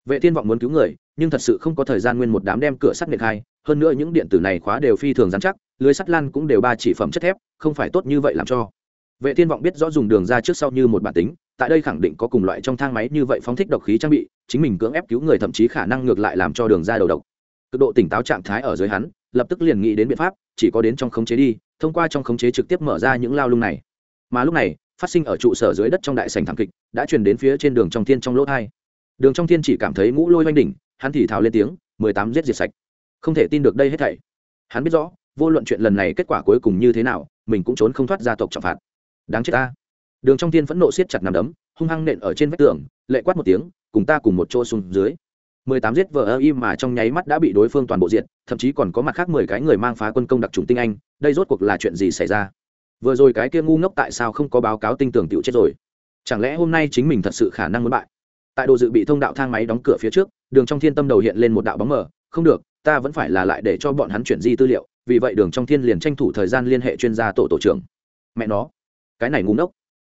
S1: Vệ thiên vọng muốn cứu người, nhưng thật sự không có thời gian nguyên một đám đem cửa sắt nệt hai hơn nữa những điện tử này khóa đều phi thường dán chắc, lưới sắt lan cũng đều ba chỉ phẩm chất thép, không phải tốt như vậy làm cho. Vệ thiên vọng biết rõ dùng đường ra trước sau như một bản tính, tại đây khẳng định có cùng loại trong thang máy như vậy phóng thích độc khí trang bị, chính mình cưỡng ép cứu người thậm chí khả năng ngược lại làm cho đường ra đầu độc. Cực độ tỉnh táo trạng thái ở dưới hắn lập tức liền nghĩ đến biện pháp, chỉ có đến trong khống chế đi, thông qua trong khống chế trực tiếp mở ra những lao lung này. Mà lúc này, phát sinh ở trụ sở dưới đất trong đại sành thảm kịch, đã truyền đến phía trên đường trong thiên trong lỗ thai. Đường trong thiên chỉ cảm thấy ngũ lôi oanh đỉnh, hắn thì thào lên tiếng, mười tám giết diệt sạch. Không thể tin được đây hết thảy. Hắn biết rõ, vô luận chuyện lần này kết quả cuối cùng như thế nào, mình cũng trốn không thoát gia tộc trọng phạt. Đáng chết ta. Đường trong thiên phẫn nộ siết chặt nằm đấm, hung hăng nện ở trên vách tường, lệ quát một tiếng, cùng ta cùng một chỗ xuống dưới mười tám giết vợ im mà trong nháy mắt đã bị đối phương toàn bộ diện thậm chí còn có mặt khác mười cái người mang phá quân công đặc trùng tinh anh, đây rốt cuộc là chuyện gì xảy ra? Vừa rồi cái kia ngu ngốc tại sao không có báo cáo tinh tưởng tiểu chết rồi? Chẳng lẽ hôm nay chính mình thật sự khả năng muốn bại? Tại đồ dự bị thông đạo thang máy đóng cửa phía trước, đường trong thiên tâm đầu hiện lên một đạo bóng mờ, không được, ta vẫn phải là lại để cho bọn hắn chuyển di tư liệu, vì vậy đường trong thiên liền tranh thủ thời gian liên hệ chuyên gia tổ tổ trưởng. Mẹ nó, cái này ngu ngốc.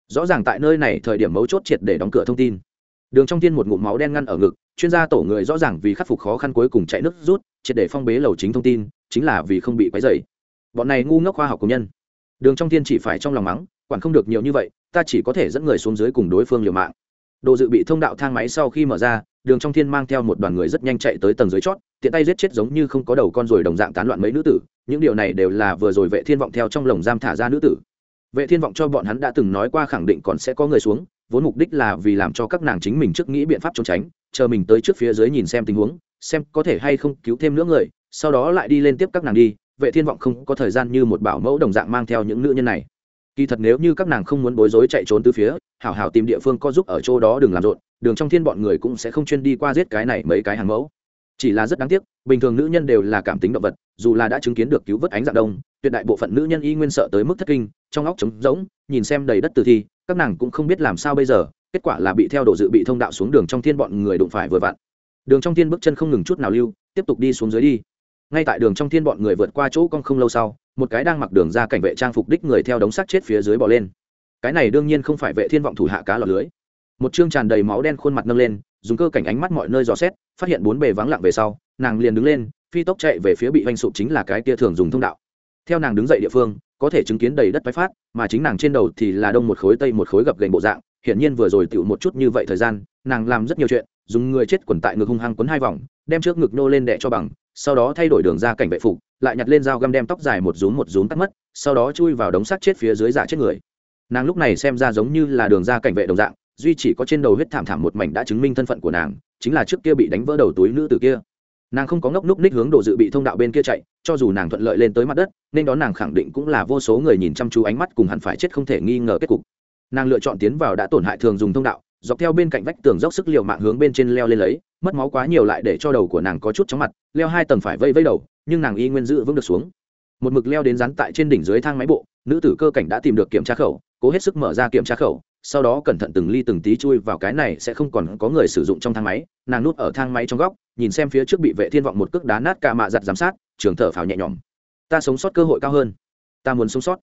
S1: Rõ ràng tại nơi này thời điểm mấu chốt triệt để đóng cửa thông tin. Đường trong thiên một ngụm máu đen ngăn ở ngực chuyên gia tổ người rõ ràng vì khắc phục khó khăn cuối cùng chạy nước rút, triệt để phong bế lầu chính thông tin, chính là vì không bị quấy dày bọn này ngu ngốc khoa học công nhân. Đường trong thiên chỉ phải trong lòng mắng, quản không được nhiều như vậy, ta chỉ có thể dẫn người xuống dưới cùng đối phương liều mạng. Đồ dự bị thông đạo thang máy sau khi mở ra, đường trong thiên mang theo một đoàn người rất nhanh chạy tới tầng dưới chót, tiện tay giết chết giống như không có đầu con rồi đồng dạng tán loạn mấy nữ tử, những điều này đều là vừa rồi vệ thiên vọng theo trong lồng giam thả ra nữ tử. Vệ thiên vọng cho bọn hắn đã từng nói qua khẳng định còn sẽ có người xuống, vốn mục đích là vì làm cho các nàng chính mình trước nghĩ biện pháp trốn tránh chờ mình tới trước phía dưới nhìn xem tình huống, xem có thể hay không cứu thêm nữa người, sau đó lại đi lên tiếp các nàng đi, vệ thiên vọng không có thời gian như một bảo mẫu đồng dạng mang theo những nữ nhân này. Kỳ thật nếu như các nàng không muốn bối rối chạy trốn từ phía, hảo hảo tìm địa phương có giúp ở chỗ đó đừng làm rộn, đường trong thiên bọn người cũng sẽ không chuyên đi qua giết cái này mấy cái hàng mẫu. Chỉ là rất đáng tiếc, bình thường nữ nhân đều là cảm tính động vật, dù là đã chứng kiến được cứu vớt ánh dạng đông, tuyệt đại bộ phận nữ nhân y nguyên sợ tới mức thất kinh, trong óc trống rỗng, nhìn xem đầy đất tử thi, các nàng cũng không biết làm sao bây giờ kết quả là bị theo độ dự bị thông đạo xuống đường trong thiên bọn người đụng phải vừa vặn. Đường trong thiên bước chân không ngừng chút nào lưu, tiếp tục đi xuống dưới đi. Ngay tại đường trong thiên bọn người vượt qua chỗ con không lâu sau, một cái đang mặc đường ra cảnh vệ trang phục đích người theo đống xác chết phía dưới bỏ lên. Cái này đương nhiên không phải vệ thiên vọng thủ hạ cá lọt lưới. Một chương tràn đầy máu đen khuôn mặt nâng lên, dùng cơ cảnh ánh mắt mọi nơi dò xét, phát hiện bốn bề vắng lặng về sau, nàng liền đứng lên, phi tốc chạy về phía bị oanh sụp chính là cái kia thường dùng thông đạo. Theo nàng đứng dậy địa phương, có thể chứng kiến đầy đất tái phát, mà chính nàng trên đầu thì là đông một khối tây một khối gập gành bộ dạng hiển nhiên vừa rồi tựu một chút như vậy thời gian, nàng làm rất nhiều chuyện, dùng người chết quần tại ngực hung hăng quấn hai vòng, đem trước ngực nô lên đẻ cho bằng, sau đó thay đổi đường ra cảnh vệ phục, lại nhặt lên dao găm đem tóc dài một rúm một rúm tắt mất, sau đó chui vào đống xác chết phía dưới giả chết người. Nàng lúc này xem ra giống như là đường ra cảnh vệ đồng dạng, duy chỉ có trên đầu huyết thảm thảm một mảnh đã chứng minh thân phận của nàng, chính là trước kia bị đánh vỡ đầu túi nữ tử kia. Nàng không có ngốc núc ních hướng đồ dự bị thông đạo bên kia chạy, cho dù nàng thuận lợi lên tới mặt đất, nên đón nàng khẳng định cũng là vô số người nhìn chăm chú ánh mắt cùng hẳn phải chết không thể nghi ngờ kết cục nàng lựa chọn tiến vào đã tổn hại thường dùng thông đạo, dọc theo bên cạnh vách tường dốc sức l i ề u mạng hướng bên trên leo lên lấy, mất máu quá nhiều lại để cho đầu của nàng có chút chóng mặt, leo hai tầng phải vây vây đầu, nhưng nàng y nguyên giữ vững được xuống. Một mực leo đến rắn tại trên đỉnh dưới thang máy bộ, nữ tử cơ cảnh đã tìm được kiểm tra khẩu, cố hết sức mở ra kiểm tra khẩu, sau đó cẩn thận từng ly từng tí chui vào cái này sẽ không còn có người sử dụng trong thang máy, nàng nút ở thang máy trong góc, nhìn xem phía trước bị vệ thiên vọng một cước đá nát cả mạ giặt giám sát, trường thở phào nhẹ nhõm. Ta sống sót cơ hội cao hơn. Ta muốn sống sót.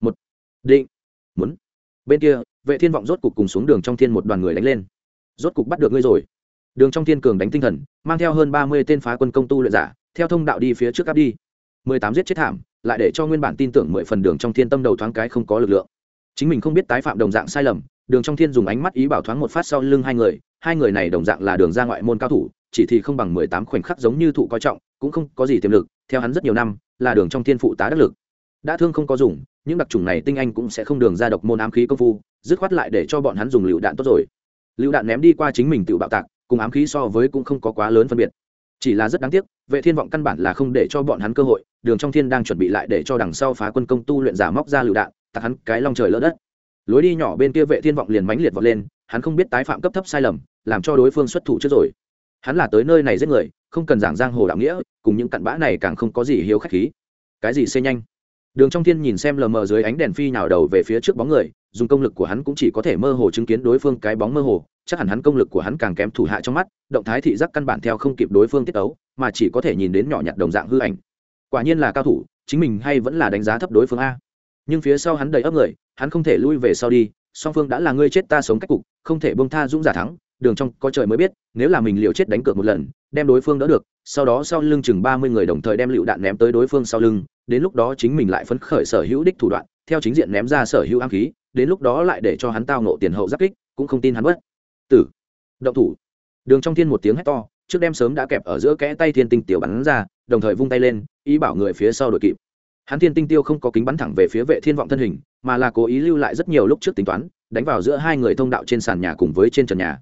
S1: Một. Định. Muốn bên kia, vệ thiên vọng rốt cục cùng xuống đường trong thiên một đoàn người đánh lên. Rốt cục bắt được ngươi rồi. Đường trong thiên cường đánh tinh thần, mang theo hơn ba mươi tên phá quân công tu luyện giả, theo thông đạo đi phía trước áp đi. Mười tám giết chết thảm, lại để cho nguyên bản tin tưởng mười phần đường trong thiên tâm đầu thoáng cái không có lực lượng. Chính mình không biết tái phạm đồng dạng sai lầm, đường trong thiên dùng ánh mắt ý bảo thoáng một phát sau lưng hai người hai người này đồng dạng là đường ra ngoại môn cao thủ, chỉ thì không bằng mười tám khoảnh khắc giống như thụ coi trọng, cũng không có gì tiềm lực, theo hắn rất nhiều năm, là đường trong thiên phụ tá đắc lực. Đã thương không có dùng những đặc trùng này tinh anh cũng sẽ không đường ra độc môn ám khí công phu, dứt khoát lại để cho bọn hắn dùng lựu đạn tốt rồi. Lựu đạn ném đi qua chính mình tự bạo tạc, cùng ám khí so với cũng không có quá lớn phân biệt. Chỉ là rất đáng tiếc, vệ thiên vọng căn bản là không để cho bọn hắn cơ hội, đường trong thiên đang chuẩn bị lại để cho đằng sau phá quân công tu luyện giả móc ra lựu đạn, tạc hắn cái long trời lỡ đất. Lối đi nhỏ bên kia vệ thiên vọng liền mãnh liệt vọt lên, hắn không biết tái phạm cấp thấp sai lầm, làm cho đối phương xuất thủ trước rồi. Hắn là tới nơi này giết người, không cần giảng giang hồ đạo nghĩa, cùng những cặn bã này càng không có gì hiếu khách khí. Cái gì xê nhanh? Đường trong thiên nhìn xem lờ mờ dưới ánh đèn phi nào đầu về phía trước bóng người, dùng công lực của hắn cũng chỉ có thể mơ hồ chứng kiến đối phương cái bóng mơ hồ, chắc hẳn hắn công lực của hắn càng kém thủ hạ trong mắt, động thái thị giác căn bản theo không kịp đối phương tiết ấu mà chỉ có thể nhìn đến nhỏ nhặt đồng dạng hư ảnh. Quả nhiên là cao thủ, chính mình hay vẫn là đánh giá thấp đối phương a. Nhưng phía sau hắn đầy ấp người, hắn không thể lui về sau đi, song phương đã là ngươi chết ta sống cách cục, không thể bông tha dũng giả thắng. Đường trong có trời mới biết, nếu là mình liều chết đánh cược một lần, đem đối phương đỡ được, sau đó sau lưng chừng ba mươi người đồng thời đem lựu đạn ném tới đối phương sau lưng đến lúc đó chính mình lại phấn khởi sở hữu đích thủ đoạn, theo chính diện ném ra sở hữu ám khí, đến lúc đó lại để cho hắn tao nộ tiền hậu giáp kích, cũng không tin hắn bất. Tử. Động thủ. Đường trong thiên một tiếng hét to, trước đem sớm đã kẹp ở giữa kẽ tay thiên tinh tiểu bắn ra, đồng thời vung tay lên, ý bảo người phía sau đội kịp. Hắn thiên tinh tiêu không có kính bắn thẳng về phía vệ thiên vọng thân hình, mà là cố ý lưu lại rất nhiều lúc trước tính toán, đánh vào giữa hai người thông đạo trên sàn nhà cùng với trên trần nhà.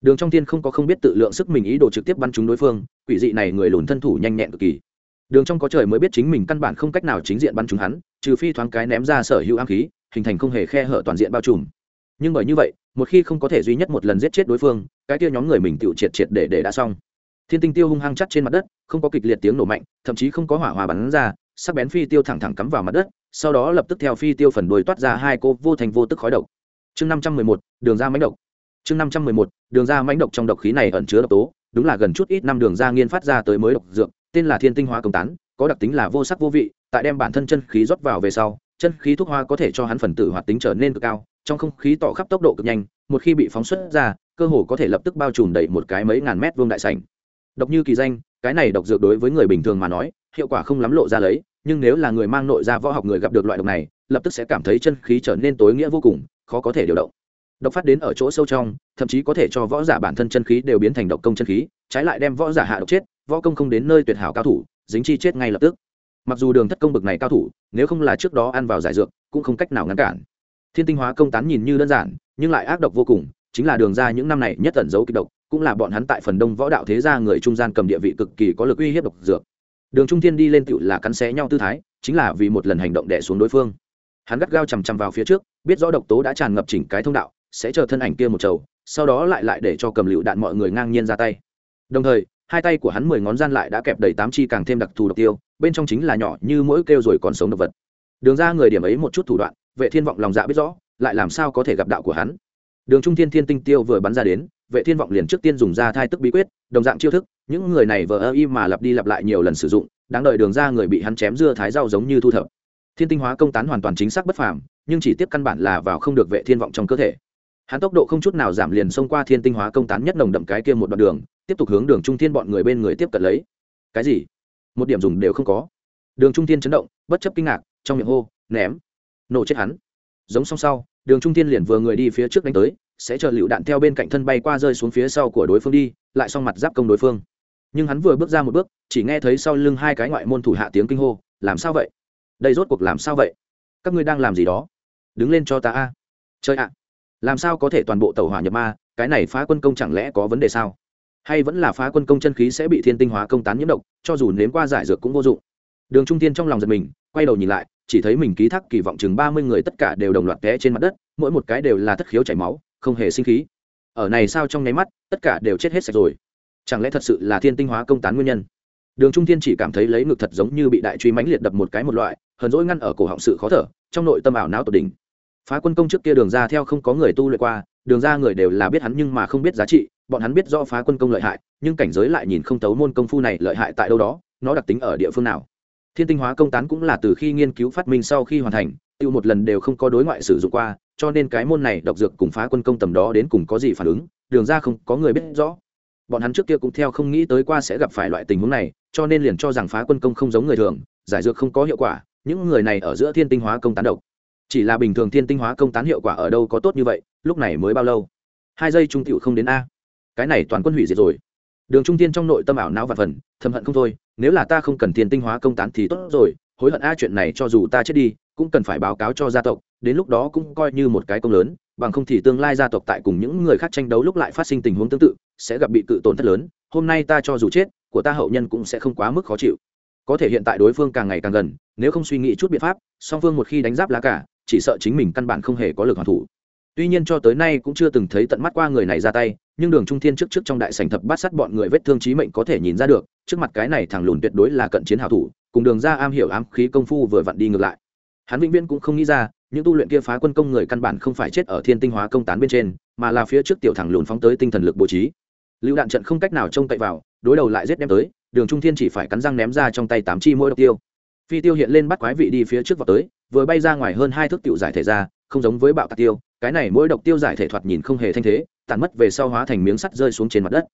S1: Đường trong thiên không có không biết tự lượng sức mình ý đồ trực tiếp bắn trúng đối phương, quỷ dị này người lùn thân thủ nhanh nhẹn cực kỳ đường trong có trời mới biết chính mình căn bản không cách nào chính diện bắn trúng hắn, trừ phi thoáng cái ném ra sở hữu ám khí, hình thành không hề khe hở toàn diện bao trùm. Nhưng bởi như vậy, một khi không có thể duy nhất một lần giết chết đối phương, cái kia nhóm người mình tự triệt triệt để để đã xong. Thiên tinh tiêu hung hăng chắc trên mặt đất, không có kịch liệt tiếng nổ mạnh, thậm chí không có hỏa hòa bắn ra, sắc bén phi tiêu thẳng thẳng cắm vào mặt đất, sau đó lập tức theo phi tiêu phần đuôi toát ra hai cô vô thành vô tức khói độc. Chương năm trăm mười một, đường ra mánh độc. Chương năm trăm mười một, đường ra mánh độc trong độc khí này ẩn chứa độc tố, đúng là gần chút ít năm đường ra nghiên phát ra tới mới độc dược tên là thiên tinh hóa công tán, có đặc tính là vô sắc vô vị, tại đem bản thân chân khí rót vào về sau, chân khí thuốc hoa có thể cho hắn phần tử hoạt tính trở nên cực cao, trong không khí tỏ khắp tốc độ cực nhanh, một khi bị phóng xuất ra, cơ hồ có thể lập tức bao trùm đầy một cái mấy ngàn mét vuông đại sảnh. Độc như kỳ danh, cái này độc dược đối với người bình thường mà nói, hiệu quả không lắm lộ ra lấy, nhưng nếu là người mang nội ra võ học người gặp được loại độc này, lập tức sẽ cảm thấy chân khí trở nên tối nghĩa vô cùng, khó có thể điều động. Độc phát đến ở chỗ sâu trong, thậm chí có thể cho võ giả bản thân chân khí đều biến thành độc công chân khí, trái lại đem võ giả hạ độc chết võ công không đến nơi tuyệt hảo cao thủ, dính chi chết ngay lập tức. Mặc dù đường thất công bực này cao thủ, nếu không là trước đó ăn vào giải dược, cũng không cách nào ngăn cản. Thiên tinh hóa công tán nhìn như đơn giản, nhưng lại ác độc vô cùng, chính là đường ra những năm này nhất tẩn dấu kịch độc, cũng là bọn hắn tại phần đông võ đạo thế gia người trung gian cầm địa vị cực kỳ có lực uy hiếp độc dược. Đường trung thiên đi lên tựu là cắn xé nhau tư thái, chính là vì một lần hành động đẻ xuống đối phương. Hắn gắt gao chằm chằm vào phía trước, biết rõ độc tố đã tràn ngập chỉnh cái thông đạo, sẽ chờ thân ảnh kia một chầu sau đó lại lại để cho cầm lựu đạn mọi người ngang nhiên ra tay. Đồng thời hai tay của hắn mười ngón gian lại đã kẹp đầy tám chi càng thêm đặc thù độc tiêu, bên trong chính là nhỏ như mỗi kêu rồi còn sống độc vật. Đường ra người điểm ấy một chút thủ đoạn, vệ thiên vọng lòng dạ biết rõ, lại làm sao có thể gặp đạo của hắn. Đường trung thiên thiên tinh tiêu vừa bắn ra đến, vệ thiên vọng liền trước tiên dùng ra thai tức bí quyết, đồng dạng chiêu thức, những người này vờ ơ y mà lặp đi lặp lại nhiều lần sử dụng, đáng đợi đường ra người bị hắn chém dưa thái rau giống như thu thập. Thiên tinh hóa công tán hoàn toàn chính xác bất phàm, nhưng chỉ tiếp căn bản là vào không được vệ thiên vọng trong cơ thể. Hắn tốc độ không chút nào giảm liền xông qua thiên tinh hóa công tán nhất nồng đậm cái kia một đoạn đường tiếp tục hướng đường trung thiên bọn người bên người tiếp cận lấy. Cái gì? Một điểm dùng đều không có. Đường trung thiên chấn động, bất chấp kinh ngạc, trong miệng hô, ném! Nổ chết hắn. Giống song sau, đường trung thiên liền vừa người đi phía trước đánh tới, sẽ chờ lựu đạn theo bên cạnh thân bay qua rơi xuống phía sau của đối phương đi, lại xong mặt giáp công đối phương. Nhưng hắn vừa bước ra một bước, chỉ nghe thấy sau lưng hai cái ngoại môn thủ hạ tiếng kinh hô, làm sao vậy? Đây rốt cuộc làm sao vậy? Các ngươi đang làm gì đó? Đứng lên cho ta a. Chơi ạ. Làm sao có thể toàn bộ tàu hỏa nhập ma? Cái này phá quân công chẳng lẽ có vấn đề sao? Hay vẫn là phá quân công chân khí sẽ bị thiên tinh hóa công tán nhiễm độc, cho dù nếm qua giải dược cũng vô dụng. Đường trung tiên trong lòng giật mình, quay đầu nhìn lại, chỉ thấy mình ký thác kỳ vọng chừng ba mươi người tất cả đều đồng loạt té trên mặt đất, mỗi một cái đều là thất khiếu chảy máu, không hề sinh khí. Ở này sao trong nháy mắt, tất cả đều chết hết sạch rồi. Chẳng lẽ thật sự là thiên tinh hóa công tán nguyên nhân? Đường trung thiên chỉ cảm thấy lấy ngực thật giống như bị đại truy mãnh liệt đập một cái một loại, hờn dỗi ngăn ở cổ họng sự khó thở, trong nội tâm ảo não tột đỉnh. Phá quân công trước kia đường ra theo không có người tu luyện qua đường ra người đều là biết hắn nhưng mà không biết giá trị, bọn hắn biết do phá quân công lợi hại, nhưng cảnh giới lại nhìn không tấu môn công phu này lợi hại tại đâu đó, nó đặc tính ở địa phương nào. Thiên tinh hóa công tán cũng là từ khi nghiên cứu phát minh sau khi hoàn thành, tiêu một lần đều không có đối ngoại sử dụng qua, cho nên cái môn này độc dược cùng phá quân công tầm đó đến cùng có gì phản ứng, đường ra không có người biết rõ. Bọn hắn trước kia cũng theo không nghĩ tới qua sẽ gặp phải loại tình huống này, cho nên liền cho rằng phá quân công không giống người thường, giải dược không có hiệu quả, những người này ở giữa thiên tinh hóa công tán độc chỉ là bình thường thiên tinh hóa công tán hiệu quả ở đâu có tốt như vậy, lúc này mới bao lâu? Hai giây trung tiểu không đến a. Cái này toàn quân hủy diệt rồi. Đường trung tiên trong nội tâm ảo não và phần, thầm hận không thôi, nếu là ta không cần thiên tinh hóa công tán thì tốt rồi, hối hận a chuyện này cho dù ta chết đi, cũng cần phải báo cáo cho gia tộc, đến lúc đó cũng coi như một cái công lớn, bằng không thì tương lai gia tộc tại cùng những người khác tranh đấu lúc lại phát sinh tình huống tương tự, sẽ gặp bị cự tổn thất lớn, hôm nay ta cho dù chết, của ta hậu nhân cũng sẽ không quá mức khó chịu. Có thể hiện tại đối phương càng ngày càng gần, nếu không suy nghĩ chút biện pháp, song phương một khi đánh giáp lá cả chỉ sợ chính mình căn bản không hề có lực hoàn thủ. Tuy nhiên cho tới nay cũng chưa từng thấy tận mắt qua người này ra tay, nhưng đường trung thiên trước trước trong đại sành thập bát sát bọn người vết thương trí mệnh có thể nhìn ra được, trước mặt cái này thằng lùn tuyệt đối là cận chiến hảo thủ, cùng đường ra am hiểu ám khí công phu vừa vặn đi ngược lại. Hắn vĩnh viễn cũng không nghĩ ra, những tu luyện kia phá quân công người căn bản không phải chết ở thiên tinh hóa công tán bên trên, mà là phía trước tiểu thẳng lùn phóng tới tinh thần lực bố trí. Lưu đạn trận không cách nào trông cậy vào, đối đầu lại giết đem tới, đường trung thiên chỉ phải cắn răng ném ra trong tay tám chi mỗi độc tiêu. Phi tiêu hiện lên bắt quái vị đi phía trước vào tới vừa bay ra ngoài hơn hai thước tiểu giải thể ra, không giống với bạo tạc tiêu, cái này mỗi độc tiêu giải thể thoạt nhìn không hề thanh thế tàn mất về sau hóa thành miếng sắt rơi xuống trên mặt đất.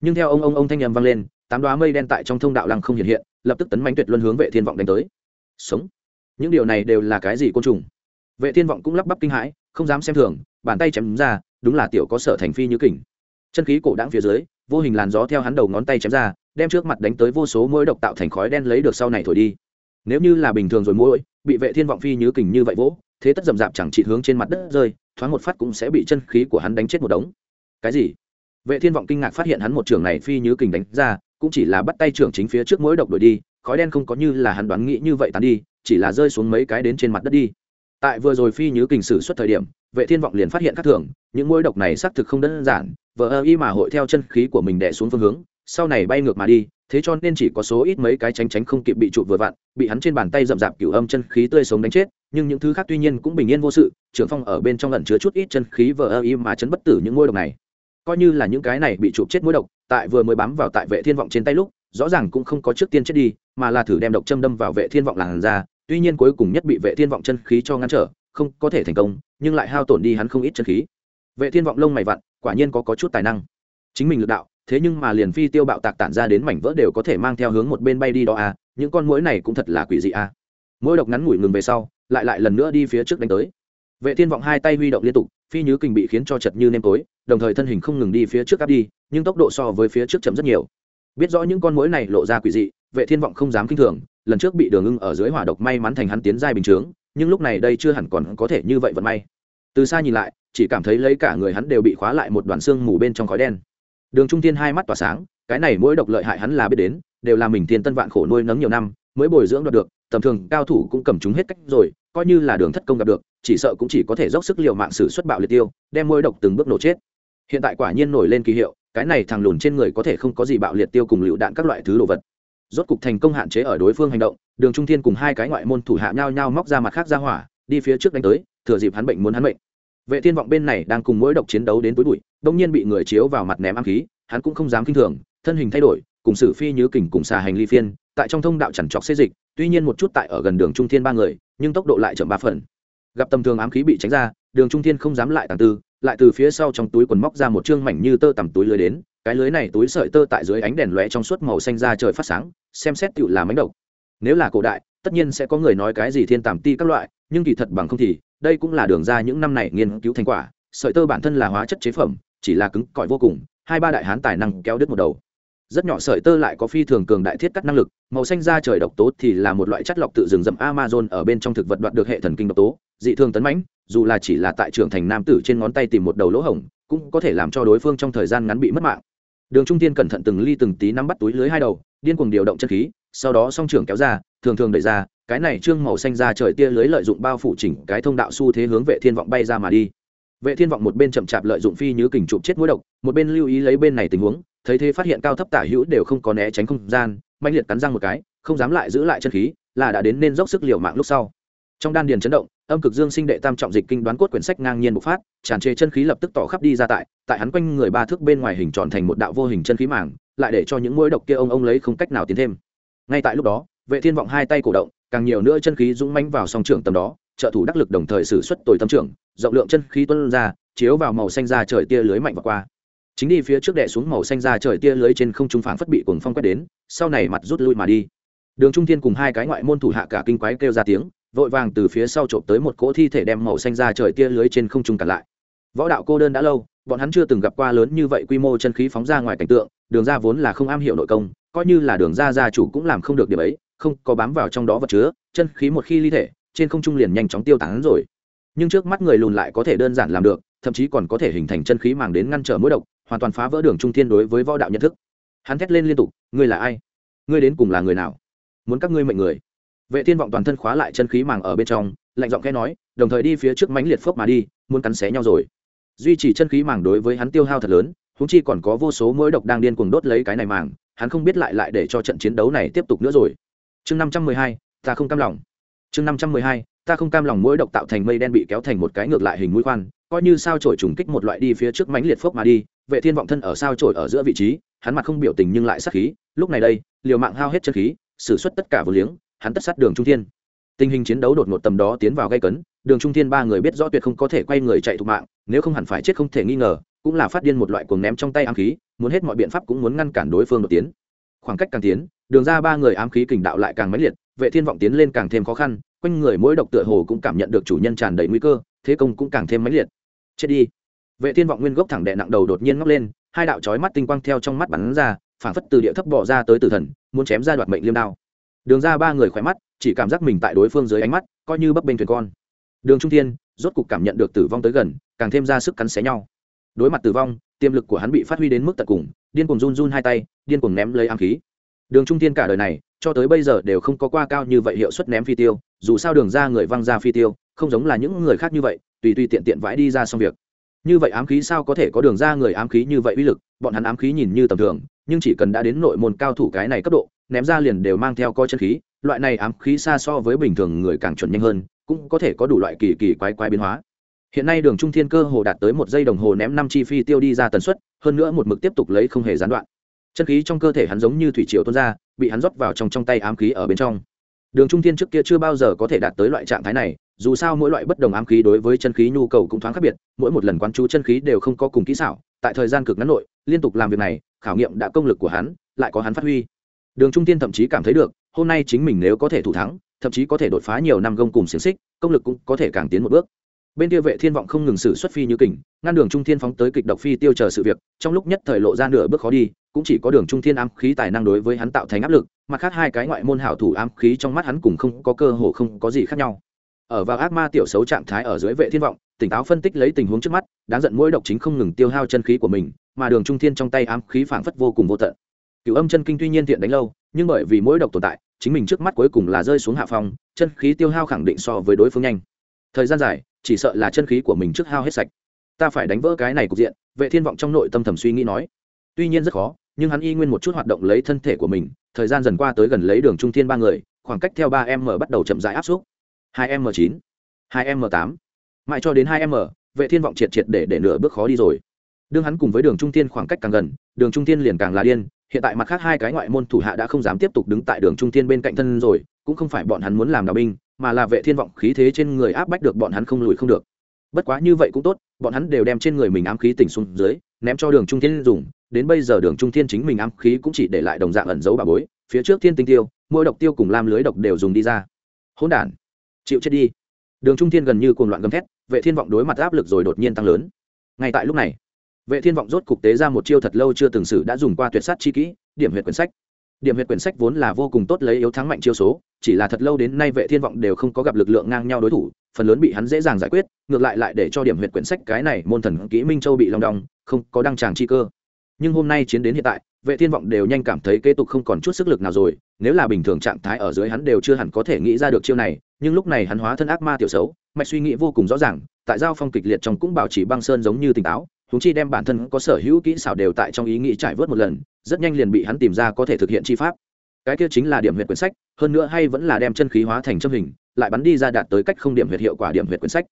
S1: Nhưng theo ông ông ông thanh nhầm vang lên, tám đoá mây đen tại trong thông đạo lăng không hiện hiện, lập tức tấn mánh tuyệt luân hướng vệ thiên vọng đánh tới. Sống. Những điều này đều là cái gì côn trùng? Vệ thiên vọng cũng lắp bắp kinh hãi, không dám xem thường, bàn tay chém ra, đúng là tiểu có sở thành phi như kình. Chân khí cổ đáng phía dưới, vô hình làn gió theo hắn đầu ngón tay chém ra, đem trước mặt đánh tới vô số mũi độc tạo thành khói đen lấy được sau này thổi đi. Nếu như là bình thường rồi mũi bị vệ thiên vọng phi như kình như vậy vỗ, thế tất dầm dạp chẳng chỉ hướng trên mặt đất rơi, thoáng một phát cũng sẽ bị chân khí của hắn đánh chết một đống. Cái gì? Vệ thiên vọng kinh ngạc phát hiện hắn một trường này phi như kình đánh ra, cũng chỉ là bắt tay trưởng chính phía trước mỗi độc đổi đi, khói đen không có như là hắn đoán nghĩ như vậy tán đi, chỉ là rơi xuống mấy cái đến trên mặt đất đi. Tại vừa rồi phi như kình sử xuất thời điểm, vệ thiên vọng liền phát hiện các thường, những mũi độc này xác thực không đơn giản, vờ ơ y mà hội theo chân khí của mình đè xuống phương hướng, sau này bay ngược mà đi thế cho nên chỉ có số ít mấy cái tránh tránh không kịp bị chụp vừa vặn, bị hắn trên bàn tay rậm rạp cửu âm chân khí tươi sống đánh chết, nhưng những thứ khác tuy nhiên cũng bình yên vô sự, trưởng phong ở bên trong lần chứa chút ít chân khí vờ ơ im mà chấn bất tử những ngôi độc này. Coi như là những cái này bị chụp chết mũi độc, tại vừa mới bám vào tại vệ thiên vọng trên tay lúc, rõ ràng cũng không có trước tiên chết đi, mà là thử đem độc châm đâm vào vệ thiên vọng làn ra tuy nhiên cuối cùng nhất bị vệ thiên vọng chân khí cho ngăn trở, không có thể thành công, nhưng lại hao tổn đi hắn không ít chân khí. Vệ thiên vọng lông mày vặn, quả nhiên có có chút tài năng. Chính mình lực đạo thế nhưng mà liền phi tiêu bạo tạc tản ra đến mảnh vỡ đều có thể mang theo hướng một bên bay đi đó à những con mũi này cũng thật là quỷ dị à. Mỗi độc ngắn ngủi ngừng về sau, lại lại lần nữa đi phía trước đánh tới. Vệ thiên vọng hai tay huy động liên tục, phi nhứ kình bị khiến cho chật như nêm tối, đồng thời thân hình không ngừng đi phía trước áp đi, nhưng tốc độ so với phía trước chậm rất nhiều. Biết rõ những con mũi này lộ ra quỷ dị, vệ thiên vọng không dám kinh thường, lần trước bị đường ưng ở dưới hỏa độc may mắn thành hắn tiến giai bình chướng, nhưng lúc này đây chưa hẳn còn có thể như vậy vận may. Từ xa nhìn lại, chỉ cảm thấy lấy cả người hắn đều bị khóa lại một đoàn xương mù bên trong khói đen đường trung tiên hai mắt tỏa sáng, cái này mỗi độc lợi hại hắn là biết đến, đều là mình thiên tân vạn khổ nuôi nấng nhiều năm, mới bồi dưỡng đoạt được, tầm thường cao thủ cũng cầm chúng hết cách rồi, coi như là đường thất công gặp được, chỉ sợ cũng chỉ có thể dốc sức liệu mạng sử xuất bạo liệt tiêu, đem mỗi độc từng bước nổ chết. Hiện tại quả nhiên nổi lên kỳ hiệu, cái này thằng lùn trên người có thể không có gì bạo liệt tiêu cùng lựu đạn các loại thứ đồ vật. Rốt cục thành công hạn chế ở đối phương hành động, đường trung thiên cùng hai cái ngoại môn thủ hạ nhau nhau móc ra mặt khác ra hỏa, đi phía trước đánh tới, thừa dịp hắn bệnh muốn hắn bệnh vệ thiên vọng bên này đang cùng mỗi độc chiến đấu đến túi bụi đông nhiên bị người chiếu vào mặt ném ám khí, hắn cũng không dám kinh thường, thân hình thay đổi, cùng sử phi như kình cùng xà hành ly phiên, tại trong thông đạo chẳng trọc xê dịch, tuy nhiên một chút tại ở gần đường trung thiên ba người, nhưng tốc độ lại chậm ba phần. Gặp tầm thường ám khí bị tránh ra, đường trung thiên không dám lại tàng tư, lại từ phía sau trong túi quần móc ra một chương mảnh như tơ tằm túi lưới đến, cái lưới này túi sợi tơ tại dưới ánh đèn lóe trong suốt màu xanh ra trời phát sáng, xem xét tựu là mánh độc. Nếu là cổ đại, tất nhiên sẽ có người nói cái gì thiên tàm ti các loại, nhưng kỳ thật bằng không thì, đây cũng là đường ra những năm này nghiên cứu thành quả, sợi tơ bản thân là hóa chất chế phẩm chỉ là cứng cỏi vô cùng, hai ba đại hán tài năng kéo đứt một đầu. Rất nhỏ sợi tơ lại có phi thường cường đại thiết cắt năng lực, màu xanh da trời độc tố thì là một loại chất lọc tự rừng rậm amazon ở bên trong thực vật đoạt được hệ thần kinh độc tố, dị thường tấn mãnh, dù là chỉ là tại trưởng thành nam tử trên ngón tay tìm một đầu lỗ hổng, cũng có thể làm cho đối phương trong thời gian ngắn bị mất mạng. Đường trung tiên cẩn thận từng ly từng tí nắm bắt túi lưới hai đầu, điên cuồng điều động chân khí, sau đó song trưởng kéo ra, thường thường đẩy ra, cái này trương màu xanh ra trời tia lưới lợi dụng bao phủ chỉnh cái thông đạo xu thế hướng vệ thiên vọng bay ra mà đi vệ thiên vọng một bên chậm chạp lợi dụng phi như kình chụp chết mũi độc, một bên lưu ý lấy bên này tình huống, thấy thế phát hiện cao thấp tả hữu đều không có né tránh không gian mạnh liệt cắn răng một cái, không dám lại giữ lại chân khí, là đã đến nên dốc sức liều mạng lúc sau. Trong đan điền chấn động, âm cực dương sinh đệ tam trọng dịch kinh đoán cốt quyển sách ngang nhiên bộc phát, tràn trề chân khí lập tức tỏ khắp đi ra tại tại hắn quanh người ba thước bên ngoài hình tròn thành một đạo vô hình chân khí màng, lại để cho những mũi độc kia ông ông lấy không cách nào tiến thêm. Ngay tại lúc đó, vệ thiên vọng hai tay cổ động, càng nhiều nữa chân khí dũng mãnh vào song trưởng tầm đó trợ thủ đắc lực đồng thời sử xuất tồi tâm trưởng, rộng lượng chân khí tuôn ra, chiếu vào màu xanh da trời tia lưới mạnh và qua. Chính đi phía trước đệ xuống màu xanh da trời tia lưới trên không trung phảng phất bị cuồng phong quét đến, sau này mặt rút lui mà đi. Đường trung thiên cùng hai cái ngoại môn thủ hạ cả kinh quái kêu ra tiếng, vội vàng từ phía sau trộm tới một cỗ thi thể đem màu xanh ra trời tia lưới trên không trung cản lại. Võ đạo cô đơn đã lâu, bọn hắn chưa từng gặp qua lớn như vậy quy mô chân khí phóng ra ngoài cảnh tượng, đường ra vốn là không am hiểu nội công, coi như là đường ra gia chủ cũng làm không được điểm ấy, không có bám vào trong đó vật chứa, chân khí một khi ly thể trên không trung liền nhanh chóng tiêu tán rồi. Nhưng trước mắt người lùn lại có thể đơn giản làm được, thậm chí còn có thể hình thành chân khí màng đến ngăn trở mũi độc, hoàn toàn phá vỡ đường trung thiên đối với võ đạo nhận thức. Hắn thét lên liên tục, ngươi là ai? Ngươi đến cùng là người nào? Muốn các ngươi mệnh người? Vệ thiên vọng toàn thân khóa lại chân khí màng ở bên trong, lạnh giọng khẽ nói, đồng thời đi phía trước mánh liệt phốc mà đi, muốn cắn xé nhau rồi. Duy trì chân khí màng đối với hắn tiêu hao thật lớn húng chi còn có vô số mũi độc đang điên cuồng đốt lấy cái này màng, hắn không biết lại lại để cho trận chiến đấu này tiếp tục nữa rồi. Chương năm trăm mười hai, ta không cam lòng chương năm trăm mười hai, ta không cam lòng mũi độc tạo thành mây đen bị kéo thành một cái ngược lại hình mũi khoan, coi như sao trổi trùng kích một loại đi phía trước mánh liệt phốc mà đi, vệ thiên vọng thân ở sao trổi ở giữa vị trí, hắn mặt không biểu tình nhưng lại sát khí, lúc này đây, liều mạng hao hết chân khí, sử xuất tất cả vô liếng, hắn tất sát đường trung thiên. Tình hình chiến đấu đột ngột tầm đó tiến vào gây cấn, đường trung thiên ba người biết rõ tuyệt không có thể quay người chạy thục mạng, nếu không hẳn phải chết không thể nghi ngờ, cũng là phát điên một loại cuồng ném trong tay ám khí, muốn hết mọi biện pháp cũng muốn ngăn cản đối phương đột tiến. Khoảng cách càng tiến, đường ra ba người ám khí kình đạo lại càng mãnh liệt vệ thiên vọng tiến lên càng thêm khó khăn, quanh người mỗi độc tựa hồ cũng cảm nhận được chủ nhân tràn đầy nguy cơ, thế công cũng càng thêm mãnh liệt. Chết đi. Vệ thiên vọng nguyên gốc thẳng đệ nặng đầu đột nhiên ngóc lên, hai đạo chói mắt tinh quang theo trong mắt bắn ra, phảng phất từ địa thấp bỏ ra tới tử thần, muốn chém ra đoạt mệnh liêm đao. Đường ra ba người khỏe mắt, chỉ cảm giác mình tại đối phương dưới ánh mắt, coi như bấp bênh thuyền con. Đường trung thiên, rốt cục cảm nhận được tử vong tới gần, càng thêm ra sức cắn xé nhau. Đối mặt tử vong, tiềm lực của hắn bị phát huy đến mức tận cùng, điên cuồng run run hai tay, điên cuồng ném lấy ám khí. Đường trung thiên cả đời này cho tới bây giờ đều không có qua cao như vậy hiệu suất ném phi tiêu, dù sao đường ra người văng ra phi tiêu, không giống là những người khác như vậy, tùy tùy tiện tiện vãi đi ra xong việc. Như vậy ám khí sao có thể có đường ra người ám khí như vậy uy lực, bọn hắn ám khí nhìn như tầm thường, nhưng chỉ cần đã đến nội môn cao thủ cái này cấp độ, ném ra liền đều mang theo coi chân khí, loại này ám khí xa so với bình thường người càng chuẩn nhanh hơn, cũng có thể có đủ loại kỳ kỳ quái quái biến hóa. Hiện nay đường trung thiên cơ hồ đạt tới một giây đồng hồ ném năm chi phi tiêu đi ra tần suất, hơn nữa một mực tiếp tục lấy không hề gián đoạn chân khí trong cơ thể hắn giống như thủy triều tuôn ra, bị hắn rót vào trong trong tay ám khí ở bên trong. Đường trung thiên trước kia chưa bao giờ có thể đạt tới loại trạng thái này, dù sao mỗi loại bất đồng ám khí đối với chân khí nhu cầu cũng thoáng khác biệt, mỗi một lần quán chú chân khí đều không có cùng kỹ xảo, tại thời gian cực ngắn nội, liên tục làm việc này, khảo nghiệm đã công lực của hắn, lại có hắn phát huy. Đường trung thiên thậm chí cảm thấy được, hôm nay chính mình nếu có thể thủ thắng, thậm chí có thể đột phá nhiều năm gông cùng xiềng xích, công lực cũng có thể càng tiến một bước bên kia vệ thiên vọng không ngừng xử xuất phi như kình, ngăn đường trung thiên phóng tới kịch độc phi tiêu chờ sự việc, trong lúc nhất thời lộ ra nửa bước khó đi, cũng chỉ có đường trung thiên ám khí tài năng đối với hắn tạo thành áp lực mặt khác hai cái ngoại môn hảo thủ ám khí trong mắt hắn cùng không có cơ hồ không có gì khác nhau. Ở vào ác ma tiểu xấu trạng thái ở dưới vệ thiên vọng, tỉnh táo phân tích lấy tình huống trước mắt, đáng giận mỗi độc chính không ngừng tiêu hao chân khí của mình, mà đường trung thiên trong tay ám khí phảng phất vô cùng vô tận. Cửu âm chân kinh tuy nhiên tiện đánh lâu, nhưng bởi vì mỗi độc tồn tại, chính mình trước mắt cuối cùng là rơi xuống hạ phong, chân khí tiêu hao khẳng định so với đối phương nhanh. Thời gian dài chỉ sợ là chân khí của mình trước hao hết sạch. Ta phải đánh vỡ cái này cục diện, vệ thiên vọng trong nội tâm thầm suy nghĩ nói. Tuy nhiên rất khó, nhưng hắn y nguyên một chút hoạt động lấy thân thể của mình, thời gian dần qua tới gần lấy đường trung thiên ba người, khoảng cách theo ba m bắt đầu chậm rãi áp suất hai m chín, hai m tám, mãi cho đến hai m, vệ thiên vọng triệt triệt để để nửa bước khó đi rồi. Đương hắn cùng với đường trung thiên khoảng cách càng gần, đường trung thiên liền càng là điên, hiện tại mặt khác hai cái ngoại môn thủ hạ đã không dám tiếp tục đứng tại đường trung thiên bên cạnh thân rồi, cũng không phải bọn hắn muốn làm đạo binh mà là vệ thiên vọng khí thế trên người áp bách được bọn hắn không lùi không được. Bất quá như vậy cũng tốt, bọn hắn đều đem trên người mình ám khí tỉnh xuống dưới, ném cho đường trung thiên dùng. Đến bây giờ đường trung thiên chính mình ám khí cũng chỉ để lại đồng dạng ẩn giấu bà bối. Phía trước thiên tinh tiêu, mỗi độc tiêu cùng lam lưới độc đều dùng đi ra. Hỗn đản, chịu chết đi. Đường trung thiên gần như cuồng loạn gầm thét, vệ thiên vọng đối mặt áp lực rồi đột nhiên tăng lớn. Ngay tại lúc này, vệ thiên vọng rốt cục tế ra một chiêu thật lâu chưa từng sử đã dùng qua tuyệt sát chi kỹ, điểm huyệt quyển sách điểm huyệt quyển sách vốn là vô cùng tốt lấy yếu thắng mạnh chiêu số, chỉ là thật lâu đến nay vệ thiên vọng đều không có gặp lực lượng ngang nhau đối thủ, phần lớn bị hắn dễ dàng giải quyết, ngược lại lại để cho điểm huyệt quyển sách cái này môn thần kỹ minh châu bị lòng đong, không có đăng tràng chi cơ. Nhưng hôm nay chiến đến hiện tại, vệ thiên vọng đều nhanh cảm thấy kế tục không còn chút sức lực nào rồi, nếu là bình thường trạng thái ở dưới hắn đều chưa hẳn có thể nghĩ ra được chiêu này, nhưng lúc này hắn hóa thân ác ma tiểu xấu, mạch suy nghĩ vô cùng rõ ràng, tại giao phong kịch liệt trong cũng bảo trì băng sơn giống như tỉnh táo chúng chi đem bản thân có sở hữu kỹ xảo đều tại trong ý nghĩ trải vớt một lần rất nhanh liền bị hắn tìm ra có thể thực hiện chi pháp. Cái kia chính là điểm huyệt quyển sách hơn nữa hay vẫn là đem chân khí hóa thành châm hình lại bắn đi ra đạt tới cách không điểm huyệt hiệu quả điểm huyệt quyển sách.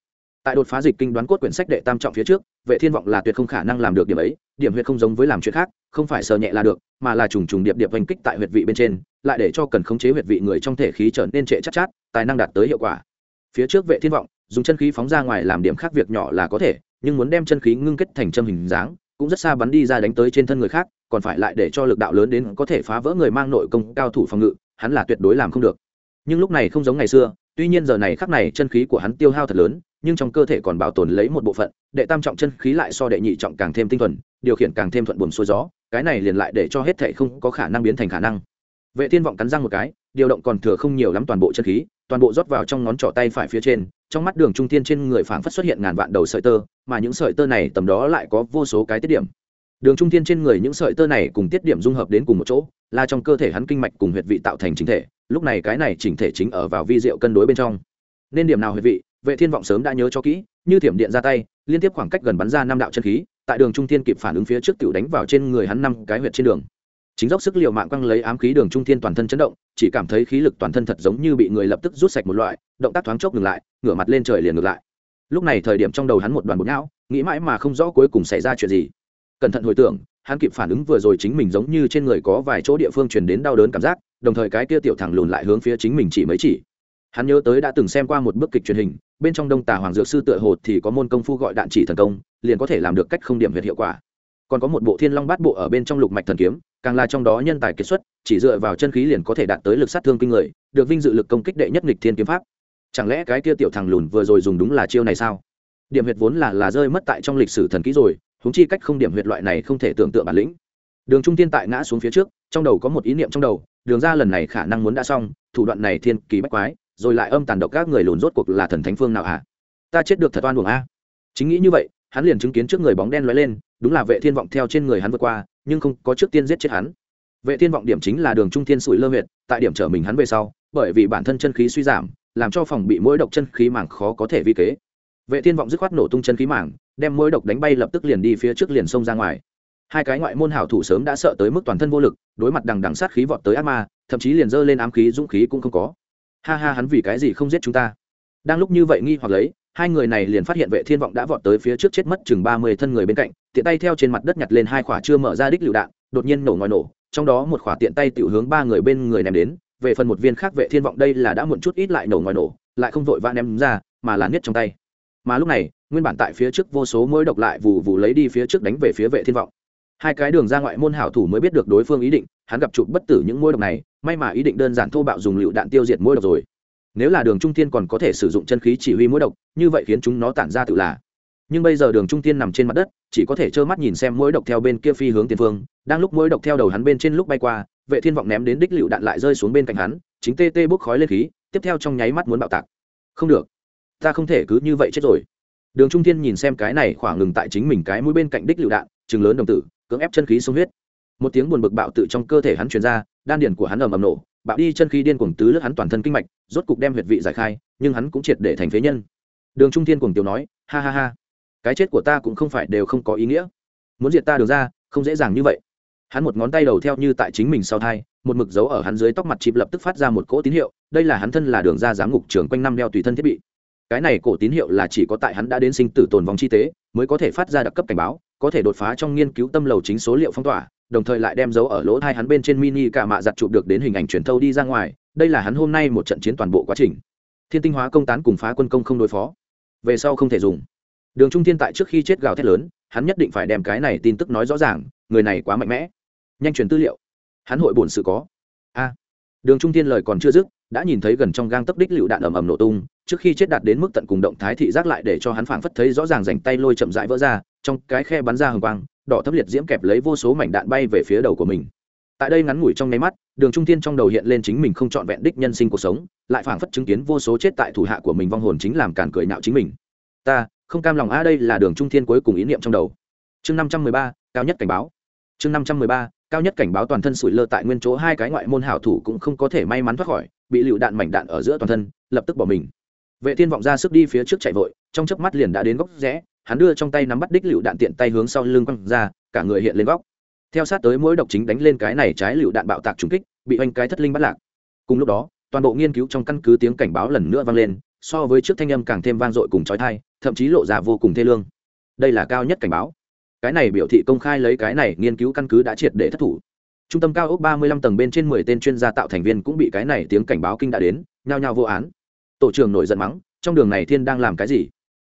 S1: Tại đột phá dịch kinh đoán cốt quyển sách đệ tam trọng phía trước vệ thiên vọng là tuyệt không khả năng làm được điểm ấy điểm huyệt không giống với làm chuyện khác không phải sờ nhẹ là được mà là trùng trùng điệp điệp oanh kích tại huyệt vị bên trên lại để cho cần khống chế huyệt vị người trong thể khí trở nên trệ chắc chát, chát tài năng đạt tới hiệu quả. Phía trước vệ thiên vọng dùng chân khí phóng ra ngoài làm điểm khác việc nhỏ là có thể nhưng muốn đem chân khí ngưng kết thành châm hình dáng, cũng rất xa bắn đi ra đánh tới trên thân người khác, còn phải lại để cho lực đạo lớn đến có thể phá vỡ người mang nội công cao thủ phòng ngự, hắn là tuyệt đối làm không được. Nhưng lúc này không giống ngày xưa, tuy nhiên giờ này khắc này chân khí của hắn tiêu hao thật lớn, nhưng trong cơ thể còn bảo tồn lấy một bộ phận, đệ tam trọng chân khí lại so đệ nhị trọng càng thêm tinh thuần, điều khiển càng thêm thuận buồm xuôi gió, cái này liền lại để cho hết thể không có khả năng biến thành khả năng. Vệ thiên vọng cắn răng một cái, điều động còn thừa không nhiều lắm toàn bộ chân khí, toàn bộ rót vào trong ngón trỏ tay phải phía trên trong mắt đường trung tiên trên người phảng phất xuất hiện ngàn vạn đầu sợi tơ, mà những sợi tơ này tầm đó lại có vô số cái tiết điểm. Đường trung tiên trên người những sợi tơ này cùng tiết điểm dung hợp đến cùng một chỗ, là trong cơ thể hắn kinh mạch cùng huyệt vị tạo thành chính thể, lúc này cái này chỉnh thể chính ở vào vi diệu cân đối bên trong. Nên điểm nào huyệt vị, vệ thiên vọng sớm đã nhớ cho kỹ, như thiểm điện ra tay, liên tiếp khoảng cách gần bắn ra năm đạo chân khí, tại đường trung thiên kịp phản ứng phía trước tiểu đánh vào trên người hắn năm cái huyệt trên đường chính dốc sức liều mạng quăng lấy ám khí đường trung thiên toàn thân chấn động, chỉ cảm thấy khí lực toàn thân thật giống như bị người lập tức rút sạch một loại, động tác thoáng chốc ngừng lại, ngửa mặt lên trời liền ngược lại. Lúc này thời điểm trong đầu hắn một đoàn bột não, nghĩ mãi mà không rõ cuối cùng xảy ra chuyện gì. Cẩn thận hồi tưởng, hắn kịp phản ứng vừa rồi chính mình giống như trên người có vài chỗ địa phương truyền đến đau đớn cảm giác, đồng thời cái kia tiểu thẳng lùn lại hướng phía chính mình chỉ mấy chỉ. Hắn nhớ tới đã từng xem qua một bức kịch truyền hình, bên trong đông tà hoàng dược sư tựa hồ thì có môn công phu gọi đạn chỉ thần công, liền có thể làm được cách không điểm huyệt hiệu quả. Còn có một bộ thiên long bát bộ ở bên trong lục mạch thần kiếm càng là trong đó nhân tài kiệt xuất, chỉ dựa vào chân khí liền có thể đạt tới lực sát thương kinh người, được vinh dự lực công kích đệ nhất nghịch thiên kiếm pháp. Chẳng lẽ cái kia tiểu thằng lùn vừa rồi dùng đúng là chiêu này sao? Điểm huyệt vốn là là rơi mất tại trong lịch sử thần kỹ rồi húng chi cách không điểm huyệt loại này không thể tưởng tượng bản lĩnh. Đường trung thiên tại ngã xuống phía trước, trong đầu có một ý niệm trong đầu, đường ra lần này khả năng muốn đã xong, thủ đoạn này thiên kỳ bách quái, rồi lại âm tàn độc các người lùn rốt cuộc là thần thánh phương nào hả? Ta chết được thật oan buồng a. Chính nghĩ như vậy, hắn liền chứng kiến trước người bóng đen lóe lên, đúng là vệ thiên vọng theo trên người hắn vượt qua nhưng không có trước tiên giết chết hắn. Vệ thiên vọng điểm chính là đường trung thiên sủi lơ huyệt, tại điểm trở mình hắn về sau, bởi vì bản thân chân khí suy giảm, làm cho phòng bị mỗi độc chân khí mảng khó có thể vi kế. Vệ thiên vọng dứt khoát nổ tung chân khí mảng đem mỗi độc đánh bay lập tức liền đi phía trước liền xông ra ngoài. Hai cái ngoại môn hảo thủ sớm đã sợ tới mức toàn thân vô lực, đối mặt đằng đằng sát khí vọt tới ác ma, thậm chí liền dơ lên ám khí dũng khí cũng không có. Ha ha, hắn vì cái gì không giết chúng ta? Đang lúc như vậy nghi hoặc lấy hai người này liền phát hiện vệ thiên vọng đã vọt tới phía trước chết mất chừng ba mươi thân người bên cạnh, tiện tay theo trên mặt đất nhặt lên hai quả chưa mở ra đích lựu đạn, đột nhiên nổ ngòi nổ, trong đó một quả tiện tay tiểu hướng ba người bên người ném đến, về phần một viên khác vệ thiên vọng đây là đã muộn chút ít lại nổ ngòi nổ, lại không vội vã ném ra, mà là niết trong tay. Mà lúc này, nguyên bản tại phía trước vô số mũi độc lại vụ vụ lấy đi phía trước đánh về phía vệ thiên vọng. Hai cái đường ra ngoại môn hảo thủ mới biết được đối phương ý định, hắn gặp chụp bất tử những mũi độc này, may mà ý định đơn giản thô bạo dùng lựu đạn tiêu diệt mũi độc rồi nếu là đường trung tiên còn có thể sử dụng chân khí chỉ huy mũi độc, như vậy khiến chúng nó tản ra tự là. Nhưng bây giờ đường trung tiên nằm trên mặt đất, chỉ có thể trơ mắt nhìn xem mũi độc theo bên kia phi hướng tiền phương, đang lúc mũi độc theo đầu hắn bên trên lúc bay qua, vệ thiên vọng ném đến đích lựu đạn lại rơi xuống bên cạnh hắn, chính tê tê bốc khói lên khí, tiếp theo trong nháy mắt muốn bạo tạc. Không được. Ta không thể cứ như vậy chết rồi. Đường trung thiên nhìn xem cái này khoảng ngừng tại chính mình cái mũi bên cạnh đích lựu đạn chừng lớn đồng tử, cưỡng ép chân khí sông huyết. Một tiếng buồn bực bạo tự trong cơ thể hắn truyền ra, đan điền của hắn ầm ầm nổ bạo đi chân khí điên cuồng tứ lướt hắn toàn thân kinh mạch, rốt cục đem huyệt vị giải khai, nhưng hắn cũng triệt để thành phế nhân. Đường trung thiên cuồng tiểu nói, ha ha ha, cái chết của ta cũng không phải đều không có ý nghĩa. Muốn diệt ta đường ra, không dễ dàng như vậy. Hắn một ngón tay đầu theo như tại chính mình sau thai, một mực dấu ở hắn dưới tóc mặt chịp lập tức phát ra một cỗ tín hiệu, đây là hắn thân là đường ra giám ngục trưởng quanh năm đeo tùy thân thiết bị. Cái này cổ tín hiệu là chỉ có tại hắn đã đến sinh tử tồn vong chi tế, mới có thể phát ra đặc cấp cảnh báo, có thể đột phá trong nghiên cứu tâm lầu chính số liệu phong tỏa đồng thời lại đem dấu ở lỗ hai hắn bên trên mini cả mạ giặt chụp được đến hình ảnh truyền thâu đi ra ngoài, đây là hắn hôm nay một trận chiến toàn bộ quá trình. Thiên tinh hóa công tán cùng phá quân công không đối phó. Về sau không thể dùng. Đường trung thiên tại trước khi chết gào thét lớn, hắn nhất định phải đem cái này tin tức nói rõ ràng, người này quá mạnh mẽ. Nhanh truyền tư liệu. Hắn hội bổn sự có. A. À. Đường trung thiên lời còn chưa dứt, đã nhìn thấy gần trong gang tấp đích lựu đạn ầm ầm nổ tung, trước khi chết đạt đến mức tận cùng động thái thị giác lại để cho hắn phảng phất thấy rõ ràng rảnh tay lôi chậm rãi vỡ ra, trong cái khe bắn ra hồng quang đỏ thấm liệt diễm kẹp lấy vô số mảnh đạn bay về phía đầu của mình. Tại đây ngắn ngủi trong nháy mắt, đường trung thiên trong đầu hiện lên chính mình không trọn vẹn đích nhân sinh cuộc sống, lại phảng phất chứng kiến vô số chết tại thủ hạ của mình vong hồn chính làm cản cười nạo chính mình. Ta, không cam lòng a, đây là đường trung thiên cuối cùng ý niệm trong đầu. Chương năm trăm mười ba, cao nhất cảnh báo. Chương năm trăm mười ba, cao nhất cảnh báo toàn thân sủi lơ tại nguyên chỗ hai cái ngoại môn hảo thủ cũng không có thể may mắn thoát khỏi, bị lựu đạn mảnh đạn ở giữa toàn thân, lập tức bỏ mình. Vệ thiên vọng ra sức đi phía trước chạy vội, trong chớp mắt liền đã đến góc rẽ hắn đưa trong tay nắm bắt đích lựu đạn tiện tay hướng sau lưng quăng ra, cả người hiện lên góc. Theo sát tới mỗi độc chính đánh lên cái này trái lựu đạn bạo tạc trùng kích, bị oanh cái thất linh bắt lạc. Cùng lúc đó, toàn bộ nghiên cứu trong căn cứ tiếng cảnh báo lần nữa vang lên, so với trước thanh âm càng thêm vang dội cùng trói thai thậm chí lộ ra vô cùng thê lương. Đây là cao nhất cảnh báo. Cái này biểu thị công khai lấy cái này nghiên cứu căn cứ đã triệt để thất thủ. Trung tâm cao ốc ba mươi lăm tầng bên trên mười tên chuyên gia tạo thành viên cũng bị cái này tiếng cảnh báo kinh đã đến, nhao nhao vô án. Tổ trưởng nổi giận mắng, trong đường này thiên đang làm cái gì?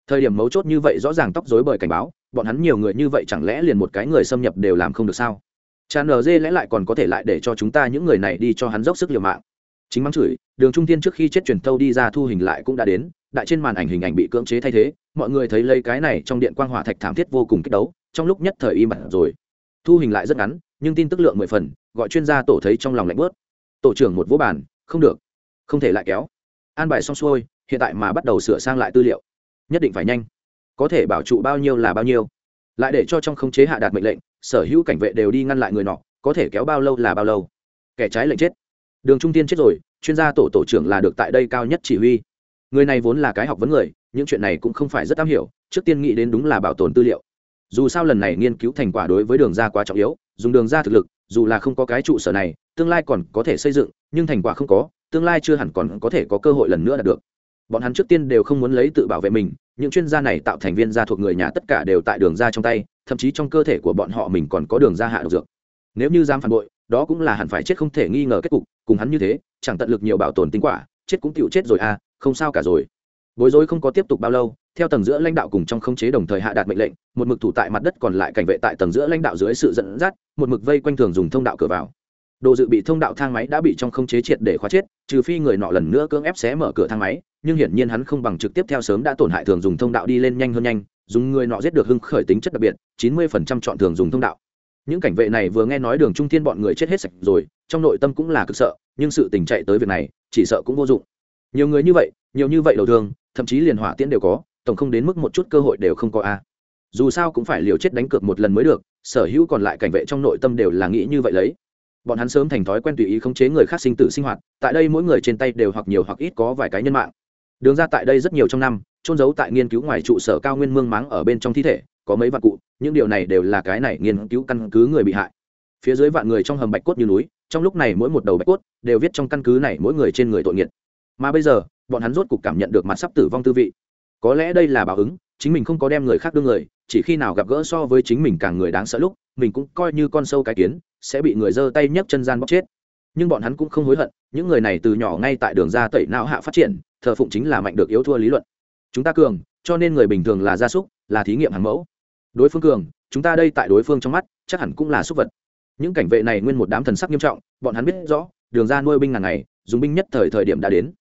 S1: Thời điểm mấu chốt như vậy rõ ràng tóc dối bởi cảnh báo, bọn hắn nhiều người như vậy chẳng lẽ liền một cái người xâm nhập đều làm không được sao? Cha nờ dê lẽ lại còn có thể lại để cho chúng ta những người này đi cho hắn dốc sức liều mạng. Chính mắng chửi, đường trung tiên trước khi chết truyền thâu đi ra thu hình lại cũng đã đến, đại trên màn ảnh hình ảnh bị cưỡng chế thay thế, mọi người thấy lấy cái này trong điện quang hỏa thạch thảm thiết vô cùng kích đấu, trong lúc nhất thời im bặt rồi. Thu hình lại rất ngắn, nhưng tin tức lượng mười phần, gọi chuyên gia tổ thấy trong lòng lạnh bớt. Tổ trưởng một vỗ bàn, không được, không thể lại kéo. An bài xong xuôi, hiện tại mà bắt đầu sửa sang lại tư liệu nhất định phải nhanh. Có thể bảo trụ bao nhiêu là bao nhiêu. Lại để cho trong khống chế hạ đạt mệnh lệnh, sở hữu cảnh vệ đều đi ngăn lại người nọ, có thể kéo bao lâu là bao lâu. Kẻ trái lệnh chết. Đường trung tiên chết rồi, chuyên gia tổ tổ trưởng là được tại đây cao nhất chỉ huy. Người này vốn là cái học vấn người, những chuyện này cũng không phải rất am hiểu, trước tiên nghĩ đến đúng là bảo tồn tư liệu. Dù sao lần này nghiên cứu thành quả đối với đường ra quá trọng yếu, dùng đường ra thực lực, dù là không có cái trụ sở này, tương lai còn có thể xây dựng, nhưng thành quả không có, tương lai chưa hẳn còn có thể có cơ hội lần nữa đạt được bọn hắn trước tiên đều không muốn lấy tự bảo vệ mình, những chuyên gia này tạo thành viên gia thuộc người nhà tất cả đều tại đường ra trong tay, thậm chí trong cơ thể của bọn họ mình còn có đường ra hạ độc dược. Nếu như dám phản bội, đó cũng là hẳn phải chết không thể nghi ngờ kết cục, cùng hắn như thế, chẳng tận lực nhiều bảo tồn tính quả, chết cũng tựu chết rồi à không sao cả rồi. Bối rối không có tiếp tục bao lâu, theo tầng giữa lãnh đạo cùng trong khống chế đồng thời hạ đạt mệnh lệnh, một mực thủ tại mặt đất còn lại cảnh vệ tại tầng giữa lãnh đạo dưới sự dẫn dắt, một mực vây quanh thường dùng thông đạo cửa vào. Đồ dự bị thông đạo thang máy đã bị trong khống chế triệt để khóa chết, trừ phi người nọ lần nữa cưỡng ép xé mở cửa thang máy nhưng hiển nhiên hắn không bằng trực tiếp theo sớm đã tổn hại thường dùng thông đạo đi lên nhanh hơn nhanh, dùng người nọ giết được hưng khởi tính chất đặc biệt, chín mươi phần trăm chọn thường dùng thông đạo. Những cảnh vệ này vừa nghe nói đường trung thiên bọn người chết hết sạch rồi, trong nội tâm cũng là cực sợ, nhưng sự tình chạy tới việc này, chỉ sợ cũng vô dụng. Nhiều người như vậy, nhiều như vậy đầu thương thậm chí liền hỏa tiễn đều có, tổng không đến mức một chút cơ hội đều không có a. Dù sao cũng phải liều chết đánh cược một lần mới được, sở hữu còn lại cảnh vệ trong nội tâm đều là nghĩ như vậy lấy. Bọn hắn sớm thành thói quen tùy ý khống chế người khác sinh tử sinh hoạt, tại đây mỗi người trên tay đều hoặc nhiều hoặc ít có vài cái nhân mạng đường ra tại đây rất nhiều trong năm trôn giấu tại nghiên cứu ngoài trụ sở cao nguyên mương máng ở bên trong thi thể, có mấy vạn cụ, những điều này đều là cái này nghiên cứu căn cứ người bị hại. Phía dưới vạn người trong hầm bạch cốt như núi, trong lúc này mỗi một đầu bạch cốt đều viết trong căn cứ này mỗi người trên người tội nghiệt. Mà bây giờ, bọn hắn rốt cục cảm nhận được mặt sắp tử vong tư vị. Có lẽ đây là báo ứng, chính mình không có đem người khác đương người, chỉ khi nào gặp gỡ so với chính mình càng người đáng sợ lúc, mình cũng coi như con sâu cái kiến, sẽ bị người giơ tay nhấc chân gian bóc chết. Nhưng bọn hắn cũng không hối hận, những người này từ nhỏ ngay tại đường ra tẩy não hạ phát triển thờ phụng chính là mạnh được yếu thua lý luận. Chúng ta cường, cho nên người bình thường là gia súc, là thí nghiệm hàng mẫu. Đối phương cường, chúng ta đây tại đối phương trong mắt, chắc hẳn cũng là súc vật. Những cảnh vệ này nguyên một đám thần sắc nghiêm trọng, bọn hắn biết rõ, đường ra nuôi binh ngàn ngày, dùng binh nhất thời thời điểm đã đến.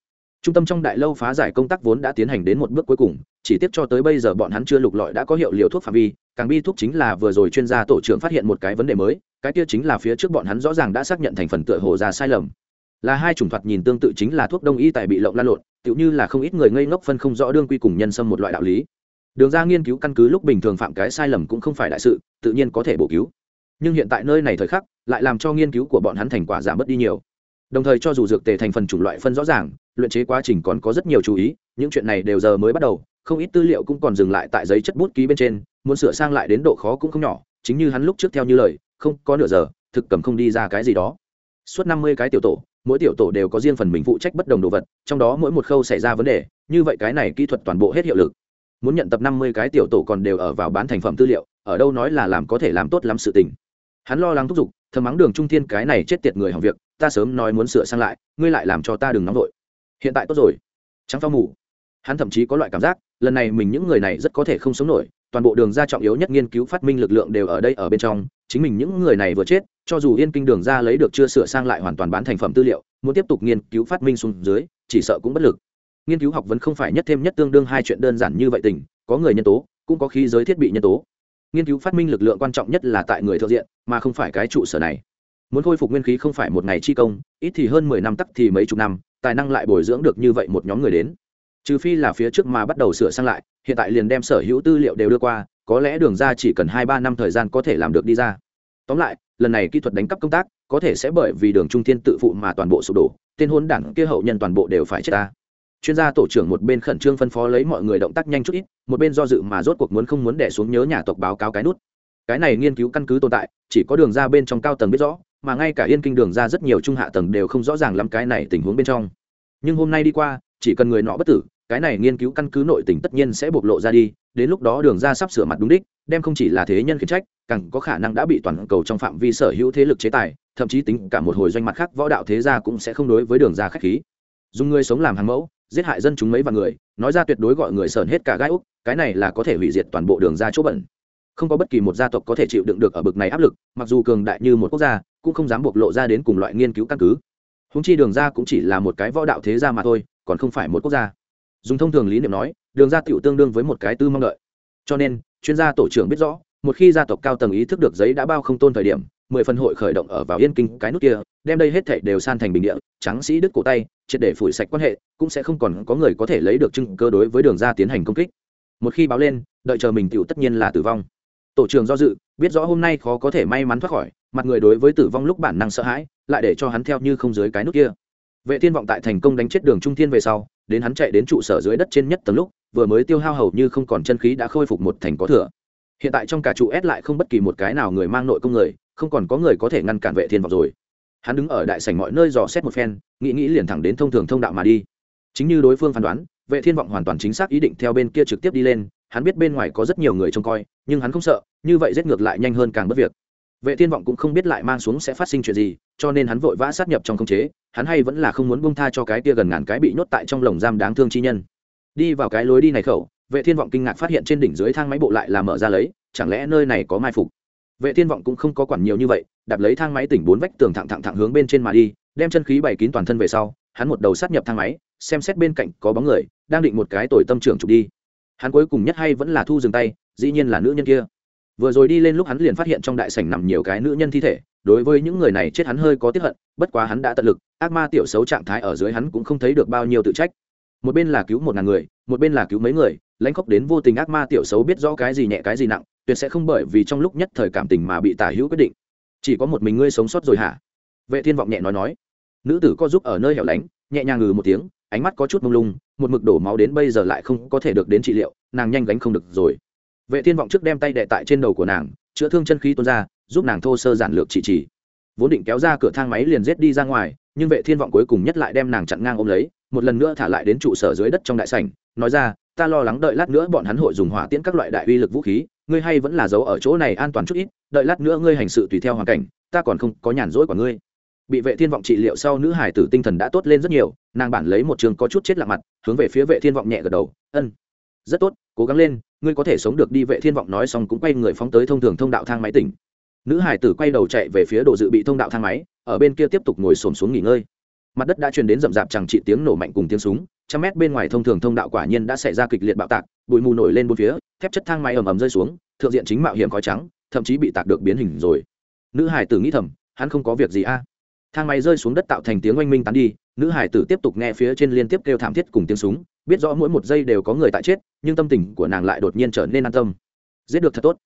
S1: Trung tâm trong đại lâu phá giải công tác vốn đã tiến hành đến một bước cuối cùng, chỉ tiếp cho tới bây giờ bọn hắn chưa lục lọi đã có hiệu liều thuốc phạm vi, càng bi thuốc chính là vừa rồi chuyên gia tổ trưởng phát hiện một cái vấn đề mới, cái kia chính là phía trước bọn hắn rõ ràng đã xác nhận thành phần tựa hồ ra sai lầm là hai chủng thoạt nhìn tương tự chính là thuốc đông y tại bị lộng lan lộn, tựu như là không ít người ngây ngốc phân không rõ đương quy cùng nhân sâm một loại đạo lý. Đường ra nghiên cứu căn cứ lúc bình thường phạm cái sai lầm cũng không phải đại sự, tự nhiên có thể bổ cứu. Nhưng hiện tại nơi này thời khắc, lại làm cho nghiên cứu của bọn hắn thành quả giảm bớt đi nhiều. Đồng thời cho dù dược tề thành phần chủng loại phân rõ ràng, luyện chế quá trình còn có rất nhiều chú ý, những chuyện này đều giờ mới bắt đầu, không ít tư liệu cũng còn dừng lại tại giấy chất bút ký bên trên, muốn sửa sang lại đến độ khó cũng không nhỏ, chính như hắn lúc trước theo như lời, không có nửa giờ, thực cầm không đi ra cái gì đó. Suốt năm mươi cái tiểu tổ mỗi tiểu tổ đều có riêng phần mình phụ trách bất đồng đồ vật, trong đó mỗi một khâu xảy ra vấn đề, như vậy cái này kỹ thuật toàn bộ hết hiệu lực. Muốn nhận tập năm mươi cái tiểu tổ còn đều ở vào bán thành phẩm tư liệu, ở đâu nói là làm có thể làm tốt lắm sự tình. Hắn lo lắng thúc giục, thầm mắng đường trung thiên cái này chết tiệt người hỏng việc, ta sớm nói muốn sửa sang lại, ngươi lại làm cho ta đừng nóng vội. Hiện tại tốt rồi. Trắng phao mù. Hắn thậm chí có loại cảm giác, lần này mình những người này rất có thể không sống nổi, toàn bộ đường ra trọng yếu nhất nghiên cứu phát minh lực lượng đều ở đây ở bên trong chính mình những người này vừa chết, cho dù yên kinh đường ra lấy được chưa sửa sang lại hoàn toàn bán thành phẩm tư liệu, muốn tiếp tục nghiên cứu phát minh xuống dưới, chỉ sợ cũng bất lực. Nghiên cứu học vẫn không phải nhất thêm nhất tương đương hai chuyện đơn giản như vậy tình, có người nhân tố, cũng có khí giới thiết bị nhân tố. Nghiên cứu phát minh lực lượng quan trọng nhất là tại người thượng diện, mà không phải cái trụ sở này. Muốn khôi phục nguyên khí không phải một ngày chi công, ít thì hơn mười năm tắc thì mấy chục năm, tài năng lại bồi dưỡng được như vậy một nhóm người đến. Trừ phi là phía trước mà bắt đầu sửa sang lại, hiện tại liền đem sở hữu tư liệu đều đưa qua có lẽ đường ra chỉ cần hai ba năm thời gian có thể làm được đi ra. Tóm lại, lần này kỹ thuật đánh cắp công tác, có thể sẽ bởi vì đường trung thiên tự phụ mà toàn bộ sụp đổ, tên hôn đảng kia hậu nhân toàn bộ đều phải chết ta. Chuyên gia tổ trưởng một bên khẩn trương phân phó lấy mọi người động tác nhanh chút ít, một bên do dự mà rốt cuộc muốn không muốn đẻ xuống nhớ nhà tộc báo cáo cái nút. Cái này nghiên cứu căn cứ tồn tại, chỉ có đường ra bên trong cao tầng biết rõ, mà ngay cả yên kinh đường ra rất nhiều trung hạ tầng đều không rõ ràng lắm cái này tình huống bên trong. Nhưng hôm nay đi qua, chỉ cần người nọ bất tử, cái này nghiên cứu căn cứ nội tình tất nhiên sẽ bộc lộ ra đi đến lúc đó đường ra sắp sửa mặt đúng đích, đem không chỉ là thế nhân khiển trách, càng có khả năng đã bị toàn cầu trong phạm vi sở hữu thế lực chế tài, thậm chí tính cả một hồi doanh mặt khác võ đạo thế gia cũng sẽ không đối với đường ra khách khí. Dùng người sống làm hàng mẫu, giết hại dân chúng mấy vạn người, nói ra tuyệt đối gọi người sờn hết cả gai úc, cái này là có thể hủy diệt toàn bộ đường ra chỗ bẩn. Không có bất kỳ một gia tộc có thể chịu đựng được ở bực này áp lực, mặc dù cường đại như một quốc gia, cũng không dám bộc lộ ra đến cùng loại nghiên cứu căn cứ. Húng chi đường ra cũng chỉ là một cái võ đạo thế gia mà thôi, còn không phải một quốc gia dùng thông thường lý niệm nói, đường ra tựu tương đương với một cái tư mong đợi. Cho nên, chuyên gia tổ trưởng biết rõ, một khi gia tộc cao tầng ý thức được giấy đã bao không tôn thời điểm, mười phần hội khởi động ở vào yên kinh cái nút kia, đem đây hết thảy đều san thành bình địa trắng sĩ đứt cổ tay, triệt để phủi sạch quan hệ, cũng sẽ không còn có người có thể lấy được chứng cơ đối với đường ra tiến hành công kích. Một khi báo lên, đợi chờ mình tựu tất nhiên là tử vong. Tổ trưởng do dự, biết rõ hôm nay khó có thể may mắn thoát khỏi, mặt người đối với tử vong lúc bản năng sợ hãi, lại để cho hắn theo như không dưới cái nút kia. Vệ thiên vọng tại thành công đánh chết đường trung thiên về sau đến hắn chạy đến trụ sở dưới đất trên nhất tầng lúc, vừa mới tiêu hao hầu như không còn chân khí đã khôi phục một thành có thừa. Hiện tại trong cả trụ S lại không bất kỳ một cái nào người mang nội công người, không còn có người có thể ngăn cản vệ thiên vọng rồi. Hắn đứng ở đại sảnh mọi nơi dò xét một phen, nghĩ nghĩ liền thẳng đến thông thường thông đạo mà đi. Chính như đối phương phán đoán, vệ thiên vọng hoàn toàn chính xác ý định theo bên kia trực tiếp đi lên, hắn biết bên ngoài có rất nhiều người trông coi, nhưng hắn không sợ, như vậy giết ngược lại nhanh hơn càng bất việc vệ thiên vọng cũng không biết lại mang xuống sẽ phát sinh chuyện gì, cho nên hắn vội vã sát nhập trong không chế, hắn hay vẫn là không muốn buông tha cho cái kia gần ngàn cái bị nhốt tại trong lồng giam đáng thương chi nhân. Đi vào cái lối đi này khẩu, vệ thiên vọng kinh ngạc phát hiện trên đỉnh dưới thang máy bộ lại là mở ra lấy, chẳng lẽ nơi này có mai phục? Vệ thiên vọng cũng không có quản nhiều như vậy, đạp lấy thang máy tỉnh bốn vách tường thẳng thẳng thẳng hướng bên trên mà đi, đem chân khí bày kín toàn thân về sau, hắn một đầu sát nhập thang máy, xem xét bên cạnh có bóng người, đang định một cái tồi tâm trưởng trục đi. Hắn cuối cùng nhất hay vẫn là thu dừng tay, dĩ nhiên là nữ nhân kia vừa rồi đi lên lúc hắn liền phát hiện trong đại sảnh nằm nhiều cái nữ nhân thi thể, đối với những người này chết hắn hơi có tiếp hận, bất quá hắn đã tận lực, ác ma tiểu xấu trạng thái ở dưới hắn cũng không thấy được bao nhiêu tự trách. Một bên là cứu một ngàn người, một bên là cứu mấy người, lãnh khóc đến vô tình ác ma tiểu xấu biết rõ cái gì nhẹ cái gì nặng, tuyệt sẽ không bởi vì trong lúc nhất thời cảm tình mà bị tả hữu quyết định. Chỉ có một mình ngươi sống sót rồi hả? Vệ thiên vọng nhẹ nói nói. Nữ tử co giúp ở nơi hẻo lánh, nhẹ nhàng ngừ một tiếng, ánh mắt có chút mông lung, một mực đổ máu đến bây giờ lại không có thể được đến trị liệu, nàng nhanh gánh không được rồi vệ thiên vọng trước đem tay đệ tại trên đầu của nàng, chữa thương chân khí tuôn ra, giúp nàng thô sơ giản lược trị chỉ. Vốn định kéo ra cửa thang máy liền rết đi ra ngoài, nhưng vệ thiên vọng cuối cùng nhất lại đem nàng chặn ngang ôm lấy, một lần nữa thả lại đến trụ sở dưới đất trong đại sảnh, nói ra, ta lo lắng đợi lát nữa bọn hắn hội dùng hỏa tiễn các loại đại uy lực vũ khí, ngươi hay vẫn là giấu ở chỗ này an toàn chút ít, đợi lát nữa ngươi hành sự tùy theo hoàn cảnh, ta còn không có nhàn rỗi của ngươi. Bị vệ thiên vọng trị liệu sau nữ hải tử tinh thần đã tốt lên rất nhiều, nàng bản lấy một trường có chút chết lạ mặt, hướng về phía vệ thiên vọng nhẹ gật đầu, ân, rất tốt, cố gắng lên ngươi có thể sống được đi vệ thiên vọng nói xong cũng quay người phóng tới thông thường thông đạo thang máy tỉnh. Nữ hải tử quay đầu chạy về phía đồ dự bị thông đạo thang máy, ở bên kia tiếp tục ngồi xổm xuống nghỉ ngơi. Mặt đất đã truyền đến rậm rạp chẳng trị tiếng nổ mạnh cùng tiếng súng, trăm mét bên ngoài thông thường thông đạo quả nhiên đã xảy ra kịch liệt bạo tạc, bụi mù nổi lên bốn phía, thép chất thang máy ầm ầm rơi xuống, thượng diện chính mạo hiểm khói trắng, thậm chí bị tạc được biến hình rồi. Nữ hải tử nghĩ thầm, hắn không có việc gì a. Thang máy rơi xuống đất tạo thành tiếng oanh minh tán đi, nữ hải tử tiếp tục nghe phía trên liên tiếp kêu thảm thiết cùng tiếng súng biết rõ mỗi một giây đều có người tại chết, nhưng tâm tình của nàng lại đột nhiên trở nên an tâm. Giết được thật tốt.